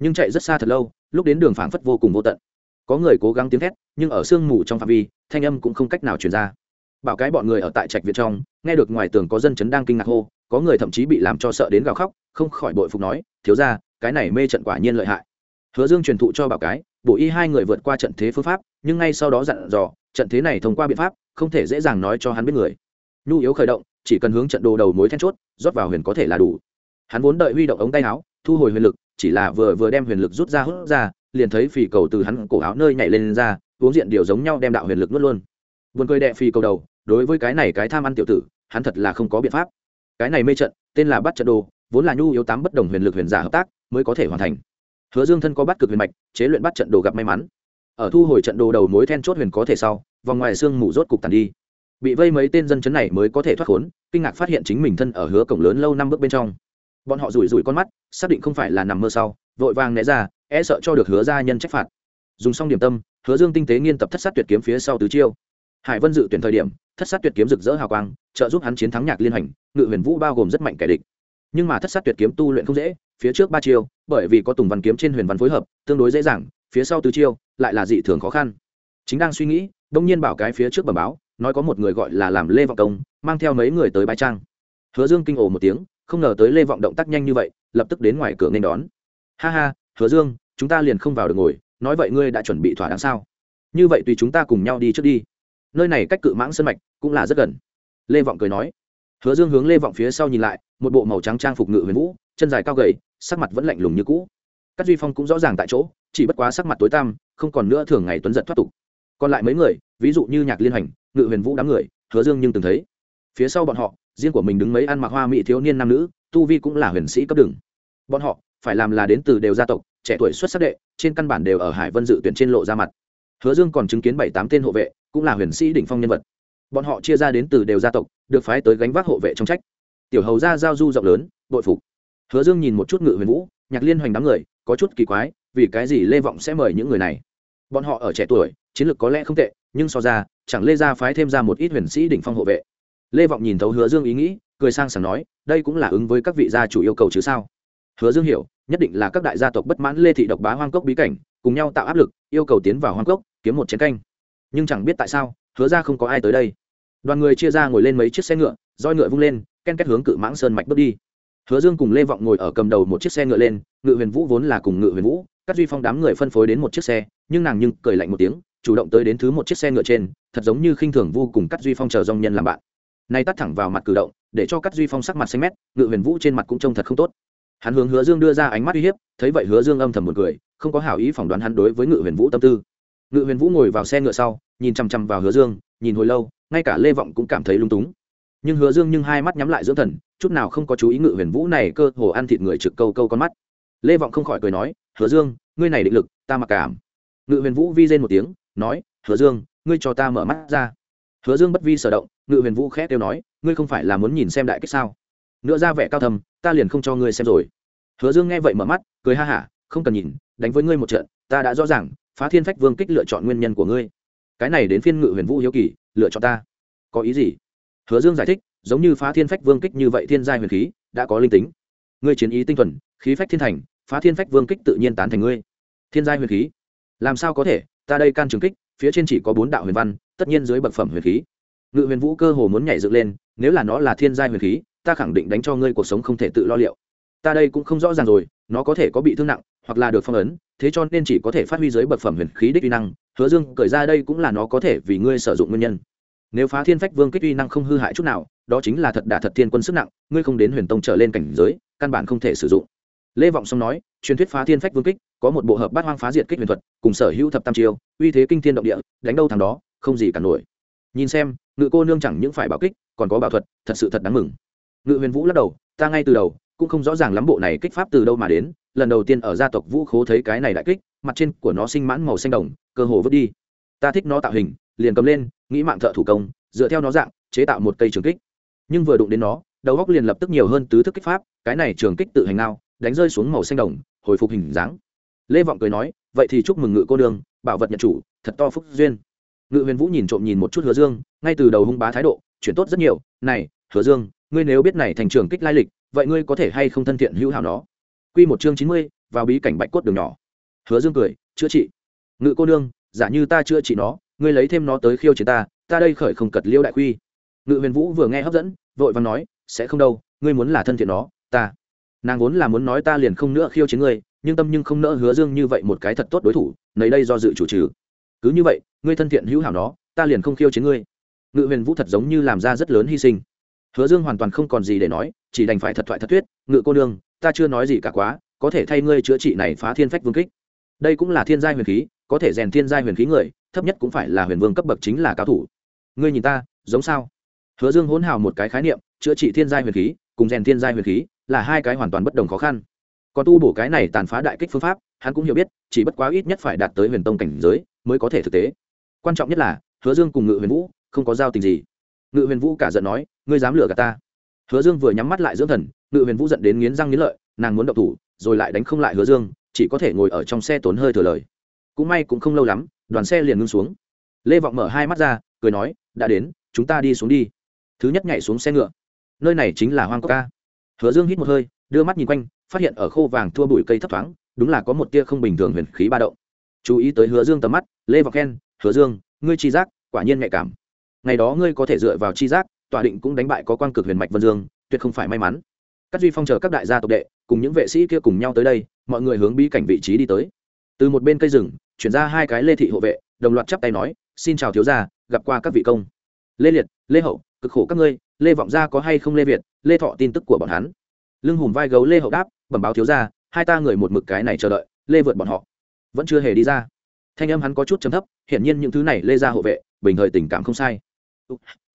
Nhưng chạy rất xa thật lâu, lúc đến đường phảng phất vô cùng vô tận. Có người cố gắng tiếng thét, nhưng ở sương mù trong phạm vi, thanh âm cũng không cách nào truyền ra bảo cái bọn người ở tại trạch viện trong nghe được ngoài tường có dân chấn đang kinh ngạc hô có người thậm chí bị làm cho sợ đến gào khóc không khỏi bội phục nói thiếu ra cái này mê trận quả nhiên lợi hại. Hứa dương truyền thụ cho bảo cái bổ y hai người vượt qua trận thế phương pháp nhưng ngay sau đó dặn dò trận thế này thông qua biện pháp không thể dễ dàng nói cho hắn biết người. Nhu yếu khởi động chỉ cần hướng trận đồ đầu mối then chốt rót vào huyền có thể là đủ. Hắn vốn đợi huy động ống tay áo thu hồi huyền lực chỉ là vừa vừa đem huyền lực rút ra hút ra liền thấy phì cầu từ hắn cổ áo nơi nhảy lên, lên ra uống diện điều giống nhau đem đạo huyền lực nuốt luôn. Vườn cười đệ phì cầu đầu đối với cái này cái tham ăn tiểu tử, hắn thật là không có biện pháp. Cái này mê trận, tên là bắt trận đồ, vốn là nhu yếu tám bất đồng huyền lực huyền giả hợp tác, mới có thể hoàn thành. Hứa dương thân có bắt cực huyền mạch, chế luyện bắt trận đồ gặp may mắn. Ở thu hồi trận đồ đầu mối then chốt huyền có thể sau, vòng ngoài xương mù rốt cục tàn đi. Bị vây mấy tên dân chấn này mới có thể thoát khốn, kinh ngạc phát hiện chính mình thân ở hứa cổng lớn lâu năm bước bên trong. Bọn họ rủi rủi con mắt, xác định không phải là nằm mơ sau, vội vàng né ra e sợ cho được hứa gia nhân trách phạt. Dùng xong điểm tâm, hứa dương tinh tế nghiên tập thất sát tuyệt kiếm phía sau tứ chiêu. Hải vân dự tuyển thời điểm thất sát tuyệt kiếm rực rỡ hào quang, trợ giúp hắn chiến thắng nhạc liên hành ngự huyền vũ bao gồm rất mạnh kẻ địch. Nhưng mà thất sát tuyệt kiếm tu luyện không dễ, phía trước ba chiêu, bởi vì có tùng văn kiếm trên huyền văn phối hợp, tương đối dễ dàng, phía sau tứ chiêu, lại là dị thường khó khăn. Chính đang suy nghĩ, đông nhiên bảo cái phía trước bẩm báo, nói có một người gọi là làm lê vọng công, mang theo mấy người tới bãi trang. Hứa dương kinh ồ một tiếng, không ngờ tới lê vọng động tác nhanh như vậy, lập tức đến ngoài cửa nên đón. Ha ha, hứa dương, chúng ta liền không vào được ngồi, nói vậy ngươi đã chuẩn bị thỏa đáng sao? Như vậy tùy chúng ta cùng nhau đi trước đi nơi này cách cự mãng sân mạch cũng là rất gần. Lê vọng cười nói. Hứa dương hướng lê vọng phía sau nhìn lại, một bộ màu trắng trang phục ngự huyền vũ, chân dài cao gầy, sắc mặt vẫn lạnh lùng như cũ. Các duy phong cũng rõ ràng tại chỗ, chỉ bất quá sắc mặt tối tăm, không còn nữa thường ngày tuấn giật thoát tục. Còn lại mấy người, ví dụ như nhạc liên hành ngự huyền vũ đám người, hứa dương nhưng từng thấy. Phía sau bọn họ, riêng của mình đứng mấy ăn mặc hoa mỹ thiếu niên nam nữ, tu vi cũng là huyền sĩ cấp đường. Bọn họ, phải làm là đến từ đều gia tộc, trẻ tuổi xuất sắc đệ, trên căn bản đều ở hải vân dự tuyển trên lộ ra mặt. Hứa dương còn chứng kiến bảy tám tên hộ vệ cũng là huyền sĩ đỉnh phong nhân vật. Bọn họ chia ra đến từ đều gia tộc, được phái tới gánh vác hộ vệ trong trách. Tiểu hầu ra giao du rộng lớn bội phục. Hứa dương nhìn một chút ngự huyền vũ, nhạc liên hoành đám người, có chút kỳ quái, vì cái gì lê vọng sẽ mời những người này? Bọn họ ở trẻ tuổi, chiến lược có lẽ không tệ, nhưng so ra, chẳng lê ra phái thêm ra một ít huyền sĩ đỉnh phong hộ vệ? Lê vọng nhìn thấu hứa dương ý nghĩ, cười sang sảng nói, đây cũng là ứng với các vị gia chủ yêu cầu chứ sao? Hứa dương hiểu, nhất định là các đại gia tộc bất mãn lê thị độc bá hoang cốc bí cảnh, cùng nhau tạo áp lực, yêu cầu tiến vào hoang cốc, kiếm một chiến canh nhưng chẳng biết tại sao, hứa ra không có ai tới đây. Đoàn người chia ra ngồi lên mấy chiếc xe ngựa, roi ngựa vung lên, ken kết hướng cự mãng sơn mạch bước đi. Hứa dương cùng lê vọng ngồi ở cầm đầu một chiếc xe ngựa lên, ngự huyền vũ vốn là cùng ngự huyền vũ các duy phong đám người phân phối đến một chiếc xe, nhưng nàng nhưng cười lạnh một tiếng, chủ động tới đến thứ một chiếc xe ngựa trên, thật giống như khinh thường vô cùng cắt duy phong chờ dòng nhân làm bạn. Nay tắt thẳng vào mặt cử động, để cho cắt duy phong sắc mặt xanh mét, ngự huyền vũ trên mặt cũng trông thật không tốt. Hắn hướng hứa dương đưa ra ánh mắt uy hiếp, thấy vậy hứa dương âm thầm một cười, không có hảo ý phỏng đoán hắn đối với ngự huyền vũ tâm tư. Ngự huyền vũ ngồi vào xe ngựa sau nhìn chằm chằm vào hứa dương, nhìn hồi lâu, ngay cả lê vọng cũng cảm thấy lung túng. Nhưng hứa dương nhưng hai mắt nhắm lại dưỡng thần, chút nào không có chú ý ngự huyền vũ này cơ hồ ăn thịt người trực câu câu con mắt. Lê vọng không khỏi cười nói, hứa dương, ngươi này định lực, ta mặc cảm. Ngự huyền vũ vi rên một tiếng, nói, hứa dương, ngươi cho ta mở mắt ra. Hứa dương bất vi sở động, ngự huyền vũ khét kêu nói, ngươi không phải là muốn nhìn xem đại kích sao? Nữa ra vẻ cao thầm ta liền không cho ngươi xem rồi. Hứa dương nghe vậy mở mắt, cười ha hả, không cần nhìn, đánh với ngươi một trận, ta đã rõ ràng, phá thiên phách vương kích lựa chọn nguyên nhân của ngươi cái này đến phiên ngự huyền vũ hiếu kỳ, lựa chọn ta. Có ý gì? Hứa dương giải thích, giống như phá thiên phách vương kích như vậy thiên giai huyền khí, đã có linh tính. Ngươi chiến ý tinh thuần, khí phách thiên thành, phá thiên phách vương kích tự nhiên tán thành ngươi. Thiên giai huyền khí? Làm sao có thể? Ta đây can trường kích, phía trên chỉ có bốn đạo huyền văn, tất nhiên dưới bậc phẩm huyền khí. Ngự huyền vũ cơ hồ muốn nhảy dựng lên, nếu là nó là thiên giai huyền khí, ta khẳng định đánh cho ngươi cuộc sống không thể tự lo liệu. Ta đây cũng không rõ ràng rồi, nó có thể có bị thương nặng, hoặc là được phong ấn, thế cho nên chỉ có thể phát huy dưới bậc phẩm huyền khí đích uy năng hứa dương cởi ra đây cũng là nó có thể vì ngươi sử dụng nguyên nhân. Nếu phá thiên phách vương kích uy năng không hư hại chút nào, đó chính là thật đả thật thiên quân sức nặng, ngươi không đến huyền tông trở lên cảnh giới, căn bản không thể sử dụng. Lê vọng song nói, truyền thuyết phá thiên phách vương kích, có một bộ hợp bát hoang phá diệt kích huyền thuật, cùng sở hữu thập tam chiêu, uy thế kinh thiên động địa, đánh đâu thằng đó, không gì cả nổi. Nhìn xem, ngự cô nương chẳng những phải bảo kích, còn có bảo thuật, thật sự thật đáng mừng. Ngự huyền vũ lắc đầu, ta ngay từ đầu, cũng không rõ ràng lắm bộ này kích pháp từ đâu mà đến, lần đầu tiên ở gia tộc vũ khố thấy cái này đại kích mặt trên của nó sinh mãn màu xanh đồng, cơ hồ vứt đi. Ta thích nó tạo hình, liền cầm lên, nghĩ mạng thợ thủ công, dựa theo nó dạng, chế tạo một cây trường kích. Nhưng vừa đụng đến nó, đầu góc liền lập tức nhiều hơn tứ thức kích pháp, cái này trường kích tự hành nào đánh rơi xuống màu xanh đồng, hồi phục hình dáng. Lê vọng cười nói, vậy thì chúc mừng ngự cô đường bảo vật nhận chủ, thật to phúc duyên. Ngự huyền vũ nhìn trộm nhìn một chút hứa dương, ngay từ đầu hung bá thái độ chuyển tốt rất nhiều, này, hứa dương, ngươi nếu biết này thành trường kích lai lịch, vậy ngươi có thể hay không thân thiện hữu hảo nó? Q một chương chín mươi, vào bí cảnh bạch cốt đường nhỏ hứa dương cười, chữa trị. Ngự cô nương, giả như ta chữa trị nó, ngươi lấy thêm nó tới khiêu chiến ta ta đây khởi không cật liêu đại quy. Ngự huyền vũ vừa nghe hấp dẫn, vội và nói, sẽ không đâu, ngươi muốn là thân thiện nó, ta. Nàng vốn là muốn nói ta liền không nữa khiêu chiến ngươi, nhưng tâm nhưng không nỡ hứa dương như vậy một cái thật tốt đối thủ nấy đây do dự chủ trừ. Cứ như vậy, ngươi thân thiện hữu hảo nó, ta liền không khiêu chiến ngươi. Ngự huyền vũ thật giống như làm ra rất lớn hy sinh. Hứa dương hoàn toàn không còn gì để nói, chỉ đành phải thật thoại thật thuyết, ngự cô nương, ta chưa nói gì cả quá, có thể thay ngươi chữa trị này phá thiên phách vương kích đây cũng là thiên giai huyền khí, có thể rèn thiên giai huyền khí người, thấp nhất cũng phải là huyền vương cấp bậc chính là cao thủ. Ngươi nhìn ta, giống sao? Hứa dương hỗn hào một cái khái niệm, chữa trị thiên giai huyền khí, cùng rèn thiên giai huyền khí, là hai cái hoàn toàn bất đồng khó khăn. Còn tu bổ cái này tàn phá đại kích phương pháp, hắn cũng hiểu biết, chỉ bất quá ít nhất phải đạt tới huyền tông cảnh giới, mới có thể thực tế. Quan trọng nhất là, hứa dương cùng ngự huyền vũ không có giao tình gì. Ngự huyền vũ cả giận nói, ngươi dám lừa cả ta? Hứa dương vừa nhắm mắt lại dưỡng thần, ngự huyền vũ giận đến nghiến răng nghiến lợi, nàng muốn động thủ, rồi lại đánh không lại hứa dương chỉ có thể ngồi ở trong xe tốn hơi thừa lời. Cũng may cũng không lâu lắm, đoàn xe liền ngưng xuống. Lê vọng mở hai mắt ra, cười nói, đã đến, chúng ta đi xuống đi. Thứ nhất nhảy xuống xe ngựa. Nơi này chính là hoang cốc ca. Hứa dương hít một hơi, đưa mắt nhìn quanh, phát hiện ở khô vàng thua bụi cây thấp thoáng, đúng là có một tia không bình thường huyền khí ba động. Chú ý tới hứa dương tầm mắt, lê vọng khen, hứa dương, ngươi chi giác, quả nhiên nhạy cảm. Ngày đó ngươi có thể dựa vào chi giác, tọa định cũng đánh bại có quan cực huyền mạch vân dương, tuyệt không phải may mắn. Các duy phong chờ các đại gia tộc đệ cùng những vệ sĩ kia cùng nhau tới đây, mọi người hướng bí cảnh vị trí đi tới. Từ một bên cây rừng, chuyển ra hai cái lê thị hộ vệ, đồng loạt chắp tay nói, xin chào thiếu gia, gặp qua các vị công. Lê liệt, lê hậu, cực khổ các ngươi, lê vọng gia có hay không lê việt, lê thọ tin tức của bọn hắn. Lưng hùm vai gấu lê hậu đáp, bẩm báo thiếu gia, hai ta người một mực cái này chờ đợi, lê vượt bọn họ. Vẫn chưa hề đi ra. Thanh âm hắn có chút chấm thấp, hiển nhiên những thứ này lê ra hộ vệ, bình thời tình cảm không sai.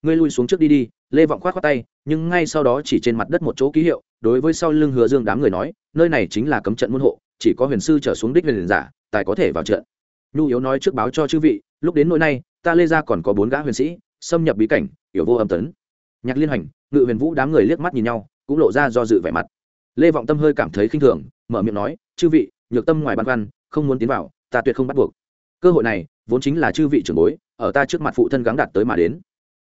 Ngươi lui xuống trước đi đi lê vọng khoát khoát tay, nhưng ngay sau đó chỉ trên mặt đất một chỗ ký hiệu, đối với sau lưng hứa dương đám người nói, nơi này chính là cấm trận môn hộ, chỉ có huyền sư trở xuống đích huyền giả, tài có thể vào trận. Nhu yếu nói trước báo cho chư vị, lúc đến nỗi nay ta lê ra còn có bốn gã huyền sĩ, xâm nhập bí cảnh, yểu vô âm tấn. Nhạc liên hành, ngự huyền vũ đám người liếc mắt nhìn nhau, cũng lộ ra do dự vẻ mặt. Lê vọng tâm hơi cảm thấy khinh thường, mở miệng nói, chư vị, nhược tâm ngoài băn khoăn, không muốn tiến vào, ta tuyệt không bắt buộc. Cơ hội này, vốn chính là chư vị trưởng bối, ở ta trước mặt phụ thân gắng đạt tới mà đến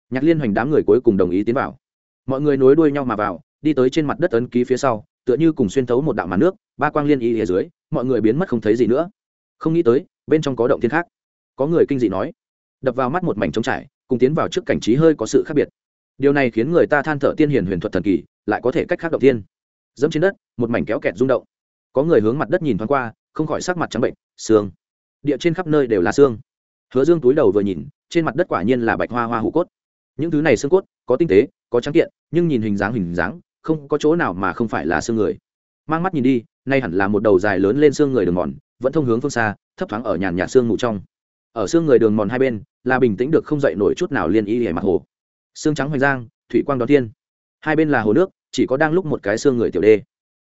nhạc liên hoành đám người cuối cùng đồng ý tiến vào. Mọi người nối đuôi nhau mà vào, đi tới trên mặt đất ấn ký phía sau, tựa như cùng xuyên thấu một đạo màn nước, ba quang liên y ở dưới, mọi người biến mất không thấy gì nữa. Không nghĩ tới, bên trong có động thiên khác. Có người kinh dị nói, đập vào mắt một mảnh trống trải, cùng tiến vào trước cảnh trí hơi có sự khác biệt. Điều này khiến người ta than thở tiên hiền huyền thuật thần kỳ, lại có thể cách khác động tiên dẫm trên đất, một mảnh kéo kẹt rung động. Có người hướng mặt đất nhìn thoáng qua, không khỏi sắc mặt trắng bệnh xương địa trên khắp nơi đều là xương hứa dương túi đầu vừa nhìn, trên mặt đất quả nhiên là bạch hoa hoa hủ cốt những thứ này xương cốt, có tinh tế, có trắng kiện, nhưng nhìn hình dáng hình dáng, không có chỗ nào mà không phải là xương người. Mang mắt nhìn đi, nay hẳn là một đầu dài lớn lên xương người đường mòn, vẫn thông hướng phương xa, thấp thoáng ở nhàn nhạt xương ngủ trong. Ở xương người đường mòn hai bên, là bình tĩnh được không dậy nổi chút nào liên y hề mặt hồ. Xương trắng hoành giang, thủy quang đón thiên. Hai bên là hồ nước, chỉ có đang lúc một cái xương người tiểu đê.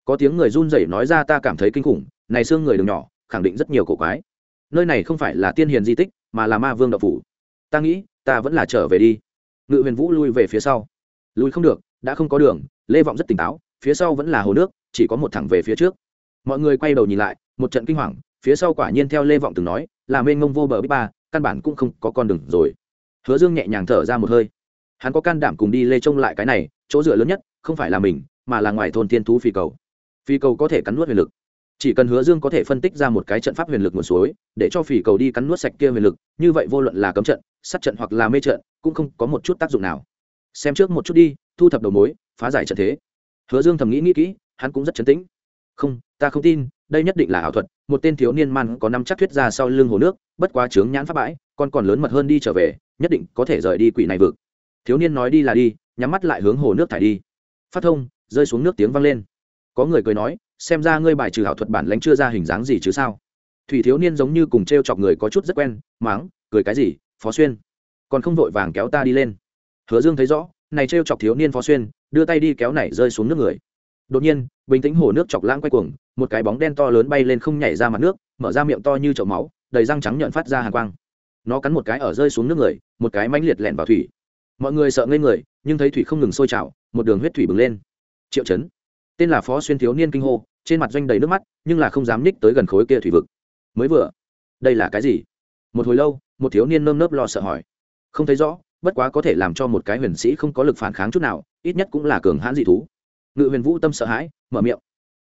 Có tiếng người run rẩy nói ra ta cảm thấy kinh khủng, này xương người đường nhỏ, khẳng định rất nhiều cổ quái. Nơi này không phải là tiên hiền di tích, mà là ma vương đậu phủ. Ta nghĩ, ta vẫn là trở về đi ngự huyền vũ lui về phía sau. Lui không được, đã không có đường, lê vọng rất tỉnh táo, phía sau vẫn là hồ nước, chỉ có một thẳng về phía trước. Mọi người quay đầu nhìn lại, một trận kinh hoàng, phía sau quả nhiên theo lê vọng từng nói, là mênh ngông vô bờ bích ba, căn bản cũng không có con đường rồi. Hứa dương nhẹ nhàng thở ra một hơi. Hắn có can đảm cùng đi lê trông lại cái này, chỗ dựa lớn nhất, không phải là mình, mà là ngoài thôn tiên thú phi cầu. Phi cầu có thể cắn nuốt huyền lực. Chỉ cần hứa dương có thể phân tích ra một cái trận pháp huyền lực nguồn suối, để cho phỉ cầu đi cắn nuốt sạch kia huyền lực, như vậy vô luận là cấm trận, sát trận hoặc là mê trận cũng không có một chút tác dụng nào. Xem trước một chút đi, thu thập đầu mối, phá giải trận thế. Hứa dương thầm nghĩ nghĩ kỹ, hắn cũng rất chấn tĩnh. Không, ta không tin, đây nhất định là ảo thuật, một tên thiếu niên man có năm chắc thuyết ra sau lưng hồ nước, bất quá trướng nhãn pháp bãi còn còn lớn mật hơn đi trở về, nhất định có thể rời đi quỷ này vực. Thiếu niên nói đi là đi, nhắm mắt lại hướng hồ nước thải đi. Phát thông, rơi xuống nước tiếng vang lên. Có người cười nói, xem ra ngươi bài trừ ảo thuật bản lãnh chưa ra hình dáng gì chứ sao? Thủy thiếu niên giống như cùng t r e o chọc người có chút rất quen máng cười cái gì, phó xuyên còn không vội vàng kéo ta đi lên. Hứa dương thấy rõ, này t chọc thiếu niên phó xuyên, đưa tay đi kéo này rơi xuống nước người. Đột nhiên, bình tĩnh hồ nước chọc lãng quay cuồng, một cái bóng đen to lớn bay lên không nhảy ra mặt nước, mở ra miệng to như chậu máu, đầy răng trắng nhợn phát ra hàng quang. Nó cắn một cái ở rơi xuống nước người, một cái mãnh liệt lẹn vào thủy. Mọi người sợ ngây người, nhưng thấy thủy không ngừng sôi trào, một đường huyết thủy bừng lên. Triệu chấn tên là phó xuyên thiếu niên kinh hô, trên mặt doanh đầy nước mắt, nhưng là không dám ních tới gần khối kia thủy vực. Mới vừa, đây là cái gì? Một hồi lâu, một thiếu niên nơm nớp lo sợ hỏi không thấy rõ, bất quá có thể làm cho một cái huyền sĩ không có lực phản kháng chút nào, ít nhất cũng là cường hãn dị thú. Ngự huyền vũ tâm sợ hãi, mở miệng.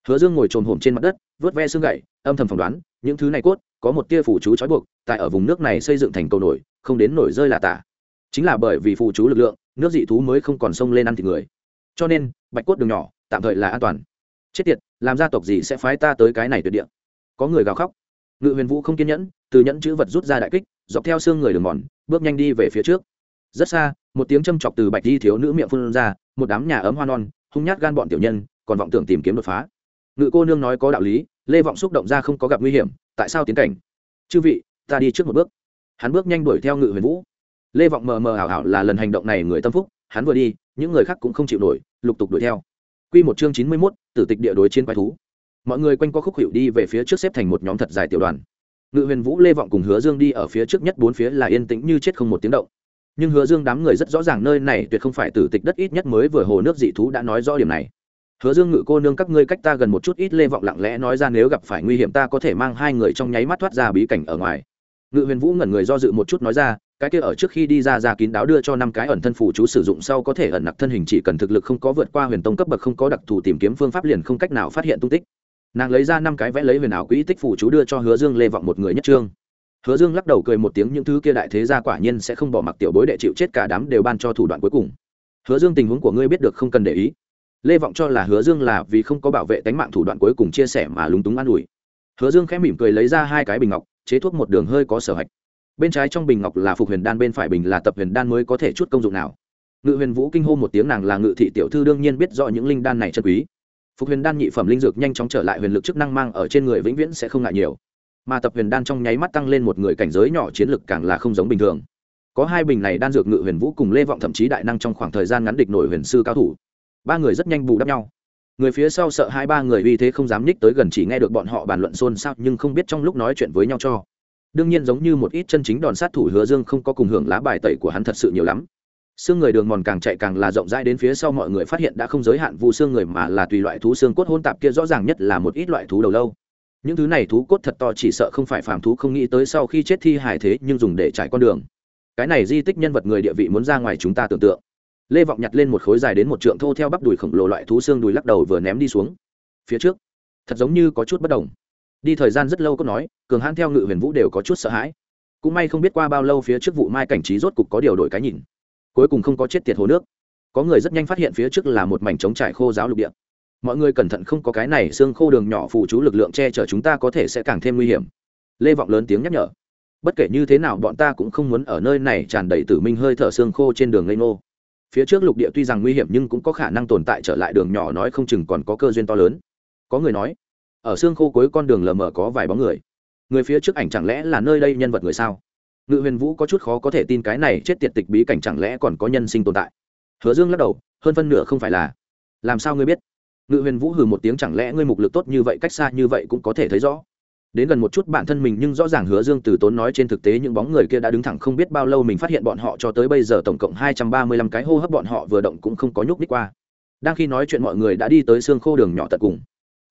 Hứa dương ngồi trồn hổm trên mặt đất, vớt ve xương gậy, âm thầm phỏng đoán, những thứ này cốt, có một tia phủ chú trói buộc, tại ở vùng nước này xây dựng thành cầu nổi, không đến nổi rơi là tả. Chính là bởi vì phụ chú lực lượng, nước dị thú mới không còn sông lên ăn thịt người. Cho nên, bạch cốt đường nhỏ, tạm thời là an toàn. Chết tiệt, làm gia tộc gì sẽ phái ta tới cái này tuyệt địa? Có người gào khóc ngự huyền vũ không kiên nhẫn từ nhẫn chữ vật rút ra đại kích dọc theo xương người đường mòn bước nhanh đi về phía trước. Rất xa một tiếng châm chọc từ bạch di thiếu nữ miệng phun ra một đám nhà ấm hoa non hung nhát gan bọn tiểu nhân còn vọng tưởng tìm kiếm đột phá. Ngự cô nương nói có đạo lý lê vọng xúc động ra không có gặp nguy hiểm tại sao tiến cảnh? Chư vị ta đi trước một bước. Hắn bước nhanh đuổi theo ngự huyền vũ. Lê vọng mờ mờ ảo ảo là lần hành động này người tâm phúc hắn vừa đi những người khác cũng không chịu nổi lục tục đuổi theo. Quy một chương chín mươi 91, tử tịch địa đối chiến quái thú. Mọi người quanh co khúc hiệu đi về phía trước xếp thành một nhóm thật dài tiểu đoàn. Ngự Huyền Vũ Lê Vọng cùng Hứa Dương đi ở phía trước nhất bốn phía là yên tĩnh như chết không một tiếng động. Nhưng Hứa Dương đám người rất rõ ràng nơi này tuyệt không phải tử tịch đất ít nhất mới vừa hồ nước dị thú đã nói rõ điểm này. Hứa Dương ngự cô nương các ngươi cách ta gần một chút ít Lê Vọng lặng lẽ nói ra nếu gặp phải nguy hiểm ta có thể mang hai người trong nháy mắt thoát ra bí cảnh ở ngoài. Ngự Huyền Vũ ngẩn người do dự một chút nói ra, cái kia ở trước khi đi ra ra kín đáo đưa cho năm cái ẩn thân phù chú sử dụng sau có thể ẩn nặc thân hình chỉ cần thực lực không có vượt qua huyền tông cấp bậc không có đặc thù tìm kiếm phương pháp liền không cách nào phát hiện tung tích nàng lấy ra năm cái vẽ lấy huyền ảo quỹ tích phủ chú đưa cho hứa dương lê vọng một người nhất trương. Hứa dương lắc đầu cười một tiếng, những thứ kia đại thế gia quả nhiên sẽ không bỏ mặc tiểu bối đệ chịu chết cả đám đều ban cho thủ đoạn cuối cùng. Hứa dương tình huống của ngươi biết được không cần để ý. Lê vọng cho là hứa dương là vì không có bảo vệ tánh mạng thủ đoạn cuối cùng chia sẻ mà lúng túng an ủi. Hứa dương khẽ mỉm cười lấy ra hai cái bình ngọc, chế thuốc một đường hơi có sở hạch. Bên trái trong bình ngọc là phục huyền đan, bên phải bình là tập huyền đan mới có thể chút công dụng nào. Ngự huyền vũ kinh hô một tiếng, nàng là ngự thị tiểu thư, đương nhiên biết rõ những linh đan này chân quý phục huyền đan nhị phẩm linh dược nhanh chóng trở lại huyền lực chức năng mang ở trên người vĩnh viễn sẽ không ngại nhiều. Mà tập huyền đan trong nháy mắt tăng lên một người cảnh giới nhỏ chiến lực càng là không giống bình thường. Có hai bình này đan dược ngự huyền vũ cùng lê vọng thậm chí đại năng trong khoảng thời gian ngắn địch nổi huyền sư cao thủ. Ba người rất nhanh bù đắp nhau. Người phía sau sợ hai ba người uy thế không dám nhích tới gần chỉ nghe được bọn họ bàn luận xôn xao nhưng không biết trong lúc nói chuyện với nhau cho. Đương nhiên giống như một ít chân chính đòn sát thủ hứa dương không có cùng hưởng lá bài tẩy của hắn thật sự nhiều lắm xương người đường mòn càng chạy càng là rộng rãi đến phía sau mọi người phát hiện đã không giới hạn vu xương người mà là tùy loại thú xương cốt hôn tạp kia rõ ràng nhất là một ít loại thú đầu lâu. Những thứ này thú cốt thật to chỉ sợ không phải phàm thú không nghĩ tới sau khi chết thi hài thế nhưng dùng để trải con đường. Cái này di tích nhân vật người địa vị muốn ra ngoài chúng ta tưởng tượng. Lê vọng nhặt lên một khối dài đến một trượng thô theo bắp đùi khổng lồ loại thú xương đùi lắc đầu vừa ném đi xuống. Phía trước, thật giống như có chút bất đồng. Đi thời gian rất lâu có nói, cường hãn theo ngự huyền vũ đều có chút sợ hãi. Cũng may không biết qua bao lâu phía trước vụ mai cảnh trí rốt cục có điều đổi cái nhìn cuối cùng không có chết tiệt hồ nước. Có người rất nhanh phát hiện phía trước là một mảnh trống trải khô giáo lục địa. Mọi người cẩn thận không có cái này xương khô đường nhỏ phụ chú lực lượng che chở chúng ta có thể sẽ càng thêm nguy hiểm. Lê vọng lớn tiếng nhắc nhở. Bất kể như thế nào, bọn ta cũng không muốn ở nơi này tràn đầy tử minh hơi thở xương khô trên đường lây ngô. Phía trước lục địa tuy rằng nguy hiểm nhưng cũng có khả năng tồn tại trở lại đường nhỏ, nói không chừng còn có cơ duyên to lớn. Có người nói, ở xương khô cuối con đường lờ mờ có vài bóng người. Người phía trước ảnh chẳng lẽ là nơi đây nhân vật người sao? Ngự huyền vũ có chút khó có thể tin cái này chết tiệt tịch bí cảnh chẳng lẽ còn có nhân sinh tồn tại? Hứa dương lắc đầu, hơn phân nửa không phải là. Làm sao ngươi biết? Ngự huyền vũ hừ một tiếng chẳng lẽ ngươi mục lực tốt như vậy, cách xa như vậy cũng có thể thấy rõ. Đến gần một chút bản thân mình nhưng rõ ràng hứa dương từ tốn nói trên thực tế những bóng người kia đã đứng thẳng không biết bao lâu mình phát hiện bọn họ cho tới bây giờ tổng cộng hai trăm ba mươi lăm cái hô hấp bọn họ vừa động cũng không có nhúc ních qua. Đang khi nói chuyện mọi người đã đi tới xương khô đường nhỏ tận cùng.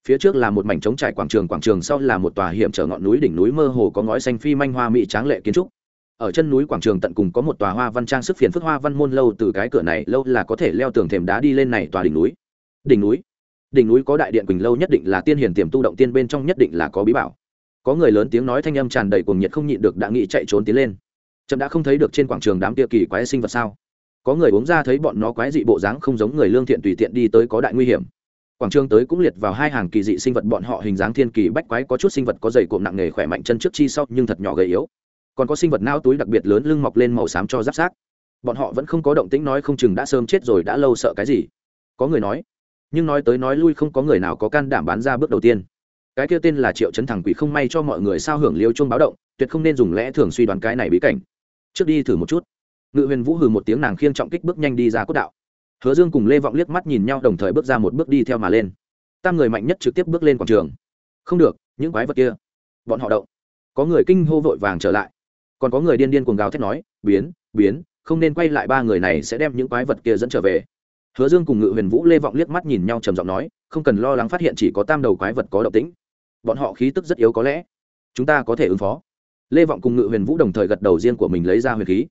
Phía trước là một mảnh trống trải quảng trường quảng trường sau là một tòa hiểm trở ngọn núi đỉnh núi mơ hồ có ngói xanh phi manh hoa mỹ tráng lệ kiến trúc ở chân núi quảng trường tận cùng có một tòa hoa văn trang sức phiền phức hoa văn môn lâu từ cái cửa này lâu là có thể leo tường thềm đá đi lên này tòa đỉnh núi. Đỉnh núi? Đỉnh núi có đại điện quỳnh lâu nhất định là tiên hiền tiềm tu động tiên bên trong nhất định là có bí bảo. Có người lớn tiếng nói thanh âm tràn đầy cuồng nhiệt không nhịn được đã nghĩ chạy trốn tiến lên. Trâm đã không thấy được trên quảng trường đám kia kỳ quái sinh vật sao? Có người uống ra thấy bọn nó quái dị bộ dáng không giống người lương thiện tùy tiện đi tới có đại nguy hiểm. Quảng trường tới cũng liệt vào hai hàng kỳ dị sinh vật bọn họ hình dáng thiên kỳ bách quái có chút sinh vật có dày cộm nặng nề khỏe mạnh chân trước chi sau nhưng thật nhỏ gầy yếu còn có sinh vật nao túi đặc biệt lớn lưng mọc lên màu xám cho giáp sát bọn họ vẫn không có động tĩnh nói không chừng đã sớm chết rồi, đã lâu sợ cái gì. Có người nói, nhưng nói tới nói lui không có người nào có can đảm bán ra bước đầu tiên. Cái kia tên là triệu chấn thẳng quỷ không may cho mọi người sao hưởng liêu chung báo động, tuyệt không nên dùng lẽ thường suy đoán cái này bí cảnh. Trước đi thử một chút. Ngự huyền vũ hừ một tiếng nàng khiêng trọng kích bước nhanh đi ra cốt đạo. Hứa dương cùng lê vọng liếc mắt nhìn nhau đồng thời bước ra một bước đi theo mà lên. Tam người mạnh nhất trực tiếp bước lên quảng trường. Không được, những quái vật kia. Bọn họ động. Có người kinh hô vội vàng trở lại còn có người điên điên cuồng gào thét nói, biến biến, không nên quay lại ba người này sẽ đem những quái vật kia dẫn trở về. Hứa dương cùng ngự huyền vũ lê vọng liếc mắt nhìn nhau trầm giọng nói, không cần lo lắng phát hiện chỉ có tam đầu quái vật có động tĩnh. Bọn họ khí tức rất yếu có lẽ. Chúng ta có thể ứng phó. Lê vọng cùng ngự huyền vũ đồng thời gật đầu riêng của mình lấy ra huyền khí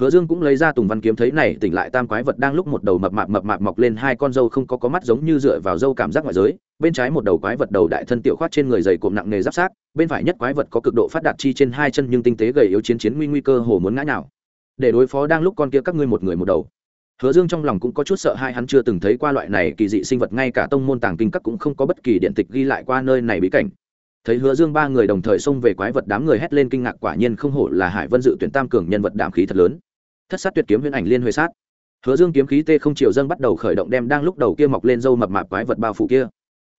hứa dương cũng lấy ra tùng văn kiếm thấy này, tỉnh lại tam quái vật đang lúc một đầu mập mạp mập mạp mọc lên hai con dâu không có có mắt giống như dựa vào dâu cảm giác ngoại giới. Bên trái một đầu quái vật đầu đại thân tiểu khoát trên người dày cộm nặng nề giáp sát bên phải nhất quái vật có cực độ phát đạt chi trên hai chân nhưng tinh tế gầy yếu chiến chiến nguy nguy cơ hồ muốn ngã nào để đối phó đang lúc con kia các ngươi một người một đầu. Hứa dương trong lòng cũng có chút sợ hai hắn chưa từng thấy qua loại này kỳ dị sinh vật, ngay cả tông môn tàng kinh các cũng không có bất kỳ điện tịch ghi lại qua nơi này bí cảnh thấy hứa dương ba người đồng thời xông về quái vật đám người hét lên kinh ngạc, quả nhiên không hổ là hải vân dự tuyển tam cường nhân vật đảm khí thật lớn. Thất sát tuyệt kiếm huyễn ảnh liên huệ sát. Hứa dương kiếm khí tê không chiều dâng bắt đầu khởi động đem đang lúc đầu kia mọc lên dâu mập mạp quái vật bao phủ kia.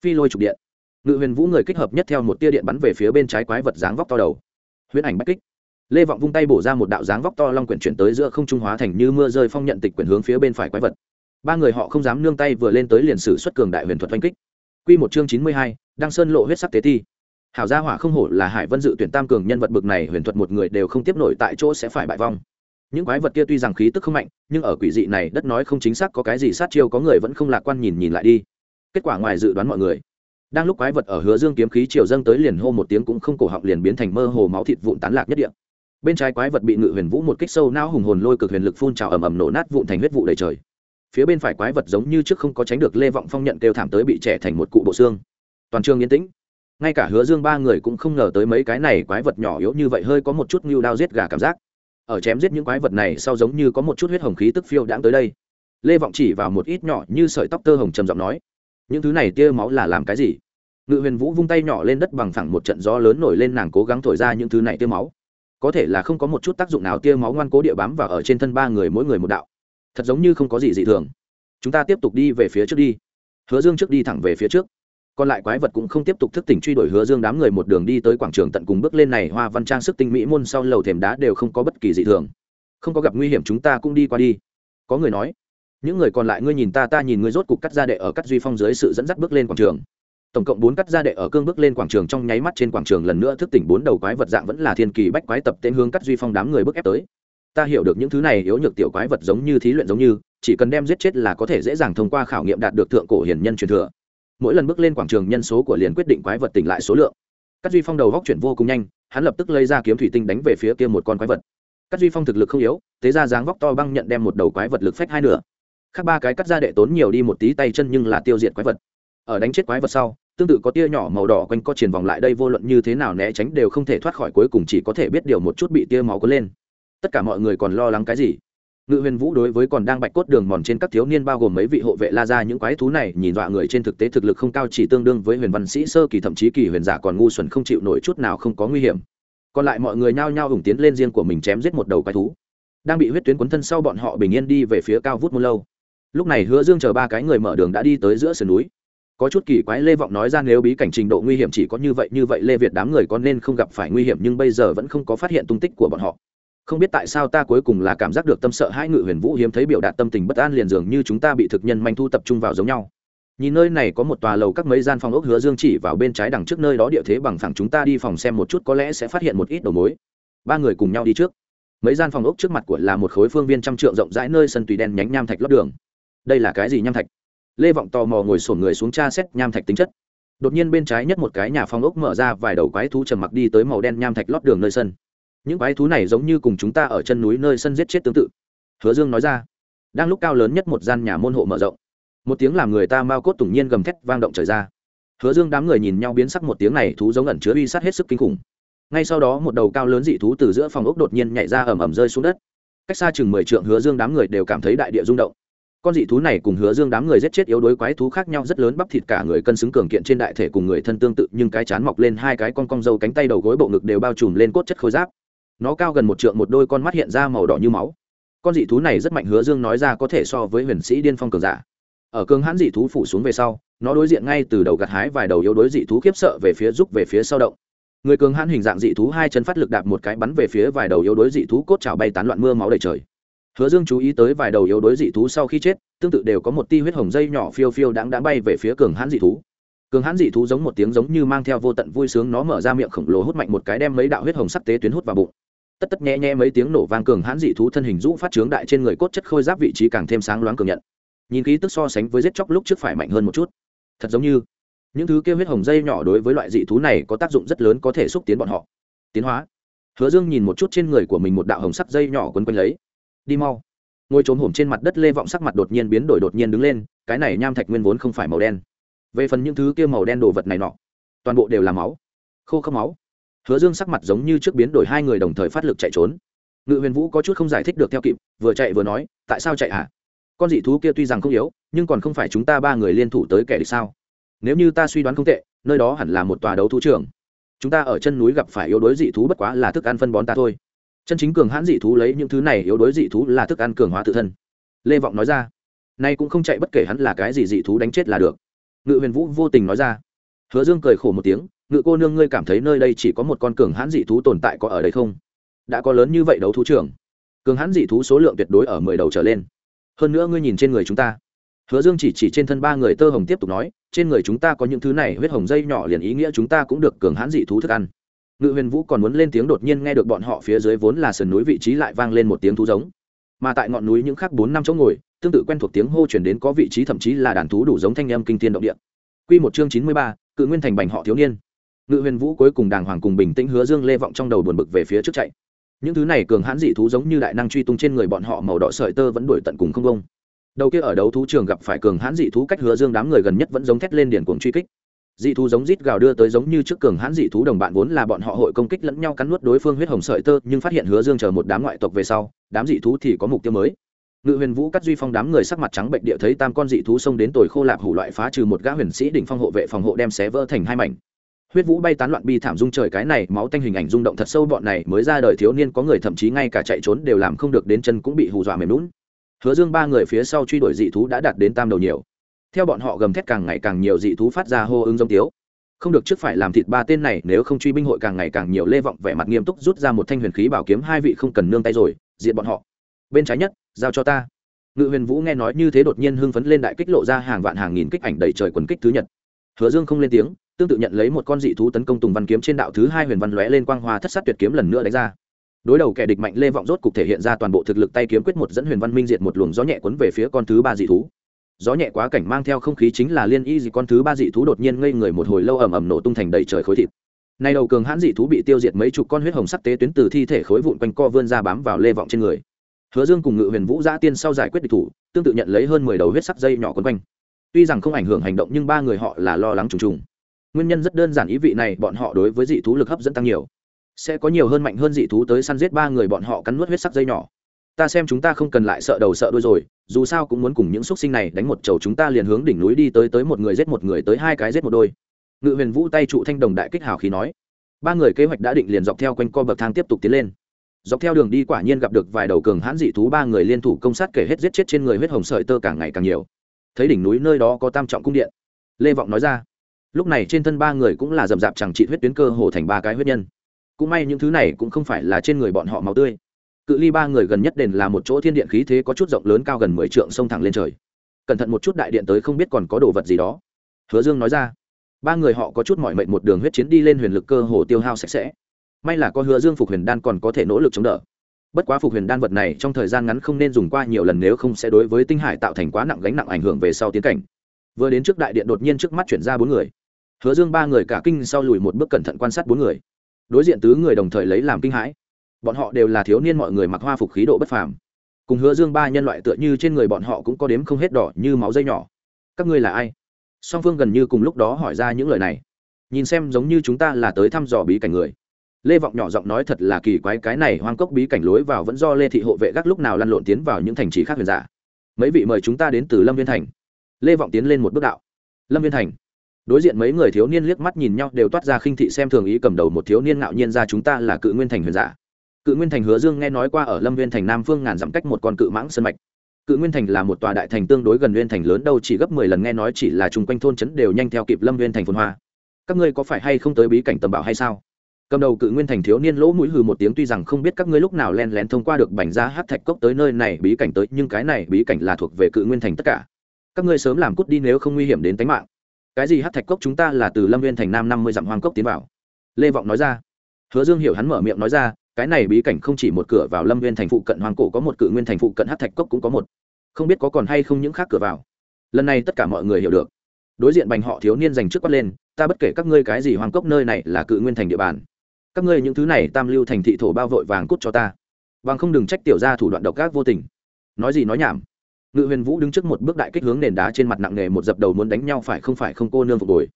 Phi lôi trục điện. Ngự huyền vũ người kích hợp nhất theo một tia điện bắn về phía bên trái quái vật dáng vóc to đầu. Huyễn ảnh bách kích. Lê vọng vung tay bổ ra một đạo dáng vóc to long quyển chuyển tới giữa không trung hóa thành như mưa rơi phong nhận tịch quyển hướng phía bên phải quái vật. Ba người họ không dám nương tay vừa lên tới liền sử xuất cường đại huyền thuật oanh kích. Q một chương chín mươi hai, đăng sơn lộ huyết sắc tế ti hảo gia hỏa không hổ là hải vân dự tuyển tam cường nhân vật bực này, huyền thuật một người đều không tiếp nổi tại chỗ sẽ phải bại vong. Những quái vật kia tuy rằng khí tức không mạnh, nhưng ở quỷ dị này, đất nói không chính xác có cái gì sát chiêu, có người vẫn không lạc quan nhìn nhìn lại đi. Kết quả ngoài dự đoán mọi người, đang lúc quái vật ở hứa dương kiếm khí chiều dâng tới liền hô một tiếng cũng không cổ họng liền biến thành mơ hồ máu thịt vụn tán lạc nhất địa. Bên trái quái vật bị ngự huyền vũ một kích sâu não hùng hồn lôi cực huyền lực phun trào ầm ầm nổ nát vụn thành huyết vụ đầy trời. Phía bên phải quái vật giống như trước không có tránh được lê vọng phong nhận kêu thảm tới bị trẻ thành một cụ bộ xương. Toàn trường yên tĩnh ngay cả hứa dương ba người cũng không ngờ tới mấy cái này quái vật nhỏ yếu như vậy hơi có một chút ngưu đao giết gà cảm giác. Ở chém giết những quái vật này sau giống như có một chút huyết hồng khí tức phiêu đãng tới đây. Lê vọng chỉ vào một ít nhỏ như sợi tóc tơ hồng trầm giọng nói, những thứ này tia máu là làm cái gì? Ngự huyền vũ vung tay nhỏ lên đất bằng phẳng một trận gió lớn nổi lên nàng cố gắng thổi ra những thứ này tia máu. Có thể là không có một chút tác dụng nào tia máu ngoan cố địa bám và ở trên thân ba người mỗi người một đạo. Thật giống như không có gì dị thường. Chúng ta tiếp tục đi về phía trước đi. Hứa dương trước đi thẳng về phía trước còn lại quái vật cũng không tiếp tục thức tỉnh truy đuổi hứa dương đám người một đường đi tới quảng trường tận cùng bước lên này, hoa văn trang sức tinh mỹ môn sau lầu thềm đá đều không có bất kỳ dị thường. Không có gặp nguy hiểm chúng ta cũng đi qua đi. Có người nói, những người còn lại ngươi nhìn ta ta nhìn ngươi rốt cục cắt ra đệ ở cắt duy phong dưới sự dẫn dắt bước lên quảng trường. Tổng cộng bốn cắt ra đệ ở cương bước lên quảng trường trong nháy mắt trên quảng trường lần nữa thức tỉnh bốn đầu quái vật dạng vẫn là thiên kỳ bách quái tập tên hướng cắt duy phong đám người bước ép tới. Ta hiểu được những thứ này yếu nhược tiểu quái vật giống như thí luyện giống như, chỉ cần đem giết chết là có thể dễ dàng thông qua khảo nghiệm đạt được thượng cổ hiền nhân truyền thừa mỗi lần bước lên quảng trường nhân số của liền quyết định quái vật tỉnh lại số lượng. Các duy phong đầu góc chuyển vô cùng nhanh, hắn lập tức lấy ra kiếm thủy tinh đánh về phía kia một con quái vật. Các duy phong thực lực không yếu, thế ra dáng vóc to băng nhận đem một đầu quái vật lực phách hai nửa. Khác ba cái cắt ra đệ tốn nhiều đi một tí tay chân nhưng là tiêu diệt quái vật. Ở đánh chết quái vật sau, tương tự có tia nhỏ màu đỏ quanh co triển vòng lại đây vô luận như thế nào né tránh đều không thể thoát khỏi cuối cùng chỉ có thể biết điều một chút bị tia máu có lên. Tất cả mọi người còn lo lắng cái gì? Ngự huyền vũ đối với còn đang bạch cốt đường mòn trên các thiếu niên bao gồm mấy vị hộ vệ la ra những quái thú này, nhìn dọa người trên thực tế thực lực không cao, chỉ tương đương với huyền văn sĩ sơ kỳ, thậm chí kỳ huyền giả còn ngu xuẩn không chịu nổi chút nào không có nguy hiểm. Còn lại mọi người nhao nhao hùng tiến lên riêng của mình chém giết một đầu quái thú. Đang bị huyết tuyến quấn thân sau bọn họ bình yên đi về phía cao vút muôn lâu. Lúc này hứa dương chờ ba cái người mở đường đã đi tới giữa sườn núi. Có chút kỳ quái lê vọng nói ra nếu bí cảnh trình độ nguy hiểm chỉ có như vậy như vậy lê việt đám người có nên không gặp phải nguy hiểm, nhưng bây giờ vẫn không có phát hiện tung tích của bọn họ không biết tại sao ta cuối cùng là cảm giác được tâm sợ hai ngự huyền vũ hiếm thấy biểu đạt tâm tình bất an liền dường như chúng ta bị thực nhân manh thu tập trung vào giống nhau. Nhìn nơi này có một tòa lầu các mấy gian phòng ốc hứa dương chỉ vào bên trái đằng trước nơi đó địa thế bằng phẳng chúng ta đi phòng xem một chút có lẽ sẽ phát hiện một ít đầu mối. Ba người cùng nhau đi trước. Mấy gian phòng ốc trước mặt của là một khối phương viên trăm trượng rộng rãi nơi sân tùy đen nhánh nham thạch lót đường. Đây là cái gì nham thạch? Lê vọng tò mò ngồi sổn người xuống tra xét nham thạch tính chất. Đột nhiên bên trái nhất một cái nhà phòng ốc mở ra vài đầu quái thú trầm mặc đi tới màu đen nham thạch lót đường nơi sân những quái thú này giống như cùng chúng ta ở chân núi nơi sân giết chết tương tự. Hứa dương nói ra. Đang lúc cao lớn nhất một gian nhà môn hộ mở rộng, một tiếng làm người ta mau cốt tủng nhiên gầm thét vang động trời ra. Hứa dương đám người nhìn nhau biến sắc một tiếng này, thú giống ẩn chứa uy sát hết sức kinh khủng. Ngay sau đó một đầu cao lớn dị thú từ giữa phòng ốc đột nhiên nhảy ra ẩm ẩm rơi xuống đất. Cách xa chừng mười trượng hứa dương đám người đều cảm thấy đại địa rung động. Con dị thú này cùng hứa dương đám người giết chết yếu đuối quái thú khác nhau rất lớn, bắp thịt cả người cân xứng cường kiện trên đại thể cùng người thân tương tự, nhưng cái chán mọc lên hai cái con cong dâu cánh tay đầu gối bộ ngực đều bao trùm lên cốt chất khối giáp nó cao gần một trượng một đôi con mắt hiện ra màu đỏ như máu. Con dị thú này rất mạnh, hứa dương nói ra có thể so với huyền sĩ điên phong cường giả. Ở cường hãn dị thú phủ xuống về sau, nó đối diện ngay từ đầu gặt hái vài đầu yếu đối dị thú khiếp sợ về phía giúp về phía sau động. Người cường hãn hình dạng dị thú hai chân phát lực đạp một cái bắn về phía vài đầu yếu đối dị thú cốt trào bay tán loạn mưa máu đầy trời. Hứa dương chú ý tới vài đầu yếu đối dị thú sau khi chết, tương tự đều có một ti huyết hồng dây nhỏ phiêu phiêu đáng đã bay về phía cường hãn dị thú. Cường hãn dị thú giống một tiếng giống như mang theo vô tận vui sướng, nó mở ra miệng khổng lồ hút mạnh một cái đem mấy đạo huyết hồng sắc tế tuyến hút vào bụng tất tất nhẹ nhẹ mấy tiếng nổ vang cường hãn dị thú thân hình rũ phát trướng đại trên người cốt chất khôi giáp vị trí càng thêm sáng loáng cường nhận. Nhìn khí tức so sánh với giết chóc lúc trước phải mạnh hơn một chút. Thật giống như, những thứ kêu huyết hồng dây nhỏ đối với loại dị thú này có tác dụng rất lớn có thể xúc tiến bọn họ. Tiến hóa. Hứa dương nhìn một chút trên người của mình một đạo hồng sắc dây nhỏ quấn quanh lấy. Đi mau. Ngồi trốn hổm trên mặt đất lê vọng sắc mặt đột nhiên biến đổi đột nhiên đứng lên, cái này nham thạch nguyên vốn không phải màu đen. Về phần những thứ kia màu đen đồ vật này nọ, toàn bộ đều là máu. Khô không máu hứa dương sắc mặt giống như trước biến đổi, hai người đồng thời phát lực chạy trốn. Ngự huyền vũ có chút không giải thích được theo kịp, vừa chạy vừa nói, tại sao chạy hả? Con dị thú kia tuy rằng không yếu, nhưng còn không phải chúng ta ba người liên thủ tới kẻ địch sao? Nếu như ta suy đoán không tệ, nơi đó hẳn là một tòa đấu thú trường. Chúng ta ở chân núi gặp phải yếu đối dị thú bất quá là thức ăn phân bón ta thôi. Chân chính cường hãn dị thú lấy những thứ này, yếu đối dị thú là thức ăn cường hóa tự thân. Lê vọng nói ra, nay cũng không chạy bất kể hắn là cái gì dị thú đánh chết là được. Ngự huyền vũ vô tình nói ra. Hứa dương cười khổ một tiếng ngự cô nương ngươi cảm thấy nơi đây chỉ có một con cường hãn dị thú tồn tại có ở đây không? Đã có lớn như vậy đấu thú trưởng. Cường hãn dị thú số lượng tuyệt đối ở mười đầu trở lên. Hơn nữa ngươi nhìn trên người chúng ta. Hứa dương chỉ chỉ trên thân ba người tơ hồng tiếp tục nói, trên người chúng ta có những thứ này huyết hồng dây nhỏ liền ý nghĩa chúng ta cũng được cường hãn dị thú thức ăn. Ngự huyền vũ còn muốn lên tiếng đột nhiên nghe được bọn họ phía dưới vốn là sườn núi vị trí lại vang lên một tiếng thú giống. Mà tại ngọn núi những khác bốn năm chỗ ngồi, tương tự quen thuộc tiếng hô chuyển đến có vị trí thậm chí là đàn thú đủ giống thanh âm kinh thiên động địa. Quy một chương chín mươi ba, cự nguyên thành bành họ thiếu niên ngự huyền vũ cuối cùng đàng hoàng cùng bình tĩnh hứa dương lê vọng trong đầu buồn bực về phía trước chạy. Những thứ này cường hãn dị thú giống như đại năng truy tung trên người bọn họ màu đỏ sợi tơ vẫn đuổi tận cùng không công đầu kia ở đấu thú trường gặp phải cường hãn dị thú cách hứa dương đám người gần nhất vẫn giống thét lên điển cuồng truy kích. Dị thú giống rít gào đưa tới giống như trước cường hãn dị thú đồng bạn vốn là bọn họ hội công kích lẫn nhau cắn nuốt đối phương huyết hồng sợi tơ, nhưng phát hiện hứa dương chờ một đám ngoại tộc về sau, đám dị thú thì có mục tiêu mới. Ngự huyền vũ cắt duy phong đám người sắc mặt trắng bệnh địa thấy tam con dị thú xông đến tồi khô lạp hủ loại phá trừ một gã huyền sĩ đỉnh phong hộ vệ phòng hộ đem xé vỡ thành hai mảnh huyết vũ bay tán loạn bi thảm dung trời, cái này máu tanh hình ảnh rung động thật sâu, bọn này mới ra đời thiếu niên, có người thậm chí ngay cả chạy trốn đều làm không được, đến chân cũng bị hù dọa mềm lún hứa dương ba người phía sau truy đuổi dị thú đã đạt đến tam đầu nhiều. Theo bọn họ gầm thét càng ngày càng nhiều, dị thú phát ra hô ứng giống tiếu. Không được trước phải làm thịt ba tên này, nếu không truy binh hội càng ngày càng nhiều, lê vọng vẻ mặt nghiêm túc rút ra một thanh huyền khí bảo kiếm, hai vị không cần nương tay rồi diện bọn họ. Bên trái nhất, giao cho ta. Ngự huyền vũ nghe nói như thế đột nhiên hưng phấn lên, đại kích lộ ra hàng vạn hàng nghìn kích ảnh đầy trời quần kích thứ nhật. Hứa dương không lên tiếng tương tự nhận lấy một con dị thú tấn công tùng văn kiếm trên đạo thứ hai huyền văn lóe lên quang hoa thất sát tuyệt kiếm lần nữa đánh ra. Đối đầu kẻ địch mạnh lê vọng rốt cục thể hiện ra toàn bộ thực lực tay kiếm quyết một dẫn huyền văn minh diệt một luồng gió nhẹ quấn về phía con thứ ba dị thú. Gió nhẹ quá cảnh mang theo không khí chính là liên y dị con thứ ba dị thú đột nhiên ngây người một hồi lâu ầm ầm nổ tung thành đầy trời khối thịt. Nay đầu cường hãn dị thú bị tiêu diệt mấy chục con huyết hồng sắc tế tuyến từ thi thể khối vụn quanh co vươn ra bám vào lê vọng trên người. Hứa dương cùng ngự huyền vũ giã tiên sau giải quyết địch thủ, tương tự nhận lấy hơn mười đầu huyết sắc dây nhỏ quấn quanh. Tuy rằng không ảnh hưởng hành động nhưng ba người họ là lo lắng trùng trùng nguyên nhân rất đơn giản ý vị này, bọn họ đối với dị thú lực hấp dẫn tăng nhiều. Sẽ có nhiều hơn mạnh hơn dị thú tới săn giết ba người bọn họ cắn nuốt huyết sắc dây nhỏ. Ta xem chúng ta không cần lại sợ đầu sợ đuôi rồi, dù sao cũng muốn cùng những xúc sinh này đánh một chầu chúng ta liền hướng đỉnh núi đi tới tới một người giết một người tới hai cái giết một đôi. Ngự huyền vũ tay trụ thanh đồng đại kích hào khí nói. Ba người kế hoạch đã định liền dọc theo quanh co bậc thang tiếp tục tiến lên. Dọc theo đường đi quả nhiên gặp được vài đầu cường hãn dị thú, ba người liên thủ công sát kể hết giết chết trên người huyết hồng sợi tơ càng ngày càng nhiều. Thấy đỉnh núi nơi đó có tam trọng cung điện, lê vọng nói ra lúc này trên thân ba người cũng là rậm rạp chẳng trị huyết tuyến cơ hồ thành ba cái huyết nhân. Cũng may những thứ này cũng không phải là trên người bọn họ máu tươi. Cự ly ba người gần nhất đền là một chỗ thiên điện khí thế có chút rộng lớn cao gần mười trượng sông thẳng lên trời. Cẩn thận một chút đại điện tới không biết còn có đồ vật gì đó. Hứa dương nói ra. Ba người họ có chút mọi mệnh một đường huyết chiến đi lên huyền lực cơ hồ tiêu hao sạch sẽ. May là có hứa dương phục huyền đan còn có thể nỗ lực chống đỡ. Bất quá phục huyền đan vật này trong thời gian ngắn không nên dùng qua nhiều lần nếu không sẽ đối với tinh hải tạo thành quá nặng gánh nặng ảnh hưởng về sau tiến cảnh. Vừa đến trước đại điện đột nhiên trước mắt chuyển ra bốn người hứa dương ba người cả kinh sau lùi một bước cẩn thận quan sát bốn người. Đối diện tứ người đồng thời lấy làm kinh hãi. Bọn họ đều là thiếu niên mọi người mặc hoa phục khí độ bất phàm. Cùng hứa dương ba nhân loại tựa như trên người bọn họ cũng có đếm không hết đỏ như máu dây nhỏ. Các ngươi là ai? Song phương gần như cùng lúc đó hỏi ra những lời này. Nhìn xem giống như chúng ta là tới thăm dò bí cảnh người. Lê vọng nhỏ giọng nói thật là kỳ quái cái này hoang cốc bí cảnh lối vào vẫn do lê thị hộ vệ gác lúc nào lăn lộn tiến vào những thành trì khác huyền giả. Mấy vị mời chúng ta đến từ lâm viên thành. Lê vọng tiến lên một bước đạo. Lâm viên thành đối diện mấy người thiếu niên liếc mắt nhìn nhau đều toát ra khinh thị xem thường ý cầm đầu một thiếu niên ngạo nhiên ra chúng ta là cự nguyên thành huyền giả. Cự nguyên thành hứa dương nghe nói qua ở lâm viên thành nam phương ngàn dặm cách một con cự mãng sân mạch. Cự nguyên thành là một tòa đại thành tương đối gần nguyên thành lớn đâu, chỉ gấp mười lần nghe nói chỉ là chung quanh thôn trấn đều nhanh theo kịp lâm viên thành phồn hoa. Các ngươi có phải hay không tới bí cảnh tầm bảo hay sao? Cầm đầu cự nguyên thành thiếu niên lỗ mũi hừ một tiếng, tuy rằng không biết các ngươi lúc nào len lén thông qua được bành ra hát thạch cốc tới nơi này bí cảnh tới, nhưng cái này bí cảnh là thuộc về cự nguyên thành tất cả. Các ngươi sớm làm cút đi nếu không nguy hiểm đến tính mạng cái gì hát thạch cốc chúng ta là từ lâm viên thành nam năm mươi dặm hoang cốc tiến vào? Lê vọng nói ra. Hứa dương hiểu hắn mở miệng nói ra, cái này bí cảnh không chỉ một cửa vào lâm viên thành phụ cận hoàng cổ có một cự nguyên thành phụ cận hát thạch cốc cũng có một. Không biết có còn hay không những khác cửa vào. Lần này tất cả mọi người hiểu được. Đối diện bành họ thiếu niên dành trước quát lên, ta bất kể các ngươi cái gì hoàng cốc nơi này là cự nguyên thành địa bàn. Các ngươi những thứ này tam lưu thành thị thổ bao vội vàng cút cho ta. Bằng không đừng trách tiểu ra thủ đoạn độc ác vô tình. Nói gì nói nhảm ngự huyền vũ đứng trước một bước đại kích hướng nền đá trên mặt nặng nề một dập đầu muốn đánh nhau phải không phải không, cô nương phục hồi.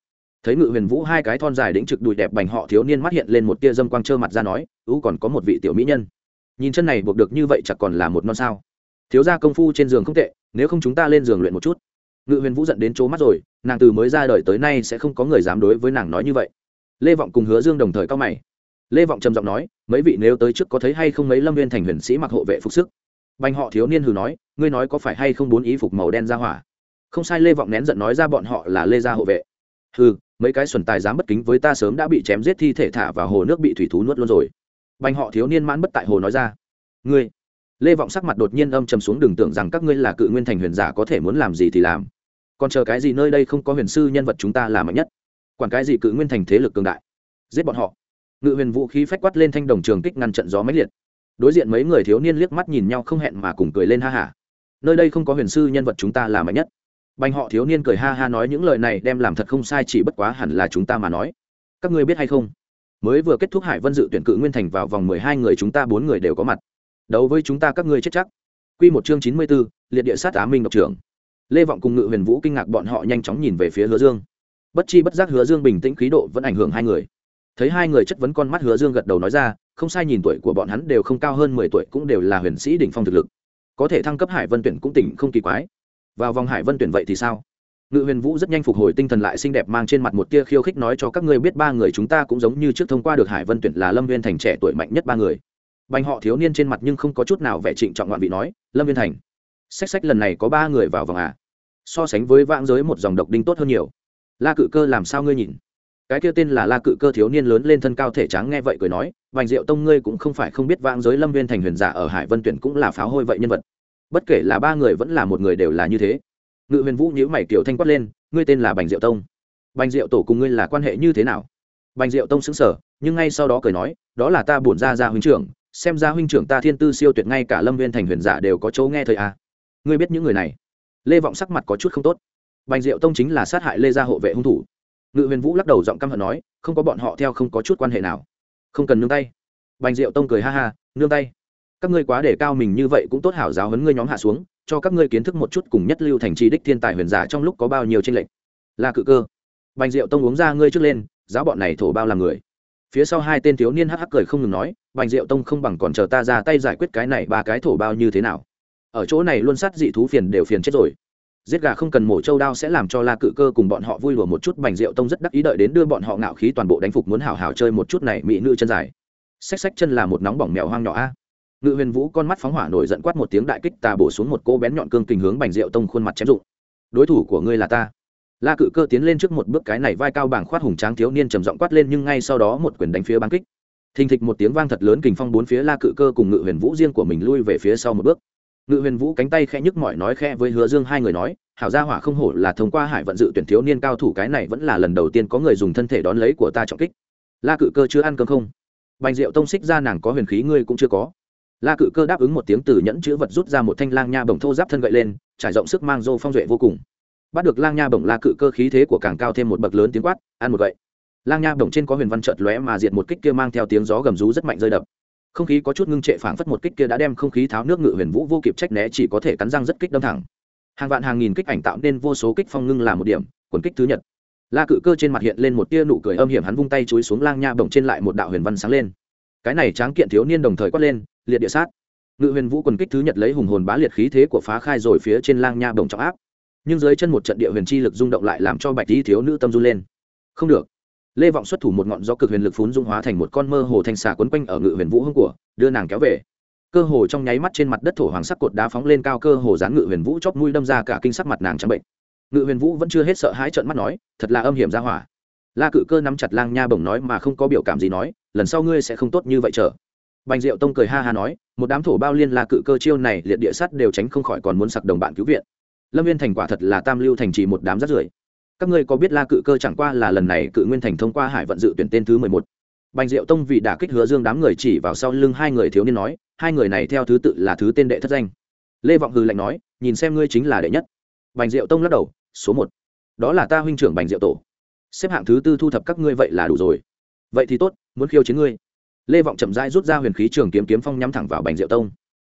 Thấy ngự huyền vũ hai cái thon dài đĩnh trực đùi đẹp bành họ thiếu niên mắt hiện lên một tia dâm quang trơ mặt ra nói, ú, còn có một vị tiểu mỹ nhân. Nhìn chân này buộc được như vậy chặt còn là một non sao. Thiếu gia công phu trên giường không tệ, nếu không chúng ta lên giường luyện một chút. Ngự huyền vũ giận đến chỗ mắt rồi, nàng từ mới ra đời tới nay sẽ không có người dám đối với nàng nói như vậy. Lê vọng cùng hứa dương đồng thời cao mày. Lê vọng trầm giọng nói, mấy vị nếu tới trước có thấy hay không mấy lâm viên thành huyền sĩ mặc hộ vệ phục sức? Bành họ thiếu niên hừ nói, ngươi nói có phải hay không bốn ý phục màu đen ra hỏa? Không sai, lê vọng nén giận nói ra bọn họ là lê gia hộ vệ. Hừ, mấy cái xuẩn tài dám bất kính với ta sớm đã bị chém giết thi thể thả vào hồ nước bị thủy thú nuốt luôn rồi. Bành họ thiếu niên mãn bất tại hồ nói ra, ngươi? Lê vọng sắc mặt đột nhiên âm trầm xuống đừng tưởng rằng các ngươi là cự nguyên thành huyền giả có thể muốn làm gì thì làm. Còn chờ cái gì nơi đây không có huyền sư nhân vật chúng ta là mạnh nhất. Quản cái gì cự nguyên thành thế lực cường đại? Giết bọn họ. Ngự huyền vũ khí phách quát lên thanh đồng trường kích ngăn trận gió máy liệt đối diện mấy người thiếu niên liếc mắt nhìn nhau không hẹn mà cùng cười lên ha hả nơi đây không có huyền sư nhân vật chúng ta là mạnh nhất. Bành họ thiếu niên cười ha ha nói những lời này đem làm thật không sai chỉ bất quá hẳn là chúng ta mà nói. Các ngươi biết hay không? Mới vừa kết thúc hải vân dự tuyển cự nguyên thành vào vòng mười hai người chúng ta bốn người đều có mặt. Đấu với chúng ta các ngươi chết chắc. Q một chương chín mươi b ố liệt địa sát á minh độc trưởng. Lê vọng cùng ngự huyền vũ kinh ngạc bọn họ nhanh chóng nhìn về phía hứa dương. Bất chi bất giác hứa dương bình tĩnh khí độ vẫn ảnh hưởng hai người thấy hai người chất vấn con mắt hứa dương gật đầu nói ra, không sai nhìn tuổi của bọn hắn đều không cao hơn mười tuổi cũng đều là huyền sĩ đỉnh phong thực lực. Có thể thăng cấp hải vân tuyển cũng tỉnh không kỳ quái. Vào vòng hải vân tuyển vậy thì sao? Ngự huyền vũ rất nhanh phục hồi tinh thần lại xinh đẹp mang trên mặt một tia khiêu khích nói cho các ngươi biết ba người chúng ta cũng giống như trước thông qua được hải vân tuyển là lâm viên thành trẻ tuổi mạnh nhất ba người. Bành họ thiếu niên trên mặt nhưng không có chút nào vẻ trịnh trọng ngoạn vị nói, lâm viên thành sách sách lần này có ba người vào vòng à? So sánh với vãng giới một dòng độc đinh tốt hơn nhiều. La cự cơ làm sao ngươi nhìn? Cái kia tên là la cự cơ thiếu niên lớn lên thân cao thể trắng nghe vậy cười nói, vành diệu tông ngươi cũng không phải không biết vãng giới lâm viên thành huyền giả ở hải vân tuyển cũng là pháo hôi vậy nhân vật. Bất kể là ba người vẫn là một người đều là như thế. Ngự huyền vũ nhữ mày kiểu thanh quát lên, ngươi tên là bành diệu tông. Bành diệu tổ cùng ngươi là quan hệ như thế nào? Bành diệu tông xứng sở nhưng ngay sau đó cười nói, đó là ta bổn ra ra huynh trưởng, xem ra huynh trưởng ta thiên tư siêu tuyệt ngay cả lâm viên thành huyền giả đều có chỗ nghe thời à. ngươi biết những người này? Lê vọng sắc mặt có chút không tốt. Bành diệu tông chính là sát hại lê gia hộ vệ hung thủ ngự huyền vũ lắc đầu giọng căm hận nói, không có bọn họ theo không có chút quan hệ nào. Không cần nương tay. Bành diệu tông cười ha ha, nương tay. Các ngươi quá để cao mình như vậy cũng tốt hảo giáo hấn ngươi nhóm hạ xuống, cho các ngươi kiến thức một chút cùng nhất lưu thành trì đích thiên tài huyền giả trong lúc có bao nhiêu tranh lệch. Là cự cơ. Bành diệu tông uống ra ngươi trước lên, giáo bọn này thổ bao làm người. Phía sau hai tên thiếu niên hắc hắc cười không ngừng nói, bành diệu tông không bằng còn chờ ta ra tay giải quyết cái này ba cái thổ bao như thế nào. Ở chỗ này luôn sát dị thú phiền đều phiền chết rồi giết gà không cần mổ trâu đao sẽ làm cho la cự cơ cùng bọn họ vui lùa một chút, bành rượu tông rất đắc ý đợi đến đưa bọn họ ngạo khí toàn bộ đánh phục muốn hào hào chơi một chút này mỹ nữ chân dài. Xách xách chân là một nóng bỏng mèo hoang nhỏ a. Ngự huyền vũ con mắt phóng hỏa nổi giận quát một tiếng đại kích tà bổ xuống một cô bén nhọn cương kình hướng bành rượu tông khuôn mặt chém dụng. Đối thủ của ngươi là ta. La cự cơ tiến lên trước một bước, cái này vai cao bảng khoát hùng tráng thiếu niên trầm giọng quát lên, nhưng ngay sau đó một quyền đánh phía băng kích. Thình thịch một tiếng vang thật lớn, kình phong bốn phía la cự cơ cùng ngự huyền vũ riêng của mình lui về phía sau một bước ngự huyền vũ cánh tay khẽ nhức mỏi nói khẽ với hứa dương hai người nói, hảo gia hỏa không hổ là thông qua hải vận dự tuyển thiếu niên cao thủ, cái này vẫn là lần đầu tiên có người dùng thân thể đón lấy của ta trọng kích. La cự cơ chưa ăn cơm không? Bành rượu tông xích ra nàng có huyền khí ngươi cũng chưa có. La cự cơ đáp ứng một tiếng từ nhẫn chữ vật rút ra một thanh lang nha bồng thô giáp thân gậy lên, trải rộng sức mang dô phong duệ vô cùng. Bắt được lang nha bồng la cự cơ khí thế của càng cao thêm một bậc lớn tiếng quát, ăn một gậy. Lang nha bồng trên có huyền văn trợt lóe mà diệt một kích kia mang theo tiếng gió gầm rú rất mạnh rơi đập không khí có chút ngưng trệ phảng phất một kích kia đã đem không khí tháo nước ngự huyền vũ vô kịp trách né chỉ có thể cắn răng rất kích đâm thẳng. Hàng vạn hàng nghìn kích ảnh tạo nên vô số kích phong ngưng là một điểm quần kích thứ nhật. La cự cơ trên mặt hiện lên một tia nụ cười âm hiểm hắn vung tay chúi xuống lang nha bồng trên lại một đạo huyền văn sáng lên. Cái này tráng kiện thiếu niên đồng thời quát lên, liệt địa sát. Ngự huyền vũ quần kích thứ nhật lấy hùng hồn bá liệt khí thế của phá khai rồi phía trên lang nha bồng trọng áp. Nhưng dưới chân một trận địa huyền chi lực rung động lại làm cho bạch di thiếu nữ tâm run lên. Không được lê vọng xuất thủ một ngọn gió cực huyền lực phún dung hóa thành một con mơ hồ thanh xà quấn quanh ở ngự huyền vũ hương của, đưa nàng kéo về. Cơ hồ trong nháy mắt trên mặt đất thổ hoàng sắc cột đá phóng lên cao cơ hồ dán ngự huyền vũ chóp mũi đâm ra cả kinh sắc mặt nàng trắng bệnh. Ngự huyền vũ vẫn chưa hết sợ hãi trợn mắt nói, thật là âm hiểm ra hỏa. La cự cơ nắm chặt lang nha bổng nói mà không có biểu cảm gì nói, lần sau ngươi sẽ không tốt như vậy trở bành diệu tông cười ha ha nói, một đám thổ bao liên la cự cơ chiêu này liệt địa sắt đều tránh không khỏi còn muốn sặc đồng bạn cứu viện. Lâm viên thành quả thật là tam lưu thành trì một đám rắt rưởi các ngươi có biết la cự cơ chẳng qua là lần này cự nguyên thành thông qua hải vận dự tuyển tên thứ mười một. Bành diệu tông vì đả kích hứa dương đám người chỉ vào sau lưng hai người thiếu niên nói, hai người này theo thứ tự là thứ tên đệ thất danh. Lê vọng hư lạnh nói, nhìn xem ngươi chính là đệ nhất. Bành diệu tông lắc đầu, số một. Đó là ta huynh trưởng bành diệu tổ. Xếp hạng thứ tư thu thập các ngươi vậy là đủ rồi. Vậy thì tốt, muốn khiêu chiến ngươi. Lê vọng chậm rãi rút ra huyền khí trường kiếm kiếm phong nhắm thẳng vào bành diệu tông.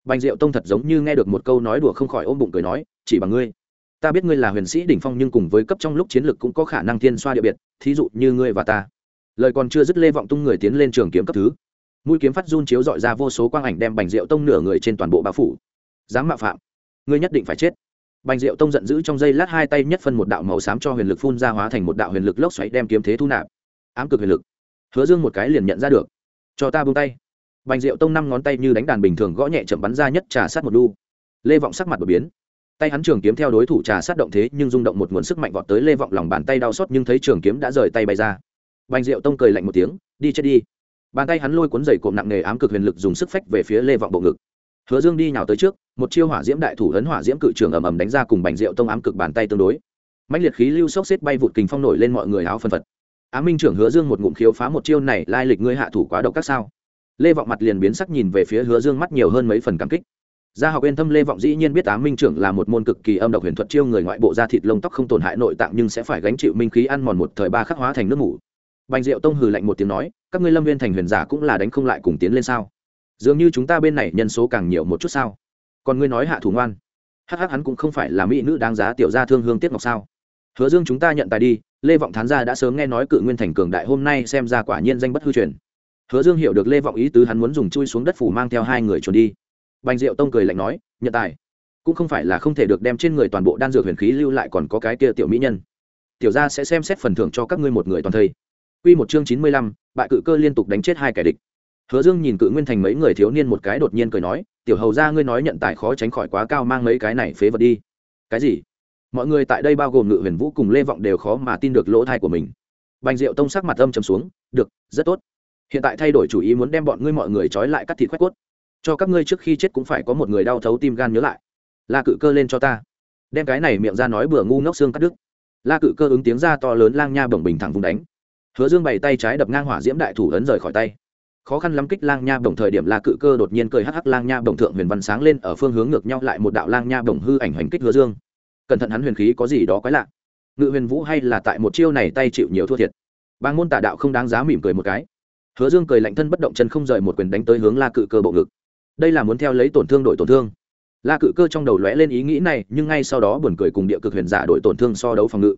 Bành diệu tông thật giống như nghe được một câu nói đùa không khỏi ôm bụng cười nói, chỉ bằng ngươi ta biết ngươi là huyền sĩ đỉnh phong nhưng cùng với cấp trong lúc chiến lược cũng có khả năng thiên xoa địa biệt, thí dụ như ngươi và ta. Lời còn chưa dứt lê vọng tung người tiến lên trường kiếm cấp thứ. Mũi kiếm phát run chiếu dọi ra vô số quang ảnh đem bành rượu tông nửa người trên toàn bộ bao phủ. Dám mạo phạm. Ngươi nhất định phải chết. Bành rượu tông giận dữ trong giây lát hai tay nhất phân một đạo màu xám cho huyền lực phun ra hóa thành một đạo huyền lực lốc xoáy đem kiếm thế thu nạp. Ám cực huyền lực. Hứa dương một cái liền nhận ra được. Cho ta buông tay. Bành rượu tông năm ngón tay như đánh đàn bình thường gõ nhẹ chậm bắn ra nhất trà sát một đu. Lê vọng sắc mặt đột biến tay hắn trường kiếm theo đối thủ trà sát động thế nhưng rung động một nguồn sức mạnh vọt tới lê vọng lòng bàn tay đau xót nhưng thấy trường kiếm đã rời tay bay ra. Bành rượu tông cười lạnh một tiếng, đi chết đi. Bàn tay hắn lôi cuốn dày cộm nặng nề ám cực huyền lực dùng sức phách về phía lê vọng bộ ngực. Hứa dương đi nhào tới trước, một chiêu hỏa diễm đại thủ ấn hỏa diễm cự trường ầm ầm đánh ra cùng bành rượu tông ám cực bàn tay tương đối. Mạnh liệt khí lưu sốc xếp bay vụt kình phong nổi lên mọi người áo phân phật. Á minh trưởng hứa dương một ngụm khiếu phá một chiêu này lai lịch ngươi hạ thủ quá độc các sao? Lê vọng mặt liền biến sắc nhìn về phía hứa dương mắt nhiều hơn mấy phần cảm kích gia học yên thâm lê vọng dĩ nhiên biết á minh trưởng là một môn cực kỳ âm độc huyền thuật chiêu người ngoại bộ da thịt lông tóc không tổn hại nội tạng nhưng sẽ phải gánh chịu minh khí ăn mòn một thời ba khắc hóa thành nước ngủ bành diệu tông hừ lạnh một tiếng nói, các ngươi lâm viên thành huyền giả cũng là đánh không lại cùng tiến lên sao? Dường như chúng ta bên này nhân số càng nhiều một chút sao? Còn ngươi nói hạ thủ ngoan. Hắc hắc hắn cũng không phải là mỹ nữ đáng giá tiểu gia thương hương tiết ngọc sao? Hứa dương chúng ta nhận tài đi, lê vọng thán gia đã sớm nghe nói cự nguyên thành cường đại hôm nay xem ra quả nhiên danh bất hư truyền. Hứa dương hiểu được lê vọng ý tứ hắn muốn dùng chui xuống đất phủ mang theo hai người trốn đi bành diệu tông cười lạnh nói nhận tài cũng không phải là không thể được đem trên người toàn bộ đan dược huyền khí lưu lại còn có cái kia tiểu mỹ nhân tiểu gia sẽ xem xét phần thưởng cho các ngươi một người toàn thây Quy một chương chín mươi lăm, bại cự cơ liên tục đánh chết hai kẻ địch. Hứa Dương nhìn cự nguyên thành mấy người thiếu niên một cái đột nhiên cười nói, "Tiểu hầu gia ngươi nói nhận tài khó tránh khỏi quá cao mang mấy cái này phế vật đi." "Cái gì?" Mọi người tại đây bao gồm Ngự Huyền Vũ cùng Lê Vọng đều khó mà tin được lỗ tai của mình. Bành Diệu Tông sắc mặt âm trầm xuống, "Được, rất tốt. Hiện tại thay đổi chủ ý muốn đem bọn ngươi mọi người trói lại cắt thịt khoét cốt. Cho các ngươi trước khi chết cũng phải có một người đau thấu tim gan nhớ lại." La cự cơ lên cho ta. Đem cái này miệng ra nói bừa ngu ngốc xương cắt đứt. La cự cơ ứng tiếng ra to lớn lang nha bổng bình thẳng vùng đánh. Hứa dương bày tay trái đập ngang hỏa diễm đại thủ ấn rời khỏi tay. Khó khăn lắm kích lang nha bổng thời điểm la cự cơ đột nhiên cười hắc hắc lang nha bổng thượng huyền văn sáng lên ở phương hướng ngược nhau lại một đạo lang nha bổng hư ảnh hành kích hứa dương. Cẩn thận hắn huyền khí có gì đó quái lạ. Ngự huyền vũ hay là tại một chiêu này tay chịu nhiều thua thiệt. Bang môn tả đạo không đáng giá mỉm cười một cái. Hứa dương cười lạnh thân bất động chân không rời một quyền đánh tới hướng la cự cơ bộ ngực đây là muốn theo lấy tổn thương đổi tổn thương. La cự cơ trong đầu lóe lên ý nghĩ này, nhưng ngay sau đó buồn cười cùng địa cực huyền giả đổi tổn thương so đấu phòng ngự.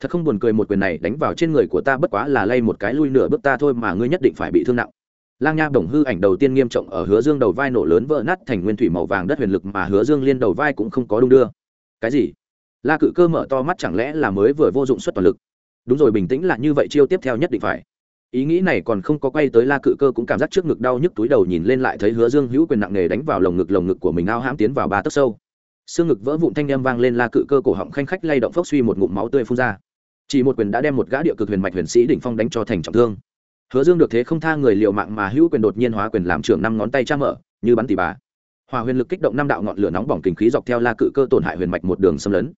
Thật không buồn cười một quyền này đánh vào trên người của ta, bất quá là lay một cái lui nửa bước ta thôi mà ngươi nhất định phải bị thương nặng. Lang nha đồng hư ảnh đầu tiên nghiêm trọng ở hứa dương đầu vai nổ lớn vỡ nát thành nguyên thủy màu vàng đất huyền lực mà hứa dương liên đầu vai cũng không có đung đưa. Cái gì? La cự cơ mở to mắt chẳng lẽ là mới vừa vô dụng suất toàn lực? Đúng rồi, bình tĩnh là như vậy chiêu tiếp theo nhất định phải ý nghĩ này còn không có quay tới la cự cơ cũng cảm giác trước ngực đau nhức túi đầu nhìn lên lại thấy hứa dương hữu quyền nặng nề đánh vào lồng ngực lồng ngực của mình ao hãm tiến vào ba tấc sâu. Xương ngực vỡ vụn thanh â m vang lên la cự cơ cổ họng khanh khách lay động phốc suy một ngụm máu tươi phun ra. Chỉ một quyền đã đem một gã địa cực huyền mạch huyền sĩ đỉnh phong đánh cho thành trọng thương. Hứa dương được thế không tha người liều mạng mà hữu quyền đột nhiên hóa quyền làm trưởng năm ngón tay cha mở, như bắn tỉ bà. Hòa huyền lực kích động năm đạo ngọn lửa nóng bỏng kinh khí dọc theo la cự cơ tổn hại huyền mạch một đường xâm lấn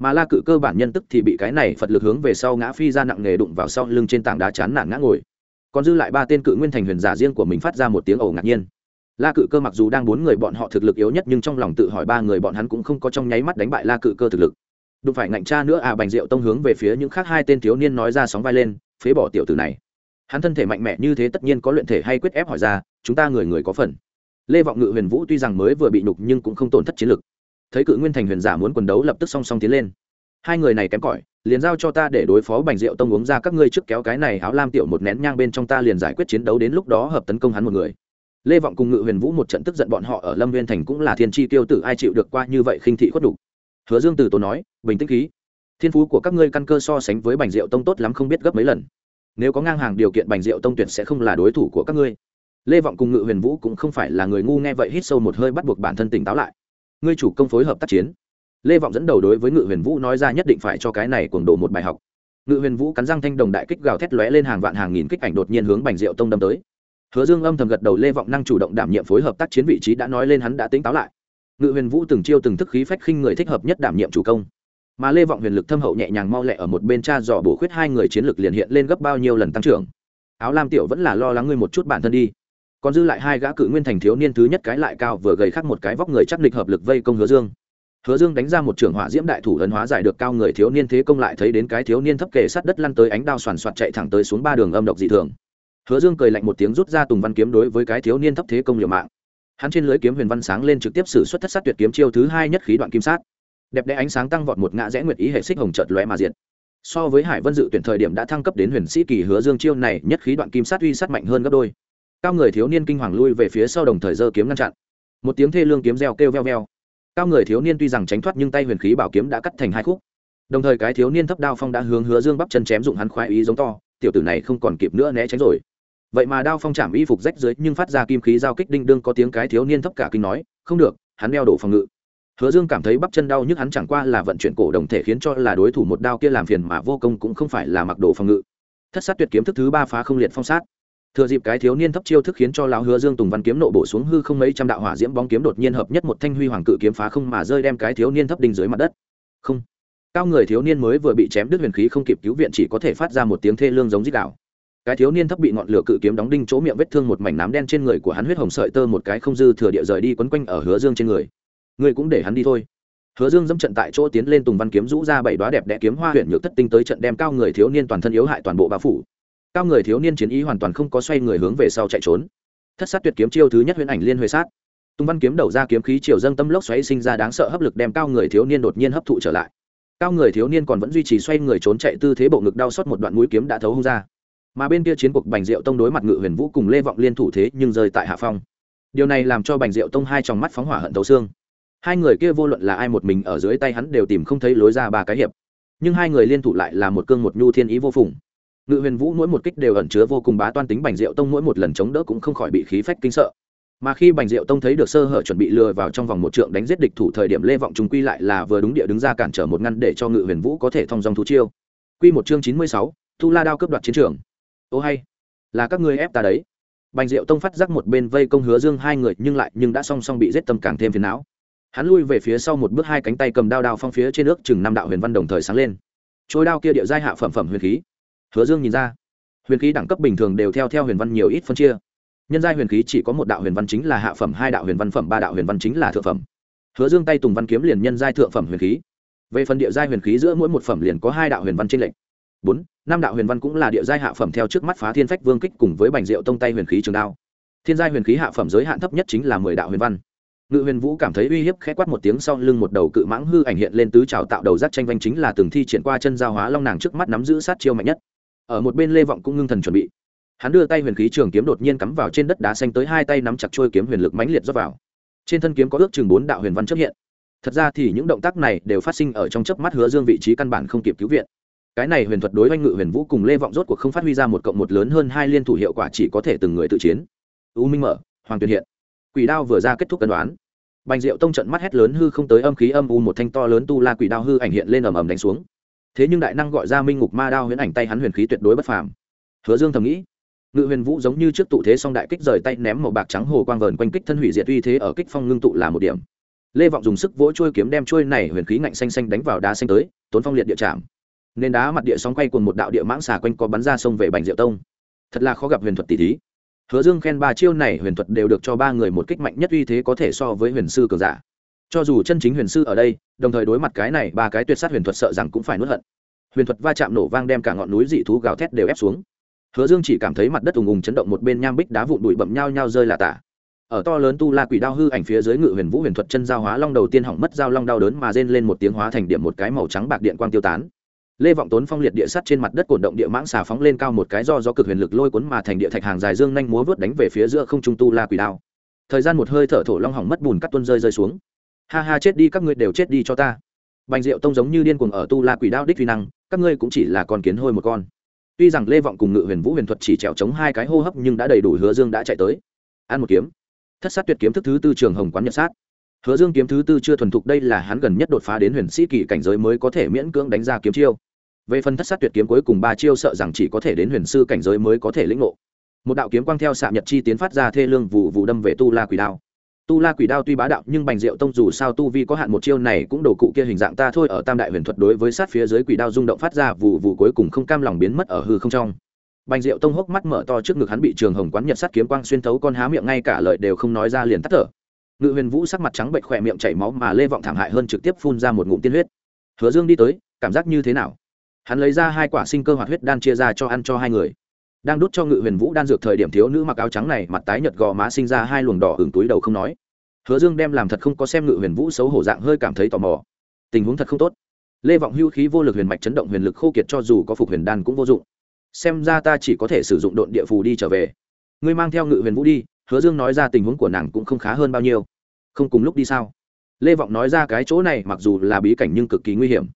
mà la cự cơ bản nhân tức thì bị cái này phật lực hướng về sau ngã phi ra nặng nghề đụng vào sau lưng trên tảng đá chán nản ngã ngồi. Còn dư lại ba tên cự nguyên thành huyền giả riêng của mình phát ra một tiếng ẩu ngạc nhiên. La cự cơ mặc dù đang bốn người bọn họ thực lực yếu nhất nhưng trong lòng tự hỏi ba người bọn hắn cũng không có trong nháy mắt đánh bại la cự cơ thực lực. Đụng phải ngạnh cha nữa à bành rượu tông hướng về phía những khác hai tên thiếu niên nói ra sóng vai lên, phế bỏ tiểu tử này. Hắn thân thể mạnh mẽ như thế tất nhiên có luyện thể hay quyết ép hỏi ra, chúng ta người người có phần. Lê vọng ngự huyền vũ tuy rằng mới vừa bị nhục nhưng cũng không tổn thất chiến lực thấy cự nguyên thành huyền giả muốn quần đấu lập tức song song tiến lên. Hai người này kém cỏi, liền giao cho ta để đối phó bành rượu tông uống ra các ngươi trước kéo cái này áo lam tiểu một nén nhang bên trong ta liền giải quyết chiến đấu đến lúc đó hợp tấn công hắn một người. Lê vọng cùng ngự huyền vũ một trận tức giận bọn họ ở lâm viên thành cũng là thiên tri tiêu tử ai chịu được qua như vậy khinh thị khuất đủ. Hứa dương từ tốn nói, bình tĩnh khí. Thiên phú của các ngươi căn cơ so sánh với bành rượu tông tốt lắm không biết gấp mấy lần. Nếu có ngang hàng điều kiện bành rượu tông tuyệt sẽ không là đối thủ của các ngươi. Lê vọng cùng ngự huyền vũ cũng không phải là người ngu nghe vậy hít sâu một hơi bắt buộc bản thân tỉnh táo lại ngươi chủ công phối hợp tác chiến. Lê vọng dẫn đầu đối với ngự huyền vũ nói ra nhất định phải cho cái này cuồng đổ một bài học. Ngự huyền vũ cắn răng thanh đồng đại kích gào thét lóe lên hàng vạn hàng nghìn kích ảnh đột nhiên hướng bành diệu tông đâm tới. Hứa dương âm thầm gật đầu, lê vọng năng chủ động đảm nhiệm phối hợp tác chiến vị trí đã nói lên hắn đã tính táo lại. Ngự huyền vũ từng chiêu từng thức khí phách khinh người thích hợp nhất đảm nhiệm chủ công. Mà lê vọng huyền lực thâm hậu nhẹ nhàng mau lẹ ở một bên cha dò bổ khuyết hai người chiến lực liền hiện lên gấp bao nhiêu lần tăng trưởng. Áo lam tiểu vẫn là lo lắng ngươi một chút bản thân đi còn dư lại hai gã cự nguyên thành thiếu niên thứ nhất cái lại cao vừa gầy khắc một cái vóc người chắc địch hợp lực vây công hứa dương. Hứa dương đánh ra một trưởng hỏa diễm đại thủ ấn hóa giải được cao người thiếu niên thế công lại thấy đến cái thiếu niên thấp kề sát đất lăn tới ánh đao soàn soạt chạy thẳng tới xuống ba đường âm độc dị thường. Hứa dương cười lạnh một tiếng rút ra tùng văn kiếm đối với cái thiếu niên thấp thế công liều mạng. Hắn trên lưới kiếm huyền văn sáng lên trực tiếp xử suất thất sát tuyệt kiếm chiêu thứ hai nhất khí đoạn kim sát. Đẹp đẽ ánh sáng tăng vọt một ngã rẽ nguyệt ý hệ xích hồng chợt lóe mà diệt. So với hải vân dự tuyển thời điểm đã thăng cấp đến huyền sĩ kỳ, hứa dương chiêu này nhất khí đoạn kim sát uy sát mạnh hơn gấp đôi cao người thiếu niên kinh hoàng lui về phía sau đồng thời giơ kiếm ngăn chặn. Một tiếng thê lương kiếm reo kêu veo veo. Cao người thiếu niên tuy rằng tránh thoát nhưng tay huyền khí bảo kiếm đã cắt thành hai khúc. Đồng thời cái thiếu niên thấp đao phong đã hướng hứa dương bắp chân chém dụng hắn khoái ý giống to, tiểu tử này không còn kịp nữa né tránh rồi. Vậy mà đao phong chạm y phục rách dưới nhưng phát ra kim khí giao kích đinh đương có tiếng cái thiếu niên thấp cả kinh nói, không được, hắn đeo đổ phòng ngự. Hứa dương cảm thấy bắp chân đau nhức hắn chẳng qua là vận chuyển cổ đồng thể khiến cho là đối thủ một đao kia làm phiền mà vô công cũng không phải là mặc đồ phòng ngự. Thất sát tuyệt kiếm thức thứ ba phá không liệt phong sát thừa dịp cái thiếu niên thấp chiêu thức khiến cho lão hứa dương tùng văn kiếm nộ bổ xuống hư không mấy trăm đạo hỏa diễm bóng kiếm đột nhiên hợp nhất một thanh huy hoàng cự kiếm phá không mà rơi đem cái thiếu niên thấp đinh dưới mặt đất. Không. Cao người thiếu niên mới vừa bị chém đứt huyền khí không kịp cứu viện chỉ có thể phát ra một tiếng thê lương giống dít đạo cái thiếu niên thấp bị ngọn lửa cự kiếm đóng đinh chỗ miệng vết thương một mảnh nám đen trên người của hắn huyết hồng sợi tơ một cái không dư thừa địa rời đi quấn quanh ở hứa dương trên người. Người cũng để hắn đi thôi. Hứa dương dẫm trận tại chỗ tiến lên tùng văn kiếm rũ ra bảy đoá đẹp đẽ kiếm hoa huyện nhược thất tinh tới trận đem cao người thiếu niên toàn thân yếu hại toàn bộ bao phủ cao người thiếu niên chiến ý hoàn toàn không có xoay người hướng về sau chạy trốn. Thất sát tuyệt kiếm chiêu thứ nhất huyễn ảnh liên huệ sát. Tùng văn kiếm đầu ra kiếm khí chiều dâng tâm lốc xoáy sinh ra đáng sợ hấp lực đem cao người thiếu niên đột nhiên hấp thụ trở lại. Cao người thiếu niên còn vẫn duy trì xoay người trốn chạy tư thế bộ ngực đau xót một đoạn mũi kiếm đã thấu hung ra. Mà bên kia chiến cuộc bành diệu tông đối mặt ngự huyền vũ cùng lê vọng liên thủ thế nhưng rơi tại hạ phong. Điều này làm cho bành diệu tông hai trong mắt phóng hỏa hận tấu xương. Hai người kia vô luận là ai một mình ở dưới tay hắn đều tìm không thấy lối ra ba cái hiệp. Nhưng hai người liên thủ lại là một cương một nhu thiên ý vô phùng ngự huyền vũ mỗi một kích đều ẩn chứa vô cùng bá toan tính bành diệu tông, mỗi một lần chống đỡ cũng không khỏi bị khí phách kinh sợ. Mà khi bành diệu tông thấy được sơ hở chuẩn bị lừa vào trong vòng một trượng đánh giết địch thủ thời điểm, lê vọng chúng quy lại là vừa đúng địa đứng ra cản trở một ngăn để cho ngự huyền vũ có thể thông dòng thú chiêu. Quy một chương chín mươi sáu, thu la đao cướp đoạt chiến trường. Ô hay, là các ngươi ép ta đấy. Bành diệu tông phát giác một bên vây công hứa dương hai người, nhưng lại nhưng đã song song bị giết tâm càng thêm phiền não. Hắn lui về phía sau một bước, hai cánh tay cầm đao đao phong phía trên nước chừng năm đạo huyền văn đồng thời sáng lên. Trôi đao kia địa giai hạ phẩm phẩm huyền khí hứa dương nhìn ra, huyền khí đẳng cấp bình thường đều theo theo huyền văn nhiều ít phân chia. Nhân giai huyền khí chỉ có một đạo huyền văn chính là hạ phẩm, hai đạo huyền văn phẩm, ba đạo huyền văn chính là thượng phẩm. Hứa dương tay tùng văn kiếm liền nhân giai thượng phẩm huyền khí. Về phần địa giai huyền khí giữa mỗi một phẩm liền có hai đạo huyền văn trên lệnh bốn, năm đạo huyền văn cũng là địa giai hạ phẩm theo trước mắt phá thiên phách vương kích cùng với bành diệu tông tay huyền khí trường đao. Thiên giai huyền khí hạ phẩm giới hạn thấp nhất chính là mười đạo huyền văn. Ngự huyền vũ cảm thấy uy hiếp khẽ quát một tiếng sau lưng một đầu cự mãng hư ảnh hiện lên tứ trào tạo đầu rác tranh vanh chính là từng thi triển qua chân giao hóa long nàng trước mắt nắm giữ sát chiêu mạnh nhất ở một bên lê vọng cũng ngưng thần chuẩn bị. Hắn đưa tay huyền khí trường kiếm đột nhiên cắm vào trên đất đá xanh tới hai tay nắm chặt trôi kiếm huyền lực mãnh liệt rót vào. Trên thân kiếm có ước chừng bốn đạo huyền văn xuất hiện. Thật ra thì những động tác này đều phát sinh ở trong chớp mắt hứa dương vị trí căn bản không kịp cứu viện. Cái này huyền thuật đối với ngự huyền vũ cùng lê vọng rốt cuộc không phát huy ra một cộng một lớn hơn hai liên thủ hiệu quả chỉ có thể từng người tự chiến. U minh mở, hoàng tuyền hiện. Quỷ đao vừa ra kết thúc cân đoán. Bành diệu tông trận mắt hét lớn hư không tới âm khí âm u một thanh to lớn tu la quỷ đao hư ảnh hiện lên ầm ầm đánh xuống thế nhưng đại năng gọi ra minh ngục ma đao huyễn ảnh tay hắn huyền khí tuyệt đối bất phàm. Hứa dương thầm nghĩ, ngự huyền vũ giống như trước tụ thế song đại kích rời tay ném màu bạc trắng hồ quang vờn quanh kích thân hủy diệt uy thế ở kích phong ngưng tụ là một điểm. Lê vọng dùng sức vỗ trôi kiếm đem trôi này huyền khí ngạnh xanh xanh đánh vào đá xanh tới, tốn phong liệt địa chạm. Nên đá mặt địa sóng quay cùng một đạo địa mãng xà quanh có bắn ra sông về bành diệu tông. Thật là khó gặp huyền thuật tỷ thí. Hứa dương khen ba chiêu này huyền thuật đều được cho ba người một kích mạnh nhất uy thế có thể so với huyền sư cường giả cho dù chân chính huyền sư ở đây, đồng thời đối mặt cái này ba cái tuyệt sát huyền thuật sợ rằng cũng phải nuốt hận. Huyền thuật va chạm nổ vang đem cả ngọn núi dị thú gào thét đều ép xuống. Hứa dương chỉ cảm thấy mặt đất ùng ùng chấn động một bên nham bích đá vụn bụi bậm nhau nhau rơi là tả. Ở to lớn tu la quỷ đao hư ảnh phía dưới ngự huyền vũ huyền thuật chân giao hóa long đầu tiên hỏng mất giao long đau đớn mà rên lên một tiếng hóa thành điểm một cái màu trắng bạc điện quang tiêu tán. Lê vọng tốn phong liệt địa sắt trên mặt đất cổn động địa mãng xà phóng lên cao một cái do do cực huyền lực lôi cuốn mà thành địa thạch hàng dài dương nhanh múa vớt đánh về phía giữa không trung tu la quỷ đao. Thời gian một hơi thở thổ long hỏng mất bùn cắt tuân rơi rơi xuống ha ha chết đi các ngươi đều chết đi cho ta. Bành diệu tông giống như điên cuồng ở tu la quỷ đao đích vi năng, các ngươi cũng chỉ là con kiến hôi một con. Tuy rằng lê vọng cùng ngự huyền vũ huyền thuật chỉ trèo chống hai cái hô hấp nhưng đã đầy đủ hứa dương đã chạy tới. Ăn một kiếm. Thất sát tuyệt kiếm thức thứ tư trường hồng quán nhật sát. Hứa dương kiếm thứ tư chưa thuần thục, đây là hắn gần nhất đột phá đến huyền sĩ kỳ cảnh giới mới có thể miễn cưỡng đánh ra kiếm chiêu. Về phần thất sát tuyệt kiếm cuối cùng ba chiêu sợ rằng chỉ có thể đến huyền sư cảnh giới mới có thể lĩnh ngộ. Một đạo kiếm quang theo xạ nhật chi tiến phát ra thê lương vụ vụ đâm về tu la quỷ đao tu la quỷ đao tuy bá đạo, nhưng bành diệu tông dù sao tu vi có hạn một chiêu này cũng đồ cụ kia hình dạng ta thôi, ở tam đại huyền thuật đối với sát phía dưới quỷ đao rung động phát ra vụ vụ cuối cùng không cam lòng biến mất ở hư không trong. Bành diệu tông hốc mắt mở to trước ngực hắn bị trường hồng quán nhật sát kiếm quang xuyên thấu con há miệng ngay cả lời đều không nói ra liền tắt thở. Ngự huyền vũ sắc mặt trắng bệnh khỏe miệng chảy máu mà lê vọng thảm hại hơn trực tiếp phun ra một ngụm tiên huyết. Hứa dương đi tới, cảm giác như thế nào? Hắn lấy ra hai quả sinh cơ hoạt huyết đan chia ra cho ăn cho hai người đang đút cho ngự huyền vũ đan dược thời điểm thiếu nữ mặc áo trắng này mặt tái nhợt gò má sinh ra hai luồng đỏ hưởng túi đầu không nói. Hứa dương đem làm thật không có xem ngự huyền vũ xấu hổ dạng hơi cảm thấy tò mò. Tình huống thật không tốt. Lê vọng hưu khí vô lực huyền mạch chấn động huyền lực khô kiệt cho dù có phục huyền đan cũng vô dụng. Xem ra ta chỉ có thể sử dụng độn địa phù đi trở về. Ngươi mang theo ngự huyền vũ đi, hứa dương nói ra tình huống của nàng cũng không khá hơn bao nhiêu. Không cùng lúc đi sao? Lê vọng nói ra cái chỗ này mặc dù là bí cảnh nhưng cực kỳ nguy hiểm.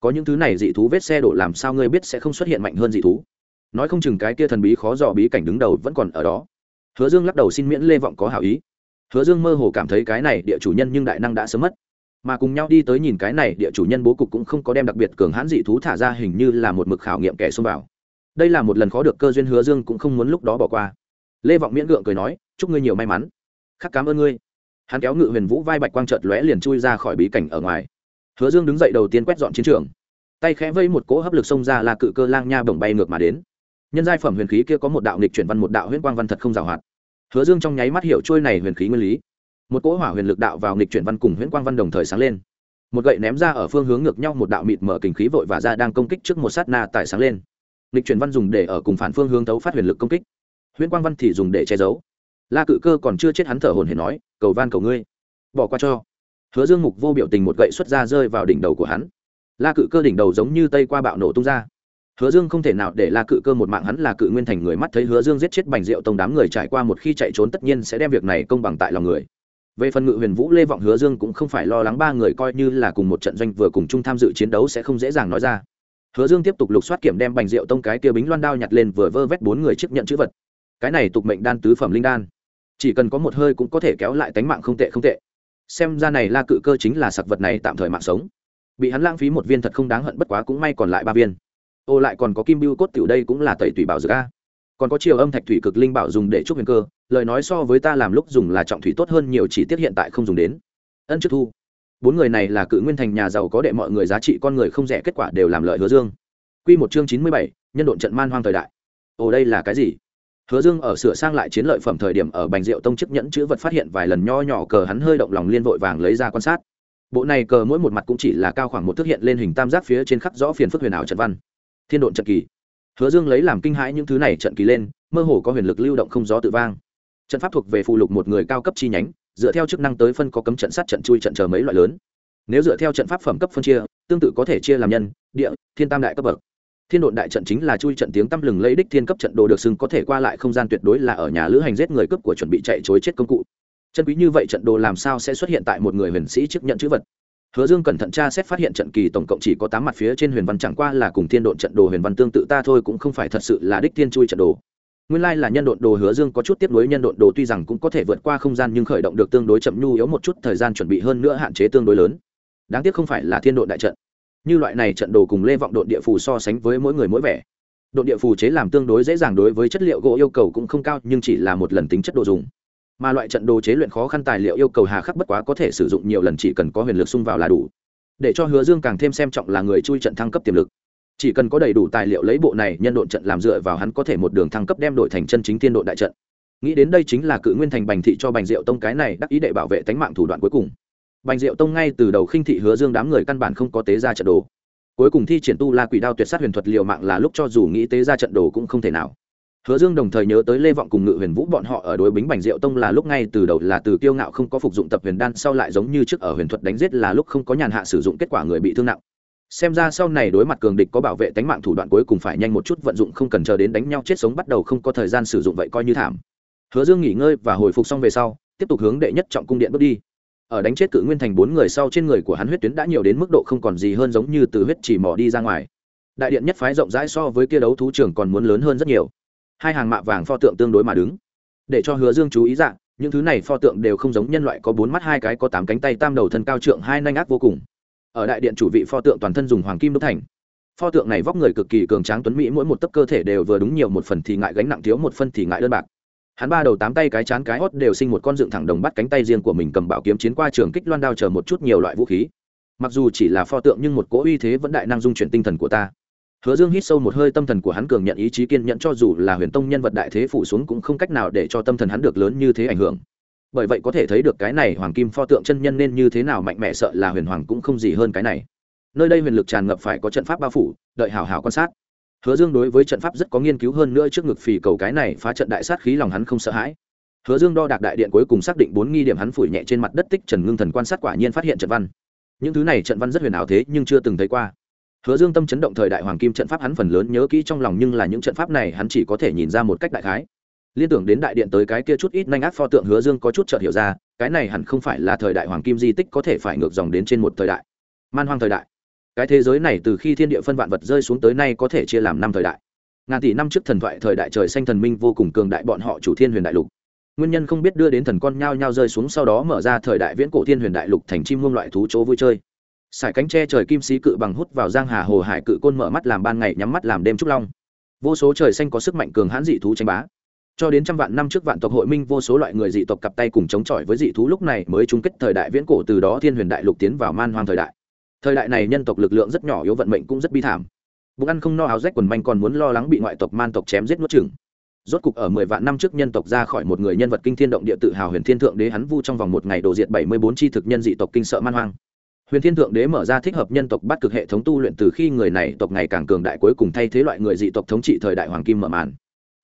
Có những thứ này dị thú vết xe đổ làm sao ngươi biết sẽ không xuất hiện mạnh hơn dị thú? Nói không chừng cái kia thần bí khó dò bí cảnh đứng đầu vẫn còn ở đó. Hứa dương lắc đầu xin miễn lê vọng có hảo ý. Hứa dương mơ hồ cảm thấy cái này địa chủ nhân nhưng đại năng đã sớm mất. Mà cùng nhau đi tới nhìn cái này địa chủ nhân bố cục cũng không có đem đặc biệt cường hãn dị thú thả ra hình như là một mực khảo nghiệm kẻ xông vào. Đây là một lần khó được cơ duyên hứa dương cũng không muốn lúc đó bỏ qua. Lê vọng miễn gượng cười nói, chúc ngươi nhiều may mắn. Khắc cảm ơn ngươi. Hắn kéo ngự huyền vũ vai bạch quang trợt lóe liền chui ra khỏi bí cảnh ở ngoài. Hứa dương đứng dậy đầu tiên quét dọn chiến trường. Tay khẽ vây một cỗ hấp lực xông ra là cự cơ lang nha bồng bay ngược mà đến nhân giai phẩm huyền khí kia có một đạo nghịch chuyển văn, một đạo huyễn quang văn thật không giàu hoạt. Hứa dương trong nháy mắt hiểu trôi này huyền khí nguyên lý. Một cỗ hỏa huyền lực đạo vào nghịch chuyển văn cùng huyễn quang văn đồng thời sáng lên. Một gậy ném ra ở phương hướng ngược nhau, một đạo mịt mở kình khí vội và ra đang công kích trước một sát na tại sáng lên. Nghịch chuyển văn dùng để ở cùng phản phương hướng tấu phát huyền lực công kích. Huyễn quang văn thì dùng để che giấu. La cự cơ còn chưa chết hắn thở hồn hển nói, cầu van cầu ngươi. Bỏ qua cho. Hứa dương mục vô biểu tình một gậy xuất ra rơi vào đỉnh đầu của hắn. La cự cơ đỉnh đầu giống như tây qua bạo nổ tung ra hứa dương không thể nào để la cự cơ một mạng hắn là cự nguyên thành người mắt thấy hứa dương giết chết bành Diệu tông đám người trải qua một khi chạy trốn tất nhiên sẽ đem việc này công bằng tại lòng người. Về phần ngự huyền vũ, lê vọng hứa dương cũng không phải lo lắng ba người coi như là cùng một trận doanh vừa cùng chung tham dự chiến đấu sẽ không dễ dàng nói ra. Hứa dương tiếp tục lục soát kiểm đem bành Diệu tông cái kia bính loan đao nhặt lên vừa vơ vét bốn người chấp nhận chữ vật. Cái này tục mệnh đan tứ phẩm linh đan. Chỉ cần có một hơi cũng có thể kéo lại tánh mạng không tệ không tệ. Xem ra này la cự cơ chính là sặc vật này tạm thời mạng sống. Bị hắn lãng phí một viên thật không đáng hận bất quá cũng may còn lại ba viên ô lại còn có kim bưu cốt tiểu đây cũng là tẩy tùy bảo dược a. Còn có chiều âm thạch thủy cực linh bảo dùng để chúc huyền cơ, lời nói so với ta làm lúc dùng là trọng thủy tốt hơn nhiều chỉ tiết hiện tại không dùng đến. Ân trước thu. Bốn người này là cự nguyên thành nhà giàu có đệ mọi người giá trị con người không rẻ kết quả đều làm lợi hứa dương. Q một chương chín mươi bảy, nhân độn trận man hoang thời đại. Ồ đây là cái gì? Hứa dương ở sửa sang lại chiến lợi phẩm thời điểm ở bành rượu tông chức nhẫn chữ vật phát hiện vài lần nho nhỏ cờ hắn hơi động lòng liên vội vàng lấy ra quan sát. Bộ này cờ mỗi một mặt cũng chỉ là cao khoảng một thước hiện lên hình tam giác phía trên khắc rõ phiền phức huyền ảo trận văn thiên độn trận kỳ. Hứa dương lấy làm kinh hãi những thứ này trận kỳ lên, mơ hồ có huyền lực lưu động không gió tự vang. Trận pháp thuộc về phụ lục một người cao cấp chi nhánh, dựa theo chức năng tới phân có cấm trận sát trận chui trận chờ mấy loại lớn. Nếu dựa theo trận pháp phẩm cấp phân chia, tương tự có thể chia làm nhân, địa, thiên tam đại cấp bậc. Thiên độn đại trận chính là chui trận tiếng tăm lừng lấy đích thiên cấp trận đồ được xưng có thể qua lại không gian tuyệt đối là ở nhà lữ hành giết người cướp của chuẩn bị chạy chối chết công cụ. Chân quý như vậy trận đồ làm sao sẽ xuất hiện tại một người huyền sĩ trước nhận chữ vật? Hứa dương cẩn thận tra xét phát hiện trận kỳ tổng cộng chỉ có tám mặt phía trên huyền văn chẳng qua là cùng thiên độn trận đồ huyền văn tương tự ta thôi cũng không phải thật sự là đích thiên chui trận đồ. Nguyên lai là nhân độn đồ hứa dương có chút tiếp nối nhân độn đồ tuy rằng cũng có thể vượt qua không gian nhưng khởi động được tương đối chậm nhu yếu một chút thời gian chuẩn bị hơn nữa hạn chế tương đối lớn. Đáng tiếc không phải là thiên độn đại trận. Như loại này trận đồ cùng lê vọng độn địa phù so sánh với mỗi người mỗi vẻ. Độn địa phù chế làm tương đối dễ dàng đối với chất liệu gỗ yêu cầu cũng không cao nhưng chỉ là một lần tính chất đồ dùng mà loại trận đồ chế luyện khó khăn tài liệu yêu cầu hà khắc bất quá có thể sử dụng nhiều lần chỉ cần có huyền lực xung vào là đủ. Để cho hứa dương càng thêm xem trọng là người chui trận thăng cấp tiềm lực. Chỉ cần có đầy đủ tài liệu lấy bộ này nhân độn trận làm dựa vào hắn có thể một đường thăng cấp đem đội thành chân chính thiên độn đại trận. Nghĩ đến đây chính là cự nguyên thành bành thị cho bành diệu tông cái này đắc ý đệ bảo vệ tánh mạng thủ đoạn cuối cùng. Bành diệu tông ngay từ đầu khinh thị hứa dương đám người căn bản không có tế ra trận đồ. Cuối cùng thi triển tu la quỷ đao tuyệt sát huyền thuật liệu mạng là lúc cho dù nghĩ tế ra trận đồ cũng không thể nào hứa dương đồng thời nhớ tới lê vọng cùng ngự huyền vũ bọn họ ở đối bính bành diệu tông là lúc ngay từ đầu là từ kiêu ngạo không có phục dụng tập huyền đan, sau lại giống như trước ở huyền thuật đánh giết là lúc không có nhàn hạ sử dụng kết quả người bị thương nặng. Xem ra sau này đối mặt cường địch có bảo vệ tánh mạng thủ đoạn cuối cùng phải nhanh một chút vận dụng, không cần chờ đến đánh nhau chết sống bắt đầu không có thời gian sử dụng vậy coi như thảm. Hứa dương nghỉ ngơi và hồi phục xong về sau, tiếp tục hướng đệ nhất trọng cung điện bước đi. Ở đánh chết cự nguyên thành bốn người sau trên người của hắn huyết tuyến đã nhiều đến mức độ không còn gì hơn giống như từ huyết chỉ mỏ đi ra ngoài. Đại điện nhất phái rộng rãi so với kia đấu thú trường còn muốn lớn hơn rất nhiều hai hàng mạ vàng pho tượng tương đối mà đứng. Để cho hứa dương chú ý dạng những thứ này pho tượng đều không giống nhân loại có bốn mắt hai cái có tám cánh tay tam đầu thân cao trượng hai nanh ác vô cùng. Ở đại điện chủ vị pho tượng toàn thân dùng hoàng kim đúc thành. Pho tượng này vóc người cực kỳ cường tráng tuấn mỹ, mỗi một tấc cơ thể đều vừa đúng nhiều một phần thì ngại gánh nặng thiếu một phân thì ngại đơn bạc. Hắn ba đầu tám tay cái chán cái hót đều sinh một con dựng thẳng đồng bắt cánh tay riêng của mình cầm bảo kiếm chiến qua trường kích loan đao chờ một chút nhiều loại vũ khí. Mặc dù chỉ là pho tượng nhưng một cỗ uy thế vẫn đại năng dung chuyển tinh thần của ta hứa dương hít sâu một hơi, tâm thần của hắn cường nhận ý chí kiên nhẫn cho dù là huyền tông nhân vật đại thế phủ xuống cũng không cách nào để cho tâm thần hắn được lớn như thế ảnh hưởng. Bởi vậy có thể thấy được cái này hoàng kim pho tượng chân nhân nên như thế nào mạnh mẽ sợ là huyền hoàng cũng không gì hơn cái này. Nơi đây huyền lực tràn ngập phải có trận pháp bao phủ, đợi hảo hảo quan sát. Hứa dương đối với trận pháp rất có nghiên cứu hơn nữa trước ngực phì cầu cái này phá trận đại sát khí lòng hắn không sợ hãi. Hứa dương đo đạc đại điện cuối cùng xác định bốn nghi điểm hắn phủi nhẹ trên mặt đất tích trần ngưng thần quan sát quả nhiên phát hiện trận văn. Những thứ này trận văn rất huyền ảo thế nhưng chưa từng thấy qua hứa dương tâm chấn động thời đại hoàng kim trận pháp hắn phần lớn nhớ kỹ trong lòng nhưng là những trận pháp này hắn chỉ có thể nhìn ra một cách đại khái. Liên tưởng đến đại điện tới cái kia chút ít nhanh ác pho tượng hứa dương có chút chợt hiểu ra, cái này hẳn không phải là thời đại hoàng kim di tích có thể phải ngược dòng đến trên một thời đại. Man hoang thời đại. Cái thế giới này từ khi thiên địa phân vạn vật rơi xuống tới nay có thể chia làm năm thời đại. Ngàn tỷ năm trước thần thoại thời đại trời xanh thần minh vô cùng cường đại bọn họ chủ thiên huyền đại lục. Nguyên nhân không biết đưa đến thần con nhao nhao rơi xuống sau đó mở ra thời đại viễn cổ thiên huyền đại lục thành chim muông loại thú chỗ vui chơi sải cánh tre trời kim sĩ cự bằng hút vào giang hà hồ hải cự côn mở mắt làm ban ngày nhắm mắt làm đêm trúc long. Vô số trời xanh có sức mạnh cường hãn dị thú tranh bá. Cho đến trăm vạn năm trước vạn tộc hội minh, vô số loại người dị tộc cặp tay cùng chống chọi với dị thú lúc này mới chung kết thời đại viễn cổ, từ đó thiên huyền đại lục tiến vào man hoang thời đại. Thời đại này nhân tộc lực lượng rất nhỏ, yếu vận mệnh cũng rất bi thảm. Bụng ăn không no áo rách quần manh còn muốn lo lắng bị ngoại tộc man tộc chém giết nuốt chừng rốt cục ở mười vạn năm trước nhân tộc ra khỏi một người nhân vật kinh thiên động địa tự hào huyền thiên thượng đế hắn vu trong vòng một ngày đổ diệt bảy mươi bốn tri thực nhân dị tộc kinh sợ man hoang huyền thiên thượng đế mở ra thích hợp nhân tộc bắt cực hệ thống tu luyện từ khi người này tộc ngày càng cường đại cuối cùng thay thế loại người dị tộc thống trị thời đại hoàng kim mở màn.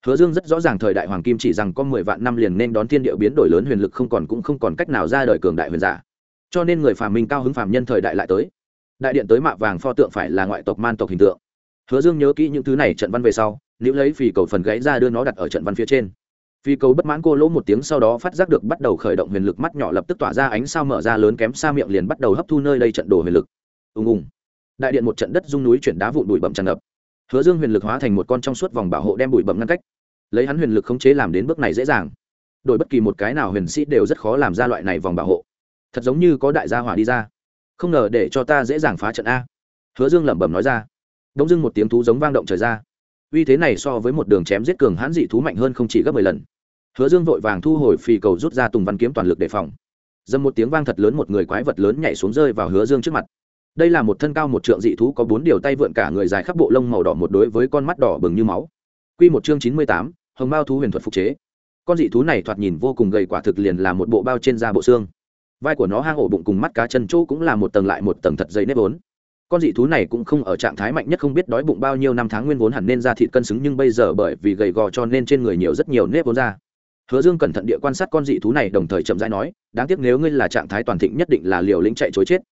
Hứa dương rất rõ ràng thời đại hoàng kim chỉ rằng có mười vạn năm liền nên đón thiên địa biến đổi lớn huyền lực không còn cũng không còn cách nào ra đời cường đại huyền giả. Cho nên người phàm minh cao hứng phàm nhân thời đại lại tới. Đại điện tới mạ vàng pho tượng phải là ngoại tộc man tộc hình tượng. Hứa dương nhớ kỹ những thứ này trận văn về sau nếu lấy phì cầu phần gãy ra đưa nó đặt ở trận văn phía trên phi cầu bất mãn cô lỗ một tiếng sau đó phát giác được bắt đầu khởi động huyền lực mắt nhỏ lập tức tỏa ra ánh sao mở ra lớn kém xa miệng liền bắt đầu hấp thu nơi đây trận đồ huyền lực. Ùng ùng. Đại điện một trận đất rung núi chuyển đá vụn bụi bậm tràn ngập. Hứa dương huyền lực hóa thành một con trong suốt vòng bảo hộ đem bụi bậm ngăn cách. Lấy hắn huyền lực khống chế làm đến bước này dễ dàng. Đổi bất kỳ một cái nào huyền sĩ đều rất khó làm ra loại này vòng bảo hộ. Thật giống như có đại gia hỏa đi ra. Không ngờ để cho ta dễ dàng phá trận a. Hứa dương lẩm bẩm nói ra. Đ dưng một tiếng thú giống vang động trời ra. Uy thế này so với một đường chém giết cường hãn dị thú mạnh hơn không chỉ gấp mười lần hứa dương vội vàng thu hồi phì cầu rút ra tùng văn kiếm toàn lực đề phòng. Dầm một tiếng vang thật lớn, một người quái vật lớn nhảy xuống rơi vào hứa dương trước mặt. Đây là một thân cao một trượng dị thú có bốn điều tay vượn cả người dài khắp bộ lông màu đỏ một đối với con mắt đỏ bừng như máu. Q một chương chín mươi tám, hồng bao thú huyền thuật phục chế. Con dị thú này thoạt nhìn vô cùng gầy, quả thực liền là một bộ bao trên da bộ xương. Vai của nó hang ổ bụng cùng mắt cá chân chỗ cũng là một tầng lại một tầng thật dày nếp vốn. Con dị thú này cũng không ở trạng thái mạnh nhất, không biết đói bụng bao nhiêu năm tháng nguyên vốn hẳn nên ra thịt cân xứng, nhưng bây giờ bởi vì gầy gò cho nên trên người nhiều rất nhiều nếp vốn ra hứa dương cẩn thận địa quan sát con dị thú này, đồng thời chậm rãi nói, đáng tiếc nếu ngươi là trạng thái toàn thịnh nhất định là liều lĩnh chạy chối chết.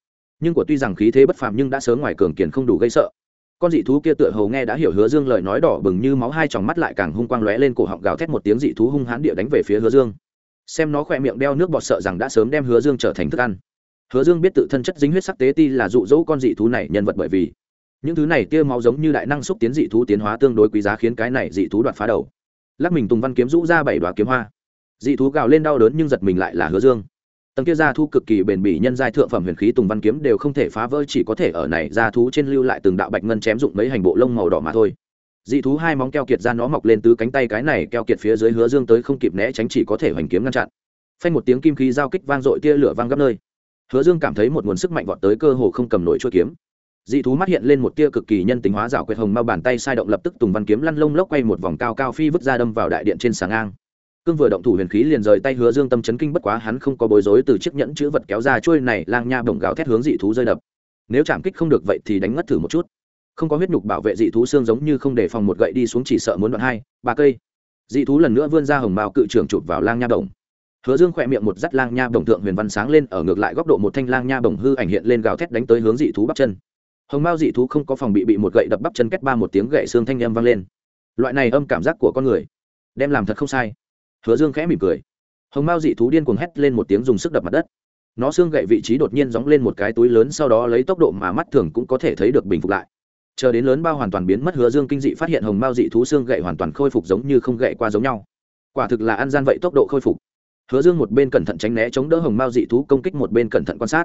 Nhưng của tuy rằng khí thế bất phàm nhưng đã sớm ngoài cường kiền không đủ gây sợ. Con dị thú kia tựa hầu nghe đã hiểu hứa dương lời nói đỏ bừng như máu, hai tròng mắt lại càng hung quang lóe lên, cổ họng gào thét một tiếng, dị thú hung hãn địa đánh về phía hứa dương. Xem nó khỏe miệng đeo nước bọt sợ rằng đã sớm đem hứa dương trở thành thức ăn. Hứa dương biết tự thân chất dính huyết sắc tế ti là dụ dỗ con dị thú này nhân vật bởi vì những thứ này tia máu giống như đại năng xúc tiến dị thú tiến hóa tương đối quý giá khiến cái này dị thú đoạt phá đầu lắc mình tùng văn kiếm rũ ra bảy đoá kiếm hoa. Dị thú gào lên đau đớn nhưng giật mình lại là hứa dương. Tầng kia gia thu cực kỳ bền bỉ nhân giai thượng phẩm huyền khí tùng văn kiếm đều không thể phá vỡ, chỉ có thể ở này gia thú trên lưu lại từng đạo bạch ngân chém dụng mấy hành bộ lông màu đỏ mà thôi. Dị thú hai móng keo kiệt ra nó mọc lên tứ cánh tay cái này keo kiệt phía dưới hứa dương tới không kịp né tránh chỉ có thể hoành kiếm ngăn chặn. Phanh một tiếng kim khí giao kích vang dội tia lửa vang gấp nơi. Hứa dương cảm thấy một nguồn sức mạnh vọt tới cơ hồ không cầm nổi chuôi kiếm dị thú mắt hiện lên một tia cực kỳ nhân tính hóa rào quyệt hồng mau bàn tay sai động lập tức tùng văn kiếm lăn lông lốc quay một vòng cao cao phi vứt ra đâm vào đại điện trên sàng ngang. Cương vừa động thủ huyền khí liền rời tay hứa dương tâm chấn kinh bất quá hắn không có bối rối từ chiếc nhẫn chữ vật kéo ra trôi này lang nha bổng gáo thét hướng dị thú rơi đập. Nếu chạm kích không được vậy thì đánh ngất thử một chút. Không có huyết nhục bảo vệ dị thú xương giống như không để phòng một gậy đi xuống chỉ sợ muốn đoạn hai, ba cây. Dị thú lần nữa vươn ra hồng mao cự trưởng chụp vào lang nha bổng. Hứa dương khỏe miệng một dắt lang nha bổng thượng huyền văn sáng lên, ở ngược lại góc độ một thanh lang nha bổng hư ảnh hiện lên gào thét đánh tới hướng dị thú bắp chân hồng mao dị thú không có phòng bị bị một gậy đập bắp chân kết ba một tiếng gậy xương thanh âm vang lên. Loại này âm cảm giác của con người, đem làm thật không sai. Hứa dương khẽ mỉm cười. Hồng mao dị thú điên cuồng hét lên một tiếng dùng sức đập mặt đất. Nó xương gậy vị trí đột nhiên dóng lên một cái túi lớn sau đó lấy tốc độ mà mắt thường cũng có thể thấy được bình phục lại. Chờ đến lớn bao hoàn toàn biến mất, hứa dương kinh dị phát hiện hồng mao dị thú xương gậy hoàn toàn khôi phục giống như không gậy qua giống nhau. Quả thực là ăn gian vậy tốc độ khôi phục. Hứa dương một bên cẩn thận tránh né chống đỡ hồng mao dị thú công kích một bên cẩn thận quan sát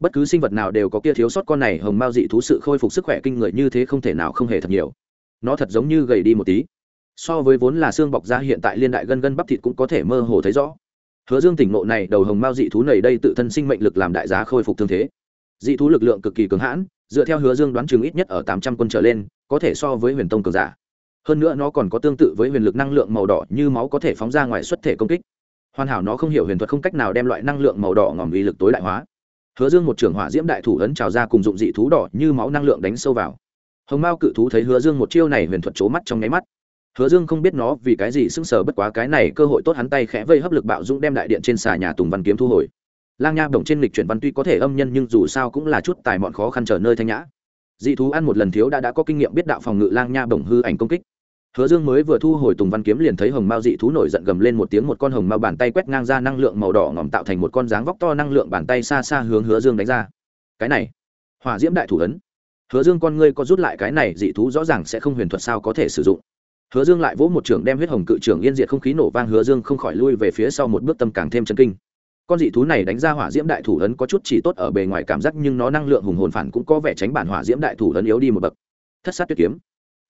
bất cứ sinh vật nào đều có kia thiếu sót con này, hồng mao dị thú sự khôi phục sức khỏe kinh người như thế không thể nào không hề thật nhiều. Nó thật giống như gầy đi một tí. So với vốn là xương bọc da, hiện tại liên đại gân gân bắp thịt cũng có thể mơ hồ thấy rõ. Hứa dương tỉnh ngộ này, đầu hồng mao dị thú này đây tự thân sinh mệnh lực làm đại giá khôi phục thương thế. Dị thú lực lượng cực kỳ cường hãn, dựa theo hứa dương đoán chừng ít nhất ở tám trăm quân trở lên, có thể so với huyền tông cường giả. Hơn nữa nó còn có tương tự với huyền lực năng lượng màu đỏ như máu có thể phóng ra ngoài xuất thể công kích. Hoàn hảo nó không hiểu huyền thuật không cách nào đem loại năng lượng màu đỏ ngòm uy lực tối đại hóa hứa dương một trưởng hỏa diễm đại thủ ấn trào ra cùng dụng dị thú đỏ như máu năng lượng đánh sâu vào. Hồng mao cự thú thấy hứa dương một chiêu này huyền thuật c mắt trong nháy mắt. Hứa dương không biết nó vì cái gì sững sờ bất quá cái này cơ hội tốt hắn tay khẽ vây hấp lực bạo dũng đem đại điện trên xà nhà tùng văn kiếm thu hồi. Lang nha bổng trên lịch chuyển văn tuy có thể âm nhân nhưng dù sao cũng là chút tài mọn khó khăn trở nơi thanh nhã. Dị thú ăn một lần thiếu đã đã có kinh nghiệm biết đạo phòng ngự lang nha bổng hư ảnh công kích hứa dương mới vừa thu hồi tùng văn kiếm liền thấy hồng mao dị thú nổi giận gầm lên một tiếng, một con hồng mao bàn tay quét ngang ra năng lượng màu đỏ ngòm tạo thành một con dáng vóc to năng lượng bàn tay xa xa hướng hứa dương đánh ra. Cái này, hỏa diễm đại thủ ấn. Hứa dương con ngươi có rút lại cái này dị thú rõ ràng sẽ không huyền thuật sao có thể sử dụng. Hứa dương lại vỗ một trường đem huyết hồng cự trưởng yên diệt không khí nổ vang, hứa dương không khỏi lui về phía sau một bước tâm càng thêm chân kinh. Con dị thú này đánh ra hỏa diễm đại thủ ấn có chút chỉ tốt ở bề ngoài cảm giác, nhưng nó năng lượng hùng hồn phản cũng có vẻ tránh bản hỏa diễm đại thủ ấn yếu đi một bậc. Thất sát tuyết kiếm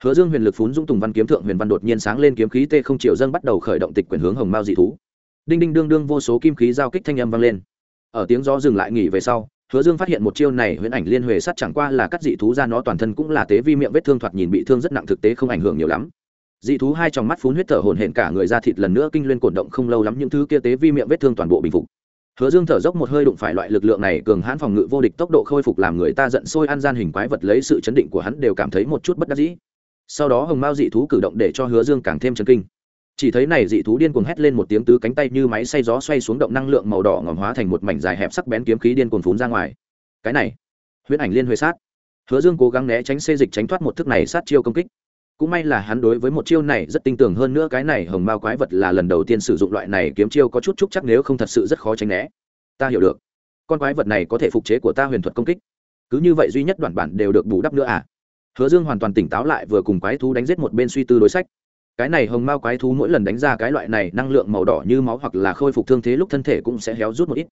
hứa dương huyền lực phún dũng tùng văn kiếm thượng huyền văn đột nhiên sáng lên kiếm khí tê không triệu dân bắt đầu khởi động tịch quyền hướng hồng mao dị thú. Đinh đinh đương đương vô số kim khí giao kích thanh âm vang lên. Ở tiếng gió dừng lại nghỉ về sau, hứa dương phát hiện một chiêu này huyễn ảnh liên huệ sắt chẳng qua là cắt dị thú ra nó toàn thân cũng là tế vi miệng vết thương thoạt nhìn bị thương rất nặng thực tế không ảnh hưởng nhiều lắm. Dị thú hai trong mắt phun huyết thở hổn hển cả người ra thịt lần nữa kinh liên cổn động không lâu lắm những thứ kia tế vi miệng vết thương toàn bộ bình phục. Hứa dương thở dốc một hơi đụng phải loại lực lượng này cường hãn phòng ngự vô địch tốc độ khôi phục làm người ta giận sôi ăn gian hình quái vật lấy sự chấn định của hắn đều cảm thấy một chút bất đắc dĩ sau đó hồng mao dị thú cử động để cho hứa dương càng thêm chấn kinh. Chỉ thấy này dị thú điên cuồng hét lên một tiếng tứ cánh tay như máy xay gió xoay xuống động năng lượng màu đỏ ngòm hóa thành một mảnh dài hẹp sắc bén kiếm khí điên cuồng phún ra ngoài. Cái này, huyễn ảnh liên huệ sát. Hứa dương cố gắng né tránh xê dịch tránh thoát một thức này sát chiêu công kích. Cũng may là hắn đối với một chiêu này rất tinh tường hơn nữa cái này hồng mao quái vật là lần đầu tiên sử dụng loại này kiếm chiêu có chút chúc chắc nếu không thật sự rất khó tránh né. Ta hiểu được. Con quái vật này có thể phục chế của ta huyền thuật công kích. Cứ như vậy duy nhất đoạn bản đều được bù đắp nữa à? Hứa dương hoàn toàn tỉnh táo lại vừa cùng quái thú đánh giết một bên suy tư đối sách. Cái này hồng mao quái thú mỗi lần đánh ra cái loại này năng lượng màu đỏ như máu hoặc là khôi phục thương thế lúc thân thể cũng sẽ héo rút một ít.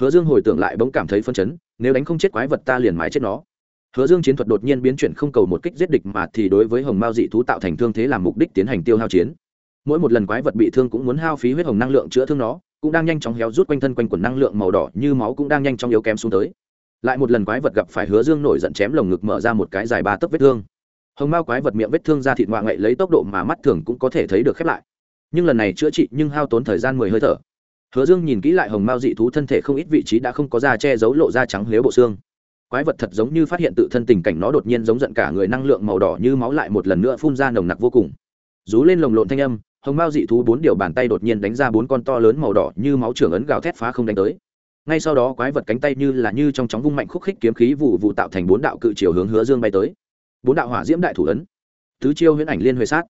Hứa dương hồi tưởng lại bỗng cảm thấy phân chấn, nếu đánh không chết quái vật ta liền mái chết nó. Hứa dương chiến thuật đột nhiên biến chuyển không cầu một kích giết địch mà thì đối với hồng mao dị thú tạo thành thương thế làm mục đích tiến hành tiêu hao chiến. Mỗi một lần quái vật bị thương cũng muốn hao phí huyết hồng năng lượng chữa thương nó, cũng đang nhanh chóng héo rút quanh thân quanh quần năng lượng màu đỏ như máu cũng đang nhanh chóng yếu kém xuống tới lại một lần quái vật gặp phải hứa dương nổi giận chém lồng ngực mở ra một cái dài ba tấc vết thương. Hồng mao quái vật miệng vết thương ra thịt ngoạ ngậy lấy tốc độ mà mắt thường cũng có thể thấy được khép lại. Nhưng lần này chữa trị nhưng hao tốn thời gian mười hơi thở. Hứa dương nhìn kỹ lại hồng mao dị thú thân thể không ít vị trí đã không có da che giấu lộ da trắng lếu bộ xương. Quái vật thật giống như phát hiện tự thân tình cảnh nó đột nhiên giống giận cả người năng lượng màu đỏ như máu lại một lần nữa phun ra nồng nặc vô cùng. Rú lên lồng lộn thanh âm, hồng mao dị thú bốn điều bàn tay đột nhiên đánh ra bốn con to lớn màu đỏ như máu trưởng ấn gào thét phá không đánh tới ngay sau đó quái vật cánh tay như là như trong chóng vung mạnh khúc khích kiếm khí vụ vụ tạo thành bốn đạo cự chiều hướng hứa dương bay tới. Bốn đạo hỏa diễm đại thủ ấn. Tứ chiêu huyễn ảnh liên huệ sát.